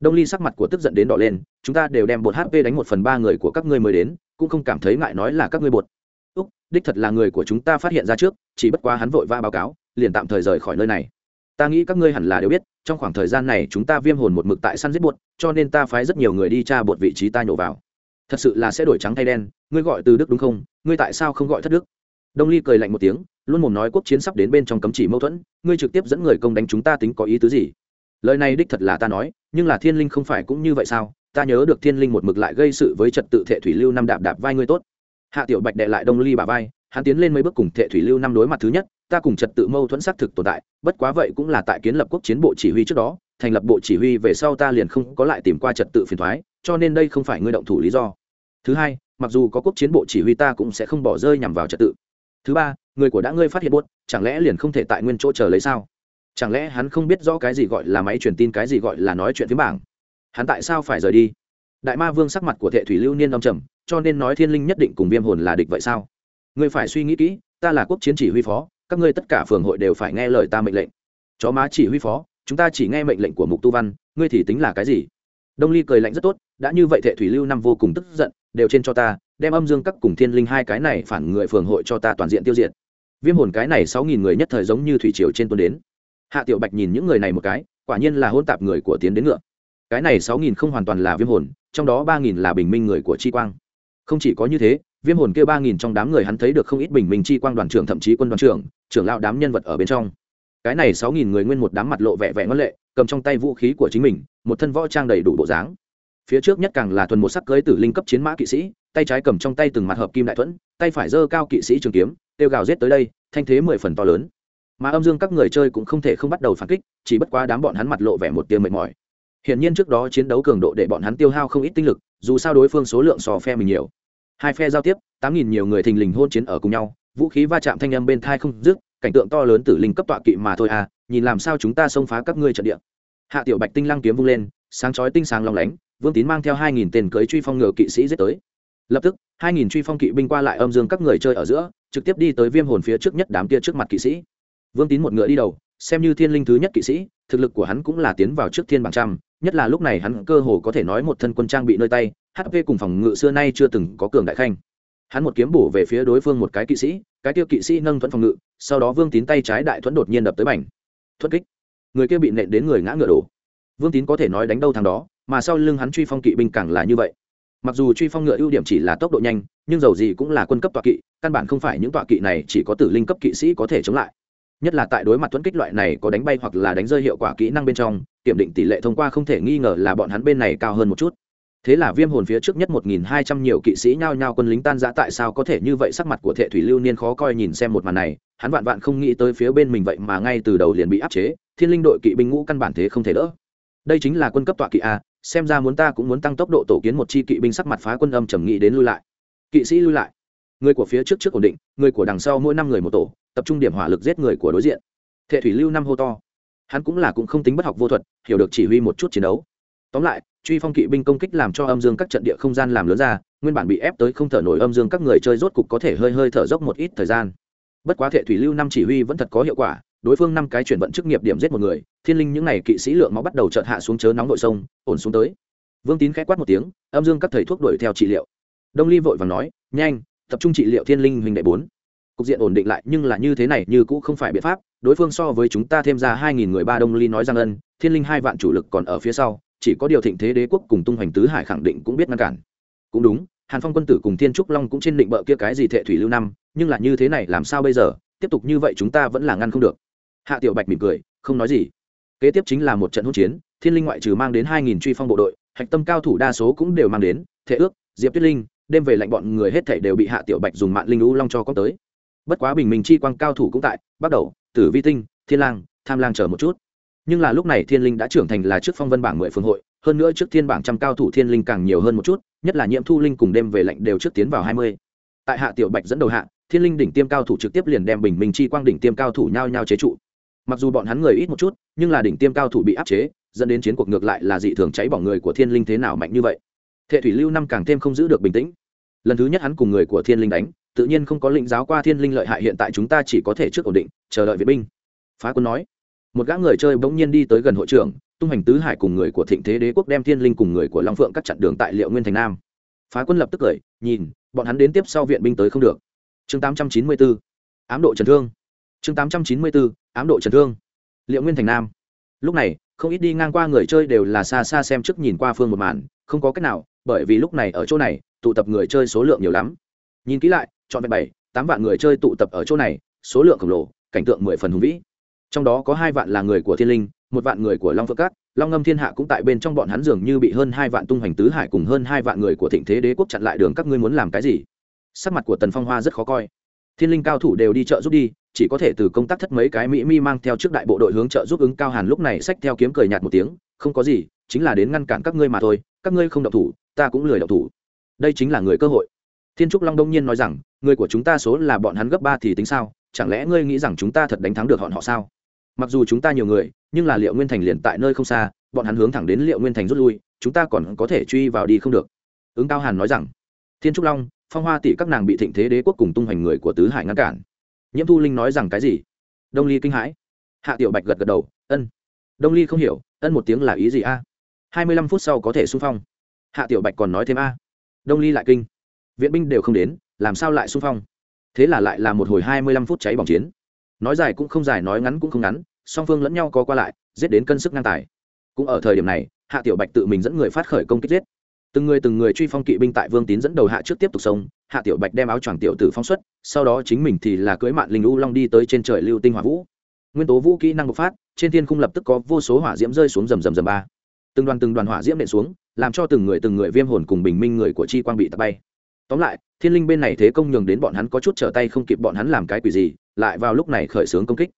đông ly sắc mặt của tức giận đến đỏ lên, chúng ta đều đem bột hp đánh một phần ba người của các ngươi mới đến, cũng không cảm thấy ngại nói là các ngươi bột. Úc, đích thật là người của chúng ta phát hiện ra trước, chỉ bất quá hắn vội va báo cáo, liền tạm thời rời khỏi nơi này ta nghĩ các ngươi hẳn là đều biết, trong khoảng thời gian này chúng ta viêm hồn một mực tại săn giết bột, cho nên ta phái rất nhiều người đi tra bột vị trí ta nhổ vào. Thật sự là sẽ đổi trắng thay đen, ngươi gọi từ đức đúng không? Ngươi tại sao không gọi thất đức? Đông ly cười lạnh một tiếng, luôn mồm nói quốc chiến sắp đến bên trong cấm chỉ mâu thuẫn, ngươi trực tiếp dẫn người công đánh chúng ta tính có ý tứ gì? Lời này đích thật là ta nói, nhưng là thiên linh không phải cũng như vậy sao? Ta nhớ được thiên linh một mực lại gây sự với trật tự thệ thủy lưu năm đạp đạp vai ngươi tốt. Hạ tiểu bạch đệ lại đông ly bà vai, hắn tiến lên mấy bước cùng thệ thủy lưu năm đối mặt thứ nhất ta cùng trật tự mâu thuẫn xác thực tồn tại, bất quá vậy cũng là tại kiến lập quốc chiến bộ chỉ huy trước đó, thành lập bộ chỉ huy về sau ta liền không có lại tìm qua trật tự phiền thoái, cho nên đây không phải ngươi động thủ lý do. Thứ hai, mặc dù có quốc chiến bộ chỉ huy ta cũng sẽ không bỏ rơi nhằm vào trật tự. Thứ ba, người của đã ngươi phát hiện buốt, chẳng lẽ liền không thể tại nguyên chỗ chờ lấy sao? Chẳng lẽ hắn không biết rõ cái gì gọi là máy truyền tin, cái gì gọi là nói chuyện phiếm bảng? Hắn tại sao phải rời đi? Đại ma vương sắc mặt của thệ thủy lưu niên đông trầm, cho nên nói thiên linh nhất định cùng viêm hồn là địch vậy sao? Ngươi phải suy nghĩ kỹ, ta là quốc chiến chỉ huy phó các ngươi tất cả phường hội đều phải nghe lời ta mệnh lệnh. Chó má chỉ huy phó, chúng ta chỉ nghe mệnh lệnh của mục tu văn, ngươi thì tính là cái gì? Đông ly cười lạnh rất tốt, đã như vậy thệ thủy lưu năm vô cùng tức giận, đều trên cho ta, đem âm dương các cùng thiên linh hai cái này phản người phường hội cho ta toàn diện tiêu diệt. Viêm hồn cái này sáu nghìn người nhất thời giống như thủy triều trên tuần đến. Hạ tiểu bạch nhìn những người này một cái, quả nhiên là hôn tạp người của tiến đến ngựa. Cái này sáu nghìn không hoàn toàn là viêm hồn, trong đó ba nghìn là bình minh người của chi quang. Không chỉ có như thế, viêm hồn kia ba nghìn trong đám người hắn thấy được không ít bình minh chi quang đoàn trưởng, thậm chí quân đoàn trưởng trưởng lao đám nhân vật ở bên trong. Cái này sáu nghìn người nguyên một đám mặt lộ vẻ vẻ ngân lệ, cầm trong tay vũ khí của chính mình, một thân võ trang đầy đủ bộ dáng. Phía trước nhất càng là thuần một sắc cưới tử linh cấp chiến mã kỵ sĩ, tay trái cầm trong tay từng mặt hợp kim đại thuẫn, tay phải giơ cao kỵ sĩ trường kiếm tiêu gào giết tới đây, thanh thế mười phần to lớn. Mà âm dương các người chơi cũng không thể không bắt đầu phản kích, chỉ bất quá đám bọn hắn mặt lộ vẻ một tia mệt mỏi. Hiển nhiên trước đó chiến đấu cường độ để bọn hắn tiêu hao không ít tinh lực, dù sao đối phương số lượng sò phe mình nhiều. Hai phe giao tiếp, tám nghìn nhiều người thình lình hôn chiến ở cùng nhau vũ khí va chạm thanh âm bên thai không dứt, cảnh tượng to lớn tử linh cấp tọa kỵ mà thôi à nhìn làm sao chúng ta xông phá các ngươi trận địa. Hạ tiểu bạch tinh lăng kiếm vung lên, sáng chói tinh sáng long lánh, vương tín mang theo hai nghìn tên cưới truy phong ngựa kỵ sĩ giết tới. Lập tức, hai nghìn truy phong kỵ binh qua lại âm dương các người chơi ở giữa, trực tiếp đi tới viêm hồn phía trước nhất đám kia trước mặt kỵ sĩ. Vương tín một ngựa đi đầu, xem như thiên linh thứ nhất kỵ sĩ, thực lực của hắn cũng là tiến vào trước thiên bảng trăm, nhất là lúc này hắn cơ hồ có thể nói một thân quân trang bị nơi tay hp cùng phòng ngự xưa nay chưa từng có cường đại khanh hắn một kiếm bổ về phía đối phương một cái kỵ sĩ, cái kia kỵ sĩ nâng thuẫn phòng ngự, sau đó vương tín tay trái đại thuẫn đột nhiên đập tới bành. Thuất kích. Người kia bị nện đến người ngã ngựa đổ. Vương tín có thể nói đánh đâu thằng đó, mà sau lưng hắn truy phong kỵ binh càng là như vậy. Mặc dù truy phong ngựa ưu điểm chỉ là tốc độ nhanh, nhưng dầu gì cũng là quân cấp tọa kỵ, căn bản không phải những tọa kỵ này chỉ có tử linh cấp kỵ sĩ có thể chống lại. Nhất là tại đối mặt thuẫn kích loại này có đánh bay hoặc là đánh rơi hiệu quả kỹ năng bên trong, kiểm định tỷ lệ thông qua không thể nghi ngờ là bọn hắn bên này cao hơn một chút thế là viêm hồn phía trước nhất một nghìn hai trăm nhiều kỵ sĩ nhao nhao quân lính tan giã tại sao có thể như vậy sắc mặt của thệ thủy lưu niên khó coi nhìn xem một màn này, hắn vạn vạn không nghĩ tới phía bên mình vậy mà ngay từ đầu liền bị áp chế, thiên linh đội kỵ binh ngũ căn bản thế không thể đỡ. Đây chính là quân cấp tọa kỵ a, xem ra muốn ta cũng muốn tăng tốc độ tổ kiến một chi kỵ binh sắc mặt phá quân âm trầm nghị đến lui lại. Kỵ sĩ lui lại. Người của phía trước trước ổn định, người của đằng sau mỗi năm người một tổ, tập trung điểm hỏa lực giết người của đối diện. Thệ thủy lưu năm hô to. Hắn cũng là cũng không tính bất học vô thuật, hiểu được chỉ huy một chút chiến đấu tóm lại, truy phong kỵ binh công kích làm cho âm dương các trận địa không gian làm lớn ra, nguyên bản bị ép tới không thở nổi âm dương các người chơi rốt cục có thể hơi hơi thở dốc một ít thời gian. Bất quá thệ thủy lưu năm chỉ huy vẫn thật có hiệu quả, đối phương năm cái chuyển vận chức nghiệp điểm giết một người, thiên linh những n à y kỵ sĩ lượng máu bắt đầu chợt hạ xuống chớ nóng nội sông, ổn xuống tới. Vương tín k h á quát một tiếng, âm dương các thầy thuốc đuổi theo trị liệu. Đông ly vội và nói, nhanh, tập trung trị liệu thiên linh huỳnh đệ bốn. Cục diện ổn định lại, nhưng là như thế này, như cũ không phải biện pháp, đối phương so với chúng ta thêm ra hai nghìn người ba đông ly nói rằng ân, thiên linh hai vạn chủ lực còn ở phía sau chỉ có điều thịnh thế đế quốc cùng tung hoành tứ hải khẳng định cũng biết ngăn cản. Cũng đúng, hàn phong quân tử cùng thiên trúc long cũng trên định bợ kia cái gì thệ thủy lưu năm, nhưng là như thế này làm sao bây giờ, tiếp tục như vậy chúng ta vẫn là ngăn không được. Hạ tiểu bạch mỉm cười, không nói gì. Kế tiếp chính là một trận hỗn chiến, thiên linh ngoại trừ mang đến hai nghìn truy phong bộ đội, hạch tâm cao thủ đa số cũng đều mang đến thể ước, diệp tuyết linh, đêm về lạnh bọn người hết thảy đều bị hạ tiểu bạch dùng mạng linh lũ long cho có tới. Bất quá bình minh chi quang cao thủ cũng tại, bắt đầu, tử vi tinh, thiên lang, tham lang chờ một chút nhưng là lúc này thiên linh đã trưởng thành là trước phong vân bảng mười phương hội, hơn nữa trước thiên bảng trăm cao thủ thiên linh càng nhiều hơn một chút, nhất là nhiễm thu linh cùng đêm về lệnh đều trước tiến vào hai mươi. Tại hạ tiểu bạch dẫn đầu hạ, thiên linh đỉnh tiêm cao thủ trực tiếp liền đem bình minh chi quang đỉnh tiêm cao thủ nhao nhao chế trụ. Mặc dù bọn hắn người ít một chút, nhưng là đỉnh tiêm cao thủ bị áp chế, dẫn đến chiến cuộc ngược lại là dị thường cháy bỏng người của thiên linh thế nào mạnh như vậy. Thệ thủy lưu năm càng thêm không giữ được bình tĩnh. Lần thứ nhất hắn cùng người của thiên linh đánh, tự nhiên không có lĩnh giáo qua thiên linh lợi hại hiện tại chúng ta chỉ có thể trước ổn định, chờ đợi viện binh. Phá quân nói một gã người chơi bỗng nhiên đi tới gần hội trưởng, tung hành tứ hải cùng người của thịnh thế đế quốc đem thiên linh cùng người của long phượng cắt chặn đường tại liệu nguyên thành nam. Phá quân lập tức cười, nhìn, bọn hắn đến tiếp sau viện binh tới không được. Chương tám trăm chín mươi bốn ám độ trần thương. Chương tám trăm chín mươi bốn ám độ trần thương. Liệu nguyên thành nam. Lúc này, không ít đi ngang qua người chơi đều là xa xa xem trước nhìn qua phương một màn, không có cách nào, bởi vì lúc này ở chỗ này, tụ tập người chơi số lượng nhiều lắm. Nhìn kỹ lại, chọn bảy, tám vạn người chơi tụ tập ở chỗ này, số lượng khổng lồ, cảnh tượng mười phần hùng vĩ trong đó có hai vạn là người của thiên linh, một vạn người của long phượng cát, long ngâm thiên hạ cũng tại bên trong bọn hắn dường như bị hơn hai vạn tung hoành tứ hải cùng hơn hai vạn người của thịnh thế đế quốc chặn lại đường các ngươi muốn làm cái gì? Sắc mặt của tần phong hoa rất khó coi. Thiên linh cao thủ đều đi chợ giúp đi, chỉ có thể từ công tác thất mấy cái mỹ mi mang theo trước đại bộ đội hướng trợ giúp ứng cao hàn lúc này xách theo kiếm cười nhạt một tiếng, không có gì, chính là đến ngăn cản các ngươi mà thôi, các ngươi không động thủ, ta cũng lười động thủ. Đây chính là người cơ hội. Thiên trúc long đông nhiên nói rằng, người của chúng ta số là bọn hắn gấp ba thì tính sao? Chẳng lẽ ngươi nghĩ rằng chúng ta thật đánh thắng được bọn họ sao? Mặc dù chúng ta nhiều người, nhưng là liệu nguyên thành liền tại nơi không xa, bọn hắn hướng thẳng đến liệu nguyên thành rút lui, chúng ta còn có thể truy vào đi không được. Ứng cao hàn nói rằng. Thiên trúc long, phong hoa tỷ các nàng bị thịnh thế đế quốc cùng tung hoành người của tứ hải ngăn cản. Nhiễm thu linh nói rằng, cái gì? Đông ly kinh hãi. Hạ tiểu bạch gật gật đầu, ân. Đông ly không hiểu, ân một tiếng là ý gì a? Hai mươi lăm phút sau có thể xung phong. Hạ tiểu bạch còn nói thêm a. Đông ly lại kinh. Viện binh đều không đến, làm sao lại xung phong? Thế là lại là một hồi hai mươi lăm phút cháy bỏng chiến nói dài cũng không dài, nói ngắn cũng không ngắn, song phương lẫn nhau có qua lại, giết đến cân sức ngang tài. Cũng ở thời điểm này, hạ tiểu bạch tự mình dẫn người phát khởi công kích giết. Từng người từng người truy phong kỵ binh tại vương tín dẫn đầu hạ trước tiếp tục sông hạ tiểu bạch đem áo choàng tiểu tử phóng xuất, sau đó chính mình thì là cưới mạn linh u long đi tới trên trời lưu tinh hỏa vũ. Nguyên tố vũ kỹ năng bộc phát, trên thiên khung lập tức có vô số hỏa diễm rơi xuống rầm rầm rầm ba. Từng đoàn từng đoàn hỏa diễm nện xuống, làm cho từng người từng người viêm hồn cùng bình minh người của chi quang bị tạt bay. Tóm lại, thiên linh bên này thế công nhường đến bọn hắn có chút trở tay không kịp bọn hắn làm cái quỷ gì lại vào lúc này khởi xướng công kích.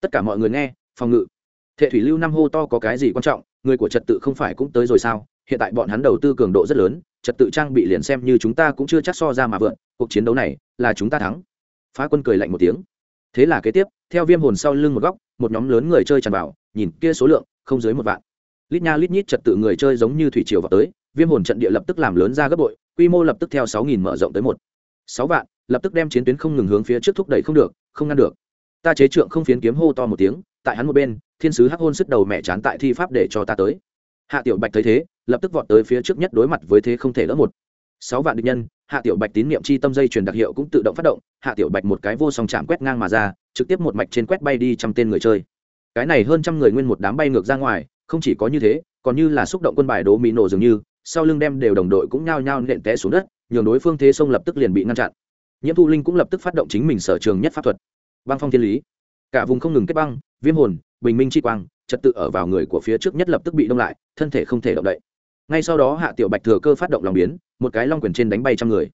Tất cả mọi người nghe, phòng ngự. Thệ thủy lưu năm hô to có cái gì quan trọng, người của trật tự không phải cũng tới rồi sao? Hiện tại bọn hắn đầu tư cường độ rất lớn, trật tự trang bị liền xem như chúng ta cũng chưa chắc so ra mà vượn, cuộc chiến đấu này là chúng ta thắng. Phá quân cười lạnh một tiếng. Thế là kế tiếp, theo viêm hồn sau lưng một góc, một nhóm lớn người chơi tràn vào, nhìn kia số lượng, không dưới một vạn. Lít nha lít nhít trật tự người chơi giống như thủy triều vào tới, viêm hồn trận địa lập tức làm lớn ra gấp bội, quy mô lập tức theo sáu nghìn mở rộng tới một sáu vạn, lập tức đem chiến tuyến không ngừng hướng phía trước thúc đẩy không được, không ngăn được. Ta chế trượng không phiến kiếm hô to một tiếng, tại hắn một bên, thiên sứ hắc hôn sức đầu mẹ chán tại thi pháp để cho ta tới. Hạ tiểu bạch thấy thế, lập tức vọt tới phía trước nhất đối mặt với thế không thể lỡ một. Sáu vạn địch nhân, hạ tiểu bạch tín niệm chi tâm dây truyền đặc hiệu cũng tự động phát động, hạ tiểu bạch một cái vô song chạm quét ngang mà ra, trực tiếp một mạch trên quét bay đi trăm tên người chơi. Cái này hơn trăm người nguyên một đám bay ngược ra ngoài, không chỉ có như thế, còn như là xúc động quân bài đố mỹ nổ dường như, sau lưng đem đều đồng đội cũng nhao nhao nện té xuống đất nhường đối phương thế sông lập tức liền bị ngăn chặn. Nhiễm thu linh cũng lập tức phát động chính mình sở trường nhất pháp thuật, băng phong thiên lý. Cả vùng không ngừng kết băng, viêm hồn, bình minh chi quang, trật tự ở vào người của phía trước nhất lập tức bị đông lại, thân thể không thể động đậy. Ngay sau đó hạ tiểu bạch thừa cơ phát động lòng biến, một cái long quyền trên đánh bay trăm người.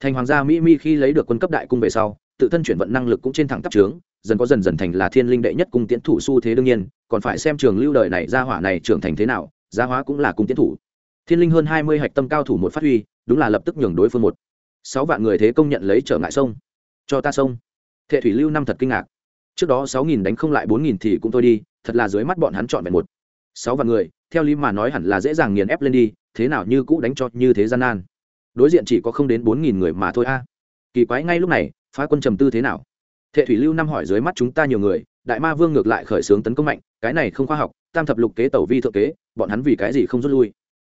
Thành hoàng gia mỹ mi khi lấy được quân cấp đại cung về sau, tự thân chuyển vận năng lực cũng trên thẳng tắp trướng, dần có dần dần thành là thiên linh đệ nhất cung tiến thủ s u thế đương nhiên, còn phải xem trường lưu đời này gia hỏa này trưởng thành thế nào, gia hóa cũng là cung tiến thủ. Thiên linh hơn hai mươi hạch tâm cao thủ một phát huy đúng là lập tức nhường đối phương một. Sáu vạn người thế công nhận lấy trở ngại sông. Cho ta sông. Thệ thủy lưu năm thật kinh ngạc. Trước đó sáu nghìn đánh không lại bốn nghìn thì cũng thôi đi, thật là dưới mắt bọn hắn chọn vẹn một. Sáu vạn người, theo lý mà nói hẳn là dễ dàng nghiền ép lên đi, thế nào như cũ đánh cho như thế gian nan. Đối diện chỉ có không đến bốn nghìn người mà thôi a. Kỳ quái ngay lúc này, phá quân trầm tư thế nào? Thệ thủy lưu năm hỏi dưới mắt chúng ta nhiều người, đại ma vương ngược lại khởi xướng tấn công mạnh, cái này không khoa học, tam thập lục kế tẩu vi thượng kế, bọn hắn vì cái gì không rút lui?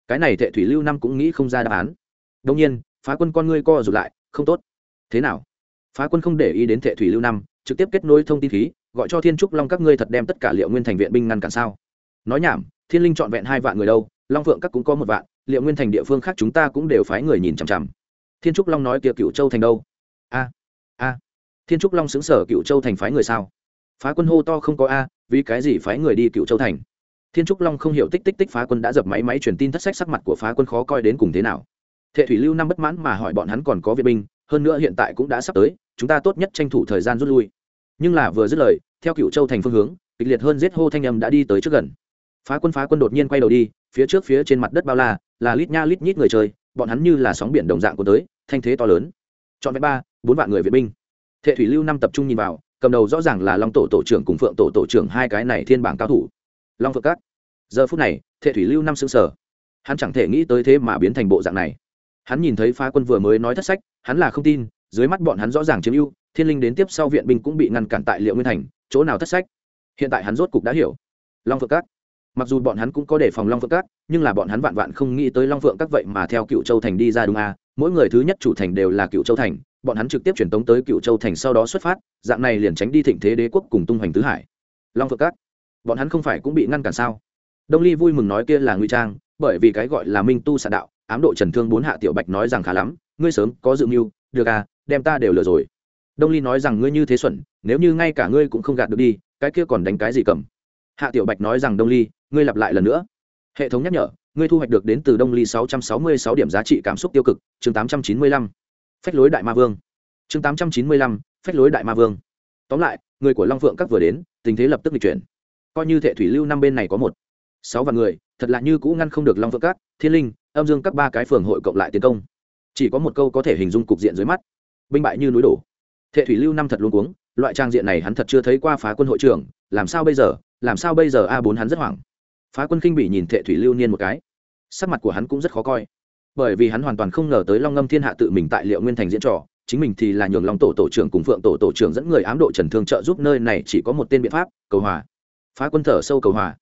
Cái này thệ thủy lưu năm cũng nghĩ không ra đáp án đông nhiên, phá quân con ngươi co rụt lại, không tốt. Thế nào? Phá quân không để ý đến thệ thủy lưu năm, trực tiếp kết nối thông tin khí, gọi cho thiên trúc long các ngươi thật đem tất cả liệu nguyên thành viện binh ngăn cản sao? Nói nhảm, thiên linh trọn vẹn hai vạn người đâu, long phượng các cũng có một vạn, liệu nguyên thành địa phương khác chúng ta cũng đều phái người nhìn chằm chằm. Thiên trúc long nói kia cựu châu thành đâu? A a. Thiên trúc long xứng sở cựu châu thành phái người sao? Phá quân hô to không có a, vì cái gì phái người đi cựu châu thành? Thiên trúc long không hiểu tích tích tích phá quân đã dập máy máy truyền tin thất sách sắc mặt của phá quân khó coi đến cùng thế nào thệ thủy lưu năm bất mãn mà hỏi bọn hắn còn có viện binh, hơn nữa hiện tại cũng đã sắp tới, chúng ta tốt nhất tranh thủ thời gian rút lui. Nhưng là vừa dứt lời, theo cựu châu thành phương hướng, kịch liệt hơn giết hô thanh âm đã đi tới trước gần. Phá quân phá quân đột nhiên quay đầu đi, phía trước phía trên mặt đất bao la, là lít nha lít nhít người chơi, bọn hắn như là sóng biển đồng dạng của tới, thanh thế to lớn. Chọn vẹn ba, bốn vạn người viện binh. Thệ thủy lưu năm tập trung nhìn vào, cầm đầu rõ ràng là long tổ tổ trưởng cùng phượng tổ tổ trưởng hai cái này thiên bảng cao thủ. Long phượng cát giờ phút này, thệ thủy lưu năm xương sở hắn chẳng thể nghĩ tới thế mà biến thành bộ dạng này hắn nhìn thấy phá quân vừa mới nói thất sách, hắn là không tin, dưới mắt bọn hắn rõ ràng chiếm ưu, thiên linh đến tiếp sau viện binh cũng bị ngăn cản tại liệu nguyên thành, chỗ nào thất sách? Hiện tại hắn rốt cục đã hiểu. Long phượng các. Mặc dù bọn hắn cũng có đề phòng long phượng các, nhưng là bọn hắn vạn vạn không nghĩ tới long phượng các vậy mà theo cựu châu thành đi ra đúng a mỗi người thứ nhất chủ thành đều là cựu châu thành, bọn hắn trực tiếp truyền tống tới cựu châu thành sau đó xuất phát, dạng này liền tránh đi thịnh thế đế quốc cùng tung hoành tứ hải. Long phượng các. Bọn hắn không phải cũng bị ngăn cản sao? Đông ly vui mừng nói kia là nguy trang bởi vì cái gọi là minh tu xạ đạo, ám độ trần thương bốn hạ tiểu bạch nói rằng khá lắm, ngươi sớm có dự mưu, được à đem ta đều lừa rồi. Đông ly nói rằng ngươi như thế xuẩn, nếu như ngay cả ngươi cũng không gạt được đi, cái kia còn đánh cái gì cầm? Hạ tiểu bạch nói rằng đông ly, ngươi lặp lại lần nữa. Hệ thống nhắc nhở, ngươi thu hoạch được đến từ đông ly sáu trăm sáu mươi sáu điểm giá trị cảm xúc tiêu cực, chương tám trăm chín mươi lăm. Phách lối đại ma vương. Chương tám trăm chín mươi lăm, phách lối đại ma vương. Tóm lại, người của long phượng các vừa đến, tình thế lập tức bị chuyển. Coi như thệ thủy lưu năm bên này có một, sáu vạn người thật là như cũ ngăn không được long Vượng các thiên linh, âm dương các ba cái phường hội cộng lại tiến công. Chỉ có một câu có thể hình dung cục diện dưới mắt. Binh bại như núi đổ. Thệ thủy lưu năm thật luôn cuống, loại trang diện này hắn thật chưa thấy qua phá quân hội trưởng, làm sao bây giờ, làm sao bây giờ a bốn hắn rất hoảng. Phá quân kinh bị nhìn thệ thủy lưu niên một cái. Sắc mặt của hắn cũng rất khó coi. Bởi vì hắn hoàn toàn không ngờ tới long ngâm thiên hạ tự mình tại liệu nguyên thành diễn trò, chính mình thì là nhường long tổ tổ trưởng cùng phượng tổ tổ trưởng dẫn người ám độ trần thương trợ giúp nơi này chỉ có một tên biện pháp, cầu hòa. Phá quân thở sâu cầu hòa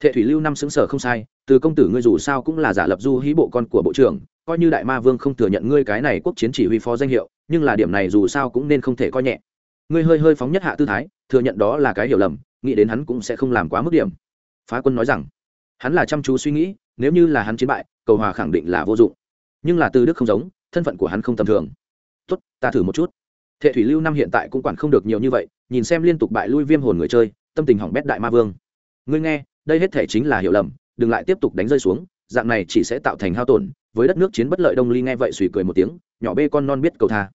thệ thủy lưu năm xứng sở không sai, từ công tử ngươi dù sao cũng là giả lập du hí bộ con của bộ trưởng, coi như đại ma vương không thừa nhận ngươi cái này quốc chiến chỉ huy phó danh hiệu, nhưng là điểm này dù sao cũng nên không thể coi nhẹ. Ngươi hơi hơi phóng nhất hạ tư thái, thừa nhận đó là cái hiểu lầm, nghĩ đến hắn cũng sẽ không làm quá mức điểm. Phá quân nói rằng, hắn là chăm chú suy nghĩ, nếu như là hắn chiến bại, cầu hòa khẳng định là vô dụng. Nhưng là từ đức không giống, thân phận của hắn không tầm thường. Tốt, ta thử một chút. Thệ thủy lưu năm hiện tại cũng quản không được nhiều như vậy, nhìn xem liên tục bại lui viêm hồn người chơi, tâm tình hỏng bét đại ma vương. Ngươi nghe đây hết thể chính là hiểu lầm, đừng lại tiếp tục đánh rơi xuống, dạng này chỉ sẽ tạo thành hao tổn, với đất nước chiến bất lợi đông ly nghe vậy suy cười một tiếng, nhỏ bê con non biết cầu tha.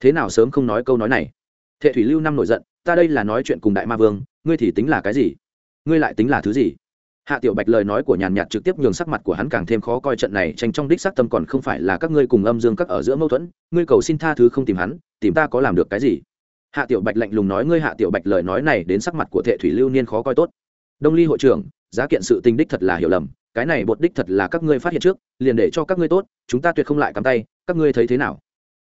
Thế nào sớm không nói câu nói này. Thệ thủy lưu năm nổi giận, ta đây là nói chuyện cùng đại ma vương, ngươi thì tính là cái gì? Ngươi lại tính là thứ gì? Hạ tiểu bạch lời nói của nhàn nhạt trực tiếp nhường sắc mặt của hắn càng thêm khó coi trận này tranh trong đích xác tâm còn không phải là các ngươi cùng âm dương các ở giữa mâu thuẫn, ngươi cầu xin tha thứ không tìm hắn, tìm ta có làm được cái gì? Hạ tiểu bạch lạnh lùng nói, ngươi hạ tiểu bạch lời nói này đến sắc mặt của thệ thủy lưu niên khó coi tốt đông ly hội trưởng, giá kiện sự tình đích thật là hiểu lầm, cái này bột đích thật là các ngươi phát hiện trước, liền để cho các ngươi tốt, chúng ta tuyệt không lại cắm tay, các ngươi thấy thế nào?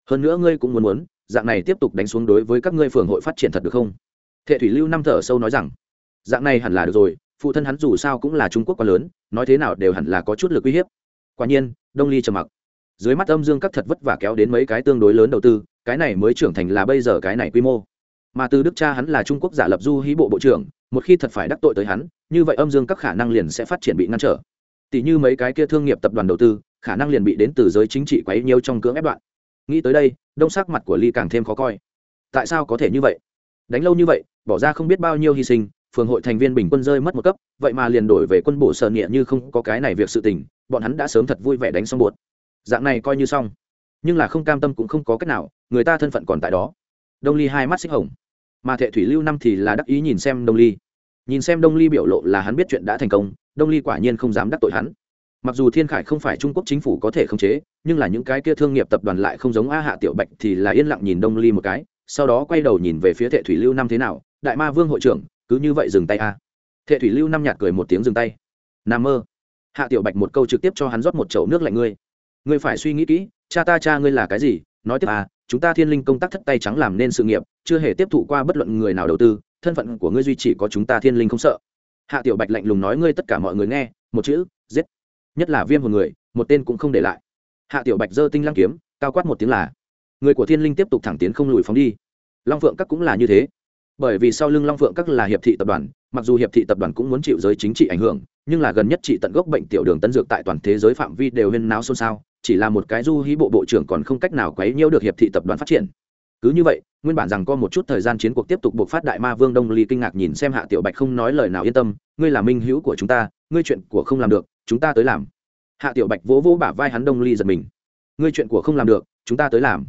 Hơn nữa ngươi cũng muốn muốn, dạng này tiếp tục đánh xuống đối với các ngươi phường hội phát triển thật được không? Thệ thủy lưu năm thở sâu nói rằng, dạng này hẳn là được rồi, phụ thân hắn dù sao cũng là trung quốc quá lớn, nói thế nào đều hẳn là có chút lực uy hiếp. Quả nhiên, đông ly trầm mặc. Dưới mắt âm dương các thật vất vả kéo đến mấy cái tương đối lớn đầu tư, cái này mới trưởng thành là bây giờ cái này quy mô. Mà từ đức cha hắn là trung quốc giả lập du hí bộ bộ trưởng một khi thật phải đắc tội tới hắn, như vậy âm dương các khả năng liền sẽ phát triển bị ngăn trở. Tỷ như mấy cái kia thương nghiệp tập đoàn đầu tư, khả năng liền bị đến từ giới chính trị quấy nhiêu trong cưỡng ép đoạn. Nghĩ tới đây, đông sắc mặt của ly càng thêm khó coi. Tại sao có thể như vậy? Đánh lâu như vậy, bỏ ra không biết bao nhiêu hy sinh, phường hội thành viên bình quân rơi mất một cấp, vậy mà liền đổi về quân bộ sở nghĩa như không có cái này việc sự tình, bọn hắn đã sớm thật vui vẻ đánh xong bột dạng này coi như xong. Nhưng là không cam tâm cũng không có cách nào, người ta thân phận còn tại đó. Đông ly hai mắt xích hồng mà thệ thủy lưu năm thì là đắc ý nhìn xem đông ly. Nhìn xem đông ly biểu lộ là hắn biết chuyện đã thành công, đông ly quả nhiên không dám đắc tội hắn. Mặc dù thiên khải không phải trung quốc chính phủ có thể khống chế, nhưng là những cái kia thương nghiệp tập đoàn lại không giống a hạ tiểu bạch thì là yên lặng nhìn đông ly một cái, sau đó quay đầu nhìn về phía thệ thủy lưu năm thế nào, đại ma vương hội trưởng, cứ như vậy dừng tay a. Thệ thủy lưu năm nhạt cười một tiếng dừng tay. N a mơ. Hạ tiểu bạch một câu trực tiếp cho hắn rót một chậu nước lạnh ngươi. Ngươi phải suy nghĩ kỹ, cha ta cha ngươi là cái gì, nói tiếp à chúng ta thiên linh công tác thất tay trắng làm nên sự nghiệp chưa hề tiếp thụ qua bất luận người nào đầu tư, thân phận của ngươi duy chỉ có chúng ta thiên linh không sợ. Hạ tiểu bạch lạnh lùng nói ngươi tất cả mọi người nghe, một chữ, giết. Nhất là viêm một người, một tên cũng không để lại. Hạ tiểu bạch giơ tinh lăng kiếm, cao quát một tiếng là, người của thiên linh tiếp tục thẳng tiến không lùi phóng đi. Long phượng các cũng là như thế. Bởi vì sau lưng long phượng các là hiệp thị tập đoàn, mặc dù hiệp thị tập đoàn cũng muốn chịu giới chính trị ảnh hưởng, nhưng là gần nhất trị tận gốc bệnh tiểu đường tân dược tại toàn thế giới phạm vi đều huyên náo xôn xao, chỉ là một cái du hí bộ bộ trưởng còn không cách nào quấy nhiễu được hiệp thị tập đoàn phát triển. Cứ như vậy nguyên bản rằng có một chút thời gian chiến cuộc tiếp tục buộc phát đại ma vương đông ly kinh ngạc nhìn xem hạ tiểu bạch không nói lời nào yên tâm, ngươi là minh hữu của chúng ta, ngươi chuyện của không làm được, chúng ta tới làm. Hạ tiểu bạch vỗ vỗ bả vai hắn đông ly giật mình. Ngươi chuyện của không làm được, chúng ta tới làm.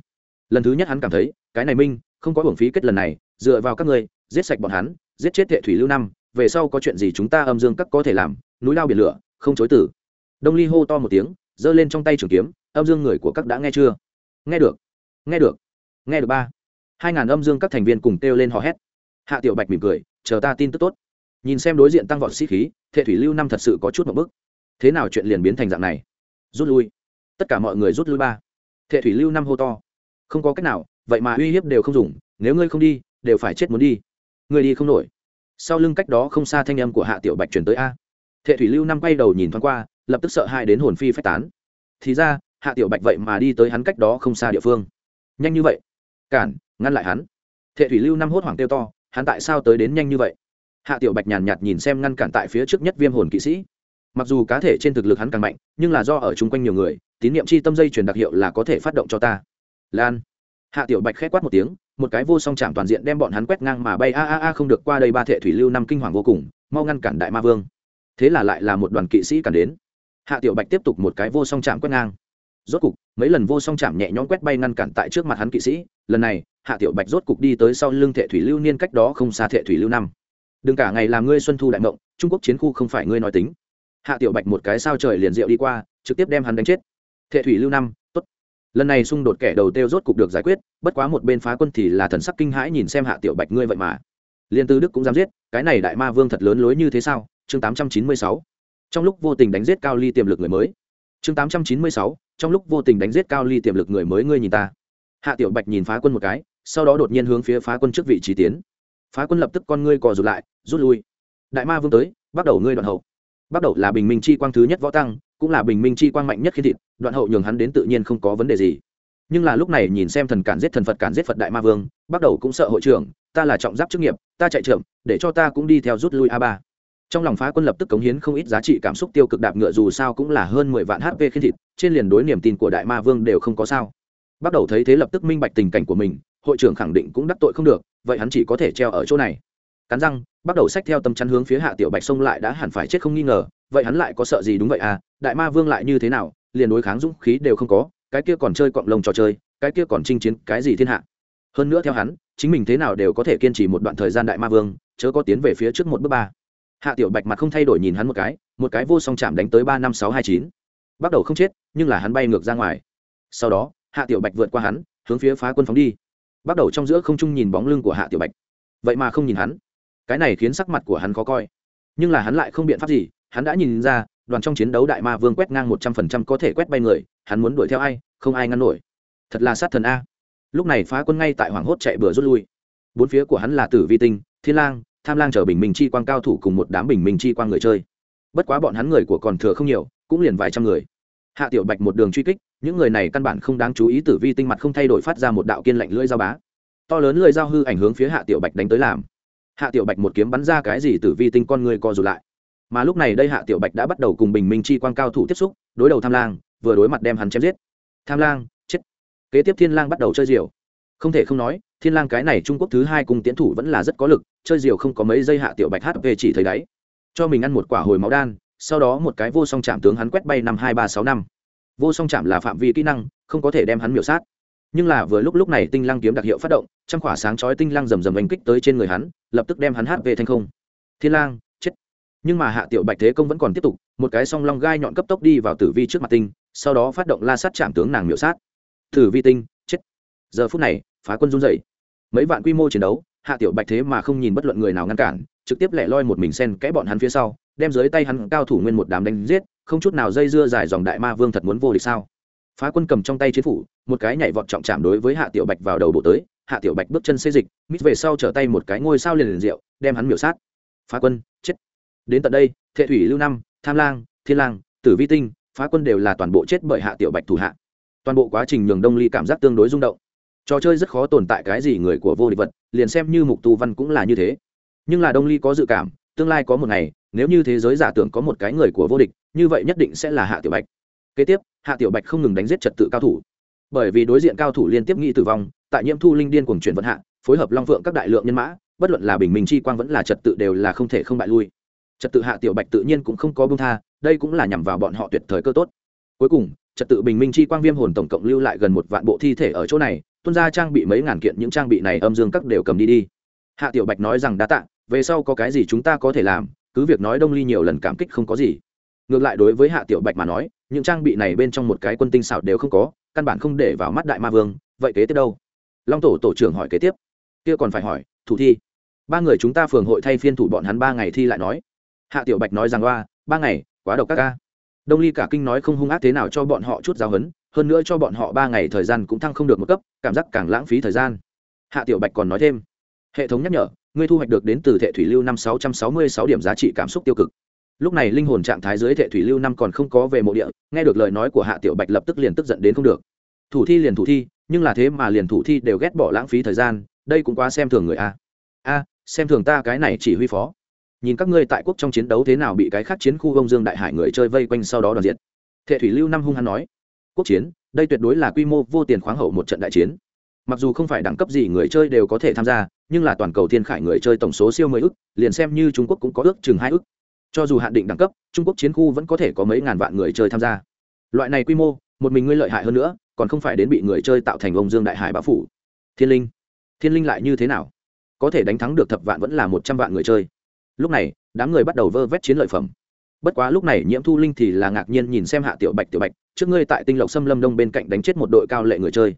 Lần thứ nhất hắn cảm thấy, cái này minh, không có hưởng phí kết lần này, dựa vào các ngươi, giết sạch bọn hắn, giết chết hệ thủy lưu năm, về sau có chuyện gì chúng ta âm dương các có thể làm, núi lao biển lửa, không chối tử đông ly hô to một tiếng, giơ lên trong tay trường kiếm, âm dương người của các đã nghe chưa? Nghe được nghe được nghe được ba hai ngàn âm dương các thành viên cùng kêu lên hò hét. Hạ tiểu bạch mỉm cười, chờ ta tin tức tốt. Nhìn xem đối diện tăng vọt sĩ khí, thệ thủy lưu năm thật sự có chút một bức thế nào chuyện liền biến thành dạng này? Rút lui. Tất cả mọi người rút lui ba. Thệ thủy lưu năm hô to, không có cách nào, vậy mà uy hiếp đều không dùng, nếu ngươi không đi, đều phải chết muốn đi. Ngươi đi không nổi. Sau lưng cách đó không xa thanh âm của hạ tiểu bạch truyền tới a. Thệ thủy lưu năm quay đầu nhìn thoáng qua, lập tức sợ hai đến hồn phi phách tán. Thì ra, hạ tiểu bạch vậy mà đi tới hắn cách đó không xa địa phương. Nhanh như vậy, cản ngăn lại hắn. Thệ thủy lưu năm hốt hoảng tiêu to, hắn tại sao tới đến nhanh như vậy? Hạ tiểu bạch nhàn nhạt nhìn xem ngăn cản tại phía trước nhất viêm hồn kỵ sĩ. Mặc dù cá thể trên thực lực hắn càng mạnh, nhưng là do ở chung quanh nhiều người, tín nhiệm chi tâm dây truyền đặc hiệu là có thể phát động cho ta. Lan. Hạ tiểu bạch khét quát một tiếng, một cái vô song chạm toàn diện đem bọn hắn quét ngang mà bay a a a không được qua đây ba thệ thủy lưu năm kinh hoàng vô cùng, mau ngăn cản đại ma vương. Thế là lại là một đoàn kỵ sĩ cản đến. Hạ tiểu bạch tiếp tục một cái vô song chạm quét ngang. Rốt cục, mấy lần vô song chạm nhẹ nhõm quét bay ngăn cản tại trước mặt hắn kỵ sĩ, lần này hạ tiểu bạch rốt cục đi tới sau lưng thệ thủy lưu niên cách đó không xa thệ thủy lưu năm. Đừng cả ngày làm ngươi xuân thu đại mộng, trung quốc chiến khu không phải ngươi nói tính. Hạ tiểu bạch một cái sao trời liền rượu đi qua, trực tiếp đem hắn đánh chết. Thệ thủy lưu năm, tốt. Lần này xung đột kẻ đầu tiêu rốt cục được giải quyết, bất quá một bên phá quân thì là thần sắc kinh hãi nhìn xem hạ tiểu bạch ngươi vậy mà. Liên tư đức cũng dám giết, cái này đại ma vương thật lớn lối như thế sao? Chương tám trăm chín mươi sáu. Trong lúc vô tình đánh giết cao ly tiềm lực người mới. Chương tám trăm chín mươi sáu. Trong lúc vô tình đánh giết cao ly tiềm lực người mới ngươi nhìn ta. Hạ tiểu bạch nhìn phá quân một cái sau đó đột nhiên hướng phía phá quân trước vị trí tiến. Phá quân lập tức con ngươi cò rụt lại, rút lui. Đại ma vương tới, bắt đầu ngươi đoạn hậu. Bắt đầu là bình minh chi quang thứ nhất võ tăng, cũng là bình minh chi quang mạnh nhất khi thịt, đoạn hậu nhường hắn đến tự nhiên không có vấn đề gì. Nhưng là lúc này nhìn xem thần cản giết thần phật cản giết phật đại ma vương, bắt đầu cũng sợ hội trưởng, ta là trọng giáp chức nghiệp, ta chạy chậm để cho ta cũng đi theo rút lui a ba. Trong lòng phá quân lập tức cống hiến không ít giá trị cảm xúc tiêu cực đạp ngựa dù sao cũng là hơn mười vạn hp khiến thịt, trên liền đối niềm tin của đại ma vương đều không có sao. Bắt đầu thấy thế lập tức minh bạch tình cảnh của mình hội trưởng khẳng định cũng đắc tội không được, vậy hắn chỉ có thể treo ở chỗ này. Cắn răng, bắt đầu xách theo tâm chắn hướng phía hạ tiểu bạch sông lại đã hẳn phải chết không nghi ngờ, vậy hắn lại có sợ gì đúng vậy à? Đại ma vương lại như thế nào? Liền đối kháng dũng khí đều không có, cái kia còn chơi cọng lông trò chơi, cái kia còn chinh chiến cái gì thiên hạ? Hơn nữa theo hắn, chính mình thế nào đều có thể kiên trì một đoạn thời gian đại ma vương, chớ có tiến về phía trước một bước ba. Hạ tiểu bạch mặt không thay đổi nhìn hắn một cái một cái vô song chạm đánh tới ba năm sáu hai chín. Bắt đầu không chết, nhưng là hắn bay ngược ra ngoài. Sau đó, hạ tiểu bạch vượt qua hắn, hướng phía phá quân phóng đi bắt đầu trong giữa không trung nhìn bóng lưng của hạ tiểu bạch. Vậy mà không nhìn hắn. Cái này khiến sắc mặt của hắn khó coi. Nhưng là hắn lại không biện pháp gì, hắn đã nhìn ra, đoàn trong chiến đấu đại ma vương quét ngang một trăm phần trăm có thể quét bay người, hắn muốn đuổi theo ai, không ai ngăn nổi. Thật là sát thần a. Lúc này phá quân ngay tại hoàng hốt chạy bừa rút lui. Bốn phía của hắn là tử vi tinh, thiên lang, tham lang chở bình minh chi quang cao thủ cùng một đám bình minh chi quang người chơi. Bất quá bọn hắn người của còn thừa không nhiều, cũng liền vài trăm người. Hạ tiểu bạch một đường truy kích những người này căn bản không đáng chú ý tử vi tinh mặt không thay đổi phát ra một đạo kiên lạnh lưỡi dao bá. To lớn lưỡi dao hư ảnh hướng phía hạ tiểu bạch đánh tới làm. Hạ tiểu bạch một kiếm bắn ra cái gì tử vi tinh con người co rụt lại. Mà lúc này đây hạ tiểu bạch đã bắt đầu cùng bình minh chi quang cao thủ tiếp xúc, đối đầu tham lang, vừa đối mặt đem hắn chém giết. Tham lang, chết. Kế tiếp thiên lang bắt đầu chơi diều. Không thể không nói, thiên lang cái này trung quốc thứ hai cùng tiến thủ vẫn là rất có lực, chơi diều không có mấy giây hạ tiểu bạch hp chỉ thấy đáy. Cho mình ăn một quả hồi máu đan, sau đó một cái vô song chạm tướng hắn quét bay năm hai ba sáu năm vô song chạm là phạm vi kỹ năng, không có thể đem hắn miểu sát. Nhưng là vừa lúc lúc này tinh lăng kiếm đặc hiệu phát động, trăm khỏa sáng chói tinh lăng rầm rầm đánh kích tới trên người hắn, lập tức đem hắn hát về thành không. Thiên lang, chết. Nhưng mà hạ tiểu bạch thế công vẫn còn tiếp tục, một cái song long gai nhọn cấp tốc đi vào tử vi trước mặt tinh, sau đó phát động la sát chạm tướng nàng miểu sát. Tử vi tinh, chết. Giờ phút này, phá quân run dậy mấy vạn quy mô chiến đấu, hạ tiểu bạch thế mà không nhìn bất luận người nào ngăn cản, trực tiếp lẻ loi một mình sen kẽ bọn hắn phía sau, đem dưới tay hắn cao thủ nguyên một đám đánh giết không chút nào dây dưa dài dòng đại ma vương thật muốn vô địch sao? Phá quân cầm trong tay chiến phủ, một cái nhảy vọt trọng chạm đối với hạ tiểu bạch vào đầu bộ tới, hạ tiểu bạch bước chân xê dịch, mít về sau trở tay một cái ngôi sao liền liền rượu đem hắn miểu sát. Phá quân, chết. Đến tận đây, thệ thủy, lưu năm, tham lang, thiên lang, tử vi tinh, phá quân đều là toàn bộ chết bởi hạ tiểu bạch thủ hạ. Toàn bộ quá trình nhường đông ly cảm giác tương đối rung động. Trò chơi rất khó tồn tại cái gì người của vô địch vật, liền xem như mục tu văn cũng là như thế. Nhưng là đông ly có dự cảm, tương lai có một ngày, nếu như thế giới giả tưởng có một cái người của vô địch như vậy nhất định sẽ là hạ tiểu bạch. Kế tiếp, hạ tiểu bạch không ngừng đánh giết trật tự cao thủ. Bởi vì đối diện cao thủ liên tiếp nghĩ tử vong, tại nhiễm thu linh điên cuồng chuyển vận hạ, phối hợp long phượng các đại lượng nhân mã, bất luận là bình minh chi quang vẫn là trật tự đều là không thể không bại lui. Trật tự hạ tiểu bạch tự nhiên cũng không có bông tha, đây cũng là nhằm vào bọn họ tuyệt thời cơ tốt. Cuối cùng, trật tự bình minh chi quang viêm hồn tổng cộng lưu lại gần một vạn bộ thi thể ở chỗ này tuân ra trang bị mấy ngàn kiện, những trang bị này âm dương các đều cầm đi đi. Hạ tiểu bạch nói rằng, đa tạ, về sau có cái gì chúng ta có thể làm, cứ việc nói đông ly nhiều lần cảm kích không có gì ngược lại đối với hạ tiểu bạch mà nói, những trang bị này bên trong một cái quân tinh xảo đều không có, căn bản không để vào mắt đại ma vương, vậy kế tiếp đâu? Long tổ tổ trưởng hỏi kế tiếp. Kia còn phải hỏi, thủ thi. Ba người chúng ta phường hội thay phiên thủ bọn hắn ba ngày thi lại nói. Hạ tiểu bạch nói rằng, oa, ba ngày, quá độc các ca. Đông ly cả kinh nói không hung ác thế nào cho bọn họ chút giáo hấn hơn nữa cho bọn họ ba ngày thời gian cũng thăng không được một cấp, cảm giác càng lãng phí thời gian. Hạ tiểu bạch còn nói thêm, hệ thống nhắc nhở, ngươi thu hoạch được đến từ thệ thủy lưu năm sáu trăm sáu mươi sáu điểm giá trị cảm xúc tiêu cực lúc này linh hồn trạng thái dưới thệ thủy lưu năm còn không có về mộ địa, nghe được lời nói của hạ tiểu bạch lập tức liền tức giận đến không được. Thủ thi liền thủ thi, nhưng là thế mà liền thủ thi đều ghét bỏ lãng phí thời gian, đây cũng quá xem thường người a. A, xem thường ta cái này chỉ huy phó. Nhìn các ngươi tại quốc trong chiến đấu thế nào bị cái khác chiến khu ông dương đại hải người chơi vây quanh sau đó đoàn diện thệ thủy lưu năm hung hắn nói, quốc chiến, đây tuyệt đối là quy mô vô tiền khoáng hậu một trận đại chiến. Mặc dù không phải đẳng cấp gì người chơi đều có thể tham gia, nhưng là toàn cầu thiên khải người chơi tổng số siêu mười ức, liền xem như trung quốc cũng có ước chừng hai ức cho dù hạn định đẳng cấp, trung quốc chiến khu vẫn có thể có mấy ngàn vạn người chơi tham gia. Loại này quy mô, một mình ngươi lợi hại hơn nữa, còn không phải đến bị người chơi tạo thành ông dương đại hải bão phủ. Thiên linh thiên linh lại như thế nào? Có thể đánh thắng được thập vạn vẫn là một trăm vạn người chơi. Lúc này, đám người bắt đầu vơ vét chiến lợi phẩm. Bất quá lúc này nhiễm thu linh thì là ngạc nhiên nhìn xem hạ tiểu bạch tiểu bạch, trước ngươi tại tinh lộc xâm lâm đông bên cạnh đánh chết một đội cao lệ người chơi.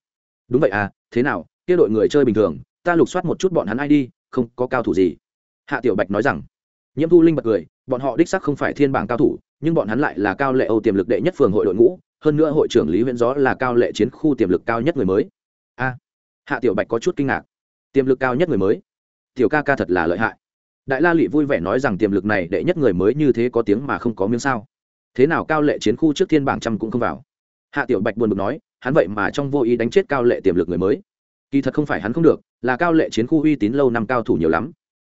Đúng vậy à thế nào, kia đội người chơi bình thường, ta lục soát một chút bọn hắn ai đi không có cao thủ gì. Hạ tiểu bạch nói rằng nhiễm thu linh bật cười, bọn họ đích sắc không phải thiên bảng cao thủ, nhưng bọn hắn lại là cao lệ âu tiềm lực đệ nhất phường hội đội ngũ, hơn nữa hội trưởng lý huyễn gió là cao lệ chiến khu tiềm lực cao nhất người mới. A, hạ tiểu bạch có chút kinh ngạc. Tiềm lực cao nhất người mới? Tiểu ca ca thật là lợi hại. Đại la lị vui vẻ nói rằng tiềm lực này đệ nhất người mới như thế có tiếng mà không có miếng sao. Thế nào cao lệ chiến khu trước thiên bảng trăm cũng không vào? Hạ tiểu bạch buồn bực nói, hắn vậy mà trong vô ý đánh chết cao lệ tiềm lực người mới. Kỳ thật không phải hắn không được, là cao lệ chiến khu uy tín lâu năm cao thủ nhiều lắm.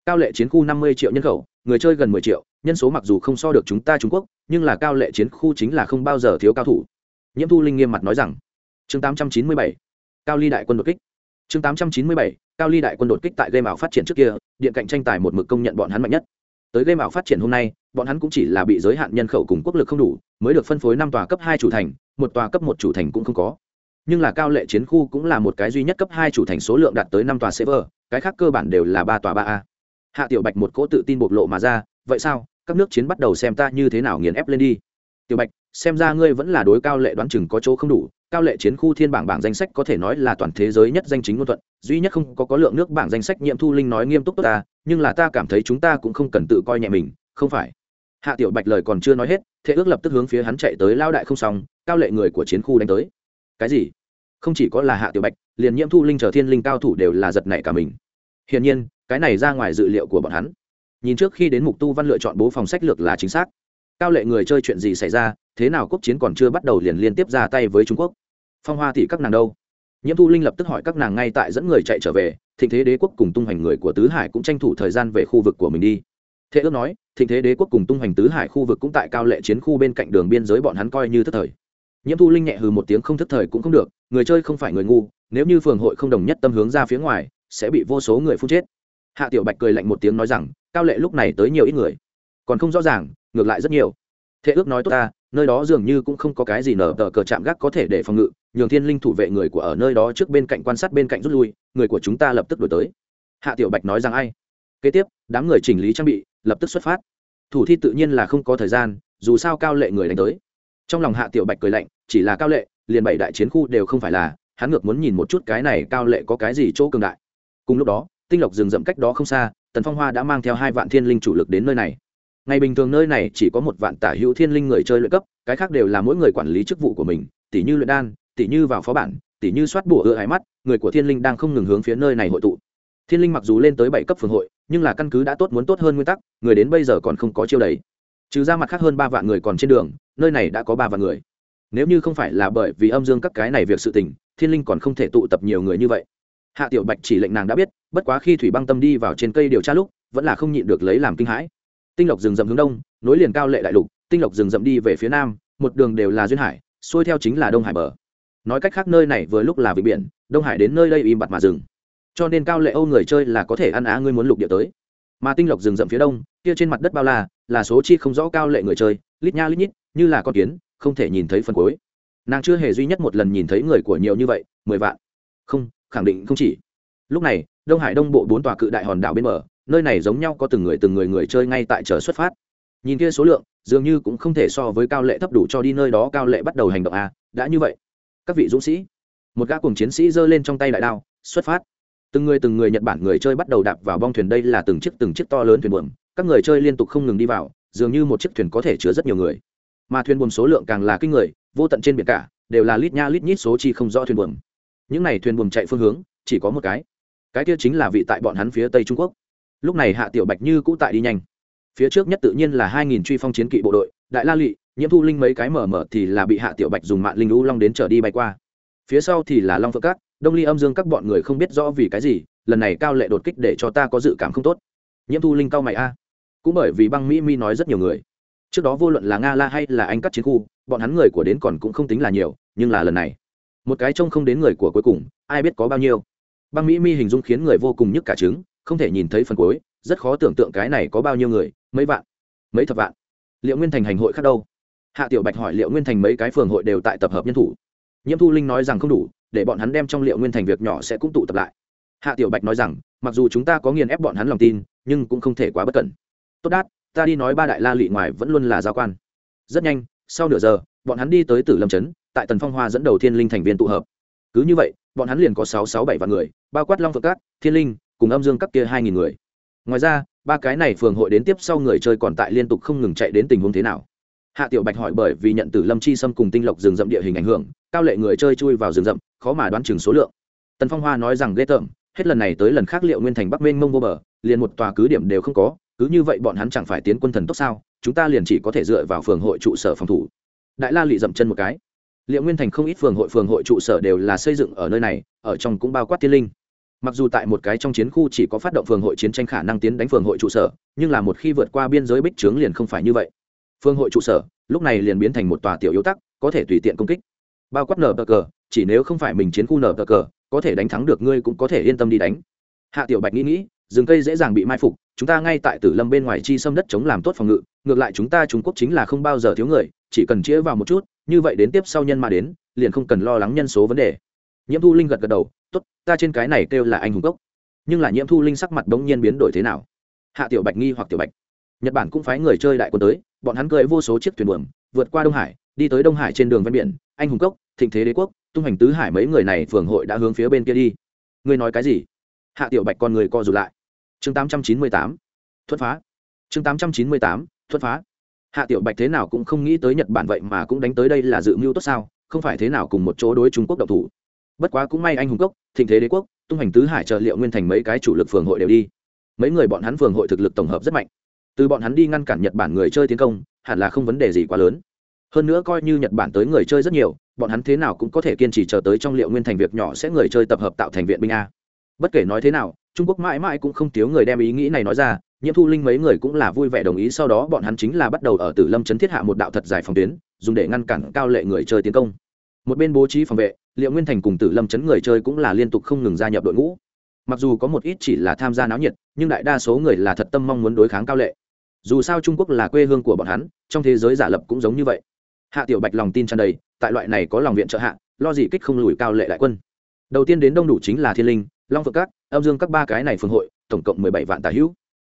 Cao lệ chiến khu năm mươi triệu nhân khẩu người chơi gần mười triệu, nhân số mặc dù không so được chúng ta trung quốc, nhưng là cao lệ chiến khu chính là không bao giờ thiếu cao thủ. Nhiễm thu linh nghiêm mặt nói rằng, chương tám trăm chín mươi bảy, cao ly đại quân đột kích. Chương tám trăm chín mươi bảy, cao ly đại quân đột kích tại game ảo phát triển trước kia, điện cạnh tranh tài một mực công nhận bọn hắn mạnh nhất. Tới game ảo phát triển hôm nay, bọn hắn cũng chỉ là bị giới hạn nhân khẩu cùng quốc lực không đủ, mới được phân phối năm tòa cấp hai chủ thành, một tòa cấp một chủ thành cũng không có. Nhưng là cao lệ chiến khu cũng là một cái duy nhất cấp hai chủ thành số lượng đạt tới năm tòa server, cái khác cơ bản đều là ba tòa ba a hạ tiểu bạch một cỗ tự tin bộc lộ mà ra, vậy sao? Các nước chiến bắt đầu xem ta như thế nào nghiền ép lên đi. Tiểu bạch, xem ra ngươi vẫn là đối cao lệ đoán chừng có chỗ không đủ. Cao lệ chiến khu thiên bảng bảng danh sách có thể nói là toàn thế giới nhất danh chính ngôn thuận, duy nhất không có có lượng nước bảng danh sách nhiệm thu linh nói nghiêm túc tốt ta, nhưng là ta cảm thấy chúng ta cũng không cần tự coi nhẹ mình, không phải. Hạ tiểu bạch lời còn chưa nói hết, thế ước lập tức hướng phía hắn chạy tới lao đại không xong, cao lệ người của chiến khu đánh tới. Cái gì? Không chỉ có là hạ tiểu bạch, liền nhiễm thu linh chờ thiên linh cao thủ đều là giật nảy cả mình. Hiển nhiên cái này ra ngoài dự liệu của bọn hắn. Nhìn trước khi đến mục tu văn lựa chọn bố phòng sách lược là chính xác. Cao lệ người chơi chuyện gì xảy ra, thế nào quốc chiến còn chưa bắt đầu liền liên tiếp ra tay với trung quốc? Phong hoa thì các nàng đâu? Nhiễm thu linh lập tức hỏi các nàng ngay tại dẫn người chạy trở về, thịnh thế đế quốc cùng tung hoành người của tứ hải cũng tranh thủ thời gian về khu vực của mình đi. Thế ước nói, thịnh thế đế quốc cùng tung hoành tứ hải khu vực cũng tại cao lệ chiến khu bên cạnh đường biên giới bọn hắn coi như thất thời. Nhiễm thu linh nhẹ hừ một tiếng không thất thời cũng không được, người chơi không phải người ngu, nếu như phường hội không đồng nhất tâm hướng ra phía ngoài, sẽ bị vô số người phun chết hạ tiểu bạch cười lạnh một tiếng nói rằng, cao lệ lúc này tới nhiều ít người, còn không rõ ràng, ngược lại rất nhiều. Thế ước nói tốt ta, nơi đó dường như cũng không có cái gì nở tờ cờ chạm gác có thể để phòng ngự, nhường thiên linh thủ vệ người của ở nơi đó trước bên cạnh quan sát bên cạnh rút lui, người của chúng ta lập tức đổi tới. Hạ tiểu bạch nói rằng, ai? Kế tiếp, đám người chỉnh lý trang bị, lập tức xuất phát. Thủ thi tự nhiên là không có thời gian, dù sao cao lệ người đánh tới. Trong lòng hạ tiểu bạch cười lạnh, chỉ là cao lệ, liền bảy đại chiến khu đều không phải là, hắn ngược muốn nhìn một chút cái này cao lệ có cái gì chỗ cường đại. Cùng lúc đó tinh lộc rừng rậm cách đó không xa, tần phong hoa đã mang theo hai vạn thiên linh chủ lực đến nơi này. Ngày bình thường nơi này chỉ có một vạn tả hữu thiên linh người chơi luyện cấp, cái khác đều là mỗi người quản lý chức vụ của mình tỷ như luyện đan tỷ như vào phó bản tỷ như soát bùa ưa ái mắt, người của thiên linh đang không ngừng hướng phía nơi này hội tụ. Thiên linh mặc dù lên tới bảy cấp phường hội, nhưng là căn cứ đã tốt muốn tốt hơn nguyên tắc, người đến bây giờ còn không có chiêu đấy trừ ra mặt khác hơn ba vạn người còn trên đường, nơi này đã có ba vạn người. Nếu như không phải là bởi vì âm dương các cái này việc sự tình, thiên linh còn không thể tụ tập nhiều người như vậy hạ tiểu bạch chỉ lệnh nàng đã biết, bất quá khi thủy băng tâm đi vào trên cây điều tra lúc, vẫn là không nhịn được lấy làm kinh hãi. Tinh lộc rừng rậm hướng đông, nối liền cao lệ đại lục, tinh lộc rừng rậm đi về phía nam, một đường đều là duyên hải, xuôi theo chính là đông hải bờ. Nói cách khác nơi này vừa lúc là vịnh biển, đông hải đến nơi đây im bặt mà rừng cho nên cao lệ âu người chơi là có thể ăn á ngươi muốn lục địa tới. Mà tinh lộc rừng rậm phía đông, kia trên mặt đất bao la, là số chi không rõ cao lệ người chơi, lít nha lít nhít, như là con kiến, không thể nhìn thấy phần cuối. Nàng chưa hề duy nhất một lần nhìn thấy người của nhiều như vậy, mười vạn. Không khẳng định không chỉ. Lúc này, đông hải đông bộ bốn tòa cự đại hòn đảo bên bờ, nơi này giống nhau có từng người từng người người chơi ngay tại chờ xuất phát. Nhìn kia số lượng, dường như cũng không thể so với cao lệ thấp đủ cho đi nơi đó cao lệ bắt đầu hành động à đã như vậy. Các vị dũng sĩ, một gã cùng chiến sĩ giơ lên trong tay đại đao, xuất phát. Từng người từng người nhật bản người chơi bắt đầu đạp vào bong thuyền, đây là từng chiếc từng chiếc to lớn thuyền buồm, các người chơi liên tục không ngừng đi vào, dường như một chiếc thuyền có thể chứa rất nhiều người. Mà thuyền buồm số lượng càng là kinh người, vô tận trên biển cả, đều là lít nha lít nhít số chi không rõ thuyền buồm những này thuyền buồm chạy phương hướng, chỉ có một cái. Cái kia chính là vị tại bọn hắn phía tây trung quốc. Lúc này hạ tiểu bạch như cũ tại đi nhanh. Phía trước nhất tự nhiên là hai nghìn truy phong chiến kỵ bộ đội, đại la lụy, nhiễm thu linh mấy cái mở mở thì là bị hạ tiểu bạch dùng mạng linh lũ long đến trở đi bay qua. Phía sau thì là long phượng cát, đông ly âm dương các bọn người không biết rõ vì cái gì, lần này cao lệ đột kích để cho ta có dự cảm không tốt. Nhiễm thu linh cao mày a. Cũng bởi vì băng mỹ mi nói rất nhiều người. Trước đó vô luận là nga la hay là anh cắt chiến khu, bọn hắn người của đến còn cũng không tính là nhiều, nhưng là lần này một cái trông không đến người của cuối cùng, ai biết có bao nhiêu. Băng mỹ mi hình dung khiến người vô cùng nhức cả trứng, không thể nhìn thấy phần cuối, rất khó tưởng tượng cái này có bao nhiêu người, mấy vạn, mấy thập vạn. Liệu nguyên thành hành hội khác đâu? Hạ tiểu bạch hỏi liệu nguyên thành mấy cái phường hội đều tại tập hợp nhân thủ. Nhiễm thu linh nói rằng không đủ, để bọn hắn đem trong liệu nguyên thành việc nhỏ sẽ cũng tụ tập lại. Hạ tiểu bạch nói rằng, mặc dù chúng ta có nghiền ép bọn hắn lòng tin, nhưng cũng không thể quá bất cẩn. Tốt đát, ta đi nói ba đại la lụy ngoài vẫn luôn là giao quan. Rất nhanh, sau nửa giờ bọn hắn đi tới tử lâm trấn, tại tần phong hoa dẫn đầu thiên linh thành viên tụ hợp. Cứ như vậy, bọn hắn liền có sáu sáu, bảy vạn người, bao quát long phượng cát, thiên linh, cùng âm dương các kia hai nghìn người. Ngoài ra, ba cái này phường hội đến tiếp sau người chơi còn tại liên tục không ngừng chạy đến tình huống thế nào. Hạ tiểu bạch hỏi bởi vì nhận tử lâm chi xâm cùng tinh lộc rừng rậm địa hình ảnh hưởng, cao lệ người chơi chui vào rừng rậm, khó mà đoán chừng số lượng. Tần phong hoa nói rằng ghê tởm, hết lần này tới lần khác liệu nguyên thành bắc mênh mông vô bờ, liền một tòa cứ điểm đều không có, cứ như vậy bọn hắn chẳng phải tiến quân thần tốc sao, chúng ta liền chỉ có thể dựa vào phường hội trụ sở phòng thủ đại la lị dậm chân một cái. Liệu nguyên thành không ít phường hội phường hội trụ sở đều là xây dựng ở nơi này, ở trong cũng bao quát tiên linh. Mặc dù tại một cái trong chiến khu chỉ có phát động phường hội chiến tranh khả năng tiến đánh phường hội trụ sở, nhưng là một khi vượt qua biên giới bích trướng liền không phải như vậy. Phường hội trụ sở, lúc này liền biến thành một tòa tiểu yếu tắc, có thể tùy tiện công kích. Bao quát nở cờ, chỉ nếu không phải mình chiến khu nở cờ, có thể đánh thắng được ngươi cũng có thể yên tâm đi đánh. Hạ tiểu bạch nghĩ nghĩ, rừng cây dễ dàng bị mai phục, chúng ta ngay tại tử lâm bên ngoài chi xâm đất chống làm tốt phòng ngự, ngược lại chúng ta trung quốc chính là không bao giờ thiếu người chỉ cần chĩa vào một chút, như vậy đến tiếp sau nhân mà đến, liền không cần lo lắng nhân số vấn đề. Nhiễm thu linh gật gật đầu, tốt, ta trên cái này kêu là anh hùng cốc. Nhưng là nhiễm thu linh sắc mặt bỗng nhiên biến đổi thế nào? Hạ tiểu bạch nghi hoặc tiểu bạch. Nhật bản cũng phái người chơi đại quân tới, bọn hắn cưỡi vô số chiếc thuyền buồm, vượt qua đông hải, đi tới đông hải trên đường ven biển, anh hùng cốc, thịnh thế đế quốc, tung hành tứ hải mấy người này phường hội đã hướng phía bên kia đi. Ngươi nói cái gì? Hạ tiểu bạch con người co rụt lại. Chương tám trăm chín mươi tám thuất phá. Chương tám trăm chín mươi tám thuất phá hạ tiểu bạch thế nào cũng không nghĩ tới nhật bản vậy mà cũng đánh tới đây là dự mưu tốt sao, không phải thế nào cùng một chỗ đối trung quốc độc thủ. Bất quá cũng may anh hùng cốc, thịnh thế đế quốc, tung hành tứ hải trợ liệu nguyên thành mấy cái chủ lực phường hội đều đi. Mấy người bọn hắn phường hội thực lực tổng hợp rất mạnh. Từ bọn hắn đi ngăn cản nhật bản người chơi tiến công, hẳn là không vấn đề gì quá lớn. Hơn nữa coi như nhật bản tới người chơi rất nhiều, bọn hắn thế nào cũng có thể kiên trì chờ tới trong liệu nguyên thành việc nhỏ sẽ người chơi tập hợp tạo thành viện binh a. Bất kể nói thế nào, trung quốc mãi mãi cũng không thiếu người đem ý nghĩ này nói ra nhiễm thu linh mấy người cũng là vui vẻ đồng ý, sau đó bọn hắn chính là bắt đầu ở tử lâm chấn thiết hạ một đạo thật dài phòng tuyến, dùng để ngăn cản cao lệ người chơi tiến công. Một bên bố trí phòng vệ, liệu nguyên thành cùng tử lâm chấn người chơi cũng là liên tục không ngừng gia nhập đội ngũ. Mặc dù có một ít chỉ là tham gia náo nhiệt, nhưng đại đa số người là thật tâm mong muốn đối kháng cao lệ. Dù sao trung quốc là quê hương của bọn hắn, trong thế giới giả lập cũng giống như vậy. Hạ tiểu bạch lòng tin tràn đầy, tại loại này có lòng viện trợ hạ, lo gì kích không lùi cao lệ đại quân. Đầu tiên đến đông đủ chính là thiên linh, long phượng các, âm dương các ba cái này phương hội, tổng cộng mười bảy vạn tà hữu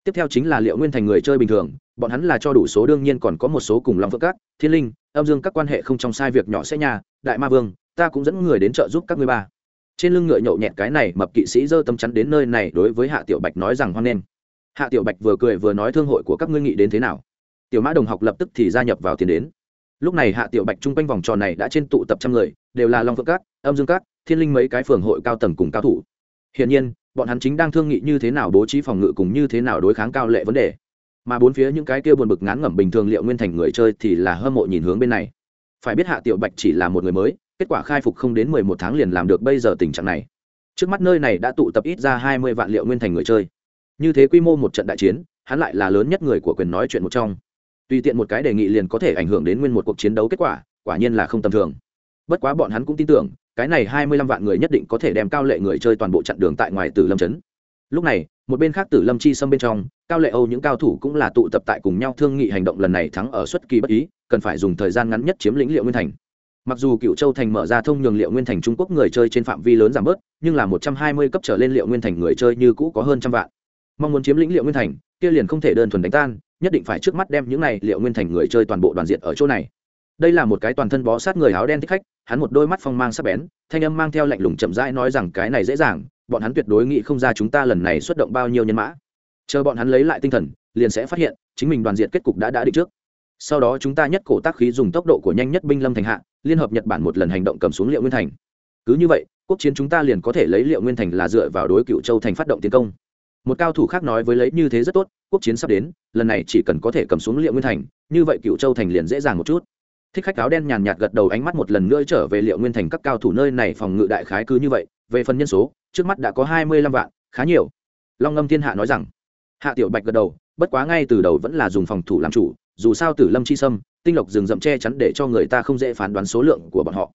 tiếp theo chính là liệu nguyên thành người chơi bình thường, bọn hắn là cho đủ số đương nhiên còn có một số cùng long phượng các, thiên linh, âm dương các quan hệ không trong sai việc nhỏ sẽ nhà đại ma vương, ta cũng dẫn người đến trợ giúp các ngươi ba. Trên lưng ngựa nhậu nhẹt cái này mập kỵ sĩ dơ tâm chắn đến nơi này đối với hạ tiểu bạch nói rằng hoan nghênh. Hạ tiểu bạch vừa cười vừa nói thương hội của các ngươi nghị đến thế nào? Tiểu mã đồng học lập tức thì gia nhập vào tiền đến. Lúc này hạ tiểu bạch chung quanh vòng tròn này đã trên tụ tập trăm người, đều là long phượng các, âm dương các, thiên linh mấy cái phường hội cao tầng cùng cao thủ hiển nhiên, bọn hắn chính đang thương nghị như thế nào bố trí phòng ngự cùng như thế nào đối kháng cao lệ vấn đề. Mà bốn phía những cái kia buồn bực ngán ngẩm bình thường liệu nguyên thành người chơi thì là hâm mộ nhìn hướng bên này. Phải biết hạ tiểu bạch chỉ là một người mới, kết quả khai phục không đến mười một tháng liền làm được bây giờ tình trạng này. Trước mắt nơi này đã tụ tập ít ra hai mươi vạn liệu nguyên thành người chơi. Như thế quy mô một trận đại chiến, hắn lại là lớn nhất người của quyền nói chuyện một trong. Tùy tiện một cái đề nghị liền có thể ảnh hưởng đến nguyên một cuộc chiến đấu kết quả quả nhiên là không tầm thường. Bất quá bọn hắn cũng tin tưởng cái này hai mươi lăm vạn người nhất định có thể đem cao lệ người chơi toàn bộ chặn đường tại ngoài tử lâm trấn. Lúc này, một bên khác tử lâm chi xâm bên trong, cao lệ âu những cao thủ cũng là tụ tập tại cùng nhau thương nghị hành động lần này thắng ở xuất kỳ bất ý, cần phải dùng thời gian ngắn nhất chiếm lĩnh liệu nguyên thành. Mặc dù cựu châu thành mở ra thông nhường liệu nguyên thành trung quốc người chơi trên phạm vi lớn giảm bớt, nhưng là một trăm hai mươi cấp trở lên liệu nguyên thành người chơi như cũ có hơn trăm vạn. Mong muốn chiếm lĩnh liệu nguyên thành, kia liền không thể đơn thuần đánh tan, nhất định phải trước mắt đem những này liệu nguyên thành người chơi toàn bộ đoàn diện ở chỗ này. Đây là một cái toàn thân bó sát người áo đen thích khách hắn một đôi mắt phong mang sắc bén, thanh âm mang theo lạnh lùng chậm rãi nói rằng cái này dễ dàng, bọn hắn tuyệt đối nghĩ không ra chúng ta lần này xuất động bao nhiêu nhân mã. Chờ bọn hắn lấy lại tinh thần, liền sẽ phát hiện, chính mình đoàn diện kết cục đã đã định trước. Sau đó chúng ta nhất cổ tác khí dùng tốc độ của nhanh nhất binh lâm thành hạ, liên hợp nhật bản một lần hành động cầm xuống liệu nguyên thành. Cứ như vậy, quốc chiến chúng ta liền có thể lấy liệu nguyên thành là dựa vào đối cựu châu thành phát động tiến công. Một cao thủ khác nói với lấy như thế rất tốt, quốc chiến sắp đến, lần này chỉ cần có thể cầm xuống liệu nguyên thành, như vậy cựu châu thành liền dễ dàng một chút thích khách áo đen nhàn nhạt gật đầu ánh mắt một lần nữa trở về liệu nguyên thành các cao thủ nơi này phòng ngự đại khái cứ như vậy, về phần nhân số, trước mắt đã có hai mươi lăm vạn, khá nhiều. Long ngâm thiên hạ nói rằng, hạ tiểu bạch gật đầu, bất quá ngay từ đầu vẫn là dùng phòng thủ làm chủ, dù sao tử lâm chi sâm, tinh lộc rừng rậm che chắn để cho người ta không dễ phán đoán số lượng của bọn họ.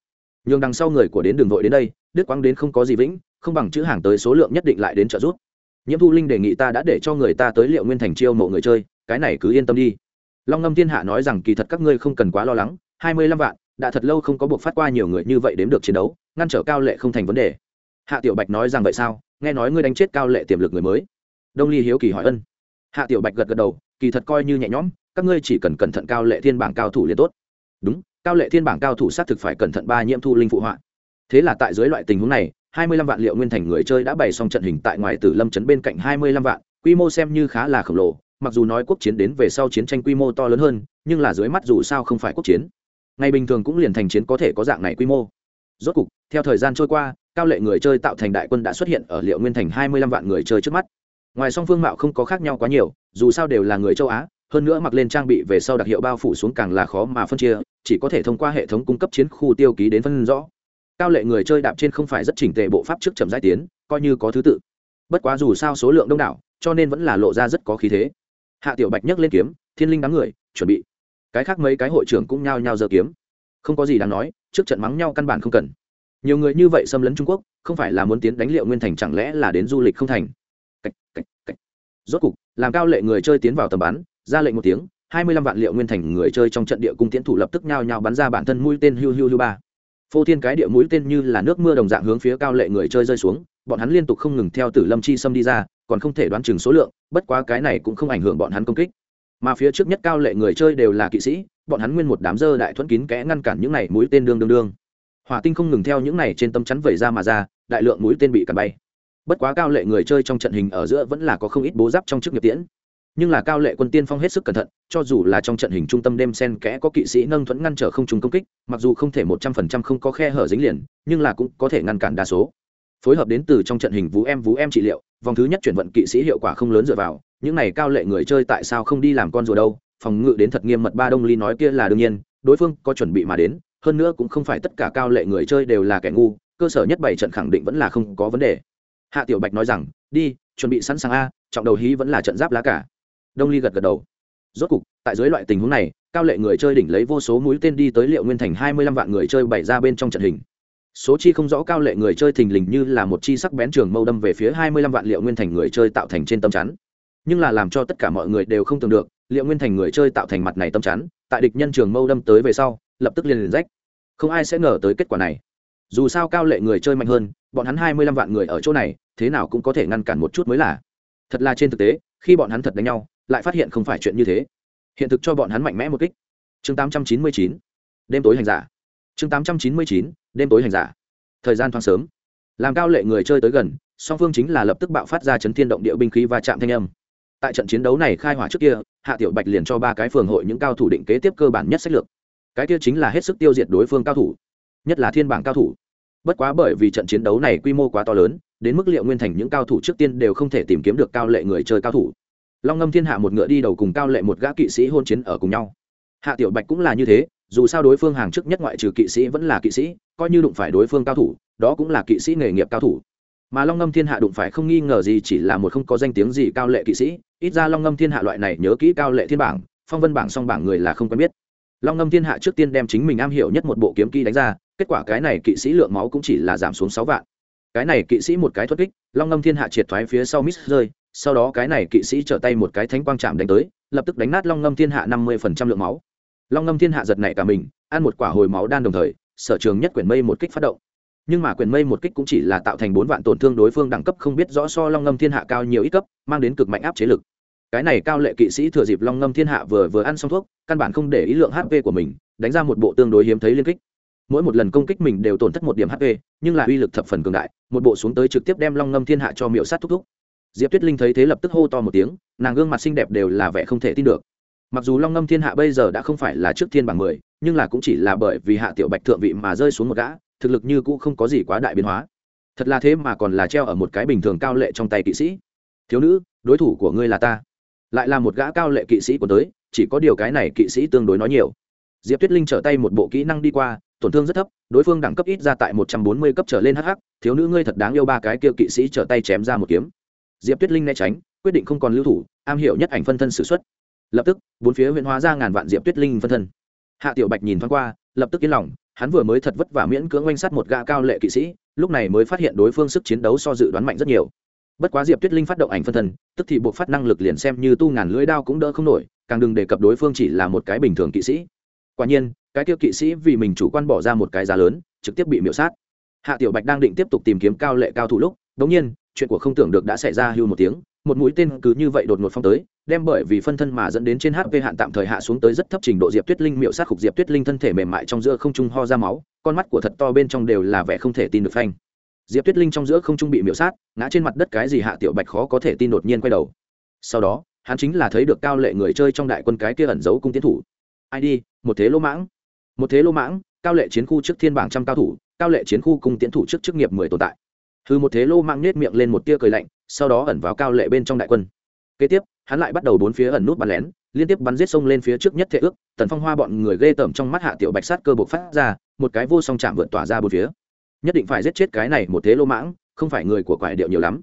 Nhưng đằng sau người của đến đường vội đến đây, đức quang đến không có gì vĩnh, không bằng chữ hàng tới số lượng nhất định lại đến trợ giúp. Nhiễm thu linh đề nghị ta đã để cho người ta tới liệu nguyên thành chiêu mộ người chơi, cái này cứ yên tâm đi long ngâm thiên hạ nói rằng kỳ thật các ngươi không cần quá lo lắng, hai mươi lăm vạn, đã thật lâu không có buộc phát qua nhiều người như vậy đếm được chiến đấu, ngăn trở cao lệ không thành vấn đề. Hạ tiểu bạch nói rằng vậy sao? Nghe nói ngươi đánh chết cao lệ tiềm lực người mới. Đông ly hiếu kỳ hỏi ân. Hạ tiểu bạch gật gật đầu, kỳ thật coi như nhẹ nhõm, các ngươi chỉ cần cẩn thận cao lệ thiên bảng cao thủ liền tốt. Đúng, cao lệ thiên bảng cao thủ xác thực phải cẩn thận ba nhiễm thu linh phụ họa. Thế là tại dưới loại tình huống này, hai mươi lăm vạn liệu nguyên thành người chơi đã bày xong trận hình tại ngoài tử lâm trấn bên cạnh hai mươi lăm vạn, quy mô xem như khá là khổng lồ mặc dù nói quốc chiến đến về sau chiến tranh quy mô to lớn hơn, nhưng là dưới mắt dù sao không phải quốc chiến. Ngày bình thường cũng liền thành chiến có thể có dạng này quy mô. Rốt cục, theo thời gian trôi qua, cao lệ người chơi tạo thành đại quân đã xuất hiện ở liệu nguyên thành hai mươi lăm vạn người chơi trước mắt. Ngoài song phương mạo không có khác nhau quá nhiều, dù sao đều là người châu á, hơn nữa mặc lên trang bị về sau đặc hiệu bao phủ xuống càng là khó mà phân chia, chỉ có thể thông qua hệ thống cung cấp chiến khu tiêu ký đến phân rõ. Cao lệ người chơi đạp trên không phải rất chỉnh tệ bộ pháp trước chậm giải tiến, coi như có thứ tự. Bất quá dù sao số lượng đông đảo, cho nên vẫn là lộ ra rất có khí thế hạ tiểu bạch nhấc lên kiếm thiên linh đám người chuẩn bị. Cái khác mấy cái hội trưởng cũng nhao nhao giơ kiếm. Không có gì đáng nói trước trận mắng nhau căn bản không cần. Nhiều người như vậy xâm lấn trung quốc không phải là muốn tiến đánh liệu nguyên thành chẳng lẽ là đến du lịch không thành? Cách, cách, cách. rốt cục làm cao lệ người chơi tiến vào tầm bắn ra lệnh một tiếng hai mươi lăm vạn liệu nguyên thành người chơi trong trận địa cung tiến thủ lập tức nhao nhao bắn ra bản thân mũi tên hiu hiu hiu ba. Phô thiên cái địa mũi tên như là nước mưa đồng dạng hướng phía cao lệ người chơi rơi xuống bọn hắn liên tục không ngừng theo tử lâm chi xâm đi ra còn không thể đoán chừng số lượng, bất quá cái này cũng không ảnh hưởng bọn hắn công kích. Mà phía trước nhất cao lệ người chơi đều là kỵ sĩ, bọn hắn nguyên một đám dơ đại thuẫn kín kẽ ngăn cản những này mũi tên đương đương đương. Hỏa tinh không ngừng theo những này trên tâm chắn vẩy ra mà ra, đại lượng mũi tên bị cản bay. Bất quá cao lệ người chơi trong trận hình ở giữa vẫn là có không ít bố giáp trong chức nghiệp tiễn. Nhưng là cao lệ quân tiên phong hết sức cẩn thận, cho dù là trong trận hình trung tâm đêm sen kẽ có kỵ sĩ nâng thuẫn ngăn trở không trùng công kích, mặc dù không thể một trăm phần trăm không có khe hở dính liền, nhưng là cũng có thể ngăn cản đa số phối hợp đến từ trong trận hình vũ em vũ em trị liệu, vòng thứ nhất chuyển vận kỵ sĩ hiệu quả không lớn dựa vào, những này cao lệ người chơi tại sao không đi làm con rùa đâu, phòng ngự đến thật nghiêm mật ba đông ly nói kia là đương nhiên, đối phương có chuẩn bị mà đến, hơn nữa cũng không phải tất cả cao lệ người chơi đều là kẻ ngu, cơ sở nhất bảy trận khẳng định vẫn là không có vấn đề. Hạ tiểu bạch nói rằng, đi, chuẩn bị sẵn sàng a, trọng đầu hí vẫn là trận giáp lá cả. Đông ly gật gật đầu. Rốt cục, tại dưới loại tình huống này, cao lệ người chơi đỉnh lấy vô số mũi tên đi tới liệu nguyên thành hai mươi lăm vạn người chơi bày ra bên trong trận hình số chi không rõ cao lệ người chơi thình lình như là một chi sắc bén trường mâu đâm về phía hai mươi lăm vạn liệu nguyên thành người chơi tạo thành trên tâm chắn. Nhưng là làm cho tất cả mọi người đều không tưởng được, liệu nguyên thành người chơi tạo thành mặt này tâm chắn, tại địch nhân trường mâu đâm tới về sau, lập tức liền liền rách. Không ai sẽ ngờ tới kết quả này. Dù sao cao lệ người chơi mạnh hơn, bọn hắn hai mươi lăm vạn người ở chỗ này, thế nào cũng có thể ngăn cản một chút mới là. Thật là trên thực tế, khi bọn hắn thật đánh nhau, lại phát hiện không phải chuyện như thế. Hiện thực cho bọn hắn mạnh mẽ một kích. Chương tám trăm chín mươi chín. Đêm tối hành giả chương tám trăm chín mươi chín, đêm tối hành giả. Thời gian thoáng sớm. Làm cao lệ người chơi tới gần, song phương chính là lập tức bạo phát ra chấn thiên động địa binh khí và chạm thanh âm. Tại trận chiến đấu này khai hỏa trước kia, hạ tiểu bạch liền cho ba cái phường hội những cao thủ định kế tiếp cơ bản nhất sách lược. Cái kia chính là hết sức tiêu diệt đối phương cao thủ, nhất là thiên bảng cao thủ. Bất quá bởi vì trận chiến đấu này quy mô quá to lớn, đến mức liệu nguyên thành những cao thủ trước tiên đều không thể tìm kiếm được cao lệ người chơi cao thủ. Long ngâm thiên hạ một ngựa đi đầu cùng cao lệ một gã kỵ sĩ hôn chiến ở cùng nhau. Hạ tiểu bạch cũng là như thế dù sao đối phương hàng trước nhất ngoại trừ kỵ sĩ vẫn là kỵ sĩ, coi như đụng phải đối phương cao thủ, đó cũng là kỵ sĩ nghề nghiệp cao thủ. Mà long ngâm thiên hạ đụng phải không nghi ngờ gì chỉ là một không có danh tiếng gì cao lệ kỵ sĩ, ít ra long ngâm thiên hạ loại này nhớ kỹ cao lệ thiên bảng, phong vân bảng song bảng người là không quen biết. Long ngâm thiên hạ trước tiên đem chính mình am hiểu nhất một bộ kiếm kỹ đánh ra, kết quả cái này kỵ sĩ lượng máu cũng chỉ là giảm xuống sáu vạn. Cái này kỵ sĩ một cái thoát kích, long ngâm thiên hạ triệt thoái phía sau miss rơi, sau đó cái này kỵ sĩ trở tay một cái thánh quang chạm đánh tới, lập tức đánh nát long ngâm thiên hạ năm mươi phần trăm lượng máu long ngâm thiên hạ giật này cả mình, ăn một quả hồi máu đan đồng thời, sở trường nhất quyển mây một kích phát động. Nhưng mà quyền mây một kích cũng chỉ là tạo thành bốn vạn tổn thương đối phương đẳng cấp không biết rõ so long ngâm thiên hạ cao nhiều ít cấp, mang đến cực mạnh áp chế lực. Cái này cao lệ kỵ sĩ thừa dịp long ngâm thiên hạ vừa vừa ăn xong thuốc, căn bản không để ý lượng hp của mình, đánh ra một bộ tương đối hiếm thấy liên kích. Mỗi một lần công kích mình đều tổn thất một điểm hp nhưng là uy lực thập phần cường đại, một bộ xuống tới trực tiếp đem long ngâm thiên hạ cho miệu sát thúc thúc. Diệp tuyết linh thấy thế lập tức hô to một tiếng, nàng gương mặt xinh đẹp đều là vẻ không thể tin được mặc dù long ngâm thiên hạ bây giờ đã không phải là trước thiên bảng mười, nhưng là cũng chỉ là bởi vì hạ tiểu bạch thượng vị mà rơi xuống một gã, thực lực như cũ không có gì quá đại biến hóa. Thật là thế mà còn là treo ở một cái bình thường cao lệ trong tay kỵ sĩ. Thiếu nữ, đối thủ của ngươi là ta. Lại là một gã cao lệ kỵ sĩ của tới, chỉ có điều cái này kỵ sĩ tương đối nói nhiều. Diệp tuyết linh trở tay một bộ kỹ năng đi qua, tổn thương rất thấp, đối phương đẳng cấp ít ra tại một trăm bốn mươi cấp trở lên hh thiếu nữ ngươi thật đáng yêu ba cái kia kỵ sĩ trở tay chém ra một kiếm. Diệp tuyết linh né tránh, quyết định không còn lưu thủ, am hiểu nhất ảnh phân thân s ử x u ấ t lập tức, bốn phía huyện hóa ra ngàn vạn diệp tuyết linh phân thân. Hạ tiểu bạch nhìn thoáng qua, lập tức yên lòng, hắn vừa mới thật vất vả miễn cưỡng oanh sát một gã cao lệ kỵ sĩ, lúc này mới phát hiện đối phương sức chiến đấu so dự đoán mạnh rất nhiều. Bất quá diệp tuyết linh phát động ảnh phân thân, tức thì buộc phát năng lực liền xem như tu ngàn lưỡi đao cũng đỡ không nổi, càng đừng đề cập đối phương chỉ là một cái bình thường kỵ sĩ. Quả nhiên, cái tiêu kỵ sĩ vì mình chủ quan bỏ ra một cái giá lớn, trực tiếp bị miễu sát. Hạ tiểu bạch đang định tiếp tục tìm kiếm cao lệ cao thủ lúc đống nhiên, chuyện của không tưởng được đã xảy ra hưu một tiếng, một mũi tên cứ như vậy đột ngột phong tới đem bởi vì phân thân mà dẫn đến trên hp hạn tạm thời hạ xuống tới rất thấp trình độ diệp tuyết linh miệu sát khục diệp tuyết linh thân thể mềm mại trong giữa không trung ho ra máu, con mắt của thật to bên trong đều là vẻ không thể tin được phanh. Diệp tuyết linh trong giữa không trung bị miệu sát, ngã trên mặt đất cái gì hạ tiểu bạch khó có thể tin đột nhiên quay đầu. Sau đó, hắn chính là thấy được cao lệ người chơi trong đại quân cái kia ẩn giấu cung tiến thủ. Ai đi, một thế lô mãng. Một thế lô mãng, cao lệ chiến khu trước thiên bảng trăm cao thủ, cao lệ chiến khu cung tiến thủ trước chức nghiệp mười tồn tại. Hư một thế lô mãng nết miệng lên một tia cười lạnh, sau đó ẩn vào cao lệ bên trong đại quân kế tiếp, hắn lại bắt đầu bốn phía ẩn nút bắn lén, liên tiếp bắn giết sông lên phía trước nhất thể ước, tần phong hoa bọn người ghê tởm trong mắt hạ tiểu bạch sát cơ bộc phát ra, một cái vô song chạm vượt tỏa ra bốn phía. Nhất định phải giết chết cái này một thế lô mãng, không phải người của quải điệu nhiều lắm.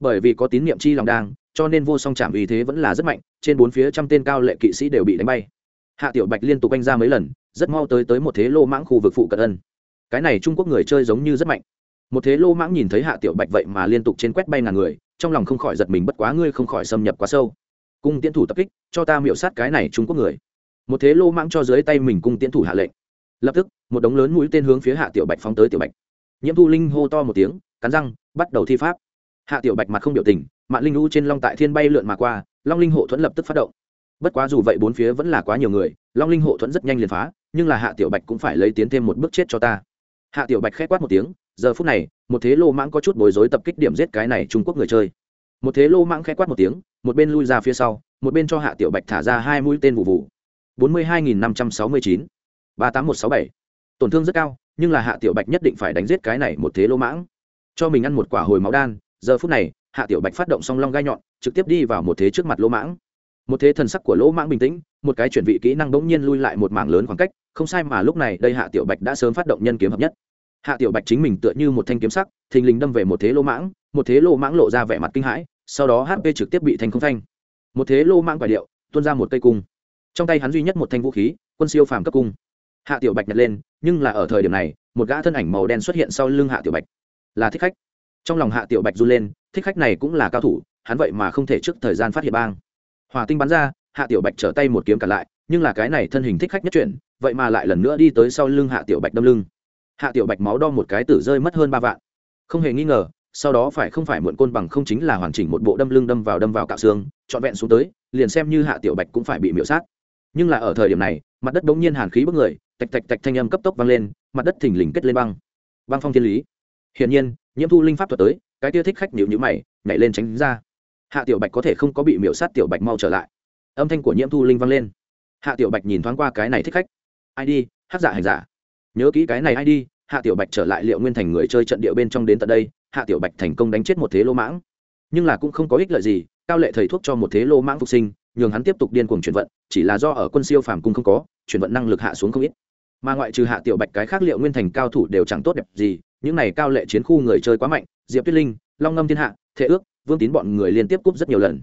Bởi vì có tín niệm chi lòng đang, cho nên vô song chạm uy thế vẫn là rất mạnh, trên bốn phía trăm tên cao lệ kỵ sĩ đều bị đánh bay. Hạ tiểu bạch liên tục anh ra mấy lần, rất mau tới tới một thế lô mãng khu vực phụ cận ân. Cái này trung quốc người chơi giống như rất mạnh. Một thế lô mãng nhìn thấy hạ tiểu bạch vậy mà liên tục trên quét bay ngàn người trong lòng không khỏi giật mình bất quá ngươi không khỏi xâm nhập quá sâu. Cung tiến thủ tập kích, cho ta miễu sát cái này trung quốc người. Một thế lô mãng cho dưới tay mình cung tiến thủ hạ lệnh. Lập tức, một đống lớn mũi tên hướng phía hạ tiểu bạch phóng tới tiểu bạch. Nhiễm thu linh hô to một tiếng, cắn răng, bắt đầu thi pháp. Hạ tiểu bạch mặt không biểu tình mạng linh u trên long tại thiên bay lượn mà qua, long linh hộ thuẫn lập tức phát động. Bất quá dù vậy bốn phía vẫn là quá nhiều người, long linh hộ thuẫn rất nhanh liền phá, nhưng là hạ tiểu bạch cũng phải lấy tiến thêm một bước chết cho ta. Hạ tiểu bạch k h é quát một tiếng giờ phút này, một thế lô mãng có chút bối rối tập kích điểm giết cái này trung quốc người chơi. Một thế lô mãng k h quát một tiếng, một bên lui ra phía sau, một bên cho hạ tiểu bạch thả ra hai mũi tên vụ vụ. Bốn mươi hai nghìn năm trăm sáu mươi chín. Ba tám một sáu bảy. Tổn thương rất cao, nhưng là hạ tiểu bạch nhất định phải đánh giết cái này một thế lô mãng. Cho mình ăn một quả hồi máu đan, giờ phút này, hạ tiểu bạch phát động song long gai nhọn, trực tiếp đi vào một thế trước mặt lô mãng. Một thế thần sắc của lỗ mãng bình tĩnh, một cái chuyển vị kỹ năng bỗng nhiên lui lại một mảng lớn khoảng cách, không sai mà lúc này đây hạ tiểu bạch đã sớm phát động nhân kiếm hợp nhất hạ tiểu bạch chính mình tựa như một thanh kiếm sắc, thình lình đâm về một thế lô mãng, một thế lô mãng lộ ra vẻ mặt kinh hãi, sau đó hp trực tiếp bị thành không thanh. Một thế lô mãng quả điệu, tuôn ra một cây cung. Trong tay hắn duy nhất một thanh vũ khí, quân siêu phàm cấp cung. Hạ tiểu bạch nhặt lên, nhưng là ở thời điểm này, một gã thân ảnh màu đen xuất hiện sau lưng hạ tiểu bạch. Là thích khách. Trong lòng hạ tiểu bạch run lên, thích khách này cũng là cao thủ, hắn vậy mà không thể trước thời gian phát hiện bang. Hòa tinh bắn ra, hạ tiểu bạch trở tay một kiếm cả lại, nhưng là cái này thân hình thích khách nhất chuyển, vậy mà lại lần nữa đi tới sau lưng hạ tiểu bạch đâm lưng hạ tiểu bạch máu đo một cái tử rơi mất hơn ba vạn. Không hề nghi ngờ, sau đó phải không phải muộn côn bằng không chính là hoàn chỉnh một bộ đâm lưng đâm vào đâm vào cạo xương, trọn vẹn xuống tới, liền xem như hạ tiểu bạch cũng phải bị miễu sát. Nhưng là ở thời điểm này, mặt đất bỗng nhiên hàn khí bức người, tạch tạch tạch thanh âm cấp tốc vang lên, mặt đất thình lình kết lên băng. Băng phong thiên lý. Hiển nhiên, nhiễm thu linh pháp thuật tới, cái tia thích khách nhịu nhữ mày, nhảy lên tránh ra. Hạ tiểu bạch có thể không có bị miễu sát tiểu bạch mau trở lại. Âm thanh của nhiễm thu linh vang lên. Hạ tiểu bạch nhìn thoáng qua cái này thích khách. Id hát giả hành giả. Nhớ kỹ cái này id hạ tiểu bạch trở lại liệu nguyên thành người chơi trận địa bên trong đến tận đây, hạ tiểu bạch thành công đánh chết một thế lô mãng. Nhưng là cũng không có ích lợi gì, cao lệ thầy thuốc cho một thế lô mãng phục sinh, nhường hắn tiếp tục điên cuồng chuyển vận, chỉ là do ở quân siêu phàm cung không có, chuyển vận năng lực hạ xuống không ít. Mà ngoại trừ hạ tiểu bạch cái khác liệu nguyên thành cao thủ đều chẳng tốt đẹp gì, những này cao lệ chiến khu người chơi quá mạnh, diệp tuyết linh, long ngâm thiên hạ thế ước, vương tín bọn người liên tiếp cúp rất nhiều lần.